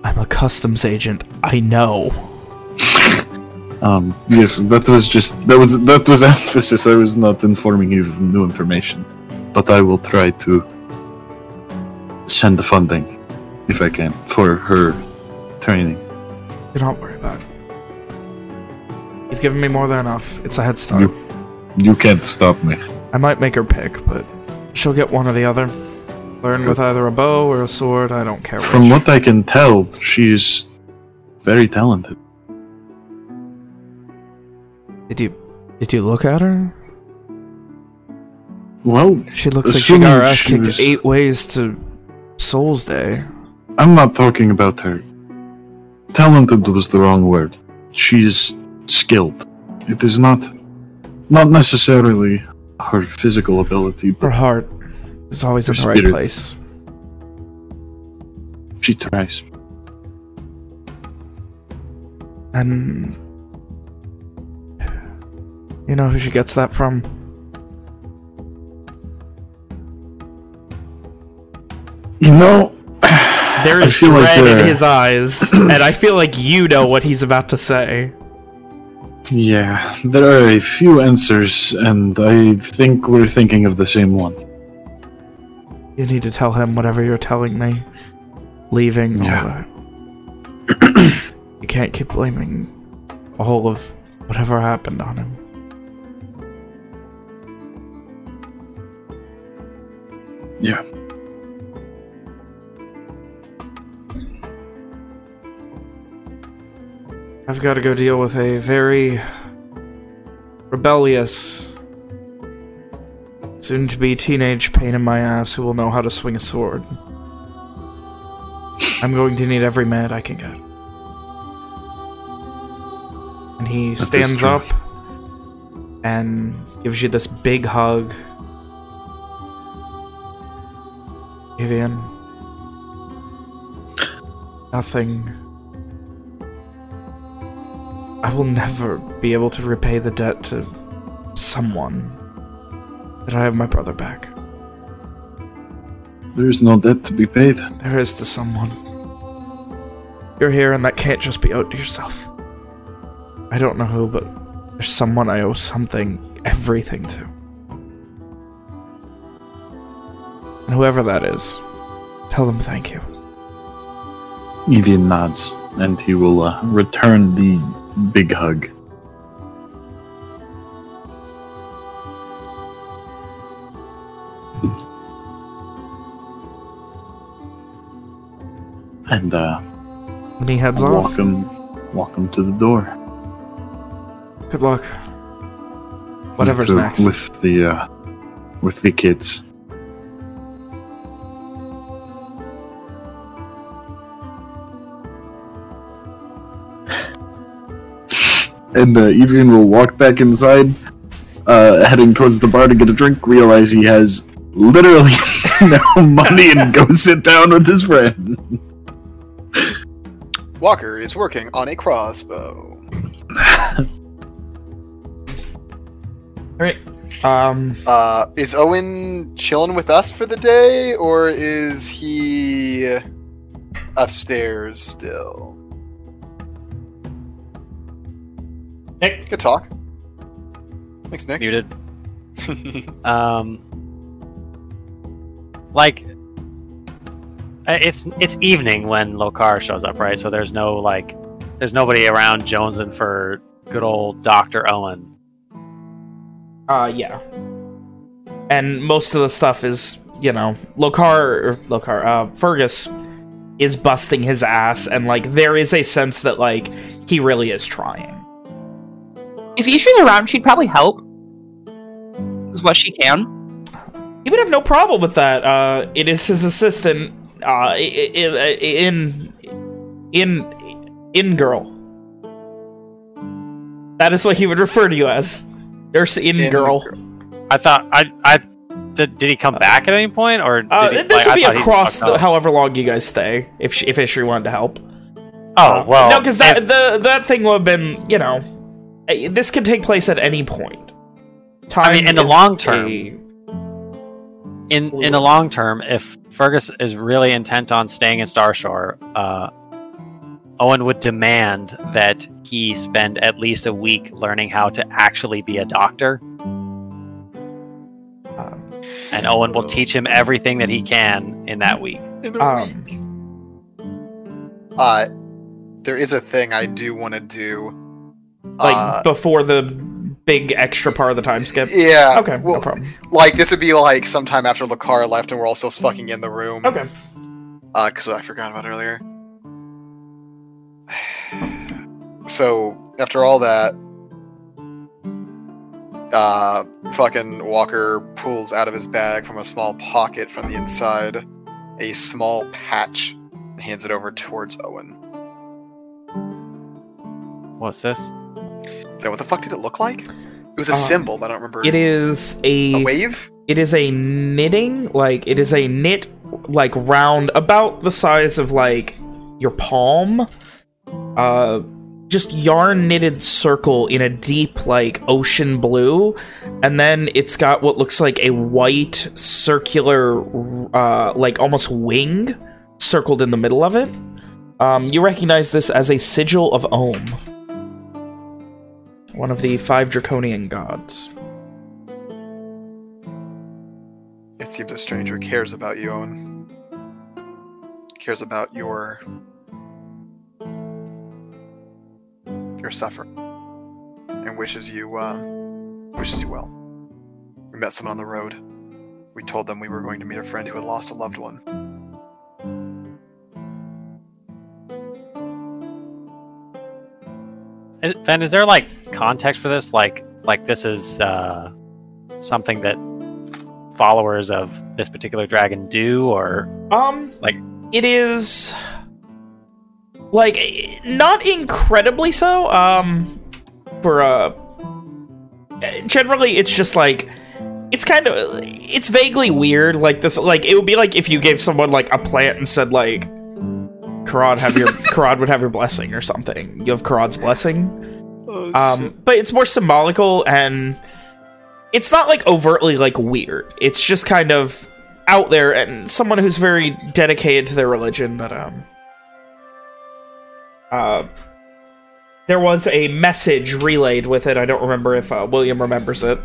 I'm a customs agent. I know. Um, yes, that was just that was that was emphasis. I was not informing you of new information, but I will try to send the funding if I can for her training. Do not worry about it. You've given me more than enough. It's a head start. You, you can't stop me. I might make her pick, but she'll get one or the other. Learn with either a bow or a sword. I don't care. From which. what I can tell, she's very talented. did you did you look at her? Well, She looks like she got her ass kicked was- eight ways to Souls Day. I'm not talking about her. Talented was the wrong word. She's skilled. It is not, not necessarily her physical ability, Her heart is always in the right place. she tries. And you know who she gets that from? You know, there is feel like dread in his eyes, and I feel like you know what he's about to say. Yeah, there are a few answers, and I think we're thinking of the same one. You need to tell him whatever you're telling me. Leaving Yeah. you can't keep blaming all of whatever happened on him. Yeah. I've got to go deal with a very rebellious, soon to be teenage pain in my ass who will know how to swing a sword. I'm going to need every med I can get. And he That stands up and gives you this big hug. Vivian. Nothing. I will never be able to repay the debt to someone. But I have my brother back. There's no debt to be paid. There is to someone. You're here and that can't just be owed to yourself. I don't know who, but there's someone I owe something, everything to. And whoever that is, tell them thank you. Evian nods, and he will uh, return the big hug. And uh, When he heads walk off, him, walk him to the door. good luck. Whatever's with the, next. with the uh, with the kids. And uh, Evian will walk back inside, uh, heading towards the bar to get a drink. Realize he has literally no money, and go sit down with his friend. Walker is working on a crossbow. Alright. Um, Uh, is Owen chilling with us for the day, or is he upstairs still? Nick. Good talk. Thanks, Nick. Muted. Um, like uh, it's it's evening when Lokar shows up, right? So there's no like, there's nobody around jonesing for good old Doctor Owen. Uh, yeah. And most of the stuff is, you know, Lokar, or Lokar, uh, Fergus is busting his ass, and, like, there is a sense that, like, he really is trying. If Isha's around, she'd probably help. Is what she can. He would have no problem with that. Uh, it is his assistant, uh, i- i- in, in, in girl. That is what he would refer to you as. Nurse in, In girl. I thought I I did, did he come back at any point or did Uh, he, this like, would be thought across the, however long you guys stay, if she, if Ishri wanted to help. Oh Uh, well, no, because that if- the that thing would have been, you know, this could take place at any point. Time I mean, in the long term, a- in in the long term, if Fergus is really intent on staying in Starshore, uh, Owen would demand that he spend at least a week learning how to actually be a doctor, um, and Owen will teach him everything that he can in that week. In a um, week. Uh, there is a thing I do want to do. Like uh, before the big extra part of the time skip. Yeah. Okay, well, no problem. Like this would be like sometime after Lakara left and we're all still fucking in the room. Okay. Uh, because I forgot about earlier. So after all that, uh, fucking Walker pulls out of his bag from a small pocket from the inside a small patch and hands it over towards Owen. What's this? What the fuck did it look like? It was a Uh, symbol, but I don't remember. It is a a wave. it is a knitting like it is a knit like round about the size of like your palm uh just yarn knitted circle in a deep like ocean blue and then it's got what looks like a white circular uh like almost wing circled in the middle of it um you recognize this as a sigil of ohm one of the five draconian gods It seems a stranger cares about you, Owen. Cares about your your suffering and wishes you uh, wishes you well. We met someone on the road. We told them we were going to meet a friend who had lost a loved one. Ben, is there like context for this? Like, like this is uh, something that followers of this particular dragon do, or Um, Like- it is like not incredibly so. Um, for uh, generally it's just like it's kind of it's vaguely weird. Like this, like it would be like if you gave someone like a plant and said like, "Karad, have your Karad would have your blessing" or something. You have Karad's blessing. Um, but it's more symbolical and it's not like overtly like weird. It's just kind of out there and someone who's very dedicated to their religion. But um, uh, there was a message relayed with it. I don't remember if uh, William remembers it.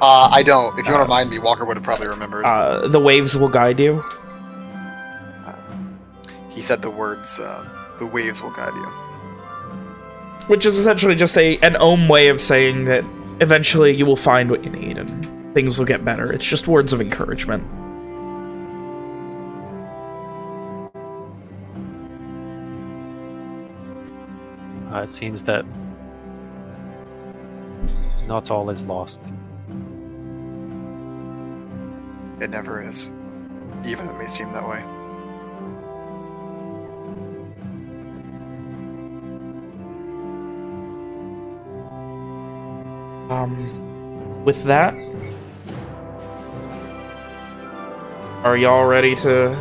Uh, I don't. If you want to remind me, Walker would have probably remembered. Uh, the waves will guide you. He said the words, uh, "The waves will guide you." Which is essentially just a an ohm way of saying that eventually you will find what you need and things will get better. It's just words of encouragement. uh, it seems that not all is lost. It never is, even it may seem that way. Um, with that, are y'all ready to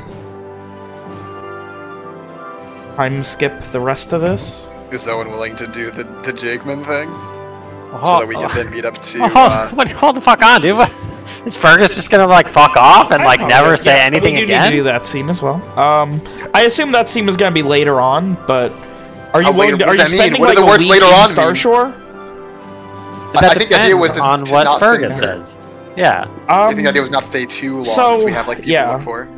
time skip the rest of this? Is Owen willing to do the the Jigman thing so Oh, that we can oh, then meet up to? oh, Uh, what- hold the fuck on, dude. What? Is Fergus just gonna like fuck off and like never yeah, say yeah, anything we do again? need to do that scene as well. Um, I assume that scene is going to be later on, but are you Oh, willing later- to, are you that mean? spending What do like the a words week later on Star mean? Shore? That I- I think the idea was to- on to what not stay Fergus there. says. Yeah. Um, I think the idea was not to stay too long, so, so, we have like people yeah. to look for.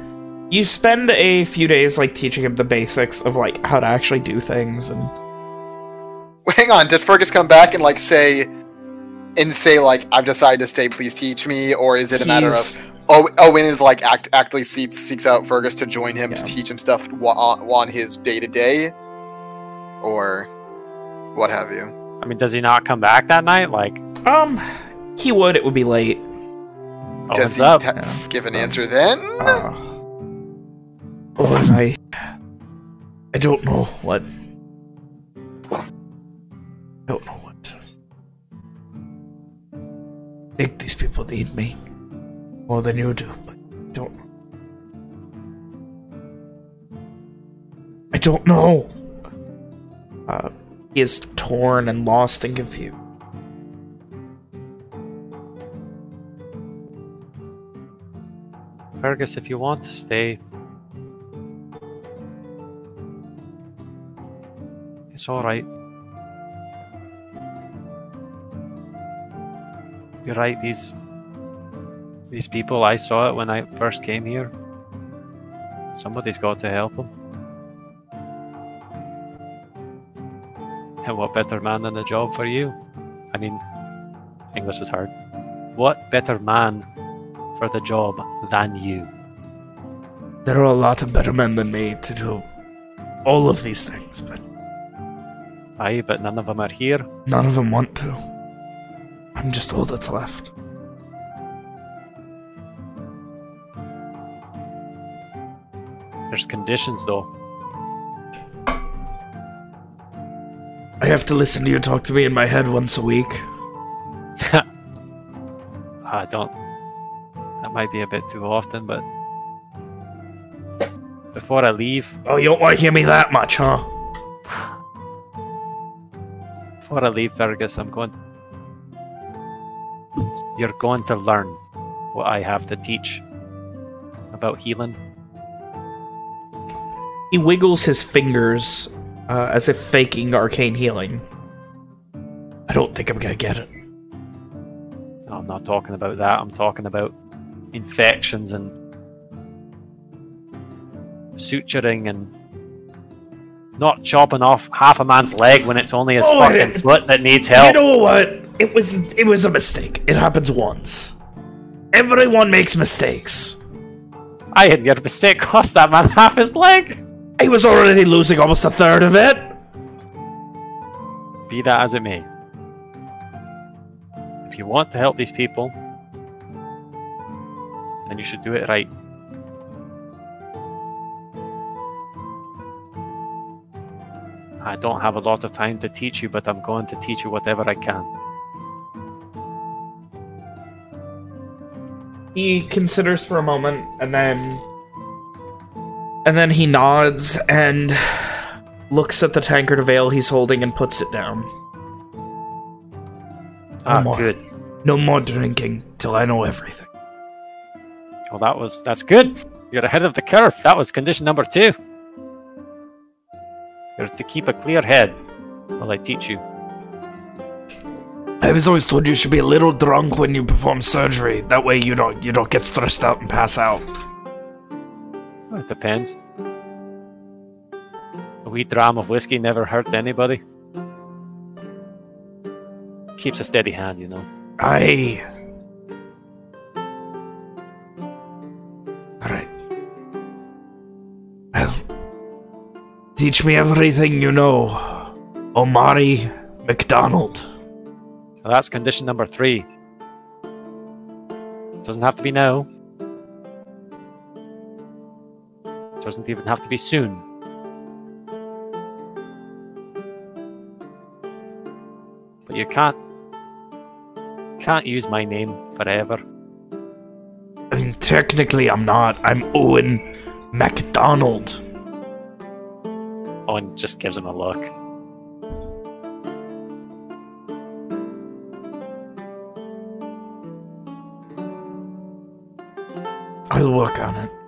you spend a few days like teaching him the basics of like how to actually do things and Well, hang on, does Fergus come back and like say, and say like, "I've decided to stay. Please teach me," or is it a matter of oh, Owen is like act actively seeks seeks out Fergus to join him to teach him stuff on, on his day to day, or what have you? I mean, does he not come back that night? Like, um he would it would be late Does Owens he up. Yeah. give an answer then? uh, oh and i i don't know what I don't know what I think these people need me more than you do but I don't know i don't know uh he is torn and lost and confused Fergus, if you want to stay, it's all right. You're right. These these people, I saw it when I first came here. Somebody's got to help them. And what better man than a job for you? I mean, English is hard. What better man for the job than you? There are a lot of better men than me to do all of these things, but. Aye, but none of them are here. None of them want to. I'm just all that's left. There's conditions, though. I have to listen to you talk to me in my head once a week. I don't. That might be a bit too often, but before I leave, Oh, you don't want to hear me that much, huh? before I leave Fergus, I'm going. You're going to learn what I have to teach about healing. He wiggles his fingers uh, as if faking arcane healing. I don't think I'm gonna get it. No, I'm not talking about that. I'm talking about infections and suturing and not chopping off half a man's leg when it's only his Oh, fucking I- foot that needs help. You know what? It was it was a mistake. It happens once. Everyone makes mistakes. I had your mistake cost that man half his leg. I was already losing almost a third of it. Be that as it may. If you want to help these people, then you should do it right. I don't have a lot of time to teach you, but I'm going to teach you whatever I can. He considers for a moment and then and then he nods and looks at the tankard of ale he's holding and puts it down. Ah, more. good. No more drinking till I know everything. Well, that was that's good. You're ahead of the curve. That was condition number two. You're to keep a clear head while I teach you. I was always told you should be a little drunk when you perform surgery. That way you don't you don't get stressed out and pass out. Well, It depends. A wee dram of whiskey never hurt anybody. Keeps a steady hand, you know. Aye. Alright. Well, teach me everything you know, Omari McDonald. So that's condition number three. Doesn't have to be now. Doesn't even have to be soon. But you can't can't use my name forever. I mean, technically I'm not. I'm Owen McDonald. Owen just gives him a look. I'll work on it.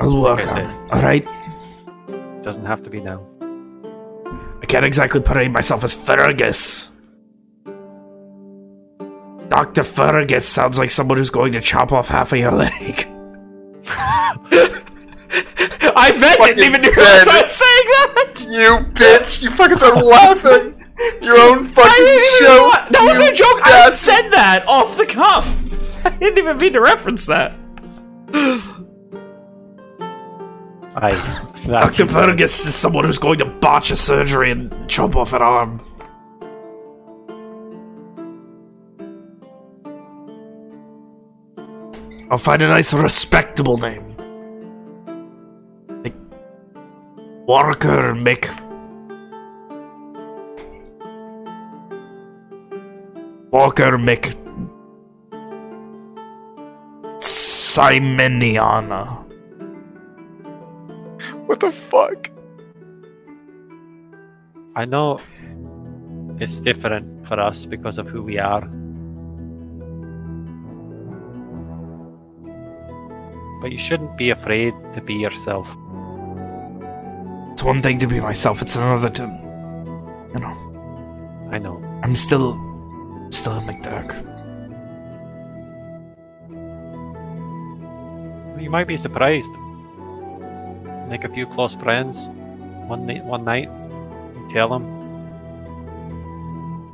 I'll work Like on said. it. Alright? Doesn't have to be now. I can't exactly parade myself as Fergus. Dr. Fergus sounds like someone who's going to chop off half of your leg. I bet Fucking didn't even realize I Ben. was saying that! You bitch! You fucking started laughing! Your own fucking I didn't even show! know- That was you a joke! I said that off the cuff! I didn't even mean to reference that. I Dr. Fergus is someone who's going to botch a surgery and chop off an arm. I'll find a nice, respectable name. Like Walker Mick. Walker Mick. Simoniana. What the fuck? I know it's different for us because of who we are. But you shouldn't be afraid to be yourself. It's one thing to be myself, it's another to. You know, I know. I'm still. still in McDurk. You might be surprised. Make a few close friends one night. One night, and tell them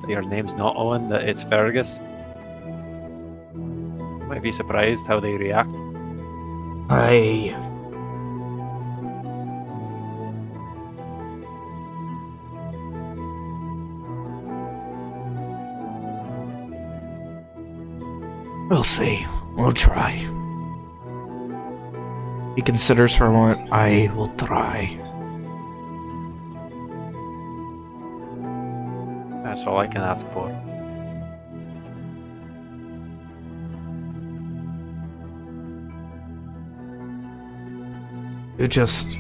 that your name's not Owen, that it's Fergus. You might be surprised how they react. I. We'll see. We'll try. He considers for a moment. I will try. That's all I can ask for. You just.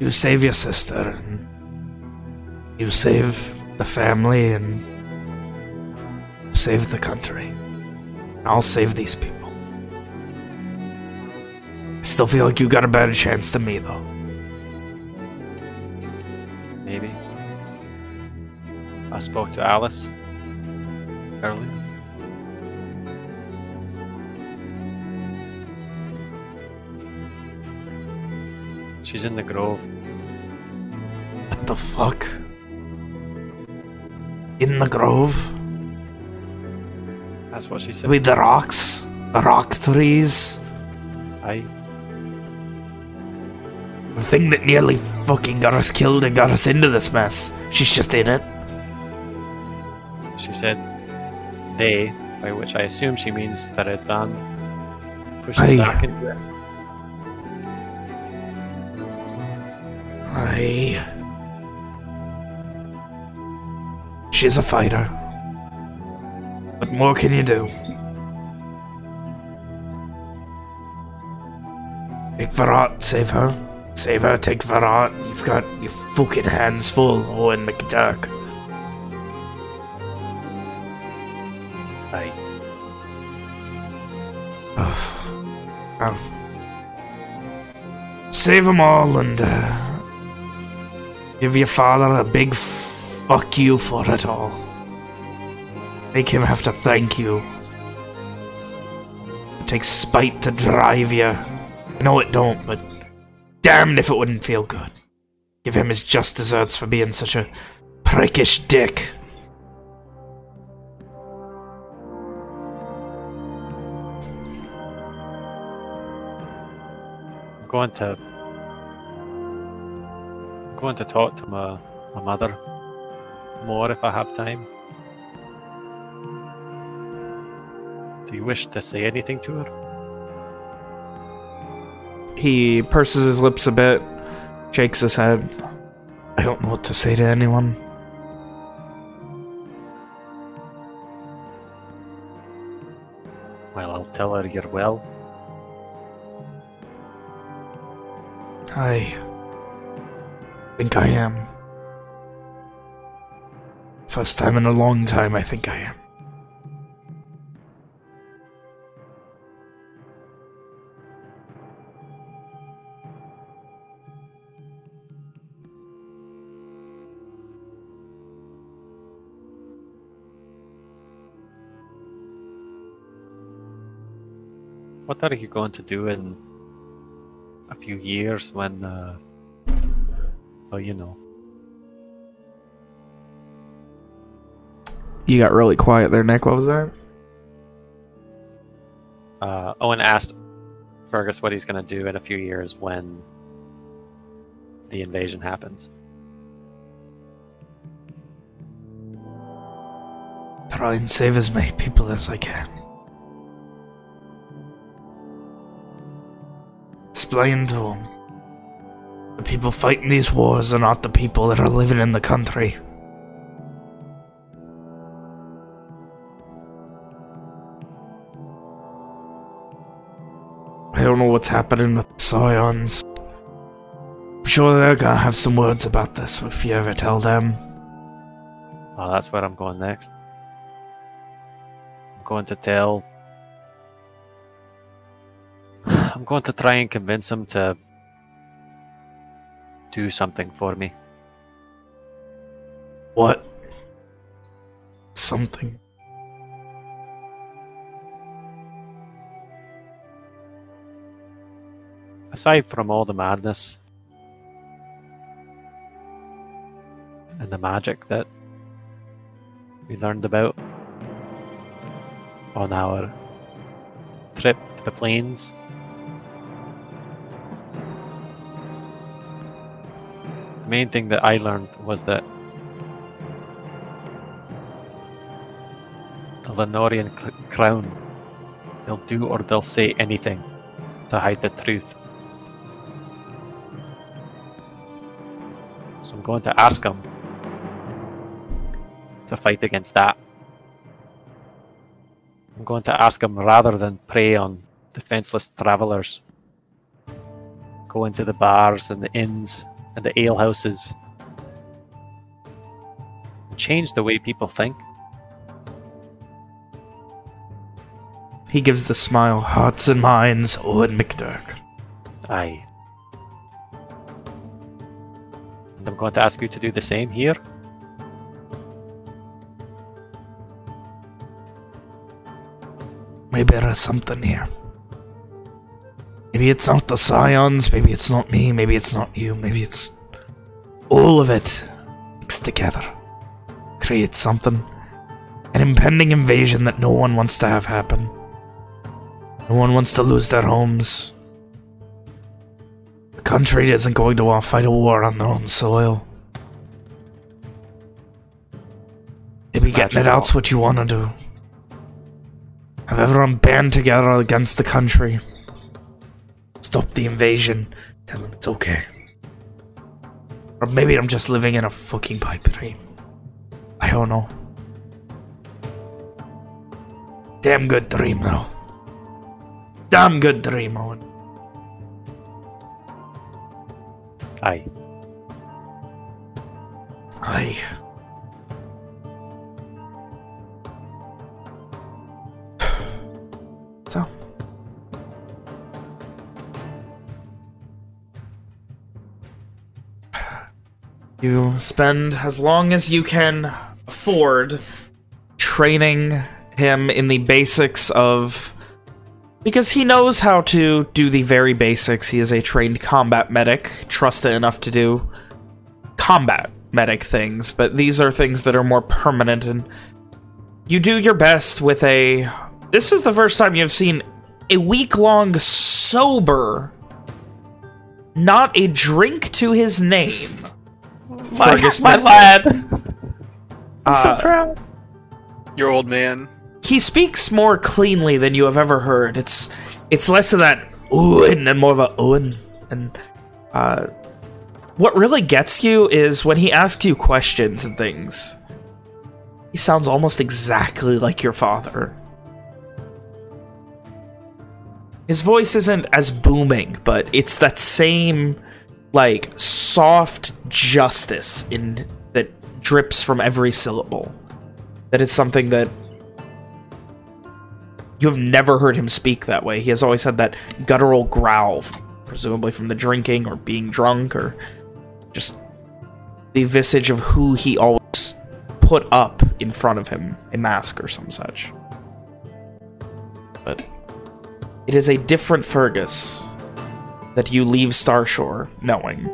You save your sister, and you save the family, and you save the country. I'll save these people. I still feel like you got a better chance than me, though. Maybe. I spoke to Alice earlier. She's in the grove. What the fuck? In the grove? That's what she said. With the rocks? The rock trees? Thing that nearly fucking got us killed and got us into this mess. She's just in it. she said they, by which I assume she means that I'd done pushed it back into it. I. She's a fighter. What more can you do? Take Varat, save her. Save her, take Varat. You've got your fucking hands full, Owen McDurk. Aye. Oh. Save them all and uh, give your father a big fuck you for it all. Make him have to thank you. It takes spite to drive you. I know it don't, but damned if it wouldn't feel good. Give him his just desserts for being such a prickish dick. I'm going to I'm going to talk to my, my mother more if I have time. Do you wish to say anything to her? He purses his lips a bit, shakes his head. I don't know what to say to anyone. Well, I'll tell her you're well. I think I am. First time in a long time, I think I am. What are you going to do in a few years when, uh, oh, you know, You got really quiet there, Nick. What was that? uh, Owen asked Fergus what he's going to do in a few years when the invasion happens. Try and save as many people as I can. Explain to them. The people fighting these wars are not the people that are living in the country. I don't know what's happening with the Scions. I'm sure they're gonna have some words about this if you ever tell them. Well, that's where I'm going next. I'm going to tell. Going to try and convince him to do something for me. What? Something. Aside from all the madness and the magic that we learned about on our trip to the plains, main thing that I learned was that the Lenorian crown They'll do or they'll say anything to hide the truth. So I'm going to ask them to fight against that. I'm going to ask them rather than prey on defenseless travelers. Go into the bars and the inns and the alehouses. Change the way people think. He gives the smile. Hearts and minds, oh, Owen McDurk. Aye. And I'm going to ask you to do the same here. Maybe there's something here. Maybe it's not the Scions, maybe it's not me, maybe it's not you, maybe it's all of it mixed together. Create something. An impending invasion that no one wants to have happen. No one wants to lose their homes. The country isn't going to want to fight a war on their own soil. Maybe getting it out's what you want to do. Have everyone band together against the country. Stop the invasion. Tell them it's okay. Or maybe I'm just living in a fucking pipe dream. I don't know. Damn good dream, though. Damn good dream, Owen. Aye. Aye. You spend as long as you can afford training him in the basics of... Because he knows how to do the very basics. He is a trained combat medic, trusted enough to do combat medic things, but these are things that are more permanent, and you do your best with a... This is the first time you've seen a week-long sober, not a drink to his name. My, Fergus my lad! I'm so Uh, proud. Your old man. he speaks more cleanly than you have ever heard. It's it's less of that oohin and more of a oohin. And uh, what really gets you is when he asks you questions and things. He sounds almost exactly like your father. His voice isn't as booming, but it's that same, like, soft justice in that drips from every syllable. That is something that you have never heard him speak that way. He has always had that guttural growl, presumably from the drinking or being drunk or just the visage of who he always put up in front of him, a mask or some such. But it is a different Fergus that you leave Starshore knowing.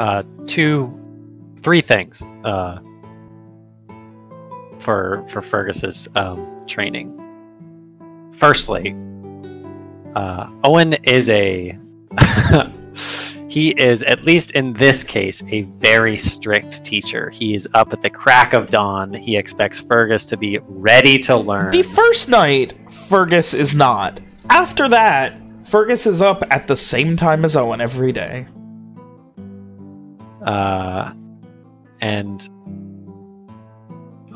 Uh, two, three things uh, for for Fergus's um, training. Firstly, uh, Owen is a he is at least in this case a very strict teacher. He is up at the crack of dawn. He expects Fergus to be ready to learn. The first night, Fergus is not. After that, Fergus is up at the same time as Owen every day. uh, and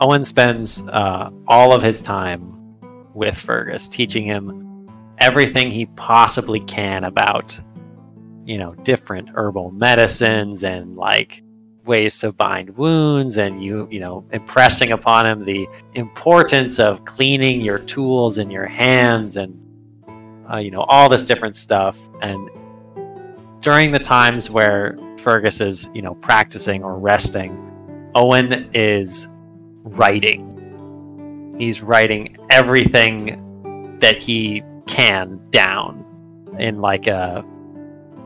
Owen spends uh, all of his time with Fergus, teaching him everything he possibly can about, you know, different herbal medicines and like ways to bind wounds, and you, you know, impressing upon him the importance of cleaning your tools and your hands, and uh, you know, all this different stuff, and during the times where Fergus is, you know, practicing or resting, Owen is writing. He's writing everything that he can down in like a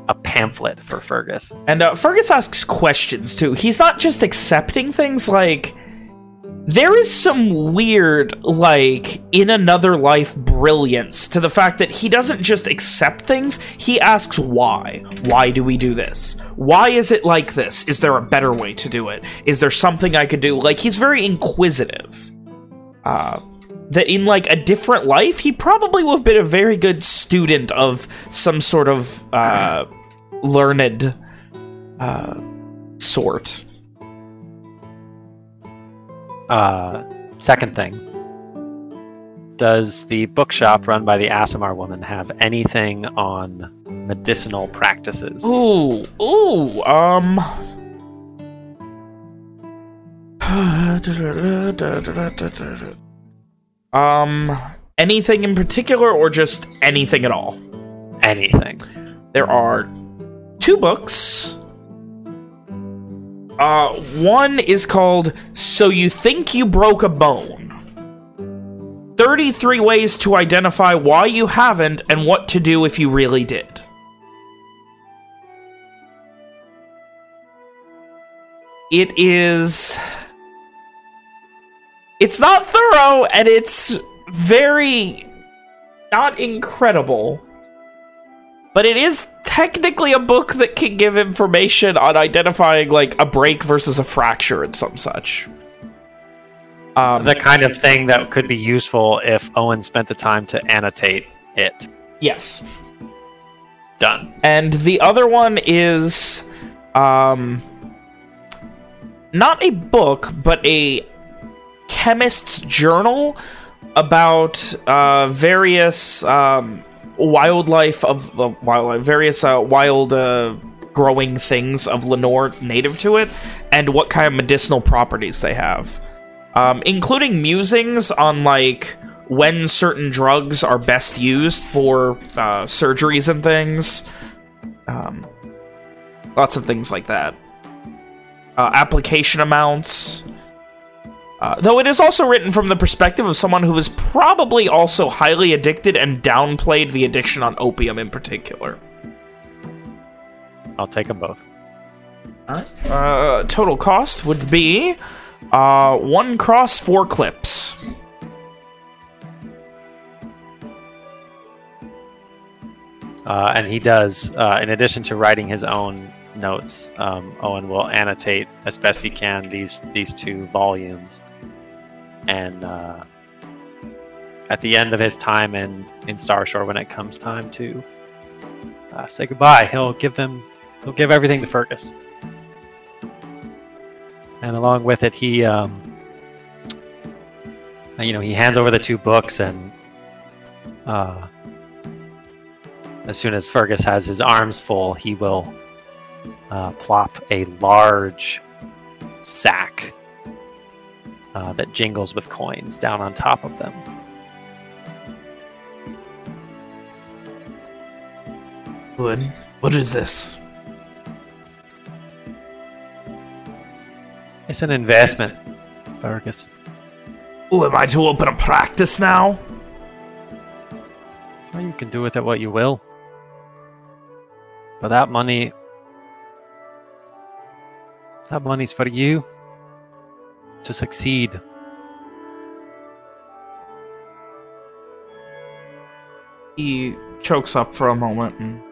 a pamphlet for Fergus. And uh, Fergus asks questions, too. He's not just accepting things, like... There is some weird, like, in another life brilliance to the fact that he doesn't just accept things, he asks why. Why do we do this? Why is it like this? Is there a better way to do it? Is there something I could do? Like, he's very inquisitive. Uh, that in like a different life, he probably would have been a very good student of some sort of uh, learned uh, sort. Uh, second thing. Does the bookshop run by the Aasimar woman have anything on medicinal practices? Ooh, ooh, um. um, anything in particular or just anything at all? Anything. There are two books. Uh, one is called So You Think You Broke a Bone. 33 ways to identify why you haven't and what to do if you really did. It is... It's not thorough, and it's very... not incredible. But it is technically a book that can give information on identifying, like, a break versus a fracture and some such. Um, the kind of thing that could be useful if Owen spent the time to annotate it. Yes. Done. And the other one is, um, not a book, but a chemist's journal about uh, various um, wildlife of uh, wildlife, various uh, wild uh, growing things of Lenore native to it, and what kind of medicinal properties they have, um, including musings on like when certain drugs are best used for uh, surgeries and things. Um, lots of things like that. Uh, application amounts. Uh, though it is also written from the perspective of someone who is probably also highly addicted and downplayed the addiction on opium in particular. I'll take them both. Alright. Uh, total cost would be uh, one cross, four clips. Uh, and he does, uh, in addition to writing his own notes, um, Owen will annotate as best he can these these two volumes. And uh, at the end of his time in in Starshore, when it comes time to uh, say goodbye, he'll give them he'll give everything to Fergus. And along with it, he um, you know he hands over the two books and. Uh, as soon as Fergus has his arms full, he will uh, plop a large sack uh, that jingles with coins down on top of them. What? What is this? It's an investment, Fergus. Oh, am I to open a practice now? Well, you can do with it what you will. But that money. That money's for you. To succeed. He chokes up for a moment and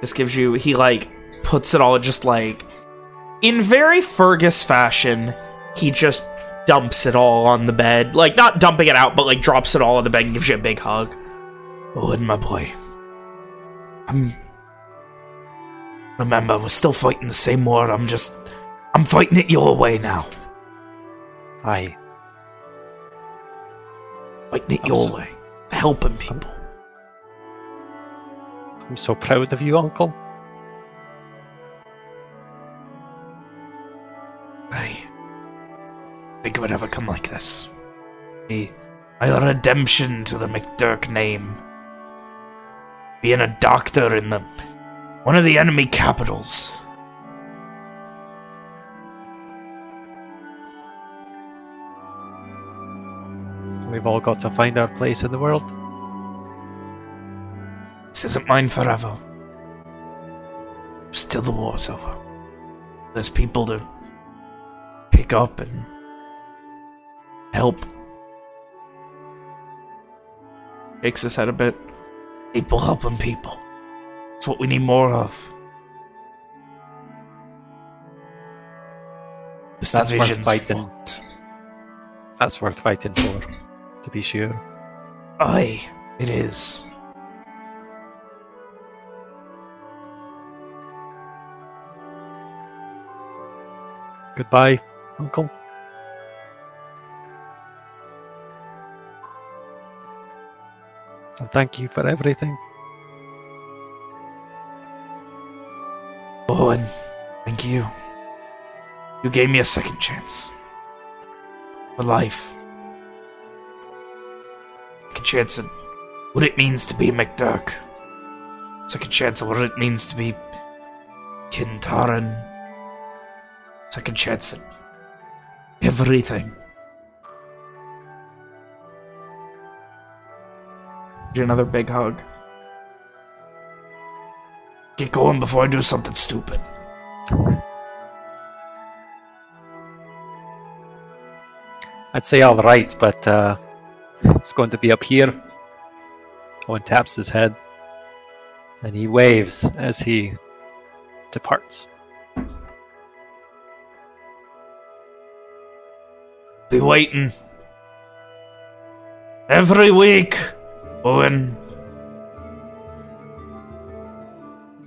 just gives you, he like puts it all just like, in very Fergus fashion, he just dumps it all on the bed. Like, not dumping it out, but like drops it all on the bed and gives you a big hug. Oh, and my boy. I'm Remember, we're still fighting the same war. I'm just... I'm fighting it your way now. Aye. Fighting it I'm your so- way. Helping people. I'm so proud of you, Uncle. I think it would ever come like this. A, a redemption to the McDurk name. Being a doctor in the one of the enemy capitals. We've all got to find our place in the world. This isn't mine forever. Still the war's over. There's people to pick up and help. Shakes his head a bit. People helping people. It's what we need more of. This That's worth fighting. fucked. That's worth fighting for, to be sure. Aye, it is. Goodbye, Uncle. And thank you for everything. Owen, thank you. You gave me a second chance. For life. Second chance at what it means to be McDurk. Second chance at what it means to be Kintaran. Second chance at everything. Another big hug. Get going before I do something stupid. I'd say all right, but uh, it's going to be up here. Owen taps his head, and he waves as he departs. Be waiting. Every week, Owen.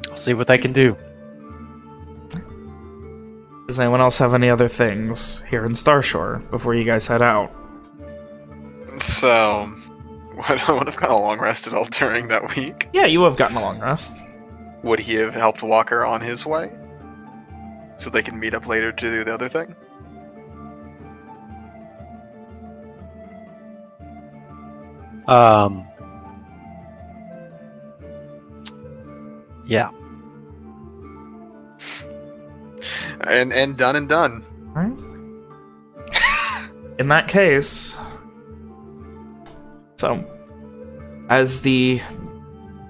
I'll see what I can do. Does anyone else have any other things here in Starshore before you guys head out? So, I would have gotten a long rest at all during that week? Yeah, you would have gotten a long rest. Would he have helped Walker on his way? So they can meet up later to do the other thing? Um. Yeah. And and done and done. Alright. In that case, so as the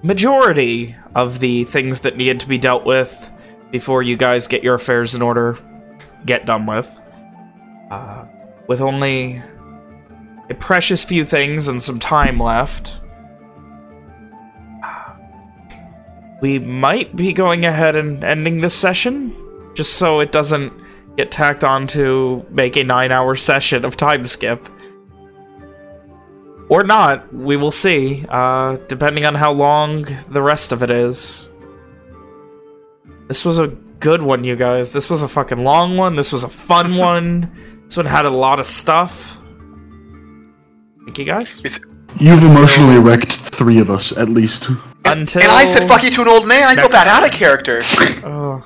majority of the things that needed to be dealt with before you guys get your affairs in order get done with, uh, with only a precious few things and some time left, we might be going ahead and ending this session, just so it doesn't get tacked on to make a nine-hour session of time skip. Or not, we will see, uh, depending on how long the rest of it is. This was a good one, you guys. This was a fucking long one. This was a fun one. This one had a lot of stuff. Thank you, guys. You've emotionally wrecked three of us, at least. Until... And I said fuck you to an old man. I feel bad out of character. Oh.